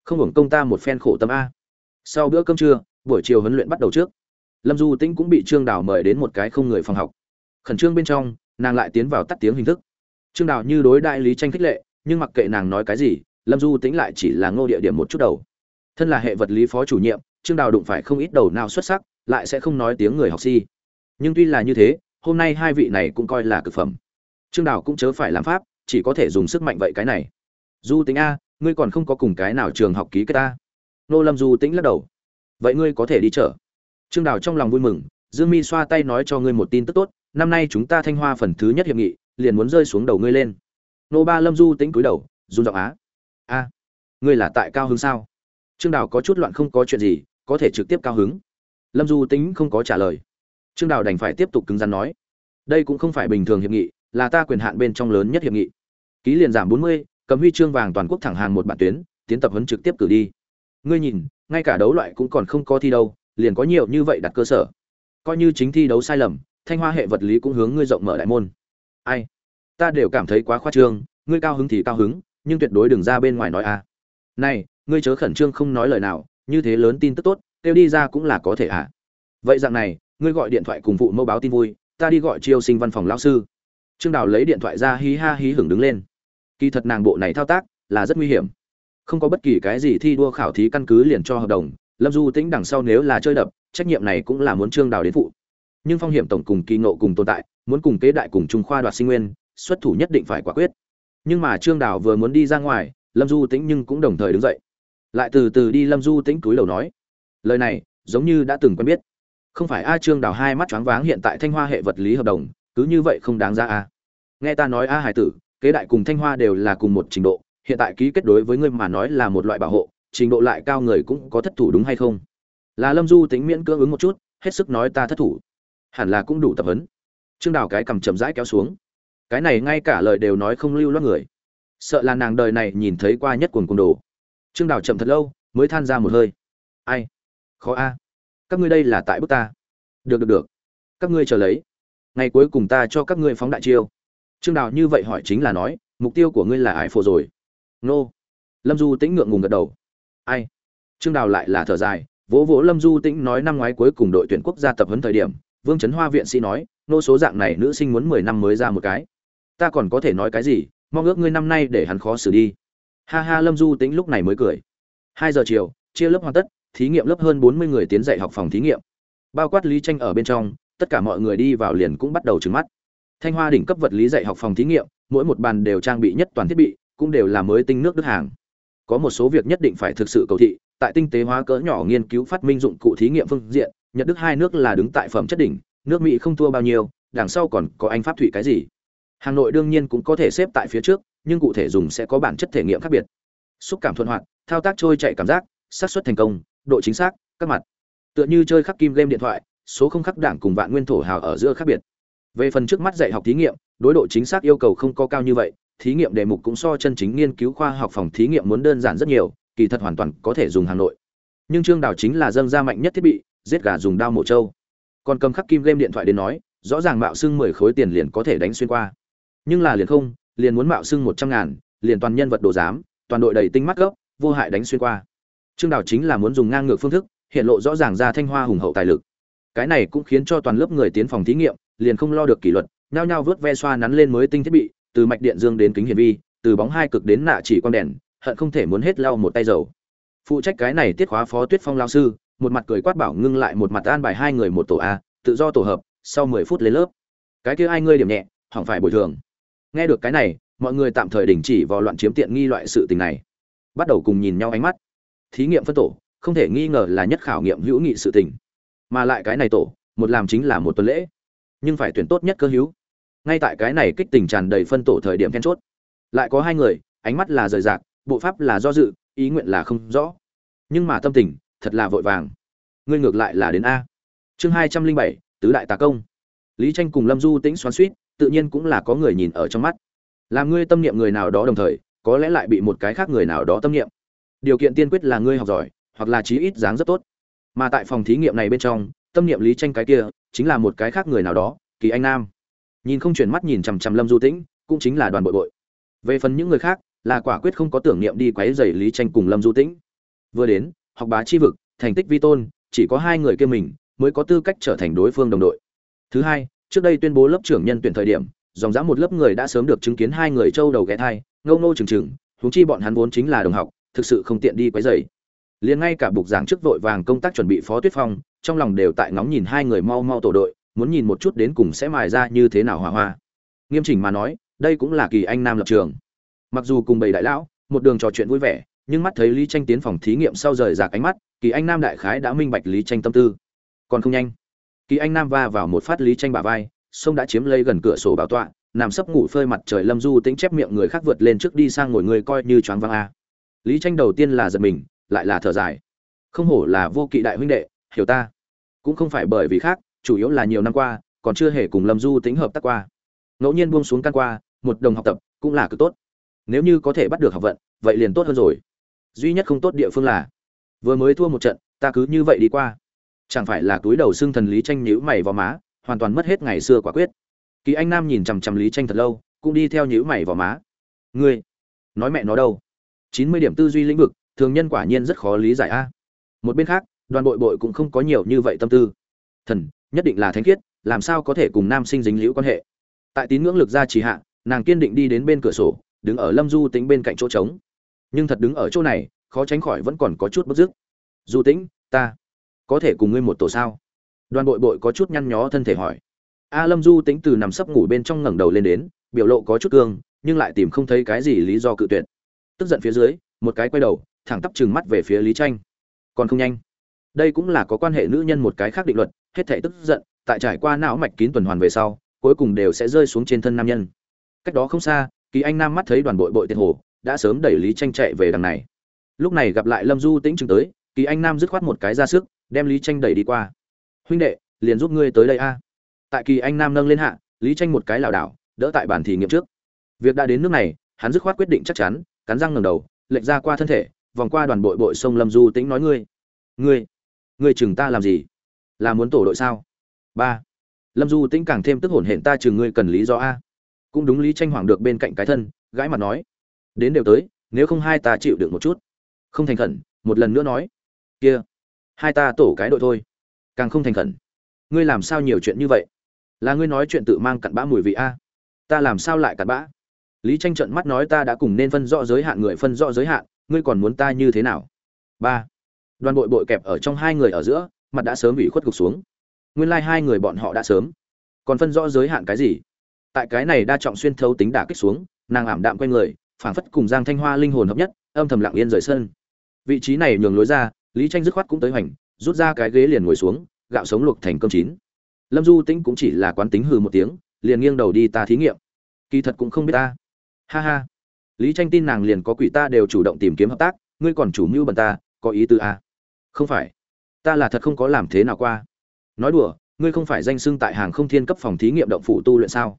Không hưởng công ta một phen khổ tâm a. Sau bữa cơm trưa, buổi chiều huấn luyện bắt đầu trước. Lâm du tĩnh cũng bị trương đào mời đến một cái không người phòng học. Khẩn trương bên trong, nàng lại tiến vào tắt tiếng hình thức. Trương đào như đối đại lý tranh khích lệ, nhưng mặc kệ nàng nói cái gì, lâm du tĩnh lại chỉ là ngô địa điểm một chút đầu. Thân là hệ vật lý phó chủ nhiệm, trương đào đụng phải không ít đầu nào xuất sắc, lại sẽ không nói tiếng người học si. Nhưng tuy là như thế hôm nay hai vị này cũng coi là cực phẩm. Trương đào cũng chớ phải làm pháp, chỉ có thể dùng sức mạnh vậy cái này. Du tính a, ngươi còn không có cùng cái nào trường học ký cái ta? Nô lâm du tính lắc đầu. Vậy ngươi có thể đi chở trương đào trong lòng vui mừng, dương mi xoa tay nói cho ngươi một tin tức tốt, năm nay chúng ta thanh hoa phần thứ nhất hiệp nghị, liền muốn rơi xuống đầu ngươi lên. Nô ba lâm du tính cúi đầu, run giọng á. A, ngươi là tại cao hứng sao? Trương đào có chút loạn không có chuyện gì, có thể trực tiếp cao hứng. Lâm du tính không có trả lời trương đào đành phải tiếp tục cứng rắn nói, đây cũng không phải bình thường hiệp nghị, là ta quyền hạn bên trong lớn nhất hiệp nghị. Ký liền giảm bốn mươi, cầm huy chương vàng toàn quốc thẳng hàng một bản tuyến, tiến tập huấn trực tiếp cử đi. Ngươi nhìn, ngay cả đấu loại cũng còn không có thi đâu, liền có nhiều như vậy đặt cơ sở. Coi như chính thi đấu sai lầm, thanh hoa hệ vật lý cũng hướng ngươi rộng mở đại môn. Ai? Ta đều cảm thấy quá khoa trương, ngươi cao hứng thì cao hứng, nhưng tuyệt đối đừng ra bên ngoài nói a. Này, ngươi chớ khẩn trương không nói lời nào, như thế lớn tin tức tốt, kêu đi ra cũng là có thể à? Vậy dạng này ngươi gọi điện thoại cùng phụ mẫu báo tin vui, ta đi gọi chiêu sinh văn phòng lão sư. Trương đào lấy điện thoại ra hí ha hí hưởng đứng lên. Kỳ thật nàng bộ này thao tác là rất nguy hiểm. Không có bất kỳ cái gì thi đua khảo thí căn cứ liền cho hợp đồng, lâm du tĩnh đằng sau nếu là chơi đập, trách nhiệm này cũng là muốn trương đào đến phụ. Nhưng phong hiểm tổng cùng kỳ ngộ cùng tồn tại, muốn cùng kế đại cùng trung khoa đoạt sinh nguyên, xuất thủ nhất định phải quả quyết. Nhưng mà trương đào vừa muốn đi ra ngoài, lâm du tĩnh nhưng cũng đồng thời đứng dậy. Lại từ từ đi lâm du tĩnh túi đầu nói, lời này giống như đã từng quen biết không phải a trương đào hai mắt choáng váng hiện tại thanh hoa hệ vật lý hợp đồng, cứ như vậy không đáng ra a. Nghe ta nói a hải tử, kế đại cùng thanh hoa đều là cùng một trình độ, hiện tại ký kết đối với ngươi mà nói là một loại bảo hộ, trình độ lại cao người cũng có thất thủ đúng hay không? Là lâm du tính miễn cưỡng ứng một chút, hết sức nói ta thất thủ. Hẳn là cũng đủ tập huấn. Trương đào cái cầm chậm rãi kéo xuống. Cái này ngay cả lời đều nói không lưu loát người. Sợ là nàng đời này nhìn thấy qua nhất quần quần đồ. Trương đào chậm thật lâu, mới than ra một hơi. Ai? Khó a các ngươi đây là tại bức ta. Được được được. Các ngươi chờ lấy. Ngày cuối cùng ta cho các ngươi phóng đại chiêu. Trương đào như vậy hỏi chính là nói, mục tiêu của ngươi là ải phổ rồi. Nô. Lâm du tĩnh ngượng ngùng gật đầu. Ai? Trương đào lại là thở dài, vỗ vỗ lâm du tĩnh nói năm ngoái cuối cùng đội tuyển quốc gia tập huấn thời điểm, vương trấn hoa viện sĩ nói, nô số dạng này nữ sinh muốn mười năm mới ra một cái. Ta còn có thể nói cái gì? Mong ước ngươi năm nay để hắn khó xử đi. Ha ha, lâm du tĩnh lúc này mới cười. Hai giờ chiều, chia lớp hoàn tất thí nghiệm lớp hơn bốn mươi người tiến dạy học phòng thí nghiệm. Bao quát lý tranh ở bên trong, tất cả mọi người đi vào liền cũng bắt đầu trừng mắt. Thanh hoa đỉnh cấp vật lý dạy học phòng thí nghiệm, mỗi một bàn đều trang bị nhất toàn thiết bị, cũng đều là mới tinh nước đức hàng. Có một số việc nhất định phải thực sự cầu thị, tại tinh tế hóa cỡ nhỏ nghiên cứu phát minh dụng cụ thí nghiệm phương diện, nhật đức hai nước là đứng tại phẩm chất đỉnh, nước mỹ không thua bao nhiêu, đằng sau còn có anh pháp thụy cái gì. Hà nội đương nhiên cũng có thể xếp tại phía trước, nhưng cụ thể dùng sẽ có bản chất thể nghiệm khác biệt. Xúc cảm thuận hoạt, thao tác trôi chạy cảm giác, xác suất thành công độ chính xác, các mặt. Tựa như chơi khắc kim game điện thoại, số không khắc đảng cùng vạn nguyên thổ hào ở giữa khác biệt. Về phần trước mắt dạy học thí nghiệm, đối độ chính xác yêu cầu không có cao như vậy, thí nghiệm đề mục cũng so chân chính nghiên cứu khoa học phòng thí nghiệm muốn đơn giản rất nhiều, kỳ thật hoàn toàn có thể dùng hà nội. Nhưng trương đào chính là dâng ra mạnh nhất thiết bị, giết gà dùng đao mổ trâu. Còn cầm khắc kim game điện thoại đến nói, rõ ràng mạo xưng mười khối tiền liền có thể đánh xuyên qua. Nhưng là liền không, liền muốn mạo xưng một trăm ngàn, liền toàn nhân vật đồ giám, toàn đội đầy tinh mắt gốc, vô hại đánh xuyên qua trương đào chính là muốn dùng ngang ngược phương thức, hiện lộ rõ ràng ra thanh hoa hùng hậu tài lực. Cái này cũng khiến cho toàn lớp người tiến phòng thí nghiệm, liền không lo được kỷ luật, nhao nhao vớt ve xoa nắn lên mới tinh thiết bị, từ mạch điện dương đến kính hiển vi, từ bóng hai cực đến nạ chỉ quang đèn, hận không thể muốn hết lau một tay dầu. Phụ trách cái này tiết khóa phó tuyết phong Lão sư, một mặt cười quát bảo ngưng lại một mặt an bài hai người một tổ a, tự do tổ hợp, sau mười phút lên lớp. Cái kia ai ngươi điểm nhẹ, hỏng phải bồi thường. Nghe được cái này, mọi người tạm thời đình chỉ vào loạn chiếm tiện nghi loại sự tình này. Bắt đầu cùng nhìn nhau ánh mắt thí nghiệm phân tổ, không thể nghi ngờ là nhất khảo nghiệm hữu nghị sự tình. Mà lại cái này tổ, một làm chính là một tuần lễ. Nhưng phải tuyển tốt nhất cơ hữu. Ngay tại cái này kích tình tràn đầy phân tổ thời điểm then chốt. Lại có hai người, ánh mắt là rời rạc, bộ pháp là do dự, ý nguyện là không rõ. Nhưng mà tâm tình, thật là vội vàng. Ngươi ngược lại là đến a. Chương hai trăm linh bảy, tứ đại tà công. Lý tranh cùng lâm du tĩnh xoắn suýt tự nhiên cũng là có người nhìn ở trong mắt. Làm ngươi tâm niệm người nào đó đồng thời, có lẽ lại bị một cái khác người nào đó tâm niệm điều kiện tiên quyết là ngươi học giỏi, hoặc là chí ít dáng rất tốt. Mà tại phòng thí nghiệm này bên trong, tâm niệm lý tranh cái kia, chính là một cái khác người nào đó, kỳ anh nam. Nhìn không chuyển mắt nhìn chằm chằm lâm du tĩnh, cũng chính là đoàn bội bội. Về phần những người khác, là quả quyết không có tưởng niệm đi quấy rầy lý tranh cùng lâm du tĩnh. Vừa đến, học bá chi vực, thành tích vi tôn, chỉ có hai người kia mình, mới có tư cách trở thành đối phương đồng đội. Thứ hai, trước đây tuyên bố lớp trưởng nhân tuyển thời điểm, dòng dã một lớp người đã sớm được chứng kiến hai người châu đầu ghé thai, ngâu nô trừng trừng huống chi bọn hắn vốn chính là đồng học thực sự không tiện đi quấy rầy. Liền ngay cả bục giảng trước vội vàng công tác chuẩn bị phó tuyết phong, trong lòng đều tại ngóng nhìn hai người mau mau tổ đội, muốn nhìn một chút đến cùng sẽ mài ra như thế nào hòa hoa. Nghiêm chỉnh mà nói, đây cũng là kỳ anh nam lập trường. Mặc dù cùng bầy đại lão, một đường trò chuyện vui vẻ, nhưng mắt thấy lý tranh tiến phòng thí nghiệm sau rời rạc ánh mắt, kỳ anh nam đại khái đã minh bạch lý tranh tâm tư. Còn không nhanh. Kỳ anh nam va vào một phát lý tranh bả vai, sông đã chiếm lấy gần cửa sổ bảo tọa, nằm sấp ngủ phơi mặt trời lâm du tính chép miệng người khác vượt lên trước đi sang ngồi người coi như choáng váng a lý tranh đầu tiên là giật mình, lại là thở dài. Không hổ là vô kỵ đại huynh đệ, hiểu ta. Cũng không phải bởi vì khác, chủ yếu là nhiều năm qua, còn chưa hề cùng lâm du tính hợp tác qua. Ngẫu nhiên buông xuống căn qua, một đồng học tập cũng là cực tốt. Nếu như có thể bắt được học vận, vậy liền tốt hơn rồi. Duy nhất không tốt địa phương là, vừa mới thua một trận, ta cứ như vậy đi qua. Chẳng phải là túi đầu xương thần lý tranh nhữ mày vào má, hoàn toàn mất hết ngày xưa quả quyết. Kỳ anh nam nhìn chằm chằm lý tranh thật lâu, cũng đi theo nhữ mày vào má. Ngươi, nói mẹ nó đâu? Chín mươi điểm tư duy lĩnh vực, thường nhân quả nhiên rất khó lý giải a. Một bên khác, đoàn bội bội cũng không có nhiều như vậy tâm tư. Thần, nhất định là thánh khiết, làm sao có thể cùng nam sinh dính liễu quan hệ? Tại tín ngưỡng lực ra trì hạ, nàng kiên định đi đến bên cửa sổ, đứng ở lâm du tính bên cạnh chỗ trống. Nhưng thật đứng ở chỗ này, khó tránh khỏi vẫn còn có chút bất dứt. Du tĩnh, ta có thể cùng ngươi một tổ sao? Đoàn bội bội có chút nhăn nhó thân thể hỏi. A lâm du tĩnh từ nằm sấp ngủ bên trong ngẩng đầu lên đến, biểu lộ có chút cương, nhưng lại tìm không thấy cái gì lý do cự tuyệt tức giận phía dưới, một cái quay đầu, thẳng tắp trừng mắt về phía lý tranh. Còn không nhanh. Đây cũng là có quan hệ nữ nhân một cái khác định luật, hết thể tức giận, tại trải qua não mạch kín tuần hoàn về sau, cuối cùng đều sẽ rơi xuống trên thân nam nhân. Cách đó không xa, kỳ anh nam mắt thấy đoàn bội bội tiệt hồ, đã sớm đẩy lý tranh chạy về đằng này. Lúc này gặp lại lâm du tĩnh chừng tới, kỳ anh nam dứt khoát một cái ra sức, đem lý tranh đẩy đi qua. Huynh đệ, liền giúp ngươi tới đây a. Tại kỳ anh nam nâng lên hạ, lý tranh một cái lảo đảo, đỡ tại bản thí nghiệm trước. Việc đã đến nước này, hắn dứt khoát quyết định chắc chắn cắn răng ngẩng đầu, lệch ra qua thân thể, vòng qua đoàn bội bội sông lâm du tĩnh nói ngươi ngươi ngươi chừng ta làm gì? Là muốn tổ đội sao? Ba. Lâm du tĩnh càng thêm tức hổn hển, ta chừng ngươi cần lý do a. Cũng đúng lý tranh hoàng được bên cạnh cái thân, gãi mặt nói, đến đều tới, nếu không hai ta chịu được một chút. Không thành khẩn, một lần nữa nói, kia, hai ta tổ cái đội thôi. Càng không thành khẩn, ngươi làm sao nhiều chuyện như vậy? Là ngươi nói chuyện tự mang cặn bã mùi vị a? Ta làm sao lại cặn bã? Lý tranh trợn mắt nói ta đã cùng nên phân rõ giới hạn, người phân rõ giới hạn, ngươi còn muốn ta như thế nào? Ba. Đoàn bội bội kẹp ở trong hai người ở giữa, mặt đã sớm bị khuất gục xuống. Nguyên lai hai người bọn họ đã sớm. Còn phân rõ giới hạn cái gì? Tại cái này đa trọng xuyên thấu tính đả kích xuống, nàng ảm đạm quay người, phảng phất cùng giang thanh hoa linh hồn hợp nhất, âm thầm lặng yên rời sân. Vị trí này nhường lối ra, lý tranh dứt khoát cũng tới hoành, rút ra cái ghế liền ngồi xuống, gạo sống luộc thành cơm chín. Lâm du tĩnh cũng chỉ là quán tính hừ một tiếng, liền nghiêng đầu đi ta thí nghiệm. Kỳ thật cũng không biết ta ha ha. Lý tranh tin nàng liền có quỷ ta đều chủ động tìm kiếm hợp tác, ngươi còn chủ mưu bần ta, có ý tư à? không phải. Ta là thật không có làm thế nào qua. Nói đùa, ngươi không phải danh sưng tại hàng không thiên cấp phòng thí nghiệm động phụ tu luyện sao?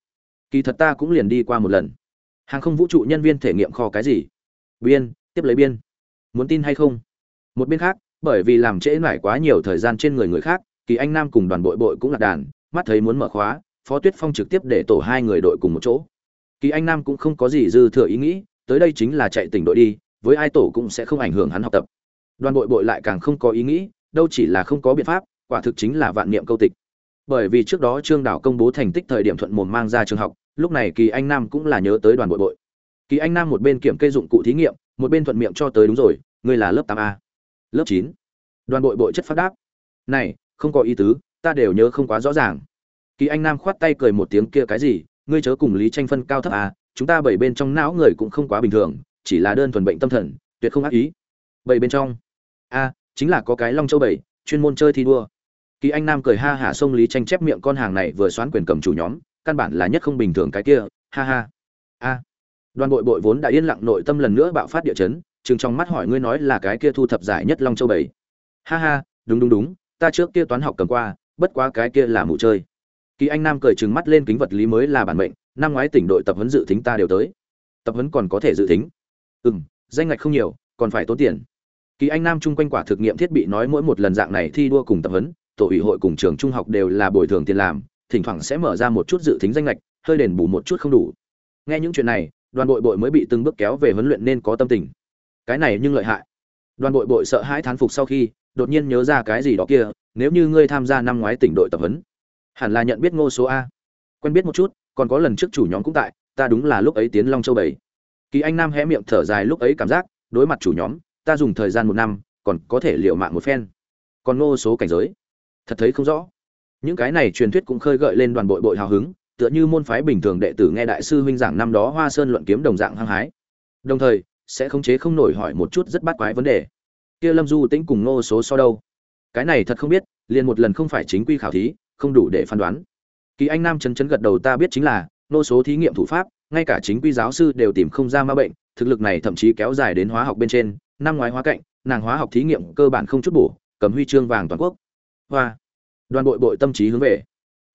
Kỳ thật ta cũng liền đi qua một lần. Hàng không vũ trụ nhân viên thể nghiệm kho cái gì? Biên, tiếp lấy biên. Muốn tin hay không? Một bên khác, bởi vì làm trễ nải quá nhiều thời gian trên người người khác, kỳ anh nam cùng đoàn bội bội cũng là đàn, mắt thấy muốn mở khóa, phó tuyết phong trực tiếp để tổ hai người đội cùng một chỗ kỳ anh nam cũng không có gì dư thừa ý nghĩ, tới đây chính là chạy tỉnh đội đi, với ai tổ cũng sẽ không ảnh hưởng hắn học tập. Đoàn bội bội lại càng không có ý nghĩ, đâu chỉ là không có biện pháp, quả thực chính là vạn niệm câu tịch. Bởi vì trước đó trương đảo công bố thành tích thời điểm thuận mồm mang ra trường học, lúc này kỳ anh nam cũng là nhớ tới đoàn bội bội. Kỳ anh nam một bên kiểm kê dụng cụ thí nghiệm, một bên thuận miệng cho tới đúng rồi, ngươi là lớp tám a. Lớp chín. Đoàn bội bội chất phát đáp. Này, không có ý tứ, ta đều nhớ không quá rõ ràng. Kỳ anh nam khoát tay cười một tiếng kia cái gì ngươi chớ cùng lý tranh phân cao thấp à chúng ta bảy bên trong não người cũng không quá bình thường, chỉ là đơn thuần bệnh tâm thần, tuyệt không ác ý. Bảy bên trong. A chính là có cái long châu bảy, chuyên môn chơi thi đua. Kỳ anh nam cười ha hả xông lý tranh chép miệng con hàng này vừa xoán quyền cầm chủ nhóm, căn bản là nhất không bình thường cái kia, ha ha. A đoàn bội bội vốn đã yên lặng nội tâm lần nữa bạo phát địa chấn, chừng trong mắt hỏi ngươi nói là cái kia thu thập giải nhất long châu bảy. Ha ha, đúng đúng đúng, ta trước kia toán học cầm qua, bất quá cái kia là mụ chơi kỳ anh nam cười trừng mắt lên kính vật lý mới là bản mệnh, năm ngoái tỉnh đội tập huấn dự tính ta đều tới. Tập huấn còn có thể dự tính. Ừ m danh ngạch không nhiều, còn phải tốn tiền. Kỳ anh nam chung quanh quả thực nghiệm thiết bị nói mỗi một lần dạng này thi đua cùng tập huấn, tổ ủy hội cùng trường trung học đều là bồi thường tiền làm, thỉnh thoảng sẽ mở ra một chút dự tính danh lệch hơi đền bù một chút không đủ. Nghe những chuyện này, đoàn bội bội mới bị từng bước kéo về huấn luyện nên có tâm tình. Cái này nhưng lợi hại. Đoàn bội bội sợ hãi thán phục sau khi, đột nhiên nhớ ra cái gì đó kia, nếu như ngươi tham gia năm ngoái tỉnh đội tập huấn hẳn là nhận biết ngô số a. Quen biết một chút, còn có lần trước chủ nhóm cũng tại, ta đúng là lúc ấy tiến long châu bảy. Kỳ anh nam hé miệng thở dài lúc ấy cảm giác, đối mặt chủ nhóm, ta dùng thời gian một năm, còn có thể liệu mạng một phen. Còn ngô số cảnh giới. Thật thấy không rõ. Những cái này truyền thuyết cũng khơi gợi lên đoàn bội bội hào hứng, tựa như môn phái bình thường đệ tử nghe đại sư huynh giảng năm đó hoa sơn luận kiếm đồng dạng hăng hái. Đồng thời, sẽ khống chế không nổi hỏi một chút rất bắt quái vấn đề. Kia lâm du tĩnh cùng ngô số so đâu? Cái này thật không biết, liền một lần không phải chính quy khảo thí không đủ để phán đoán. Kỳ anh nam chấn chấn gật đầu, ta biết chính là, nô số thí nghiệm thủ pháp, ngay cả chính quy giáo sư đều tìm không ra ma bệnh, thực lực này thậm chí kéo dài đến hóa học bên trên, năm ngoái hóa cạnh, nàng hóa học thí nghiệm cơ bản không chút bổ, cầm huy chương vàng toàn quốc. Hoa. Đoàn bội bội tâm trí hướng về.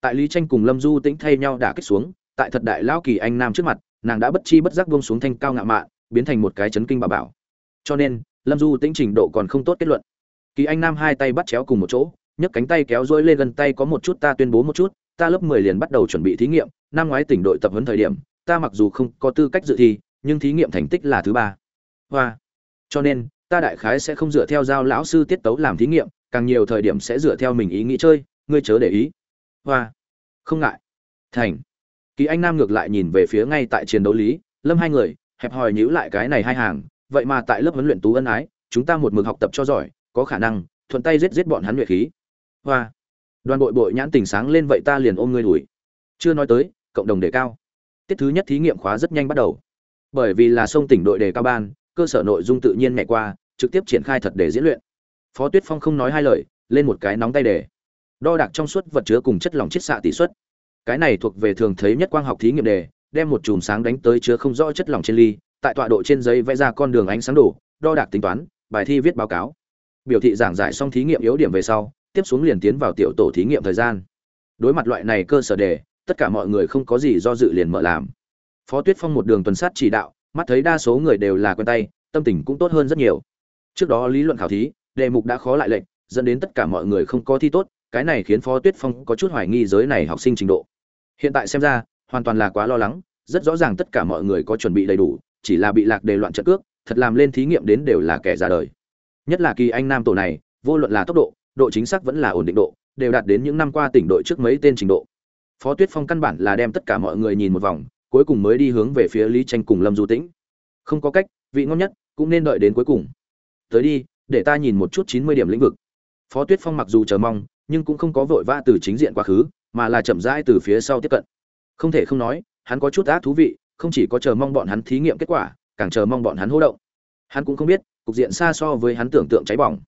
Tại lý tranh cùng lâm du tĩnh thay nhau đả kích xuống, tại thật đại lao kỳ anh nam trước mặt, nàng đã bất chi bất giác buông xuống thanh cao ngạo mạn, biến thành một cái chấn kinh bà bảo. Cho nên, lâm du tĩnh trình độ còn không tốt kết luận. Kỳ anh nam hai tay bắt chéo cùng một chỗ nhấc cánh tay kéo rối lên gần tay có một chút, ta tuyên bố một chút, ta lớp mười liền bắt đầu chuẩn bị thí nghiệm, năm ngoái tỉnh đội tập huấn thời điểm, ta mặc dù không có tư cách dự thi, nhưng thí nghiệm thành tích là thứ ba. Hoa. Cho nên, ta đại khái sẽ không dựa theo giao lão sư tiết tấu làm thí nghiệm, càng nhiều thời điểm sẽ dựa theo mình ý nghĩ chơi, ngươi chớ để ý. Hoa. Không ngại. Thành. Kỳ anh nam ngược lại nhìn về phía ngay tại chiến đấu lý, lâm hai người, hẹp hòi nhíu lại cái này hai hàng, vậy mà tại lớp huấn luyện tú ân ái, chúng ta một mực học tập cho giỏi, có khả năng, thuận tay giết giết bọn hắn luyện khí hoa. Đoàn bội bội nhãn tình sáng lên vậy ta liền ôm ngươi đùi chưa nói tới, cộng đồng đề cao. Tiết thứ nhất thí nghiệm khóa rất nhanh bắt đầu. Bởi vì là sông tỉnh đội đề cao ban, cơ sở nội dung tự nhiên nhẹ qua, trực tiếp triển khai thật để diễn luyện. Phó tuyết phong không nói hai lời, lên một cái nóng tay đề đo đạc trong suốt vật chứa cùng chất lỏng chiết xạ tỷ suất. Cái này thuộc về thường thấy nhất quang học thí nghiệm đề, đem một chùm sáng đánh tới chứa không rõ chất lỏng trên ly, tại tọa độ trên giấy vẽ ra con đường ánh sáng đổ, đo đạc tính toán, bài thi viết báo cáo. Biểu thị giảng giải xong thí nghiệm yếu điểm về sau tiếp xuống liền tiến vào tiểu tổ thí nghiệm thời gian. Đối mặt loại này cơ sở đề, tất cả mọi người không có gì do dự liền mở làm. Phó tuyết phong một đường tuần sát chỉ đạo, mắt thấy đa số người đều là quen tay, tâm tình cũng tốt hơn rất nhiều. Trước đó lý luận khảo thí, đề mục đã khó lại lệnh dẫn đến tất cả mọi người không có thi tốt, cái này khiến phó tuyết phong có chút hoài nghi giới này học sinh trình độ. Hiện tại xem ra, hoàn toàn là quá lo lắng, rất rõ ràng tất cả mọi người có chuẩn bị đầy đủ, chỉ là bị lạc đề loạn trận cước, thật làm lên thí nghiệm đến đều là kẻ ra đời. Nhất là kỳ anh nam tổ này, vô luận là tốc độ độ chính xác vẫn là ổn định độ, đều đạt đến những năm qua tỉnh đội trước mấy tên trình độ. Phó tuyết phong căn bản là đem tất cả mọi người nhìn một vòng, cuối cùng mới đi hướng về phía lý tranh cùng lâm du tĩnh. Không có cách, vị ngon nhất, cũng nên đợi đến cuối cùng. Tới đi, để ta nhìn một chút chín mươi điểm lĩnh vực. Phó tuyết phong mặc dù chờ mong, nhưng cũng không có vội vã từ chính diện quá khứ, mà là chậm rãi từ phía sau tiếp cận. Không thể không nói, hắn có chút ác thú vị, không chỉ có chờ mong bọn hắn thí nghiệm kết quả, càng chờ mong bọn hắn hô động. Hắn cũng không biết, cục diện xa so với hắn tưởng tượng cháy bỏng.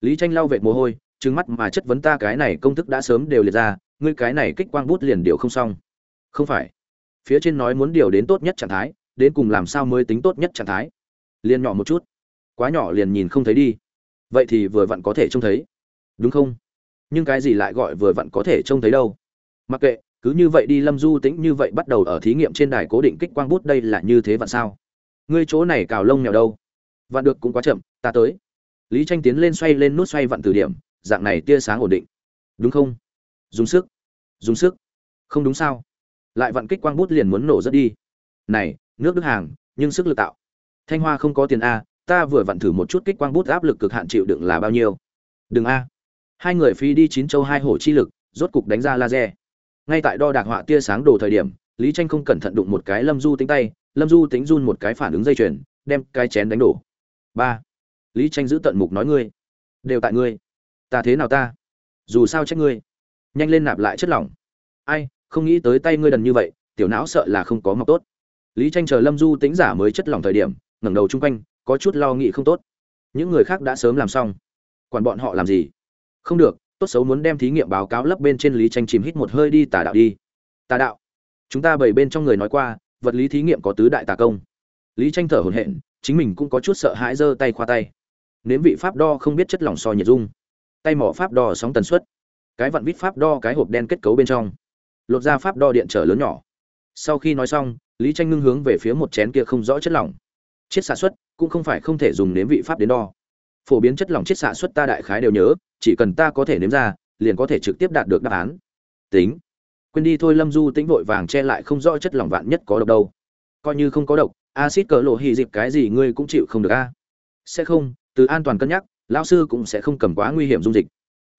Lý tranh lau vệt mồ hôi trừng mắt mà chất vấn ta cái này công thức đã sớm đều liệt ra, ngươi cái này kích quang bút liền điều không xong. Không phải. Phía trên nói muốn điều đến tốt nhất trạng thái, đến cùng làm sao mới tính tốt nhất trạng thái? Liền nhỏ một chút. Quá nhỏ liền nhìn không thấy đi. Vậy thì vừa vặn có thể trông thấy. Đúng không? Nhưng cái gì lại gọi vừa vặn có thể trông thấy đâu? Mặc kệ, cứ như vậy đi lâm du tĩnh như vậy bắt đầu ở thí nghiệm trên đài cố định kích quang bút đây là như thế vặn sao? Ngươi chỗ này cào lông nghèo đâu? Vặn được cũng quá chậm, ta tới. Lý tranh tiến lên xoay lên nút xoay vặn từ điểm dạng này tia sáng ổn định. Đúng không? Dùng sức. Dùng sức. Không đúng sao? Lại vặn kích quang bút liền muốn nổ rất đi. Này, nước đức hàng, nhưng sức lực tạo. Thanh hoa không có tiền a, ta vừa vặn thử một chút kích quang bút áp lực cực hạn chịu đựng là bao nhiêu? Đừng a. Hai người phi đi chín châu hai hổ chi lực, rốt cục đánh ra laser. Ngay tại đo đạc họa tia sáng đồ thời điểm, lý tranh không cẩn thận đụng một cái lâm du tính tay, lâm du tính run một cái phản ứng dây chuyền, đem cái chén đánh đổ. Ba. Lý tranh giữ tận mục nói ngươi. Đều tại ngươi ta thế nào ta? Dù sao trách ngươi. Nhanh lên nạp lại chất lỏng. Ai, không nghĩ tới tay ngươi đần như vậy, tiểu não sợ là không có mọc tốt. Lý tranh chờ lâm du tính giả mới chất lỏng thời điểm, ngẩng đầu chung quanh, có chút lo nghĩ không tốt. Những người khác đã sớm làm xong. Quản bọn họ làm gì? Không được, tốt xấu muốn đem thí nghiệm báo cáo lấp bên trên lý tranh chìm hít một hơi đi, tà đạo đi. Tà đạo. Chúng ta bảy bên trong người nói qua, vật lý thí nghiệm có tứ đại tà công. Lý tranh thở hổn hển, chính mình cũng có chút sợ hãi giơ tay khoa tay. Nếm vị pháp đo không biết chất lỏng so nhiệt dung tay mỏ pháp đo sóng tần suất, cái vặn vít pháp đo cái hộp đen kết cấu bên trong, lột ra pháp đo điện trở lớn nhỏ. Sau khi nói xong, lý tranh ngưng hướng về phía một chén kia không rõ chất lỏng. Chiết xạ suất cũng không phải không thể dùng nếm vị pháp đến đo. Phổ biến chất lỏng chiết xạ suất ta đại khái đều nhớ, chỉ cần ta có thể nếm ra, liền có thể trực tiếp đạt được đáp án. Tính. Quên đi thôi, lâm du tính vội vàng che lại không rõ chất lỏng vạn nhất có độc đâu. Coi như không có độc acid cỡ lộ hy dịp cái gì ngươi cũng chịu không được a. Sẽ không, từ an toàn cân nhắc lão sư cũng sẽ không cầm quá nguy hiểm dung dịch.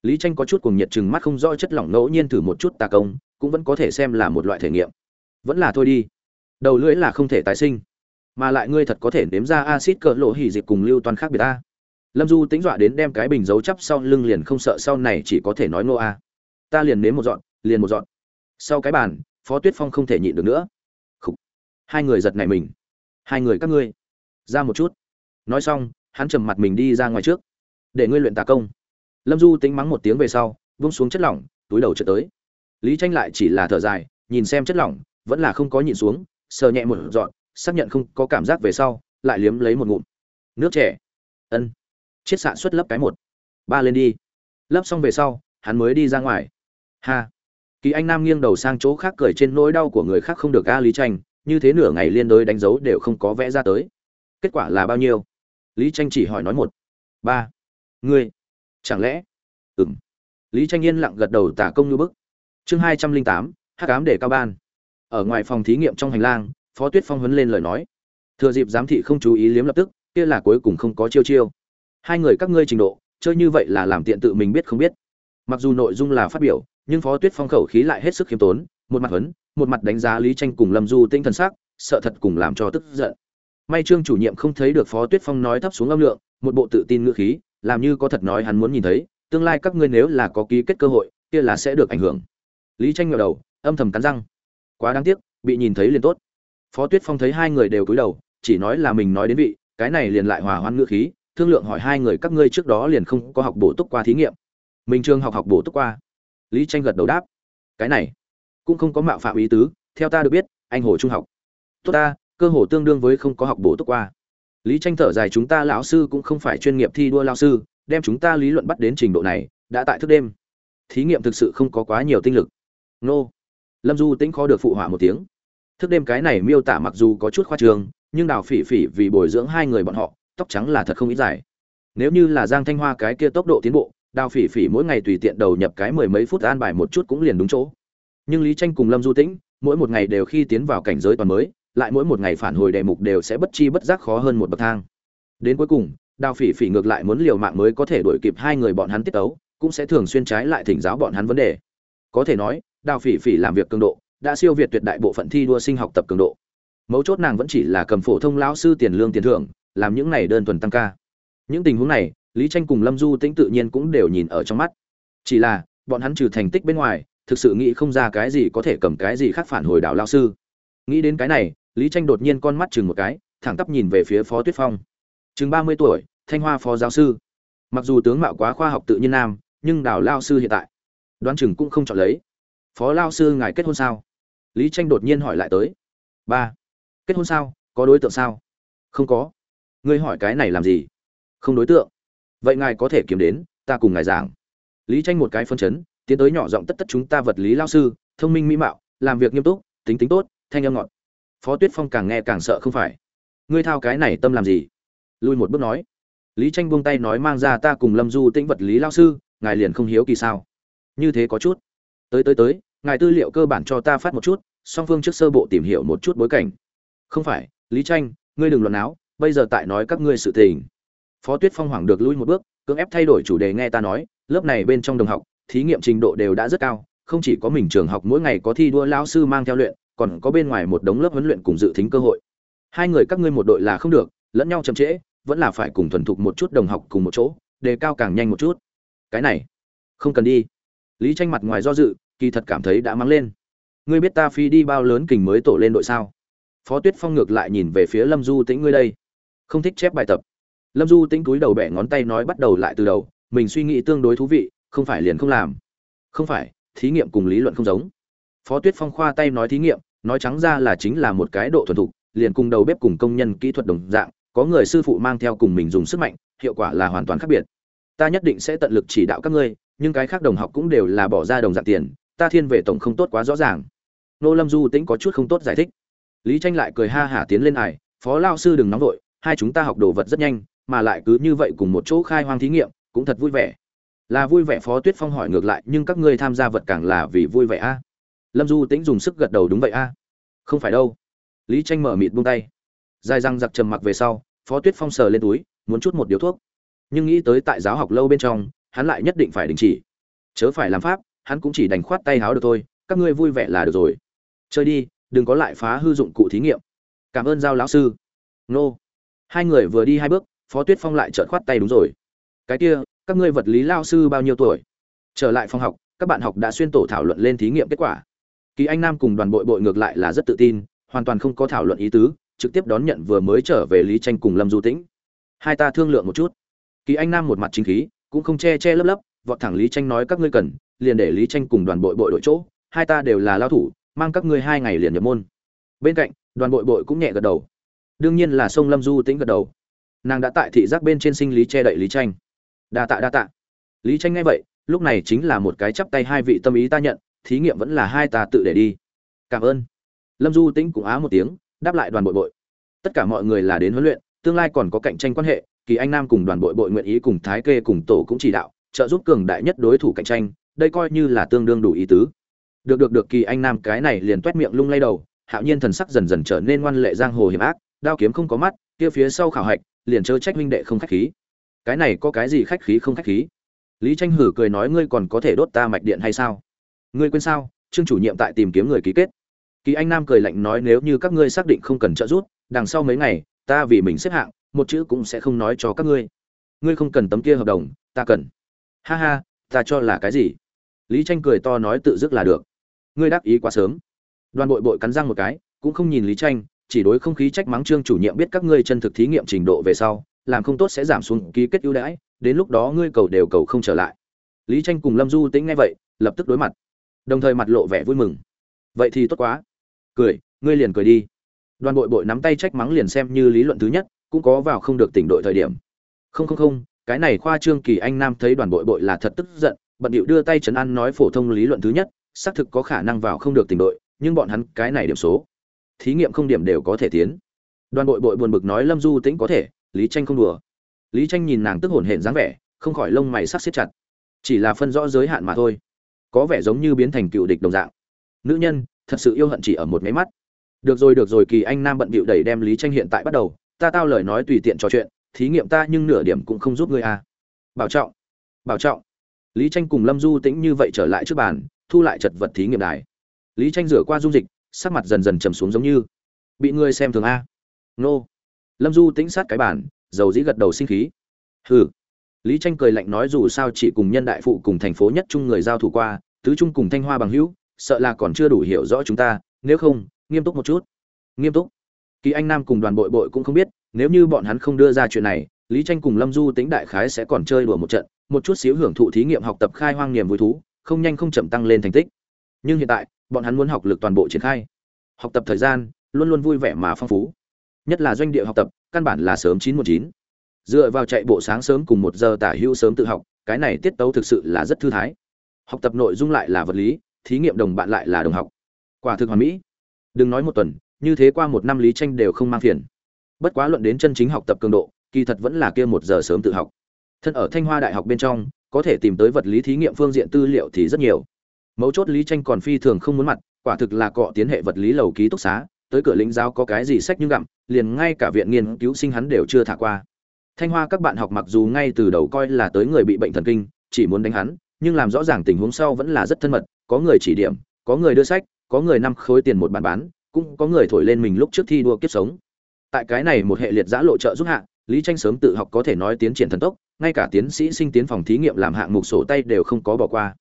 Lý tranh có chút cuồng nhiệt chừng mắt không rõ chất lỏng ngẫu nhiên thử một chút tà công, cũng vẫn có thể xem là một loại thể nghiệm. Vẫn là thôi đi. Đầu lưỡi là không thể tái sinh, mà lại ngươi thật có thể nếm ra axit cỡ lộ hỉ dịp cùng lưu toàn khác biệt ta. Lâm du tính dọa đến đem cái bình giấu chắp sau lưng liền không sợ sau này chỉ có thể nói ngô a. Ta liền nếm một dọn, liền một dọn. Sau cái bàn, phó tuyết phong không thể nhịn được nữa. Khủ. hai người giật nảy mình. Hai người các ngươi. Ra một chút. Nói xong, hắn trầm mặt mình đi ra ngoài trước để ngươi luyện tà công. Lâm du tính mắng một tiếng về sau, vung xuống chất lỏng, túi đầu trượt tới. Lý tranh lại chỉ là thở dài, nhìn xem chất lỏng, vẫn là không có nhịn xuống, sờ nhẹ một dọn xác nhận không có cảm giác về sau, lại liếm lấy một ngụm. Nước trẻ ân. Chiết xạ xuất lấp cái một. Ba lên đi. Lấp xong về sau, hắn mới đi ra ngoài. Ha. Kỳ anh nam nghiêng đầu sang chỗ khác cười trên nỗi đau của người khác không được a lý tranh, như thế nửa ngày liên đối đánh dấu đều không có vẽ ra tới. Kết quả là bao nhiêu? Lý tranh chỉ hỏi nói một. Ba ngươi, chẳng lẽ? Ừm. Lý tranh yên lặng gật đầu tả công như bức. Chương hai trăm linh tám, hắc ám để cao ban. Ở ngoài phòng thí nghiệm trong hành lang, phó tuyết phong huấn lên lời nói. Thừa dịp giám thị không chú ý liếm lập tức, kia là cuối cùng không có chiêu chiêu. Hai người các ngươi trình độ, chơi như vậy là làm tiện tự mình biết không biết. Mặc dù nội dung là phát biểu, nhưng phó tuyết phong khẩu khí lại hết sức khiêm tốn, một mặt huấn, một mặt đánh giá lý tranh cùng lâm du tinh thần sắc, sợ thật cùng làm cho tức giận. May trương chủ nhiệm không thấy được phó tuyết phong nói thấp xuống âm lượng, một bộ tự tin ngữ khí làm như có thật nói hắn muốn nhìn thấy, tương lai các ngươi nếu là có ký kết cơ hội, kia là sẽ được ảnh hưởng. Lý tranh ngẩng đầu, âm thầm cắn răng. Quá đáng tiếc, bị nhìn thấy liền tốt. Phó tuyết phong thấy hai người đều cúi đầu, chỉ nói là mình nói đến vị, cái này liền lại hòa hoan ngữ khí, thương lượng hỏi hai người các ngươi trước đó liền không có học bổ túc qua thí nghiệm. Mình trường học học bổ túc qua. Lý tranh gật đầu đáp. Cái này, cũng không có mạo phạm ý tứ, theo ta được biết, anh hồ trung học. Tốt ta, cơ hồ tương đương với không có học bổ túc qua lý tranh thở dài, chúng ta lão sư cũng không phải chuyên nghiệp thi đua lao sư, đem chúng ta lý luận bắt đến trình độ này, đã tại thức đêm. Thí nghiệm thực sự không có quá nhiều tinh lực. Nô. Lâm du tĩnh khó được phụ họa một tiếng. Thức đêm cái này miêu tả mặc dù có chút khoa trương nhưng đào phỉ phỉ vì bồi dưỡng hai người bọn họ, tóc trắng là thật không ít dài. Nếu như là giang thanh hoa cái kia tốc độ tiến bộ, đào phỉ phỉ mỗi ngày tùy tiện đầu nhập cái mười mấy phút an bài một chút cũng liền đúng chỗ. Nhưng lý tranh cùng lâm du tĩnh, mỗi một ngày đều khi tiến vào cảnh giới toàn mới lại mỗi một ngày phản hồi đề mục đều sẽ bất chi bất giác khó hơn một bậc thang. Đến cuối cùng, đào phỉ phỉ ngược lại muốn liều mạng mới có thể đuổi kịp hai người bọn hắn tiết tấu, cũng sẽ thường xuyên trái lại thỉnh giáo bọn hắn vấn đề. Có thể nói, đào phỉ phỉ làm việc cường độ, đã siêu việt tuyệt đại bộ phận thi đua sinh học tập cường độ. Mấu chốt nàng vẫn chỉ là cầm phổ thông lão sư tiền lương tiền thưởng, làm những này đơn thuần tăng ca. Những tình huống này, lý tranh cùng lâm du tĩnh tự nhiên cũng đều nhìn ở trong mắt. Chỉ là, bọn hắn trừ thành tích bên ngoài, thực sự nghĩ không ra cái gì có thể cầm cái gì khác phản hồi đảo lao sư. Nghĩ đến cái này lý tranh đột nhiên con mắt chừng một cái, thẳng tắp nhìn về phía phó tuyết phong. Chừng ba mươi tuổi, thanh hoa phó giáo sư. Mặc dù tướng mạo quá khoa học tự nhiên nam, nhưng đào lao sư hiện tại, đoán chừng cũng không chọn lấy. Phó lao sư ngài kết hôn sao? Lý tranh đột nhiên hỏi lại tới. Ba. Kết hôn sao? Có đối tượng sao? Không có. Ngươi hỏi cái này làm gì? Không đối tượng. Vậy ngài có thể kiếm đến, ta cùng ngài giảng. Lý tranh một cái phân chấn, tiến tới nhỏ giọng tất tất chúng ta vật lý lao sư, thông minh mỹ mạo, làm việc nghiêm túc, tính tính tốt, thanh âm ngọt phó tuyết phong càng nghe càng sợ không phải. Ngươi thao cái này tâm làm gì? Lui một bước nói. Lý tranh buông tay nói mang ra ta cùng lâm du tĩnh vật lý lao sư, ngài liền không hiếu kỳ sao? Như thế có chút. Tới tới tới, ngài tư liệu cơ bản cho ta phát một chút, song phương trước sơ bộ tìm hiểu một chút bối cảnh. Không phải, lý tranh, ngươi đừng luận áo, bây giờ tại nói các ngươi sự tình. Phó tuyết phong hoảng được lui một bước, cưỡng ép thay đổi chủ đề nghe ta nói, lớp này bên trong đồng học, thí nghiệm trình độ đều đã rất cao, không chỉ có mình trường học mỗi ngày có thi đua lao sư mang theo luyện còn có bên ngoài một đống lớp huấn luyện cùng dự thính cơ hội. Hai người các ngươi một đội là không được, lẫn nhau chậm trễ, vẫn là phải cùng thuần thục một chút đồng học cùng một chỗ, đề cao càng nhanh một chút. Cái này, không cần đi. Lý tranh mặt ngoài do dự, kỳ thật cảm thấy đã mắng lên. Ngươi biết ta phi đi bao lớn kình mới tổ lên đội sao? Phó tuyết phong ngược lại nhìn về phía lâm du tĩnh ngươi đây. Không thích chép bài tập. Lâm du tĩnh cúi đầu bẻ ngón tay nói bắt đầu lại từ đầu, mình suy nghĩ tương đối thú vị, không phải liền không làm. Không phải, thí nghiệm cùng lý luận không giống phó tuyết phong khoa tay nói thí nghiệm, nói trắng ra là chính là một cái độ thuần thục, liền cùng đầu bếp cùng công nhân kỹ thuật đồng dạng, có người sư phụ mang theo cùng mình dùng sức mạnh, hiệu quả là hoàn toàn khác biệt. Ta nhất định sẽ tận lực chỉ đạo các ngươi, nhưng cái khác đồng học cũng đều là bỏ ra đồng dạng tiền, ta thiên về tổng không tốt quá rõ ràng. Nô lâm du tĩnh có chút không tốt giải thích. Lý tranh lại cười ha hả tiến lên ải phó lao sư đừng nóng vội, hai chúng ta học đồ vật rất nhanh, mà lại cứ như vậy cùng một chỗ khai hoang thí nghiệm, cũng thật vui vẻ. Là vui vẻ, phó tuyết phong hỏi ngược lại, nhưng các ngươi tham gia vật càng là vì vui vẻ a? Lâm du tĩnh dùng sức gật đầu, đúng vậy a, không phải đâu. Lý tranh mở mịt buông tay. Dài răng giặc trầm mặc về sau, phó tuyết phong sờ lên túi, muốn chút một điếu thuốc. Nhưng nghĩ tới tại giáo học lâu bên trong, hắn lại nhất định phải đình chỉ. Chớ phải làm pháp, hắn cũng chỉ đành khoát tay háo được thôi, các ngươi vui vẻ là được rồi. Chơi đi, đừng có lại phá hư dụng cụ thí nghiệm. Cảm ơn giao lão sư. Nô. Hai người vừa đi hai bước, phó tuyết phong lại trợn khoát tay, đúng rồi. Cái kia, các ngươi vật lý lao sư bao nhiêu tuổi? Trở lại phòng học, các bạn học đã xuyên tổ thảo luận lên thí nghiệm kết quả kỳ anh nam cùng đoàn bội bội ngược lại là rất tự tin, hoàn toàn không có thảo luận ý tứ, trực tiếp đón nhận vừa mới trở về lý tranh cùng lâm du tĩnh. Hai ta thương lượng một chút. Kỳ anh nam một mặt chính khí, cũng không che che lấp lấp, vọt thẳng lý tranh nói các ngươi cần, liền để lý tranh cùng đoàn bội bội đội chỗ, hai ta đều là lao thủ, mang các ngươi hai ngày liền nhập môn. Bên cạnh, đoàn bội bội cũng nhẹ gật đầu. Đương nhiên là sông lâm du tĩnh gật đầu. Nàng đã tại thị giác bên trên sinh lý che đậy lý tranh. Đa tạ đa tạ. Lý tranh nghe vậy, lúc này chính là một cái chắp tay hai vị tâm ý ta nhận thí nghiệm vẫn là hai ta tự để đi. Cảm ơn. Lâm du tĩnh cũng á một tiếng, đáp lại đoàn bội bội. Tất cả mọi người là đến huấn luyện, tương lai còn có cạnh tranh quan hệ, kỳ anh nam cùng đoàn bội bội nguyện ý cùng thái kê cùng tổ cũng chỉ đạo, trợ giúp cường đại nhất đối thủ cạnh tranh, đây coi như là tương đương đủ ý tứ. Được được được, kỳ anh nam cái này liền toét miệng lung lay đầu, hạo nhiên thần sắc dần dần trở nên ngoan lệ giang hồ hiểm ác, đao kiếm không có mắt, kia phía sau khảo hạch, liền chớ trách huynh đệ không khách khí. Cái này có cái gì khách khí không khách khí? Lý tranh hử cười nói ngươi còn có thể đốt ta mạch điện hay sao? Ngươi quên sao? Trương chủ nhiệm tại tìm kiếm người ký kết. Kỳ anh nam cười lạnh nói, nếu như các ngươi xác định không cần trợ giúp, đằng sau mấy ngày, ta vì mình xếp hạng, một chữ cũng sẽ không nói cho các ngươi. Ngươi không cần tấm kia hợp đồng, ta cần. Ha ha, ta cho là cái gì? Lý tranh cười to nói tự dứt là được. Ngươi đáp ý quá sớm. Đoàn bội bội cắn răng một cái, cũng không nhìn lý tranh, chỉ đối không khí trách mắng trương chủ nhiệm biết các ngươi chân thực thí nghiệm trình độ về sau, làm không tốt sẽ giảm xuống ký kết ưu đãi, đến lúc đó ngươi cầu đều cầu không trở lại. Lý tranh cùng lâm du tĩnh nghe vậy, lập tức đối mặt đồng thời mặt lộ vẻ vui mừng. Vậy thì tốt quá. Cười, ngươi liền cười đi. Đoàn bội bội nắm tay trách mắng liền xem như lý luận thứ nhất, cũng có vào không được tỉnh đội thời điểm. Không không không, cái này khoa trương kỳ anh nam thấy đoàn bội bội là thật tức giận, bận điệu đưa tay trấn an nói phổ thông lý luận thứ nhất, xác thực có khả năng vào không được tỉnh đội, nhưng bọn hắn cái này điểm số, thí nghiệm không điểm đều có thể tiến. Đoàn bội bội buồn bực nói lâm du tĩnh có thể, lý tranh không đùa. Lý tranh nhìn nàng tức hổn hển dáng vẻ, không khỏi lông mày sắc siết chặt. Chỉ là phân rõ giới hạn mà thôi có vẻ giống như biến thành cựu địch đồng dạng. Nữ nhân, thật sự yêu hận chỉ ở một máy mắt. Được rồi được rồi, kỳ anh nam bận bịu đẩy đem lý tranh hiện tại bắt đầu. Ta tao lời nói tùy tiện trò chuyện, thí nghiệm ta nhưng nửa điểm cũng không giúp ngươi à. bảo trọng bảo trọng. Lý tranh cùng lâm du tĩnh như vậy trở lại trước bàn, thu lại chật vật thí nghiệm đài. Lý tranh rửa qua dung dịch, sắc mặt dần dần trầm xuống giống như. Bị ngươi xem thường a. Nô. Lâm du tĩnh sát cái bàn, dầu dĩ gật đầu sinh khí. Hừ lý tranh cười lạnh nói dù sao chỉ cùng nhân đại phụ cùng thành phố nhất trung người giao thủ qua, tứ trung cùng thanh hoa bằng hữu, sợ là còn chưa đủ hiểu rõ chúng ta, nếu không, nghiêm túc một chút. Nghiêm túc. Kỳ anh nam cùng đoàn bội bội cũng không biết, nếu như bọn hắn không đưa ra chuyện này, lý tranh cùng lâm du tính đại khái sẽ còn chơi đùa một trận, một chút xíu hưởng thụ thí nghiệm học tập khai hoang niềm vui thú, không nhanh không chậm tăng lên thành tích. Nhưng hiện tại, bọn hắn muốn học lực toàn bộ triển khai. Học tập thời gian, luôn luôn vui vẻ mà phong phú. Nhất là doanh địa học tập, căn bản là sớm chín một chín dựa vào chạy bộ sáng sớm cùng một giờ tả hữu sớm tự học, cái này tiết tấu thực sự là rất thư thái. Học tập nội dung lại là vật lý, thí nghiệm đồng bạn lại là đồng học. Quả thực hoàn mỹ. Đừng nói một tuần, như thế qua một năm lý tranh đều không mang phiền. Bất quá luận đến chân chính học tập cường độ, kỳ thật vẫn là kia một giờ sớm tự học. Thân ở thanh hoa đại học bên trong, có thể tìm tới vật lý thí nghiệm phương diện tư liệu thì rất nhiều. Mấu chốt lý tranh còn phi thường không muốn mặt, quả thực là cọ tiến hệ vật lý lầu ký túc xá, tới cửa lĩnh giáo có cái gì sách như gặm, liền ngay cả viện nghiên cứu sinh hắn đều chưa thả qua thanh hoa các bạn học mặc dù ngay từ đầu coi là tới người bị bệnh thần kinh, chỉ muốn đánh hắn, nhưng làm rõ ràng tình huống sau vẫn là rất thân mật, có người chỉ điểm, có người đưa sách, có người năm khối tiền một bản bán, cũng có người thổi lên mình lúc trước thi đua kiếp sống. Tại cái này một hệ liệt giã lộ trợ giúp hạ, lý tranh sớm tự học có thể nói tiến triển thần tốc, ngay cả tiến sĩ sinh tiến phòng thí nghiệm làm hạng mục sổ tay đều không có bỏ qua.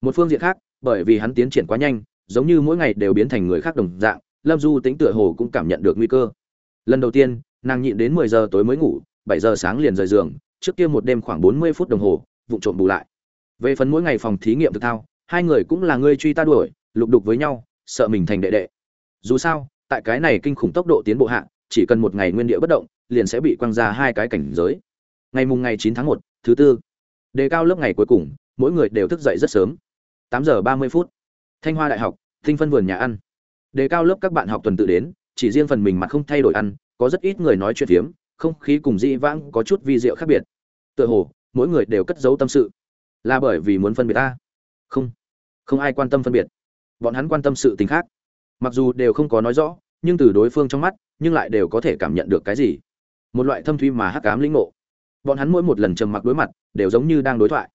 Một phương diện khác, bởi vì hắn tiến triển quá nhanh, giống như mỗi ngày đều biến thành người khác đồng dạng, lâm du tính tựa hồ cũng cảm nhận được nguy cơ. Lần đầu tiên, nàng nhịn đến mười giờ tối mới ngủ bảy giờ sáng liền rời giường, trước kia một đêm khoảng bốn mươi phút đồng hồ, vụ trộm bù lại. Về phần mỗi ngày phòng thí nghiệm thực thao, hai người cũng là người truy ta đuổi, lục đục với nhau, sợ mình thành đệ đệ. Dù sao, tại cái này kinh khủng tốc độ tiến bộ hạ, chỉ cần một ngày nguyên địa bất động, liền sẽ bị quăng ra hai cái cảnh giới. Ngày mùng ngày chín tháng một, thứ tư. Đề cao lớp ngày cuối cùng, mỗi người đều thức dậy rất sớm. Tám giờ ba mươi phút. Thanh hoa đại học, tinh phân vườn nhà ăn. Đề cao lớp các bạn học tuần tự đến, chỉ riêng phần mình mặt không thay đổi ăn, có rất ít người nói chuyện phiếm không khí cùng dị vãng có chút vi diệu khác biệt. Tựa hồ, mỗi người đều cất giấu tâm sự. Là bởi vì muốn phân biệt ta? Không. Không ai quan tâm phân biệt. Bọn hắn quan tâm sự tình khác. Mặc dù đều không có nói rõ, nhưng từ đối phương trong mắt, nhưng lại đều có thể cảm nhận được cái gì. Một loại thâm thúy mà hắc ám lĩnh ngộ. Bọn hắn mỗi một lần trầm mặc đối mặt, đều giống như đang đối thoại.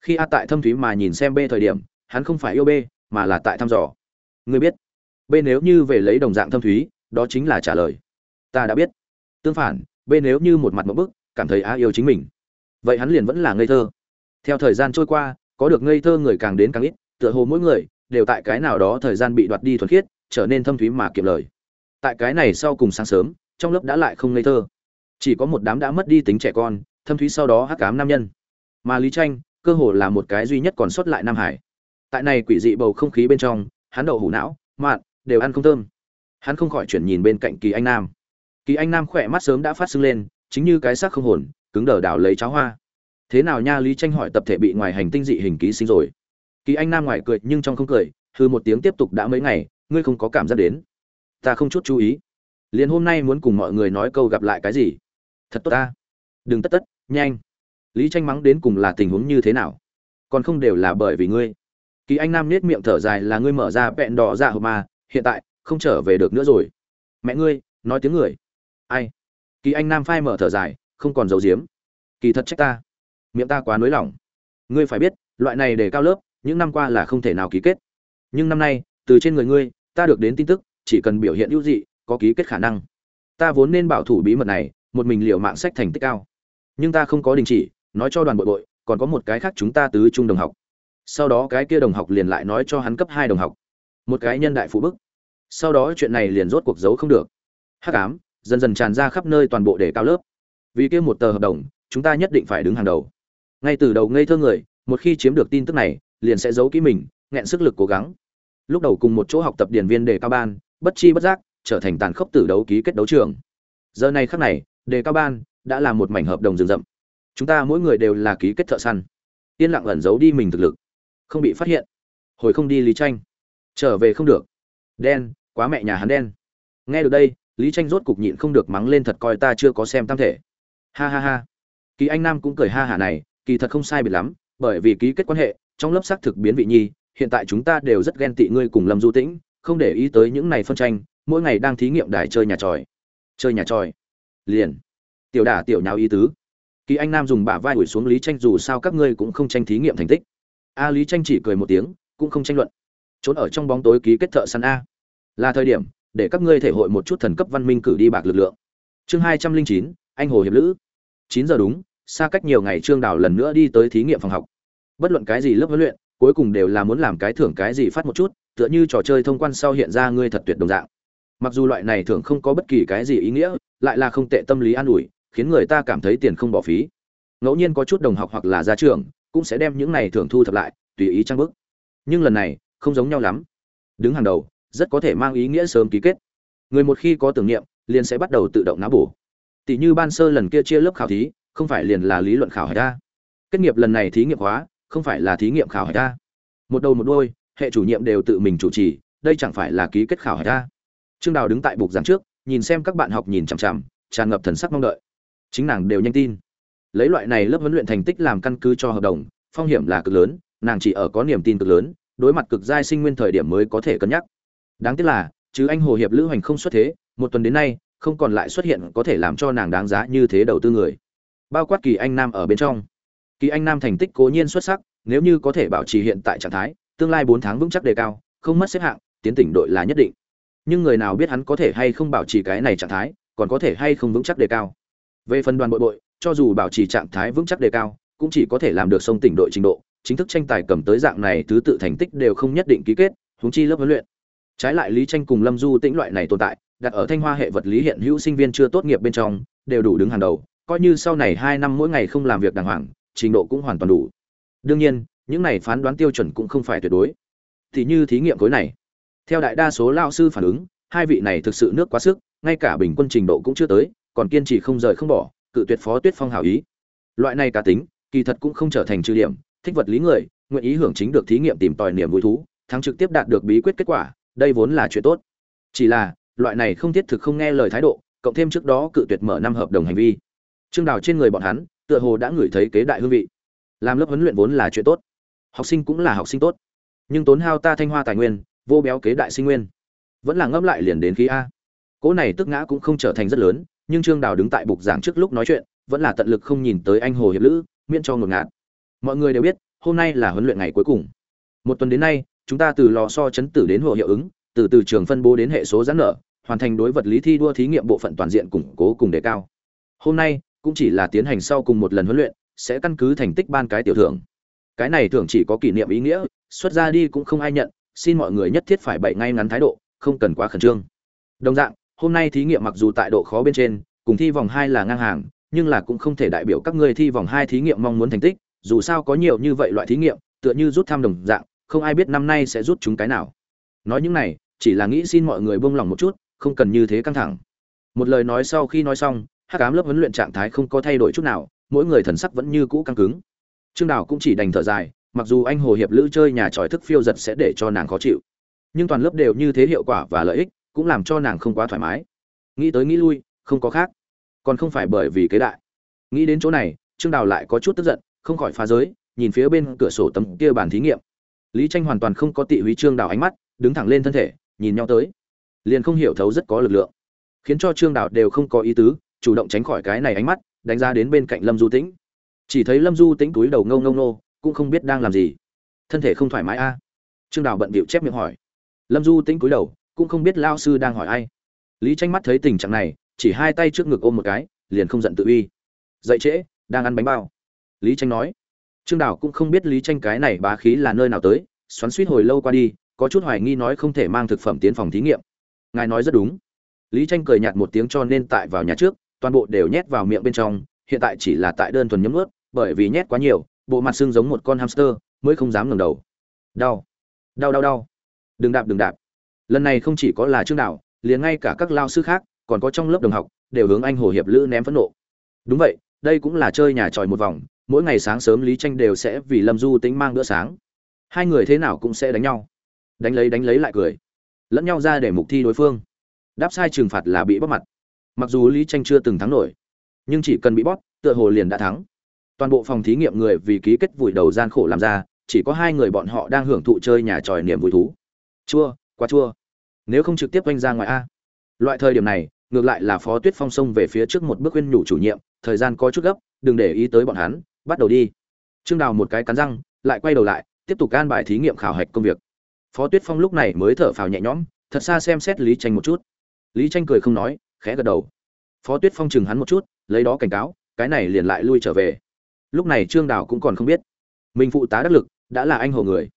Khi a tại thâm thúy mà nhìn xem b thời điểm, hắn không phải yêu b, mà là tại thăm dò. Ngươi biết, b nếu như về lấy đồng dạng thâm thúy, đó chính là trả lời. Ta đã biết. Tương phản b nếu như một mặt một bức, cảm thấy á yêu chính mình, vậy hắn liền vẫn là ngây thơ. Theo thời gian trôi qua, có được ngây thơ người càng đến càng ít, tựa hồ mỗi người đều tại cái nào đó thời gian bị đoạt đi thuần khiết, trở nên thâm thúy mà kiệm lời. Tại cái này sau cùng sáng sớm, trong lớp đã lại không ngây thơ. Chỉ có một đám đã mất đi tính trẻ con, thâm thúy sau đó hắc cám nam nhân. Mà lý tranh, cơ hồ là một cái duy nhất còn sót lại nam hải. Tại này quỷ dị bầu không khí bên trong, hắn đậu hủ não, mạn, đều ăn không thơm. Hắn không khỏi chuyển nhìn bên cạnh kỳ anh nam kỳ anh nam khỏe mắt sớm đã phát sưng lên, chính như cái xác không hồn, cứng đờ đảo lấy cháo hoa. Thế nào nha, lý tranh hỏi tập thể bị ngoài hành tinh dị hình ký sinh rồi. Kỳ anh nam ngoài cười, nhưng trong không cười hư một tiếng tiếp tục đã mấy ngày, ngươi không có cảm giác đến. Ta không chút chú ý. Liền hôm nay muốn cùng mọi người nói câu gặp lại cái gì? Thật tốt ta. Đừng tất tất, nhanh. Lý tranh mắng đến cùng là tình huống như thế nào? Còn không đều là bởi vì ngươi. Kỳ anh nam nết miệng thở dài là ngươi mở ra vẹn đỏ dạ hộp mà, hiện tại, không trở về được nữa rồi. Mẹ ngươi, nói tiếng người ai? Kỳ anh nam phai mở thở dài, không còn giấu giếm. Kỳ thật trách ta. Miệng ta quá nới lỏng. Ngươi phải biết, loại này để cao lớp, những năm qua là không thể nào ký kết. Nhưng năm nay, từ trên người ngươi, ta được đến tin tức, chỉ cần biểu hiện hữu dị, có ký kết khả năng. Ta vốn nên bảo thủ bí mật này, một mình liều mạng sách thành tích cao. Nhưng ta không có đình chỉ, nói cho đoàn bội bội, còn có một cái khác chúng ta tứ trung đồng học. Sau đó cái kia đồng học liền lại nói cho hắn cấp hai đồng học. Một cái nhân đại phụ bức. Sau đó chuyện này liền rốt cuộc giấu không được. Hắc ám dần dần tràn ra khắp nơi toàn bộ để cao lớp. Vì kia một tờ hợp đồng, chúng ta nhất định phải đứng hàng đầu. Ngay từ đầu ngây thơ người, một khi chiếm được tin tức này, liền sẽ giấu kỹ mình, nghẹn sức lực cố gắng. Lúc đầu cùng một chỗ học tập điển viên đề cao ban, bất chi bất giác, trở thành tàn khốc tử đấu ký kết đấu trường. Giờ này khắc này, đề cao ban đã là một mảnh hợp đồng rừng rậm. Chúng ta mỗi người đều là ký kết thợ săn. Yên lặng ẩn giấu đi mình thực lực. Không bị phát hiện. Hồi không đi lý tranh. Trở về không được. Đen, quá mẹ nhà hắn đen. Nghe được đây lý tranh rốt cục nhịn không được mắng lên thật coi ta chưa có xem tam thể. Ha ha ha. Kỳ anh nam cũng cười ha hả này, kỳ thật không sai biệt lắm, bởi vì ký kết quan hệ, trong lớp xác thực biến vị nhi, hiện tại chúng ta đều rất ghen tị ngươi cùng lâm du tĩnh, không để ý tới những này phân tranh, mỗi ngày đang thí nghiệm đài chơi nhà tròi. Chơi nhà tròi. Liền. Tiểu đả tiểu nháo ý tứ. Kỳ anh nam dùng bả vai ủi xuống lý tranh dù sao các ngươi cũng không tranh thí nghiệm thành tích. A lý tranh chỉ cười một tiếng, cũng không tranh luận. Trốn ở trong bóng tối ký kết thợ săn a. Là thời điểm để các ngươi thể hội một chút thần cấp văn minh cử đi bạc lực lượng. Chương hai trăm linh chín, anh hồ hiệp lữ. Chín giờ đúng, xa cách nhiều ngày trương đào lần nữa đi tới thí nghiệm phòng học. Bất luận cái gì lớp huấn luyện, cuối cùng đều là muốn làm cái thưởng cái gì phát một chút, tựa như trò chơi thông quan sau hiện ra ngươi thật tuyệt đồng dạng. Mặc dù loại này thường không có bất kỳ cái gì ý nghĩa, lại là không tệ tâm lý an ủi, khiến người ta cảm thấy tiền không bỏ phí. Ngẫu nhiên có chút đồng học hoặc là gia trưởng, cũng sẽ đem những này thưởng thu thập lại, tùy ý trang bức nhưng lần này, không giống nhau lắm. Đứng hàng đầu rất có thể mang ý nghĩa sớm ký kết. Người một khi có tưởng niệm, liền sẽ bắt đầu tự động não bổ. Tỷ như ban sơ lần kia chia lớp khảo thí, không phải liền là lý luận khảo hải ta kết nghiệp lần này thí nghiệm hóa, không phải là thí nghiệm khảo hải ta một đầu một đôi hệ chủ nhiệm đều tự mình chủ trì, đây chẳng phải là ký kết khảo hải ta trương đào đứng tại bục giảng trước, nhìn xem các bạn học nhìn chằm chằm, tràn ngập thần sắc mong đợi. Chính nàng đều nhanh tin. Lấy loại này lớp huấn luyện thành tích làm căn cứ cho hợp đồng, phong hiểm là cực lớn, nàng chỉ ở có niềm tin cực lớn, đối mặt cực giai sinh nguyên thời điểm mới có thể cân nhắc đáng tiếc là, chứ anh hồ hiệp lữ hành không xuất thế, một tuần đến nay, không còn lại xuất hiện có thể làm cho nàng đáng giá như thế đầu tư người. Bao quát kỳ anh nam ở bên trong. Kỳ anh nam thành tích cố nhiên xuất sắc, nếu như có thể bảo trì hiện tại trạng thái, tương lai bốn tháng vững chắc đề cao, không mất xếp hạng, tiến tỉnh đội là nhất định. Nhưng người nào biết hắn có thể hay không bảo trì cái này trạng thái, còn có thể hay không vững chắc đề cao. Về phần đoàn bội bội cho dù bảo trì trạng thái vững chắc đề cao, cũng chỉ có thể làm được sông tỉnh đội trình độ, chính thức tranh tài cầm tới dạng này thứ tự thành tích đều không nhất định ký kết, huống chi lớp huấn luyện trái lại lý tranh cùng lâm du tĩnh loại này tồn tại, đặt ở thanh hoa hệ vật lý hiện hữu sinh viên chưa tốt nghiệp bên trong, đều đủ đứng hàng đầu, coi như sau này hai năm mỗi ngày không làm việc đàng hoàng, trình độ cũng hoàn toàn đủ. Đương nhiên, những này phán đoán tiêu chuẩn cũng không phải tuyệt đối. Thì như thí nghiệm khối này, theo đại đa số lao sư phản ứng, hai vị này thực sự nước quá sức, ngay cả bình quân trình độ cũng chưa tới, còn kiên trì không rời không bỏ, cự tuyệt phó tuyết phong hảo ý. Loại này cá tính, kỳ thật cũng không trở thành trừ điểm, thích vật lý người, nguyện ý hưởng chính được thí nghiệm tìm tòi niềm vui thú, thắng trực tiếp đạt được bí quyết kết quả đây vốn là chuyện tốt. Chỉ là, loại này không thiết thực không nghe lời thái độ, cộng thêm trước đó cự tuyệt mở năm hợp đồng hành vi. Trương đào trên người bọn hắn, tựa hồ đã ngửi thấy kế đại hương vị. Làm lớp huấn luyện vốn là chuyện tốt. Học sinh cũng là học sinh tốt. Nhưng tốn hao ta thanh hoa tài nguyên, vô béo kế đại sinh nguyên. Vẫn là ngâm lại liền đến khí a. Cỗ này tức ngã cũng không trở thành rất lớn, nhưng trương đào đứng tại bục giảng trước lúc nói chuyện, vẫn là tận lực không nhìn tới anh hồ hiệp lữ, miễn cho ngột ngạt. Mọi người đều biết, hôm nay là huấn luyện ngày cuối cùng. Một tuần đến nay chúng ta từ lò so chấn tử đến hồ hiệu ứng, từ từ trường phân bố đến hệ số giãn nở, hoàn thành đối vật lý thi đua thí nghiệm bộ phận toàn diện củng cố cùng đề cao. Hôm nay, cũng chỉ là tiến hành sau cùng một lần huấn luyện, sẽ căn cứ thành tích ban cái tiểu thưởng. Cái này thường chỉ có kỷ niệm ý nghĩa, xuất ra đi cũng không ai nhận, xin mọi người nhất thiết phải bậy ngay ngắn thái độ, không cần quá khẩn trương. Đồng dạng, hôm nay thí nghiệm mặc dù tại độ khó bên trên, cùng thi vòng hai là ngang hàng, nhưng là cũng không thể đại biểu các ngươi thi vòng hai thí nghiệm mong muốn thành tích, dù sao có nhiều như vậy loại thí nghiệm, tựa như rút thăm đồng dạng không ai biết năm nay sẽ rút chúng cái nào. Nói những này, chỉ là nghĩ xin mọi người buông lòng một chút, không cần như thế căng thẳng. Một lời nói sau khi nói xong, hắc ám lớp huấn luyện trạng thái không có thay đổi chút nào, mỗi người thần sắc vẫn như cũ căng cứng. Trương đào cũng chỉ đành thở dài, mặc dù anh hồ hiệp lữ chơi nhà tròi thức phiêu giật sẽ để cho nàng khó chịu. Nhưng toàn lớp đều như thế hiệu quả và lợi ích, cũng làm cho nàng không quá thoải mái. Nghĩ tới nghĩ lui, không có khác. Còn không phải bởi vì kế đại. Nghĩ đến chỗ này, trương đào lại có chút tức giận, không khỏi phá giới, nhìn phía bên cửa sổ tấm kia bàn thí nghiệm lý tranh hoàn toàn không có tị húy trương đào ánh mắt, đứng thẳng lên thân thể, nhìn nhau tới. Liền không hiểu thấu rất có lực lượng. Khiến cho trương đào đều không có ý tứ, chủ động tránh khỏi cái này ánh mắt, đánh ra đến bên cạnh lâm du tĩnh. Chỉ thấy lâm du tĩnh túi đầu ngâu ngâu nô cũng không biết đang làm gì. Thân thể không thoải mái a. Trương đào bận bịu chép miệng hỏi. Lâm du tĩnh cúi đầu, cũng không biết lao sư đang hỏi ai. Lý tranh mắt thấy tình trạng này, chỉ hai tay trước ngực ôm một cái, liền không giận tự uy. Dậy trễ, đang ăn bánh bao. Lý tranh nói trương đào cũng không biết lý tranh cái này bá khí là nơi nào tới xoắn suýt hồi lâu qua đi có chút hoài nghi nói không thể mang thực phẩm tiến phòng thí nghiệm. Ngài nói rất đúng. Lý tranh cười nhạt một tiếng cho nên tại vào nhà trước toàn bộ đều nhét vào miệng bên trong hiện tại chỉ là tại đơn thuần nhấm ướt bởi vì nhét quá nhiều bộ mặt xương giống một con hamster mới không dám ngẩng đầu. Đau. Đau đau đau. Đừng đạp đừng đạp. Lần này không chỉ có là trương Đào, liền ngay cả các lao sư khác còn có trong lớp đồng học đều hướng anh hồ hiệp lữ ném phẫn nộ. Đúng vậy đây cũng là chơi nhà tròi một vòng mỗi ngày sáng sớm lý tranh đều sẽ vì lâm du tính mang bữa sáng. Hai người thế nào cũng sẽ đánh nhau. Đánh lấy đánh lấy lại cười. Lẫn nhau ra để mục thi đối phương. Đáp sai trừng phạt là bị bóp mặt. Mặc dù lý tranh chưa từng thắng nổi, nhưng chỉ cần bị bóp, tựa hồ liền đã thắng. Toàn bộ phòng thí nghiệm người vì ký kết vùi đầu gian khổ làm ra, chỉ có hai người bọn họ đang hưởng thụ chơi nhà tròi niềm vui thú. Chua, quá chua. Nếu không trực tiếp quanh ra ngoài a. Loại thời điểm này, ngược lại là phó tuyết phong xông về phía trước một bước khuyên nhủ chủ nhiệm, thời gian có chút gấp, đừng để ý tới bọn hắn bắt đầu đi. Trương đào một cái cắn răng, lại quay đầu lại, tiếp tục can bài thí nghiệm khảo hạch công việc. Phó tuyết phong lúc này mới thở phào nhẹ nhõm, thật xa xem xét lý tranh một chút. Lý tranh cười không nói, khẽ gật đầu. Phó tuyết phong chừng hắn một chút, lấy đó cảnh cáo, cái này liền lại lui trở về. Lúc này trương đào cũng còn không biết. Mình phụ tá đắc lực, đã là anh hồ người.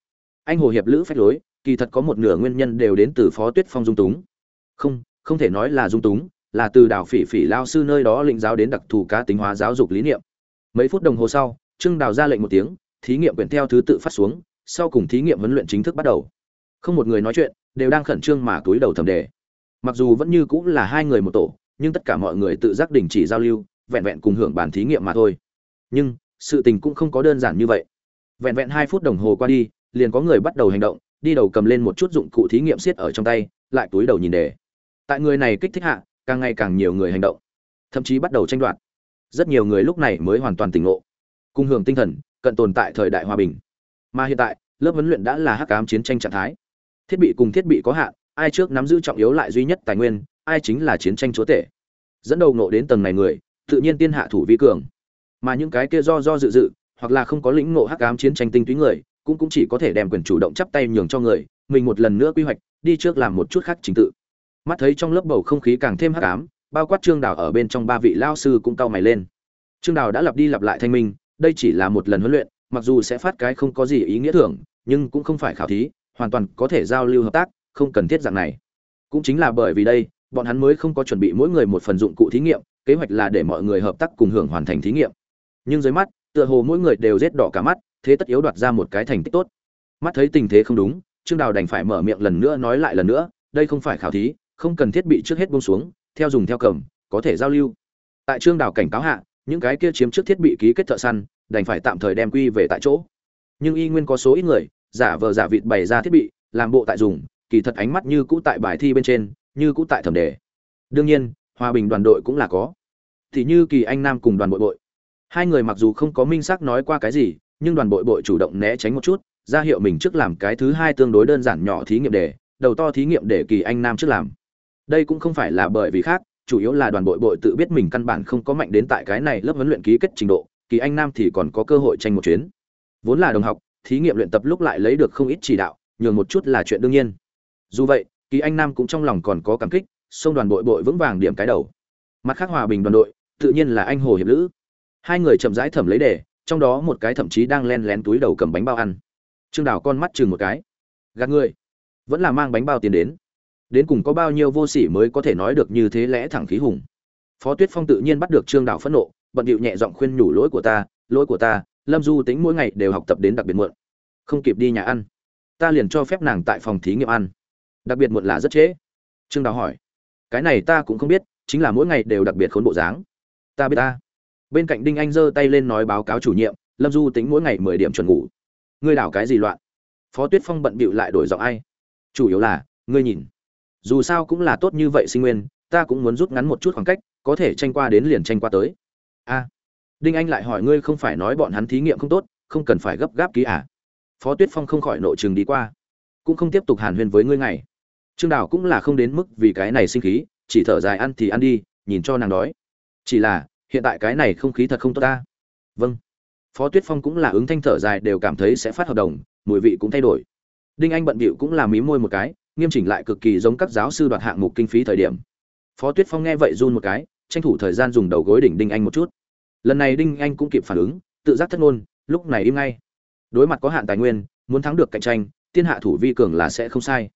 Anh hồ hiệp lữ phách lối, kỳ thật có một nửa nguyên nhân đều đến từ phó tuyết phong dung túng. Không không thể nói là dung túng, là từ đào phỉ phỉ lao sư nơi đó lĩnh giáo đến đặc thù cá tính hóa giáo dục lý niệm mấy phút đồng hồ sau, trương đào ra lệnh một tiếng, thí nghiệm quyển theo thứ tự phát xuống, sau cùng thí nghiệm huấn luyện chính thức bắt đầu. Không một người nói chuyện, đều đang khẩn trương mà túi đầu thầm đề. Mặc dù vẫn như cũng là hai người một tổ, nhưng tất cả mọi người tự giác đình chỉ giao lưu, vẹn vẹn cùng hưởng bàn thí nghiệm mà thôi. Nhưng, sự tình cũng không có đơn giản như vậy. Vẹn vẹn hai phút đồng hồ qua đi, liền có người bắt đầu hành động, đi đầu cầm lên một chút dụng cụ thí nghiệm siết ở trong tay, lại túi đầu nhìn đề. Tại người này kích thích hạ, càng ngày càng nhiều người hành động. Thậm chí bắt đầu tranh đoạt rất nhiều người lúc này mới hoàn toàn tỉnh ngộ. Cung hưởng tinh thần, cận tồn tại thời đại hòa bình. Mà hiện tại, lớp huấn luyện đã là hắc ám chiến tranh trạng thái. Thiết bị cùng thiết bị có hạn, ai trước nắm giữ trọng yếu lại duy nhất tài nguyên, ai chính là chiến tranh chúa tể. Dẫn đầu nộ đến tầng này người, tự nhiên tiên hạ thủ vi cường. Mà những cái kia do do dự dự, hoặc là không có lĩnh ngộ hắc ám chiến tranh tinh túy người, cũng cũng chỉ có thể đem quyền chủ động chắp tay nhường cho người, mình một lần nữa quy hoạch, đi trước làm một chút khác chính tự. Mắt thấy trong lớp bầu không khí càng thêm hắc ám bao quát trương đào ở bên trong ba vị lao sư cũng cau mày lên. Trương đào đã lặp đi lặp lại thanh minh, đây chỉ là một lần huấn luyện, mặc dù sẽ phát cái không có gì ý nghĩa thưởng, nhưng cũng không phải khảo thí, hoàn toàn có thể giao lưu hợp tác, không cần thiết dạng này. Cũng chính là bởi vì đây, bọn hắn mới không có chuẩn bị mỗi người một phần dụng cụ thí nghiệm, kế hoạch là để mọi người hợp tác cùng hưởng hoàn thành thí nghiệm. Nhưng dưới mắt, tựa hồ mỗi người đều rét đỏ cả mắt, thế tất yếu đoạt ra một cái thành tích tốt. Mắt thấy tình thế không đúng, trương đào đành phải mở miệng lần nữa nói lại lần nữa, đây không phải khảo thí, không cần thiết bị trước hết buông xuống theo dùng theo cầm, có thể giao lưu. Tại trương đào cảnh cáo hạ, những cái kia chiếm trước thiết bị ký kết thợ săn, đành phải tạm thời đem quy về tại chỗ. Nhưng y nguyên có số ít người, giả vờ giả vịt bày ra thiết bị, làm bộ tại dùng, kỳ thật ánh mắt như cũ tại bài thi bên trên, như cũ tại thẩm đề. Đương nhiên, hòa bình đoàn đội cũng là có. Thì như kỳ anh nam cùng đoàn bội bội. Hai người mặc dù không có minh xác nói qua cái gì, nhưng đoàn bội bội chủ động né tránh một chút, ra hiệu mình trước làm cái thứ hai tương đối đơn giản nhỏ thí nghiệm đề, đầu to thí nghiệm để kỳ anh nam trước làm đây cũng không phải là bởi vì khác, chủ yếu là đoàn bội bội tự biết mình căn bản không có mạnh đến tại cái này lớp huấn luyện ký kết trình độ, kỳ anh nam thì còn có cơ hội tranh một chuyến. Vốn là đồng học, thí nghiệm luyện tập lúc lại lấy được không ít chỉ đạo, nhường một chút là chuyện đương nhiên. Dù vậy, kỳ anh nam cũng trong lòng còn có cảm kích xông đoàn bội bội vững vàng điểm cái đầu. Mặt khác hòa bình đoàn đội, tự nhiên là anh hồ hiệp lữ. Hai người chậm rãi thẩm lấy đề, trong đó một cái thậm chí đang len lén túi đầu cầm bánh bao ăn. Trương đào con mắt chừng một cái. Gạt người. Vẫn là mang bánh bao tiền đến đến cùng có bao nhiêu vô sỉ mới có thể nói được như thế lẽ thẳng khí hùng. Phó tuyết phong tự nhiên bắt được trương Đảo phẫn nộ, bận điệu nhẹ giọng khuyên nhủ lỗi của ta, lỗi của ta, lâm du tính mỗi ngày đều học tập đến đặc biệt muộn. Không kịp đi nhà ăn. Ta liền cho phép nàng tại phòng thí nghiệm ăn. Đặc biệt muộn là rất trễ. Trương đào hỏi. Cái này ta cũng không biết, chính là mỗi ngày đều đặc biệt khốn bộ dáng. Ta biết ta. Bên cạnh đinh anh giơ tay lên nói báo cáo chủ nhiệm, lâm du tính mỗi ngày mười điểm chuẩn ngủ. Ngươi đảo cái gì loạn? Phó tuyết phong bận bịu lại đổi giọng ai? Chủ yếu là, ngươi nhìn dù sao cũng là tốt như vậy sinh nguyên, ta cũng muốn rút ngắn một chút khoảng cách, có thể tranh qua đến liền tranh qua tới. A. Đinh anh lại hỏi ngươi không phải nói bọn hắn thí nghiệm không tốt, không cần phải gấp gáp ký à? Phó tuyết phong không khỏi nội trường đi qua. Cũng không tiếp tục hàn huyên với ngươi ngày. Trương đào cũng là không đến mức vì cái này sinh khí, chỉ thở dài ăn thì ăn đi, nhìn cho nàng đói. Chỉ là, hiện tại cái này không khí thật không tốt ta. Vâng. Phó tuyết phong cũng là ứng thanh thở dài đều cảm thấy sẽ phát hợp đồng, mùi vị cũng thay đổi. Đinh anh bận bịu cũng là mí môi một cái nghiêm chỉnh lại cực kỳ giống các giáo sư đoạt hạng mục kinh phí thời điểm. Phó tuyết phong nghe vậy run một cái, tranh thủ thời gian dùng đầu gối đỉnh đinh anh một chút. Lần này đinh anh cũng kịp phản ứng, tự giác thất ngôn, lúc này im ngay. Đối mặt có hạn tài nguyên, muốn thắng được cạnh tranh, tiên hạ thủ vi cường là sẽ không sai.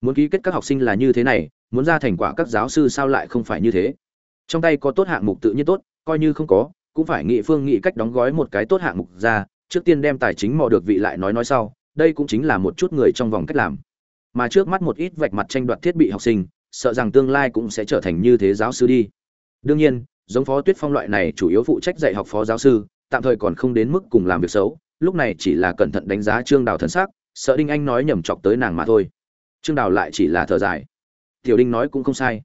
Muốn ký kết các học sinh là như thế này, muốn ra thành quả các giáo sư sao lại không phải như thế? Trong tay có tốt hạng mục tự nhiên tốt, coi như không có, cũng phải nghị phương nghị cách đóng gói một cái tốt hạng mục ra, trước tiên đem tài chính mò được vị lại nói nói sau, đây cũng chính là một chút người trong vòng cách làm mà trước mắt một ít vạch mặt tranh đoạt thiết bị học sinh sợ rằng tương lai cũng sẽ trở thành như thế giáo sư đi. Đương nhiên giống phó tuyết phong loại này chủ yếu phụ trách dạy học phó giáo sư tạm thời còn không đến mức cùng làm việc xấu lúc này chỉ là cẩn thận đánh giá trương đào thân sắc, sợ đinh anh nói nhầm chọc tới nàng mà thôi. Trương đào lại chỉ là thở dài. Tiểu đinh nói cũng không sai.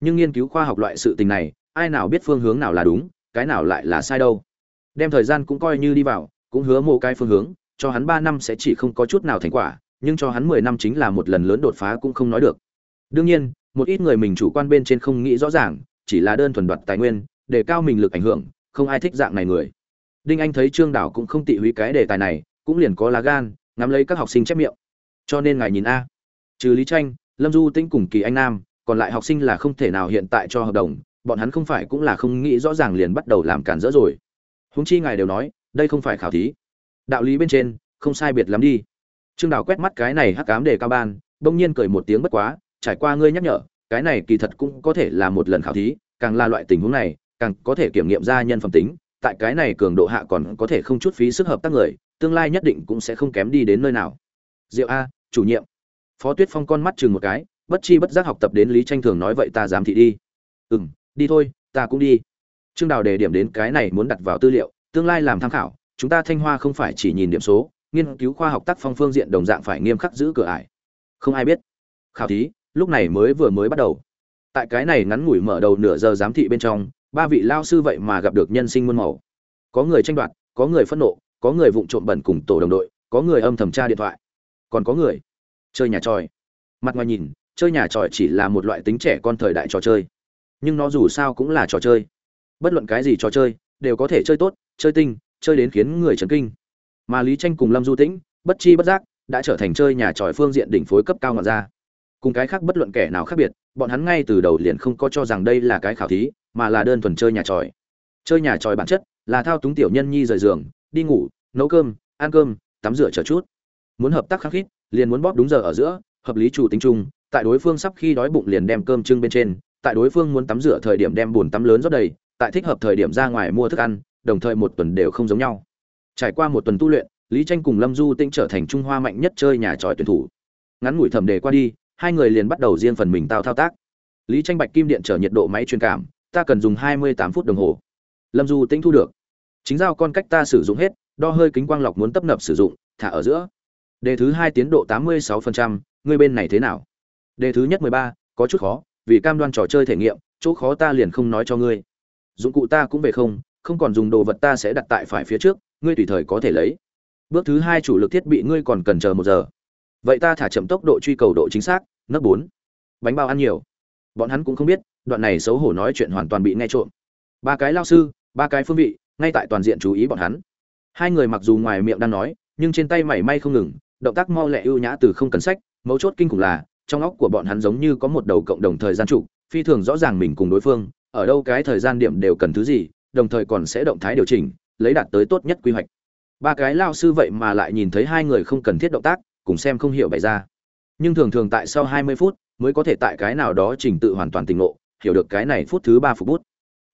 Nhưng nghiên cứu khoa học loại sự tình này ai nào biết phương hướng nào là đúng cái nào lại là sai đâu. Đem thời gian cũng coi như đi vào cũng hứa một cái phương hướng cho hắn ba năm sẽ chỉ không có chút nào thành quả nhưng cho hắn mười năm chính là một lần lớn đột phá cũng không nói được. Đương nhiên, một ít người mình chủ quan bên trên không nghĩ rõ ràng, chỉ là đơn thuần đoạt tài nguyên, để cao mình lực ảnh hưởng, không ai thích dạng này người. Đinh anh thấy trương đảo cũng không tị húy cái đề tài này, cũng liền có lá gan, ngắm lấy các học sinh chép miệng. Cho nên ngài nhìn a. Trừ lý tranh, lâm du tĩnh cùng kỳ anh nam, còn lại học sinh là không thể nào hiện tại cho hợp đồng, bọn hắn không phải cũng là không nghĩ rõ ràng liền bắt đầu làm cản rỡ rồi. Huống chi ngài đều nói, đây không phải khảo thí. Đạo lý bên trên, không sai biệt lắm đi trương đào quét mắt cái này hắc ám đề cao ban, bỗng nhiên cười một tiếng bất quá, trải qua ngươi nhắc nhở, cái này kỳ thật cũng có thể là một lần khảo thí, càng là loại tình huống này, càng có thể kiểm nghiệm ra nhân phẩm tính, tại cái này cường độ hạ còn có thể không chút phí sức hợp tác người, tương lai nhất định cũng sẽ không kém đi đến nơi nào. Diệu a, chủ nhiệm. Phó tuyết phong con mắt chừng một cái, bất chi bất giác học tập đến lý tranh thường nói vậy ta dám thị đi. Ừ đi thôi, ta cũng đi. Trương đào đề điểm đến cái này muốn đặt vào tư liệu, tương lai làm tham khảo, chúng ta thanh hoa không phải chỉ nhìn điểm số nghiên cứu khoa học tác phong phương diện đồng dạng phải nghiêm khắc giữ cửa ải. Không ai biết. Khảo thí, lúc này mới vừa mới bắt đầu. Tại cái này ngắn ngủi mở đầu nửa giờ giám thị bên trong, ba vị lao sư vậy mà gặp được nhân sinh muôn màu. Có người tranh đoạt, có người phẫn nộ, có người vụng trộm bẩn cùng tổ đồng đội, có người âm thầm tra điện thoại. Còn có người chơi nhà tròi. Mặt ngoài nhìn, chơi nhà tròi chỉ là một loại tính trẻ con thời đại trò chơi. Nhưng nó dù sao cũng là trò chơi. Bất luận cái gì trò chơi, đều có thể chơi tốt, chơi tinh, chơi đến khiến người chấn kinh mà lý tranh cùng lâm du tĩnh, bất chi bất giác, đã trở thành chơi nhà tròi phương diện đỉnh phối cấp cao ngọn ra cùng cái khác bất luận kẻ nào khác biệt, bọn hắn ngay từ đầu liền không có cho rằng đây là cái khảo thí, mà là đơn thuần chơi nhà tròi. Chơi nhà tròi bản chất là thao túng tiểu nhân nhi rời giường, đi ngủ, nấu cơm, ăn cơm, tắm rửa chờ chút. Muốn hợp tác khắc khít, liền muốn bóp đúng giờ ở giữa, hợp lý chủ tính chung, tại đối phương sắp khi đói bụng liền đem cơm trưng bên trên, tại đối phương muốn tắm rửa thời điểm đem bùn tắm lớn rót đầy, tại thích hợp thời điểm ra ngoài mua thức ăn, đồng thời một tuần đều không giống nhau trải qua một tuần tu luyện, lý tranh cùng lâm du tĩnh trở thành trung hoa mạnh nhất chơi nhà tròi tuyển thủ. Ngắn ngủi thẩm đề qua đi, hai người liền bắt đầu riêng phần mình tao thao tác. Lý tranh bạch kim điện trở nhiệt độ máy truyền cảm, ta cần dùng hai mươi tám phút đồng hồ. Lâm du tĩnh thu được. Chính giao con cách ta sử dụng hết, đo hơi kính quang lọc muốn tấp nập sử dụng, thả ở giữa. Đề thứ hai tiến độ tám mươi sáu phần trăm, ngươi bên này thế nào? Đề thứ nhất mười ba, có chút khó, vì cam đoan trò chơi thể nghiệm, chỗ khó ta liền không nói cho ngươi. Dụng cụ ta cũng về không không còn dùng đồ vật ta sẽ đặt tại phải phía trước ngươi tùy thời có thể lấy. Bước thứ hai chủ lực thiết bị ngươi còn cần chờ một giờ. Vậy ta thả chậm tốc độ truy cầu độ chính xác, nấc bốn. Bánh bao ăn nhiều. Bọn hắn cũng không biết, đoạn này xấu hổ nói chuyện hoàn toàn bị nghe trộm. Ba cái lao sư, ba cái phương vị, ngay tại toàn diện chú ý bọn hắn. Hai người mặc dù ngoài miệng đang nói, nhưng trên tay mảy may không ngừng, động tác mau lẹ ưu nhã từ không cần sách, mấu chốt kinh khủng là, trong óc của bọn hắn giống như có một đầu cộng đồng thời gian trụ, phi thường rõ ràng mình cùng đối phương, ở đâu cái thời gian điểm đều cần thứ gì, đồng thời còn sẽ động thái điều chỉnh lấy đạt tới tốt nhất quy hoạch. Ba cái lao sư vậy mà lại nhìn thấy hai người không cần thiết động tác, cùng xem không hiểu bày ra. Nhưng thường thường tại sau 20 phút mới có thể tại cái nào đó trình tự hoàn toàn tỉnh ngộ, hiểu được cái này phút thứ ba phục bút.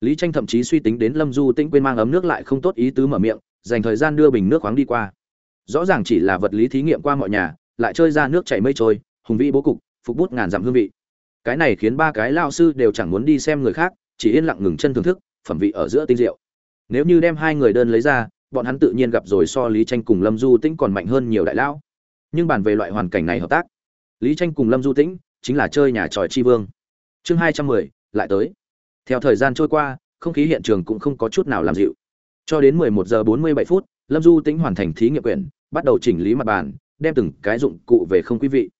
Lý tranh thậm chí suy tính đến lâm du tĩnh quên mang ấm nước lại không tốt ý tứ mở miệng, dành thời gian đưa bình nước khoáng đi qua. Rõ ràng chỉ là vật lý thí nghiệm qua mọi nhà, lại chơi ra nước chảy mây trôi, hùng vĩ bố cục, phục bút ngàn dặm hương vị. Cái này khiến ba cái lao sư đều chẳng muốn đi xem người khác, chỉ yên lặng ngừng chân thưởng thức phẩm vị ở giữa tinh diệu nếu như đem hai người đơn lấy ra, bọn hắn tự nhiên gặp rồi so lý tranh cùng lâm du tĩnh còn mạnh hơn nhiều đại lão. Nhưng bàn về loại hoàn cảnh này hợp tác, lý tranh cùng lâm du tĩnh chính là chơi nhà tròi chi vương. Chương hai trăm mười, lại tới. Theo thời gian trôi qua, không khí hiện trường cũng không có chút nào làm dịu. Cho đến mười một giờ bốn mươi bảy phút, lâm du tĩnh hoàn thành thí nghiệm quyển, bắt đầu chỉnh lý mặt bàn, đem từng cái dụng cụ về không quý vị.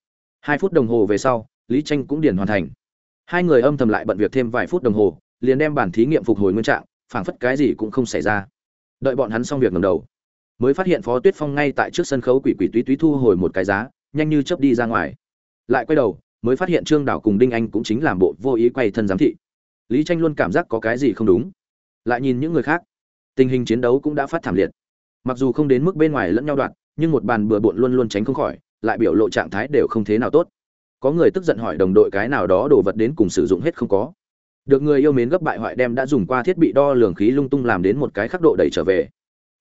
Hai phút đồng hồ về sau, lý tranh cũng điền hoàn thành. Hai người âm thầm lại bận việc thêm vài phút đồng hồ, liền đem bản thí nghiệm phục hồi nguyên trạng phảng phất cái gì cũng không xảy ra. Đợi bọn hắn xong việc ngầm đầu, mới phát hiện phó tuyết phong ngay tại trước sân khấu quỷ quỷ túy túy thu hồi một cái giá, nhanh như chớp đi ra ngoài. Lại quay đầu, mới phát hiện trương đảo cùng đinh anh cũng chính làm bộ vô ý quay thân giám thị. Lý tranh luôn cảm giác có cái gì không đúng. Lại nhìn những người khác, tình hình chiến đấu cũng đã phát thảm liệt. Mặc dù không đến mức bên ngoài lẫn nhau đoạn, nhưng một bàn bừa bộn luôn luôn tránh không khỏi, lại biểu lộ trạng thái đều không thế nào tốt. Có người tức giận hỏi đồng đội cái nào đó đồ vật đến cùng sử dụng hết không có được người yêu mến gấp bại hoại đem đã dùng qua thiết bị đo lường khí lung tung làm đến một cái khắc độ đẩy trở về.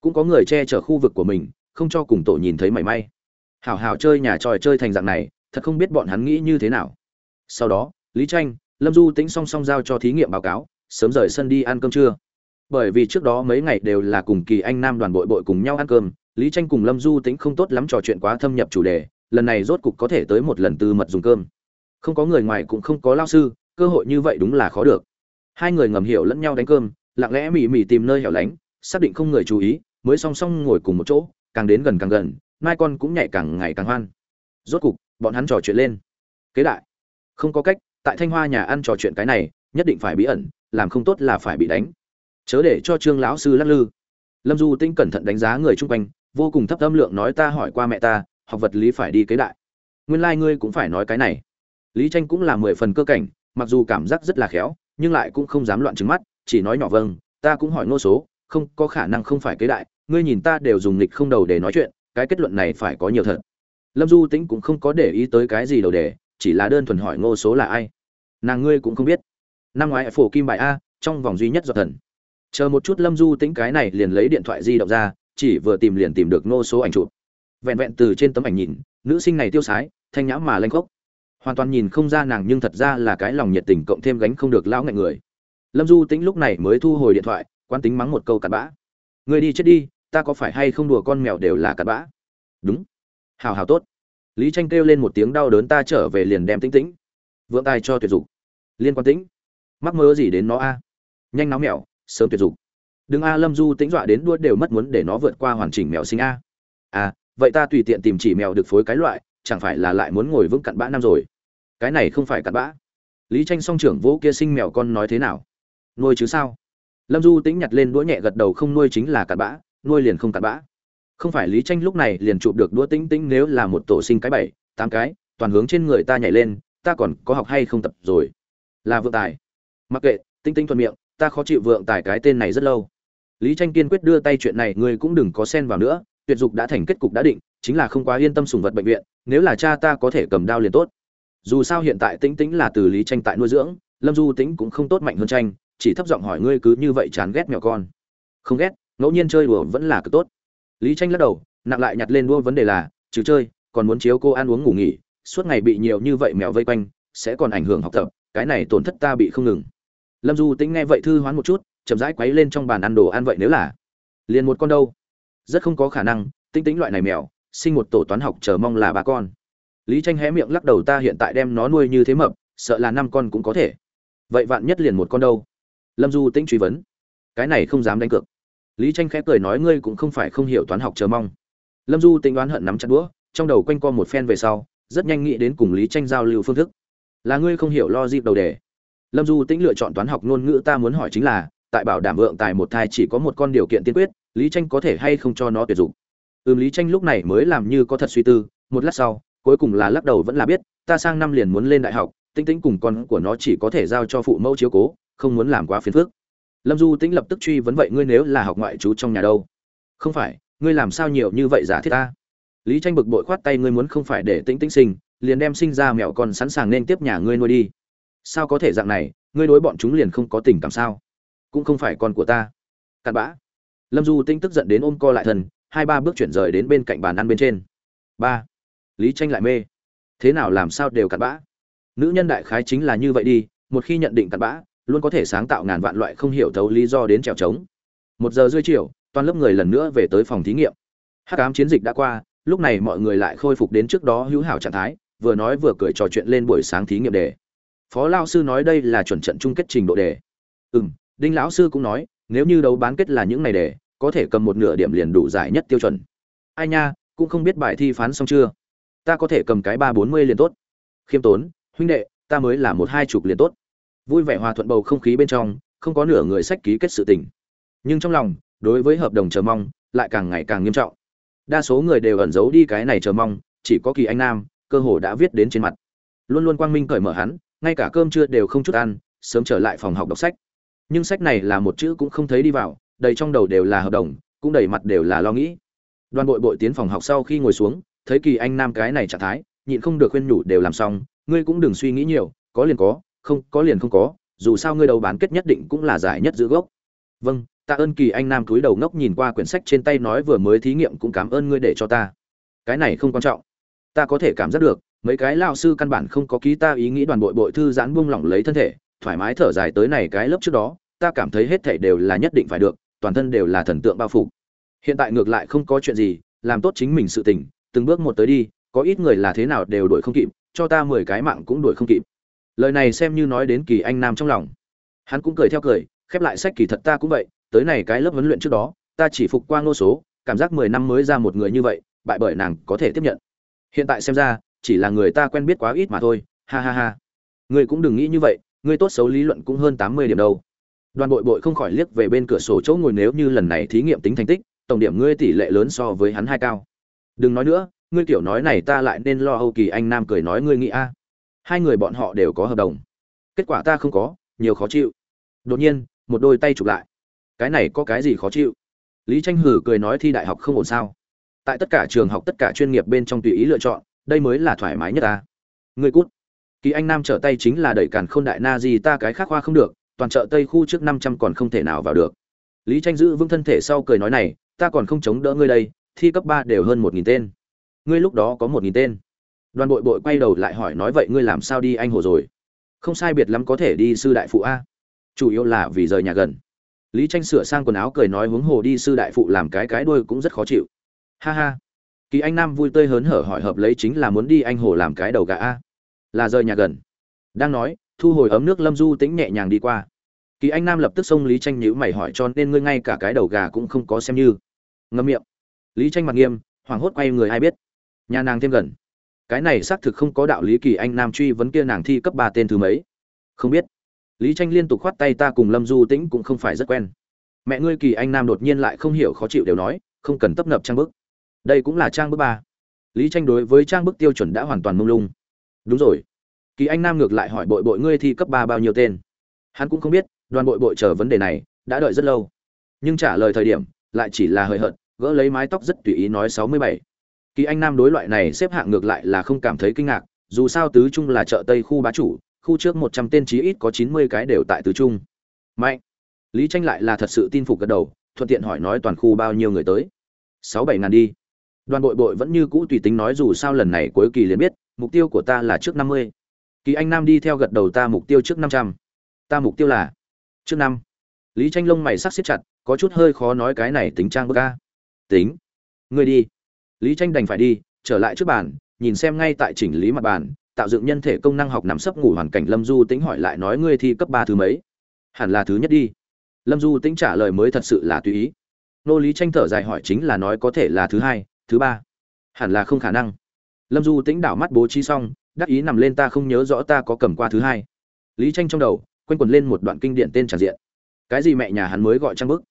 Cũng có người che chở khu vực của mình, không cho cùng tổ nhìn thấy mảy may. Hảo hảo chơi nhà tròi chơi thành dạng này, thật không biết bọn hắn nghĩ như thế nào. Sau đó, lý tranh, lâm du tĩnh song song giao cho thí nghiệm báo cáo, sớm rời sân đi ăn cơm trưa. Bởi vì trước đó mấy ngày đều là cùng kỳ anh nam đoàn bội bội cùng nhau ăn cơm, lý tranh cùng lâm du tĩnh không tốt lắm trò chuyện quá thâm nhập chủ đề, lần này rốt cục có thể tới một lần tư mật dùng cơm. Không có người ngoài cũng không có lao sư cơ hội như vậy đúng là khó được. Hai người ngầm hiểu lẫn nhau đánh cơm, lặng lẽ mỉ mỉ tìm nơi hẻo lánh, xác định không người chú ý, mới song song ngồi cùng một chỗ, càng đến gần càng gần, mai con cũng nhảy càng ngày càng hoan. Rốt cục, bọn hắn trò chuyện lên. Kế đại, không có cách, tại thanh hoa nhà ăn trò chuyện cái này, nhất định phải bí ẩn, làm không tốt là phải bị đánh. Chớ để cho trương lão sư lắc lư. Lâm du tinh cẩn thận đánh giá người chung quanh, vô cùng thấp âm lượng nói ta hỏi qua mẹ ta, học vật lý phải đi kế đại. Nguyên lai ngươi cũng phải nói cái này. Lý tranh cũng là mười phần cơ cảnh mặc dù cảm giác rất là khéo, nhưng lại cũng không dám loạn trứng mắt, chỉ nói nhỏ vâng ta cũng hỏi ngô số, không có khả năng không phải kế đại, ngươi nhìn ta đều dùng lịch không đầu để nói chuyện, cái kết luận này phải có nhiều thật. Lâm du tĩnh cũng không có để ý tới cái gì đầu đề chỉ là đơn thuần hỏi ngô số là ai. Nàng ngươi cũng không biết. Năm ngoái phổ kim bài a, trong vòng duy nhất do thần. Chờ một chút lâm du tĩnh cái này liền lấy điện thoại di động ra, chỉ vừa tìm liền tìm được ngô số ảnh chụp. Vẹn vẹn từ trên tấm ảnh nhìn, nữ sinh này tiêu sái, thanh nhã mà lanh khốc hoàn toàn nhìn không ra nàng nhưng thật ra là cái lòng nhiệt tình cộng thêm gánh không được lão ngạnh người. Lâm du tĩnh lúc này mới thu hồi điện thoại quan tính mắng một câu cặn bã. Người đi chết đi, ta có phải hay không đùa con mèo đều là cặn bã? Đúng. Hào hào tốt. Lý tranh kêu lên một tiếng đau đớn ta trở về liền đem tĩnh tĩnh. Vượng tài cho tuyệt dục. Liên quan tĩnh. Mắc mơ gì đến nó a? Nhanh náo mèo, sớm tuyệt dục. Đừng a, lâm du tĩnh dọa đến đua đều mất muốn để nó vượt qua hoàn chỉnh mèo sinh a. À vậy ta tùy tiện tìm chỉ mèo được phối cái loại chẳng phải là lại muốn ngồi vững cặn bã năm rồi. Cái này không phải cặn bã. Lý tranh song trưởng vỗ kia sinh mèo con nói thế nào? Nuôi chứ sao? Lâm du tĩnh nhặt lên đũa nhẹ gật đầu không nuôi chính là cặn bã, nuôi liền không cặn bã. Không phải lý tranh lúc này liền chụp được đũa tĩnh tĩnh nếu là một tổ sinh cái bảy, tám cái, toàn hướng trên người ta nhảy lên, ta còn có học hay không tập rồi? Là vượng tài. Mặc kệ tinh tinh thuận miệng, ta khó chịu vượng tài cái tên này rất lâu. Lý tranh kiên quyết đưa tay chuyện này, ngươi cũng đừng có xen vào nữa tuyệt dục đã thành kết cục đã định, chính là không quá yên tâm sùng vật bệnh viện, nếu là cha ta có thể cầm đao liền tốt. Dù sao hiện tại tĩnh tĩnh là từ lý tranh tại nuôi dưỡng, lâm du tĩnh cũng không tốt mạnh hơn tranh, chỉ thấp giọng hỏi ngươi cứ như vậy chán ghét mèo con. Không ghét, ngẫu nhiên chơi đùa vẫn là cực tốt. Lý tranh lắc đầu, nặng lại nhặt lên đua vấn đề là, trừ chơi, còn muốn chiếu cô ăn uống ngủ nghỉ, suốt ngày bị nhiều như vậy mèo vây quanh, sẽ còn ảnh hưởng học tập, cái này tổn thất ta bị không ngừng. Lâm du tĩnh nghe vậy thư hoán một chút, chậm rãi quấy lên trong bàn ăn đồ ăn vậy nếu là. Liền một con đâu? Rất không có khả năng, tinh tĩnh loại này mèo, sinh một tổ toán học chờ mong là ba con. Lý tranh hé miệng lắc đầu ta hiện tại đem nó nuôi như thế mập, sợ là năm con cũng có thể. Vậy vạn nhất liền một con đâu? Lâm du tĩnh truy vấn. Cái này không dám đánh cược. Lý tranh khẽ cười nói ngươi cũng không phải không hiểu toán học chờ mong. Lâm du tĩnh đoán hận nắm chặt đũa, trong đầu quanh co một phen về sau, rất nhanh nghĩ đến cùng lý tranh giao lưu phương thức. Là ngươi không hiểu lo dịp đầu đề. Lâm du tĩnh lựa chọn toán học ngôn ngữ ta muốn hỏi chính là, tại bảo đảm vượng tài một thai chỉ có một con điều kiện tiên quyết lý tranh có thể hay không cho nó tuyệt dụng? Ừm, lý tranh lúc này mới làm như có thật suy tư, một lát sau, cuối cùng là lắc đầu vẫn là biết, ta sang năm liền muốn lên đại học tinh tĩnh cùng con của nó chỉ có thể giao cho phụ mẫu chiếu cố, không muốn làm quá phiền phức. Lâm du tĩnh lập tức truy vấn vậy ngươi nếu là học ngoại trú trong nhà đâu? Không phải, ngươi làm sao nhiều như vậy giả thiết ta? Lý tranh bực bội khoát tay ngươi muốn không phải để tĩnh tĩnh sinh, liền đem sinh ra mẹo con sẵn sàng nên tiếp nhà ngươi nuôi đi. Sao có thể dạng này, ngươi đối bọn chúng liền không có tình cảm sao? Cũng không phải con của ta. Cặn bã lâm du tinh tức giận đến ôm co lại thần hai ba bước chuyển rời đến bên cạnh bàn ăn bên trên. Ba, lý tranh lại mê. Thế nào làm sao đều cặn bã. Nữ nhân đại khái chính là như vậy đi, một khi nhận định cặn bã, luôn có thể sáng tạo ngàn vạn loại không hiểu thấu lý do đến trèo trống. Một giờ rưỡi chiều, toàn lớp người lần nữa về tới phòng thí nghiệm. Hắc ám chiến dịch đã qua, lúc này mọi người lại khôi phục đến trước đó hữu hảo trạng thái, vừa nói vừa cười trò chuyện lên buổi sáng thí nghiệm đề. Phó lao sư nói đây là chuẩn trận chung kết trình độ đề. Ừ m đinh lão sư cũng nói nếu như đấu bán kết là những ngày để, có thể cầm một nửa điểm liền đủ giải nhất tiêu chuẩn. Ai nha, cũng không biết bài thi phán xong chưa? Ta có thể cầm cái ba bốn mươi liền tốt. Khiêm tốn, huynh đệ, ta mới là một hai chục liền tốt. Vui vẻ hòa thuận bầu không khí bên trong, không có nửa người sách ký kết sự tình. Nhưng trong lòng, đối với hợp đồng chờ mong, lại càng ngày càng nghiêm trọng. Đa số người đều ẩn giấu đi cái này chờ mong, chỉ có kỳ anh nam, cơ hồ đã viết đến trên mặt. Luôn luôn quang minh cởi mở hắn, ngay cả cơm trưa đều không chút ăn, sớm trở lại phòng học đọc sách nhưng sách này là một chữ cũng không thấy đi vào, đầy trong đầu đều là hợp đồng, cũng đầy mặt đều là lo nghĩ. Đoàn bội bội tiến phòng học sau khi ngồi xuống, thấy kỳ anh nam cái này trạng thái, nhịn không được khuyên nhủ đều làm xong, ngươi cũng đừng suy nghĩ nhiều, có liền có, không, có liền không có, dù sao ngươi đầu bán kết nhất định cũng là giải nhất giữ gốc. Vâng tạ ơn kỳ anh nam cúi đầu ngốc nhìn qua quyển sách trên tay nói vừa mới thí nghiệm cũng cảm ơn ngươi để cho ta. Cái này không quan trọng. Ta có thể cảm giác được, mấy cái lao sư căn bản không có ký ta ý nghĩ đoàn bội bội thư giãn buông lỏng lấy thân thể thoải mái thở dài tới này cái lớp trước đó, ta cảm thấy hết thảy đều là nhất định phải được, toàn thân đều là thần tượng bao phủ. Hiện tại ngược lại không có chuyện gì, làm tốt chính mình sự tình, từng bước một tới đi, có ít người là thế nào đều đuổi không kịp, cho ta mười cái mạng cũng đuổi không kịp. Lời này xem như nói đến kỳ anh nam trong lòng. Hắn cũng cười theo cười, khép lại sách kỳ thật ta cũng vậy, tới này cái lớp huấn luyện trước đó, ta chỉ phục qua ngô số, cảm giác mười năm mới ra một người như vậy, bại bởi nàng có thể tiếp nhận. Hiện tại xem ra, chỉ là người ta quen biết quá ít mà thôi, ha ha ha. Ngươi cũng đừng nghĩ như vậy ngươi tốt xấu lý luận cũng hơn tám mươi điểm đâu. Đoàn bội bội không khỏi liếc về bên cửa sổ chỗ ngồi nếu như lần này thí nghiệm tính thành tích, tổng điểm ngươi tỷ lệ lớn so với hắn hai cao. Đừng nói nữa, ngươi kiểu nói này ta lại nên lo âu kỳ anh nam cười nói ngươi nghĩ a. Hai người bọn họ đều có hợp đồng. Kết quả ta không có, nhiều khó chịu. Đột nhiên, một đôi tay chụp lại. Cái này có cái gì khó chịu? Lý tranh hử cười nói thi đại học không ổn sao? Tại tất cả trường học tất cả chuyên nghiệp bên trong tùy ý lựa chọn, đây mới là thoải mái nhất ta. Ngươi cút kỳ anh nam trở tay chính là đẩy càn khôn đại na gì ta cái khác khoa không được, toàn chợ tây khu trước năm trăm còn không thể nào vào được. Lý tranh giữ vững thân thể sau cười nói này, ta còn không chống đỡ ngươi đây, thi cấp ba đều hơn một nghìn tên. Ngươi lúc đó có một nghìn tên. Đoàn bội bội quay đầu lại hỏi nói vậy ngươi làm sao đi anh hồ rồi? Không sai biệt lắm có thể đi sư đại phụ a. Chủ yếu là vì rời nhà gần. Lý tranh sửa sang quần áo cười nói hướng hồ đi sư đại phụ làm cái cái đuôi cũng rất khó chịu. Ha ha. Kỳ anh nam vui tươi hớn hở hỏi hợp lấy chính là muốn đi anh hồ làm cái đầu gà a là rời nhà gần. Đang nói, thu hồi ấm nước lâm du tĩnh nhẹ nhàng đi qua. Kỳ anh nam lập tức xông lý tranh nhữ mày hỏi cho nên ngươi ngay cả cái đầu gà cũng không có xem như. Ngâm miệng. Lý tranh mặt nghiêm, hoảng hốt quay người ai biết. Nhà nàng thêm gần. Cái này xác thực không có đạo lý kỳ anh nam truy vấn kia nàng thi cấp ba tên thứ mấy. Không biết. Lý tranh liên tục khoát tay ta cùng lâm du tĩnh cũng không phải rất quen. Mẹ ngươi kỳ anh nam đột nhiên lại không hiểu khó chịu đều nói, không cần tấp nập trang bức. Đây cũng là trang bức ba. Lý tranh đối với trang bức tiêu chuẩn đã hoàn toàn mông lung đúng rồi. Kỳ anh nam ngược lại hỏi bội bội ngươi thi cấp ba bao nhiêu tên? Hắn cũng không biết, đoàn bội bội chờ vấn đề này, đã đợi rất lâu. Nhưng trả lời thời điểm, lại chỉ là hời hợt, gỡ lấy mái tóc rất tùy ý nói sáu mươi bảy. Kỳ anh nam đối loại này xếp hạng ngược lại là không cảm thấy kinh ngạc, dù sao tứ trung là chợ tây khu bá chủ, khu trước một trăm tên chí ít có chín mươi cái đều tại tứ trung. Mạnh. Lý tranh lại là thật sự tin phục gật đầu, thuận tiện hỏi nói toàn khu bao nhiêu người tới? sáu bảy ngàn đi. Đoàn bội bội vẫn như cũ tùy tính nói dù sao lần này cuối kỳ liền biết mục tiêu của ta là trước năm mươi. Kỳ anh nam đi theo gật đầu ta mục tiêu trước năm trăm. Ta mục tiêu là trước năm. Lý tranh lông mày sắc siết chặt, có chút hơi khó nói cái này tính trang bức a. Tính. Ngươi đi. Lý tranh đành phải đi, trở lại trước bàn, nhìn xem ngay tại chỉnh lý mặt bàn, tạo dựng nhân thể công năng học nằm sấp ngủ hoàn cảnh lâm du tính hỏi lại nói ngươi thi cấp ba thứ mấy? Hẳn là thứ nhất đi. Lâm du tính trả lời mới thật sự là tùy ý. Nô lý tranh thở dài hỏi chính là nói có thể là thứ hai, thứ ba. Hẳn là không khả năng lâm du tĩnh đảo mắt bố trí xong, đắc ý nằm lên ta không nhớ rõ ta có cầm qua thứ hai. Lý tranh trong đầu, quanh quần lên một đoạn kinh điển tên tràn diện. Cái gì mẹ nhà hắn mới gọi trang bức?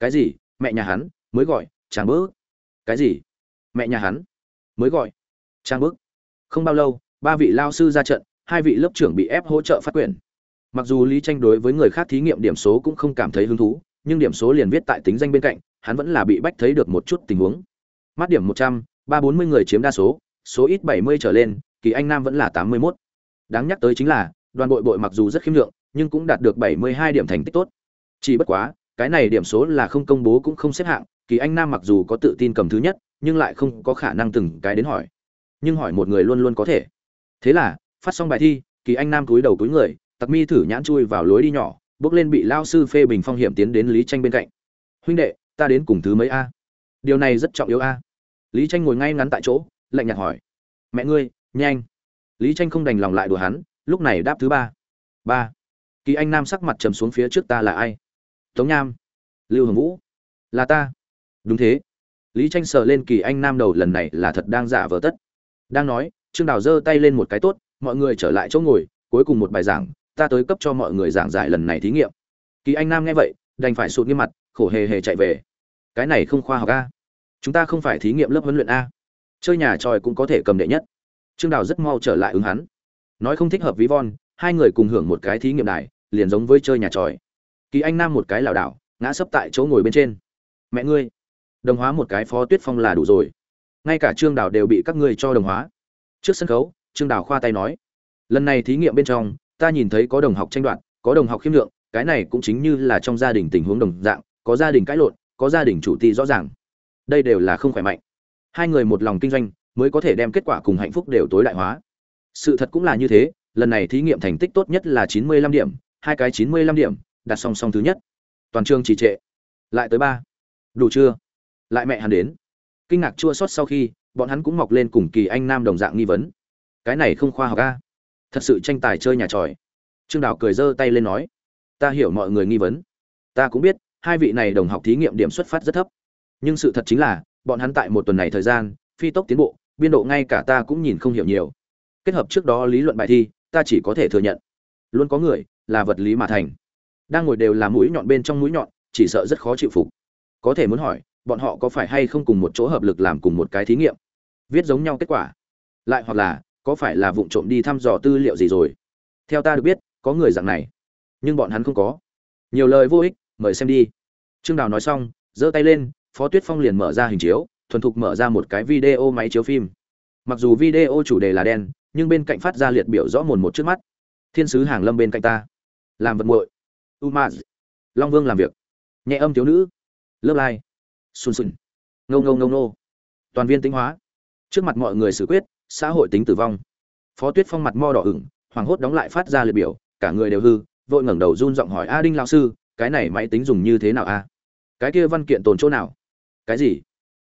Cái gì? Mẹ nhà hắn mới gọi trang bức? Cái gì? Mẹ nhà hắn mới gọi trang bức? Không bao lâu, ba vị lao sư ra trận, hai vị lớp trưởng bị ép hỗ trợ phát quyền mặc dù lý tranh đối với người khác thí nghiệm điểm số cũng không cảm thấy hứng thú, nhưng điểm số liền viết tại tính danh bên cạnh, hắn vẫn là bị bách thấy được một chút tình huống. Mắt điểm một trăm, ba bốn mươi người chiếm đa số số ít bảy mươi trở lên, kỳ anh nam vẫn là tám mươi 81. đáng nhắc tới chính là, đoàn bội bội mặc dù rất khiêm lượng nhưng cũng đạt được bảy mươi hai điểm thành tích tốt. Chỉ bất quá, cái này điểm số là không công bố cũng không xếp hạng, kỳ anh nam mặc dù có tự tin cầm thứ nhất, nhưng lại không có khả năng từng cái đến hỏi. Nhưng hỏi một người luôn luôn có thể. Thế là, phát xong bài thi, kỳ anh nam túi đầu túi người, tặc mi thử nhãn chui vào lối đi nhỏ, bước lên bị lao sư phê bình phong hiểm tiến đến lý tranh bên cạnh. Huynh đệ, ta đến cùng thứ mấy a? Điều này rất trọng yếu a. Lý tranh ngồi ngay ngắn tại chỗ lạnh nhạt hỏi. Mẹ ngươi, nhanh. Lý tranh không đành lòng lại đùa hắn, lúc này đáp thứ ba. Ba. Kỳ anh nam sắc mặt trầm xuống phía trước ta là ai? Tống nham. Lưu hồng vũ. Là ta. Đúng thế. Lý tranh sờ lên kỳ anh nam đầu lần này là thật đang giả vờ tất. Đang nói, trương đào giơ tay lên một cái tốt, mọi người trở lại chỗ ngồi, cuối cùng một bài giảng, ta tới cấp cho mọi người giảng giải lần này thí nghiệm. Kỳ anh nam nghe vậy, đành phải sụt nghiêm mặt, khổ hề hề chạy về. Cái này không khoa học a. Chúng ta không phải thí nghiệm lớp huấn luyện a chơi nhà tròi cũng có thể cầm đệ nhất. Trương đào rất mau trở lại ứng hắn. Nói không thích hợp ví von, hai người cùng hưởng một cái thí nghiệm đài, liền giống với chơi nhà tròi. Kỳ anh nam một cái lảo đảo, ngã sấp tại chỗ ngồi bên trên. Mẹ ngươi, đồng hóa một cái phó tuyết phong là đủ rồi. Ngay cả trương đào đều bị các ngươi cho đồng hóa. Trước sân khấu, trương đào khoa tay nói, lần này thí nghiệm bên trong, ta nhìn thấy có đồng học tranh đoạt, có đồng học khiêm lượng, cái này cũng chính như là trong gia đình tình huống đồng dạng, có gia đình cãi lộn, có gia đình chủ ti rõ ràng. Đây đều là không khỏe mạnh hai người một lòng kinh doanh, mới có thể đem kết quả cùng hạnh phúc đều tối đại hóa. Sự thật cũng là như thế, lần này thí nghiệm thành tích tốt nhất là chín mươi lăm điểm, hai cái chín mươi lăm điểm, đặt song song thứ nhất. Toàn trường trì trệ. Lại tới ba. Đủ chưa? Lại mẹ hắn đến. Kinh ngạc chua xót sau khi, bọn hắn cũng mọc lên cùng kỳ anh nam đồng dạng nghi vấn. Cái này không khoa học a thật sự tranh tài chơi nhà tròi. Trương đào cười giơ tay lên nói. Ta hiểu mọi người nghi vấn. Ta cũng biết, hai vị này đồng học thí nghiệm điểm xuất phát rất thấp. Nhưng sự thật chính là bọn hắn tại một tuần này thời gian, phi tốc tiến bộ, biên độ ngay cả ta cũng nhìn không hiểu nhiều. Kết hợp trước đó lý luận bài thi, ta chỉ có thể thừa nhận. Luôn có người là vật lý mà thành. Đang ngồi đều là mũi nhọn bên trong mũi nhọn, chỉ sợ rất khó chịu phục. Có thể muốn hỏi, bọn họ có phải hay không cùng một chỗ hợp lực làm cùng một cái thí nghiệm? Viết giống nhau kết quả. Lại hoặc là, có phải là vụ trộm đi thăm dò tư liệu gì rồi? Theo ta được biết, có người dạng này. Nhưng bọn hắn không có. Nhiều lời vô ích, mời xem đi. Trương đào nói xong, giơ tay lên phó tuyết phong liền mở ra hình chiếu, thuần thục mở ra một cái video máy chiếu phim. Mặc dù video chủ đề là đen, nhưng bên cạnh phát ra liệt biểu rõ mồn một trước mắt. Thiên sứ hàng lâm bên cạnh ta. Làm vật muội. Umaz. Long vương làm việc. Nhẹ âm thiếu nữ. Lớp lai. Xuân xuân ngâu ngâu ngâu nô toàn viên tính hóa. Trước mặt mọi người xử quyết, xã hội tính tử vong. Phó tuyết phong mặt mo đỏ ửng, hoảng hốt đóng lại phát ra liệt biểu, cả người đều hư, vội ngẩng đầu run giọng hỏi a đinh lão sư, cái này máy tính dùng như thế nào a? Cái kia văn kiện tồn chỗ nào? Cái gì?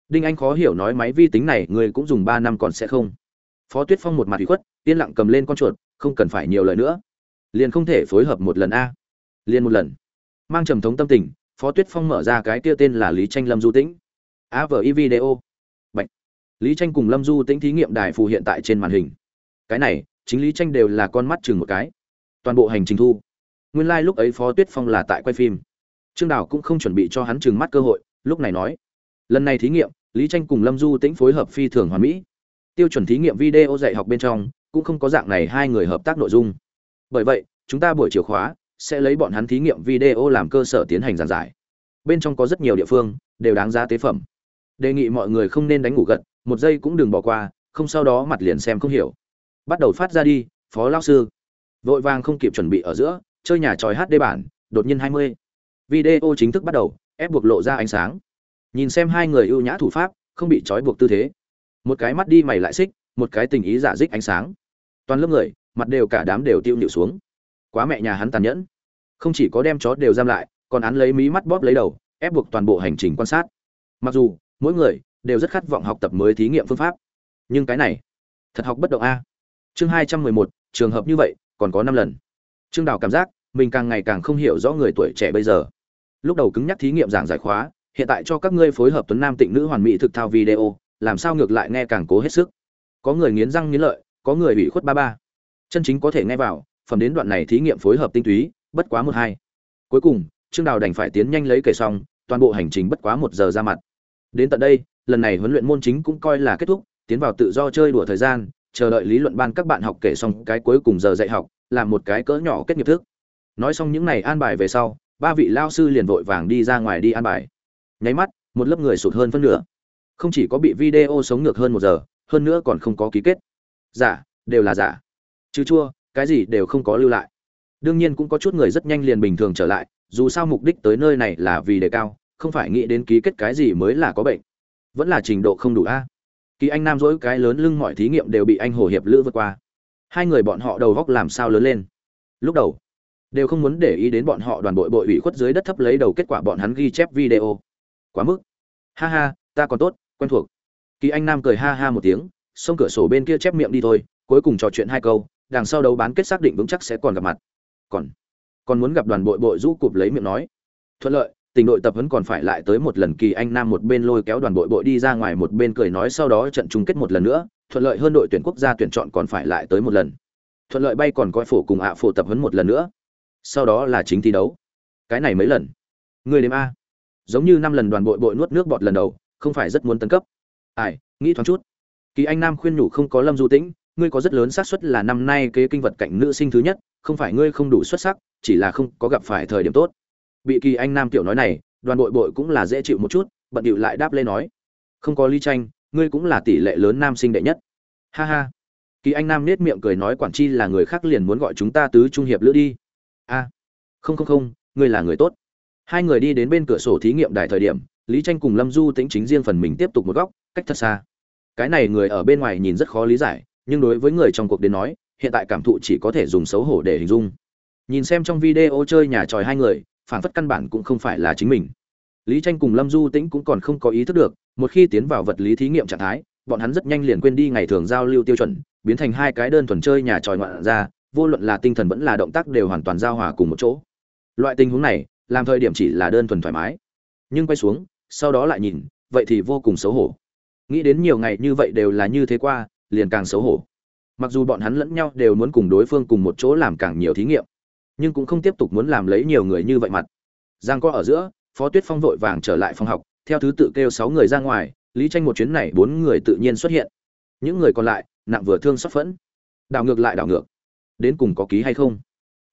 Đinh anh khó hiểu nói máy vi tính này người cũng dùng ba năm còn sẽ không? Phó tuyết phong một mặt ủy khuất, yên lặng cầm lên con chuột, không cần phải nhiều lời nữa. Liền không thể phối hợp một lần a. Liền một lần. Mang trầm thống tâm tình, phó tuyết phong mở ra cái kia tên là lý tranh lâm du tĩnh. Avi video Bạch. lý tranh cùng lâm du tĩnh thí nghiệm đài phù hiện tại trên màn hình. Cái này, chính lý tranh đều là con mắt chừng một cái. Toàn bộ hành trình thu. Nguyên lai、like、lúc ấy phó tuyết phong là tại quay phim. Trương đảo cũng không chuẩn bị cho hắn chừng mắt cơ hội, lúc này nói lần này thí nghiệm, lý tranh cùng lâm du tĩnh phối hợp phi thường hoàn mỹ. Tiêu chuẩn thí nghiệm video dạy học bên trong, cũng không có dạng này hai người hợp tác nội dung. Bởi vậy, chúng ta buổi chiều khóa sẽ lấy bọn hắn thí nghiệm video làm cơ sở tiến hành giảng giải. Bên trong có rất nhiều địa phương đều đáng giá tế phẩm. Đề nghị mọi người không nên đánh ngủ gật, một giây cũng đừng bỏ qua, không sau đó mặt liền xem không hiểu. Bắt đầu phát ra đi, phó lao sư. Vội vàng không kịp chuẩn bị ở giữa, chơi nhà tròi hd bản, đột nhiên 20. video chính thức bắt đầu, ép buộc lộ ra ánh sáng nhìn xem hai người ưu nhã thủ pháp, không bị trói buộc tư thế. Một cái mắt đi mày lại xích, một cái tình ý giả dích ánh sáng. Toàn lớp người, mặt đều cả đám đều tiêu nhịu xuống. Quá mẹ nhà hắn tàn nhẫn. Không chỉ có đem chó đều giam lại, còn án lấy mí mắt bóp lấy đầu, ép buộc toàn bộ hành trình quan sát. Mặc dù, mỗi người đều rất khát vọng học tập mới thí nghiệm phương pháp. Nhưng cái này, thật học bất động a. Chương hai trăm mười một, trường hợp như vậy, còn có năm lần. Trương đào cảm giác, mình càng ngày càng không hiểu rõ người tuổi trẻ bây giờ. Lúc đầu cứng nhắc thí nghiệm giảng giải khóa hiện tại cho các ngươi phối hợp tuấn nam tịnh nữ hoàn mỹ thực thao video, làm sao ngược lại nghe càng cố hết sức. Có người nghiến răng nghiến lợi, có người bị khuất ba ba. Chân chính có thể nghe vào, phẩm đến đoạn này thí nghiệm phối hợp tinh túy, bất quá một hai. Cuối cùng, trương đào đành phải tiến nhanh lấy kể xong, toàn bộ hành trình bất quá một giờ ra mặt. Đến tận đây, lần này huấn luyện môn chính cũng coi là kết thúc, tiến vào tự do chơi đùa thời gian, chờ đợi lý luận ban các bạn học kể xong cái cuối cùng giờ dạy học, làm một cái cỡ nhỏ kết nghiệp thức. Nói xong những này an bài về sau, ba vị lao sư liền vội vàng đi ra ngoài đi an bài nháy mắt, một lớp người sụt hơn phân nửa. Không chỉ có bị video sống ngược hơn một giờ, hơn nữa còn không có ký kết. Giả, đều là giả. Chứ chua, cái gì đều không có lưu lại. Đương nhiên cũng có chút người rất nhanh liền bình thường trở lại, dù sao mục đích tới nơi này là vì đề cao, không phải nghĩ đến ký kết cái gì mới là có bệnh. Vẫn là trình độ không đủ a. Kỳ anh nam dỗi cái lớn lưng mọi thí nghiệm đều bị anh hồ hiệp lữ vượt qua. Hai người bọn họ đầu góc làm sao lớn lên. Lúc đầu, đều không muốn để ý đến bọn họ đoàn bội bội ủy khuất dưới đất thấp lấy đầu kết quả bọn hắn ghi chép video quá mức. Ha ha, ta còn tốt, quen thuộc. Kỳ anh nam cười ha ha một tiếng, xông cửa sổ bên kia chép miệng đi thôi, cuối cùng trò chuyện hai câu, đằng sau đấu bán kết xác định vững chắc sẽ còn gặp mặt. Còn còn muốn gặp đoàn bội bội rũ cụp lấy miệng nói. Thuận lợi, tình đội tập huấn còn phải lại tới một lần kỳ anh nam một bên lôi kéo đoàn bội bội đi ra ngoài một bên cười nói sau đó trận chung kết một lần nữa, thuận lợi hơn đội tuyển quốc gia tuyển chọn còn phải lại tới một lần. Thuận lợi bay còn coi phổ cùng ạ phổ tập huấn một lần nữa. Sau đó là chính thi đấu. Cái này mấy lần? Người đêm a giống như năm lần đoàn bội bội nuốt nước bọt lần đầu, không phải rất muốn tấn cấp. Ai, nghĩ thoáng chút. Kỳ anh nam khuyên nhủ không có lâm du tĩnh, ngươi có rất lớn xác suất là năm nay kế kinh vật cảnh nữ sinh thứ nhất, không phải ngươi không đủ xuất sắc, chỉ là không có gặp phải thời điểm tốt. Bị kỳ anh nam tiểu nói này, đoàn bội bội cũng là dễ chịu một chút, bận điệu lại đáp lên nói. Không có ly tranh, ngươi cũng là tỷ lệ lớn nam sinh đệ nhất. Ha ha. Kỳ anh nam nết miệng cười nói quản chi là người khác liền muốn gọi chúng ta tứ trung hiệp lữ đi. A. Không không không, ngươi là người tốt hai người đi đến bên cửa sổ thí nghiệm đài thời điểm, lý tranh cùng lâm du Tĩnh chính riêng phần mình tiếp tục một góc, cách thật xa. Cái này người ở bên ngoài nhìn rất khó lý giải, nhưng đối với người trong cuộc đến nói, hiện tại cảm thụ chỉ có thể dùng xấu hổ để hình dung. Nhìn xem trong video chơi nhà tròi hai người, phản phất căn bản cũng không phải là chính mình. Lý tranh cùng lâm du tĩnh cũng còn không có ý thức được, một khi tiến vào vật lý thí nghiệm trạng thái, bọn hắn rất nhanh liền quên đi ngày thường giao lưu tiêu chuẩn, biến thành hai cái đơn thuần chơi nhà tròi ngoạn ra, vô luận là tinh thần vẫn là động tác đều hoàn toàn giao hòa cùng một chỗ. Loại tình huống này làm thời điểm chỉ là đơn thuần thoải mái. Nhưng quay xuống, sau đó lại nhìn, vậy thì vô cùng xấu hổ. Nghĩ đến nhiều ngày như vậy đều là như thế qua, liền càng xấu hổ. Mặc dù bọn hắn lẫn nhau đều muốn cùng đối phương cùng một chỗ làm càng nhiều thí nghiệm, nhưng cũng không tiếp tục muốn làm lấy nhiều người như vậy mặt. Giang có ở giữa, phó tuyết phong vội vàng trở lại phòng học, theo thứ tự kêu sáu người ra ngoài, lý tranh một chuyến này bốn người tự nhiên xuất hiện. Những người còn lại, nặng vừa thương sắp phẫn. Đảo ngược lại đảo ngược. Đến cùng có ký hay không?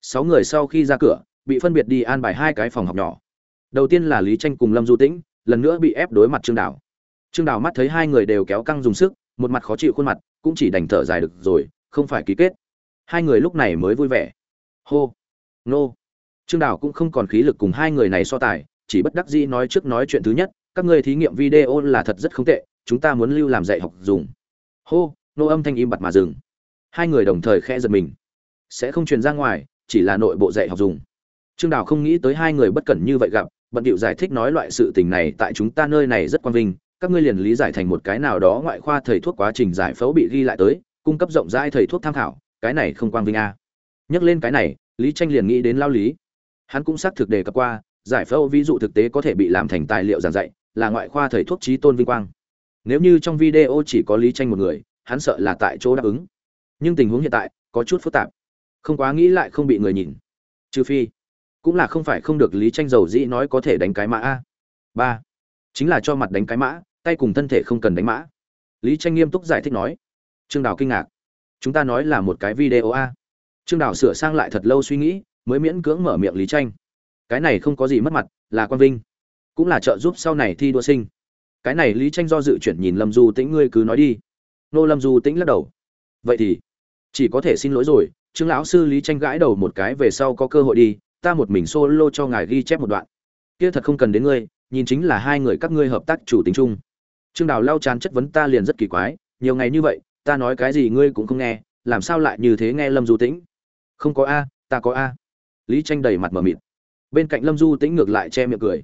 Sáu người sau khi ra cửa bị phân biệt đi an bài hai cái phòng học nhỏ. Đầu tiên là lý tranh cùng lâm du tĩnh, lần nữa bị ép đối mặt trương đảo trương đảo mắt thấy hai người đều kéo căng dùng sức, một mặt khó chịu khuôn mặt, cũng chỉ đành thở dài được rồi, không phải ký kết. Hai người lúc này mới vui vẻ. Hô. Nô. Trương đảo cũng không còn khí lực cùng hai người này so tài, chỉ bất đắc dĩ nói trước nói chuyện thứ nhất, các ngươi thí nghiệm video là thật rất không tệ, chúng ta muốn lưu làm dạy học dùng. Hô, nô âm thanh im bặt mà dừng. Hai người đồng thời khẽ giật mình. Sẽ không truyền ra ngoài, chỉ là nội bộ dạy học dùng trương đào không nghĩ tới hai người bất cẩn như vậy gặp, bận điệu giải thích nói loại sự tình này tại chúng ta nơi này rất quan vinh, các ngươi liền lý giải thành một cái nào đó ngoại khoa thầy thuốc quá trình giải phẫu bị ghi lại tới, cung cấp rộng rãi thầy thuốc tham khảo, cái này không quang vinh a à. nhắc lên cái này, lý tranh liền nghĩ đến lao lý. Hắn cũng xác thực đề cập qua, giải phẫu ví dụ thực tế có thể bị làm thành tài liệu giảng dạy, là ngoại khoa thầy thuốc trí tôn vinh quang. Nếu như trong video chỉ có lý tranh một người, hắn sợ là tại chỗ đáp ứng. Nhưng tình huống hiện tại có chút phức tạp. Không quá nghĩ lại không bị người nhìn. Trừ phi cũng là không phải không được lý tranh dầu dĩ nói có thể đánh cái mã a. Ba, chính là cho mặt đánh cái mã, tay cùng thân thể không cần đánh mã. Lý tranh nghiêm túc giải thích nói, trương đào kinh ngạc. Chúng ta nói là một cái video a. Trương đào sửa sang lại thật lâu suy nghĩ, mới miễn cưỡng mở miệng lý tranh cái này không có gì mất mặt, là quan vinh. Cũng là trợ giúp sau này thi đua sinh. Cái này lý tranh do dự chuyển nhìn lâm du tĩnh, ngươi cứ nói đi. Nô lâm du tĩnh lắc đầu. Vậy thì, chỉ có thể xin lỗi rồi. Trương lão sư lý tranh gãi đầu một cái về sau có cơ hội đi ta một mình solo cho ngài ghi chép một đoạn. Kia thật không cần đến ngươi, nhìn chính là hai người các ngươi hợp tác chủ tính chung. Trương đào lau chán chất vấn ta liền rất kỳ quái, nhiều ngày như vậy, ta nói cái gì ngươi cũng không nghe, làm sao lại như thế nghe lâm du tĩnh? Không có a, ta có a. Lý tranh đầy mặt mờ mịt. Bên cạnh lâm du tĩnh ngược lại che miệng cười.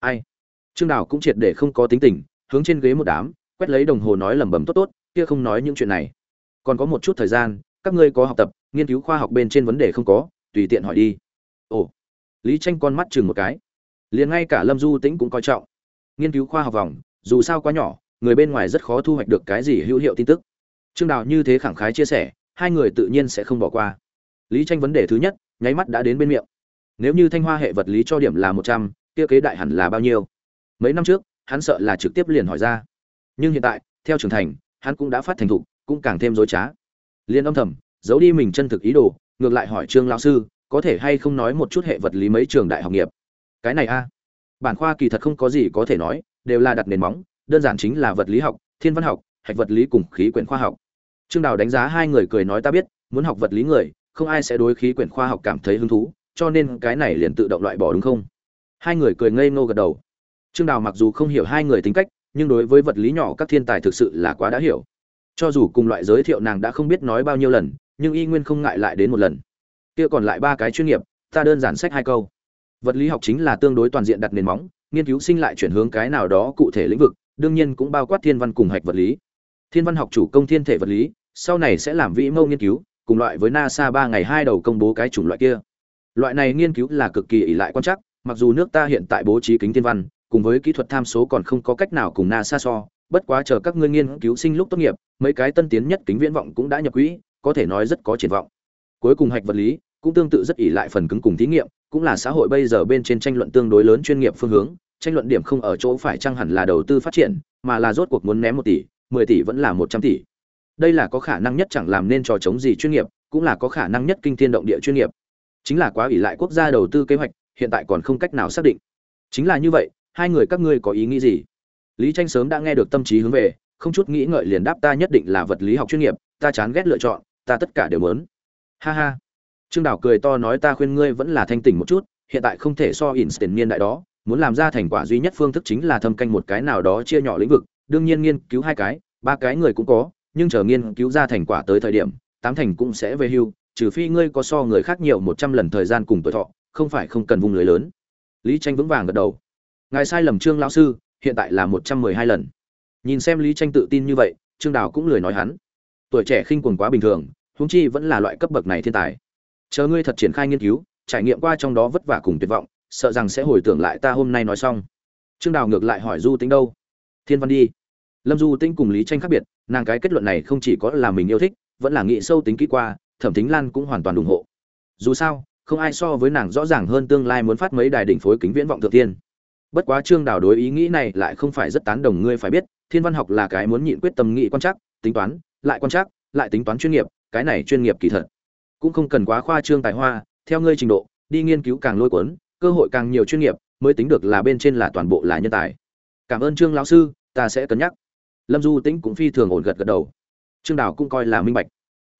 Ai? Trương đào cũng triệt để không có tính tình, hướng trên ghế một đám, quét lấy đồng hồ nói lẩm bẩm tốt tốt, kia không nói những chuyện này. Còn có một chút thời gian, các ngươi có học tập, nghiên cứu khoa học bên trên vấn đề không có, tùy tiện hỏi đi ồ, lý tranh con mắt chừng một cái. Liền ngay cả lâm du tĩnh cũng coi trọng. Nghiên cứu khoa học vòng, dù sao quá nhỏ, người bên ngoài rất khó thu hoạch được cái gì hữu hiệu tin tức. Trương đào như thế khẳng khái chia sẻ, hai người tự nhiên sẽ không bỏ qua. Lý tranh vấn đề thứ nhất, nháy mắt đã đến bên miệng. Nếu như thanh hoa hệ vật lý cho điểm là một trăm, kia kế đại hẳn là bao nhiêu? Mấy năm trước, hắn sợ là trực tiếp liền hỏi ra. Nhưng hiện tại, theo trưởng thành, hắn cũng đã phát thành thục, cũng càng thêm dối trá. Liên âm thầm, giấu đi mình chân thực ý đồ, ngược lại hỏi trương lão sư có thể hay không nói một chút hệ vật lý mấy trường đại học nghiệp? Cái này a. Bản khoa kỳ thật không có gì có thể nói, đều là đặt nền móng, đơn giản chính là vật lý học, thiên văn học, hạch vật lý cùng khí quyển khoa học. Trương đào đánh giá hai người cười nói ta biết, muốn học vật lý người, không ai sẽ đối khí quyển khoa học cảm thấy hứng thú, cho nên cái này liền tự động loại bỏ đúng không? Hai người cười ngây ngô gật đầu. Trương đào mặc dù không hiểu hai người tính cách, nhưng đối với vật lý nhỏ các thiên tài thực sự là quá đã hiểu. Cho dù cùng loại giới thiệu nàng đã không biết nói bao nhiêu lần, nhưng y nguyên không ngại lại đến một lần kia còn lại ba cái chuyên nghiệp, ta đơn giản sách hai câu. Vật lý học chính là tương đối toàn diện đặt nền móng, nghiên cứu sinh lại chuyển hướng cái nào đó cụ thể lĩnh vực, đương nhiên cũng bao quát thiên văn cùng hạch vật lý. Thiên văn học chủ công thiên thể vật lý, sau này sẽ làm vĩ mâu nghiên cứu, cùng loại với nasa ba ngày hai đầu công bố cái chủng loại kia. Loại này nghiên cứu là cực kỳ ỷ lại quan chắc mặc dù nước ta hiện tại bố trí kính thiên văn, cùng với kỹ thuật tham số còn không có cách nào cùng nasa so, bất quá chờ các ngươi nghiên cứu sinh lúc tốt nghiệp, mấy cái tân tiến nhất kính viễn vọng cũng đã nhập quỹ, có thể nói rất có triển vọng. Cuối cùng hạch vật lý cũng tương tự rất ỷ lại phần cứng cùng thí nghiệm, cũng là xã hội bây giờ bên trên tranh luận tương đối lớn chuyên nghiệp phương hướng, tranh luận điểm không ở chỗ phải chăng hẳn là đầu tư phát triển, mà là rốt cuộc muốn ném một tỷ, mười tỷ vẫn là một trăm tỷ. Đây là có khả năng nhất chẳng làm nên trò chống gì chuyên nghiệp, cũng là có khả năng nhất kinh thiên động địa chuyên nghiệp. Chính là quá ỷ lại quốc gia đầu tư kế hoạch, hiện tại còn không cách nào xác định. Chính là như vậy, hai người các ngươi có ý nghĩ gì? Lý tranh sớm đã nghe được tâm trí hướng về, không chút nghĩ ngợi liền đáp ta nhất định là vật lý học chuyên nghiệp, ta chán ghét lựa chọn, ta tất cả đều muốn. Ha ha trương đào cười to nói ta khuyên ngươi vẫn là thanh tỉnh một chút, hiện tại không thể so instant niên đại đó, muốn làm ra thành quả duy nhất phương thức chính là thâm canh một cái nào đó chia nhỏ lĩnh vực, đương nhiên nghiên cứu hai cái, ba cái người cũng có, nhưng chờ nghiên cứu ra thành quả tới thời điểm, tám thành cũng sẽ về hưu, trừ phi ngươi có so người khác nhiều một trăm lần thời gian cùng tuổi thọ, không phải không cần vùng lưới lớn. Lý tranh vững vàng gật đầu. Ngài sai lầm trương lão sư, hiện tại là một trăm mười hai lần. Nhìn xem lý tranh tự tin như vậy, trương đào cũng lười nói hắn. Tuổi trẻ khinh quần quá bình thường, huống chi vẫn là loại cấp bậc này thiên tài chờ ngươi thật triển khai nghiên cứu, trải nghiệm qua trong đó vất vả cùng tuyệt vọng, sợ rằng sẽ hồi tưởng lại ta hôm nay nói xong. Trương đào ngược lại hỏi du tính đâu? Thiên văn đi. Lâm du tính cùng lý tranh khác biệt, nàng cái kết luận này không chỉ có là mình yêu thích, vẫn là nghĩ sâu tính kỹ qua, thẩm tính lan cũng hoàn toàn ủng hộ. Dù sao, không ai so với nàng rõ ràng hơn tương lai muốn phát mấy đài đỉnh phối kính viễn vọng thượng tiên. Bất quá trương đào đối ý nghĩ này lại không phải rất tán đồng, ngươi phải biết, thiên văn học là cái muốn nhịn quyết tâm nghị quan trắc, tính toán, lại quan trắc, lại tính toán chuyên nghiệp, cái này chuyên nghiệp kỳ thật cũng không cần quá khoa trương tài hoa, theo ngươi trình độ, đi nghiên cứu càng lôi cuốn, cơ hội càng nhiều chuyên nghiệp, mới tính được là bên trên là toàn bộ là nhân tài. Cảm ơn trương lão sư, ta sẽ cân nhắc. Lâm du tĩnh cũng phi thường ổn gật gật đầu. Trương đào cũng coi là minh bạch.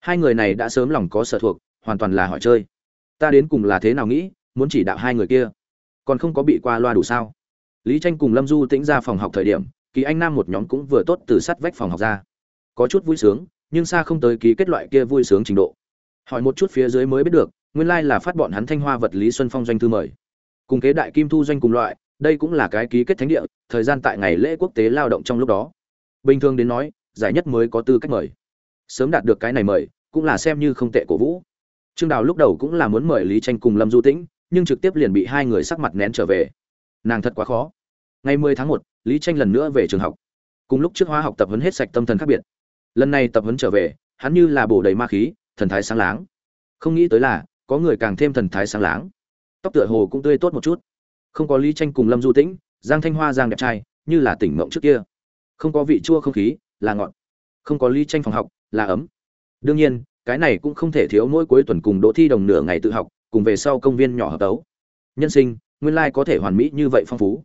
Hai người này đã sớm lòng có sở thuộc, hoàn toàn là hỏi chơi. Ta đến cùng là thế nào nghĩ, muốn chỉ đạo hai người kia? Còn không có bị qua loa đủ sao? Lý tranh cùng lâm du tĩnh ra phòng học thời điểm, kỳ anh nam một nhóm cũng vừa tốt từ sắt vách phòng học ra. Có chút vui sướng, nhưng xa không tới ký kết loại kia vui sướng trình độ hỏi một chút phía dưới mới biết được nguyên lai là phát bọn hắn thanh hoa vật lý xuân phong doanh thư mời. Cùng kế đại kim thu doanh cùng loại đây cũng là cái ký kết thánh địa thời gian tại ngày lễ quốc tế lao động trong lúc đó. Bình thường đến nói giải nhất mới có tư cách mời. Sớm đạt được cái này mời cũng là xem như không tệ cổ vũ. Trương đào lúc đầu cũng là muốn mời lý tranh cùng lâm du tĩnh nhưng trực tiếp liền bị hai người sắc mặt nén trở về. Nàng thật quá khó. Ngày 10 tháng 1, lý tranh lần nữa về trường học. Cùng lúc trước hóa học tập huấn hết sạch tâm thần khác biệt. Lần này tập huấn trở về hắn như là bổ đầy ma khí thần thái sáng láng. Không nghĩ tới là, có người càng thêm thần thái sáng láng. Tóc tựa hồ cũng tươi tốt một chút. Không có lý tranh cùng lâm du tĩnh, giang thanh hoa giang đẹp trai, như là tỉnh mộng trước kia. Không có vị chua không khí, là ngọt không có lý tranh phòng học, là ấm. Đương nhiên, cái này cũng không thể thiếu mỗi cuối tuần cùng đỗ thi đồng nửa ngày tự học, cùng về sau công viên nhỏ hợp tấu. Nhân sinh, nguyên lai có thể hoàn mỹ như vậy phong phú.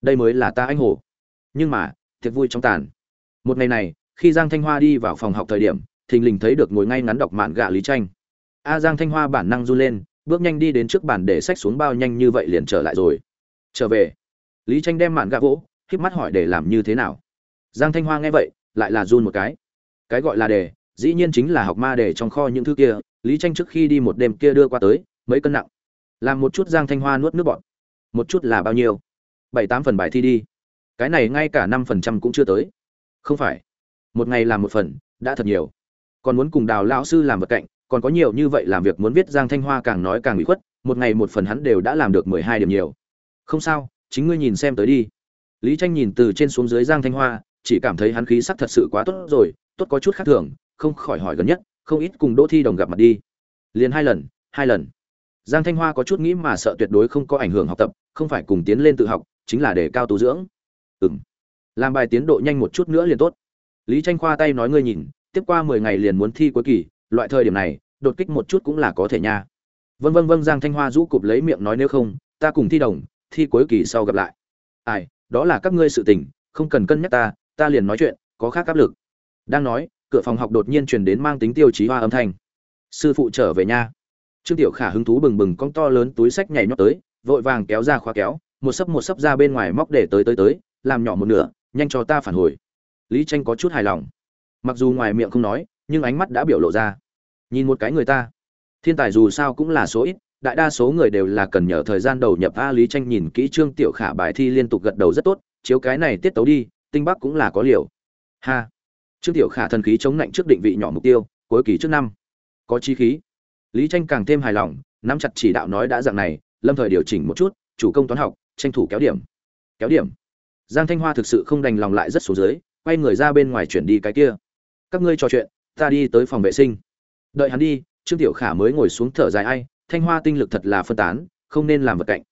Đây mới là ta anh hồ. Nhưng mà, thiệt vui trong tàn. Một ngày này, khi giang thanh hoa đi vào phòng học thời điểm thình lình thấy được ngồi ngay ngắn đọc mạn gạ lý tranh. A giang thanh hoa bản năng run lên, bước nhanh đi đến trước bàn để sách xuống bao nhanh như vậy liền trở lại rồi. Trở về. Lý tranh đem mạn gạ vỗ híp mắt hỏi để làm như thế nào. Giang thanh hoa nghe vậy, lại là run một cái. Cái gọi là đề, dĩ nhiên chính là học ma đề trong kho những thứ kia, lý tranh trước khi đi một đêm kia đưa qua tới, mấy cân nặng. Làm một chút giang thanh hoa nuốt nước bọt. Một chút là bao nhiêu? Bảy tám phần bài thi đi. Cái này ngay cả năm phần trăm cũng chưa tới. Không phải. Một ngày làm một phần, đã thật nhiều còn muốn cùng đào lão sư làm vật cạnh, còn có nhiều như vậy làm việc muốn viết giang thanh hoa càng nói càng bị khuất, một ngày một phần hắn đều đã làm được mười hai điểm nhiều. Không sao, chính ngươi nhìn xem tới đi. Lý tranh nhìn từ trên xuống dưới giang thanh hoa, chỉ cảm thấy hắn khí sắc thật sự quá tốt rồi, tốt có chút khác thường, không khỏi hỏi gần nhất, không ít cùng đỗ thi đồng gặp mặt đi. Liền hai lần hai lần. Giang thanh hoa có chút nghĩ mà sợ tuyệt đối không có ảnh hưởng học tập, không phải cùng tiến lên tự học, chính là để cao tu dưỡng. Ừm. Làm bài tiến độ nhanh một chút nữa liền tốt. Lý tranh khoa tay nói ngươi nhìn tiếp qua mười ngày liền muốn thi cuối kỳ loại thời điểm này đột kích một chút cũng là có thể nha. Vâng vâng vâng, giang thanh hoa rũ cụp lấy miệng nói nếu không ta cùng thi đồng thi cuối kỳ sau gặp lại. Ai đó là các ngươi sự tình không cần cân nhắc ta ta liền nói chuyện có khác áp lực. Đang nói cửa phòng học đột nhiên truyền đến mang tính tiêu chí hoa âm thanh. Sư phụ trở về nha. Trương tiểu khả hứng thú bừng bừng con to lớn túi sách nhảy nhót tới vội vàng kéo ra khóa kéo một sấp một sấp ra bên ngoài móc để tới tới tới làm nhỏ một nửa nhanh cho ta phản hồi. Lý tranh có chút hài lòng mặc dù ngoài miệng không nói, nhưng ánh mắt đã biểu lộ ra. Nhìn một cái người ta. Thiên tài dù sao cũng là số ít, đại đa số người đều là cần nhờ thời gian đầu nhập a lý tranh nhìn kỹ trương tiểu khả bài thi liên tục gật đầu rất tốt, chiếu cái này tiết tấu đi, tinh bắc cũng là có liều. Ha. Trương tiểu khả thần khí chống lạnh trước định vị nhỏ mục tiêu, cuối kỳ trước năm. Có chi khí. Lý tranh càng thêm hài lòng, nắm chặt chỉ đạo nói đã dạng này, lâm thời điều chỉnh một chút, chủ công toán học, tranh thủ kéo điểm. Kéo điểm. Giang thanh hoa thực sự không đành lòng lại rất số dưới, quay người ra bên ngoài chuyển đi cái kia các ngươi trò chuyện, ta đi tới phòng vệ sinh. Đợi hắn đi, trương tiểu khả mới ngồi xuống thở dài ai, thanh hoa tinh lực thật là phân tán, không nên làm vật cạnh.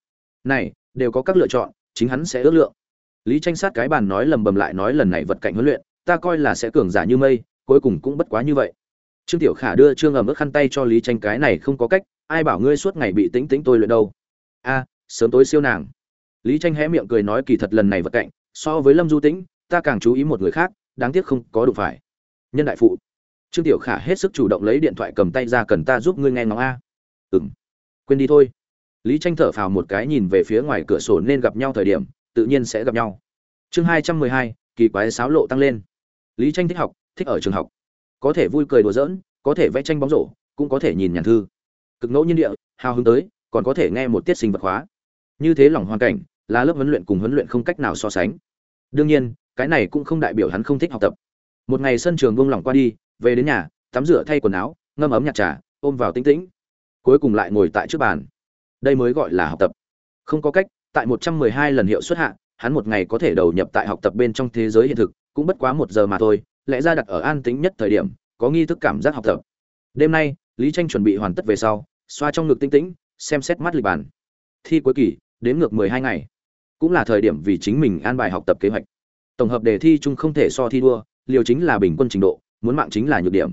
Này, đều có các lựa chọn, chính hắn sẽ ước lượng. Lý tranh sát cái bàn nói lầm bầm lại nói lần này vật cạnh huấn luyện, ta coi là sẽ cường giả như mây, cuối cùng cũng bất quá như vậy. Trương tiểu khả đưa trương ẩm ướt khăn tay cho lý tranh cái này không có cách, ai bảo ngươi suốt ngày bị tĩnh tĩnh tôi luyện đâu. A, sớm tối siêu nàng. Lý tranh hé miệng cười nói kỳ thật lần này vật cạnh, so với lâm du tĩnh, ta càng chú ý một người khác, đáng tiếc không có đủ phải nhân đại phụ. Trương tiểu khả hết sức chủ động lấy điện thoại cầm tay ra cần ta giúp ngươi nghe ngóng a. Ừm. Quên đi thôi. Lý tranh thở phào một cái nhìn về phía ngoài cửa sổ nên gặp nhau thời điểm, tự nhiên sẽ gặp nhau. Chương hai trăm mười hai, kỳ quái sáo lộ tăng lên. Lý tranh thích học, thích ở trường học. Có thể vui cười đùa giỡn, có thể vẽ tranh bóng rổ, cũng có thể nhìn nhàn thư. Cực ngẫu nhiên địa, hào hứng tới, còn có thể nghe một tiết sinh vật hóa. Như thế lòng hoàn cảnh, là lớp huấn luyện cùng huấn luyện không cách nào so sánh. Đương nhiên, cái này cũng không đại biểu hắn không thích học tập một ngày sân trường buông lỏng qua đi, về đến nhà, tắm rửa thay quần áo, ngâm ấm nhạt trà, ôm vào tĩnh tĩnh. Cuối cùng lại ngồi tại trước bàn. Đây mới gọi là học tập. Không có cách, tại một trăm mười hai lần hiệu suất hạ, hắn một ngày có thể đầu nhập tại học tập bên trong thế giới hiện thực, cũng bất quá một giờ mà thôi, lẽ ra đặt ở an tĩnh nhất thời điểm, có nghi thức cảm giác học tập. Đêm nay, lý tranh chuẩn bị hoàn tất về sau, xoa trong ngực tinh tĩnh, xem xét mắt lịch bản thi cuối kỳ, đến ngược mười hai ngày. Cũng là thời điểm vì chính mình an bài học tập kế hoạch. Tổng hợp đề thi chung không thể so thi đua liều chính là bình quân trình độ, muốn mạng chính là nhược điểm.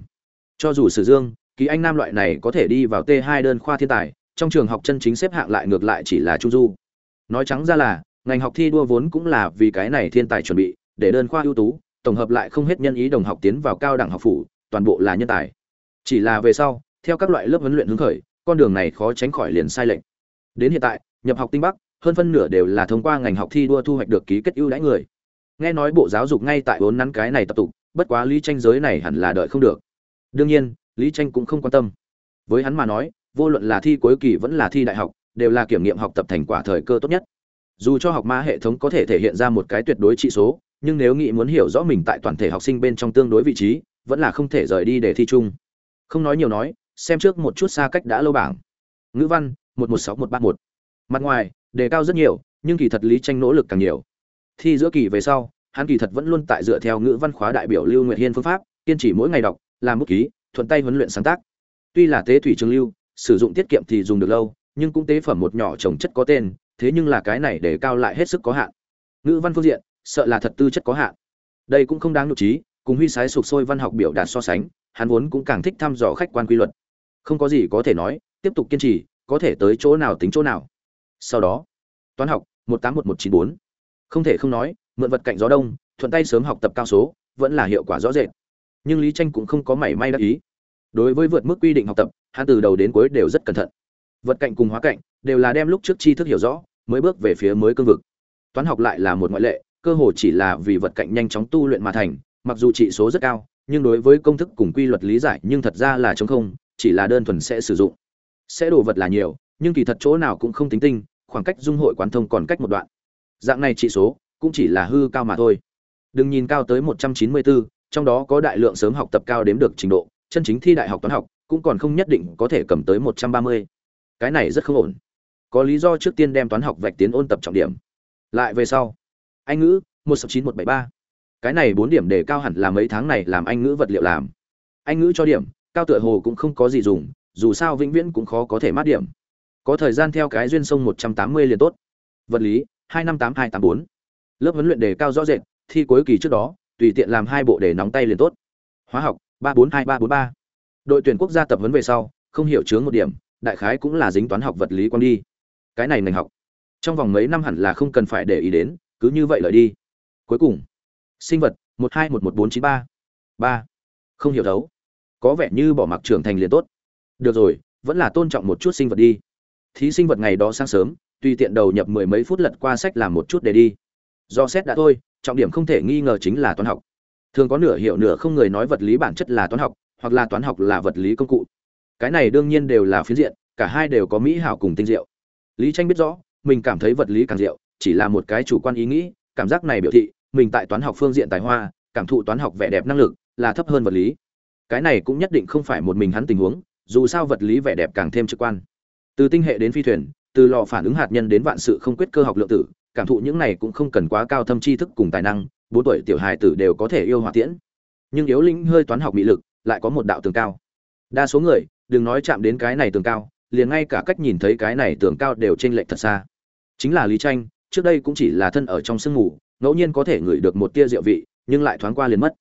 Cho dù sử dương ký anh nam loại này có thể đi vào t 2 đơn khoa thiên tài, trong trường học chân chính xếp hạng lại ngược lại chỉ là trung du. Nói trắng ra là, ngành học thi đua vốn cũng là vì cái này thiên tài chuẩn bị, để đơn khoa ưu tú, tổng hợp lại không hết nhân ý đồng học tiến vào cao đẳng học phủ, toàn bộ là nhân tài. Chỉ là về sau, theo các loại lớp huấn luyện hứng khởi, con đường này khó tránh khỏi liền sai lệch. Đến hiện tại, nhập học tinh bắc, hơn phân nửa đều là thông qua ngành học thi đua thu hoạch được ký kết ưu đãi người nghe nói bộ giáo dục ngay tại vốn nắn cái này tập tục, bất quá lý tranh giới này hẳn là đợi không được. Đương nhiên, lý tranh cũng không quan tâm. Với hắn mà nói, vô luận là thi cuối kỳ vẫn là thi đại học, đều là kiểm nghiệm học tập thành quả thời cơ tốt nhất. Dù cho học ma hệ thống có thể thể hiện ra một cái tuyệt đối trị số, nhưng nếu nghị muốn hiểu rõ mình tại toàn thể học sinh bên trong tương đối vị trí, vẫn là không thể rời đi để thi chung. Không nói nhiều nói, xem trước một chút xa cách đã lâu bảng. Ngữ văn, một một sáu một ba một. Mặt ngoài, đề cao rất nhiều, nhưng kỳ thật lý tranh nỗ lực càng nhiều thi giữa kỳ về sau, hắn kỳ thật vẫn luôn tại dựa theo ngữ văn khóa đại biểu lưu nguyệt hiên phương pháp, kiên trì mỗi ngày đọc, làm bút ký, thuận tay huấn luyện sáng tác. Tuy là tế thủy trường lưu, sử dụng tiết kiệm thì dùng được lâu, nhưng cũng tế phẩm một nhỏ trồng chất có tên, thế nhưng là cái này để cao lại hết sức có hạn. Ngữ văn phương diện, sợ là thật tư chất có hạn. Đây cũng không đáng nhục trí, cùng huy sái sục sôi văn học biểu đạt so sánh, hắn vốn cũng càng thích thăm dò khách quan quy luật. Không có gì có thể nói, tiếp tục kiên trì, có thể tới chỗ nào tính chỗ nào. Sau đó, toán học, một tám một một chín bốn không thể không nói, mượn vật cạnh gió đông, thuận tay sớm học tập cao số, vẫn là hiệu quả rõ rệt. Nhưng lý tranh cũng không có mảy may đắc ý. Đối với vượt mức quy định học tập, hắn từ đầu đến cuối đều rất cẩn thận. Vật cạnh cùng hóa cạnh đều là đem lúc trước tri thức hiểu rõ, mới bước về phía mới cương vực. Toán học lại là một ngoại lệ, cơ hồ chỉ là vì vật cạnh nhanh chóng tu luyện mà thành, mặc dù trị số rất cao, nhưng đối với công thức cùng quy luật lý giải nhưng thật ra là chống không, chỉ là đơn thuần sẽ sử dụng. Sẽ đồ vật là nhiều, nhưng kỳ thật chỗ nào cũng không tính tinh, khoảng cách dung hội quán thông còn cách một đoạn dạng này trị số cũng chỉ là hư cao mà thôi. Đừng nhìn cao tới một trăm chín mươi bốn trong đó có đại lượng sớm học tập cao đếm được trình độ, chân chính thi đại học toán học cũng còn không nhất định có thể cầm tới một trăm ba mươi. Cái này rất không ổn. Có lý do trước tiên đem toán học vạch tiến ôn tập trọng điểm. Lại về sau, anh ngữ, một sáu chín một bảy ba. Cái này bốn điểm để cao hẳn là mấy tháng này làm anh ngữ vật liệu làm. Anh ngữ cho điểm, cao tựa hồ cũng không có gì dùng, dù sao vĩnh viễn cũng khó có thể mát điểm. Có thời gian theo cái duyên sông một trăm tám mươi liền tốt. Vật lý hai năm tám hai tám bốn. Lớp huấn luyện đề cao rõ rệt, thi cuối kỳ trước đó, tùy tiện làm hai bộ để nóng tay liền tốt. Hóa học, ba bốn hai ba bốn ba. Đội tuyển quốc gia tập huấn về sau, không hiểu chướng một điểm, đại khái cũng là dính toán học vật lý quan đi. Cái này ngành học, trong vòng mấy năm hẳn là không cần phải để ý đến, cứ như vậy lợi đi. Cuối cùng, sinh vật, một hai một một bốn chín ba. Ba. Không hiểu đấu. Có vẻ như bỏ mặc trưởng thành liền tốt. Được rồi, vẫn là tôn trọng một chút sinh vật đi. Thí sinh vật ngày đó sáng sớm tùy tiện đầu nhập mười mấy phút lật qua sách làm một chút để đi. Do xét đã thôi, trọng điểm không thể nghi ngờ chính là toán học. Thường có nửa hiểu nửa không người nói vật lý bản chất là toán học, hoặc là toán học là vật lý công cụ. Cái này đương nhiên đều là phiến diện, cả hai đều có mỹ hảo cùng tinh diệu. Lý tranh biết rõ, mình cảm thấy vật lý càng diệu, chỉ là một cái chủ quan ý nghĩ, cảm giác này biểu thị, mình tại toán học phương diện tài hoa, cảm thụ toán học vẻ đẹp năng lực, là thấp hơn vật lý. Cái này cũng nhất định không phải một mình hắn tình huống, dù sao vật lý vẻ đẹp càng thêm trực quan. Từ tinh hệ đến phi thuyền từ lò phản ứng hạt nhân đến vạn sự không quyết cơ học lượng tử, cảm thụ những này cũng không cần quá cao thâm tri thức cùng tài năng, bốn tuổi tiểu hài tử đều có thể yêu hỏa tiễn. Nhưng yếu linh hơi toán học mỹ lực, lại có một đạo tường cao. Đa số người, đừng nói chạm đến cái này tường cao, liền ngay cả cách nhìn thấy cái này tường cao đều t r ê n lệch thật xa. Chính là lý tranh, trước đây cũng chỉ là thân ở trong sương mù, ngẫu nhiên có thể ngửi được một tia rượu vị, nhưng lại thoáng qua liền mất.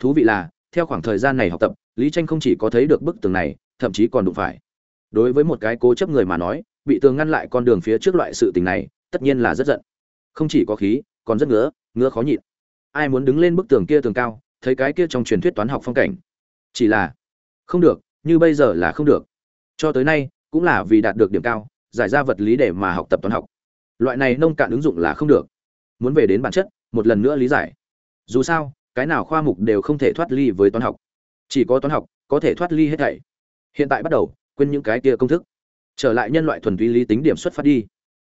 Thú vị là, theo khoảng thời gian này học tập, lý tranh không chỉ có thấy được bức tường này, thậm chí còn đụng phải. Đối với một cái cố chấp người mà nói bị tường ngăn lại con đường phía trước loại sự tình này, tất nhiên là rất giận. Không chỉ có khí, còn rất ngứa ngứa khó nhịn. Ai muốn đứng lên bức tường kia tường cao, thấy cái kia trong truyền thuyết toán học phong cảnh? Chỉ là, không được, như bây giờ là không được. Cho tới nay, cũng là vì đạt được điểm cao, giải ra vật lý để mà học tập toán học. Loại này nông cạn ứng dụng là không được. Muốn về đến bản chất, một lần nữa lý giải. Dù sao, cái nào khoa mục đều không thể thoát ly với toán học. Chỉ có toán học, có thể thoát ly hết thảy. Hiện tại bắt đầu, quên những cái kia công thức trở lại nhân loại thuần túy lý tính điểm xuất phát đi.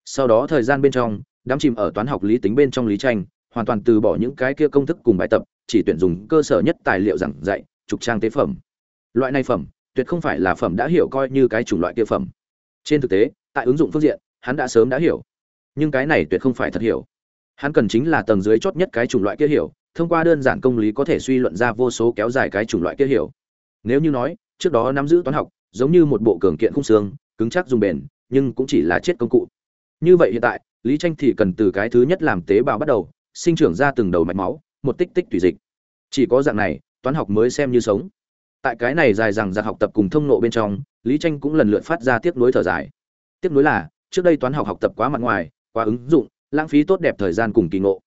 Sau đó thời gian bên trong, đám chìm ở toán học lý tính bên trong lý tranh, hoàn toàn từ bỏ những cái kia công thức cùng bài tập, chỉ tuyển dùng cơ sở nhất tài liệu giảng dạy, trục trang tế phẩm. Loại này phẩm, tuyệt không phải là phẩm đã hiểu coi như cái chủng loại kia phẩm. Trên thực tế, tại ứng dụng phương diện, hắn đã sớm đã hiểu. Nhưng cái này tuyệt không phải thật hiểu. Hắn cần chính là tầng dưới chót nhất cái chủng loại kia hiểu, thông qua đơn giản công lý có thể suy luận ra vô số kéo dài cái chủng loại kia hiểu. Nếu như nói, trước đó nắm giữ toán học, giống như một bộ cường kiện khung xương cứng chắc dùng bền nhưng cũng chỉ là chết công cụ. Như vậy hiện tại lý tranh thì cần từ cái thứ nhất làm tế bào bắt đầu sinh trưởng ra từng đầu mạch máu một tích tích tùy dịch. Chỉ có dạng này toán học mới xem như sống. Tại cái này dài rằng giặc học tập cùng thông nộ bên trong lý tranh cũng lần lượt phát ra tiếp nối thở dài. Tiếp nối là trước đây toán học học tập quá mặt ngoài quá ứng dụng lãng phí tốt đẹp thời gian cùng kỳ ngộ.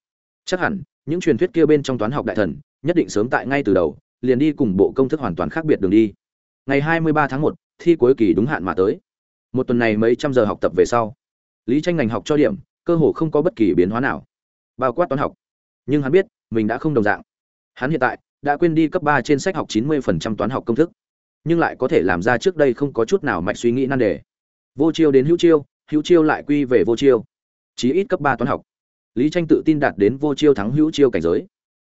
Chắc hẳn những truyền thuyết kia bên trong toán học đại thần nhất định sớm tại ngay từ đầu liền đi cùng bộ công thức hoàn toàn khác biệt đường đi. Ngày 23 tháng 1, thi cuối kỳ đúng hạn mà tới một tuần này mấy trăm giờ học tập về sau, lý tranh ngành học cho điểm, cơ hồ không có bất kỳ biến hóa nào. Bao quát toán học. Nhưng hắn biết, mình đã không đồng dạng. Hắn hiện tại đã quên đi cấp ba trên sách học 90% toán học công thức, nhưng lại có thể làm ra trước đây không có chút nào mạch suy nghĩ nan đề. Vô chiêu đến hữu chiêu hữu chiêu lại quy về vô chiêu. Chí ít cấp ba toán học. Lý tranh tự tin đạt đến vô chiêu thắng hữu chiêu cảnh giới.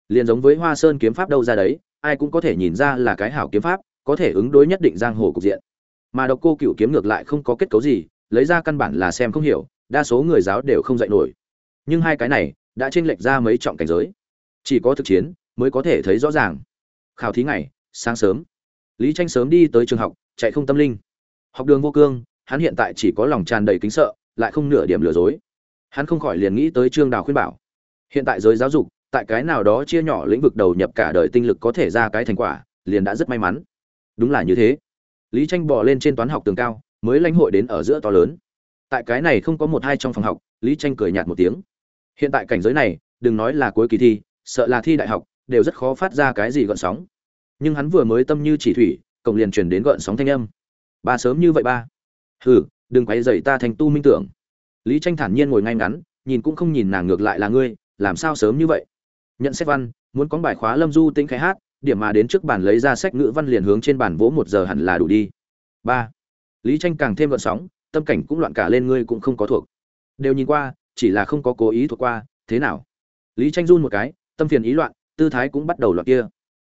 Liền giống với hoa sơn kiếm pháp đâu ra đấy, ai cũng có thể nhìn ra là cái hảo kiếm pháp, có thể ứng đối nhất định giang hồ cục diện mà độc cô cựu kiếm ngược lại không có kết cấu gì, lấy ra căn bản là xem không hiểu, đa số người giáo đều không dạy nổi. Nhưng hai cái này đã chênh lệch ra mấy trọng cảnh giới. Chỉ có thực chiến mới có thể thấy rõ ràng. Khảo thí ngày, sáng sớm. Lý tranh sớm đi tới trường học, chạy không tâm linh. Học đường vô cương, hắn hiện tại chỉ có lòng tràn đầy kính sợ, lại không nửa điểm lừa dối. Hắn không khỏi liền nghĩ tới trương đào khuyên bảo. Hiện tại giới giáo dục, tại cái nào đó chia nhỏ lĩnh vực đầu nhập cả đời tinh lực có thể ra cái thành quả, liền đã rất may mắn. Đúng là như thế lý tranh bò lên trên toán học tường cao, mới lãnh hội đến ở giữa to lớn. Tại cái này không có một hai trong phòng học, lý tranh cười nhạt một tiếng. Hiện tại cảnh giới này, đừng nói là cuối kỳ thi, sợ là thi đại học, đều rất khó phát ra cái gì gợn sóng. Nhưng hắn vừa mới tâm như chỉ thủy, cổng liền truyền đến gợn sóng thanh âm. Ba sớm như vậy ba. Hừ, đừng quấy dậy ta thành tu minh tưởng. Lý tranh thản nhiên ngồi ngay ngắn, nhìn cũng không nhìn nàng ngược lại là ngươi, làm sao sớm như vậy? Nhận xét văn, muốn có bài khóa lâm du tĩnh khai hát điểm mà đến trước bàn lấy ra sách ngữ văn liền hướng trên bàn vỗ một giờ hẳn là đủ đi. Ba. Lý tranh càng thêm gợn sóng, tâm cảnh cũng loạn cả lên, ngươi cũng không có thuộc. Đều nhìn qua, chỉ là không có cố ý thuộc qua, thế nào? Lý tranh run một cái, tâm phiền ý loạn, tư thái cũng bắt đầu loạn kia.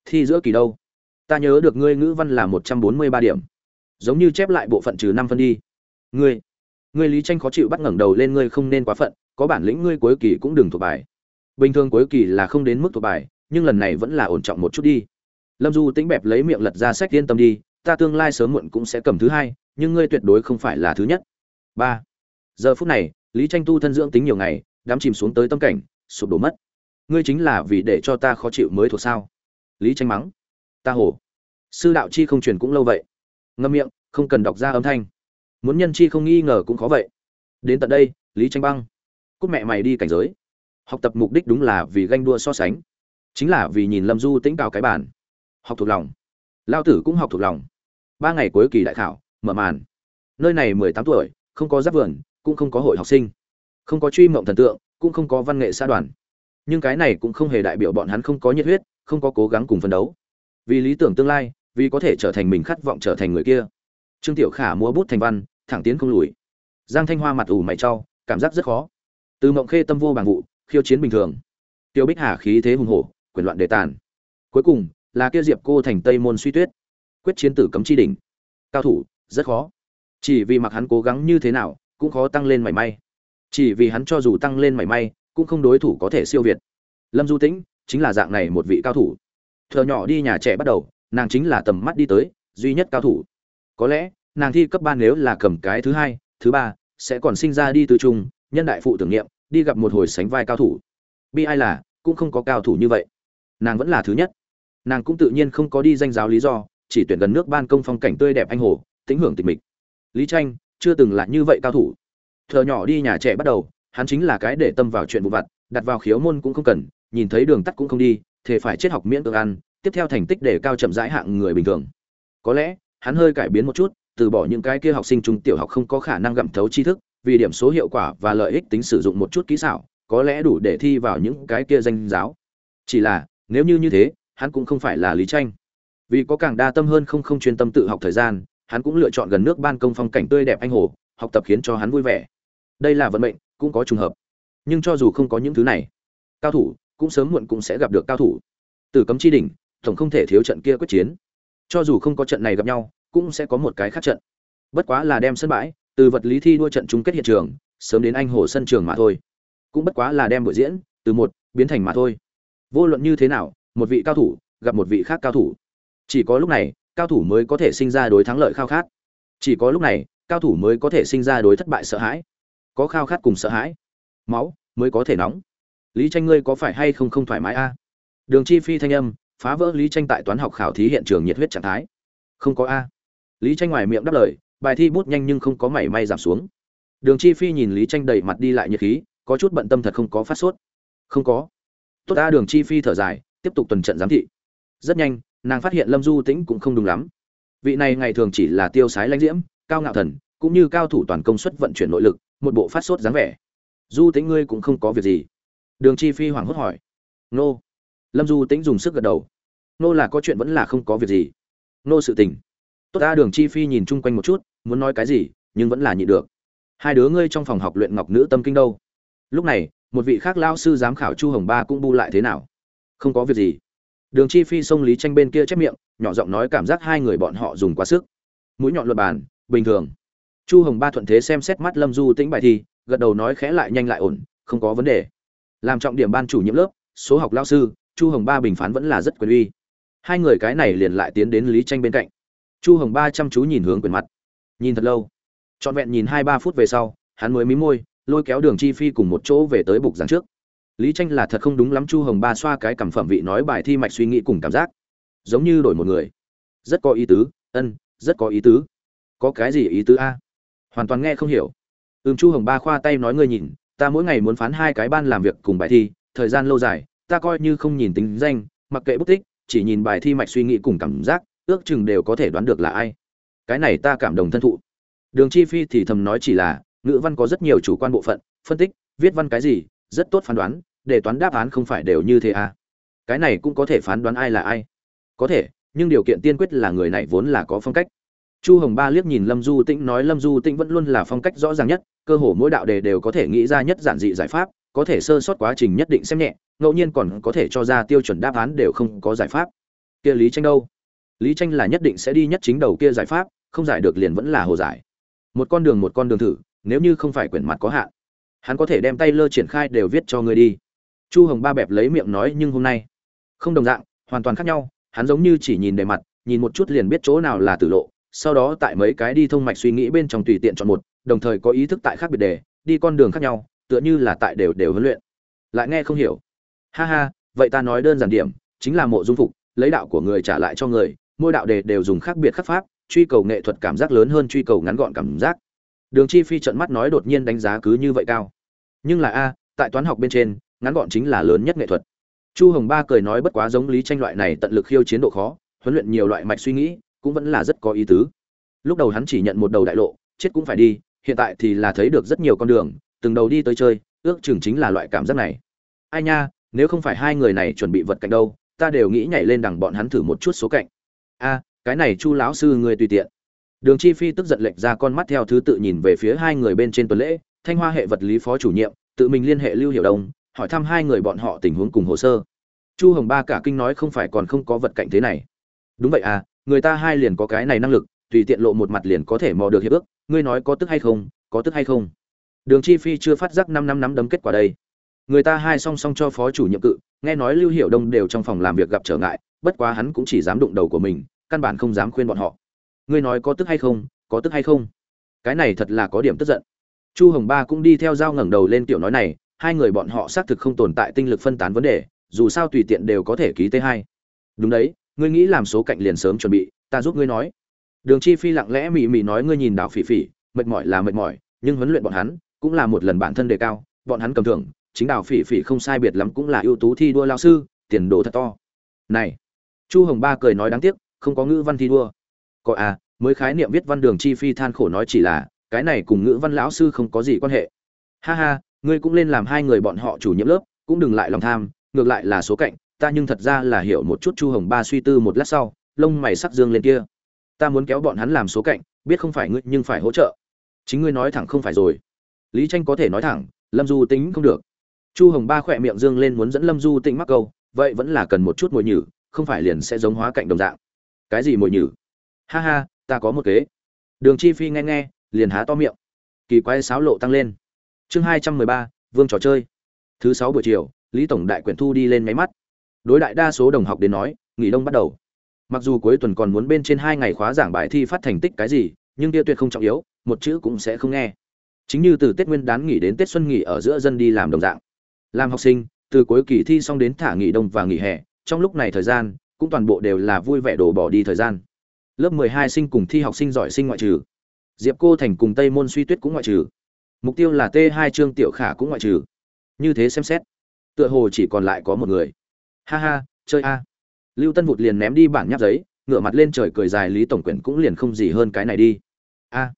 Thi giữa kỳ đâu? Ta nhớ được ngươi ngữ văn là một trăm bốn mươi ba điểm. Giống như chép lại bộ phận trừ năm phân đi. Ngươi ngươi lý tranh khó chịu bắt ngẩng đầu lên, ngươi không nên quá phận, có bản lĩnh ngươi cuối kỳ cũng đừng thuộc bài. Bình thường cuối kỳ là không đến mức thuộc bài nhưng lần này vẫn là ổn trọng một chút đi. Lâm du tĩnh bẹp lấy miệng lật ra sách yên tâm đi, ta tương lai sớm muộn cũng sẽ cầm thứ hai, nhưng ngươi tuyệt đối không phải là thứ nhất. Ba. Giờ phút này, lý tranh tu thân dưỡng tính nhiều ngày đám chìm xuống tới tâm cảnh, sụp đổ mất. Ngươi chính là vì để cho ta khó chịu mới thuộc sao? Lý tranh mắng. Ta hổ. Sư đạo chi không truyền cũng lâu vậy. Ngâm miệng, không cần đọc ra âm thanh. Muốn nhân chi không nghi ngờ cũng khó vậy. Đến tận đây, lý tranh băng. Cúc mẹ mày đi cảnh giới. Học tập mục đích đúng là vì ganh đua so sánh chính là vì nhìn lâm du tĩnh cào cái bản học thuộc lòng. Lao tử cũng học thuộc lòng. Ba ngày cuối kỳ đại khảo, mở màn. Nơi này mười tám tuổi, không có giáp vườn, cũng không có hội học sinh. Không có truy mộng thần tượng, cũng không có văn nghệ xã đoàn. Nhưng cái này cũng không hề đại biểu bọn hắn không có nhiệt huyết, không có cố gắng cùng phấn đấu. Vì lý tưởng tương lai, vì có thể trở thành mình khát vọng trở thành người kia. Trương tiểu khả mua bút thành văn, thẳng tiến không lùi. Giang thanh hoa mặt ủ mày trau cảm giác rất khó. Từ mộng khê tâm vô bằng vụ, khiêu chiến bình thường. Tiêu bích hà khí thế hùng hổ quyền loạn đề tàn. Cuối cùng, là kia diệp cô thành tây môn suy tuyết. Quyết chiến tử cấm chi đỉnh. Cao thủ, rất khó. Chỉ vì mặc hắn cố gắng như thế nào, cũng khó tăng lên mảy may. Chỉ vì hắn cho dù tăng lên mảy may, cũng không đối thủ có thể siêu việt. Lâm du tĩnh chính là dạng này một vị cao thủ. Thợ nhỏ đi nhà trẻ bắt đầu, nàng chính là tầm mắt đi tới, duy nhất cao thủ. Có lẽ, nàng thi cấp ba nếu là cầm cái thứ hai, thứ ba, sẽ còn sinh ra đi từ chung nhân đại phụ tưởng niệm, đi gặp một hồi sánh vai cao thủ. Bi ai là, cũng không có cao thủ như vậy nàng vẫn là thứ nhất. Nàng cũng tự nhiên không có đi danh giáo lý do, chỉ tuyển gần nước ban công phong cảnh tươi đẹp anh hồ, tĩnh hưởng tịch mịch. Lý tranh, chưa từng là như vậy cao thủ. Thờ nhỏ đi nhà trẻ bắt đầu, hắn chính là cái để tâm vào chuyện vụ vặt, đặt vào khiếu môn cũng không cần, nhìn thấy đường tắt cũng không đi thể phải chết học miễn cưỡng ăn, tiếp theo thành tích để cao chậm rãi hạng người bình thường. Có lẽ, hắn hơi cải biến một chút, từ bỏ những cái kia học sinh trung tiểu học không có khả năng gặm thấu tri thức, vì điểm số hiệu quả và lợi ích tính sử dụng một chút kỹ xảo, có lẽ đủ để thi vào những cái kia danh giáo. Chỉ là nếu như như thế, hắn cũng không phải là lý tranh vì có càng đa tâm hơn không không chuyên tâm tự học thời gian, hắn cũng lựa chọn gần nước ban công phong cảnh tươi đẹp anh hồ, học tập khiến cho hắn vui vẻ. Đây là vận mệnh, cũng có trùng hợp. Nhưng cho dù không có những thứ này, cao thủ cũng sớm muộn cũng sẽ gặp được cao thủ. Từ cấm chi đỉnh, tổng không thể thiếu trận kia quyết chiến. Cho dù không có trận này gặp nhau, cũng sẽ có một cái khác trận. Bất quá là đem sân bãi, từ vật lý thi đua trận chung kết hiện trường, sớm đến anh hồ sân trường mà thôi. Cũng bất quá là đem buổi diễn, từ một, biến thành mà thôi vô luận như thế nào, một vị cao thủ, gặp một vị khác cao thủ. Chỉ có lúc này, cao thủ mới có thể sinh ra đối thắng lợi khao khát. Chỉ có lúc này, cao thủ mới có thể sinh ra đối thất bại sợ hãi. Có khao khát cùng sợ hãi. Máu mới có thể nóng. Lý tranh ngươi có phải hay không không thoải mái a? Đường chi phi thanh âm, phá vỡ lý tranh tại toán học khảo thí hiện trường nhiệt huyết trạng thái. Không có a. Lý tranh ngoài miệng đáp lời, bài thi bút nhanh nhưng không có mảy may giảm xuống. Đường chi phi nhìn lý tranh đầy mặt đi lại nhiệt khí, có chút bận tâm thật không có phát sốt. Không có tốt ta đường chi phi thở dài, tiếp tục tuần trận giám thị. Rất nhanh, nàng phát hiện lâm du tĩnh cũng không đúng lắm. Vị này ngày thường chỉ là tiêu sái lãnh diễm, cao ngạo thần, cũng như cao thủ toàn công suất vận chuyển nội lực, một bộ phát sốt dáng vẻ. Du tĩnh ngươi cũng không có việc gì. Đường chi phi hoảng hốt hỏi. Nô. Lâm du tĩnh dùng sức gật đầu. Nô là có chuyện vẫn là không có việc gì. Nô sự tình. Tốt ta đường chi phi nhìn chung quanh một chút, muốn nói cái gì, nhưng vẫn là nhịn được. Hai đứa ngươi trong phòng học luyện ngọc nữ tâm kinh đâu? Lúc này, một vị khác lao sư giám khảo chu hồng ba cũng bu lại thế nào? Không có việc gì. Đường chi phi xông lý tranh bên kia chép miệng, nhỏ giọng nói cảm giác hai người bọn họ dùng quá sức. Mũi nhọn luật bàn, bình thường. Chu hồng ba thuận thế xem xét mắt lâm du tĩnh bài thi, gật đầu nói khẽ lại nhanh lại ổn, không có vấn đề. Làm trọng điểm ban chủ nhiệm lớp, số học lao sư, chu hồng ba bình phán vẫn là rất quyền uy. Hai người cái này liền lại tiến đến lý tranh bên cạnh. Chu hồng ba chăm chú nhìn hướng quyền mặt. Nhìn thật lâu. Trọn vẹn nhìn hai ba phút về sau, hắn mới mí môi lôi kéo đường chi phi cùng một chỗ về tới bục giảng trước. Lý tranh là thật không đúng lắm chu hồng ba xoa cái cảm phẩm vị nói bài thi mạch suy nghĩ cùng cảm giác. Giống như đổi một người. Rất có ý tứ, ân, rất có ý tứ. Có cái gì ý tứ a? Hoàn toàn nghe không hiểu. Ừm, chu hồng ba khoa tay nói ngươi nhìn, ta mỗi ngày muốn phán hai cái ban làm việc cùng bài thi, thời gian lâu dài, ta coi như không nhìn tính danh, mặc kệ bút tích, chỉ nhìn bài thi mạch suy nghĩ cùng cảm giác, ước chừng đều có thể đoán được là ai. Cái này ta cảm đồng thân thụ. Đường chi phi thì thầm nói chỉ là ngữ văn có rất nhiều chủ quan bộ phận, phân tích, viết văn cái gì, rất tốt phán đoán, để toán đáp án không phải đều như thế à? Cái này cũng có thể phán đoán ai là ai. Có thể, nhưng điều kiện tiên quyết là người này vốn là có phong cách. Chu hồng ba liếc nhìn lâm du tĩnh, nói lâm du tĩnh vẫn luôn là phong cách rõ ràng nhất, cơ hồ mỗi đạo đề đều có thể nghĩ ra nhất giản dị giải pháp, có thể sơ sót quá trình nhất định xem nhẹ, ngẫu nhiên còn có thể cho ra tiêu chuẩn đáp án đều không có giải pháp. Kia lý tranh đâu? Lý tranh là nhất định sẽ đi nhất chính đầu kia giải pháp, không giải được liền vẫn là hồ giải. Một con đường một con đường thử nếu như không phải quyển mặt có hạn, hắn có thể đem tay lơ triển khai đều viết cho ngươi đi. Chu hồng ba bẹp lấy miệng nói, nhưng hôm nay, không đồng dạng, hoàn toàn khác nhau, hắn giống như chỉ nhìn bề mặt, nhìn một chút liền biết chỗ nào là tử lộ, sau đó tại mấy cái đi thông mạch suy nghĩ bên trong tùy tiện chọn một, đồng thời có ý thức tại khác biệt đề, đi con đường khác nhau, tựa như là tại đều đều huấn luyện. Lại nghe không hiểu. Ha ha, vậy ta nói đơn giản điểm, chính là mộ dung phục, lấy đạo của người trả lại cho người, mỗi đạo đề đều dùng khác biệt khắc pháp, truy cầu nghệ thuật cảm giác lớn hơn truy cầu ngắn gọn cảm giác đường chi phi trợn mắt nói đột nhiên đánh giá cứ như vậy cao. Nhưng là a, tại toán học bên trên, ngắn gọn chính là lớn nhất nghệ thuật. Chu hồng ba cười nói bất quá giống lý tranh loại này tận lực khiêu chiến độ khó, huấn luyện nhiều loại mạch suy nghĩ, cũng vẫn là rất có ý tứ. Lúc đầu hắn chỉ nhận một đầu đại lộ, chết cũng phải đi, hiện tại thì là thấy được rất nhiều con đường, từng đầu đi tới chơi, ước chừng chính là loại cảm giác này. Ai nha, nếu không phải hai người này chuẩn bị vật cạnh đâu, ta đều nghĩ nhảy lên đằng bọn hắn thử một chút số cạnh. A, cái này chu lão sư người tùy tiện đường chi phi tức giận lệch ra con mắt theo thứ tự nhìn về phía hai người bên trên tuần lễ, thanh hoa hệ vật lý phó chủ nhiệm, tự mình liên hệ lưu hiểu đông, hỏi thăm hai người bọn họ tình huống cùng hồ sơ. Chu hồng ba cả kinh nói không phải còn không có vật cạnh thế này. Đúng vậy à người ta hai liền có cái này năng lực, tùy tiện lộ một mặt liền có thể mò được hiệp ước, ngươi nói có tức hay không, có tức hay không? Đường chi phi chưa phát giác năm năm năm đấm kết quả đây. Người ta hai song song cho phó chủ nhiệm cự, nghe nói lưu hiểu đông đều trong phòng làm việc gặp trở ngại, bất quá hắn cũng chỉ dám đụng đầu của mình, căn bản không dám khuyên bọn họ ngươi nói có tức hay không, có tức hay không? Cái này thật là có điểm tức giận. Chu hồng ba cũng đi theo dao ngẩng đầu lên tiểu nói này, hai người bọn họ xác thực không tồn tại tinh lực phân tán vấn đề, dù sao tùy tiện đều có thể ký t hai. Đúng đấy, ngươi nghĩ làm số cạnh liền sớm chuẩn bị, ta giúp ngươi nói. Đường chi phi lặng lẽ mị mị nói ngươi nhìn đào phỉ phỉ, mệt mỏi là mệt mỏi, nhưng huấn luyện bọn hắn cũng là một lần bản thân đề cao, bọn hắn cầm thưởng, chính đào phỉ phỉ không sai biệt lắm cũng là ưu tú thi đua lao sư, tiền đồ thật to. Này, chu hồng ba cười nói đáng tiếc, không có ngữ văn thi đua có à mới khái niệm viết văn đường chi phi than khổ nói chỉ là, cái này cùng ngữ văn lão sư không có gì quan hệ. Ha ha, ngươi cũng lên làm hai người bọn họ chủ nhiệm lớp, cũng đừng lại lòng tham, ngược lại là số cạnh, ta nhưng thật ra là hiểu một chút chu hồng ba suy tư một lát sau, lông mày sắc dương lên kia. Ta muốn kéo bọn hắn làm số cạnh, biết không phải ngươi nhưng phải hỗ trợ. Chính ngươi nói thẳng không phải rồi. Lý tranh có thể nói thẳng, lâm du tính không được. Chu hồng ba khỏe miệng dương lên muốn dẫn lâm du tĩnh mắc câu, vậy vẫn là cần một chút mồi nhử, không phải liền sẽ giống hóa cạnh đồng dạng. Cái gì mồi nhử? Ha ha, ta có một kế. Đường chi phi nghe nghe, liền há to miệng. Kỳ quái sáo lộ tăng lên. Chương hai trăm mười ba, vương trò chơi. Thứ sáu buổi chiều, lý tổng đại quyển thu đi lên máy mắt. Đối đại đa số đồng học đến nói, nghỉ đông bắt đầu. Mặc dù cuối tuần còn muốn bên trên hai ngày khóa giảng bài thi phát thành tích cái gì, nhưng kia tuyệt không trọng yếu, một chữ cũng sẽ không nghe. Chính như từ tết nguyên đán nghỉ đến tết xuân nghỉ ở giữa dân đi làm đồng dạng. Làm học sinh, từ cuối kỳ thi xong đến thả nghỉ đông và nghỉ hè, trong lúc này thời gian, cũng toàn bộ đều là vui vẻ đổ bỏ đi thời gian lớp 12 sinh cùng thi học sinh giỏi sinh ngoại trừ. Diệp cô thành cùng tây môn suy tuyết cũng ngoại trừ. Mục tiêu là t 2 trương tiểu khả cũng ngoại trừ. Như thế xem xét, tựa hồ chỉ còn lại có một người. Ha ha, chơi a. Lưu tân vụt liền ném đi bản nháp giấy, ngửa mặt lên trời cười dài lý tổng quyển cũng liền không gì hơn cái này đi. A.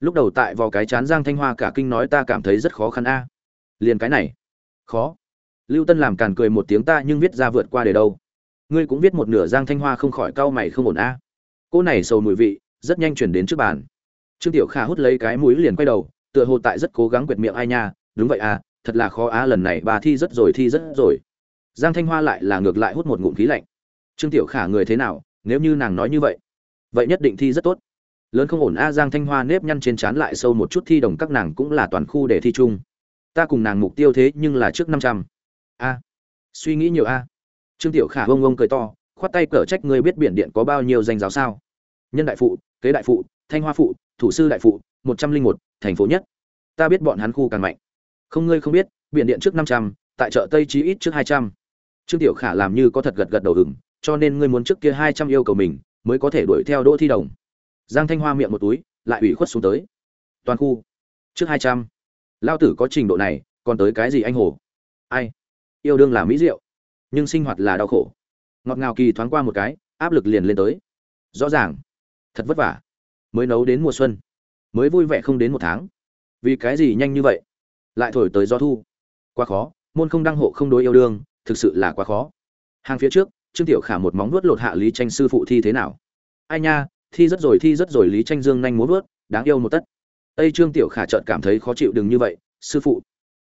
Lúc đầu tại vào cái chán giang thanh hoa cả kinh nói ta cảm thấy rất khó khăn a. Liền cái này. Khó. Lưu tân làm càn cười một tiếng ta nhưng viết ra vượt qua để đâu. Ngươi cũng viết một nửa giang thanh hoa không khỏi cau mày không ổn a cô này sầu mùi vị, rất nhanh chuyển đến trước bàn. Trương tiểu kha hút lấy cái mũi liền quay đầu, tựa hồ tại rất cố gắng quệt miệng ai nha, đúng vậy à thật là khó á, lần này bà thi rất rồi, thi rất rồi. Giang thanh hoa lại là ngược lại hút một ngụm khí lạnh. Trương tiểu khả người thế nào, nếu như nàng nói như vậy vậy nhất định thi rất tốt. Lớn không ổn a giang thanh hoa nếp nhăn trên trán lại sâu một chút, thi đồng các nàng cũng là toàn khu để thi chung. Ta cùng nàng mục tiêu thế nhưng là trước năm trăm. A, suy nghĩ nhiều a. Trương tiểu khả bông bông cười to khoát tay cở trách ngươi biết biển điện có bao nhiêu danh giáo sao? Nhân đại phụ, kế đại phụ, thanh hoa phụ, thủ sư đại phụ, một trăm linh một, thành phố nhất. Ta biết bọn hắn khu càng mạnh. Không, ngươi không biết, biển điện trước năm trăm, tại chợ tây chí ít trước hai trăm. Trương tiểu khả làm như có thật gật gật đầu hừng cho nên ngươi muốn trước kia hai trăm yêu cầu mình, mới có thể đuổi theo đỗ thi đồng. Giang thanh hoa miệng một túi, lại ủy khuất xuống tới. Toàn khu, trước hai trăm. Lao tử có trình độ này, còn tới cái gì anh hồ? Ai? Yêu đương là mỹ diệu, nhưng sinh hoạt là đau khổ ngọt ngào kỳ thoáng qua một cái, áp lực liền lên tới. Rõ ràng, thật vất vả. Mới nấu đến mùa xuân, mới vui vẻ không đến một tháng. Vì cái gì nhanh như vậy? Lại thổi tới gió thu. Quá khó, môn không đăng hộ không đối yêu đương, thực sự là quá khó. Hàng phía trước, trương tiểu khả một móng vuốt lột hạ lý tranh sư phụ thi thế nào? Ai nha, thi rất rồi, thi rất rồi, lý tranh dương nhanh muốn vuốt, đáng yêu một tất. Tây trương tiểu khả chợt cảm thấy khó chịu đừng như vậy, sư phụ.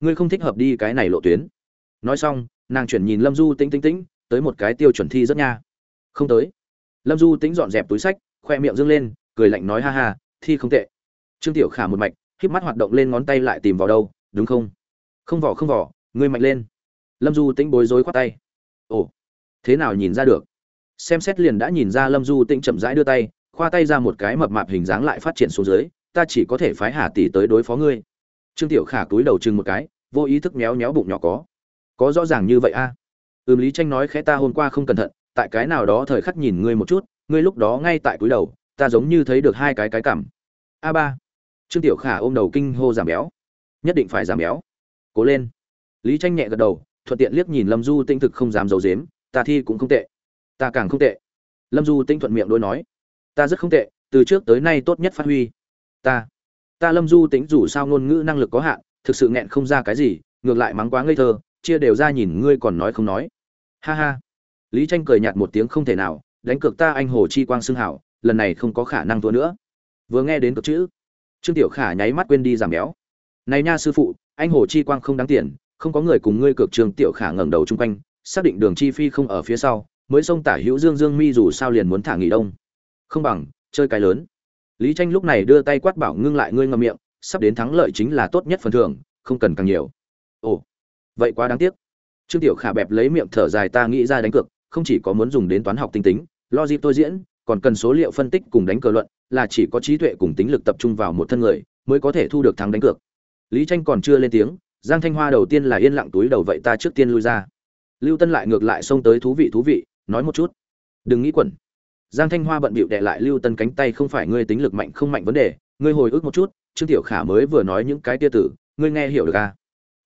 Ngươi không thích hợp đi cái này lộ tuyến. Nói xong, nàng chuyển nhìn lâm du tĩnh tĩnh tĩnh tới một cái tiêu chuẩn thi rất nha. Không tới. Lâm du tĩnh dọn dẹp túi sách, khoe miệng dương lên, cười lạnh nói ha ha, thi không tệ. Trương tiểu khả một mạch, híp mắt hoạt động lên ngón tay lại tìm vào đâu, đúng không? Không vỏ không vỏ, ngươi mạnh lên. Lâm du tĩnh bối rối khoát tay. Ồ, thế nào nhìn ra được? Xem xét liền đã nhìn ra lâm du tĩnh chậm rãi đưa tay, khoa tay ra một cái mập mạp hình dáng lại phát triển xuống dưới, ta chỉ có thể phái hà tỷ tới đối phó ngươi. Trương tiểu khả túi đầu chừng một cái, vô ý thức méo méo bụng nhỏ có. Có rõ ràng như vậy a? à? Ừm, lý tranh nói khẽ, ta hôm qua không cẩn thận, tại cái nào đó thời khắc nhìn ngươi một chút, ngươi lúc đó ngay tại cuối đầu, ta giống như thấy được hai cái cái cảm. A ba. Trương tiểu khả ôm đầu kinh hô giảm béo. Nhất định phải giảm béo. Cố lên. Lý tranh nhẹ gật đầu, thuận tiện liếc nhìn lâm du tinh thực không dám giấu dếm ta thi cũng không tệ. Ta càng không tệ. Lâm du tinh thuận miệng đối nói, ta rất không tệ, từ trước tới nay tốt nhất phát huy. Ta ta lâm du tính dù sao ngôn ngữ năng lực có hạn, thực sự nghẹn không ra cái gì, ngược lại mắng quá ngây thơ, chia đều ra nhìn ngươi còn nói không nói ha ha. Lý tranh cười nhạt một tiếng không thể nào, đánh cược ta anh hồ chi quang xưng hảo, lần này không có khả năng thua nữa. Vừa nghe đến cực chữ, trương tiểu khả nháy mắt quên đi giảm béo. Này nha sư phụ, anh hồ chi quang không đáng tiền, không có người cùng ngươi cược trương tiểu khả ngẩng đầu chung quanh, xác định đường chi phi không ở phía sau, mới xông tả hữu dương dương mi dù sao liền muốn thả nghỉ đông. Không bằng, chơi cái lớn. Lý tranh lúc này đưa tay quát bảo ngưng lại ngươi ngậm miệng, sắp đến thắng lợi chính là tốt nhất phần thưởng, không cần càng nhiều. Ồ, vậy quá đáng tiếc trương tiểu khả bẹp lấy miệng thở dài, ta nghĩ ra đánh cược, không chỉ có muốn dùng đến toán học tinh tính, logic tôi diễn, còn cần số liệu phân tích cùng đánh cờ luận, là chỉ có trí tuệ cùng tính lực tập trung vào một thân người mới có thể thu được thắng đánh cược. Lý tranh còn chưa lên tiếng, giang thanh hoa đầu tiên là yên lặng túi đầu vậy ta trước tiên lui ra. Lưu tân lại ngược lại xông tới thú vị thú vị, nói một chút. Đừng nghĩ quẩn. Giang thanh hoa bận bịu đệ lại lưu tân cánh tay, không phải ngươi tính lực mạnh, không mạnh vấn đề, ngươi hồi ức một chút, trương tiểu khả mới vừa nói những cái tia tử, ngươi nghe hiểu được à?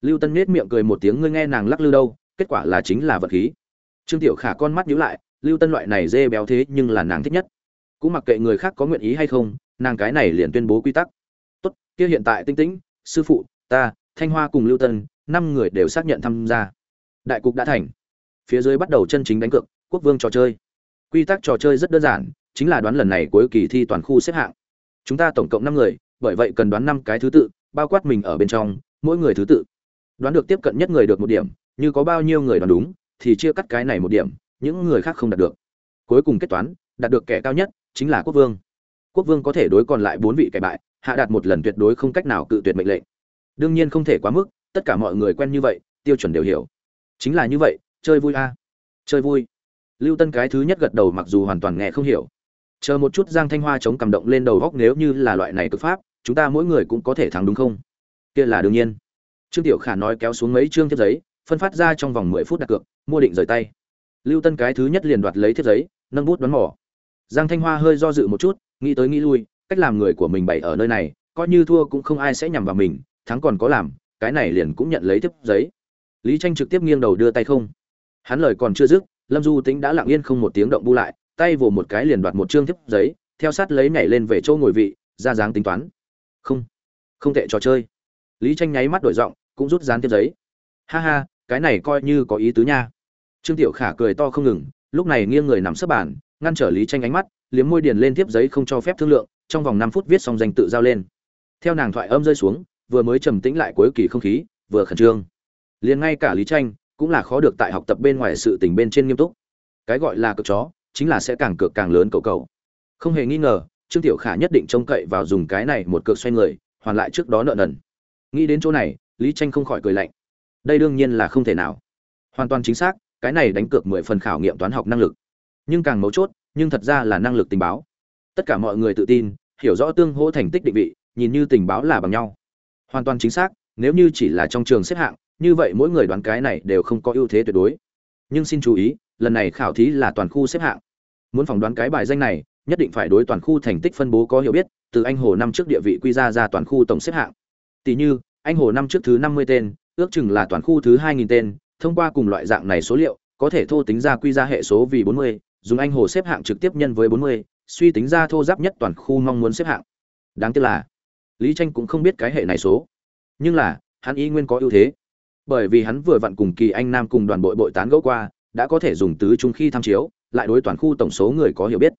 Lưu tân nết miệng cười một tiếng, ngươi nghe nàng lắc lư đâu, kết quả là chính là vật khí. Trương tiểu khả con mắt nhíu lại, lưu tân loại này dê béo thế nhưng là nàng thích nhất. Cũng mặc kệ người khác có nguyện ý hay không, nàng cái này liền tuyên bố quy tắc. Tốt, kia hiện tại tinh tĩnh, sư phụ, ta, thanh hoa cùng lưu tân, năm người đều xác nhận tham gia. Đại cục đã thành. Phía dưới bắt đầu chân chính đánh cược, quốc vương trò chơi. Quy tắc trò chơi rất đơn giản, chính là đoán lần này cuối kỳ thi toàn khu xếp hạng. Chúng ta tổng cộng năm người, bởi vậy cần đoán năm cái thứ tự, bao quát mình ở bên trong, mỗi người thứ tự đoán được tiếp cận nhất người được một điểm, như có bao nhiêu người đoán đúng, thì chia cắt cái này một điểm, những người khác không đạt được. Cuối cùng kết toán, đạt được kẻ cao nhất chính là quốc vương. Quốc vương có thể đối còn lại bốn vị kẻ bại, hạ đạt một lần tuyệt đối không cách nào cự tuyệt mệnh lệnh. Đương nhiên không thể quá mức, tất cả mọi người quen như vậy, tiêu chuẩn đều hiểu. Chính là như vậy, chơi vui a. Chơi vui. Lưu tân cái thứ nhất gật đầu mặc dù hoàn toàn nghe không hiểu. Chờ một chút giang thanh hoa chống cảm động lên đầu góc nếu như là loại này cực pháp, chúng ta mỗi người cũng có thể thắng đúng không? Kia là đương nhiên trương tiểu khả nói kéo xuống mấy chương thiếp giấy, phân phát ra trong vòng mười phút đặt cược, mua định rời tay. Lưu tân cái thứ nhất liền đoạt lấy thiếp giấy, nâng bút đoán mỏ. Giang thanh hoa hơi do dự một chút, nghĩ tới nghĩ lui, cách làm người của mình bày ở nơi này, coi như thua cũng không ai sẽ nhằm vào mình, thắng còn có làm, cái này liền cũng nhận lấy thiếp giấy. Lý tranh trực tiếp nghiêng đầu đưa tay không. Hắn lời còn chưa dứt, lâm du tính đã lặng yên không một tiếng động bu lại, tay vồ một cái liền đoạt một chương thiếp giấy, theo sát lấy nhảy lên về chỗ ngồi vị, ra dáng tính toán. Không không tệ trò chơi. Lý tranh nháy mắt đổi giọng cũng rút dán tiếp giấy. Ha ha, cái này coi như có ý tứ nha. Trương tiểu khả cười to không ngừng, lúc này nghiêng người nằm sấp bàn, ngăn trở lý tranh ánh mắt, liếm môi điền lên tiếp giấy không cho phép thương lượng, trong vòng năm phút viết xong danh tự giao lên. Theo nàng thoại âm rơi xuống, vừa mới trầm tĩnh lại cuối kỳ không khí, vừa khẩn trương. Liền ngay cả lý tranh cũng là khó được tại học tập bên ngoài sự tình bên trên nghiêm túc. Cái gọi là cược chó, chính là sẽ càng cược càng lớn cầu cầu. Không hề nghi ngờ, trương tiểu khả nhất định trông cậy vào dùng cái này một cược xoay người, hoàn lại trước đó nợ nần. Nghĩ đến chỗ này lý tranh không khỏi cười lạnh. Đây đương nhiên là không thể nào. Hoàn toàn chính xác, cái này đánh cược mười phần khảo nghiệm toán học năng lực. Nhưng càng mấu chốt, nhưng thật ra là năng lực tình báo. Tất cả mọi người tự tin, hiểu rõ tương hỗ thành tích định vị, nhìn như tình báo là bằng nhau. Hoàn toàn chính xác, nếu như chỉ là trong trường xếp hạng, như vậy mỗi người đoán cái này đều không có ưu thế tuyệt đối. Nhưng xin chú ý, lần này khảo thí là toàn khu xếp hạng. Muốn phỏng đoán cái bài danh này, nhất định phải đối toàn khu thành tích phân bố có hiểu biết, từ anh hồ năm trước địa vị quy ra ra toàn khu tổng xếp hạng. Tỷ như anh hồ năm trước thứ năm mươi tên, ước chừng là toàn khu thứ hai nghìn tên, thông qua cùng loại dạng này số liệu, có thể thô tính ra quy ra hệ số vì bốn mươi, dùng anh hồ xếp hạng trực tiếp nhân với bốn mươi, suy tính ra thô giáp nhất toàn khu mong muốn xếp hạng. Đáng tiếc là, lý tranh cũng không biết cái hệ này số. Nhưng là, hắn y nguyên có ưu thế. Bởi vì hắn vừa vặn cùng kỳ anh nam cùng đoàn bội bội tán gẫu qua, đã có thể dùng tứ trung khi tham chiếu, lại đối toàn khu tổng số người có hiểu biết.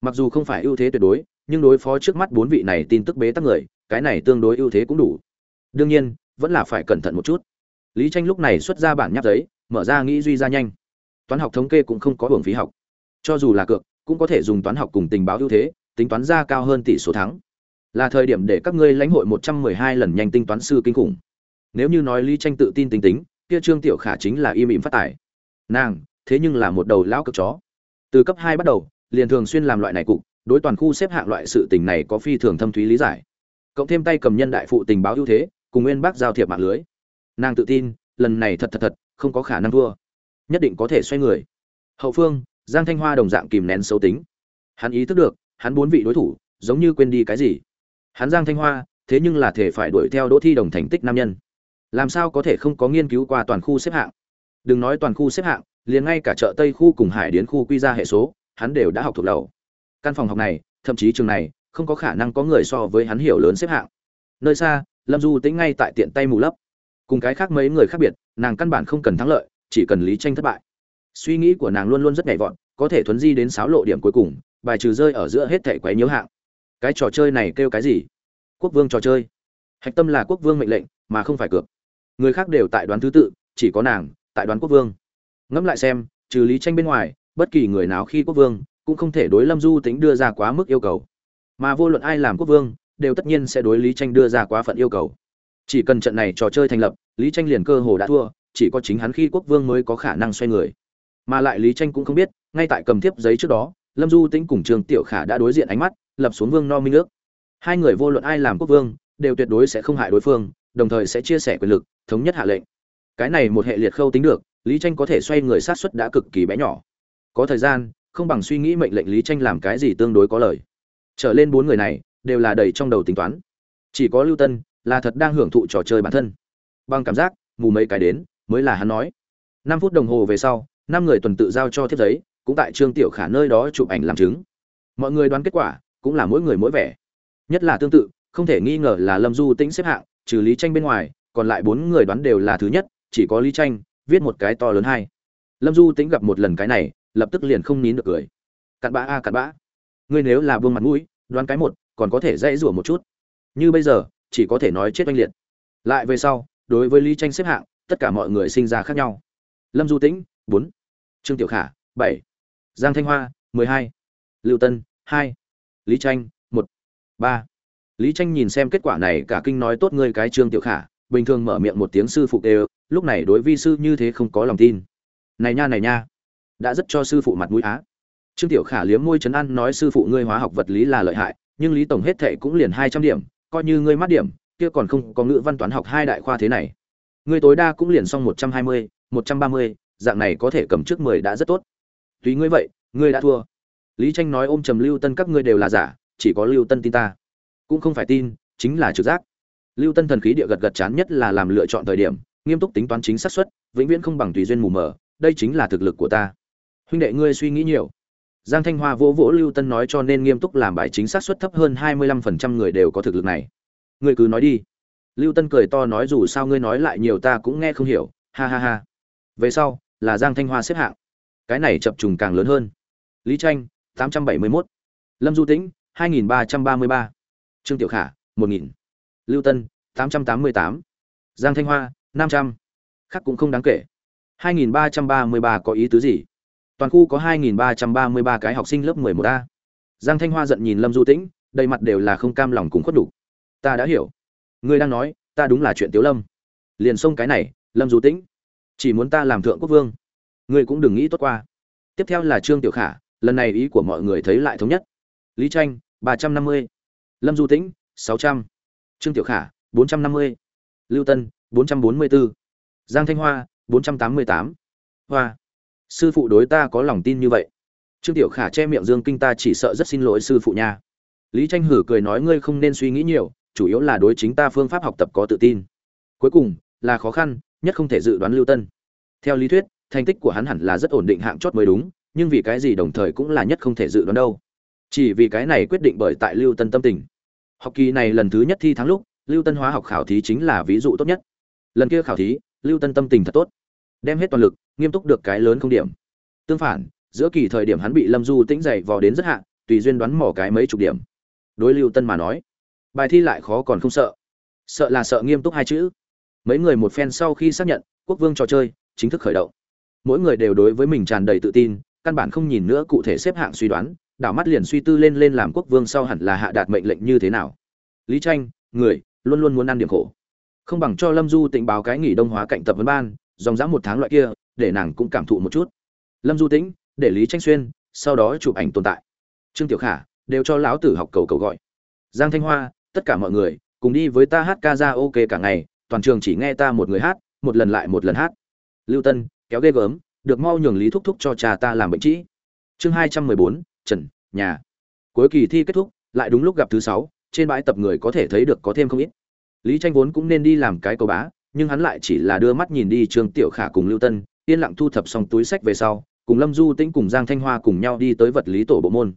Mặc dù không phải ưu thế tuyệt đối, nhưng đối phó trước mắt bốn vị này tin tức bế tắc người, cái này tương đối ưu thế cũng đủ đương nhiên, vẫn là phải cẩn thận một chút. Lý tranh lúc này xuất ra bản nháp giấy, mở ra nghĩ duy ra nhanh. Toán học thống kê cũng không có hưởng phí học. Cho dù là cược, cũng có thể dùng toán học cùng tình báo ưu thế, tính toán ra cao hơn tỷ số thắng. Là thời điểm để các ngươi lãnh hội một trăm mười hai lần nhanh tinh toán sư kinh khủng. Nếu như nói lý tranh tự tin tính tính, kia trương tiểu khả chính là im ỉm phát tài. Nàng, thế nhưng là một đầu lão cực chó. Từ cấp hai bắt đầu, liền thường xuyên làm loại này cục, đối toàn khu xếp hạng loại sự tình này có phi thường thâm thúy lý giải. Cộng thêm tay cầm nhân đại phụ tình báo ưu thế cùng nguyên bác giao thiệp mạng lưới. Nàng tự tin, lần này thật thật thật, không có khả năng thua. Nhất định có thể xoay người. Hậu phương, giang thanh hoa đồng dạng kìm nén xấu tính. Hắn ý thức được, hắn bốn vị đối thủ, giống như quên đi cái gì. Hắn giang thanh hoa, thế nhưng là thể phải đuổi theo đỗ thi đồng thành tích nam nhân. Làm sao có thể không có nghiên cứu qua toàn khu xếp hạng? Đừng nói toàn khu xếp hạng, liền ngay cả chợ tây khu cùng hải đến khu quy ra hệ số, hắn đều đã học thuộc đầu căn phòng học này, thậm chí trường này, không có khả năng có người so với hắn hiểu lớn xếp hạng. Nơi xa lâm du tính ngay tại tiện tay mù lấp. Cùng cái khác mấy người khác biệt, nàng căn bản không cần thắng lợi, chỉ cần lý tranh thất bại. Suy nghĩ của nàng luôn luôn rất nhảy vọt, có thể thuấn di đến sáo lộ điểm cuối cùng, bài trừ rơi ở giữa hết thẻ quấy nhiễu hạng. Cái trò chơi này kêu cái gì? Quốc vương trò chơi. Hạch tâm là quốc vương mệnh lệnh, mà không phải cược. Người khác đều tại đoán thứ tự, chỉ có nàng tại đoán quốc vương. Ngẫm lại xem, trừ lý tranh bên ngoài, bất kỳ người nào khi quốc vương cũng không thể đối lâm du tính đưa ra quá mức yêu cầu. Mà vô luận ai làm quốc vương đều tất nhiên sẽ đối lý tranh đưa ra quá phận yêu cầu. Chỉ cần trận này trò chơi thành lập, lý tranh liền cơ hồ đã thua, chỉ có chính hắn khi quốc vương mới có khả năng xoay người. Mà lại lý tranh cũng không biết, ngay tại cầm thiếp giấy trước đó, lâm du tĩnh cùng trường tiểu khả đã đối diện ánh mắt, lập xuống vương no minh nước hai người vô luận ai làm quốc vương, đều tuyệt đối sẽ không hại đối phương, đồng thời sẽ chia sẻ quyền lực, thống nhất hạ lệnh. Cái này một hệ liệt khâu tính được, lý tranh có thể xoay người sát xuất đã cực kỳ bé nhỏ. Có thời gian, không bằng suy nghĩ mệnh lệnh lý tranh làm cái gì tương đối có lời. Trở lên bốn người này đều là đầy trong đầu tính toán. Chỉ có lưu tân là thật đang hưởng thụ trò chơi bản thân. Bằng cảm giác, mù mấy cái đến, mới là hắn nói. Năm phút đồng hồ về sau, năm người tuần tự giao cho thiếp giấy, cũng tại trương tiểu khả nơi đó chụp ảnh làm chứng. Mọi người đoán kết quả, cũng là mỗi người mỗi vẻ. Nhất là tương tự, không thể nghi ngờ là lâm du tĩnh xếp hạng, trừ lý tranh bên ngoài, còn lại bốn người đoán đều là thứ nhất, chỉ có lý tranh viết một cái to lớn hai. Lâm du tĩnh gặp một lần cái này, lập tức liền không nín được cười. Cặn bã a, cặn bã. Ngươi nếu là vương mặt mũi, đoán cái một còn có thể dãy rủa một chút. Như bây giờ, chỉ có thể nói chết oanh liệt. Lại về sau, đối với lý tranh xếp hạng, tất cả mọi người sinh ra khác nhau. Lâm du tĩnh, bốn. Trương tiểu khả, bảy. Giang thanh hoa, mười hai. Lưu tân, hai. Lý tranh một. Ba. Lý tranh nhìn xem kết quả này, cả kinh nói tốt ngươi cái trương tiểu khả, bình thường mở miệng một tiếng sư phụ đều, lúc này đối vi sư như thế không có lòng tin. Này nha này nha. Đã rất cho sư phụ mặt mũi á. Trương tiểu khả liếm môi chấn an nói sư phụ ngươi hóa học vật lý là lợi hại nhưng lý tổng hết thệ cũng liền hai trăm điểm, coi như ngươi mát điểm, kia còn không có ngữ văn toán học hai đại khoa thế này. Ngươi tối đa cũng liền xong một trăm hai mươi, một trăm ba mươi, dạng này có thể cầm trước mười đã rất tốt. Tùy ngươi vậy, ngươi đã thua. Lý tranh nói ôm trầm lưu tân, các ngươi đều là giả, chỉ có lưu tân tin ta. Cũng không phải tin, chính là trực giác. Lưu tân thần khí địa gật gật chán nhất là làm lựa chọn thời điểm, nghiêm túc tính toán chính xác suất, vĩnh viễn không bằng tùy duyên mù mờ, đây chính là thực lực của ta. Huynh đệ ngươi suy nghĩ nhiều giang thanh hoa vỗ vỗ lưu tân nói cho nên nghiêm túc làm bài chính xác suất thấp hơn hai mươi lăm phần trăm người đều có thực lực này. Ngươi cứ nói đi. Lưu tân cười to nói dù sao ngươi nói lại nhiều ta cũng nghe không hiểu. Ha ha ha. Về sau, là giang thanh hoa xếp hạng. Cái này chập trùng càng lớn hơn. Lý tranh 871. lâm du tĩnh, hai nghìn ba trăm ba mươi ba. Trương tiểu khả, một nghìn. Lưu tân, tám trăm tám mươi tám. Giang thanh hoa, năm trăm. Khác cũng không đáng kể. hai nghìn ba trăm ba mươi ba có ý tứ gì? Toàn khu có hai nghìn ba trăm ba mươi ba cái học sinh lớp mười một a. Giang thanh hoa giận nhìn lâm du tĩnh, đầy mặt đều là không cam lòng cùng khuất đủ ta đã hiểu. Ngươi đang nói, ta đúng là chuyện tiếu lâm. Liền xông cái này, lâm du tĩnh. Chỉ muốn ta làm thượng quốc vương. Ngươi cũng đừng nghĩ tốt qua. Tiếp theo là trương tiểu khả, lần này ý của mọi người thấy lại thống nhất. Lý tranh, ba trăm năm mươi. Lâm du tĩnh, sáu trăm. Trương tiểu khả, bốn trăm năm mươi. Lưu tân, bốn trăm bốn mươi bốn giang thanh hoa, bốn trăm tám mươi tám. Hoa sư phụ đối ta có lòng tin như vậy. Trương tiểu khả che miệng dương kinh ta chỉ sợ rất xin lỗi sư phụ nha. Lý tranh hử cười nói ngươi không nên suy nghĩ nhiều, chủ yếu là đối chính ta phương pháp học tập có tự tin. Cuối cùng, là khó khăn, nhất không thể dự đoán lưu tân. Theo lý thuyết, thành tích của hắn hẳn là rất ổn định hạng chót mới đúng, nhưng vì cái gì đồng thời cũng là nhất không thể dự đoán đâu. Chỉ vì cái này quyết định bởi tại lưu tân tâm tình. Học kỳ này lần thứ nhất thi tháng lúc, lưu tân hóa học khảo thí chính là ví dụ tốt nhất. Lần kia khảo thí, lưu tân tâm tình thật tốt. Đem hết toàn lực nghiêm túc được cái lớn không điểm. Tương phản, giữa kỳ thời điểm hắn bị lâm du tĩnh dậy vò đến rất hạ, tùy duyên đoán mỏ cái mấy chục điểm. Đối lưu tân mà nói, bài thi lại khó còn không sợ. Sợ là sợ nghiêm túc hai chữ. Mấy người một phen sau khi xác nhận, quốc vương trò chơi chính thức khởi động. Mỗi người đều đối với mình tràn đầy tự tin, căn bản không nhìn nữa cụ thể xếp hạng suy đoán, đảo mắt liền suy tư lên lên làm quốc vương sau hẳn là hạ đạt mệnh lệnh như thế nào. Lý tranh, người, luôn luôn muốn ăn điểm khổ. Không bằng cho lâm du tĩnh báo cái nghỉ đông hóa cạnh tập vấn ban, dòng dã một tháng loại kia để nàng cũng cảm thụ một chút. Lâm du tĩnh, để lý tranh xuyên, sau đó chụp ảnh tồn tại. Trương tiểu khả, đều cho lão tử học cầu cầu gọi. Giang thanh hoa, tất cả mọi người, cùng đi với ta hát ca ra ok cả ngày, toàn trường chỉ nghe ta một người hát, một lần lại một lần hát. Lưu tân, kéo ghê gớm, được mau nhường lý thúc thúc cho cha ta làm bệnh trĩ. Chương hai trăm mười bốn, trần, nhà. Cuối kỳ thi kết thúc, lại đúng lúc gặp thứ sáu, trên bãi tập người có thể thấy được có thêm không ít. Lý tranh vốn cũng nên đi làm cái cầu bá, nhưng hắn lại chỉ là đưa mắt nhìn đi trương tiểu khả cùng lưu tân yên lặng thu thập xong túi sách về sau, cùng lâm du tĩnh cùng giang thanh hoa cùng nhau đi tới vật lý tổ bộ môn.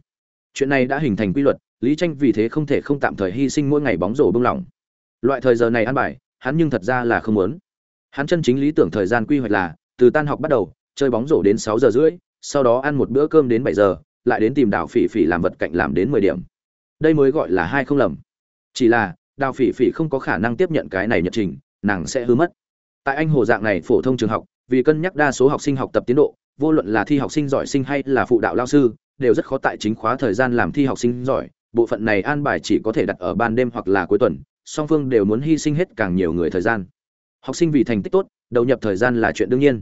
Chuyện này đã hình thành quy luật, lý tranh vì thế không thể không tạm thời hy sinh mỗi ngày bóng rổ bưng lỏng. Loại thời giờ này ăn bài, hắn nhưng thật ra là không muốn. Hắn chân chính lý tưởng thời gian quy hoạch là, từ tan học bắt đầu, chơi bóng rổ đến sáu giờ rưỡi, sau đó ăn một bữa cơm đến bảy giờ, lại đến tìm đào phỉ phỉ làm vật cạnh làm đến mười điểm. Đây mới gọi là hai không lầm. Chỉ là, đào phỉ phỉ không có khả năng tiếp nhận cái này nhật trình, nàng sẽ hư mất. Tại anh hồ dạng này phổ thông trường học vì cân nhắc đa số học sinh học tập tiến độ, vô luận là thi học sinh giỏi sinh hay là phụ đạo lao sư, đều rất khó tại chính khóa thời gian làm thi học sinh giỏi. Bộ phận này an bài chỉ có thể đặt ở ban đêm hoặc là cuối tuần, song phương đều muốn hy sinh hết càng nhiều người thời gian. Học sinh vì thành tích tốt, đầu nhập thời gian là chuyện đương nhiên.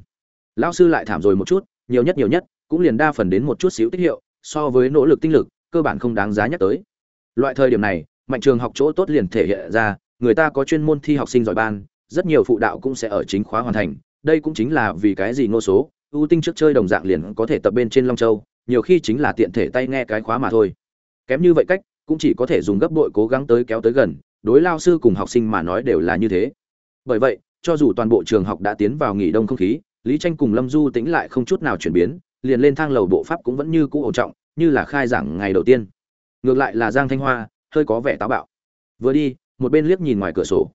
Lão sư lại thảm rồi một chút, nhiều nhất nhiều nhất, cũng liền đa phần đến một chút xíu tích hiệu, so với nỗ lực tinh lực, cơ bản không đáng giá nhắc tới. Loại thời điểm này, mạnh trường học chỗ tốt liền thể hiện ra, người ta có chuyên môn thi học sinh giỏi ban, rất nhiều phụ đạo cũng sẽ ở chính khóa hoàn thành đây cũng chính là vì cái gì ngô số, ưu tinh trước chơi đồng dạng liền có thể tập bên trên long châu, nhiều khi chính là tiện thể tay nghe cái khóa mà thôi. Kém như vậy cách, cũng chỉ có thể dùng gấp bội cố gắng tới kéo tới gần, đối lao sư cùng học sinh mà nói đều là như thế. Bởi vậy, cho dù toàn bộ trường học đã tiến vào nghỉ đông không khí, lý tranh cùng lâm du tĩnh lại không chút nào chuyển biến, liền lên thang lầu bộ pháp cũng vẫn như cũ ổn trọng, như là khai giảng ngày đầu tiên. Ngược lại là giang thanh hoa, hơi có vẻ táo bạo. Vừa đi, một bên liếc nhìn ngoài cửa sổ.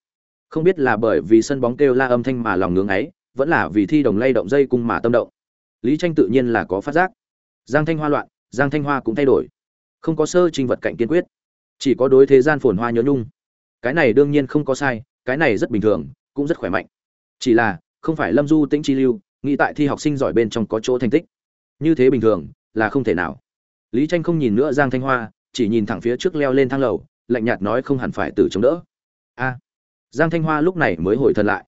Không biết là bởi vì sân bóng kêu la âm thanh mà lòng ngưỡng ấy vẫn là vì thi đồng lay động dây cung mà tâm động. Lý tranh tự nhiên là có phát giác. Giang thanh hoa loạn, giang thanh hoa cũng thay đổi. Không có sơ trình vật cạnh kiên quyết, chỉ có đối thế gian phồn hoa nhớ nhung. Cái này đương nhiên không có sai, cái này rất bình thường, cũng rất khỏe mạnh. Chỉ là, không phải lâm du tĩnh chi lưu, nghĩ tại thi học sinh giỏi bên trong có chỗ thành tích. Như thế bình thường, là không thể nào. Lý tranh không nhìn nữa giang thanh hoa, chỉ nhìn thẳng phía trước leo lên thang lầu, lạnh nhạt nói không hẳn phải từ chống đỡ. A. Giang thanh hoa lúc này mới hồi thần lại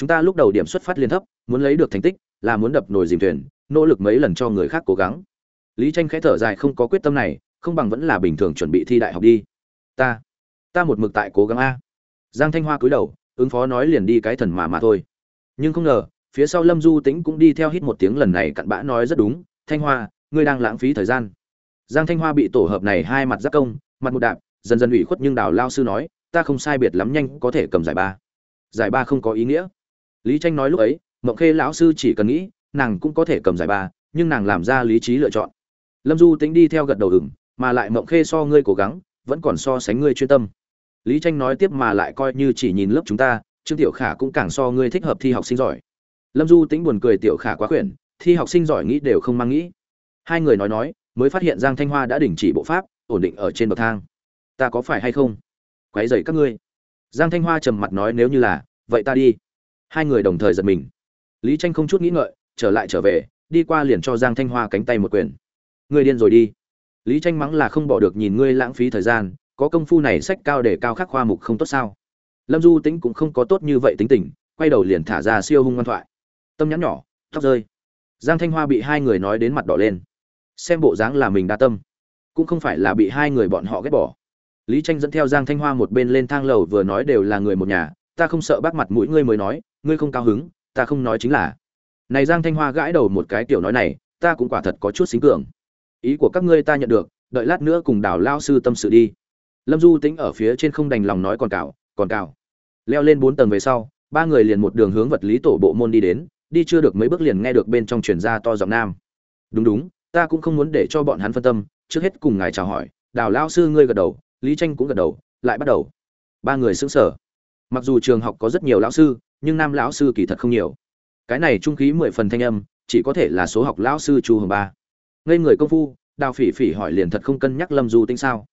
chúng ta lúc đầu điểm xuất phát liên thấp, muốn lấy được thành tích, là muốn đập nồi dìm thuyền, nỗ lực mấy lần cho người khác cố gắng. Lý tranh khẽ thở dài không có quyết tâm này, không bằng vẫn là bình thường chuẩn bị thi đại học đi. Ta ta một mực tại cố gắng a. Giang thanh hoa cúi đầu, ứng phó nói liền đi cái thần mà mà thôi. Nhưng không ngờ, phía sau lâm du tĩnh cũng đi theo hít một tiếng lần này cặn bã nói rất đúng, thanh hoa, ngươi đang lãng phí thời gian. Giang thanh hoa bị tổ hợp này hai mặt giác công, mặt một đạp, dần dần ủy khuất nhưng đào lao sư nói, ta không sai biệt lắm nhanh, có thể cầm giải ba. Giải ba không có ý nghĩa lý tranh nói lúc ấy, mộng khê lão sư chỉ cần nghĩ, nàng cũng có thể cầm giải ba, nhưng nàng làm ra lý trí lựa chọn. Lâm du tính đi theo gật đầu ửng mà lại mộng khê so ngươi cố gắng, vẫn còn so sánh ngươi chuyên tâm. Lý tranh nói tiếp mà lại coi như chỉ nhìn lớp chúng ta, trương tiểu khả cũng càng so ngươi thích hợp thi học sinh giỏi. Lâm du tính buồn cười tiểu khả quá khuyển, thi học sinh giỏi nghĩ đều không mang nghĩ. Hai người nói nói, mới phát hiện giang thanh hoa đã đình chỉ bộ pháp, ổn định ở trên bậc thang. Ta có phải hay không? Quấy dậy các ngươi. Giang thanh hoa trầm mặt nói nếu như là, vậy ta đi hai người đồng thời giật mình. Lý tranh không chút nghĩ ngợi, trở lại trở về, đi qua liền cho giang thanh hoa cánh tay một quyền. Ngươi điên rồi đi. Lý tranh mắng là không bỏ được nhìn ngươi lãng phí thời gian, có công phu này sách cao để cao khắc khoa mục không tốt sao? Lâm du tính cũng không có tốt như vậy tính tình, quay đầu liền thả ra siêu hung ngoan thoại. Tâm nhắn nhỏ, tóc rơi. Giang thanh hoa bị hai người nói đến mặt đỏ lên. Xem bộ dáng là mình đa tâm, cũng không phải là bị hai người bọn họ ghét bỏ. Lý tranh dẫn theo giang thanh hoa một bên lên thang lầu vừa nói đều là người một nhà, ta không sợ bác mặt mũi ngươi mới nói ngươi không cao hứng, ta không nói chính là. Này giang thanh hoa gãi đầu một cái tiểu nói này, ta cũng quả thật có chút xính cường. Ý của các ngươi ta nhận được, đợi lát nữa cùng đào lao sư tâm sự đi. Lâm du tính ở phía trên không đành lòng nói còn cào còn cào. Leo lên bốn tầng về sau, ba người liền một đường hướng vật lý tổ bộ môn đi đến, đi chưa được mấy bước liền nghe được bên trong truyền ra to giọng nam. Đúng đúng, ta cũng không muốn để cho bọn hắn phân tâm, trước hết cùng ngài chào hỏi đào lao sư ngươi gật đầu, lý tranh cũng gật đầu, lại bắt đầu. Ba người sững sờ mặc dù trường học có rất nhiều lão sư, nhưng nam lão sư kỳ thật không nhiều. Cái này trung khí mười phần thanh âm, chỉ có thể là số học lão sư chu hồng ba. Ngây người công phu, đào phỉ phỉ hỏi liền thật không cân nhắc lâm du tính sao?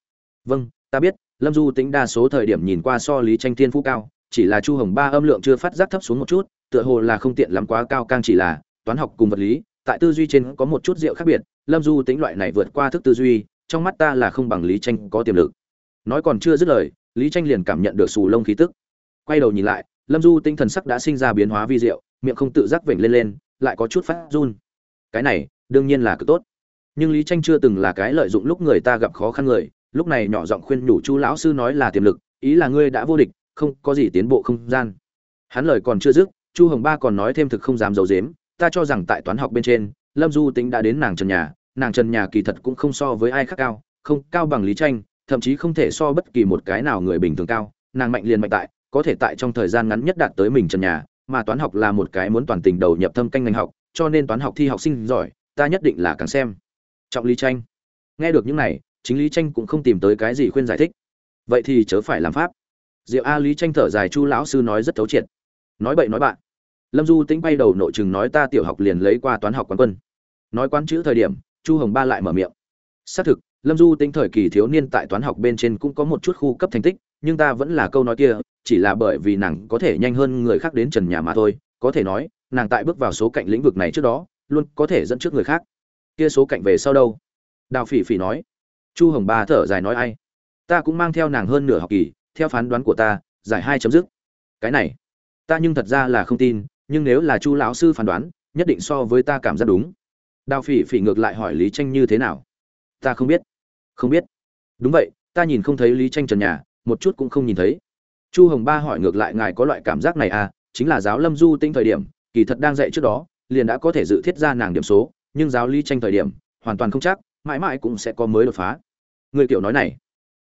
Vâng ta biết, lâm du tính đa số thời điểm nhìn qua so lý tranh thiên phú cao, chỉ là chu hồng ba âm lượng chưa phát giác thấp xuống một chút, tựa hồ là không tiện lắm quá cao càng chỉ là, toán học cùng vật lý, tại tư duy trên có một chút rượu khác biệt, lâm du tính loại này vượt qua thức tư duy, trong mắt ta là không bằng lý tranh có tiềm lực. Nói còn chưa dứt lời, lý tranh liền cảm nhận được sù lông khí tức quay đầu nhìn lại, lâm du tinh thần sắc đã sinh ra biến hóa vi diệu, miệng không tự giác vểnh lên lên, lại có chút phát run. Cái này, đương nhiên là cực tốt. Nhưng lý tranh chưa từng là cái lợi dụng lúc người ta gặp khó khăn người, lúc này nhỏ giọng khuyên nhủ chu lão sư nói là tiềm lực, ý là ngươi đã vô địch, không có gì tiến bộ không gian. Hắn lời còn chưa dứt, chu hồng ba còn nói thêm thực không dám giấu dếm ta cho rằng tại toán học bên trên, lâm du tính đã đến nàng trần nhà, nàng trần nhà kỳ thật cũng không so với ai khác cao, không cao bằng lý tranh, thậm chí không thể so bất kỳ một cái nào người bình thường cao, nàng mạnh liền mạnh tại có thể tại trong thời gian ngắn nhất đạt tới mình trần nhà, mà toán học là một cái muốn toàn tình đầu nhập thâm canh ngành học, cho nên toán học thi học sinh giỏi, ta nhất định là càng xem. Trọng lý tranh. Nghe được những này, chính lý tranh cũng không tìm tới cái gì khuyên giải thích. Vậy thì chớ phải làm pháp. Diệu a lý tranh thở dài chu lão sư nói rất thấu triệt. Nói bậy nói bạn. Lâm du tính bay đầu nội chừng nói ta tiểu học liền lấy qua toán học quán quân. Nói quán chữ thời điểm, chu hồng ba lại mở miệng. Xác thực, lâm du tính thời kỳ thiếu niên tại toán học bên trên cũng có một chút khu cấp thành tích, nhưng ta vẫn là câu nói kia chỉ là bởi vì nàng có thể nhanh hơn người khác đến trần nhà mà thôi, có thể nói, nàng tại bước vào số cạnh lĩnh vực này trước đó, luôn có thể dẫn trước người khác. Kia số cạnh về sau đâu? Đào phỉ phỉ nói. Chu hồng ba thở dài nói ai? Ta cũng mang theo nàng hơn nửa học kỳ, theo phán đoán của ta, giải hai chấm dứt. Cái này, ta nhưng thật ra là không tin, nhưng nếu là chu lão sư phán đoán, nhất định so với ta cảm giác đúng. Đào phỉ phỉ ngược lại hỏi lý tranh như thế nào? Ta không biết. Không biết. Đúng vậy, ta nhìn không thấy lý tranh trần nhà, một chút cũng không nhìn thấy chu hồng ba hỏi ngược lại ngài có loại cảm giác này à? Chính là giáo lâm du tinh thời điểm, kỳ thật đang dạy trước đó, liền đã có thể dự thiết ra nàng điểm số, nhưng giáo lý tranh thời điểm, hoàn toàn không chắc, mãi mãi cũng sẽ có mới đột phá. Người kiểu nói này,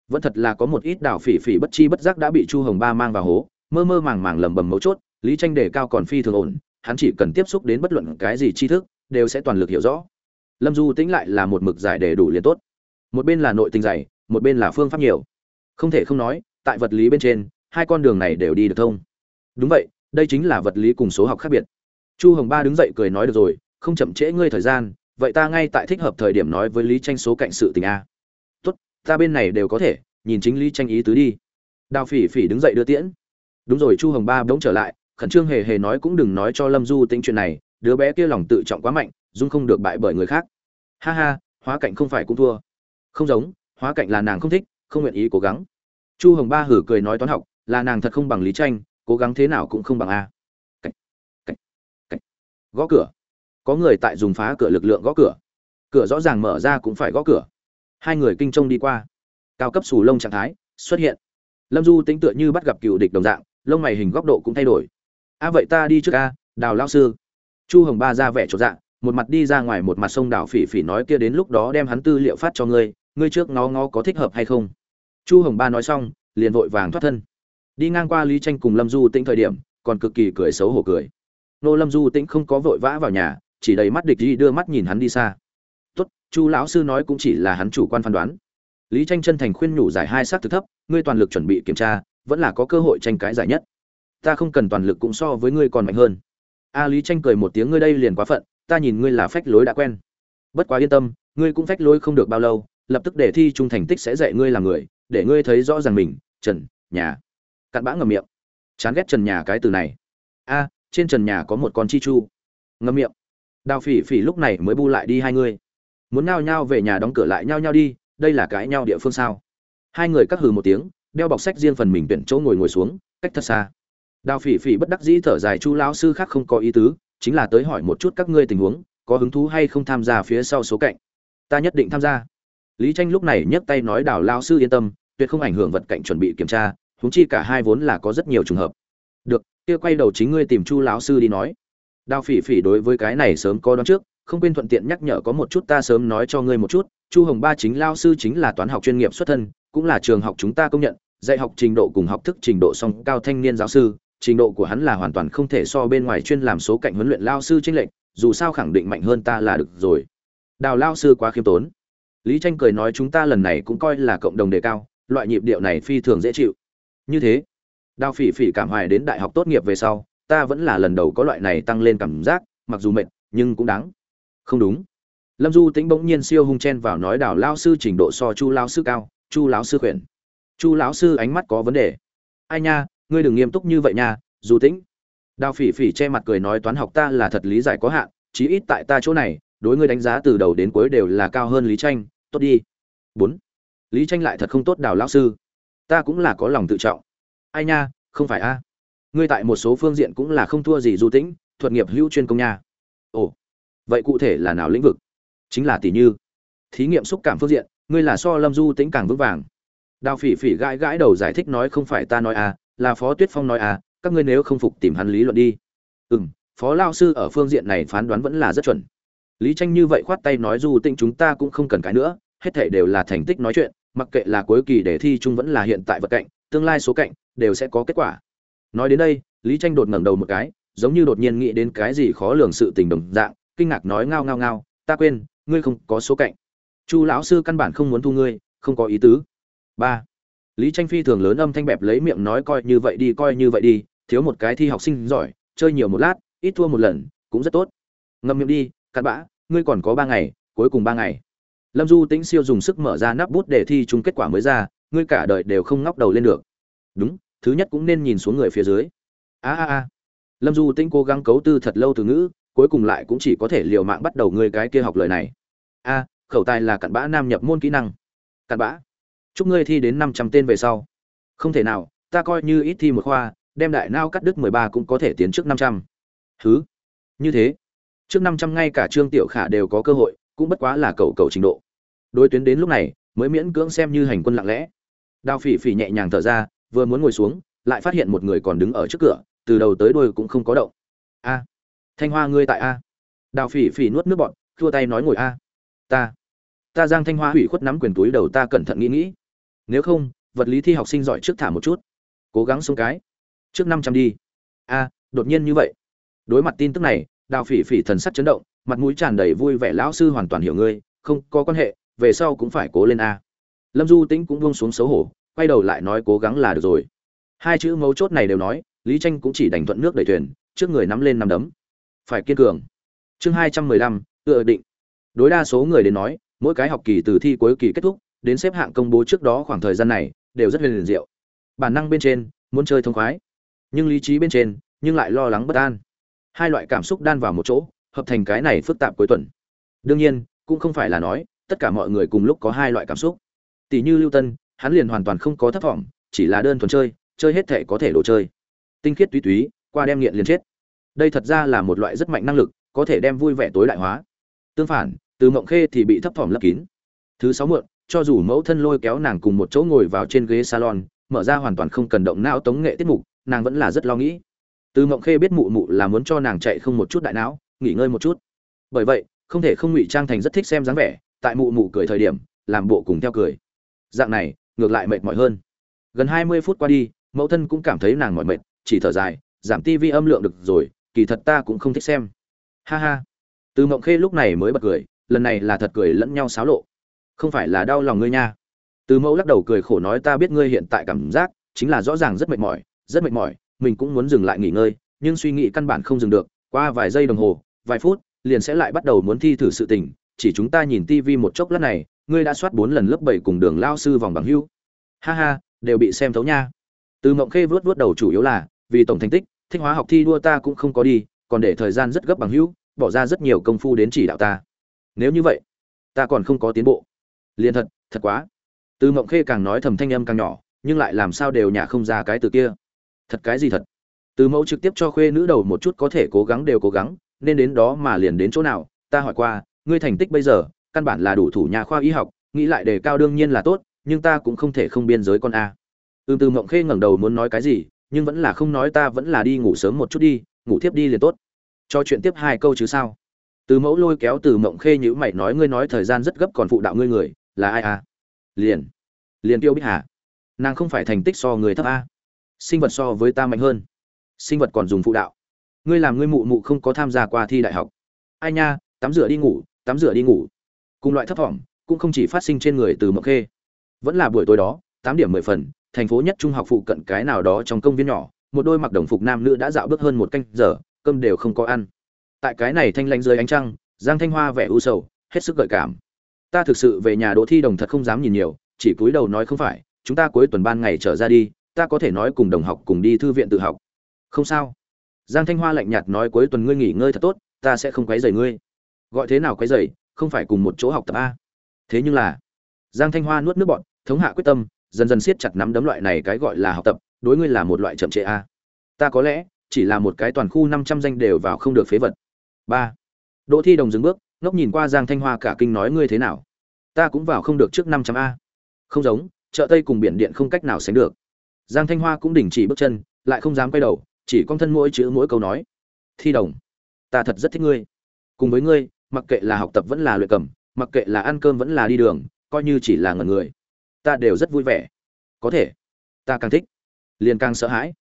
vẫn thật là có một ít đảo phỉ phỉ bất chi bất giác đã bị chu hồng ba mang vào hố, mơ mơ màng màng lầm bầm mấu chốt, lý tranh đề cao còn phi thường ổn, hắn chỉ cần tiếp xúc đến bất luận cái gì tri thức, đều sẽ toàn lực hiểu rõ. Lâm du tĩnh lại là một mực giải để đủ liền tốt. Một bên là nội tình dày một bên là phương pháp nhiều. Không thể không nói, tại vật lý bên trên hai con đường này đều đi được thông. Đúng vậy, đây chính là vật lý cùng số học khác biệt. Chu hồng ba đứng dậy cười nói được rồi, không chậm trễ ngươi thời gian, vậy ta ngay tại thích hợp thời điểm nói với lý tranh số cạnh sự tình a. Tốt, ta bên này đều có thể, nhìn chính lý tranh ý tứ đi. Đào phỉ phỉ đứng dậy đưa tiễn. Đúng rồi, chu hồng ba bỗng trở lại, khẩn trương hề hề nói cũng đừng nói cho lâm du tính chuyện này, đứa bé kia lòng tự trọng quá mạnh, dung không được bại bởi người khác. Ha ha, hóa cạnh không phải cũng thua. Không giống, hóa cạnh là nàng không thích, không nguyện ý cố gắng. Chu hồng ba hử cười nói toán học là nàng thật không bằng lý tranh cố gắng thế nào cũng không bằng a. Cảnh, cảnh, cảnh. gõ cửa. Có người tại dùng phá cửa lực lượng gõ cửa. Cửa rõ ràng mở ra cũng phải gõ cửa. Hai người kinh trông đi qua. Cao cấp sù lông trạng thái xuất hiện. Lâm du tính tựa như bắt gặp cựu địch đồng dạng lông mày hình góc độ cũng thay đổi. A vậy ta đi trước a đào lao sư. Chu hồng ba ra vẻ trột dạng, một mặt đi ra ngoài một mặt sông đào phỉ phỉ nói kia đến lúc đó đem hắn tư liệu phát cho ngươi ngươi trước ngó ngó có thích hợp hay không. Chu hồng ba nói xong liền vội vàng thoát thân đi ngang qua lý tranh cùng lâm du tĩnh thời điểm, còn cực kỳ cười xấu hổ cười. Nô lâm du tĩnh không có vội vã vào nhà, chỉ đầy mắt địch đi đưa mắt nhìn hắn đi xa. Tốt, chu lão sư nói cũng chỉ là hắn chủ quan phán đoán. Lý tranh chân thành khuyên nhủ giải hai sát thực thấp, ngươi toàn lực chuẩn bị kiểm tra, vẫn là có cơ hội tranh cái giải nhất. Ta không cần toàn lực cũng so với ngươi còn mạnh hơn. A lý tranh cười một tiếng, ngươi đây liền quá phận, ta nhìn ngươi là phách lối đã quen. Bất quá yên tâm, ngươi cũng phách lối không được bao lâu, lập tức để thi trung thành tích sẽ dạy ngươi làm người, để ngươi thấy rõ ràng mình, trần, nhà cặn bã ngầm miệng. Chán ghét trần nhà cái từ này. A, trên trần nhà có một con chi chu. Ngâm miệng. Đào phỉ phỉ lúc này mới bu lại đi hai người. Muốn nhao nhao về nhà đóng cửa lại nhao nhao đi, đây là cãi nhau địa phương sao? Hai người cắt hừ một tiếng, đeo bọc sách riêng phần mình tuyển chỗ ngồi ngồi xuống, cách thật xa. Đào phỉ phỉ bất đắc dĩ thở dài chu lão sư khác không có ý tứ, chính là tới hỏi một chút các ngươi tình huống, có hứng thú hay không tham gia phía sau số cạnh? Ta nhất định tham gia. Lý tranh lúc này nhấc tay nói đào lao sư yên tâm, tuyệt không ảnh hưởng vật cạnh chuẩn bị kiểm tra huống chi cả hai vốn là có rất nhiều trường hợp. Được, kia quay đầu chính ngươi tìm chu lão sư đi nói. Đào phỉ phỉ đối với cái này sớm có đoán trước, không quên thuận tiện nhắc nhở có một chút ta sớm nói cho ngươi một chút, chu hồng ba chính lao sư chính là toán học chuyên nghiệp xuất thân, cũng là trường học chúng ta công nhận, dạy học trình độ cùng học thức trình độ song cao thanh niên giáo sư, trình độ của hắn là hoàn toàn không thể so bên ngoài chuyên làm số cạnh huấn luyện lao sư tranh lệch, dù sao khẳng định mạnh hơn ta là được rồi. Đào lao sư quá khiêm tốn. Lý tranh cười nói chúng ta lần này cũng coi là cộng đồng đề cao, loại nhịp điệu này phi thường dễ chịu như thế, đào phỉ phỉ cảm hoài đến đại học tốt nghiệp về sau, ta vẫn là lần đầu có loại này tăng lên cảm giác, mặc dù mệt, nhưng cũng đáng. Không đúng. Lâm du tĩnh bỗng nhiên siêu hung chen vào nói đào lao sư trình độ so chu lao sư cao, chu lão sư khuyển. Chu lão sư ánh mắt có vấn đề. Ai nha, ngươi đừng nghiêm túc như vậy nha, du tĩnh. Đào phỉ phỉ che mặt cười nói toán học ta là thật lý giải có hạn, chí ít tại ta chỗ này, đối ngươi đánh giá từ đầu đến cuối đều là cao hơn lý tranh, tốt đi. Bốn. Lý tranh lại thật không tốt đào lão sư ta cũng là có lòng tự trọng. Ai nha, không phải a. Ngươi tại một số phương diện cũng là không thua gì du tĩnh, thuật nghiệp hữu chuyên công nha. Ồ, vậy cụ thể là nào lĩnh vực? Chính là tỷ như, thí nghiệm xúc cảm phương diện, ngươi là so lâm du tĩnh càng vững vàng. Đào phỉ phỉ gãi gãi đầu giải thích nói không phải ta nói à là phó tuyết phong nói à các ngươi nếu không phục tìm hắn lý luận đi. Ừ m phó lao sư ở phương diện này phán đoán vẫn là rất chuẩn. Lý tranh như vậy khoát tay nói du tĩnh chúng ta cũng không cần cái nữa, hết thể đều là thành tích nói chuyện mặc kệ là cuối kỳ để thi chung vẫn là hiện tại vật cạnh, tương lai số cạnh, đều sẽ có kết quả. Nói đến đây, lý tranh đột ngẩng đầu một cái, giống như đột nhiên nghĩ đến cái gì khó lường sự tình đồng dạng, kinh ngạc nói ngao ngao ngao, ta quên, ngươi không có số cạnh. Chu lão sư căn bản không muốn thu ngươi, không có ý tứ. Ba. Lý tranh phi thường lớn âm thanh bẹp lấy miệng nói, coi như vậy đi, coi như vậy đi, thiếu một cái thi học sinh giỏi, chơi nhiều một lát, ít thua một lần, cũng rất tốt. Ngâm miệng đi, cặn bã, ngươi còn có ba ngày, cuối cùng ba ngày lâm du tĩnh siêu dùng sức mở ra nắp bút để thi chung kết quả mới ra, ngươi cả đời đều không ngóc đầu lên được. Đúng, thứ nhất cũng nên nhìn xuống người phía dưới. A a a. Lâm du tĩnh cố gắng cấu tư thật lâu từ ngữ, cuối cùng lại cũng chỉ có thể liều mạng bắt đầu ngươi cái kia học lời này. A, khẩu tài là cặn bã nam nhập môn kỹ năng. Cặn bã. Chúc ngươi thi đến năm trăm tên về sau. Không thể nào, ta coi như ít thi một khoa, đem đại nao cắt đứt mười ba cũng có thể tiến trước năm trăm. Thứ như thế. Trước năm trăm ngay cả trương tiểu khả đều có cơ hội, cũng bất quá là cầu cầu trình độ đối tuyến đến lúc này, mới miễn cưỡng xem như hành quân lặng lẽ. Đào phỉ phỉ nhẹ nhàng thở ra, vừa muốn ngồi xuống, lại phát hiện một người còn đứng ở trước cửa, từ đầu tới đuôi cũng không có động. A, thanh hoa ngươi tại a? Đào phỉ phỉ nuốt nước bọn thua tay nói ngồi a. Ta ta giang thanh hoa hủy khuất nắm quyền túi đầu ta cẩn thận nghĩ nghĩ. Nếu không, vật lý thi học sinh giỏi trước thả một chút. Cố gắng xuống cái. Trước năm trăm đi. A, đột nhiên như vậy? Đối mặt tin tức này, đào phỉ phỉ thần sắc chấn động, mặt mũi tràn đầy vui vẻ, lão sư hoàn toàn hiểu ngươi, không có quan hệ về sau cũng phải cố lên a. Lâm du tĩnh cũng buông xuống xấu hổ, quay đầu lại nói cố gắng là được rồi. Hai chữ mấu chốt này đều nói, lý tranh cũng chỉ đành thuận nước đẩy thuyền, trước người nắm lên nắm đấm. Phải kiên cường. Chương hai trăm mười lăm ựa định. Đối đa số người đến nói, mỗi cái học kỳ từ thi cuối kỳ kết thúc, đến xếp hạng công bố trước đó khoảng thời gian này, đều rất huyền liền diệu. Bản năng bên trên, muốn chơi thông khoái. Nhưng lý trí bên trên, nhưng lại lo lắng bất an. Hai loại cảm xúc đan vào một chỗ, hợp thành cái này phức tạp cuối tuần. Đương nhiên, cũng không phải là nói tất cả mọi người cùng lúc có hai loại cảm xúc. Tỷ như lưu tân, hắn liền hoàn toàn không có thất vọng, chỉ là đơn thuần chơi chơi hết thể có thể đồ chơi. Tinh khiết túy túy, qua đem nghiện liền chết. Đây thật ra là một loại rất mạnh năng lực, có thể đem vui vẻ tối đại hóa. Tương phản, từ mộng khê thì bị thấp thỏm lấp kín. Thứ sáu muộn, cho dù mẫu thân lôi kéo nàng cùng một chỗ ngồi vào trên ghế salon, mở ra hoàn toàn không cần động não tống nghệ tiết mục, nàng vẫn là rất lo nghĩ. Từ mộng khê biết mụ mụ là muốn cho nàng chạy không một chút đại não, nghỉ ngơi một chút. Bởi vậy, không thể không ngụy trang thành rất thích xem dáng vẻ tại mụ mụ cười thời điểm, làm bộ cùng theo cười. Dạng này, ngược lại mệt mỏi hơn. Gần hai mươi phút qua đi, mẫu thân cũng cảm thấy nàng mỏi mệt, chỉ thở dài, giảm tivi âm lượng được rồi, kỳ thật ta cũng không thích xem. Ha ha. Từ mộng khê lúc này mới bật cười, lần này là thật cười lẫn nhau xáo lộ. Không phải là đau lòng ngươi nha. Từ mẫu lắc đầu cười khổ nói ta biết ngươi hiện tại cảm giác chính là rõ ràng rất mệt mỏi, rất mệt mỏi, mình cũng muốn dừng lại nghỉ ngơi, nhưng suy nghĩ căn bản không dừng được, qua vài giây đồng hồ, vài phút, liền sẽ lại bắt đầu muốn thi thử sự tình chỉ chúng ta nhìn tivi một chốc lát này, ngươi đã soát bốn lần lớp bảy cùng đường lao sư vòng bằng hưu. Ha ha, đều bị xem thấu nha. Từ mộng khê vớt vớt đầu chủ yếu là, vì tổng thành tích, thích hóa học thi đua ta cũng không có đi, còn để thời gian rất gấp bằng hưu, bỏ ra rất nhiều công phu đến chỉ đạo ta. Nếu như vậy, ta còn không có tiến bộ. Liền thật thật quá. Từ mộng khê càng nói thầm thanh âm càng nhỏ, nhưng lại làm sao đều nhả không ra cái từ kia. Thật cái gì thật? Từ mẫu trực tiếp cho khuê nữ đầu một chút có thể cố gắng đều cố gắng, nên đến đó mà liền đến chỗ nào, ta hỏi qua ngươi thành tích bây giờ, căn bản là đủ thủ nhà khoa y học, nghĩ lại đề cao đương nhiên là tốt, nhưng ta cũng không thể không biên giới con a. Ừm, từ mộng khê ngẩng đầu muốn nói cái gì, nhưng vẫn là không nói ta vẫn là đi ngủ sớm một chút đi, ngủ tiếp đi liền tốt. Cho chuyện tiếp hai câu chứ sao? Từ mẫu lôi kéo từ mộng khê nhữ mày nói ngươi nói thời gian rất gấp còn phụ đạo ngươi người, là ai à liền liền tiêu bích hà. Nàng không phải thành tích so người thấp a. Sinh vật so với ta mạnh hơn. Sinh vật còn dùng phụ đạo. Ngươi làm ngươi mụ mụ không có tham gia qua thi đại học. Ai nha, tắm rửa đi ngủ tắm rửa đi ngủ. Cùng loại thấp thỏm, cũng không chỉ phát sinh trên người từ mộng khê. Vẫn là buổi tối đó, tám điểm mười phần, thành phố nhất trung học phụ cận cái nào đó trong công viên nhỏ, một đôi mặc đồng phục nam nữ đã dạo bước hơn một canh giờ, cơm đều không có ăn. Tại cái này thanh lanh dưới ánh trăng, giang thanh hoa vẻ u sầu, hết sức gợi cảm. Ta thực sự về nhà đỗ thi đồng thật không dám nhìn nhiều, chỉ cúi đầu nói không phải, chúng ta cuối tuần ban ngày trở ra đi, ta có thể nói cùng đồng học cùng đi thư viện tự học. Không sao. Giang thanh hoa lạnh nhạt nói cuối tuần ngươi nghỉ ngơi thật tốt, ta sẽ không quấy rầy ngươi gọi thế nào quấy rầy không phải cùng một chỗ học tập a. Thế nhưng là giang thanh hoa nuốt nước bọt, thống hạ quyết tâm dần dần siết chặt nắm đấm loại này cái gọi là học tập đối ngươi là một loại chậm trễ a. Ta có lẽ chỉ là một cái toàn khu năm trăm danh đều vào không được phế vật. Ba. Đỗ thi đồng dừng bước ngốc nhìn qua giang thanh hoa cả kinh nói ngươi thế nào. Ta cũng vào không được trước năm trăm a. Không giống chợ tây cùng biển điện không cách nào sánh được. Giang thanh hoa cũng đình chỉ bước chân lại không dám quay đầu chỉ con thân mỗi chữ mỗi câu nói. Thi đồng ta thật rất thích ngươi. Cùng với ngươi mặc kệ là học tập vẫn là luyện cầm mặc kệ là ăn cơm vẫn là đi đường coi như chỉ là ngần người. Ta đều rất vui vẻ. Có thể. Ta càng thích. Liền càng sợ hãi.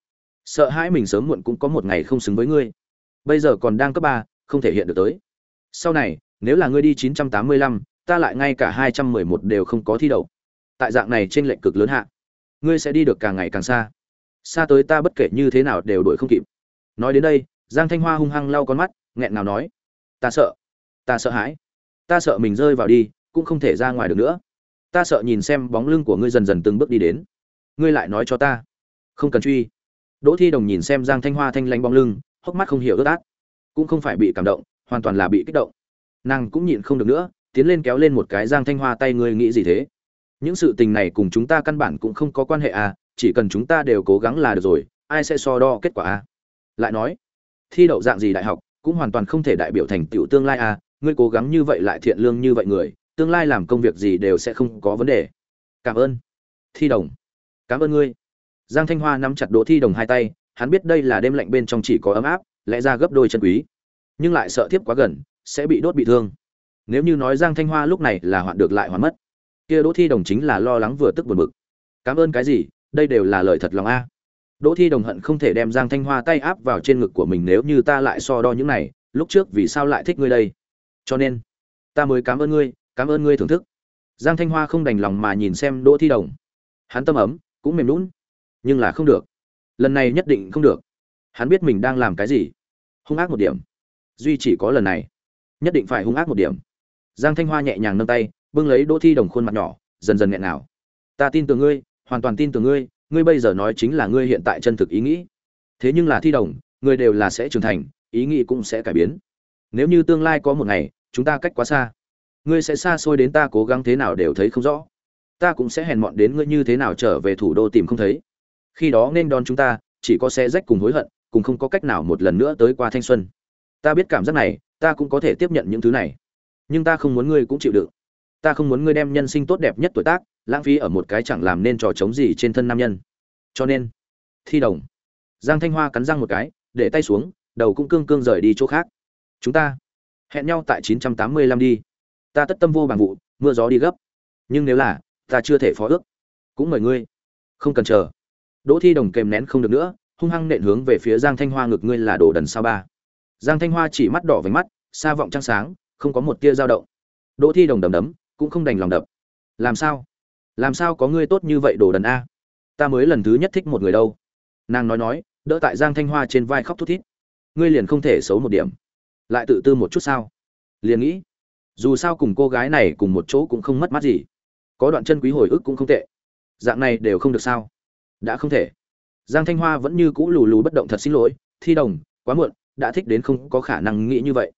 Sợ hãi mình sớm muộn cũng có một ngày không xứng với ngươi. Bây giờ còn đang cấp ba không thể hiện được tới. Sau này nếu là ngươi đi 985, ta lại ngay cả 211 đều không có thi đậu. Tại dạng này trên lệnh cực lớn hạ ngươi sẽ đi được càng ngày càng xa. Xa tới ta bất kể như thế nào đều đuổi không kịp. Nói đến đây giang thanh hoa hung hăng lau con mắt nghẹn nào nói ta sợ ta sợ hãi. Ta sợ mình rơi vào đi, cũng không thể ra ngoài được nữa. Ta sợ nhìn xem bóng lưng của ngươi dần dần từng bước đi đến. Ngươi lại nói cho ta. Không cần truy. Đỗ thi đồng nhìn xem giang thanh hoa thanh lanh bóng lưng, hốc mắt không hiểu ướt át. Cũng không phải bị cảm động, hoàn toàn là bị kích động. Nàng cũng nhịn không được nữa, tiến lên kéo lên một cái giang thanh hoa tay, ngươi nghĩ gì thế? Những sự tình này cùng chúng ta căn bản cũng không có quan hệ à chỉ cần chúng ta đều cố gắng là được rồi, ai sẽ so đo kết quả à? Lại nói, thi đậu dạng gì đại học, cũng hoàn toàn không thể đại biểu thành tựu tương lai à ngươi cố gắng như vậy lại thiện lương như vậy người, tương lai làm công việc gì đều sẽ không có vấn đề. Cảm ơn. Thi đồng. Cảm ơn ngươi. Giang thanh hoa nắm chặt đỗ thi đồng hai tay, hắn biết đây là đêm lạnh bên trong chỉ có ấm áp, lẽ ra gấp đôi chân quý. Nhưng lại sợ tiếp quá gần, sẽ bị đốt bị thương. Nếu như nói giang thanh hoa lúc này là hoạn được lại hoạn mất, kia đỗ thi đồng chính là lo lắng vừa tức buồn bực. Cảm ơn cái gì, đây đều là lời thật lòng a. Đỗ thi đồng hận không thể đem giang thanh hoa tay áp vào trên ngực của mình nếu như ta lại so đo những này, lúc trước vì sao lại thích ngươi đây? Cho nên, ta mới cảm ơn ngươi, cảm ơn ngươi thưởng thức. Giang thanh hoa không đành lòng mà nhìn xem đỗ thi đồng. Hắn tâm ấm, cũng mềm lún nhưng là không được. Lần này nhất định không được. Hắn biết mình đang làm cái gì. Hung ác một điểm. Duy chỉ có lần này. Nhất định phải hung ác một điểm. Giang thanh hoa nhẹ nhàng nâng tay, bưng lấy đỗ thi đồng khuôn mặt nhỏ, dần dần nghẹn nào ta tin tưởng ngươi, hoàn toàn tin tưởng ngươi ngươi bây giờ nói chính là ngươi hiện tại chân thực ý nghĩ. Thế nhưng là thi đồng, người đều là sẽ trưởng thành, ý nghĩ cũng sẽ cải biến nếu như tương lai có một ngày, chúng ta cách quá xa. Ngươi sẽ xa xôi đến ta cố gắng thế nào đều thấy không rõ. Ta cũng sẽ hèn mọn đến ngươi như thế nào trở về thủ đô tìm không thấy. Khi đó nên đón chúng ta, chỉ có xe rách cùng hối hận, cùng không có cách nào một lần nữa tới qua thanh xuân. Ta biết cảm giác này, ta cũng có thể tiếp nhận những thứ này. Nhưng ta không muốn ngươi cũng chịu đựng. Ta không muốn ngươi đem nhân sinh tốt đẹp nhất tuổi tác, lãng phí ở một cái chẳng làm nên trò chống gì trên thân nam nhân. Cho nên, thi đồng. Giang thanh hoa cắn răng một cái, để tay xuống, đầu cũng cương cương rời đi chỗ khác chúng ta hẹn nhau tại 985 đi. Ta tất tâm vô bằng vụ, mưa gió đi gấp. Nhưng nếu là, ta chưa thể phó ước. Cũng mời ngươi. Không cần chờ. Đỗ thi đồng kèm nén không được nữa, hung hăng nện hướng về phía giang thanh hoa ngực ngươi là đồ đần sao ba. Giang thanh hoa chỉ mắt đỏ với mắt, xa vọng trăng sáng, không có một tia dao động. Đỗ thi đồng đầm đấm, cũng không đành lòng đập. Làm sao? Làm sao có ngươi tốt như vậy đồ đần a? Ta mới lần thứ nhất thích một người đâu. Nàng nói nói, đỡ tại giang thanh hoa trên vai khóc thút thít. Ngươi liền không thể xấu một điểm lại tự tư một chút sao? Liền nghĩ, dù sao cùng cô gái này cùng một chỗ cũng không mất mát gì. Có đoạn chân quý hồi ức cũng không tệ. Dạng này đều không được sao? Đã không thể. Giang thanh hoa vẫn như cũ lù lù bất động thật xin lỗi, thi đồng, quá muộn, đã thích đến không có khả năng nghĩ như vậy.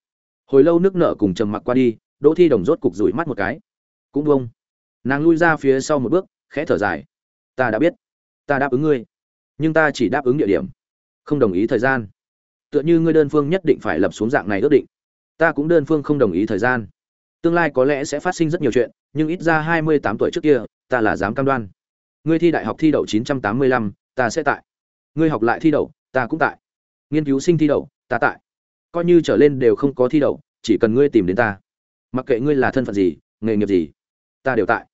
Hồi lâu nước nợ cùng trầm mặc qua đi, đỗ thi đồng rốt cục rủi mắt một cái. Cũng bông nàng lui ra phía sau một bước, khẽ thở dài. Ta đã biết. Ta đáp ứng ngươi. Nhưng ta chỉ đáp ứng địa điểm. Không đồng ý thời gian tựa như ngươi đơn phương nhất định phải lập xuống dạng này ước định. Ta cũng đơn phương không đồng ý thời gian. Tương lai có lẽ sẽ phát sinh rất nhiều chuyện, nhưng ít ra hai mươi tám tuổi trước kia, ta là dám cam đoan. Ngươi thi đại học thi đậu chín trăm tám mươi lăm, ta sẽ tại. Ngươi học lại thi đậu, ta cũng tại. Nghiên cứu sinh thi đậu, ta tại. Coi như trở lên đều không có thi đậu, chỉ cần ngươi tìm đến ta. Mặc kệ ngươi là thân phận gì, nghề nghiệp gì, ta đều tại.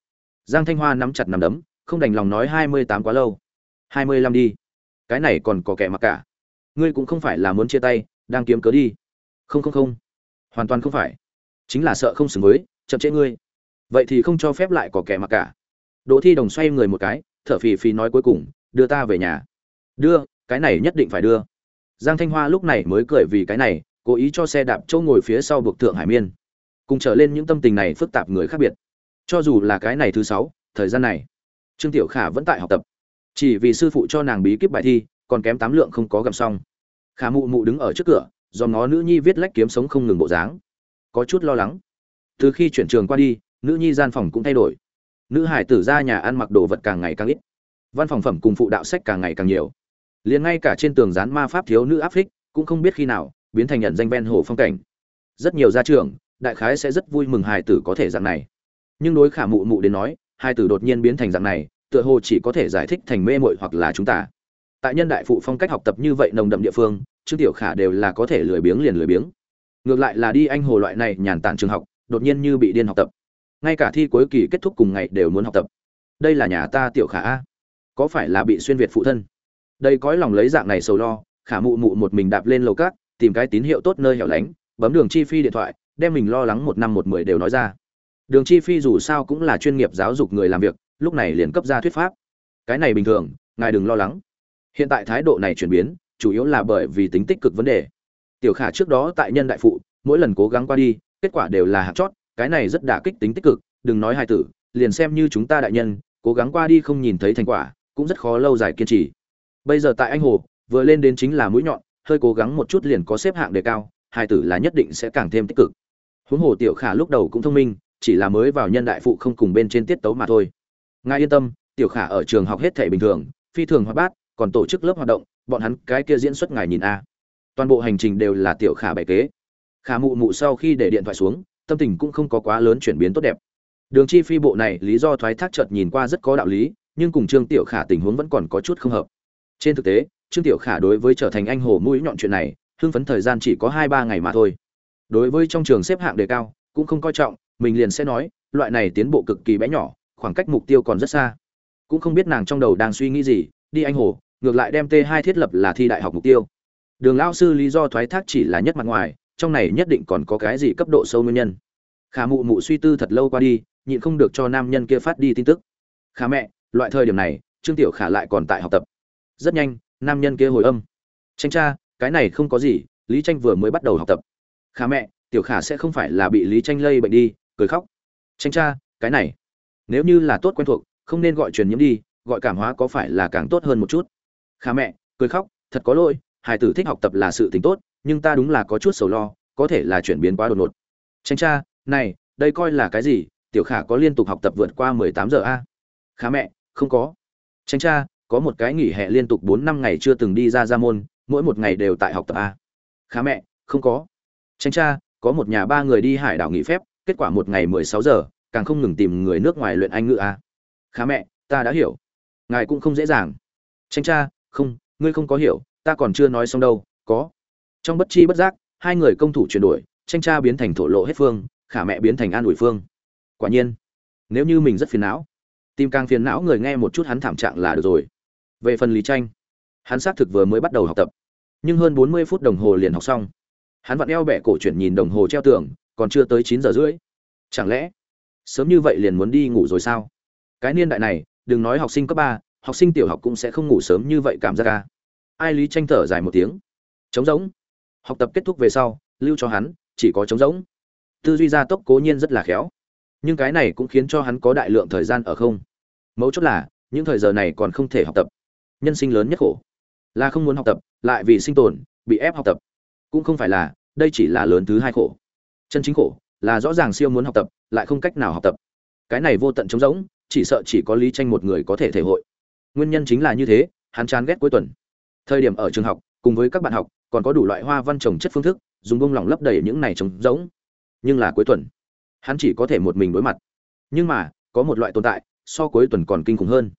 Giang thanh hoa nắm chặt nắm đấm, không đành lòng nói hai mươi tám quá lâu. Hai mươi lăm đi. Cái này còn có kẻ mặc cả ngươi cũng không phải là muốn chia tay, đang kiếm cớ đi. Không không không. Hoàn toàn không phải. Chính là sợ không xử mới chậm trễ ngươi. Vậy thì không cho phép lại có kẻ mặc cả. Đỗ thi đồng xoay người một cái, thở phì phì nói cuối cùng, đưa ta về nhà. Đưa, cái này nhất định phải đưa. Giang thanh hoa lúc này mới cười vì cái này, cố ý cho xe đạp chỗ ngồi phía sau buộc thượng hải miên. Cùng trở lên những tâm tình này phức tạp người khác biệt. Cho dù là cái này thứ sáu, thời gian này, trương tiểu khả vẫn tại học tập. Chỉ vì sư phụ cho nàng bí kíp bài thi còn kém tám lượng không có gặm xong. Khả mụ mụ đứng ở trước cửa do ngó nữ nhi viết lách kiếm sống không ngừng bộ dáng. Có chút lo lắng. Từ khi chuyển trường qua đi, nữ nhi gian phòng cũng thay đổi. Nữ hải tử ra nhà ăn mặc đồ vật càng ngày càng ít. Văn phòng phẩm cùng phụ đạo sách càng ngày càng nhiều. Liền ngay cả trên tường dán ma pháp thiếu nữ áp phích, cũng không biết khi nào, biến thành nhận danh ven hồ phong cảnh. Rất nhiều gia trưởng, đại khái sẽ rất vui mừng hài tử có thể dạng này. Nhưng đối khả mụ mụ đến nói, hai tử đột nhiên biến thành dạng này, tựa hồ chỉ có thể giải thích thành mê mội hoặc là chúng ta tại nhân đại phụ phong cách học tập như vậy nồng đậm địa phương, trương tiểu khả đều là có thể lười biếng liền lười biếng. Ngược lại là đi anh hồ loại này nhàn tản trường học, đột nhiên như bị điên học tập. Ngay cả thi cuối kỳ kết thúc cùng ngày đều muốn học tập. Đây là nhà ta tiểu khả a. Có phải là bị xuyên việt phụ thân? Đây cõi lòng lấy dạng này sầu lo, khả mụ mụ một mình đạp lên lầu cát, tìm cái tín hiệu tốt nơi hẻo lánh, bấm đường chi phi điện thoại, đem mình lo lắng một năm một mười đều nói ra. Đường chi phi dù sao cũng là chuyên nghiệp giáo dục người làm việc, lúc này liền cấp ra thuyết pháp. Cái này bình thường, ngài đừng lo lắng hiện tại thái độ này chuyển biến, chủ yếu là bởi vì tính tích cực vấn đề. Tiểu khả trước đó tại nhân đại phụ, mỗi lần cố gắng qua đi, kết quả đều là hạt chót, cái này rất đả kích tính tích cực, đừng nói hai tử, liền xem như chúng ta đại nhân, cố gắng qua đi không nhìn thấy thành quả, cũng rất khó lâu dài kiên trì. Bây giờ tại anh hồ, vừa lên đến chính là mũi nhọn, hơi cố gắng một chút liền có xếp hạng đề cao hai tử là nhất định sẽ càng thêm tích cực. Huống hồ tiểu khả lúc đầu cũng thông minh, chỉ là mới vào nhân đại phụ không cùng bên trên tiết tấu mà thôi. Ngài yên tâm, tiểu khả ở trường học hết thể bình thường, phi thường hoạt bát còn tổ chức lớp hoạt động, bọn hắn cái kia diễn xuất ngài nhìn a. Toàn bộ hành trình đều là tiểu khả bày kế. Khả mụ mụ sau khi để điện thoại xuống, tâm tình cũng không có quá lớn chuyển biến tốt đẹp. Đường chi phi bộ này lý do thoái thác chợt nhìn qua rất có đạo lý, nhưng cùng trương tiểu khả tình huống vẫn còn có chút không hợp. Trên thực tế, trương tiểu khả đối với trở thành anh hồ mũi nhọn chuyện này, hưng phấn thời gian chỉ có hai ba ngày mà thôi. Đối với trong trường xếp hạng đề cao, cũng không coi trọng, mình liền sẽ nói, loại này tiến bộ cực kỳ bé nhỏ, khoảng cách mục tiêu còn rất xa. Cũng không biết nàng trong đầu đang suy nghĩ gì đi anh hồ, ngược lại đem t 2 thiết lập là thi đại học mục tiêu. Đường lao sư lý do thoái thác chỉ là nhất mặt ngoài, trong này nhất định còn có cái gì cấp độ sâu nguyên nhân. Khả mụ mụ suy tư thật lâu qua đi, nhịn không được cho nam nhân kia phát đi tin tức. Khả mẹ, loại thời điểm này, trương tiểu khả lại còn tại học tập. Rất nhanh, nam nhân kia hồi âm. Tranh cha, cái này không có gì, lý tranh vừa mới bắt đầu học tập. Khả mẹ, tiểu khả sẽ không phải là bị lý tranh lây bệnh đi, cười khóc. Tranh cha, cái này, nếu như là tốt quen thuộc, không nên gọi truyền nhiễm đi gọi cảm hóa có phải là càng tốt hơn một chút? Khá mẹ, cười khóc, thật có lỗi hải tử thích học tập là sự tính tốt, nhưng ta đúng là có chút sầu lo, có thể là chuyển biến quá đột ngột. Tranh cha, này, đây coi là cái gì? Tiểu khả có liên tục học tập vượt qua mười tám giờ a? Khá mẹ, không có. Tranh cha, có một cái nghỉ hè liên tục bốn năm ngày chưa từng đi ra ra môn, mỗi một ngày đều tại học tập a? Khá mẹ, không có. Tranh cha, có một nhà ba người đi hải đảo nghỉ phép, kết quả một ngày mười sáu giờ, càng không ngừng tìm người nước ngoài luyện anh ngữ a? Khá mẹ, ta đã hiểu ngài cũng không dễ dàng. Tranh cha, không, ngươi không có hiểu, ta còn chưa nói xong đâu, có. Trong bất chi bất giác, hai người công thủ chuyển đổi tranh cha biến thành thổ lộ hết phương, khả mẹ biến thành an ủi phương. Quả nhiên, nếu như mình rất phiền não tim càng phiền não người nghe một chút hắn thảm trạng là được rồi. Về phần lý tranh hắn xác thực vừa mới bắt đầu học tập, nhưng hơn bốn mươi phút đồng hồ liền học xong. Hắn vặn eo bẻ cổ chuyển nhìn đồng hồ treo tường, còn chưa tới chín giờ rưỡi. Chẳng lẽ, sớm như vậy liền muốn đi ngủ rồi sao? Cái niên đại này đừng nói học sinh cấp ba, học sinh tiểu học cũng sẽ không ngủ sớm như vậy cảm giác ca ai lý tranh thở dài một tiếng. Trống rỗng. Học tập kết thúc về sau, lưu cho hắn, chỉ có trống rỗng. Tư duy gia tốc cố nhiên rất là khéo. Nhưng cái này cũng khiến cho hắn có đại lượng thời gian ở không. Mấu chốt là, những thời giờ này còn không thể học tập. Nhân sinh lớn nhất khổ. Là không muốn học tập, lại vì sinh tồn, bị ép học tập. Cũng không phải là, đây chỉ là lớn thứ hai khổ. Chân chính khổ, là rõ ràng siêu muốn học tập, lại không cách nào học tập. Cái này vô tận trống rỗng chỉ sợ chỉ có lý tranh một người có thể thể hội. Nguyên nhân chính là như thế, hắn chán ghét cuối tuần. Thời điểm ở trường học, cùng với các bạn học, còn có đủ loại hoa văn trồng chất phương thức, dùng bông lỏng lấp đầy những này trống rỗng. Nhưng là cuối tuần, hắn chỉ có thể một mình đối mặt. Nhưng mà, có một loại tồn tại, so cuối tuần còn kinh khủng hơn.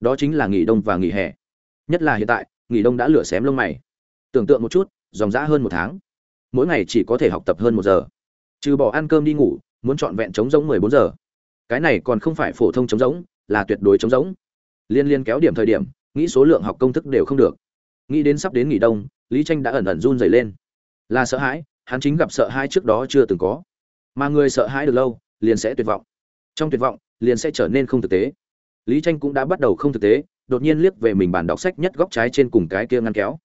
Đó chính là nghỉ đông và nghỉ hè. Nhất là hiện tại, nghỉ đông đã lửa xém lông mày. Tưởng tượng một chút, dòng dã hơn một tháng. Mỗi ngày chỉ có thể học tập hơn một giờ. Trừ bỏ ăn cơm đi ngủ, muốn trọn vẹn chống giống mười bốn giờ cái này còn không phải phổ thông chống giống là tuyệt đối chống giống liên liên kéo điểm thời điểm, nghĩ số lượng học công thức đều không được. Nghĩ đến sắp đến nghỉ đông, lý tranh đã ẩn ẩn run rẩy lên. Là sợ hãi, hắn chính gặp sợ hãi trước đó chưa từng có. Mà người sợ hãi được lâu, liền sẽ tuyệt vọng. Trong tuyệt vọng, liền sẽ trở nên không thực tế. Lý tranh cũng đã bắt đầu không thực tế, đột nhiên liếc về mình bàn đọc sách nhất góc trái trên cùng cái kia ngăn kéo.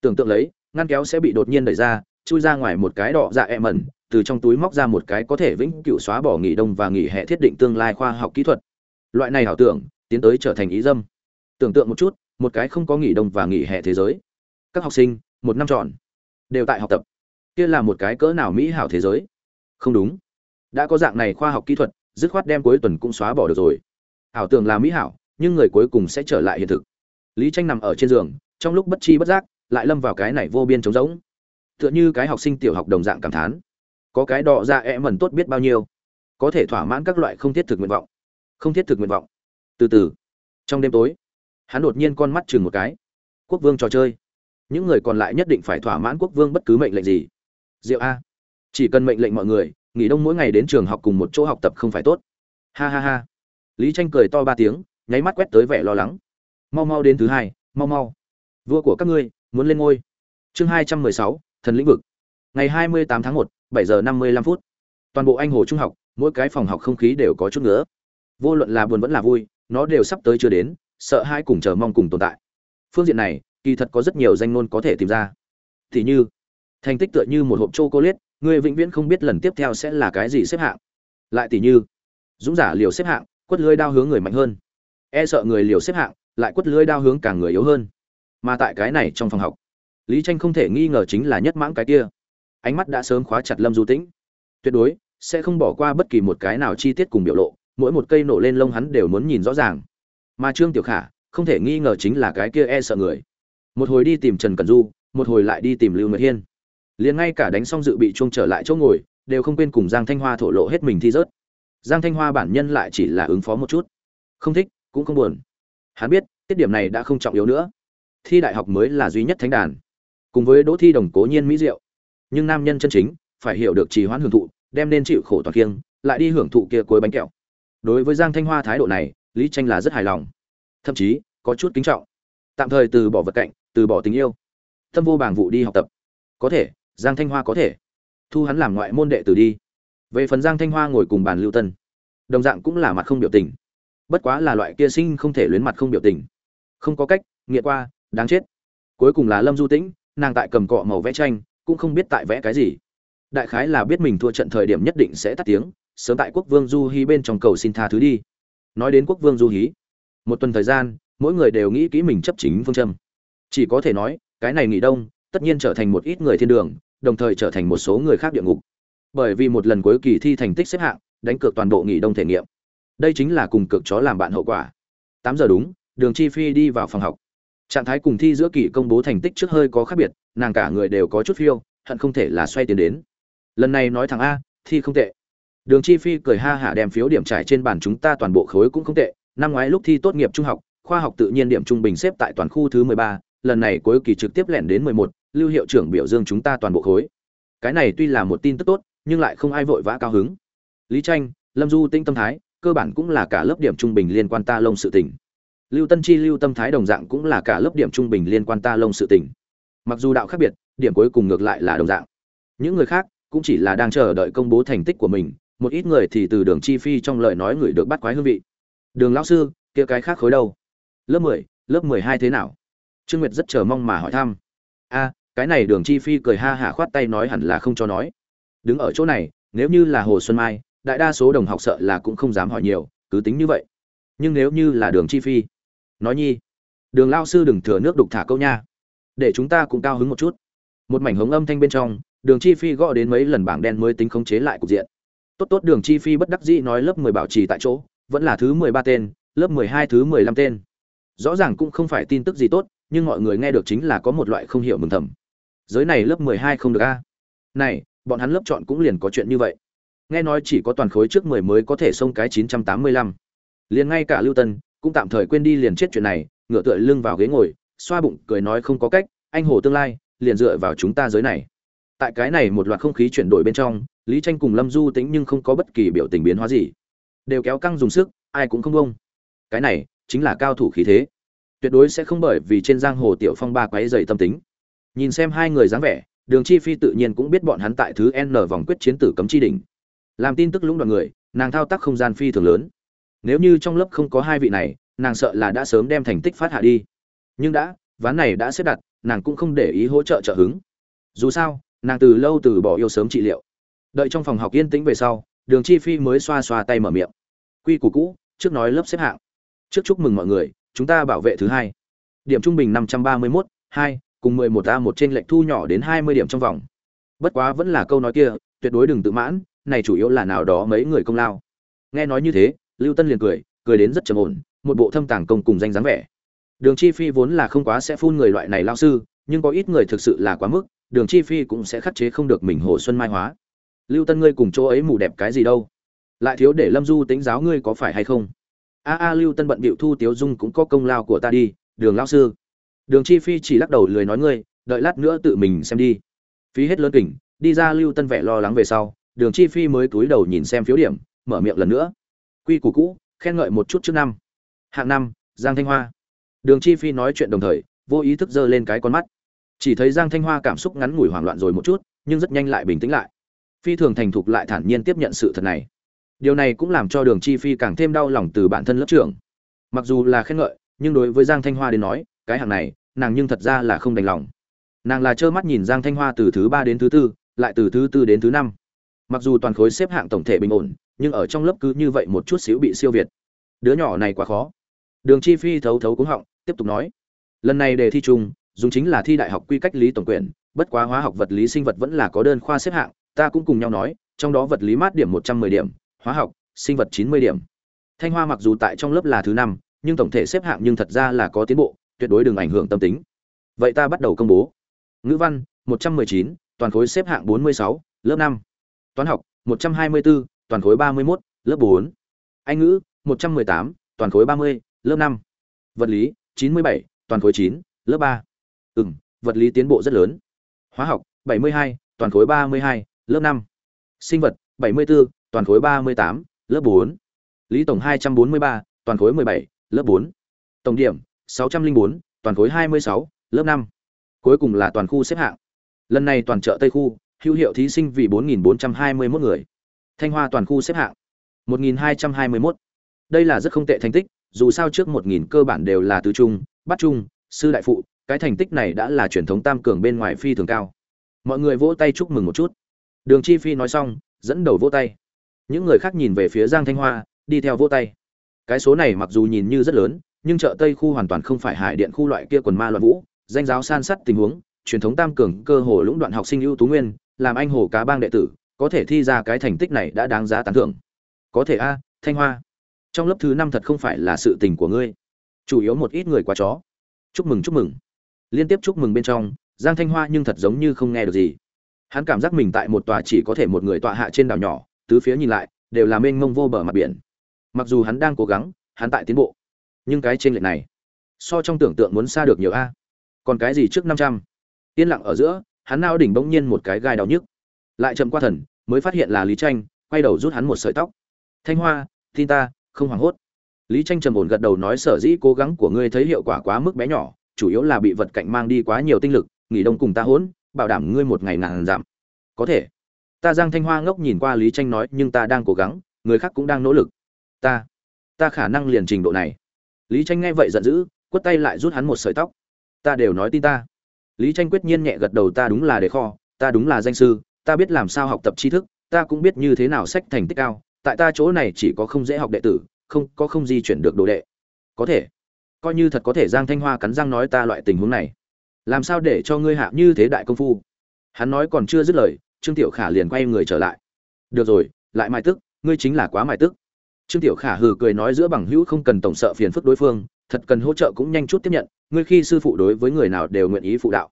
Tưởng tượng lấy, ngăn kéo sẽ bị đột nhiên đẩy ra chui ra ngoài một cái đỏ dạ e mẩn, từ trong túi móc ra một cái có thể vĩnh cửu xóa bỏ nghỉ đông và nghỉ hè thiết định tương lai khoa học kỹ thuật. Loại này ảo tưởng, tiến tới trở thành ý dâm. Tưởng tượng một chút, một cái không có nghỉ đông và nghỉ hè thế giới. Các học sinh, một năm tròn, đều tại học tập. Kia là một cái cỡ nào mỹ hảo thế giới? Không đúng. Đã có dạng này khoa học kỹ thuật, dứt khoát đem cuối tuần cũng xóa bỏ được rồi. Ảo tưởng là mỹ hảo, nhưng người cuối cùng sẽ trở lại hiện thực. Lý tranh nằm ở trên giường, trong lúc bất chi bất giác, lại lâm vào cái này vô biên trống rỗng tựa như cái học sinh tiểu học đồng dạng cảm thán. Có cái đọ ra e mẩn tốt biết bao nhiêu. Có thể thỏa mãn các loại không thiết thực nguyện vọng. Không thiết thực nguyện vọng. Từ từ. Trong đêm tối, hắn đột nhiên con mắt chừng một cái. Quốc vương trò chơi. Những người còn lại nhất định phải thỏa mãn quốc vương bất cứ mệnh lệnh gì. Diệu a. Chỉ cần mệnh lệnh mọi người, nghỉ đông mỗi ngày đến trường học cùng một chỗ học tập không phải tốt. Ha ha ha. Lý tranh cười to ba tiếng, nháy mắt quét tới vẻ lo lắng. Mau mau đến thứ hai, mau mau. Vua của các ngươi, muốn lên ngôi. Chương hai trăm mười sáu thần lĩnh vực. Ngày hai mươi tám tháng một, bảy giờ năm mươi lăm phút. Toàn bộ anh hồ trung học, mỗi cái phòng học không khí đều có chút nữa vô luận là buồn vẫn là vui, nó đều sắp tới chưa đến, sợ hai cùng chờ mong cùng tồn tại. Phương diện này, kỳ thật có rất nhiều danh ngôn có thể tìm ra. Thì như, thành tích tựa như một hộp chocolate, người vĩnh viễn không biết lần tiếp theo sẽ là cái gì xếp hạng. Lại tỷ như, dũng giả liều xếp hạng, quất lưới đao hướng người mạnh hơn. E sợ người liều xếp hạng, lại quất lưới đao hướng càng người yếu hơn. Mà tại cái này trong phòng học lý tranh không thể nghi ngờ chính là nhất mãng cái kia. Ánh mắt đã sớm khóa chặt lâm du tĩnh. Tuyệt đối, sẽ không bỏ qua bất kỳ một cái nào chi tiết cùng biểu lộ, mỗi một cây nổ lên lông hắn đều muốn nhìn rõ ràng. Mà trương tiểu khả, không thể nghi ngờ chính là cái kia e sợ người. Một hồi đi tìm trần cần du, một hồi lại đi tìm lưu nguyệt hiên. Liền ngay cả đánh xong dự bị chuông trở lại chỗ ngồi, đều không quên cùng giang thanh hoa thổ lộ hết mình thi rớt. Giang thanh hoa bản nhân lại chỉ là ứng phó một chút. Không thích, cũng không buồn. Hắn biết, tiết điểm này đã không trọng yếu nữa. Thi đại học mới là duy nhất thánh đàn cùng với đỗ thi đồng cố nhiên mỹ diệu. Nhưng nam nhân chân chính phải hiểu được trì hoãn hưởng thụ, đem nên chịu khổ toàn kiêng, lại đi hưởng thụ kia cuối bánh kẹo. Đối với giang thanh hoa thái độ này, lý tranh là rất hài lòng. Thậm chí, có chút kính trọng. Tạm thời từ bỏ vật cạnh, từ bỏ tình yêu. Tâm vô bảng vụ đi học tập. Có thể, giang thanh hoa có thể. Thu hắn làm ngoại môn đệ tử đi. Về phần giang thanh hoa ngồi cùng bàn lưu tân, đồng dạng cũng là mặt không biểu tình. Bất quá là loại kia sinh không thể luyến mặt không biểu tình. Không có cách nghĩa qua, đáng chết. Cuối cùng là lâm du tĩnh nàng tại cầm cọ màu vẽ tranh, cũng không biết tại vẽ cái gì. Đại khái là biết mình thua trận thời điểm nhất định sẽ tắt tiếng, sớm tại quốc vương du hí bên trong cầu xin tha thứ đi. Nói đến quốc vương du hí, một tuần thời gian, mỗi người đều nghĩ kỹ mình chấp chính phương châm. Chỉ có thể nói, cái này nghỉ đông, tất nhiên trở thành một ít người thiên đường, đồng thời trở thành một số người khác địa ngục. Bởi vì một lần cuối kỳ thi thành tích xếp hạng, đánh cược toàn bộ nghỉ đông thể nghiệm. Đây chính là cùng cực chó làm bạn hậu quả. Tám giờ đúng, đường chi phi đi vào phòng học trạng thái cùng thi giữa kỳ công bố thành tích trước hơi có khác biệt, nàng cả người đều có chút phiêu, hận không thể là xoay tiền đến. Lần này nói thẳng a, thi không tệ. Đường chi phi cười ha hả đem phiếu điểm trải trên bàn chúng ta toàn bộ khối cũng không tệ, năm ngoái lúc thi tốt nghiệp trung học, khoa học tự nhiên điểm trung bình xếp tại toàn khu thứ mười ba, lần này cuối kỳ trực tiếp lẻn đến mười một, lưu hiệu trưởng biểu dương chúng ta toàn bộ khối. Cái này tuy là một tin tức tốt, nhưng lại không ai vội vã cao hứng. Lý tranh, lâm du tinh tâm thái, cơ bản cũng là cả lớp điểm trung bình liên quan ta lông sự tình lưu tân chi, lưu tâm thái đồng dạng cũng là cả lớp điểm trung bình liên quan ta lông sự tình. Mặc dù đạo khác biệt, điểm cuối cùng ngược lại là đồng dạng. Những người khác cũng chỉ là đang chờ đợi công bố thành tích của mình, một ít người thì từ đường chi phi trong lời nói người được bắt quái hương vị. Đường lão sư, kia cái khác khối đâu? Lớp mười lớp mười hai thế nào? Trương nguyệt rất chờ mong mà hỏi thăm. A, cái này đường chi phi cười ha hả khoát tay nói hẳn là không cho nói. Đứng ở chỗ này, nếu như là hồ xuân mai, đại đa số đồng học sợ là cũng không dám hỏi nhiều, cứ tính như vậy. Nhưng nếu như là đường chi phi nói nhi, đường lao sư đừng thừa nước đục thả câu nha. Để chúng ta cũng cao hứng một chút. Một mảnh hống âm thanh bên trong, đường chi phi gõ đến mấy lần bảng đen mới tính khống chế lại cục diện. Tốt tốt, đường chi phi bất đắc dĩ nói lớp mười bảo trì tại chỗ, vẫn là thứ mười ba tên, lớp mười hai, thứ mười lăm tên. Rõ ràng cũng không phải tin tức gì tốt, nhưng mọi người nghe được chính là có một loại không hiểu mừng thầm. Giới này lớp mười hai không được a. Này, bọn hắn lớp chọn cũng liền có chuyện như vậy. Nghe nói chỉ có toàn khối trước mười mới có thể xông cái chín trăm tám mươi lăm. Liền ngay cả lưu tân cũng tạm thời quên đi liền chết chuyện này, ngựa tựa lưng vào ghế ngồi, xoa bụng, cười nói không có cách, anh hồ tương lai, liền dựa vào chúng ta giới này. Tại cái này một loạt không khí chuyển đổi bên trong, lý tranh cùng lâm du tính nhưng không có bất kỳ biểu tình biến hóa gì. Đều kéo căng dùng sức, ai cũng không bông cái này chính là cao thủ khí thế. Tuyệt đối sẽ không bởi vì trên giang hồ tiểu phong ba quấy dày tâm tính. Nhìn xem hai người dáng vẻ, đường chi phi tự nhiên cũng biết bọn hắn tại thứ n vòng quyết chiến tử cấm chi đỉnh. Làm tin tức lũng đoạn người, nàng thao tác không gian phi thường lớn nếu như trong lớp không có hai vị này, nàng sợ là đã sớm đem thành tích phát hạ đi. Nhưng đã, ván này đã xếp đặt, nàng cũng không để ý hỗ trợ trợ hứng. Dù sao, nàng từ lâu từ bỏ yêu sớm trị liệu. Đợi trong phòng học yên tĩnh về sau, đường chi phi mới xoa xoa tay mở miệng. Quy củ cũ, trước nói lớp xếp hạng. Trước chúc mừng mọi người, chúng ta bảo vệ thứ hai. Điểm trung bình năm trăm ba mươi mốt, hai, cùng mười một a một trên lệnh thu nhỏ đến hai mươi điểm trong vòng. Bất quá vẫn là câu nói kia, tuyệt đối đừng tự mãn, này chủ yếu là nào đó mấy người công lao. Nghe nói như thế lưu tân liền cười cười đến rất trầm ổn, một bộ thâm tàng công cùng danh dáng vẻ. Đường chi phi vốn là không quá sẽ phun người loại này lao sư, nhưng có ít người thực sự là quá mức, đường chi phi cũng sẽ khắc chế không được mình hồ xuân mai hóa. Lưu tân ngươi cùng chỗ ấy mù đẹp cái gì đâu? Lại thiếu để lâm du tính giáo ngươi có phải hay không? A a, lưu tân bận bịu thu tiếu dung cũng có công lao của ta đi, đường lao sư. Đường chi phi chỉ lắc đầu lười nói ngươi, đợi lát nữa tự mình xem đi. Phí hết lớn kỉnh, đi ra lưu tân vẻ lo lắng về sau, đường chi phi mới cúi đầu nhìn xem phiếu điểm, mở miệng lần nữa quy củ cũ, khen ngợi một chút trước năm. Hạng năm, giang thanh hoa. Đường chi phi nói chuyện đồng thời, vô ý thức giơ lên cái con mắt. Chỉ thấy giang thanh hoa cảm xúc ngắn ngủi hoảng loạn rồi một chút, nhưng rất nhanh lại bình tĩnh lại. Phi thường thành thục lại thản nhiên tiếp nhận sự thật này. Điều này cũng làm cho đường chi phi càng thêm đau lòng từ bản thân lớp trưởng. Mặc dù là khen ngợi, nhưng đối với giang thanh hoa đến nói, cái hàng này, nàng nhưng thật ra là không đành lòng. Nàng là trơ mắt nhìn giang thanh hoa từ thứ ba đến thứ tư, lại từ thứ tư đến thứ năm. Mặc dù toàn khối xếp hạng tổng thể bình ổn nhưng ở trong lớp cứ như vậy một chút xíu bị siêu việt. Đứa nhỏ này quá khó. Đường chi phi thấu thấu cúng họng, tiếp tục nói. Lần này đề thi chung, dùng chính là thi đại học quy cách lý tổng quyền bất quá hóa học vật lý sinh vật vẫn là có đơn khoa xếp hạng, ta cũng cùng nhau nói, trong đó vật lý mát điểm một trăm mười điểm, hóa học, sinh vật chín mươi điểm. Thanh hoa mặc dù tại trong lớp là thứ năm, nhưng tổng thể xếp hạng nhưng thật ra là có tiến bộ, tuyệt đối đừng ảnh hưởng tâm tính. Vậy ta bắt đầu công bố. Ngữ văn, một trăm mười chín, toàn khối xếp hạng bốn mươi sáu, lớp năm. Toán học, một trăm hai mươi bốn toàn khối ba mươi 31, lớp bốn. Anh ngữ một trăm mười tám toàn khối ba mươi lớp năm. Vật lý chín mươi bảy toàn khối chín lớp ba. Ừm vật lý tiến bộ rất lớn. Hóa học bảy mươi hai toàn khối ba mươi hai lớp năm. Sinh vật bảy mươi 74, toàn khối ba mươi tám lớp bốn. Lý tổng hai trăm bốn mươi ba toàn khối mười bảy lớp bốn. Tổng điểm sáu trăm linh bốn toàn khối hai mươi sáu lớp năm. Cuối cùng là toàn khu xếp hạng. Lần này toàn chợ tây khu hữu hiệu thí sinh vì 4.421 người thanh hoa toàn khu xếp hạng. 1.221. đây là rất không tệ thành tích, dù sao trước 1.000 cơ bản đều là tứ trung bắt trung, sư đại phụ, cái thành tích này đã là truyền thống tam cường bên ngoài phi thường cao. Mọi người vỗ tay chúc mừng một chút. Đường chi phi nói xong, dẫn đầu vỗ tay. Những người khác nhìn về phía giang thanh hoa, đi theo vỗ tay. Cái số này mặc dù nhìn như rất lớn, nhưng chợ tây khu hoàn toàn không phải hải điện khu loại kia quần ma loạn vũ, danh giáo san sắt tình huống, truyền thống tam cường cơ hồ lũng đoạn học sinh ưu tú nguyên, làm anh hồ cá bang đệ tử có thể thi ra cái thành tích này đã đáng giá tán thưởng. Có thể a, thanh hoa, trong lớp thứ năm thật không phải là sự tình của ngươi. Chủ yếu một ít người quá chó. Chúc mừng chúc mừng. Liên tiếp chúc mừng bên trong, giang thanh hoa nhưng thật giống như không nghe được gì. Hắn cảm giác mình tại một tòa chỉ có thể một người tọa hạ trên đảo nhỏ, tứ phía nhìn lại, đều là mênh mông vô bờ mặt biển. Mặc dù hắn đang cố gắng, hắn tại tiến bộ, nhưng cái trên lệch này, so trong tưởng tượng muốn xa được nhiều a. Còn cái gì trước năm trăm? Yên lặng ở giữa, hắn nao đỉnh bỗng nhiên một cái gai đau nhức lại chậm qua thần, mới phát hiện là lý tranh, quay đầu rút hắn một sợi tóc. Thanh hoa, tin ta, không hoảng hốt. Lý tranh trầm ổn gật đầu nói, sở dĩ cố gắng của ngươi thấy hiệu quả quá mức bé nhỏ, chủ yếu là bị vật cạnh mang đi quá nhiều tinh lực, nghỉ đông cùng ta hỗn, bảo đảm ngươi một ngày ngàn giảm. Có thể. Ta giang thanh hoa ngốc nhìn qua lý tranh nói, nhưng ta đang cố gắng, người khác cũng đang nỗ lực. Ta ta khả năng liền trình độ này. Lý tranh nghe vậy giận dữ, quất tay lại rút hắn một sợi tóc. Ta đều nói tin ta. Lý tranh quyết nhiên nhẹ gật đầu, ta đúng là đề kho, ta đúng là danh sư ta biết làm sao học tập tri thức, ta cũng biết như thế nào sách thành tích cao, tại ta chỗ này chỉ có không dễ học đệ tử, không, có không di chuyển được đồ đệ. Có thể. Coi như thật có thể giang thanh hoa cắn răng nói ta loại tình huống này. Làm sao để cho ngươi hạ như thế đại công phu? Hắn nói còn chưa dứt lời, trương tiểu khả liền quay người trở lại. Được rồi, lại mai tức, ngươi chính là quá mai tức. Trương tiểu khả hừ cười nói giữa bằng hữu không cần tổng sợ phiền phức đối phương, thật cần hỗ trợ cũng nhanh chút tiếp nhận, ngươi khi sư phụ đối với người nào đều nguyện ý phụ đạo.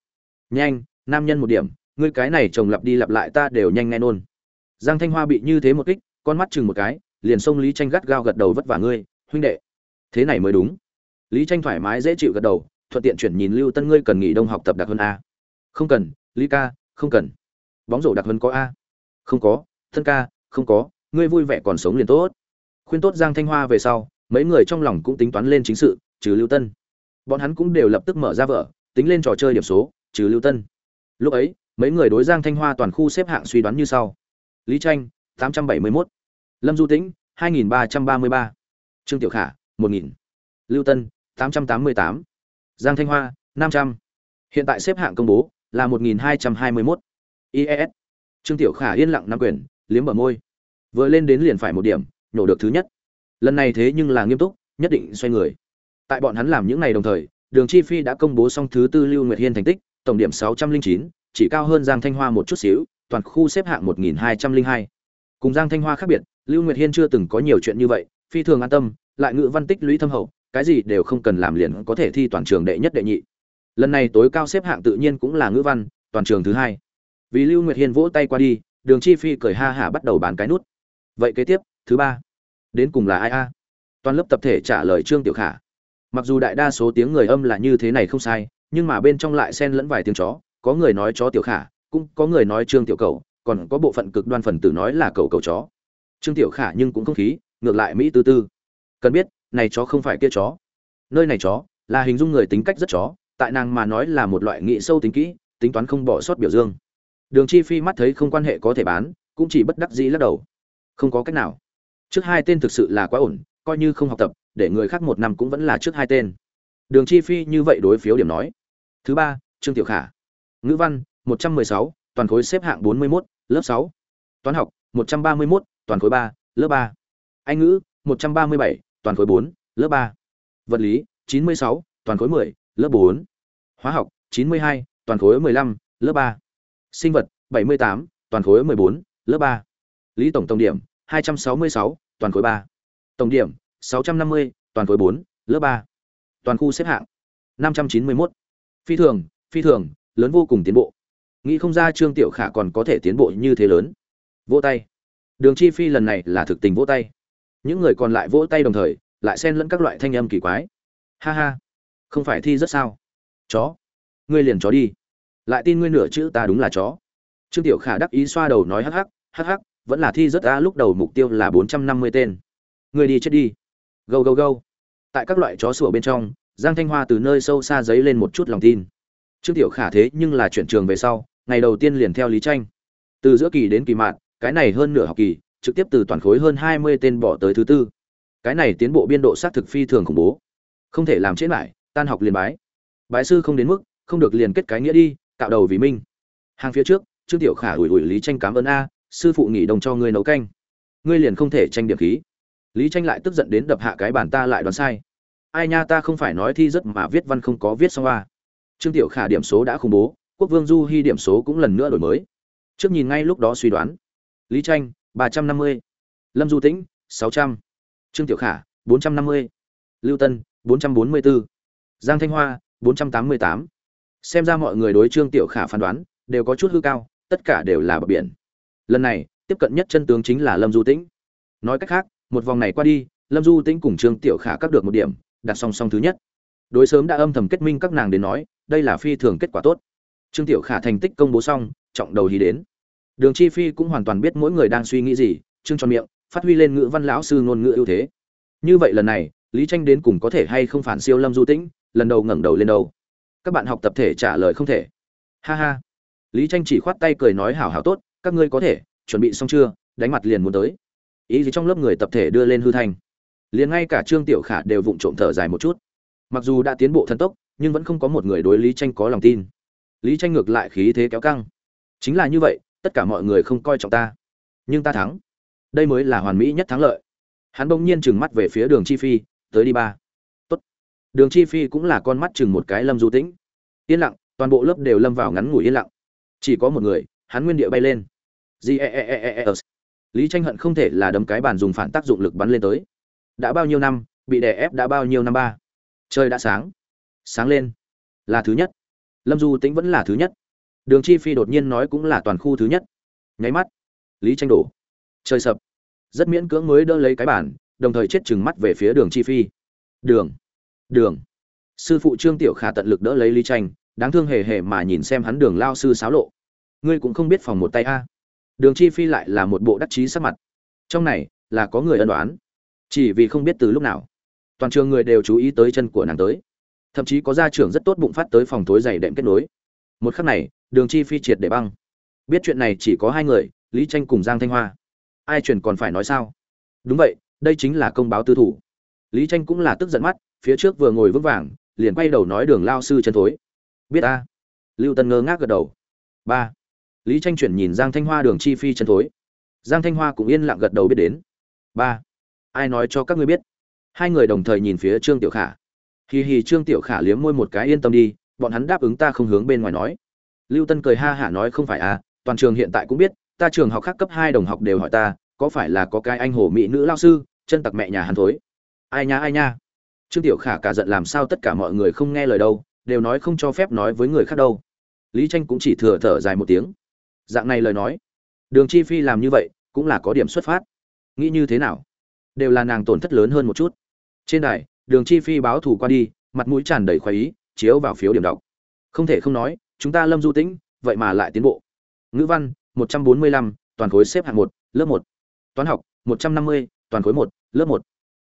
Nhanh, nam nhân một điểm ngươi cái này chồng lặp đi lặp lại ta đều nhanh nghe nôn. Giang thanh hoa bị như thế một kích, con mắt chừng một cái, liền xông lý tranh gắt gao gật đầu vất vả ngươi, huynh đệ. Thế này mới đúng. Lý tranh thoải mái dễ chịu gật đầu, thuận tiện chuyển nhìn lưu tân ngươi cần nghỉ đông học tập đặc hơn a. Không cần, lý ca, không cần. Bóng rổ đặc hơn có a. Không có, thân ca, không có, ngươi vui vẻ còn sống liền tốt. Khuyên tốt giang thanh hoa về sau, mấy người trong lòng cũng tính toán lên chính sự, trừ lưu tân. Bọn hắn cũng đều lập tức mở ra vở, tính lên trò chơi điểm số, trừ lưu tân. Lúc ấy mấy người đối giang thanh hoa toàn khu xếp hạng suy đoán như sau. Lý tranh 871, lâm du tĩnh 2333, trương tiểu khả 1000, lưu tân 888, giang thanh hoa 500. hiện tại xếp hạng công bố là 1221. ies trương tiểu khả yên lặng nắm quyền liếm bờ môi. Vừa lên đến liền phải một điểm nhổ được thứ nhất. Lần này thế nhưng là nghiêm túc nhất định xoay người. Tại bọn hắn làm những này đồng thời đường chi phi đã công bố xong thứ tư lưu nguyệt hiên thành tích tổng điểm 609, chỉ cao hơn giang thanh hoa một chút xíu, toàn khu xếp hạng 1202. cùng giang thanh hoa khác biệt, lưu nguyệt hiên chưa từng có nhiều chuyện như vậy, phi thường an tâm, lại ngữ văn tích lũy thâm hậu, cái gì đều không cần làm liền có thể thi toàn trường đệ nhất đệ nhị. Lần này tối cao xếp hạng tự nhiên cũng là ngữ văn, toàn trường thứ hai. Vì lưu nguyệt hiên vỗ tay qua đi, đường chi phi cười ha hả bắt đầu bán cái nút. Vậy kế tiếp, thứ ba. Đến cùng là ai a? Toàn lớp tập thể trả lời trương tiểu khả. Mặc dù đại đa số tiếng người âm là như thế này không sai, nhưng mà bên trong lại xen lẫn vài tiếng chó có người nói chó tiểu khả, cũng có người nói trương tiểu cầu, còn có bộ phận cực đoan phần tử nói là cầu cầu chó. Trương tiểu khả nhưng cũng không khí, ngược lại mỹ tư tư. Cần biết, này chó không phải kia chó. Nơi này chó, là hình dung người tính cách rất chó, tại nàng mà nói là một loại nghị sâu tính kỹ, tính toán không bỏ sót biểu dương. Đường chi phi mắt thấy không quan hệ có thể bán, cũng chỉ bất đắc dĩ lắc đầu. Không có cách nào. Trước hai tên thực sự là quá ổn, coi như không học tập, để người khác một năm cũng vẫn là trước hai tên. Đường chi phi như vậy đối phiếu điểm nói. Thứ ba, trương tiểu khả ngữ văn 116, toàn khối xếp hạng 41, lớp 6. toán học 131, toàn khối 3, lớp 3. anh ngữ 137, toàn khối 4, lớp 3. vật lý 96, toàn khối 10, lớp 4. hóa học 92, toàn khối 15, lớp 3. sinh vật 78, toàn khối 14, lớp 3. lý tổng tổng điểm 266, toàn khối 3. tổng điểm 650, toàn khối 4, lớp 3. toàn khu xếp hạng 591. phi thường phi thường lớn vô cùng tiến bộ. Nghĩ không ra trương tiểu khả còn có thể tiến bộ như thế lớn. Vỗ tay. Đường chi phi lần này là thực tình vỗ tay. Những người còn lại vỗ tay đồng thời, lại xen lẫn các loại thanh âm kỳ quái. Ha ha. Không phải thi rất sao? Chó. Ngươi liền chó đi. Lại tin ngươi nửa chữ ta đúng là chó. Trương tiểu khả đắc ý xoa đầu nói hắc hắc hắc hắc, vẫn là thi rất ta lúc đầu mục tiêu là bốn trăm năm mươi tên. Ngươi đi chết đi. Gâu gâu gâu. Tại các loại chó sủa bên trong, giang thanh hoa từ nơi sâu xa giấy lên một chút lòng tin trương tiểu khả thế nhưng là chuyển trường về sau, ngày đầu tiên liền theo lý tranh. Từ giữa kỳ đến kỳ mạn, cái này hơn nửa học kỳ, trực tiếp từ toàn khối hơn hai mươi tên bỏ tới thứ tư. Cái này tiến bộ biên độ xác thực phi thường khủng bố. Không thể làm chết lại, tan học liền bái. Bái sư không đến mức, không được liền kết cái nghĩa đi, cạo đầu vì minh. Hàng phía trước, trương tiểu khả ủi ủi lý tranh cảm ơn a, sư phụ nghỉ đồng cho ngươi nấu canh. Ngươi liền không thể tranh điểm khí. Lý tranh lại tức giận đến đập hạ cái bàn ta lại đoán sai. Ai nha ta không phải nói thi rất mà viết văn không có viết xong a trương tiểu khả điểm số đã khủng bố, quốc vương du hy điểm số cũng lần nữa đổi mới. Trước nhìn ngay lúc đó suy đoán. Lý tranh, ba trăm năm mươi. Lâm du tĩnh, sáu trăm. Trương tiểu khả, bốn trăm năm mươi. Lưu tân, bốn trăm bốn mươi bốn giang thanh hoa, bốn trăm tám mươi tám. Xem ra mọi người đối trương tiểu khả phán đoán đều có chút hư cao, tất cả đều là bờ biển. Lần này, tiếp cận nhất chân tướng chính là lâm du tĩnh. Nói cách khác, một vòng này qua đi, lâm du tĩnh cùng trương tiểu khả các được một điểm, đặt song song thứ nhất đối sớm đã âm thầm kết minh các nàng đến nói, đây là phi thường kết quả tốt. Trương tiểu khả thành tích công bố xong, trọng đầu hí đến. Đường chi phi cũng hoàn toàn biết mỗi người đang suy nghĩ gì, trương tròn miệng, phát huy lên ngữ văn lão sư ngôn ngữ ưu thế. Như vậy lần này, lý tranh đến cùng có thể hay không phản siêu lâm du tĩnh, lần đầu ngẩng đầu lên đầu. Các bạn học tập thể trả lời không thể. Ha ha. Lý tranh chỉ khoát tay cười nói hảo hảo tốt, các ngươi có thể, chuẩn bị xong chưa, đánh mặt liền muốn tới. Ý gì trong lớp người tập thể đưa lên hư thành. Liền ngay cả trương tiểu khả đều vụng trộm thở dài một chút mặc dù đã tiến bộ thần tốc, nhưng vẫn không có một người đối lý tranh có lòng tin. Lý tranh ngược lại khí thế kéo căng. Chính là như vậy, tất cả mọi người không coi trọng ta. Nhưng ta thắng. Đây mới là hoàn mỹ nhất thắng lợi. Hắn bỗng nhiên trừng mắt về phía đường chi phi, tới đi ba. Tốt. đường chi phi cũng là con mắt chừng một cái lâm du tĩnh. Yên lặng, toàn bộ lớp đều lâm vào ngắn ngủi yên lặng. Chỉ có một người, hắn nguyên địa bay lên. G e, e e e e e lý tranh hận không thể là đấm cái bàn dùng phản tác dụng lực bắn lên tới. Đã bao nhiêu năm, bị đè ép đã bao nhiêu năm ba? Trời đã sáng. Sáng lên. Là thứ nhất. Lâm du tĩnh vẫn là thứ nhất. Đường chi phi đột nhiên nói cũng là toàn khu thứ nhất. Nháy mắt. Lý tranh đổ. Trời sập. Rất miễn cưỡng mới đỡ lấy cái bản đồng thời chết chừng mắt về phía đường chi phi. Đường. Đường. Sư phụ trương tiểu khả tận lực đỡ lấy lý tranh, đáng thương hề hề mà nhìn xem hắn đường lao sư xáo lộ. Ngươi cũng không biết phòng một tay a. Đường chi phi lại là một bộ đắc chí sắc mặt. Trong này là có người ân đoán chỉ vì không biết từ lúc nào toàn trường người đều chú ý tới chân của nàng tới. Thậm chí có gia trưởng rất tốt bụng phát tới phòng tối dày đệm kết nối. Một khắc này, đường chi phi triệt để băng. Biết chuyện này chỉ có hai người, lý tranh cùng giang thanh hoa. Ai truyền còn phải nói sao? Đúng vậy, đây chính là công báo tư thủ. Lý tranh cũng là tức giận mắt, phía trước vừa ngồi vững vàng, liền quay đầu nói đường lao sư chân thối. Biết a lưu tân ngơ ngác gật đầu. Ba. Lý tranh chuyển nhìn giang thanh hoa đường chi phi chân thối. Giang thanh hoa cũng yên lặng gật đầu biết đến. Ba. Ai nói cho các ngươi biết? Hai người đồng thời nhìn phía trương tiểu khả. Hì hì, trương tiểu khả liếm môi một cái yên tâm đi, bọn hắn đáp ứng ta không hướng bên ngoài nói. Lưu tân cười ha hả nói không phải à toàn trường hiện tại cũng biết, ta trường học khác cấp hai đồng học đều hỏi ta, có phải là có cái anh hồ mỹ nữ lao sư, chân tặc mẹ nhà hắn thối? Ai nha ai nha. Trương tiểu khả cả giận làm sao tất cả mọi người không nghe lời đâu, đều nói không cho phép nói với người khác đâu. Lý tranh cũng chỉ thừa thở dài một tiếng. Dạng này lời nói, đường chi phi làm như vậy cũng là có điểm xuất phát. Nghĩ như thế nào? Đều là nàng tổn thất lớn hơn một chút trên đài đường chi phi báo thù qua đi mặt mũi tràn đầy khoái ý chiếu vào phiếu điểm đọc. Không thể không nói chúng ta lâm du tĩnh vậy mà lại tiến bộ. Ngữ văn 145, toàn khối xếp hạng một lớp một. Toán học 150, toàn khối một lớp một.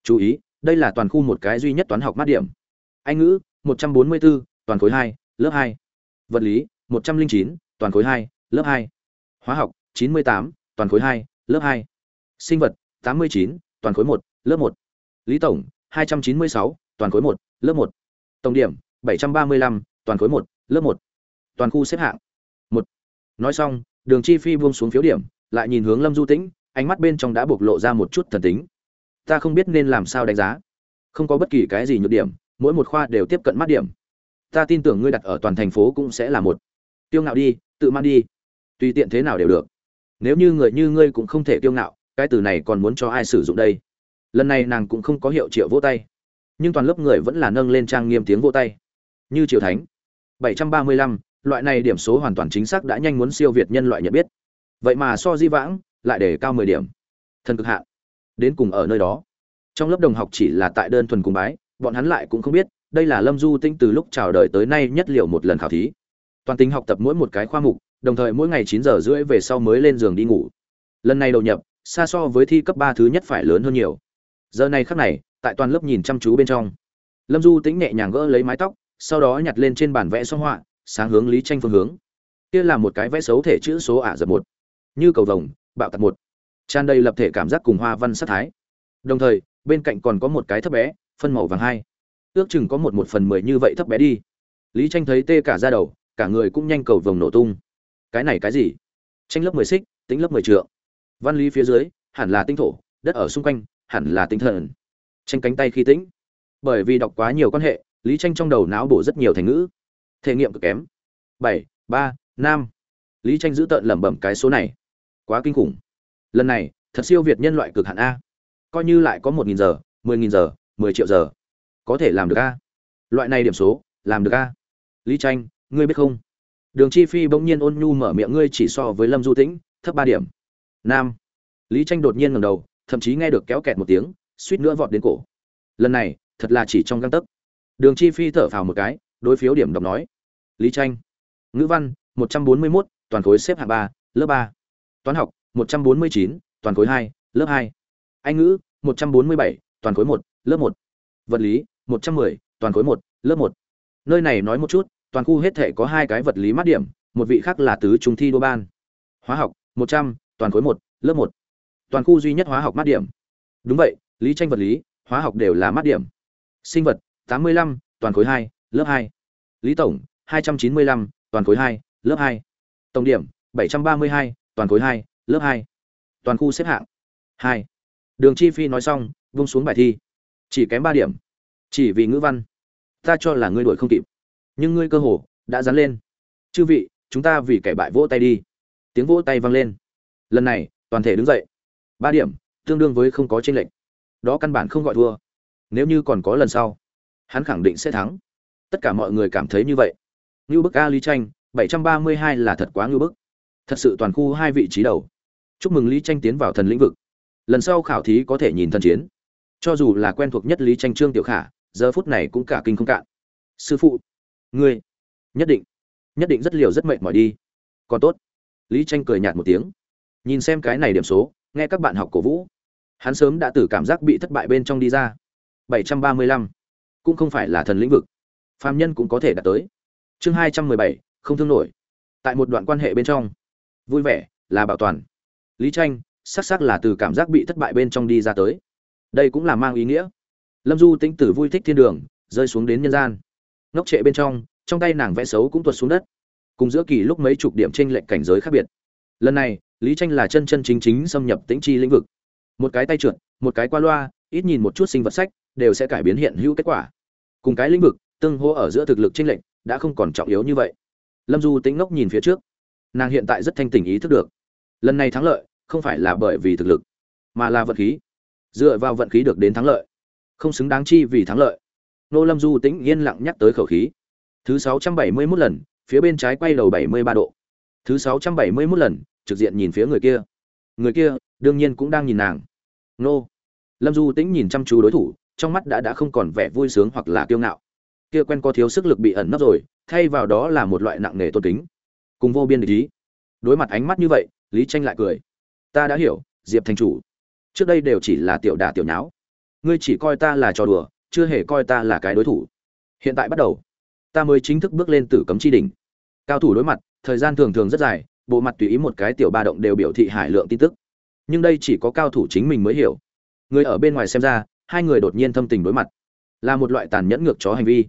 Chú ý đây là toàn khu một cái duy nhất toán học mát điểm. Anh ngữ 144, toàn khối hai lớp hai. Vật lý 109, toàn khối hai lớp hai. Hóa học 98, toàn khối hai lớp hai. Sinh vật 89, toàn khối một lớp một. Lý tổng 296, toàn khối một lớp một. Tổng điểm 735, toàn khối một lớp một. Toàn khu xếp hạng. Một. Nói xong đường chi phi buông xuống phiếu điểm lại nhìn hướng lâm du tĩnh ánh mắt bên trong đã bộc lộ ra một chút thần tính. Ta không biết nên làm sao đánh giá. Không có bất kỳ cái gì nhược điểm mỗi một khoa đều tiếp cận mắt điểm. Ta tin tưởng ngươi đặt ở toàn thành phố cũng sẽ là một. Tiêu ngạo đi tự mang đi. Tùy tiện thế nào đều được. Nếu như người như ngươi cũng không thể tiêu ngạo cái từ này còn muốn cho ai sử dụng đây? Lần này nàng cũng không có hiệu triệu vỗ tay. Nhưng toàn lớp người vẫn là nâng lên trang nghiêm tiếng vỗ tay. Như triệu thánh. 735, loại này điểm số hoàn toàn chính xác đã nhanh muốn siêu việt nhân loại nhận biết. Vậy mà so di vãng lại để cao 10 điểm. Thần cực hạn đến cùng ở nơi đó. Trong lớp đồng học chỉ là tại đơn thuần cùng bái bọn hắn lại cũng không biết đây là lâm du tinh từ lúc chào đời tới nay nhất liệu một lần khảo thí. Toàn tính học tập mỗi một cái khoa mục đồng thời mỗi ngày chín giờ rưỡi về sau mới lên giường đi ngủ. Lần này đầu nhập xa so với thi cấp ba thứ nhất phải lớn hơn nhiều giờ này khắc này, tại toàn lớp nhìn chăm chú bên trong. Lâm du tính nhẹ nhàng gỡ lấy mái tóc, sau đó nhặt lên trên bản vẽ xong họa, sáng hướng lý tranh phương hướng. Kia là một cái vẽ xấu thể chữ số ả dập một. Như cầu vồng, bạo tạc một. Tràn đầy lập thể cảm giác cùng hoa văn sắc thái. Đồng thời, bên cạnh còn có một cái thấp bé, phân màu vàng hai. Ước chừng có một một phần mười như vậy thấp bé đi. Lý tranh thấy tê cả ra đầu, cả người cũng nhanh cầu vồng nổ tung. Cái này cái gì? Tranh lớp mười xích tính lớp mười trượng. Văn lý phía dưới, hẳn là tinh thổ, đất ở xung quanh hẳn là tinh thần. Tranh cánh tay khi tĩnh. Bởi vì đọc quá nhiều quan hệ, lý tranh trong đầu não bổ rất nhiều thành ngữ. Thể nghiệm cực kém. Bảy, ba, năm. Lý tranh giữ tợn lẩm bẩm cái số này. Quá kinh khủng. Lần này, thật siêu việt nhân loại cực hạn a. Coi như lại có một nghìn giờ, mười nghìn giờ, mười triệu giờ. Có thể làm được a. Loại này điểm số, làm được a. Lý tranh, ngươi biết không? Đường chi phi bỗng nhiên ôn nhu mở miệng ngươi chỉ so với lâm du tĩnh, thấp ba điểm. Nam. Lý tranh đột nhiên ngẩng đầu thậm chí nghe được kéo kẹt một tiếng suýt nữa vọt đến cổ. Lần này thật là chỉ trong găng tấc. Đường chi phi thở phào một cái đối phiếu điểm đọc nói lý tranh ngữ văn một trăm bốn mươi 141, toàn khối xếp hạng ba lớp ba. Toán học một trăm bốn mươi chín toàn khối hai lớp hai. Anh ngữ một trăm bốn mươi bảy toàn khối một lớp một. Vật lý một trăm mười toàn khối một lớp một. Nơi này nói một chút toàn khu hết thể có hai cái vật lý mát điểm một vị khác là tứ trung thi đô ban. Hóa học một trăm toàn khối một lớp một toàn khu duy nhất hóa học mát điểm. Đúng vậy, lý tranh vật lý, hóa học đều là mát điểm. Sinh vật, tám mươi lăm, toàn khối hai, lớp hai. Lý tổng, hai trăm chín mươi lăm, toàn khối hai, lớp hai. Tổng điểm, bảy trăm ba mươi hai, toàn khối hai, lớp hai. Toàn khu xếp hạng, hai. Đường chi phi nói xong, vung xuống bài thi. Chỉ kém ba điểm. Chỉ vì ngữ văn. Ta cho là ngươi đuổi không kịp. Nhưng ngươi cơ hồ đã dán lên. Chư vị, chúng ta vì kẻ bại vỗ tay đi. Tiếng vỗ tay vang lên. Lần này, toàn thể đứng dậy ba điểm, tương đương với không có tranh lệch. Đó căn bản không gọi thua. Nếu như còn có lần sau, hắn khẳng định sẽ thắng. Tất cả mọi người cảm thấy như vậy. Như bức, a lý tranh 732 là thật quá ngưu bức. Thật sự toàn khu hai vị trí đầu. Chúc mừng lý tranh tiến vào thần lĩnh vực. Lần sau khảo thí có thể nhìn thần chiến. Cho dù là quen thuộc nhất lý tranh trương tiểu khả, giờ phút này cũng cả kinh không cạn. Sư phụ, ngươi, nhất định nhất định rất liều rất mệt mỏi đi. Còn tốt. Lý tranh cười nhạt một tiếng. Nhìn xem cái này điểm số nghe các bạn học cổ vũ. Hắn sớm đã từ cảm giác bị thất bại bên trong đi ra. 735. cũng không phải là thần lĩnh vực. Phàm nhân cũng có thể đạt tới. Chương 217, không thương nổi. Tại một đoạn quan hệ bên trong. Vui vẻ là bảo toàn. Lý tranh sắc sắc là từ cảm giác bị thất bại bên trong đi ra tới. Đây cũng là mang ý nghĩa. Lâm du tính tử vui thích thiên đường rơi xuống đến nhân gian. Ngốc trệ bên trong trong tay nàng vẽ xấu cũng tuột xuống đất. Cùng giữa kỳ lúc mấy chục điểm trên lệnh cảnh giới khác biệt. Lần này lý tranh là chân chân chính chính xâm nhập tĩnh chi lĩnh vực. Một cái tay trượt, một cái qua loa, ít nhìn một chút sinh vật sách, đều sẽ cải biến hiện hữu kết quả. Cùng cái lĩnh vực, tương hỗ ở giữa thực lực trinh lệnh đã không còn trọng yếu như vậy. Lâm du tĩnh ngốc nhìn phía trước. Nàng hiện tại rất thanh tỉnh ý thức được. Lần này thắng lợi, không phải là bởi vì thực lực, mà là vận khí. Dựa vào vận khí được đến thắng lợi. Không xứng đáng chi vì thắng lợi. Nô lâm du tĩnh yên lặng nhắc tới khẩu khí. Thứ sáu trăm bảy mươi 671 lần, phía bên trái quay đầu bảy mươi ba độ. Thứ sáu trăm bảy mươi 671 lần trực diện nhìn phía người kia. Người kia, đương nhiên cũng đang nhìn nàng. Nô. Lâm du tĩnh nhìn chăm chú đối thủ, trong mắt đã đã không còn vẻ vui sướng hoặc là kiêu ngạo. Kia quen có thiếu sức lực bị ẩn nấp rồi, thay vào đó là một loại nặng nề tôn kính. Cùng vô biên địch ý. Đối mặt ánh mắt như vậy, lý tranh lại cười. Ta đã hiểu, diệp thành chủ. Trước đây đều chỉ là tiểu đả tiểu nháo. Ngươi chỉ coi ta là trò đùa, chưa hề coi ta là cái đối thủ. Hiện tại bắt đầu, ta mới chính thức bước lên tử cấm chi đỉnh. Cao thủ đối mặt, thời gian thường thường rất dài bộ mặt tùy ý một cái tiểu ba động đều biểu thị hải lượng tin tức. Nhưng đây chỉ có cao thủ chính mình mới hiểu. Người ở bên ngoài xem ra, hai người đột nhiên thâm tình đối mặt. Là một loại tàn nhẫn ngược chó hành vi.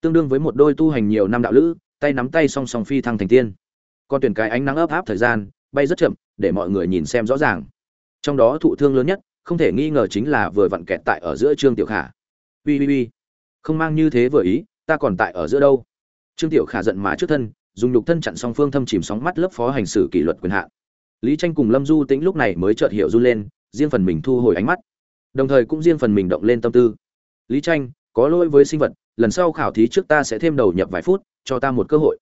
Tương đương với một đôi tu hành nhiều năm đạo lữ, tay nắm tay song song phi thăng thành tiên. Còn tuyển cái ánh nắng ấp áp thời gian, bay rất chậm, để mọi người nhìn xem rõ ràng. Trong đó thụ thương lớn nhất, không thể nghi ngờ chính là vừa vặn kẹt tại ở giữa trương tiểu khả. Ui ui ui không mang như thế vừa ý, ta còn tại ở giữa đâu? Trương tiểu khả giận má trước thân dùng nhục thân chặn song phương thâm chìm sóng mắt lớp phó hành xử kỷ luật quyền hạn. Lý tranh cùng lâm du tĩnh lúc này mới chợt hiểu run lên, riêng phần mình thu hồi ánh mắt. Đồng thời cũng riêng phần mình động lên tâm tư. Lý tranh, có lỗi với sinh vật, lần sau khảo thí trước ta sẽ thêm đầu nhập vài phút, cho ta một cơ hội.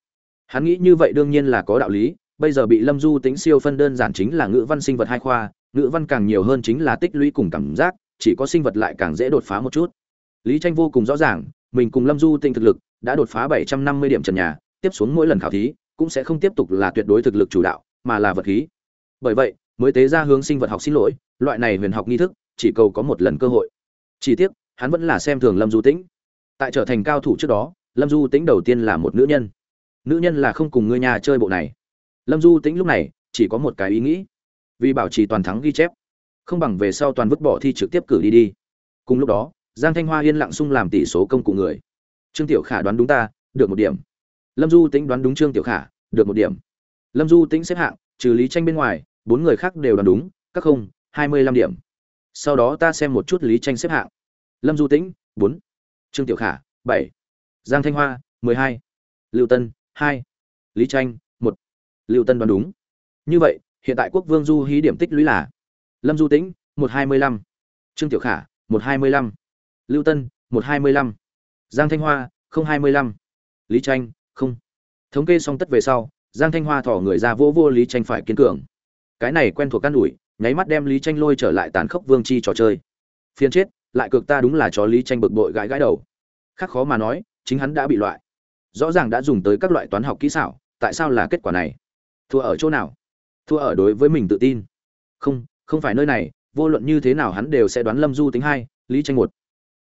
Hắn nghĩ như vậy đương nhiên là có đạo lý, bây giờ bị lâm du tính siêu phân đơn giản chính là ngữ văn sinh vật hai khoa, ngữ văn càng nhiều hơn chính là tích lũy cùng cảm giác, chỉ có sinh vật lại càng dễ đột phá một chút. Lý tranh vô cùng rõ ràng, mình cùng lâm du tinh thực lực đã đột phá bảy trăm năm mươi điểm trần nhà tiếp xuống mỗi lần khảo thí, cũng sẽ không tiếp tục là tuyệt đối thực lực chủ đạo, mà là vật khí. Bởi vậy, mới tế ra hướng sinh vật học xin lỗi, loại này huyền học nghi thức, chỉ cầu có một lần cơ hội. Chỉ tiếc, hắn vẫn là xem thường lâm du tĩnh. Tại trở thành cao thủ trước đó, lâm du tĩnh đầu tiên là một nữ nhân. Nữ nhân là không cùng ngươi nhà chơi bộ này. Lâm du tĩnh lúc này, chỉ có một cái ý nghĩ. Vì bảo trì toàn thắng ghi chép. Không bằng về sau toàn vứt bỏ thi trực tiếp cử đi đi. Cùng lúc đó, giang thanh hoa yên lặng sung làm tỷ số công cụ người. Trương tiểu khả đoán đúng ta, được một điểm lâm du tính đoán đúng trương tiểu khả, được một điểm. Lâm du tính xếp hạng, trừ lý tranh bên ngoài, bốn người khác đều đoán đúng, các không, hai mươi lăm điểm. Sau đó ta xem một chút lý tranh xếp hạng. Lâm du tĩnh, bốn. Trương tiểu khả, bảy. Giang thanh hoa, mười hai. Lưu tân, hai. Lý tranh, một. Lưu tân đoán đúng. Như vậy, hiện tại quốc vương du hí điểm tích lũy là lâm du tĩnh, một hai mươi lăm. Trương tiểu khả, một hai mươi lăm. Lưu tân, một hai mươi lăm. Giang thanh hoa, không hai mươi lăm. Lý tranh không. Thống kê xong tất về sau, giang thanh hoa thỏ người ra vô vô lý tranh phải kiên cường. Cái này quen thuộc căn ủi, nháy mắt đem lý tranh lôi trở lại tàn khốc vương chi trò chơi. Phiền chết, lại cực ta đúng là chó lý tranh bực bội gãi gãi đầu. Khác khó mà nói, chính hắn đã bị loại. Rõ ràng đã dùng tới các loại toán học kỹ xảo, tại sao là kết quả này? Thua ở chỗ nào? Thua ở đối với mình tự tin. Không không phải nơi này, vô luận như thế nào hắn đều sẽ đoán lâm du tính hai, lý tranh một.